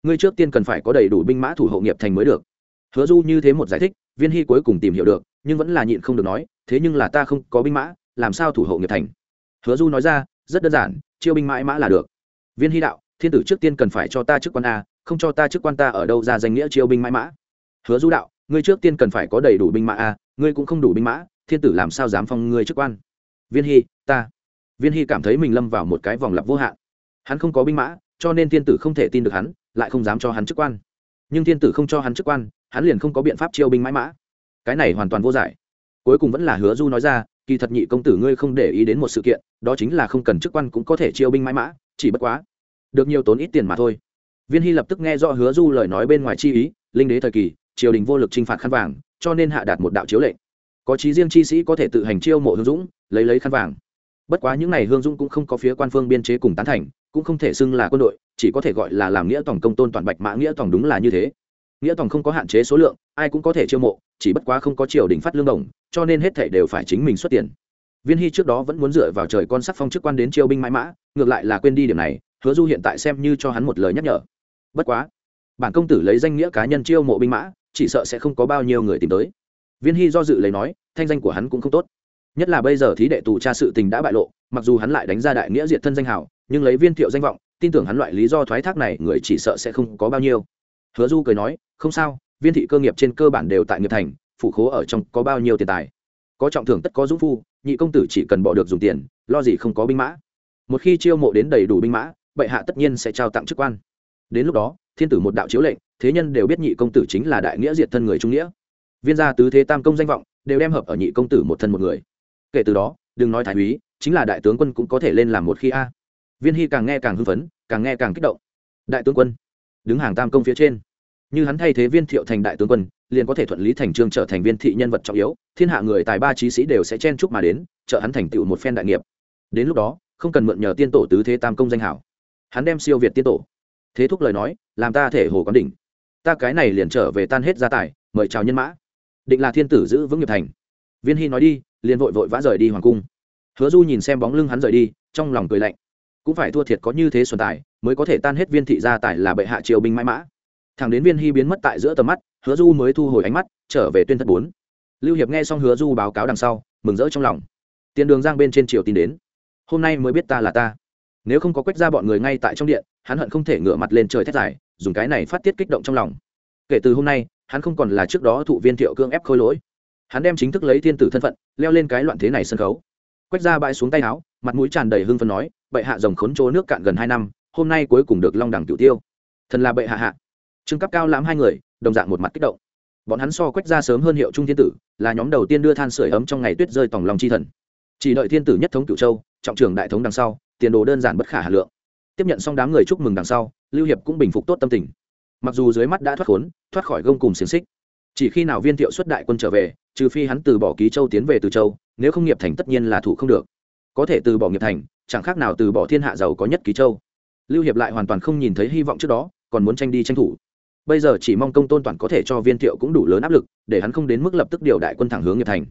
Ngươi trước tiên cần phải có đầy đủ binh mã thủ hộ nghiệp thành mới được. Hứa du như thế một giải thích, viên hy cuối cùng tìm hiểu được, nhưng vẫn là nhịn không được nói, thế nhưng là ta không có binh mã, làm sao thủ hộ nghiệp thành? Hứa du nói ra, rất đơn giản, chiêu binh mãi mã là được. Viên hy đạo, thiên tử trước tiên cần phải cho ta chức quan a, không cho ta chức quan ta ở đâu ra danh nghĩa chiêu binh mãi mã. Hứa du đạo, ngươi trước tiên cần phải có đầy đủ binh mã a, ngươi cũng không đủ binh mã, thiên tử làm sao dám phong ngươi chức quan? Viên hy, ta. Viên hy cảm thấy mình lâm vào một cái vòng lặp vô hạn. Hắn không có binh mã, cho nên thiên tử không thể tin được hắn, lại không dám cho hắn chức quan. Nhưng thiên tử không cho hắn chức quan, hắn liền không có biện pháp chiêu binh mãi mã. Cái này hoàn toàn vô giải. Cuối cùng vẫn là hứa du nói ra kỳ thật nhị công tử ngươi không để ý đến một sự kiện, đó chính là không cần chức quan cũng có thể chiêu binh mãi mã, chỉ bất quá, được nhiều tốn ít tiền mà thôi. Viên hy lập tức nghe rõ hứa du lời nói bên ngoài chi ý, linh đế thời kỳ, triều đình vô lực t r i n h phạt khăn vàng, cho nên hạ đạt một đạo chiếu lệnh. Có trí riêng chi sĩ có thể tự hành chiêu mộ hương dũng, lấy lấy khăn vàng. Bất quá những n à y hương dũng cũng không có phía quan phương biên chế cùng tán thành, cũng không thể xưng là quân đội, chỉ có thể gọi là làm nghĩa tổng công tôn toàn bạch mã nghĩa tổng đúng là như thế nghĩa tổng không có hạn chế số lượng, ai cũng có thể chiêu mộ, chỉ bất quá không có triều đình phát lương đồng, cho nên hết thể đều phải chính mình xuất tiền. Viên hy trước đó vẫn muốn dựa vào trời con sắc phong chức quan đến chiêu binh mãi mã, ngược lại là quên đi điểm này, hứa du hiện tại xem như cho hắn một lời nhắc nhở. Bất quá, bản công tử lấy danh nghĩa cá nhân chiêu mộ binh mã, chỉ sợ sẽ không có bao nhiêu người tìm tới. Viên hy do dự lấy nói, thanh danh của hắn cũng không tốt. Nhất là bây giờ thí đệ tù tra sự tình đã bại lộ, mặc dù hắn lại đánh ra đại nghĩa diệt thân danh hào, nhưng lấy viên thiệu danh vọng, tin tưởng hắn loại lý do thoái thác này người chỉ sợ sẽ không có bao nhiêu hứa du cười nói, không sao, viên thị cơ nghiệp trên cơ bản đều tại nghiệp thành, phủ khố ở trong có bao nhiêu tiền tài? Có trọng thưởng tất có dũng phu, nhị công tử chỉ cần bỏ được dùng tiền, lo gì không có binh mã. Một khi chiêu mộ đến đầy đủ binh mã, bệ hạ tất nhiên sẽ trao tặng chức quan. Đến lúc đó, thiên tử một đạo chiếu lệnh, thế nhân đều biết nhị công tử chính là đại nghĩa diệt thân người trung nghĩa. Viên gia tứ thế tam công danh vọng, đều đem hợp ở nhị công tử một thân một người. Kể từ đó, đừng nói thái úy, chính là đại tướng quân cũng có thể lên làm một khi a. Viên hy càng nghe càng hưng phấn, càng nghe càng kích động. Đại tướng quân đứng hàng tam công phía trên. Như hắn thay thế viên thiệu thành đại tướng quân, liền có thể thuận lý thành trương trở thành viên thị nhân vật trọng yếu, thiên hạ người tài ba trí sĩ đều sẽ chen chúc mà đến, trợ hắn thành tựu một phen đại nghiệp. Đến lúc đó, không cần mượn nhờ tiên tổ tứ thế tam công danh hảo. Hắn đem siêu việt tiên tổ. Thế thúc lời nói, làm ta thể hồ quán đỉnh. Ta cái này liền trở về tan hết gia tài, mời chào nhân mã. Định là thiên tử giữ vững nghiệp thành. Viên hy nói đi, liền vội vội vã rời đi hoàng cung. Hứa du nhìn xem bóng lưng hắn rời đi, trong lòng cười lạnh cũng phải thua thiệt có như thế xuân tài, mới có thể tan hết viên thị gia tài là bệ hạ triều binh mãi mã. Thằng đến viên hy biến mất tại giữa tầm mắt, hứa du mới thu hồi ánh mắt, trở về tuyên thất bốn. Lưu hiệp nghe xong hứa du báo cáo đằng sau, mừng rỡ trong lòng. Tiền đường giang bên trên triều tin đến. Hôm nay mới biết ta là ta. Nếu không có quách ra bọn người ngay tại trong điện, hắn hận không thể ngửa mặt lên trời thét dài, dùng cái này phát tiết kích động trong lòng. Kể từ hôm nay, hắn không còn là trước đó thụ viên thiệu cương ép khôi lỗi. Hắn đem chính thức lấy thiên tử thân phận, leo lên cái loạn thế này sân khấu. Quách ra bãi xuống tay áo, mặt mũi tràn đầy hưng phấn nói bệ hạ rồng khốn chỗ nước cạn gần hai năm, hôm nay cuối cùng được long đẳng cửu tiêu. Thần là bệ hạ hạ. Trương cấp cao lãm hai người, đồng dạng một mặt kích động. Bọn hắn so quách ra sớm hơn hiệu trung thiên tử, là nhóm đầu tiên đưa than sửa ấm trong ngày tuyết rơi tòng lòng chi thần. Chỉ đợi thiên tử nhất thống cửu châu, trọng trưởng đại thống đằng sau, tiền đồ đơn giản bất khả hà lượng. Tiếp nhận xong đám người chúc mừng đằng sau, lưu hiệp cũng bình phục tốt tâm tình. Mặc dù dưới mắt đã thoát khốn, thoát khỏi gông cùng xiềng xích, chỉ khi nào viên thiệu xuất đại quân trở về, trừ phi hắn từ bỏ ký châu tiến về từ châu, nếu không nghiệp thành tất nhiên là thủ không được có thể từ bỏ nghiệp thành, chẳng khác nào từ bỏ thiên hạ giàu có nhất ký châu. Lưu hiệp lại hoàn toàn không nhìn thấy hy vọng trước đó, còn muốn tranh đi tranh thủ. Bây giờ chỉ mong công tôn toàn có thể cho viên thiệu cũng đủ lớn áp lực, để hắn không đến mức lập tức điều đại quân thẳng hướng nghiệp thành.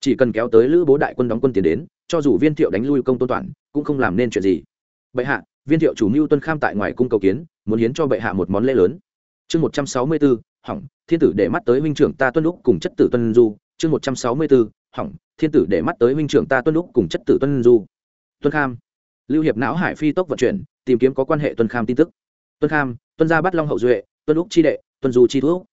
Chỉ cần kéo tới lữ bố đại quân đóng quân tiến đến, cho dù viên thiệu đánh lui công tôn toàn, cũng không làm nên chuyện gì. Bệ hạ, viên thiệu chủ mưu tuân kham tại ngoài cung cầu kiến, muốn hiến cho bệ hạ một món lễ lớn. Chương một trăm sáu mươi bốn hỏng, thiên tử để mắt tới huynh trưởng ta tuân lúc cùng chất tử tuân du. Chương một trăm sáu mươi bốn hỏng, thiên tử để mắt tới huynh trưởng ta tuân lúc cùng chất tử tuân du. Tuân kham. Lưu hiệp não hải phi tốc vận chuyển, tìm kiếm có quan hệ tuân kham tin tức. Tuân kham, tuân gia bắt long hậu duệ, tuân lúc chi đệ, tuân du chi thuốc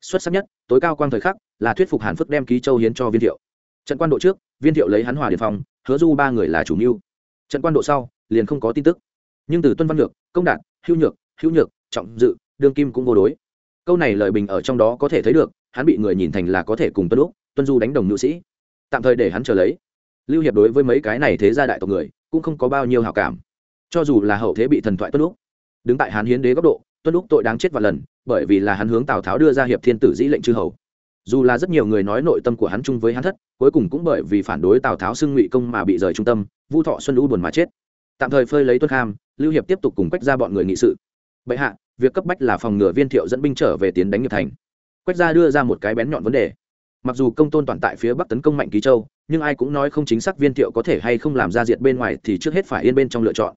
xuất sắc nhất, tối cao quang thời khắc, là thuyết phục hàn phước đem ký châu hiến cho viên thiệu. Trận quan độ trước, viên thiệu lấy hắn hòa điện phòng hứa du ba người là chủ mưu. Trận quan độ sau, liền không có tin tức. Nhưng từ tuân văn lược công đạt, hữu nhược hữu nhược, trọng dự đương kim cũng vô đối. Câu này lời bình ở trong đó có thể thấy được, hắn bị người nhìn thành là có thể cùng tuân lúc tuân du đánh đồng nữ sĩ tạm thời để hắn chờ lấy. Lưu hiệp đối với mấy cái này thế gia đại tộc người, cũng không có bao nhiêu hào cảm. Cho dù là hậu thế bị thần thoại tuân lúc, đứng tại hán hiến đế góc độ, tuân lúc tội đáng chết và lần, bởi vì là hắn hướng tào tháo đưa ra hiệp thiên tử dĩ lệnh chư hầu. Dù là rất nhiều người nói nội tâm của hắn chung với hắn thất, cuối cùng cũng bởi vì phản đối tào tháo xưng ngụy công mà bị rời trung tâm, vu thọ xuân lũ buồn mà chết. Tạm thời phơi lấy tuân kham, lưu hiệp tiếp tục cùng quách ra bọn người nghị sự. Bệ hạ, việc cấp bách là phòng ngừa viên thiệu dẫn binh trở về tiến đánh nghiệp thành. Quách ra đưa ra một cái bén nhọn vấn đề mặc dù công tôn toàn tại phía bắc tấn công mạnh ký châu, nhưng ai cũng nói không chính xác viên thiệu có thể hay không làm ra diệt bên ngoài thì trước hết phải yên bên trong lựa chọn.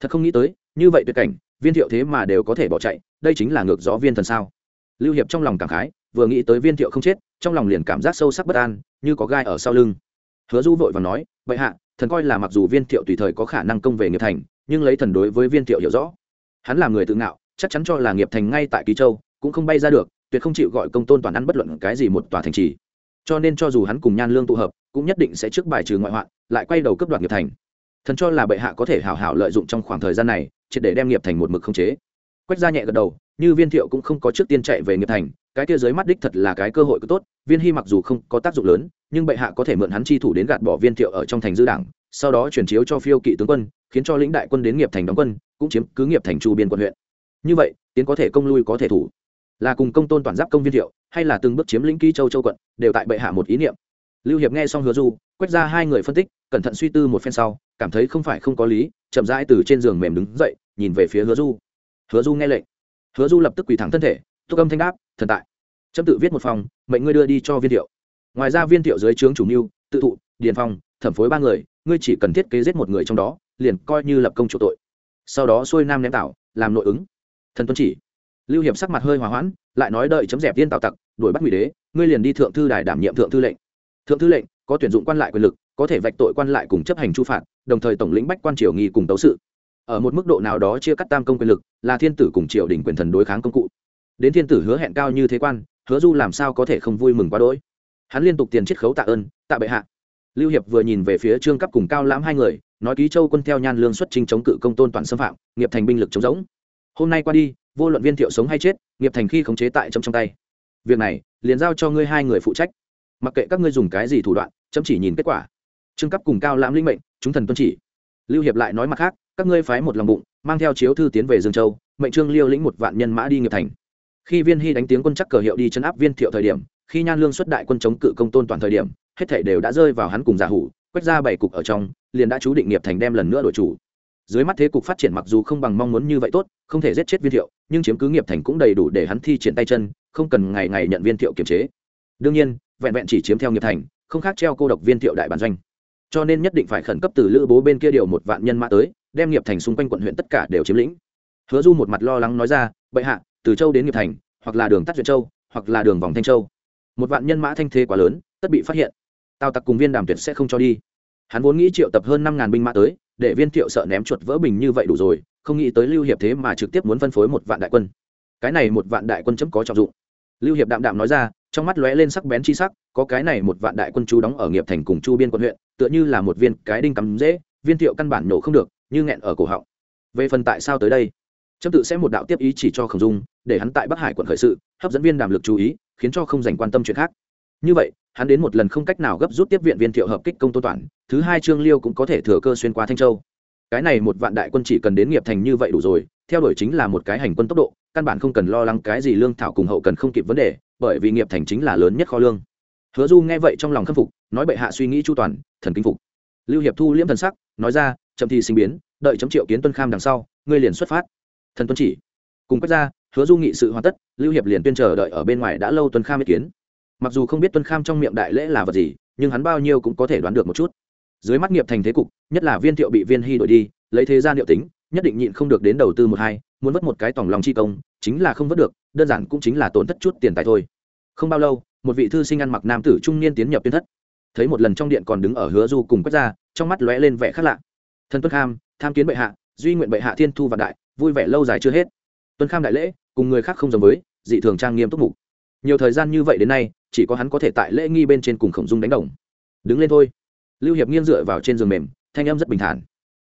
Thật không nghĩ tới, như vậy tuyệt cảnh, viên thiệu thế mà đều có thể bỏ chạy, đây chính là ngược gió viên thần sao? Lưu hiệp trong lòng cảm khái, vừa nghĩ tới viên thiệu không chết, trong lòng liền cảm giác sâu sắc bất an, như có gai ở sau lưng. Hứa du vội và nói vậy hạ, thần coi là mặc dù viên thiệu tùy thời có khả năng công về nghiệp thành, nhưng lấy thần đối với viên thiệu hiểu rõ. Hắn là người tự ngạo, chắc chắn cho là nghiệp thành ngay tại ký châu, cũng không bay ra được, tuyệt không chịu gọi công tôn toàn ăn bất luận cái gì một tòa thành trì cho nên cho dù hắn cùng nhan lương tụ hợp, cũng nhất định sẽ trước bài trừ ngoại hoạn, lại quay đầu cấp đoạt nghiệp thành. Thần cho là bệ hạ có thể hảo hảo lợi dụng trong khoảng thời gian này, triệt để đem nghiệp thành một mực không chế. Quách ra nhẹ gật đầu, như viên thiệu cũng không có trước tiên chạy về nghiệp thành, cái kia dưới mắt đích thật là cái cơ hội cứ tốt, viên hy mặc dù không có tác dụng lớn, nhưng bệ hạ có thể mượn hắn chi thủ đến gạt bỏ viên thiệu ở trong thành dư đảng, sau đó chuyển chiếu cho phiêu kỵ tướng quân, khiến cho lĩnh đại quân đến nghiệp thành đóng quân, cũng chiếm cứ nghiệp thành chu biên quân huyện. Như vậy, tiến có thể công lui có thể thủ là cùng công tôn toàn giáp công viên thiệu hay là từng bước chiếm lĩnh ký châu châu quận, đều tại bệ hạ một ý niệm. Lưu hiệp nghe xong hứa du, quét ra hai người phân tích, cẩn thận suy tư một phen sau, cảm thấy không phải không có lý, chậm rãi từ trên giường mềm đứng dậy, nhìn về phía hứa du. Hứa du nghe lệnh. Hứa du lập tức quỳ thẳng thân thể, thúc âm thanh đáp, thần tại. Trâm tự viết một phòng, mệnh ngươi đưa đi cho viên thiệu ngoài ra viên thiệu dưới trướng chủ mưu, tự thụ, điền phong, thẩm phối ba người, ngươi chỉ cần thiết kế giết một người trong đó, liền coi như lập công chủ tội. Sau đó xuôi nam ném tạo làm nội ứng. Thần tuân chỉ lưu hiệp sắc mặt hơi hòa hoãn, lại nói đợi chấm dẹp viên tào tặc, đuổi bắt ngụy đế, ngươi liền đi thượng thư đài đảm nhiệm thượng thư lệnh. Thượng thư lệnh, có tuyển dụng quan lại quyền lực, có thể vạch tội quan lại cùng chấp hành chu phạt, đồng thời tổng lĩnh bách quan triều nghi cùng tấu sự. Ở một mức độ nào đó chia cắt tam công quyền lực, là thiên tử cùng triều đình quyền thần đối kháng công cụ. Đến thiên tử hứa hẹn cao như thế quan, hứa du làm sao có thể không vui mừng quá đỗi? Hắn liên tục tiền chiết khấu tạ ơn, tạ bệ hạ. Lưu hiệp vừa nhìn về phía trương cấp cùng cao lãm hai người, nói ký châu quân theo nhan lương xuất trình chống cự công tôn toàn xâm phạm, nghiệp thành binh lực chống giống hôm nay qua đi, vô luận viên thiệu sống hay chết, nghiệp thành khi khống chế tại chấm trong tay. Việc này, liền giao cho ngươi hai người phụ trách. Mặc kệ các ngươi dùng cái gì thủ đoạn, chấm chỉ nhìn kết quả. Trương cấp cùng cao lãm linh mệnh, chúng thần tuân chỉ. Lưu hiệp lại nói mặt khác, các ngươi phái một lòng bụng, mang theo chiếu thư tiến về dương châu, mệnh trương liêu lĩnh một vạn nhân mã đi nghiệp thành. Khi viên hy đánh tiếng quân chắc cờ hiệu đi chấn áp viên thiệu thời điểm, khi nhan lương xuất đại quân chống cự công tôn toàn thời điểm, hết thể đều đã rơi vào hắn cùng giả hủ, quét ra bảy cục ở trong, liền đã chú định nghiệp thành đem lần nữa đổi chủ dưới mắt thế cục phát triển mặc dù không bằng mong muốn như vậy tốt, không thể giết chết viên thiệu, nhưng chiếm cứ nghiệp thành cũng đầy đủ để hắn thi triển tay chân, không cần ngày ngày nhận viên thiệu kiềm chế. Đương nhiên, vẹn vẹn chỉ chiếm theo nghiệp thành, không khác treo cô độc viên thiệu đại bản doanh. Cho nên nhất định phải khẩn cấp từ lữ bố bên kia điều một vạn nhân mã tới, đem nghiệp thành xung quanh quận huyện tất cả đều chiếm lĩnh. Hứa du một mặt lo lắng nói ra, bệ hạ, từ châu đến nghiệp thành, hoặc là đường tắt duyệt châu, hoặc là đường vòng thanh châu, một vạn nhân mã thanh thế quá lớn, tất bị phát hiện. Tào tặc cùng viên đàm tuyệt sẽ không cho đi hắn vốn nghĩ triệu tập hơn năm ngàn binh mã tới, để viên thiệu sợ ném chuột vỡ bình như vậy đủ rồi, không nghĩ tới lưu hiệp thế mà trực tiếp muốn phân phối một vạn đại quân. Cái này một vạn đại quân chấm có trọng dụng. Lưu hiệp đạm đạm nói ra, trong mắt lóe lên sắc bén chi sắc, có cái này một vạn đại quân chú đóng ở nghiệp thành cùng chu biên quận huyện, tựa như là một viên cái đinh cắm dễ viên thiệu căn bản nổ không được, như nghẹn ở cổ họng. Về phần tại sao tới đây? Chấm tự sẽ một đạo tiếp ý chỉ cho khổng dung, để hắn tại bắc hải quận khởi sự, hấp dẫn viên đàm lực chú ý, khiến cho không dành quan tâm chuyện khác. Như vậy hắn đến một lần không cách nào gấp rút tiếp viện viên thiệu hợp kích công tôn toàn, thứ hai trương liêu cũng có thể thừa cơ xuyên qua thanh châu. Cái này một vạn đại quân chỉ cần đến nghiệp thành như vậy đủ rồi, theo đuổi chính là một cái hành quân tốc độ, căn bản không cần lo lắng cái gì lương thảo cùng hậu cần không kịp vấn đề, bởi vì nghiệp thành chính là lớn nhất kho lương. Hứa du nghe vậy trong lòng khâm phục, nói bệ hạ suy nghĩ chu toàn, thần kinh phục. Lưu hiệp thu liễm thần sắc, nói ra, chậm thì sinh biến, đợi chấm triệu kiến tuân kham đằng sau, ngươi liền xuất phát. Thần tuân chỉ. Cùng quét ra, hứa du nghị sự hoàn tất, lưu hiệp liền tuyên chờ đợi ở bên ngoài đã lâu tuân kham ý kiến mặc dù không biết tuân kham trong miệng đại lễ là vật gì, nhưng hắn bao nhiêu cũng có thể đoán được một chút. Dưới mắt nghiệp thành thế cục, nhất là viên thiệu bị viên hy đổi đi, lấy thế ra liệu tính, nhất định nhịn không được đến đầu tư một hai, muốn vất một cái tòng lòng chi công, chính là không vất được, đơn giản cũng chính là tổn thất chút tiền tài thôi. Không bao lâu, một vị thư sinh ăn mặc nam tử trung niên tiến nhập tiên thất. Thấy một lần trong điện còn đứng ở hứa du cùng quét ra trong mắt lóe lên vẻ khác lạ. Thân tuân kham, tham kiến bệ hạ, duy nguyện bệ hạ thiên thu vạn đại, vui vẻ lâu dài chưa hết. Tuân kham đại lễ, cùng người khác không giống với, dị thường trang nghiêm túc mục nhiều thời gian như vậy đến nay, chỉ có hắn có thể tại lễ nghi bên trên cùng khổng dung đánh đồng. Đứng lên thôi. Lưu hiệp nghiêng dựa vào trên giường mềm, thanh âm rất bình thản.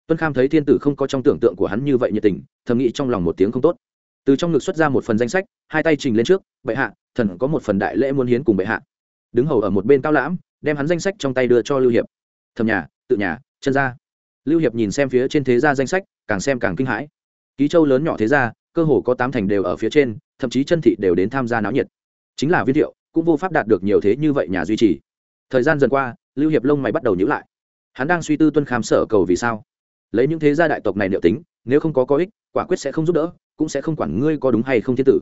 Tuân kham thấy thiên tử không có trong tưởng tượng của hắn như vậy nhiệt tình, thầm nghĩ trong lòng một tiếng không tốt. Từ trong ngực xuất ra một phần danh sách, hai tay trình lên trước, bệ hạ, thần có một phần đại lễ muốn hiến cùng bệ hạ. Đứng hầu ở một bên cao lãm, đem hắn danh sách trong tay đưa cho lưu hiệp. Thầm nhà, tự nhà, chân ra lưu hiệp nhìn xem phía trên thế gia danh sách, càng xem càng kinh hãi. Ký châu lớn nhỏ thế gia, cơ hồ có tám thành đều ở phía trên, thậm chí chân thị đều đến tham gia náo nhiệt chính là viên thiệu, cũng vô pháp đạt được nhiều thế như vậy nhà duy trì. Thời gian dần qua, lưu hiệp lông mày bắt đầu nhữ lại. Hắn đang suy tư tuân khám sở cầu vì sao. Lấy những thế gia đại tộc này liệu tính, nếu không có có ích, quả quyết sẽ không giúp đỡ, cũng sẽ không quản ngươi có đúng hay không thiên tử.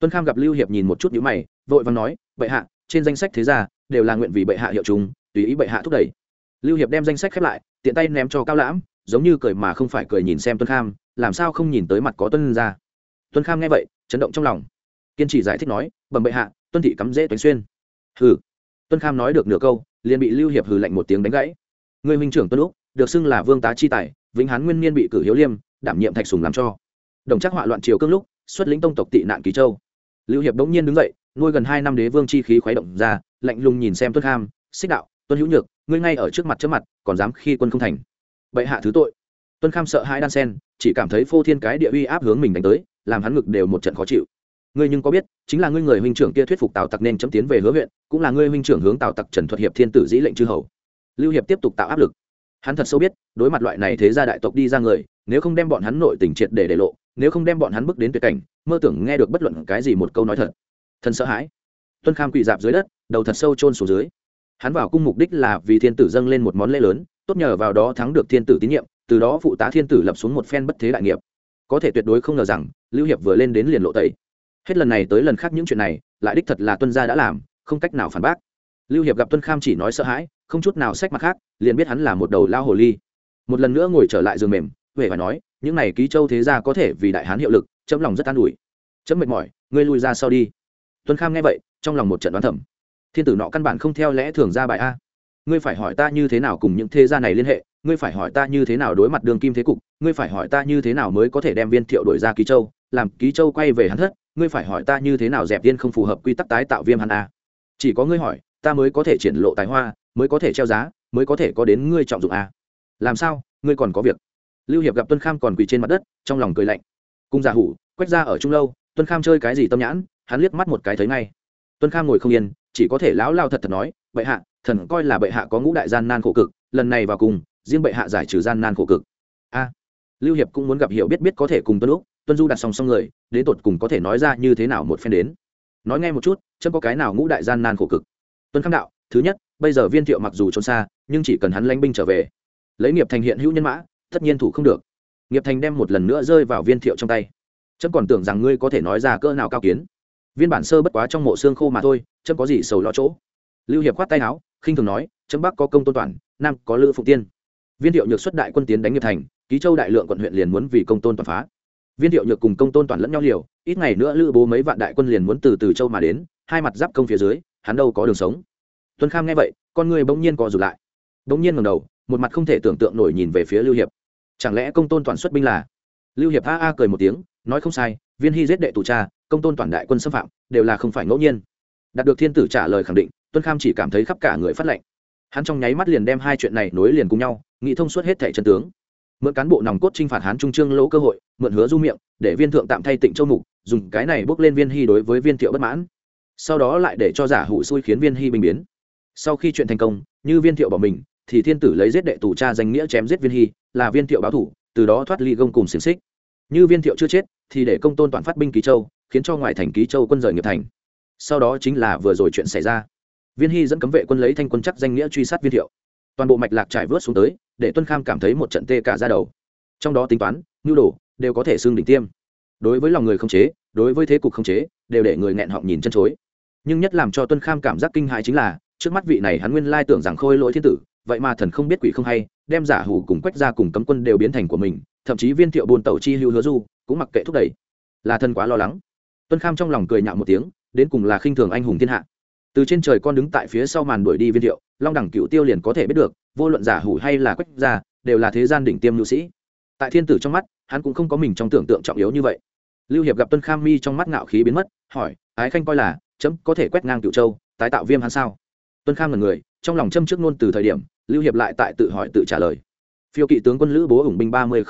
Tuân kham gặp lưu hiệp nhìn một chút nhữ mày, vội và nói, bệ hạ, trên danh sách thế gia đều là nguyện vì bệ hạ hiệu chúng, tùy ý bệ hạ thúc đẩy. Lưu hiệp đem danh sách khép lại, tiện tay ném cho cao lãm, giống như cười mà không phải cười nhìn xem tuân kham, làm sao không nhìn tới mặt có tuân ra tuân kham nghe vậy, chấn động trong lòng kiên trì giải thích nói, bẩm bệ hạ, tuân thị cắm dễ tuấn xuyên. Hừ. Tuân kham nói được nửa câu, liền bị lưu hiệp hừ lạnh một tiếng đánh gãy. Người minh trưởng tuân úc, được xưng là vương tá chi tài, vĩnh hán nguyên niên bị cử hiếu liêm, đảm nhiệm thạch sùng làm cho. Đồng trác họa loạn triều cương lúc, xuất lĩnh tông tộc tị nạn kỳ châu. Lưu hiệp bỗng nhiên đứng dậy, nuôi gần hai năm đế vương chi khí khuấy động ra, lạnh lùng nhìn xem tuân kham, xích đạo, tuân hữu nhược, ngươi ngay ở trước mặt trước mặt, còn dám khi quân không thành. Bệ hạ thứ tội. Tuân kham sợ hai đan sen, chỉ cảm thấy phô thiên cái địa uy áp hướng mình đánh tới, làm hắn ngực đều một trận khó chịu ngươi nhưng có biết, chính là ngươi người huynh trưởng kia thuyết phục tào tặc nên chấm tiến về hứa huyện, cũng là ngươi huynh trưởng hướng tào tặc trần thuật hiệp thiên tử dĩ lệnh chư hầu. Lưu hiệp tiếp tục tạo áp lực. Hắn thật sâu biết, đối mặt loại này thế gia đại tộc đi ra người, nếu không đem bọn hắn nội tình triệt để để lộ, nếu không đem bọn hắn bước đến tuyệt cảnh, mơ tưởng nghe được bất luận cái gì một câu nói thật. Thần sợ hãi. Tuân kham quỳ dạp dưới đất, đầu thật sâu chôn xuống dưới. Hắn vào cung mục đích là vì thiên tử dâng lên một món lễ lớn, tốt nhờ vào đó thắng được thiên tử tín nhiệm, từ đó phụ tá thiên tử lập xuống một phen bất thế đại nghiệp. Có thể tuyệt đối không ngờ rằng, lưu hiệp vừa lên đến liền lộ tẩy hết lần này tới lần khác những chuyện này, lại đích thật là tuân gia đã làm, không cách nào phản bác. Lưu hiệp gặp tuân kham chỉ nói sợ hãi, không chút nào sách mặt khác, liền biết hắn là một đầu lao hồ ly. Một lần nữa ngồi trở lại giường mềm, huệ phải nói, những này ký châu thế gia có thể vì đại hán hiệu lực, chấm lòng rất an ủi. Chấm mệt mỏi, ngươi lui ra sau đi. Tuân kham nghe vậy, trong lòng một trận đoán thẩm thiên tử nọ căn bản không theo lẽ thường ra bài a. Ngươi phải hỏi ta như thế nào cùng những thế gia này liên hệ, ngươi phải hỏi ta như thế nào đối mặt đường kim thế cục, ngươi phải hỏi ta như thế nào mới có thể đem viên thiệu đổi ra ký châu, làm ký châu quay về hắn thất ngươi phải hỏi ta như thế nào dẹp tiên không phù hợp quy tắc tái tạo viêm hắn a? Chỉ có ngươi hỏi, ta mới có thể triển lộ tài hoa, mới có thể treo giá, mới có thể có đến ngươi trọng dụng a. Làm sao, ngươi còn có việc? Lưu hiệp gặp tuân kham còn quỳ trên mặt đất, trong lòng cười lạnh. Cung giả hủ quách ra ở trung lâu, tuân kham chơi cái gì tâm nhãn, hắn liếc mắt một cái thấy ngay. Tuân kham ngồi không yên, chỉ có thể lão lao thật thật nói, bệ hạ, thần coi là bệ hạ có ngũ đại gian nan khổ cực, lần này vào cùng, riêng bệ hạ giải trừ gian nan khổ cực. A. Lưu hiệp cũng muốn gặp hiểu biết biết có thể cùng tuân lúc tuân du đặt song song người, đến tột cùng có thể nói ra như thế nào một phen đến. Nói nghe một chút, chấm có cái nào ngũ đại gian nan khổ cực. Tuân Khang đạo, thứ nhất, bây giờ viên thiệu mặc dù trốn xa, nhưng chỉ cần hắn lãnh binh trở về. Lấy nghiệp thành hiện hữu nhân mã, tất nhiên thủ không được. Nghiệp thành đem một lần nữa rơi vào viên thiệu trong tay. Chấm còn tưởng rằng ngươi có thể nói ra cỡ nào cao kiến. Viên bản sơ bất quá trong mộ xương khô mà thôi, chấm có gì sầu lo chỗ? Lưu hiệp khoát tay áo, khinh thường nói, chấm bắc có công tôn toàn, nam có lữ phụ tiên. Viên thiệu nhược xuất đại quân tiến đánh nghiệp thành, ký châu đại lượng quận huyện liền muốn vì công tôn toàn phá viên thiệu nhược cùng công tôn toàn lẫn nhau liều, ít ngày nữa lữ bố mấy vạn đại quân liền muốn từ từ châu mà đến, hai mặt giáp công phía dưới, hắn đâu có đường sống. Tuân kham nghe vậy, con người bỗng nhiên co rụt lại. Bỗng nhiên ngầm đầu, một mặt không thể tưởng tượng nổi nhìn về phía lưu hiệp. Chẳng lẽ công tôn toàn xuất binh là? Lưu hiệp a a cười một tiếng, nói không sai, viên hy giết đệ tù cha, công tôn toàn đại quân xâm phạm, đều là không phải ngẫu nhiên. Đạt được thiên tử trả lời khẳng định, tuân kham chỉ cảm thấy khắp cả người phát lệnh. Hắn trong nháy mắt liền đem hai chuyện này nối liền cùng nhau nghĩ thông suốt hết thẻ chân tướng mượn cán bộ nòng cốt trinh phạt hán trung trương lỗ cơ hội, mượn hứa du miệng, để viên thượng tạm thay tịnh châu mục, dùng cái này bước lên viên hy đối với viên thiệu bất mãn. Sau đó lại để cho giả hụ xui khiến viên hy bình biến. Sau khi chuyện thành công, như viên thiệu bỏ mình, thì thiên tử lấy giết đệ tù cha danh nghĩa chém giết viên hy, là viên thiệu báo thủ, từ đó thoát ly gông cùng xiềng xích. Như viên thiệu chưa chết, thì để công tôn toàn phát binh ký châu, khiến cho ngoại thành ký châu quân rời nghiệp thành. Sau đó chính là vừa rồi chuyện xảy ra. Viên hy dẫn cấm vệ quân lấy thanh quân chắc danh nghĩa truy sát viên thiệu toàn bộ mạch lạc trải vớt xuống tới, để tuân kham cảm thấy một trận tê cả ra đầu. Trong đó tính toán, nhu đồ đều có thể xương đỉnh tiêm. Đối với lòng người không chế, đối với thế cục không chế, đều để người nghẹn họng nhìn chân chối. Nhưng nhất làm cho tuân kham cảm giác kinh hại chính là, trước mắt vị này hắn nguyên lai tưởng rằng khôi lỗi thiên tử, vậy mà thần không biết quỷ không hay, đem giả hủ cùng quách ra cùng cấm quân đều biến thành của mình, thậm chí viên thiệu bồn tàu chi hữu hứa du, cũng mặc kệ thúc đẩy. Là thân quá lo lắng. Tuân kham trong lòng cười nhạo một tiếng, đến cùng là khinh thường anh hùng thiên hạ từ trên trời con đứng tại phía sau màn đuổi đi viên thiệu, long đẳng cựu tiêu liền có thể biết được, vô luận giả hủ hay là quách ra đều là thế gian đỉnh tiêm nữ sĩ. Tại thiên tử trong mắt, hắn cũng không có mình trong tưởng tượng trọng yếu như vậy. Lưu hiệp gặp tuân kham mi trong mắt ngạo khí biến mất, hỏi, ái khanh coi là, chấm có thể quét ngang cựu châu, tái tạo viêm hắn sao? Tuân kham là người, trong lòng châm trước ngôn từ thời điểm, lưu hiệp lại tại tự hỏi tự trả lời. Phiêu kỵ tướng quân lữ bố ủng binh ba mươi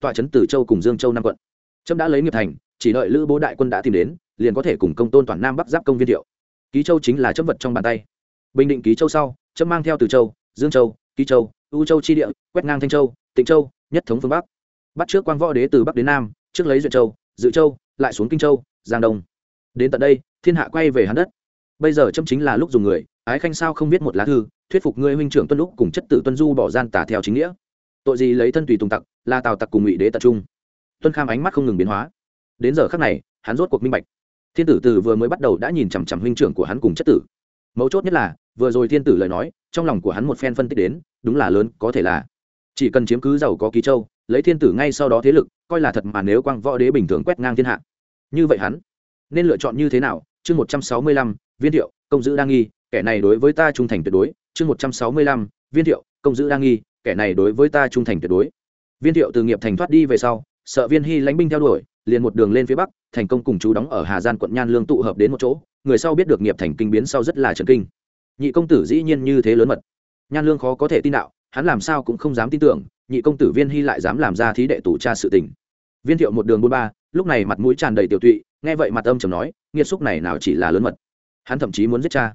tọa trấn từ châu cùng dương châu năm quận. Trâm đã lấy nghiệp thành, chỉ đợi lữ bố đại quân đã tìm đến, liền có thể cùng công tôn toàn nam bắc giáp công viên thiệu ký châu chính là chấm vật trong bàn tay. Bình định ký châu sau, chấm mang theo từ châu, dương châu, ký châu, u châu chi địa, quét ngang thanh châu, tịnh châu, nhất thống phương bắc. Bắt trước quang võ đế từ bắc đến nam, trước lấy duyệt châu, dự châu, lại xuống kinh châu, giang đông. Đến tận đây, thiên hạ quay về hắn đất. Bây giờ châm chính là lúc dùng người, ái khanh sao không biết một lá thư, thuyết phục ngươi huynh trưởng tuân lúc cùng chất tử tuân du bỏ gian tả theo chính nghĩa. Tội gì lấy thân tùy tùng tặc, là tào tặc cùng ngụy đế tập trung. Tuân kham ánh mắt không ngừng biến hóa. Đến giờ khắc này, hắn rốt cuộc minh bạch thiên tử từ vừa mới bắt đầu đã nhìn chằm chằm huynh trưởng của hắn cùng chất tử. Mấu chốt nhất là, vừa rồi thiên tử lời nói, trong lòng của hắn một phen phân tích đến, đúng là lớn, có thể là. Chỉ cần chiếm cứ giàu có ký châu, lấy thiên tử ngay sau đó thế lực, coi là thật mà nếu quang võ đế bình thường quét ngang thiên hạ. Như vậy hắn, nên lựa chọn như thế nào? Chương một trăm sáu mươi lăm, viên thiệu, công giữ đa nghi, kẻ này đối với ta trung thành tuyệt đối. Chương một trăm sáu mươi lăm, viên thiệu, công giữ đa nghi, kẻ này đối với ta trung thành tuyệt đối. Viên thiệu từ nghiệp thành thoát đi về sau, sợ viên hy lánh binh theo đuổi liền một đường lên phía bắc, thành công cùng chú đóng ở hà gian quận nhan lương tụ hợp đến một chỗ, người sau biết được nghiệp thành kinh biến sau rất là trần kinh. Nhị công tử dĩ nhiên như thế lớn mật. Nhan lương khó có thể tin đạo, hắn làm sao cũng không dám tin tưởng, nhị công tử viên hy lại dám làm ra thí đệ tủ tra sự tình. Viên thiệu một đường buôn ba, lúc này mặt mũi tràn đầy tiểu tụy, nghe vậy mặt âm trầm nói, nghiệt xúc này nào chỉ là lớn mật. Hắn thậm chí muốn giết cha.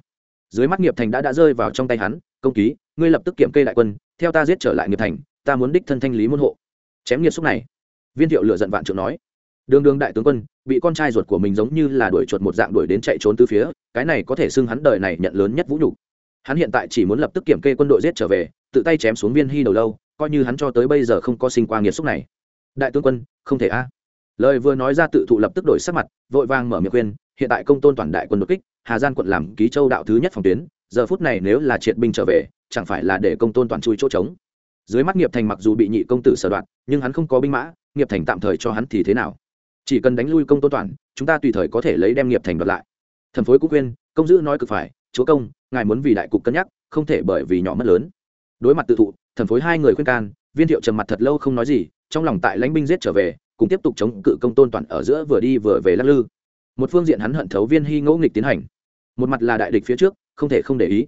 Dưới mắt nghiệp thành đã đã rơi vào trong tay hắn, công ký, ngươi lập tức kiểm kê đại quân, theo ta giết trở lại nghiệp thành, ta muốn đích thân thanh lý môn hộ. Chém nghiệt xúc này. Viên thiệu lựa giận vạn trượng nói đường đường đại tướng quân, bị con trai ruột của mình giống như là đuổi chuột một dạng đuổi đến chạy trốn từ phía, cái này có thể xưng hắn đời này nhận lớn nhất vũ nhục. Hắn hiện tại chỉ muốn lập tức kiểm kê quân đội giết trở về, tự tay chém xuống viên hy đầu lâu, coi như hắn cho tới bây giờ không có sinh qua nghiệt xúc này. Đại tướng quân, không thể a. Lời vừa nói ra tự thụ lập tức đổi sắc mặt, vội vàng mở miệng khuyên, hiện tại công tôn toàn đại quân đột kích, hà gian quận làm ký châu đạo thứ nhất phòng tuyến, giờ phút này nếu là triệt binh trở về, chẳng phải là để công tôn toàn chui chỗ trống. Dưới mắt nghiệp thành mặc dù bị nhị công tử sở đoạn, nhưng hắn không có binh mã, nghiệp thành tạm thời cho hắn thì thế nào? Chỉ cần đánh lui công tôn toàn, chúng ta tùy thời có thể lấy đem nghiệp thành đoạt lại. Thần phối cũng khuyên, công dữ nói cực phải, chúa công, ngài muốn vì đại cục cân nhắc, không thể bởi vì nhỏ mất lớn. Đối mặt tự thụ, thần phối hai người khuyên can, viên thiệu trầm mặt thật lâu không nói gì, trong lòng tại lãnh binh giết trở về, cùng tiếp tục chống cự công tôn toàn ở giữa vừa đi vừa về lắc lư. Một phương diện hắn hận thấu viên hy ngỗ nghịch tiến hành. Một mặt là đại địch phía trước, không thể không để ý.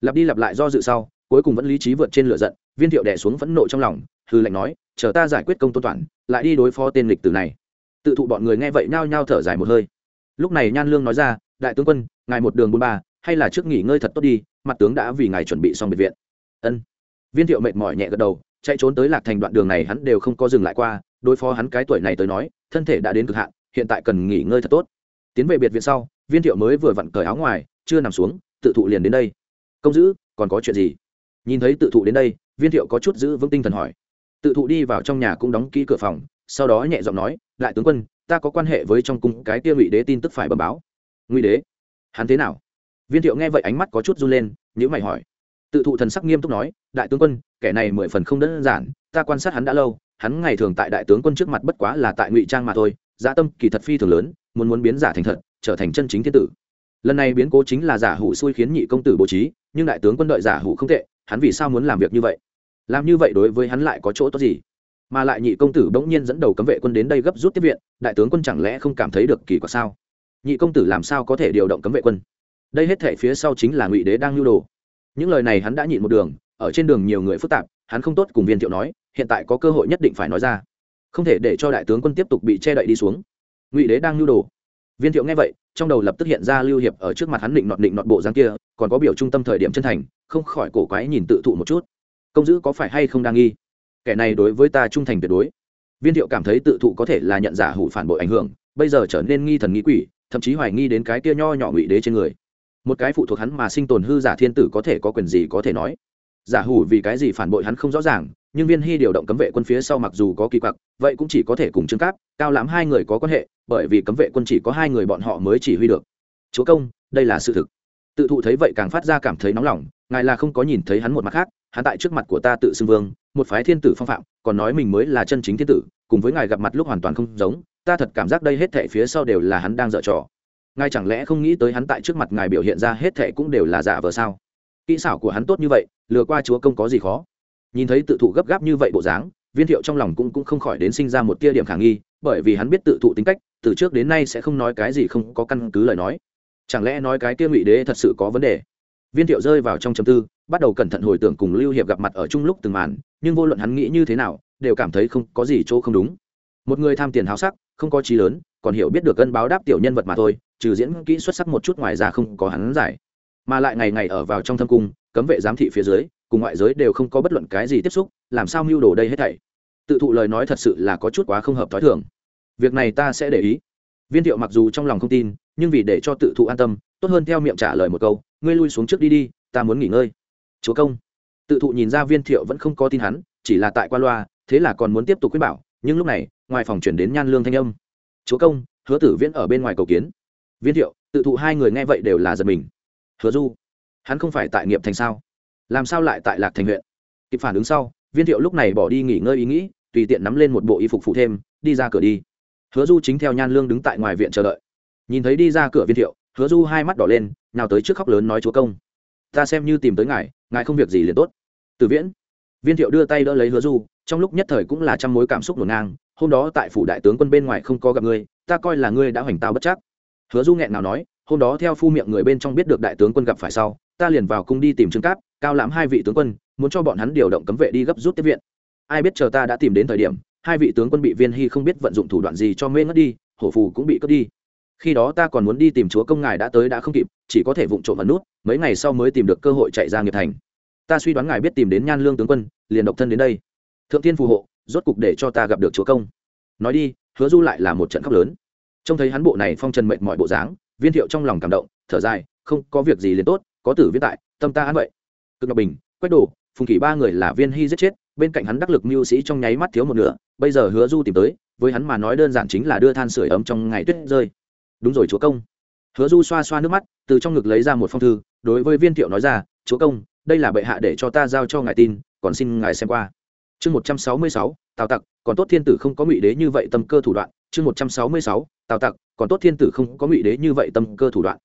Lặp đi lặp lại do dự sau, cuối cùng vẫn lý trí vượt trên lửa giận, viên thiệu đẻ xuống phẫn nộ trong lòng hư lệnh nói, chờ ta giải quyết công tôn toàn, lại đi đối phó tên lịch tử này tự thụ bọn người nghe vậy nhao nhao thở dài một hơi. Lúc này nhan lương nói ra, đại tướng quân, ngài một đường bôn ba, hay là trước nghỉ ngơi thật tốt đi, mặt tướng đã vì ngài chuẩn bị xong biệt viện. Ân. Viên thiệu mệt mỏi nhẹ gật đầu, chạy trốn tới lạc thành đoạn đường này hắn đều không có dừng lại qua, đối phó hắn cái tuổi này tới nói, thân thể đã đến cực hạn, hiện tại cần nghỉ ngơi thật tốt. Tiến về biệt viện sau, viên thiệu mới vừa vặn cởi áo ngoài, chưa nằm xuống, tự thụ liền đến đây. Công giữ, còn có chuyện gì? Nhìn thấy tự thụ đến đây, viên thiệu có chút giữ vững tinh thần hỏi. Tự thụ đi vào trong nhà cũng đóng kỹ cửa phòng sau đó nhẹ giọng nói lại tướng quân, ta có quan hệ với trong cung cái kia ngụy đế tin tức phải bẩm báo. Ngụy đế? Hắn thế nào? Viên thiệu nghe vậy ánh mắt có chút run lên nhữ mày hỏi. Tự thụ thần sắc nghiêm túc nói, đại tướng quân, kẻ này mười phần không đơn giản, ta quan sát hắn đã lâu, hắn ngày thường tại đại tướng quân trước mặt bất quá là tại ngụy trang mà thôi gia tâm kỳ thật phi thường lớn, muốn muốn biến giả thành thật, trở thành chân chính thiên tử. Lần này biến cố chính là giả hủ xui khiến nhị công tử bố trí, nhưng đại tướng quân đợi giả hủ không tệ, hắn vì sao muốn làm việc như vậy? Làm như vậy đối với hắn lại có chỗ tốt gì? Mà lại nhị công tử bỗng nhiên dẫn đầu cấm vệ quân đến đây gấp rút tiếp viện, đại tướng quân chẳng lẽ không cảm thấy được kỳ quặc sao? Nhị công tử làm sao có thể điều động cấm vệ quân? Đây hết thể phía sau chính là ngụy đế đang lưu đồ. Những lời này hắn đã nhịn một đường, ở trên đường nhiều người phức tạp, hắn không tốt cùng viên thiệu nói, hiện tại có cơ hội nhất định phải nói ra. Không thể để cho đại tướng quân tiếp tục bị che đậy đi xuống. Ngụy đế đang lưu đồ. Viên thiệu nghe vậy, trong đầu lập tức hiện ra lưu hiệp ở trước mặt hắn định nọt định nọt bộ dáng kia, còn có biểu trung tâm thời điểm chân thành, không khỏi cổ quái nhìn tự thụ một chút. Công dữ có phải hay không đang nghi? Kẻ này đối với ta trung thành tuyệt đối. Viên thiệu cảm thấy tự thụ có thể là nhận giả hủ phản bội ảnh hưởng, bây giờ trở nên nghi thần nghi quỷ, thậm chí hoài nghi đến cái kia nho nhỏ ngụy đế trên người. Một cái phụ thuộc hắn mà sinh tồn hư giả thiên tử có thể có quyền gì có thể nói. Giả hủ vì cái gì phản bội hắn không rõ ràng, nhưng viên hy điều động cấm vệ quân phía sau mặc dù có kỳ quặc, vậy cũng chỉ có thể cùng trương cáp, cao lãm hai người có quan hệ, bởi vì cấm vệ quân chỉ có hai người bọn họ mới chỉ huy được. Chúa công, đây là sự thực. Tự thụ thấy vậy càng phát ra cảm thấy nóng lòng, ngài là không có nhìn thấy hắn một mặt khác hắn tại trước mặt của ta tự xưng vương, một phái thiên tử phong phạm, còn nói mình mới là chân chính thiên tử, cùng với ngài gặp mặt lúc hoàn toàn không giống, ta thật cảm giác đây hết thệ phía sau đều là hắn đang dở trò. Ngài chẳng lẽ không nghĩ tới hắn tại trước mặt ngài biểu hiện ra hết thệ cũng đều là giả vờ sao? Kỹ xảo của hắn tốt như vậy, lừa qua chúa công có gì khó? Nhìn thấy tự thụ gấp gáp như vậy bộ dáng, viên thiệu trong lòng cũng cũng không khỏi đến sinh ra một tia điểm khả nghi, bởi vì hắn biết tự thụ tính cách, từ trước đến nay sẽ không nói cái gì không có căn cứ lời nói. Chẳng lẽ nói cái kia ngụy đế thật sự có vấn đề? Viên thiệu rơi vào trong chầm tư, bắt đầu cẩn thận hồi tưởng cùng lưu hiệp gặp mặt ở chung lúc từng màn, nhưng vô luận hắn nghĩ như thế nào, đều cảm thấy không có gì chỗ không đúng. Một người tham tiền háo sắc, không có trí lớn, còn hiểu biết được cân báo đáp tiểu nhân vật mà thôi, trừ diễn kỹ xuất sắc một chút ngoài ra không có hắn giải. Mà lại ngày ngày ở vào trong thâm cung, cấm vệ giám thị phía dưới, cùng ngoại giới đều không có bất luận cái gì tiếp xúc, làm sao mưu đồ đây hết thảy? Tự thụ lời nói thật sự là có chút quá không hợp t h ó i thường. Việc này ta sẽ để ý viên thiệu mặc dù trong lòng không tin, nhưng vì để cho tự thụ an tâm, tốt hơn theo miệng trả lời một câu, ngươi lui xuống trước đi đi, ta muốn nghỉ ngơi. Chúa công. Tự thụ nhìn ra viên thiệu vẫn không có tin hắn, chỉ là tại qua loa, thế là còn muốn tiếp tục khuyên bảo, nhưng lúc này, ngoài phòng chuyển đến nhan lương thanh âm. Chúa công, hứa tử viễn ở bên ngoài cầu kiến. Viên thiệu, tự thụ hai người nghe vậy đều là giật mình. Hứa du, hắn không phải tại nghiệp thành sao? Làm sao lại tại lạc thành huyện? Kịp phản ứng sau, viên thiệu lúc này bỏ đi nghỉ ngơi ý nghĩ, tùy tiện nắm lên một bộ y phục phụ thêm, đi ra cửa đi hứa du chính theo nhan lương đứng tại ngoài viện chờ đợi. Nhìn thấy đi ra cửa viên thiệu, hứa du hai mắt đỏ lên, nào tới trước khóc lớn nói chúa công. Ta xem như tìm tới ngài ngài không việc gì liền tốt. Từ viễn. Viên thiệu đưa tay đỡ lấy hứa du, trong lúc nhất thời cũng là trăm mối cảm xúc ngổn ngang, hôm đó tại phủ đại tướng quân bên ngoài không có gặp ngươi, ta coi là ngươi đã hoành tao bất chắc. Hứa du nghẹn nào nói, hôm đó theo phu miệng người bên trong biết được đại tướng quân gặp phải sau, ta liền vào cung đi tìm trương cáp, cao lãm hai vị tướng quân, muốn cho bọn hắn điều động cấm vệ đi gấp rút tiếp viện. Ai biết chờ ta đã tìm đến thời điểm hai vị tướng quân bị viên hy không biết vận dụng thủ đoạn gì cho mê ngất đi, hổ phù cũng bị cướp đi. Khi đó ta còn muốn đi tìm chúa công ngài đã tới đã không kịp, chỉ có thể vụng trộm ẩn nút, mấy ngày sau mới tìm được cơ hội chạy ra nghiệp thành. Ta suy đoán ngài biết tìm đến nhan lương tướng quân, liền độc thân đến đây. Thượng tiên phù hộ, rốt cục để cho ta gặp được chúa công. Nói đi, hứa du lại là một trận khóc lớn. Trông thấy hắn bộ này phong trần mệt mọi bộ dáng, viên thiệu trong lòng cảm động, thở dài, không có việc gì liền tốt, có tử viết tại, tâm ta an vậy. Cực ngọc bình, quách đồ, phùng kỷ ba người là viên hy giết chết bên cạnh hắn đắc lực mưu sĩ trong nháy mắt thiếu một nửa, bây giờ hứa du tìm tới, với hắn mà nói đơn giản chính là đưa than sửa ấm trong ngày tuyết rơi. Đúng rồi, chúa công. Hứa du xoa xoa nước mắt, từ trong ngực lấy ra một phong thư, đối với viên thiệu nói ra, chúa công, đây là bệ hạ để cho ta giao cho ngài tin, còn xin ngài xem qua. Chương một trăm sáu mươi sáu, tào tặc, còn tốt thiên tử không có ngụy đế như vậy tâm cơ thủ đoạn. Chương một trăm sáu mươi sáu, tào tặc, còn tốt thiên tử không có ngụy đế như vậy tâm cơ thủ đoạn.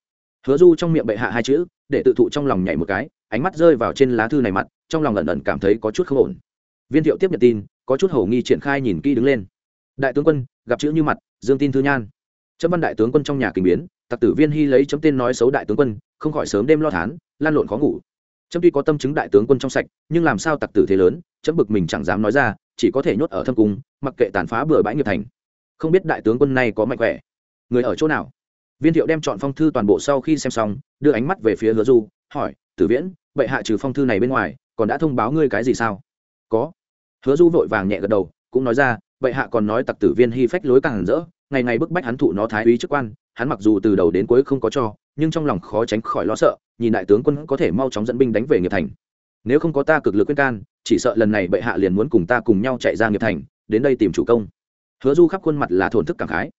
Hứa du trong miệng bệ hạ hai chữ, để tự thụ trong lòng nhảy một cái, ánh mắt rơi vào trên lá thư này mặt, trong lòng ẩn ẩn cảm thấy có chút không ổn viên thiệu tiếp nhận tin, có chút hầu nghi triển khai nhìn kỹ đứng lên. Đại tướng quân, gặp chữ như mặt, dương tin thư nhan. Chấm văn đại tướng quân trong nhà kình biến, tặc tử viên hy lấy chấm tên nói xấu đại tướng quân, không khỏi sớm đêm lo thán, lan lộn khó ngủ. Chấm tuy có tâm chứng đại tướng quân trong sạch, nhưng làm sao tặc tử thế lớn, chấm bực mình chẳng dám nói ra, chỉ có thể nhốt ở thâm cung, mặc kệ tàn phá bừa bãi nghiệp thành. Không biết đại tướng quân này có mạnh khỏe. Người ở chỗ nào? Viên thiệu đem chọn phong thư toàn bộ sau khi xem xong, đưa ánh mắt về phía hứa du, hỏi, tử viễn, bệ hạ trừ phong thư này bên ngoài, còn đã thông báo ngươi cái gì sao? Có. Hứa du vội vàng nhẹ gật đầu, cũng nói ra, bệ hạ còn nói tặc tử viên hy phách lối càng rỡ, ngày ngày bức bách hắn thụ nó thái úy chức quan, hắn mặc dù từ đầu đến cuối không có cho, nhưng trong lòng khó tránh khỏi lo sợ, nhìn đại tướng quân có thể mau chóng dẫn binh đánh về nghiệp thành. Nếu không có ta cực lực khuyên can, chỉ sợ lần này bệ hạ liền muốn cùng ta cùng nhau chạy ra nghiệp thành, đến đây tìm chủ công. Hứa du khắp khuôn mặt là thổn thức cảm khái.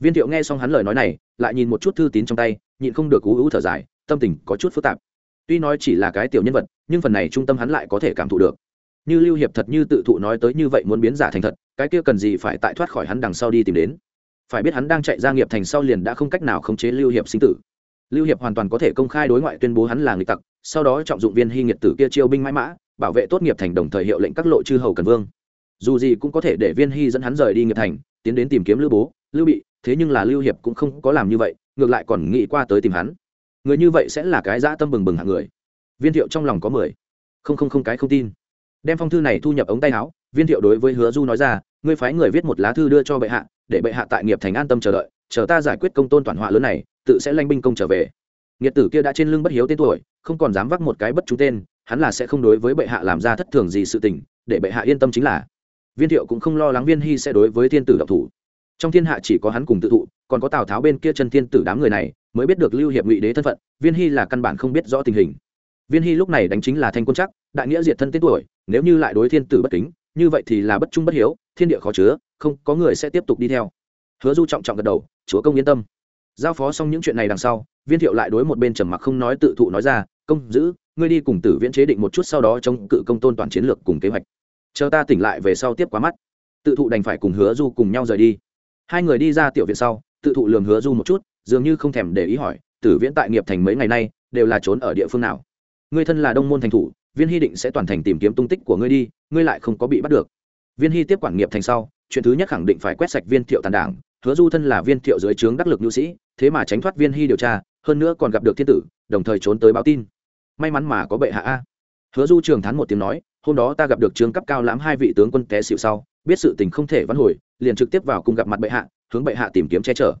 Viên thiệu nghe xong hắn lời nói này, lại nhìn một chút thư tín trong tay, nhịn không được cú ú thở dài, tâm tình có chút phức tạp. Tuy nói chỉ là cái tiểu nhân vật, nhưng phần này trung tâm hắn lại có thể cảm thụ được như lưu hiệp thật như tự thụ nói tới như vậy muốn biến giả thành thật, cái kia cần gì phải tại thoát khỏi hắn đằng sau đi tìm đến? Phải biết hắn đang chạy ra nghiệp thành sau liền đã không cách nào khống chế lưu hiệp sinh tử. Lưu hiệp hoàn toàn có thể công khai đối ngoại tuyên bố hắn là người tặc, sau đó trọng dụng viên hy nghiệt tử kia chiêu binh mãi mã, bảo vệ tốt nghiệp thành đồng thời hiệu lệnh các lộ chư hầu cần vương. Dù gì cũng có thể để viên hy dẫn hắn rời đi nghiệp thành, tiến đến tìm kiếm lưu bố, lưu bị, thế nhưng là lưu hiệp cũng không có làm như vậy, ngược lại còn nghĩ qua tới tìm hắn. Người như vậy sẽ là cái dã tâm bừng bừng hạng người. Viên thiệu trong lòng có mười. Không không không, cái không tin đem phong thư này thu nhập ống tay áo, viên thiệu đối với hứa du nói ra, ngươi phái người viết một lá thư đưa cho bệ hạ, để bệ hạ tại nghiệp thành an tâm chờ đợi, chờ ta giải quyết công tôn toàn họa lớn này, tự sẽ lanh binh công trở về. Nghiệt tử kia đã trên lưng bất hiếu tên tuổi, không còn dám vác một cái bất chú tên, hắn là sẽ không đối với bệ hạ làm ra thất thường gì sự tình, để bệ hạ yên tâm chính là. Viên thiệu cũng không lo lắng viên hy sẽ đối với thiên tử độc thủ. Trong thiên hạ chỉ có hắn cùng tự thụ, còn có tào tháo bên kia chân thiên tử đám người này, mới biết được lưu hiệp ngụy đế thân phận, viên hy là căn bản không biết rõ tình hình viên hy lúc này đánh chính là thanh quân chắc đại nghĩa diệt thân tên tuổi, nếu như lại đối thiên tử bất kính, như vậy thì là bất trung bất hiếu, thiên địa khó chứa, không có người sẽ tiếp tục đi theo. Hứa du trọng trọng gật đầu, chúa công yên tâm. Giao phó xong những chuyện này đằng sau, viên thiệu lại đối một bên trầm mặc không nói tự thụ nói ra, công giữ, ngươi đi cùng tử viễn chế định một chút sau đó chống cự công tôn toàn chiến lược cùng kế hoạch. Chờ ta tỉnh lại về sau tiếp quá mắt. Tự thụ đành phải cùng hứa du cùng nhau rời đi. Hai người đi ra tiểu viện sau, tự thụ lường hứa du một chút, dường như không thèm để ý hỏi, tử viễn tại nghiệp thành mấy ngày nay, đều là trốn ở địa phương nào? Ngươi thân là đông môn thành thủ, viên hy định sẽ toàn thành tìm kiếm tung tích của ngươi đi, ngươi lại không có bị bắt được. Viên hy tiếp quản nghiệp thành sau, chuyện thứ nhất khẳng định phải quét sạch viên thiệu tàn đảng, hứa du thân là viên thiệu dưới trướng đắc lực nhu sĩ, thế mà tránh thoát viên hy điều tra, hơn nữa còn gặp được thiên tử, đồng thời trốn tới báo tin. May mắn mà có bệ hạ a. Hứa du trường thán một tiếng nói, hôm đó ta gặp được trướng cấp cao lãm hai vị tướng quân té xịu sau, biết sự tình không thể vãn hồi, liền trực tiếp vào cùng gặp mặt bệ hạ, hướng bệ hạ tìm kiếm che chở.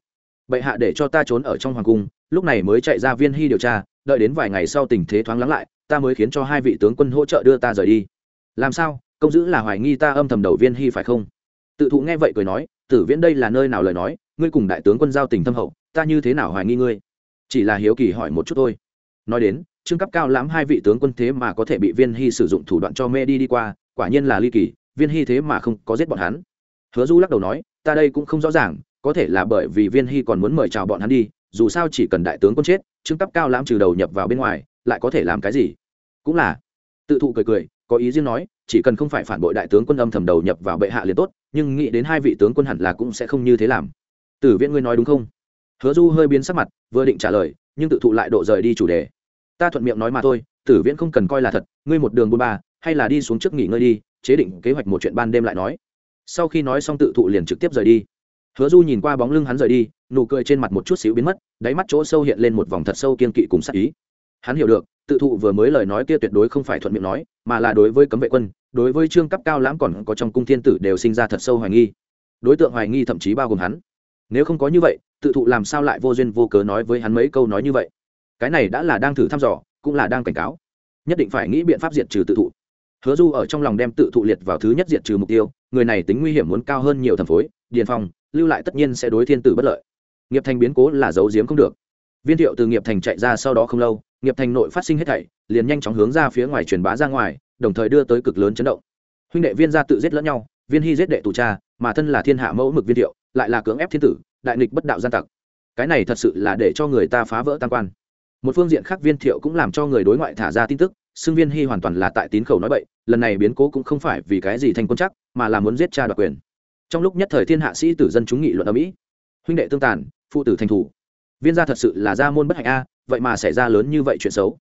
Bệ hạ để cho ta trốn ở trong hoàng cung, lúc này mới chạy ra viên hy điều tra đợi đến vài ngày sau tình thế thoáng lắng lại, ta mới khiến cho hai vị tướng quân hỗ trợ đưa ta rời đi. Làm sao? Công giữ là hoài nghi ta âm thầm đầu viên hy phải không? Tự thụ nghe vậy cười nói, tử viễn đây là nơi nào lời nói, ngươi cùng đại tướng quân giao tình thâm hậu, ta như thế nào hoài nghi ngươi? Chỉ là hiếu kỳ hỏi một chút thôi. Nói đến, trương cấp cao lãm hai vị tướng quân thế mà có thể bị viên hy sử dụng thủ đoạn cho mê đi đi qua, quả nhiên là ly kỳ, viên hy thế mà không có giết bọn hắn. Hứa du lắc đầu nói, ta đây cũng không rõ ràng, có thể là bởi vì viên hy còn muốn mời chào bọn hắn đi dù sao chỉ cần đại tướng quân chết, trương cấp cao lãm trừ đầu nhập vào bên ngoài, lại có thể làm cái gì? Cũng là. Tự thụ cười cười, có ý riêng nói, chỉ cần không phải phản bội đại tướng quân âm thầm đầu nhập vào bệ hạ liền tốt, nhưng nghĩ đến hai vị tướng quân hẳn là cũng sẽ không như thế làm. Tử viễn ngươi nói đúng không? Hứa du hơi biến sắc mặt, vừa định trả lời, nhưng tự thụ lại độ rời đi chủ đề. Ta thuận miệng nói mà thôi, tử viễn không cần coi là thật, ngươi một đường buôn ba, hay là đi xuống trước nghỉ ngơi đi, chế định kế hoạch một chuyện ban đêm lại nói. Sau khi nói xong tự thụ liền trực tiếp rời đi hứa du nhìn qua bóng lưng hắn rời đi, nụ cười trên mặt một chút xíu biến mất, đáy mắt chỗ sâu hiện lên một vòng thật sâu kiên kỵ cùng sắc ý. Hắn hiểu được, tự thụ vừa mới lời nói kia tuyệt đối không phải thuận miệng nói, mà là đối với cấm vệ quân, đối với trương cấp cao lãm còn có trong cung thiên tử đều sinh ra thật sâu hoài nghi. Đối tượng hoài nghi thậm chí bao gồm hắn. Nếu không có như vậy, tự thụ làm sao lại vô duyên vô cớ nói với hắn mấy câu nói như vậy? Cái này đã là đang thử thăm dò, cũng là đang cảnh cáo. Nhất định phải nghĩ biện pháp diệt trừ tự thụ. Hứa du ở trong lòng đem tự thụ liệt vào thứ nhất diệt trừ mục tiêu, người này tính nguy hiểm muốn cao hơn nhiều thần phối, điền phong lưu lại tất nhiên sẽ đối thiên tử bất lợi. Nghiệp thành biến cố là giấu giếm không được. Viên thiệu từ nghiệp thành chạy ra sau đó không lâu, nghiệp thành nội phát sinh hết thảy, liền nhanh chóng hướng ra phía ngoài truyền bá ra ngoài, đồng thời đưa tới cực lớn chấn động. Huynh đệ viên gia tự giết lẫn nhau, viên hy giết đệ tù cha, mà thân là thiên hạ mẫu mực viên thiệu, lại là cưỡng ép thiên tử, đại nghịch bất đạo gian tặc. Cái này thật sự là để cho người ta phá vỡ tam quan. Một phương diện khác viên thiệu cũng làm cho người đối ngoại thả ra tin tức, xưng viên hy hoàn toàn là tại tín khẩu nói bậy, lần này biến cố cũng không phải vì cái gì thành quân chắc, mà là muốn giết cha đoạt quyền trong lúc nhất thời thiên hạ sĩ tử dân chúng nghị luận ở mỹ, huynh đệ tương tàn, phụ tử thành thủ. Viên gia thật sự là gia môn bất hạnh a, vậy mà xảy ra lớn như vậy chuyện xấu.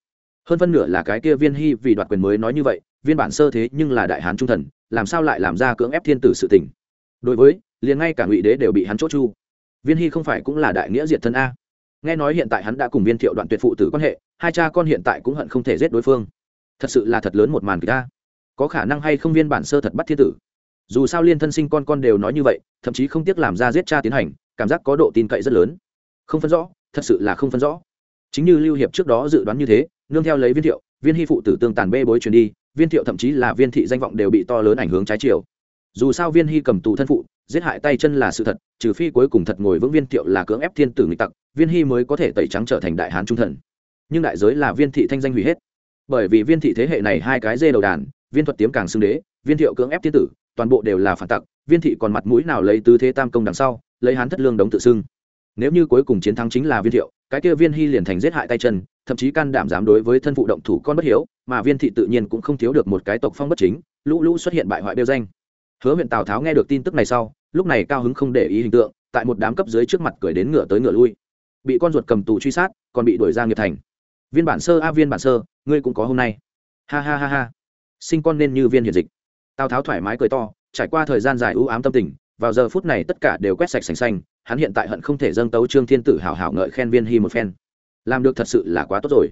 Hơn phân nửa là cái kia viên hy vì đoạt quyền mới nói như vậy, viên bản sơ thế nhưng là đại hán trung thần, làm sao lại làm ra cưỡng ép thiên tử sự tình? Đối với, liền ngay cả ngụy đế đều bị hắn chốt chu. Viên hy không phải cũng là đại nghĩa diệt thân a. Nghe nói hiện tại hắn đã cùng viên thiệu đoạn tuyệt phụ tử quan hệ, hai cha con hiện tại cũng hận không thể giết đối phương. Thật sự là thật lớn một màn kịch a. Có khả năng hay không viên bản sơ thật bắt thiên tử? Dù sao liên thân sinh con con đều nói như vậy, thậm chí không tiếc làm ra giết cha tiến hành, cảm giác có độ tin cậy rất lớn. Không phân rõ, thật sự là không phân rõ. Chính như lưu hiệp trước đó dự đoán như thế, nương theo lấy viên thiệu, viên hy phụ tử tương tàn bê bối truyền đi, viên thiệu thậm chí là viên thị danh vọng đều bị to lớn ảnh hưởng trái chiều. Dù sao viên hy cầm tù thân phụ, giết hại tay chân là sự thật, trừ phi cuối cùng thật ngồi vững viên thiệu là cưỡng ép thiên tử nghịch tặc, viên hy mới có thể tẩy trắng trở thành đại hán trung thần. Nhưng đại giới là viên thị thanh danh hủy hết. Bởi vì viên thị thế hệ này hai cái dê đầu đàn, viên thuật tiếm càng xưng đế, viên thiệu cưỡng ép thiên tử toàn bộ đều là phản tặc, viên thị còn mặt mũi nào lấy tứ thế tam công đằng sau, lấy hán thất lương đống tự xưng. Nếu như cuối cùng chiến thắng chính là viên thiệu, cái kia viên hy liền thành giết hại tay chân, thậm chí can đảm dám đối với thân phụ động thủ con bất hiếu, mà viên thị tự nhiên cũng không thiếu được một cái tộc phong bất chính, lũ lũ xuất hiện bại hoại đeo danh. Hứa huyện tào tháo nghe được tin tức này sau, lúc này cao hứng không để ý hình tượng, tại một đám cấp dưới trước mặt cười đến ngựa tới ngựa lui. Bị con ruột cầm tù truy sát, còn bị đuổi ra nghiệp thành. Viên bản sơ a, viên bản sơ, ngươi cũng có hôm nay. Ha ha ha ha. Sinh con nên như viên hiền dịch tào tháo thoải mái cười to, trải qua thời gian dài ưu ám tâm tình, vào giờ phút này tất cả đều quét sạch sành xanh, hắn hiện tại hận không thể dâng tấu trương thiên tử hảo hảo ngợi khen viên hy một phen. Làm được thật sự là quá tốt rồi.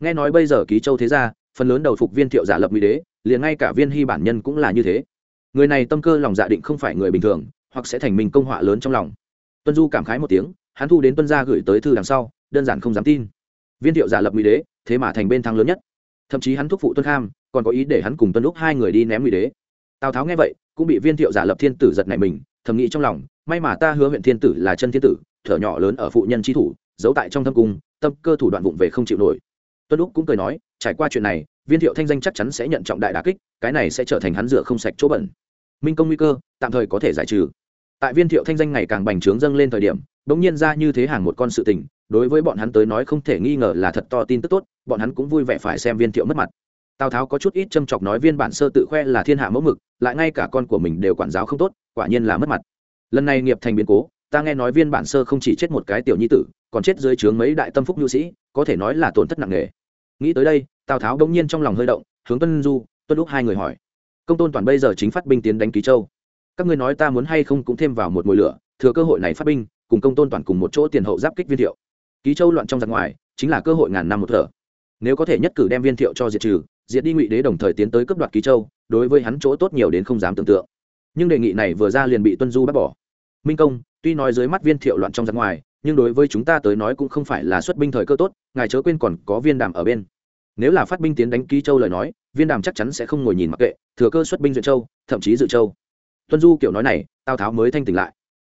Nghe nói bây giờ ký châu thế gia, phần lớn đầu phục viên thiệu giả lập mỹ đế, liền ngay cả viên hy bản nhân cũng là như thế. Người này tâm cơ lòng dạ định không phải người bình thường, hoặc sẽ thành mình công họa lớn trong lòng. Tuân du cảm khái một tiếng, hắn thu đến tuân gia gửi tới thư đằng sau, đơn giản không dám tin. Viên thiệu giả lập mỹ đế, thế mà thành bên thắng lớn nhất. Thậm chí hắn thúc phụ tuân kham, còn có ý để hắn cùng tuân lúc hai người đi ném mỹ đế tào tháo nghe vậy, cũng bị viên thiệu giả lập thiên tử giật này mình, thầm nghĩ trong lòng, may mà ta hứa huyện thiên tử là chân thiên tử, thở nhỏ lớn ở phụ nhân tri thủ, giấu tại trong thâm cung, tâm cơ thủ đoạn vụng về không chịu nổi. Tuân lúc cũng cười nói, trải qua chuyện này, viên thiệu thanh danh chắc chắn sẽ nhận trọng đại đà kích, cái này sẽ trở thành hắn rửa không sạch chỗ bẩn. Minh công nguy cơ, tạm thời có thể giải trừ. Tại viên thiệu thanh danh ngày càng bành trướng dâng lên thời điểm, bỗng nhiên ra như thế hàng một con sự tình, đối với bọn hắn tới nói không thể nghi ngờ là thật to tin tức tốt, bọn hắn cũng vui vẻ phải xem viên thiệu mất mặt tào tháo có chút ít châm chọc nói viên bản sơ tự khoe là thiên hạ mẫu mực, lại ngay cả con của mình đều quản giáo không tốt, quả nhiên là mất mặt. Lần này nghiệp thành biến cố, ta nghe nói viên bản sơ không chỉ chết một cái tiểu nhi tử, còn chết dưới trướng mấy đại tâm phúc nhu sĩ, có thể nói là tổn thất nặng nề. Nghĩ tới đây, tào tháo đông nhiên trong lòng hơi động, hướng tuân du, tuân lúc hai người hỏi. Công tôn toàn bây giờ chính phát binh tiến đánh ký châu. Các ngươi nói ta muốn hay không cũng thêm vào một mùi lửa, thừa cơ hội này phát binh, cùng công tôn toàn cùng một chỗ tiền hậu giáp kích viên thiệu. Ký châu loạn trong giặc ngoài, chính là cơ hội ngàn năm một thở. Nếu có thể nhất cử đem viên thiệu cho diệt trừ diệt đi ngụy đế đồng thời tiến tới cấp đoạt ký châu, đối với hắn chỗ tốt nhiều đến không dám tưởng tượng. Nhưng đề nghị này vừa ra liền bị tuân du bác bỏ. Minh công, tuy nói dưới mắt viên thiệu loạn trong giặc ngoài, nhưng đối với chúng ta tới nói cũng không phải là xuất binh thời cơ tốt, ngài chớ quên còn có viên đàm ở bên. Nếu là phát binh tiến đánh ký châu lời nói, viên đàm chắc chắn sẽ không ngồi nhìn mặc kệ, thừa cơ xuất binh duyện châu, thậm chí dự châu. Tuân du kiểu nói này, tào tháo mới thanh tỉnh lại.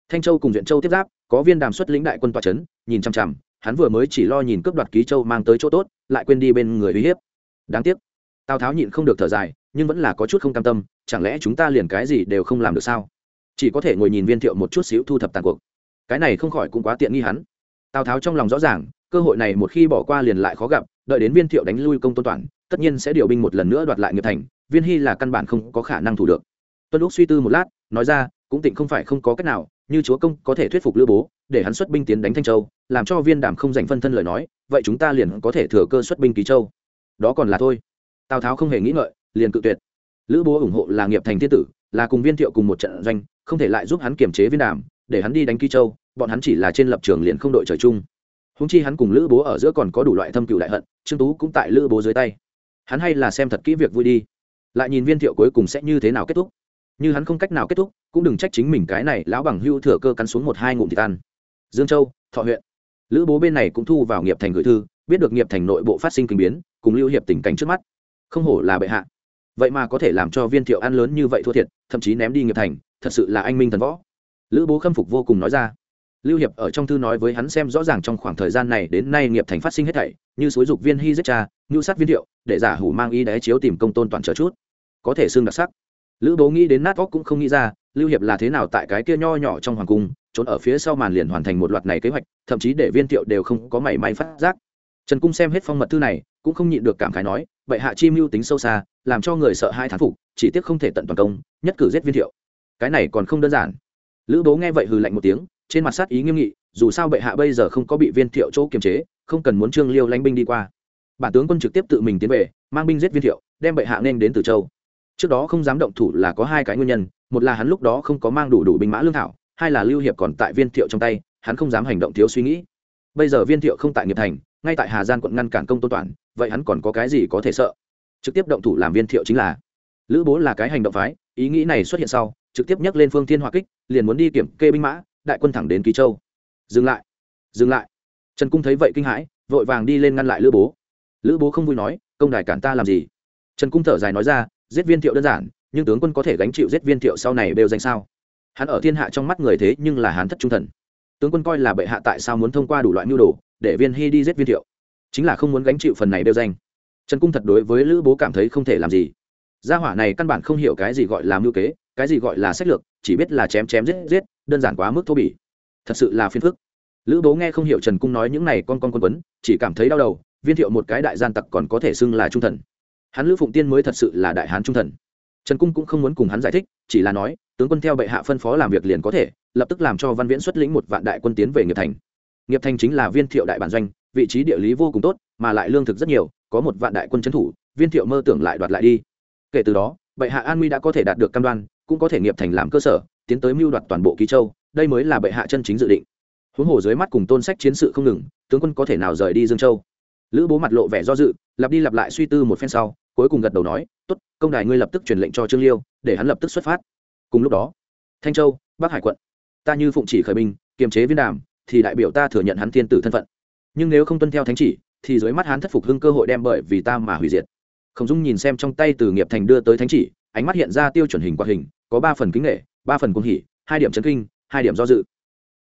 Thanh châu cùng duyện châu tiếp giáp, có viên đàm xuất lĩnh đại quân tòa c h ấ n nhìn chằm chằm, hắn vừa mới chỉ lo nhìn cướp đoạt ký châu mang tới chỗ tốt, lại quên đi bên người uy hiếp. Đáng tiếc tào tháo nhịn không được thở dài, nhưng vẫn là có chút không cam tâm, chẳng lẽ chúng ta liền cái gì đều không làm được sao? Chỉ có thể ngồi nhìn viên thiệu một chút xíu thu thập tàn cuộc. Cái này không khỏi cũng quá tiện nghi hắn. Tào tháo trong lòng rõ ràng, cơ hội này một khi bỏ qua liền lại khó gặp, đợi đến viên thiệu đánh lui công tôn toàn, tất nhiên sẽ điều binh một lần nữa đoạt lại nghiệp thành, viên hy là căn bản không có khả năng thủ được. Tuân lúc suy tư một lát, nói ra, cũng tịnh không phải không có cách nào, như chúa công có thể thuyết phục lữ bố, để hắn xuất binh tiến đánh thanh châu, làm cho viên đảm không giành phân thân lời nói, vậy chúng ta liền có thể thừa cơ xuất binh ký châu. Đó còn là thôi tào tháo không hề nghĩ ngợi, liền cự tuyệt. Lữ bố ủng hộ là nghiệp thành thiên tử, là cùng viên thiệu cùng một trận doanh, không thể lại giúp hắn kiềm chế viên đàm, để hắn đi đánh ký châu, bọn hắn chỉ là trên lập trường liền không đội trời chung. Húng chi hắn cùng lữ bố ở giữa còn có đủ loại thâm cựu đại hận, trương tú cũng tại lữ bố dưới tay. Hắn hay là xem thật kỹ việc vui đi. Lại nhìn viên thiệu cuối cùng sẽ như thế nào kết thúc. Như hắn không cách nào kết thúc, cũng đừng trách chính mình cái này lão bằng hưu thừa cơ cắn xuống một hai ngụm thịt ăn. Dương châu, thọ huyện. Lữ bố bên này cũng thu vào nghiệp thành gửi thư, biết được nghiệp thành nội bộ phát sinh kinh biến, cùng lưu hiệp tình cảnh trước mắt không hổ là bệ hạ. Vậy mà có thể làm cho viên thiệu ăn lớn như vậy thua thiệt, thậm chí ném đi nghiệp thành, thật sự là anh minh thần võ. Lữ bố khâm phục vô cùng nói ra. Lưu hiệp ở trong thư nói với hắn xem rõ ràng trong khoảng thời gian này đến nay nghiệp thành phát sinh hết thảy, như xúi dục viên hy giết cha ngưu sát viên thiệu, để giả hủ mang y đáy chiếu tìm công tôn toàn chờ chút. Có thể xương đặc sắc. Lữ bố nghĩ đến nát óc cũng không nghĩ ra, lưu hiệp là thế nào tại cái kia nho nhỏ trong hoàng cung, trốn ở phía sau màn liền hoàn thành một loạt này kế hoạch, thậm chí để viên thiệu đều không có mảy may phát giác. Trần cung xem hết phong mật thư này, cũng không nhịn được cảm khái nói bệ hạ chi mưu tính sâu xa, làm cho người sợ hai thán phục, chỉ tiếc không thể tận toàn công, nhất cử giết viên thiệu. Cái này còn không đơn giản. Lữ bố nghe vậy hừ lạnh một tiếng, trên mặt sát ý nghiêm nghị, dù sao bệ hạ bây giờ không có bị viên thiệu chỗ kiềm chế, không cần muốn trương liêu lanh binh đi qua. Bản tướng quân trực tiếp tự mình tiến về, mang binh giết viên thiệu, đem bệ hạ nên đến từ châu. Trước đó không dám động thủ là có hai cái nguyên nhân, một là hắn lúc đó không có mang đủ đủ binh mã lương thảo, hai là lưu hiệp còn tại viên thiệu trong tay, hắn không dám hành động thiếu suy nghĩ. Bây giờ viên thiệu không tại nghiệp thành ngay tại hà giang quận ngăn cản công tôn toàn, vậy hắn còn có cái gì có thể sợ? Trực tiếp động thủ làm viên thiệu chính là. Lữ bố là cái hành động phái, ý nghĩ này xuất hiện sau, trực tiếp nhắc lên phương thiên hòa kích, liền muốn đi kiểm kê binh mã, đại quân thẳng đến Kỳ châu. Dừng lại dừng lại. Trần cung thấy vậy kinh hãi, vội vàng đi lên ngăn lại lữ bố. Lữ bố không vui nói, công đài cản ta làm gì? Trần cung thở dài nói ra, giết viên thiệu đơn giản, nhưng tướng quân có thể gánh chịu giết viên thiệu sau này đều danh sao? Hắn ở thiên hạ trong mắt người thế nhưng là hắn thất trung thần. Tướng quân coi là bệ hạ tại sao muốn thông qua đủ loại mưu đồ để viên hy đi giết viên thiệu. Chính là không muốn gánh chịu phần này đeo danh. Trần cung thật đối với lữ bố cảm thấy không thể làm gì. Gia hỏa này căn bản không hiểu cái gì gọi là mưu kế, cái gì gọi là sách lược, chỉ biết là chém chém giết giết, đơn giản quá mức thô bỉ. Thật sự là phiền phức. Lữ bố nghe không hiểu trần cung nói những này con con quân quấn, chỉ cảm thấy đau đầu, viên thiệu một cái đại gian tặc còn có thể xưng là trung thần. Hắn lữ phụng tiên mới thật sự là đại hán trung thần. Trần cung cũng không muốn cùng hắn giải thích, chỉ là nói, tướng quân theo bệ hạ phân phó làm việc liền có thể, lập tức làm cho văn viễn xuất lĩnh một vạn đại quân tiến về nghiệp thành nghiệp thành chính là viên thiệu đại bản doanh, vị trí địa lý vô cùng tốt, mà lại lương thực rất nhiều, có một vạn đại quân trấn thủ, viên thiệu mơ tưởng lại đoạt lại đi. Kể từ đó, bệ hạ an nguy đã có thể đạt được cam đoan, cũng có thể nghiệp thành làm cơ sở, tiến tới mưu đoạt toàn bộ ký châu, đây mới là bệ hạ chân chính dự định. Huống hồ dưới mắt cùng tôn sách chiến sự không ngừng, tướng quân có thể nào rời đi dương châu? Lữ bố mặt lộ vẻ do dự, lặp đi lặp lại suy tư một phen sau, cuối cùng gật đầu nói, tốt, công đài ngươi lập tức truyền lệnh cho trương liêu, để hắn lập tức xuất phát. Cùng lúc đó, thanh châu, bắc hải quận, ta như phụng chỉ khởi binh, kiềm chế viên đàm thì đại biểu ta thừa nhận hắn thiên tử thân phận. Nhưng nếu không tuân theo thánh chỉ, thì dưới mắt hắn thất phục hưng cơ hội đem bởi vì ta mà hủy diệt. Khổng dung nhìn xem trong tay từ nghiệp thành đưa tới thánh chỉ, ánh mắt hiện ra tiêu chuẩn hình quạt hình, có ba phần kính nghệ ba phần cung hỉ, hai điểm chấn kinh, hai điểm do dự.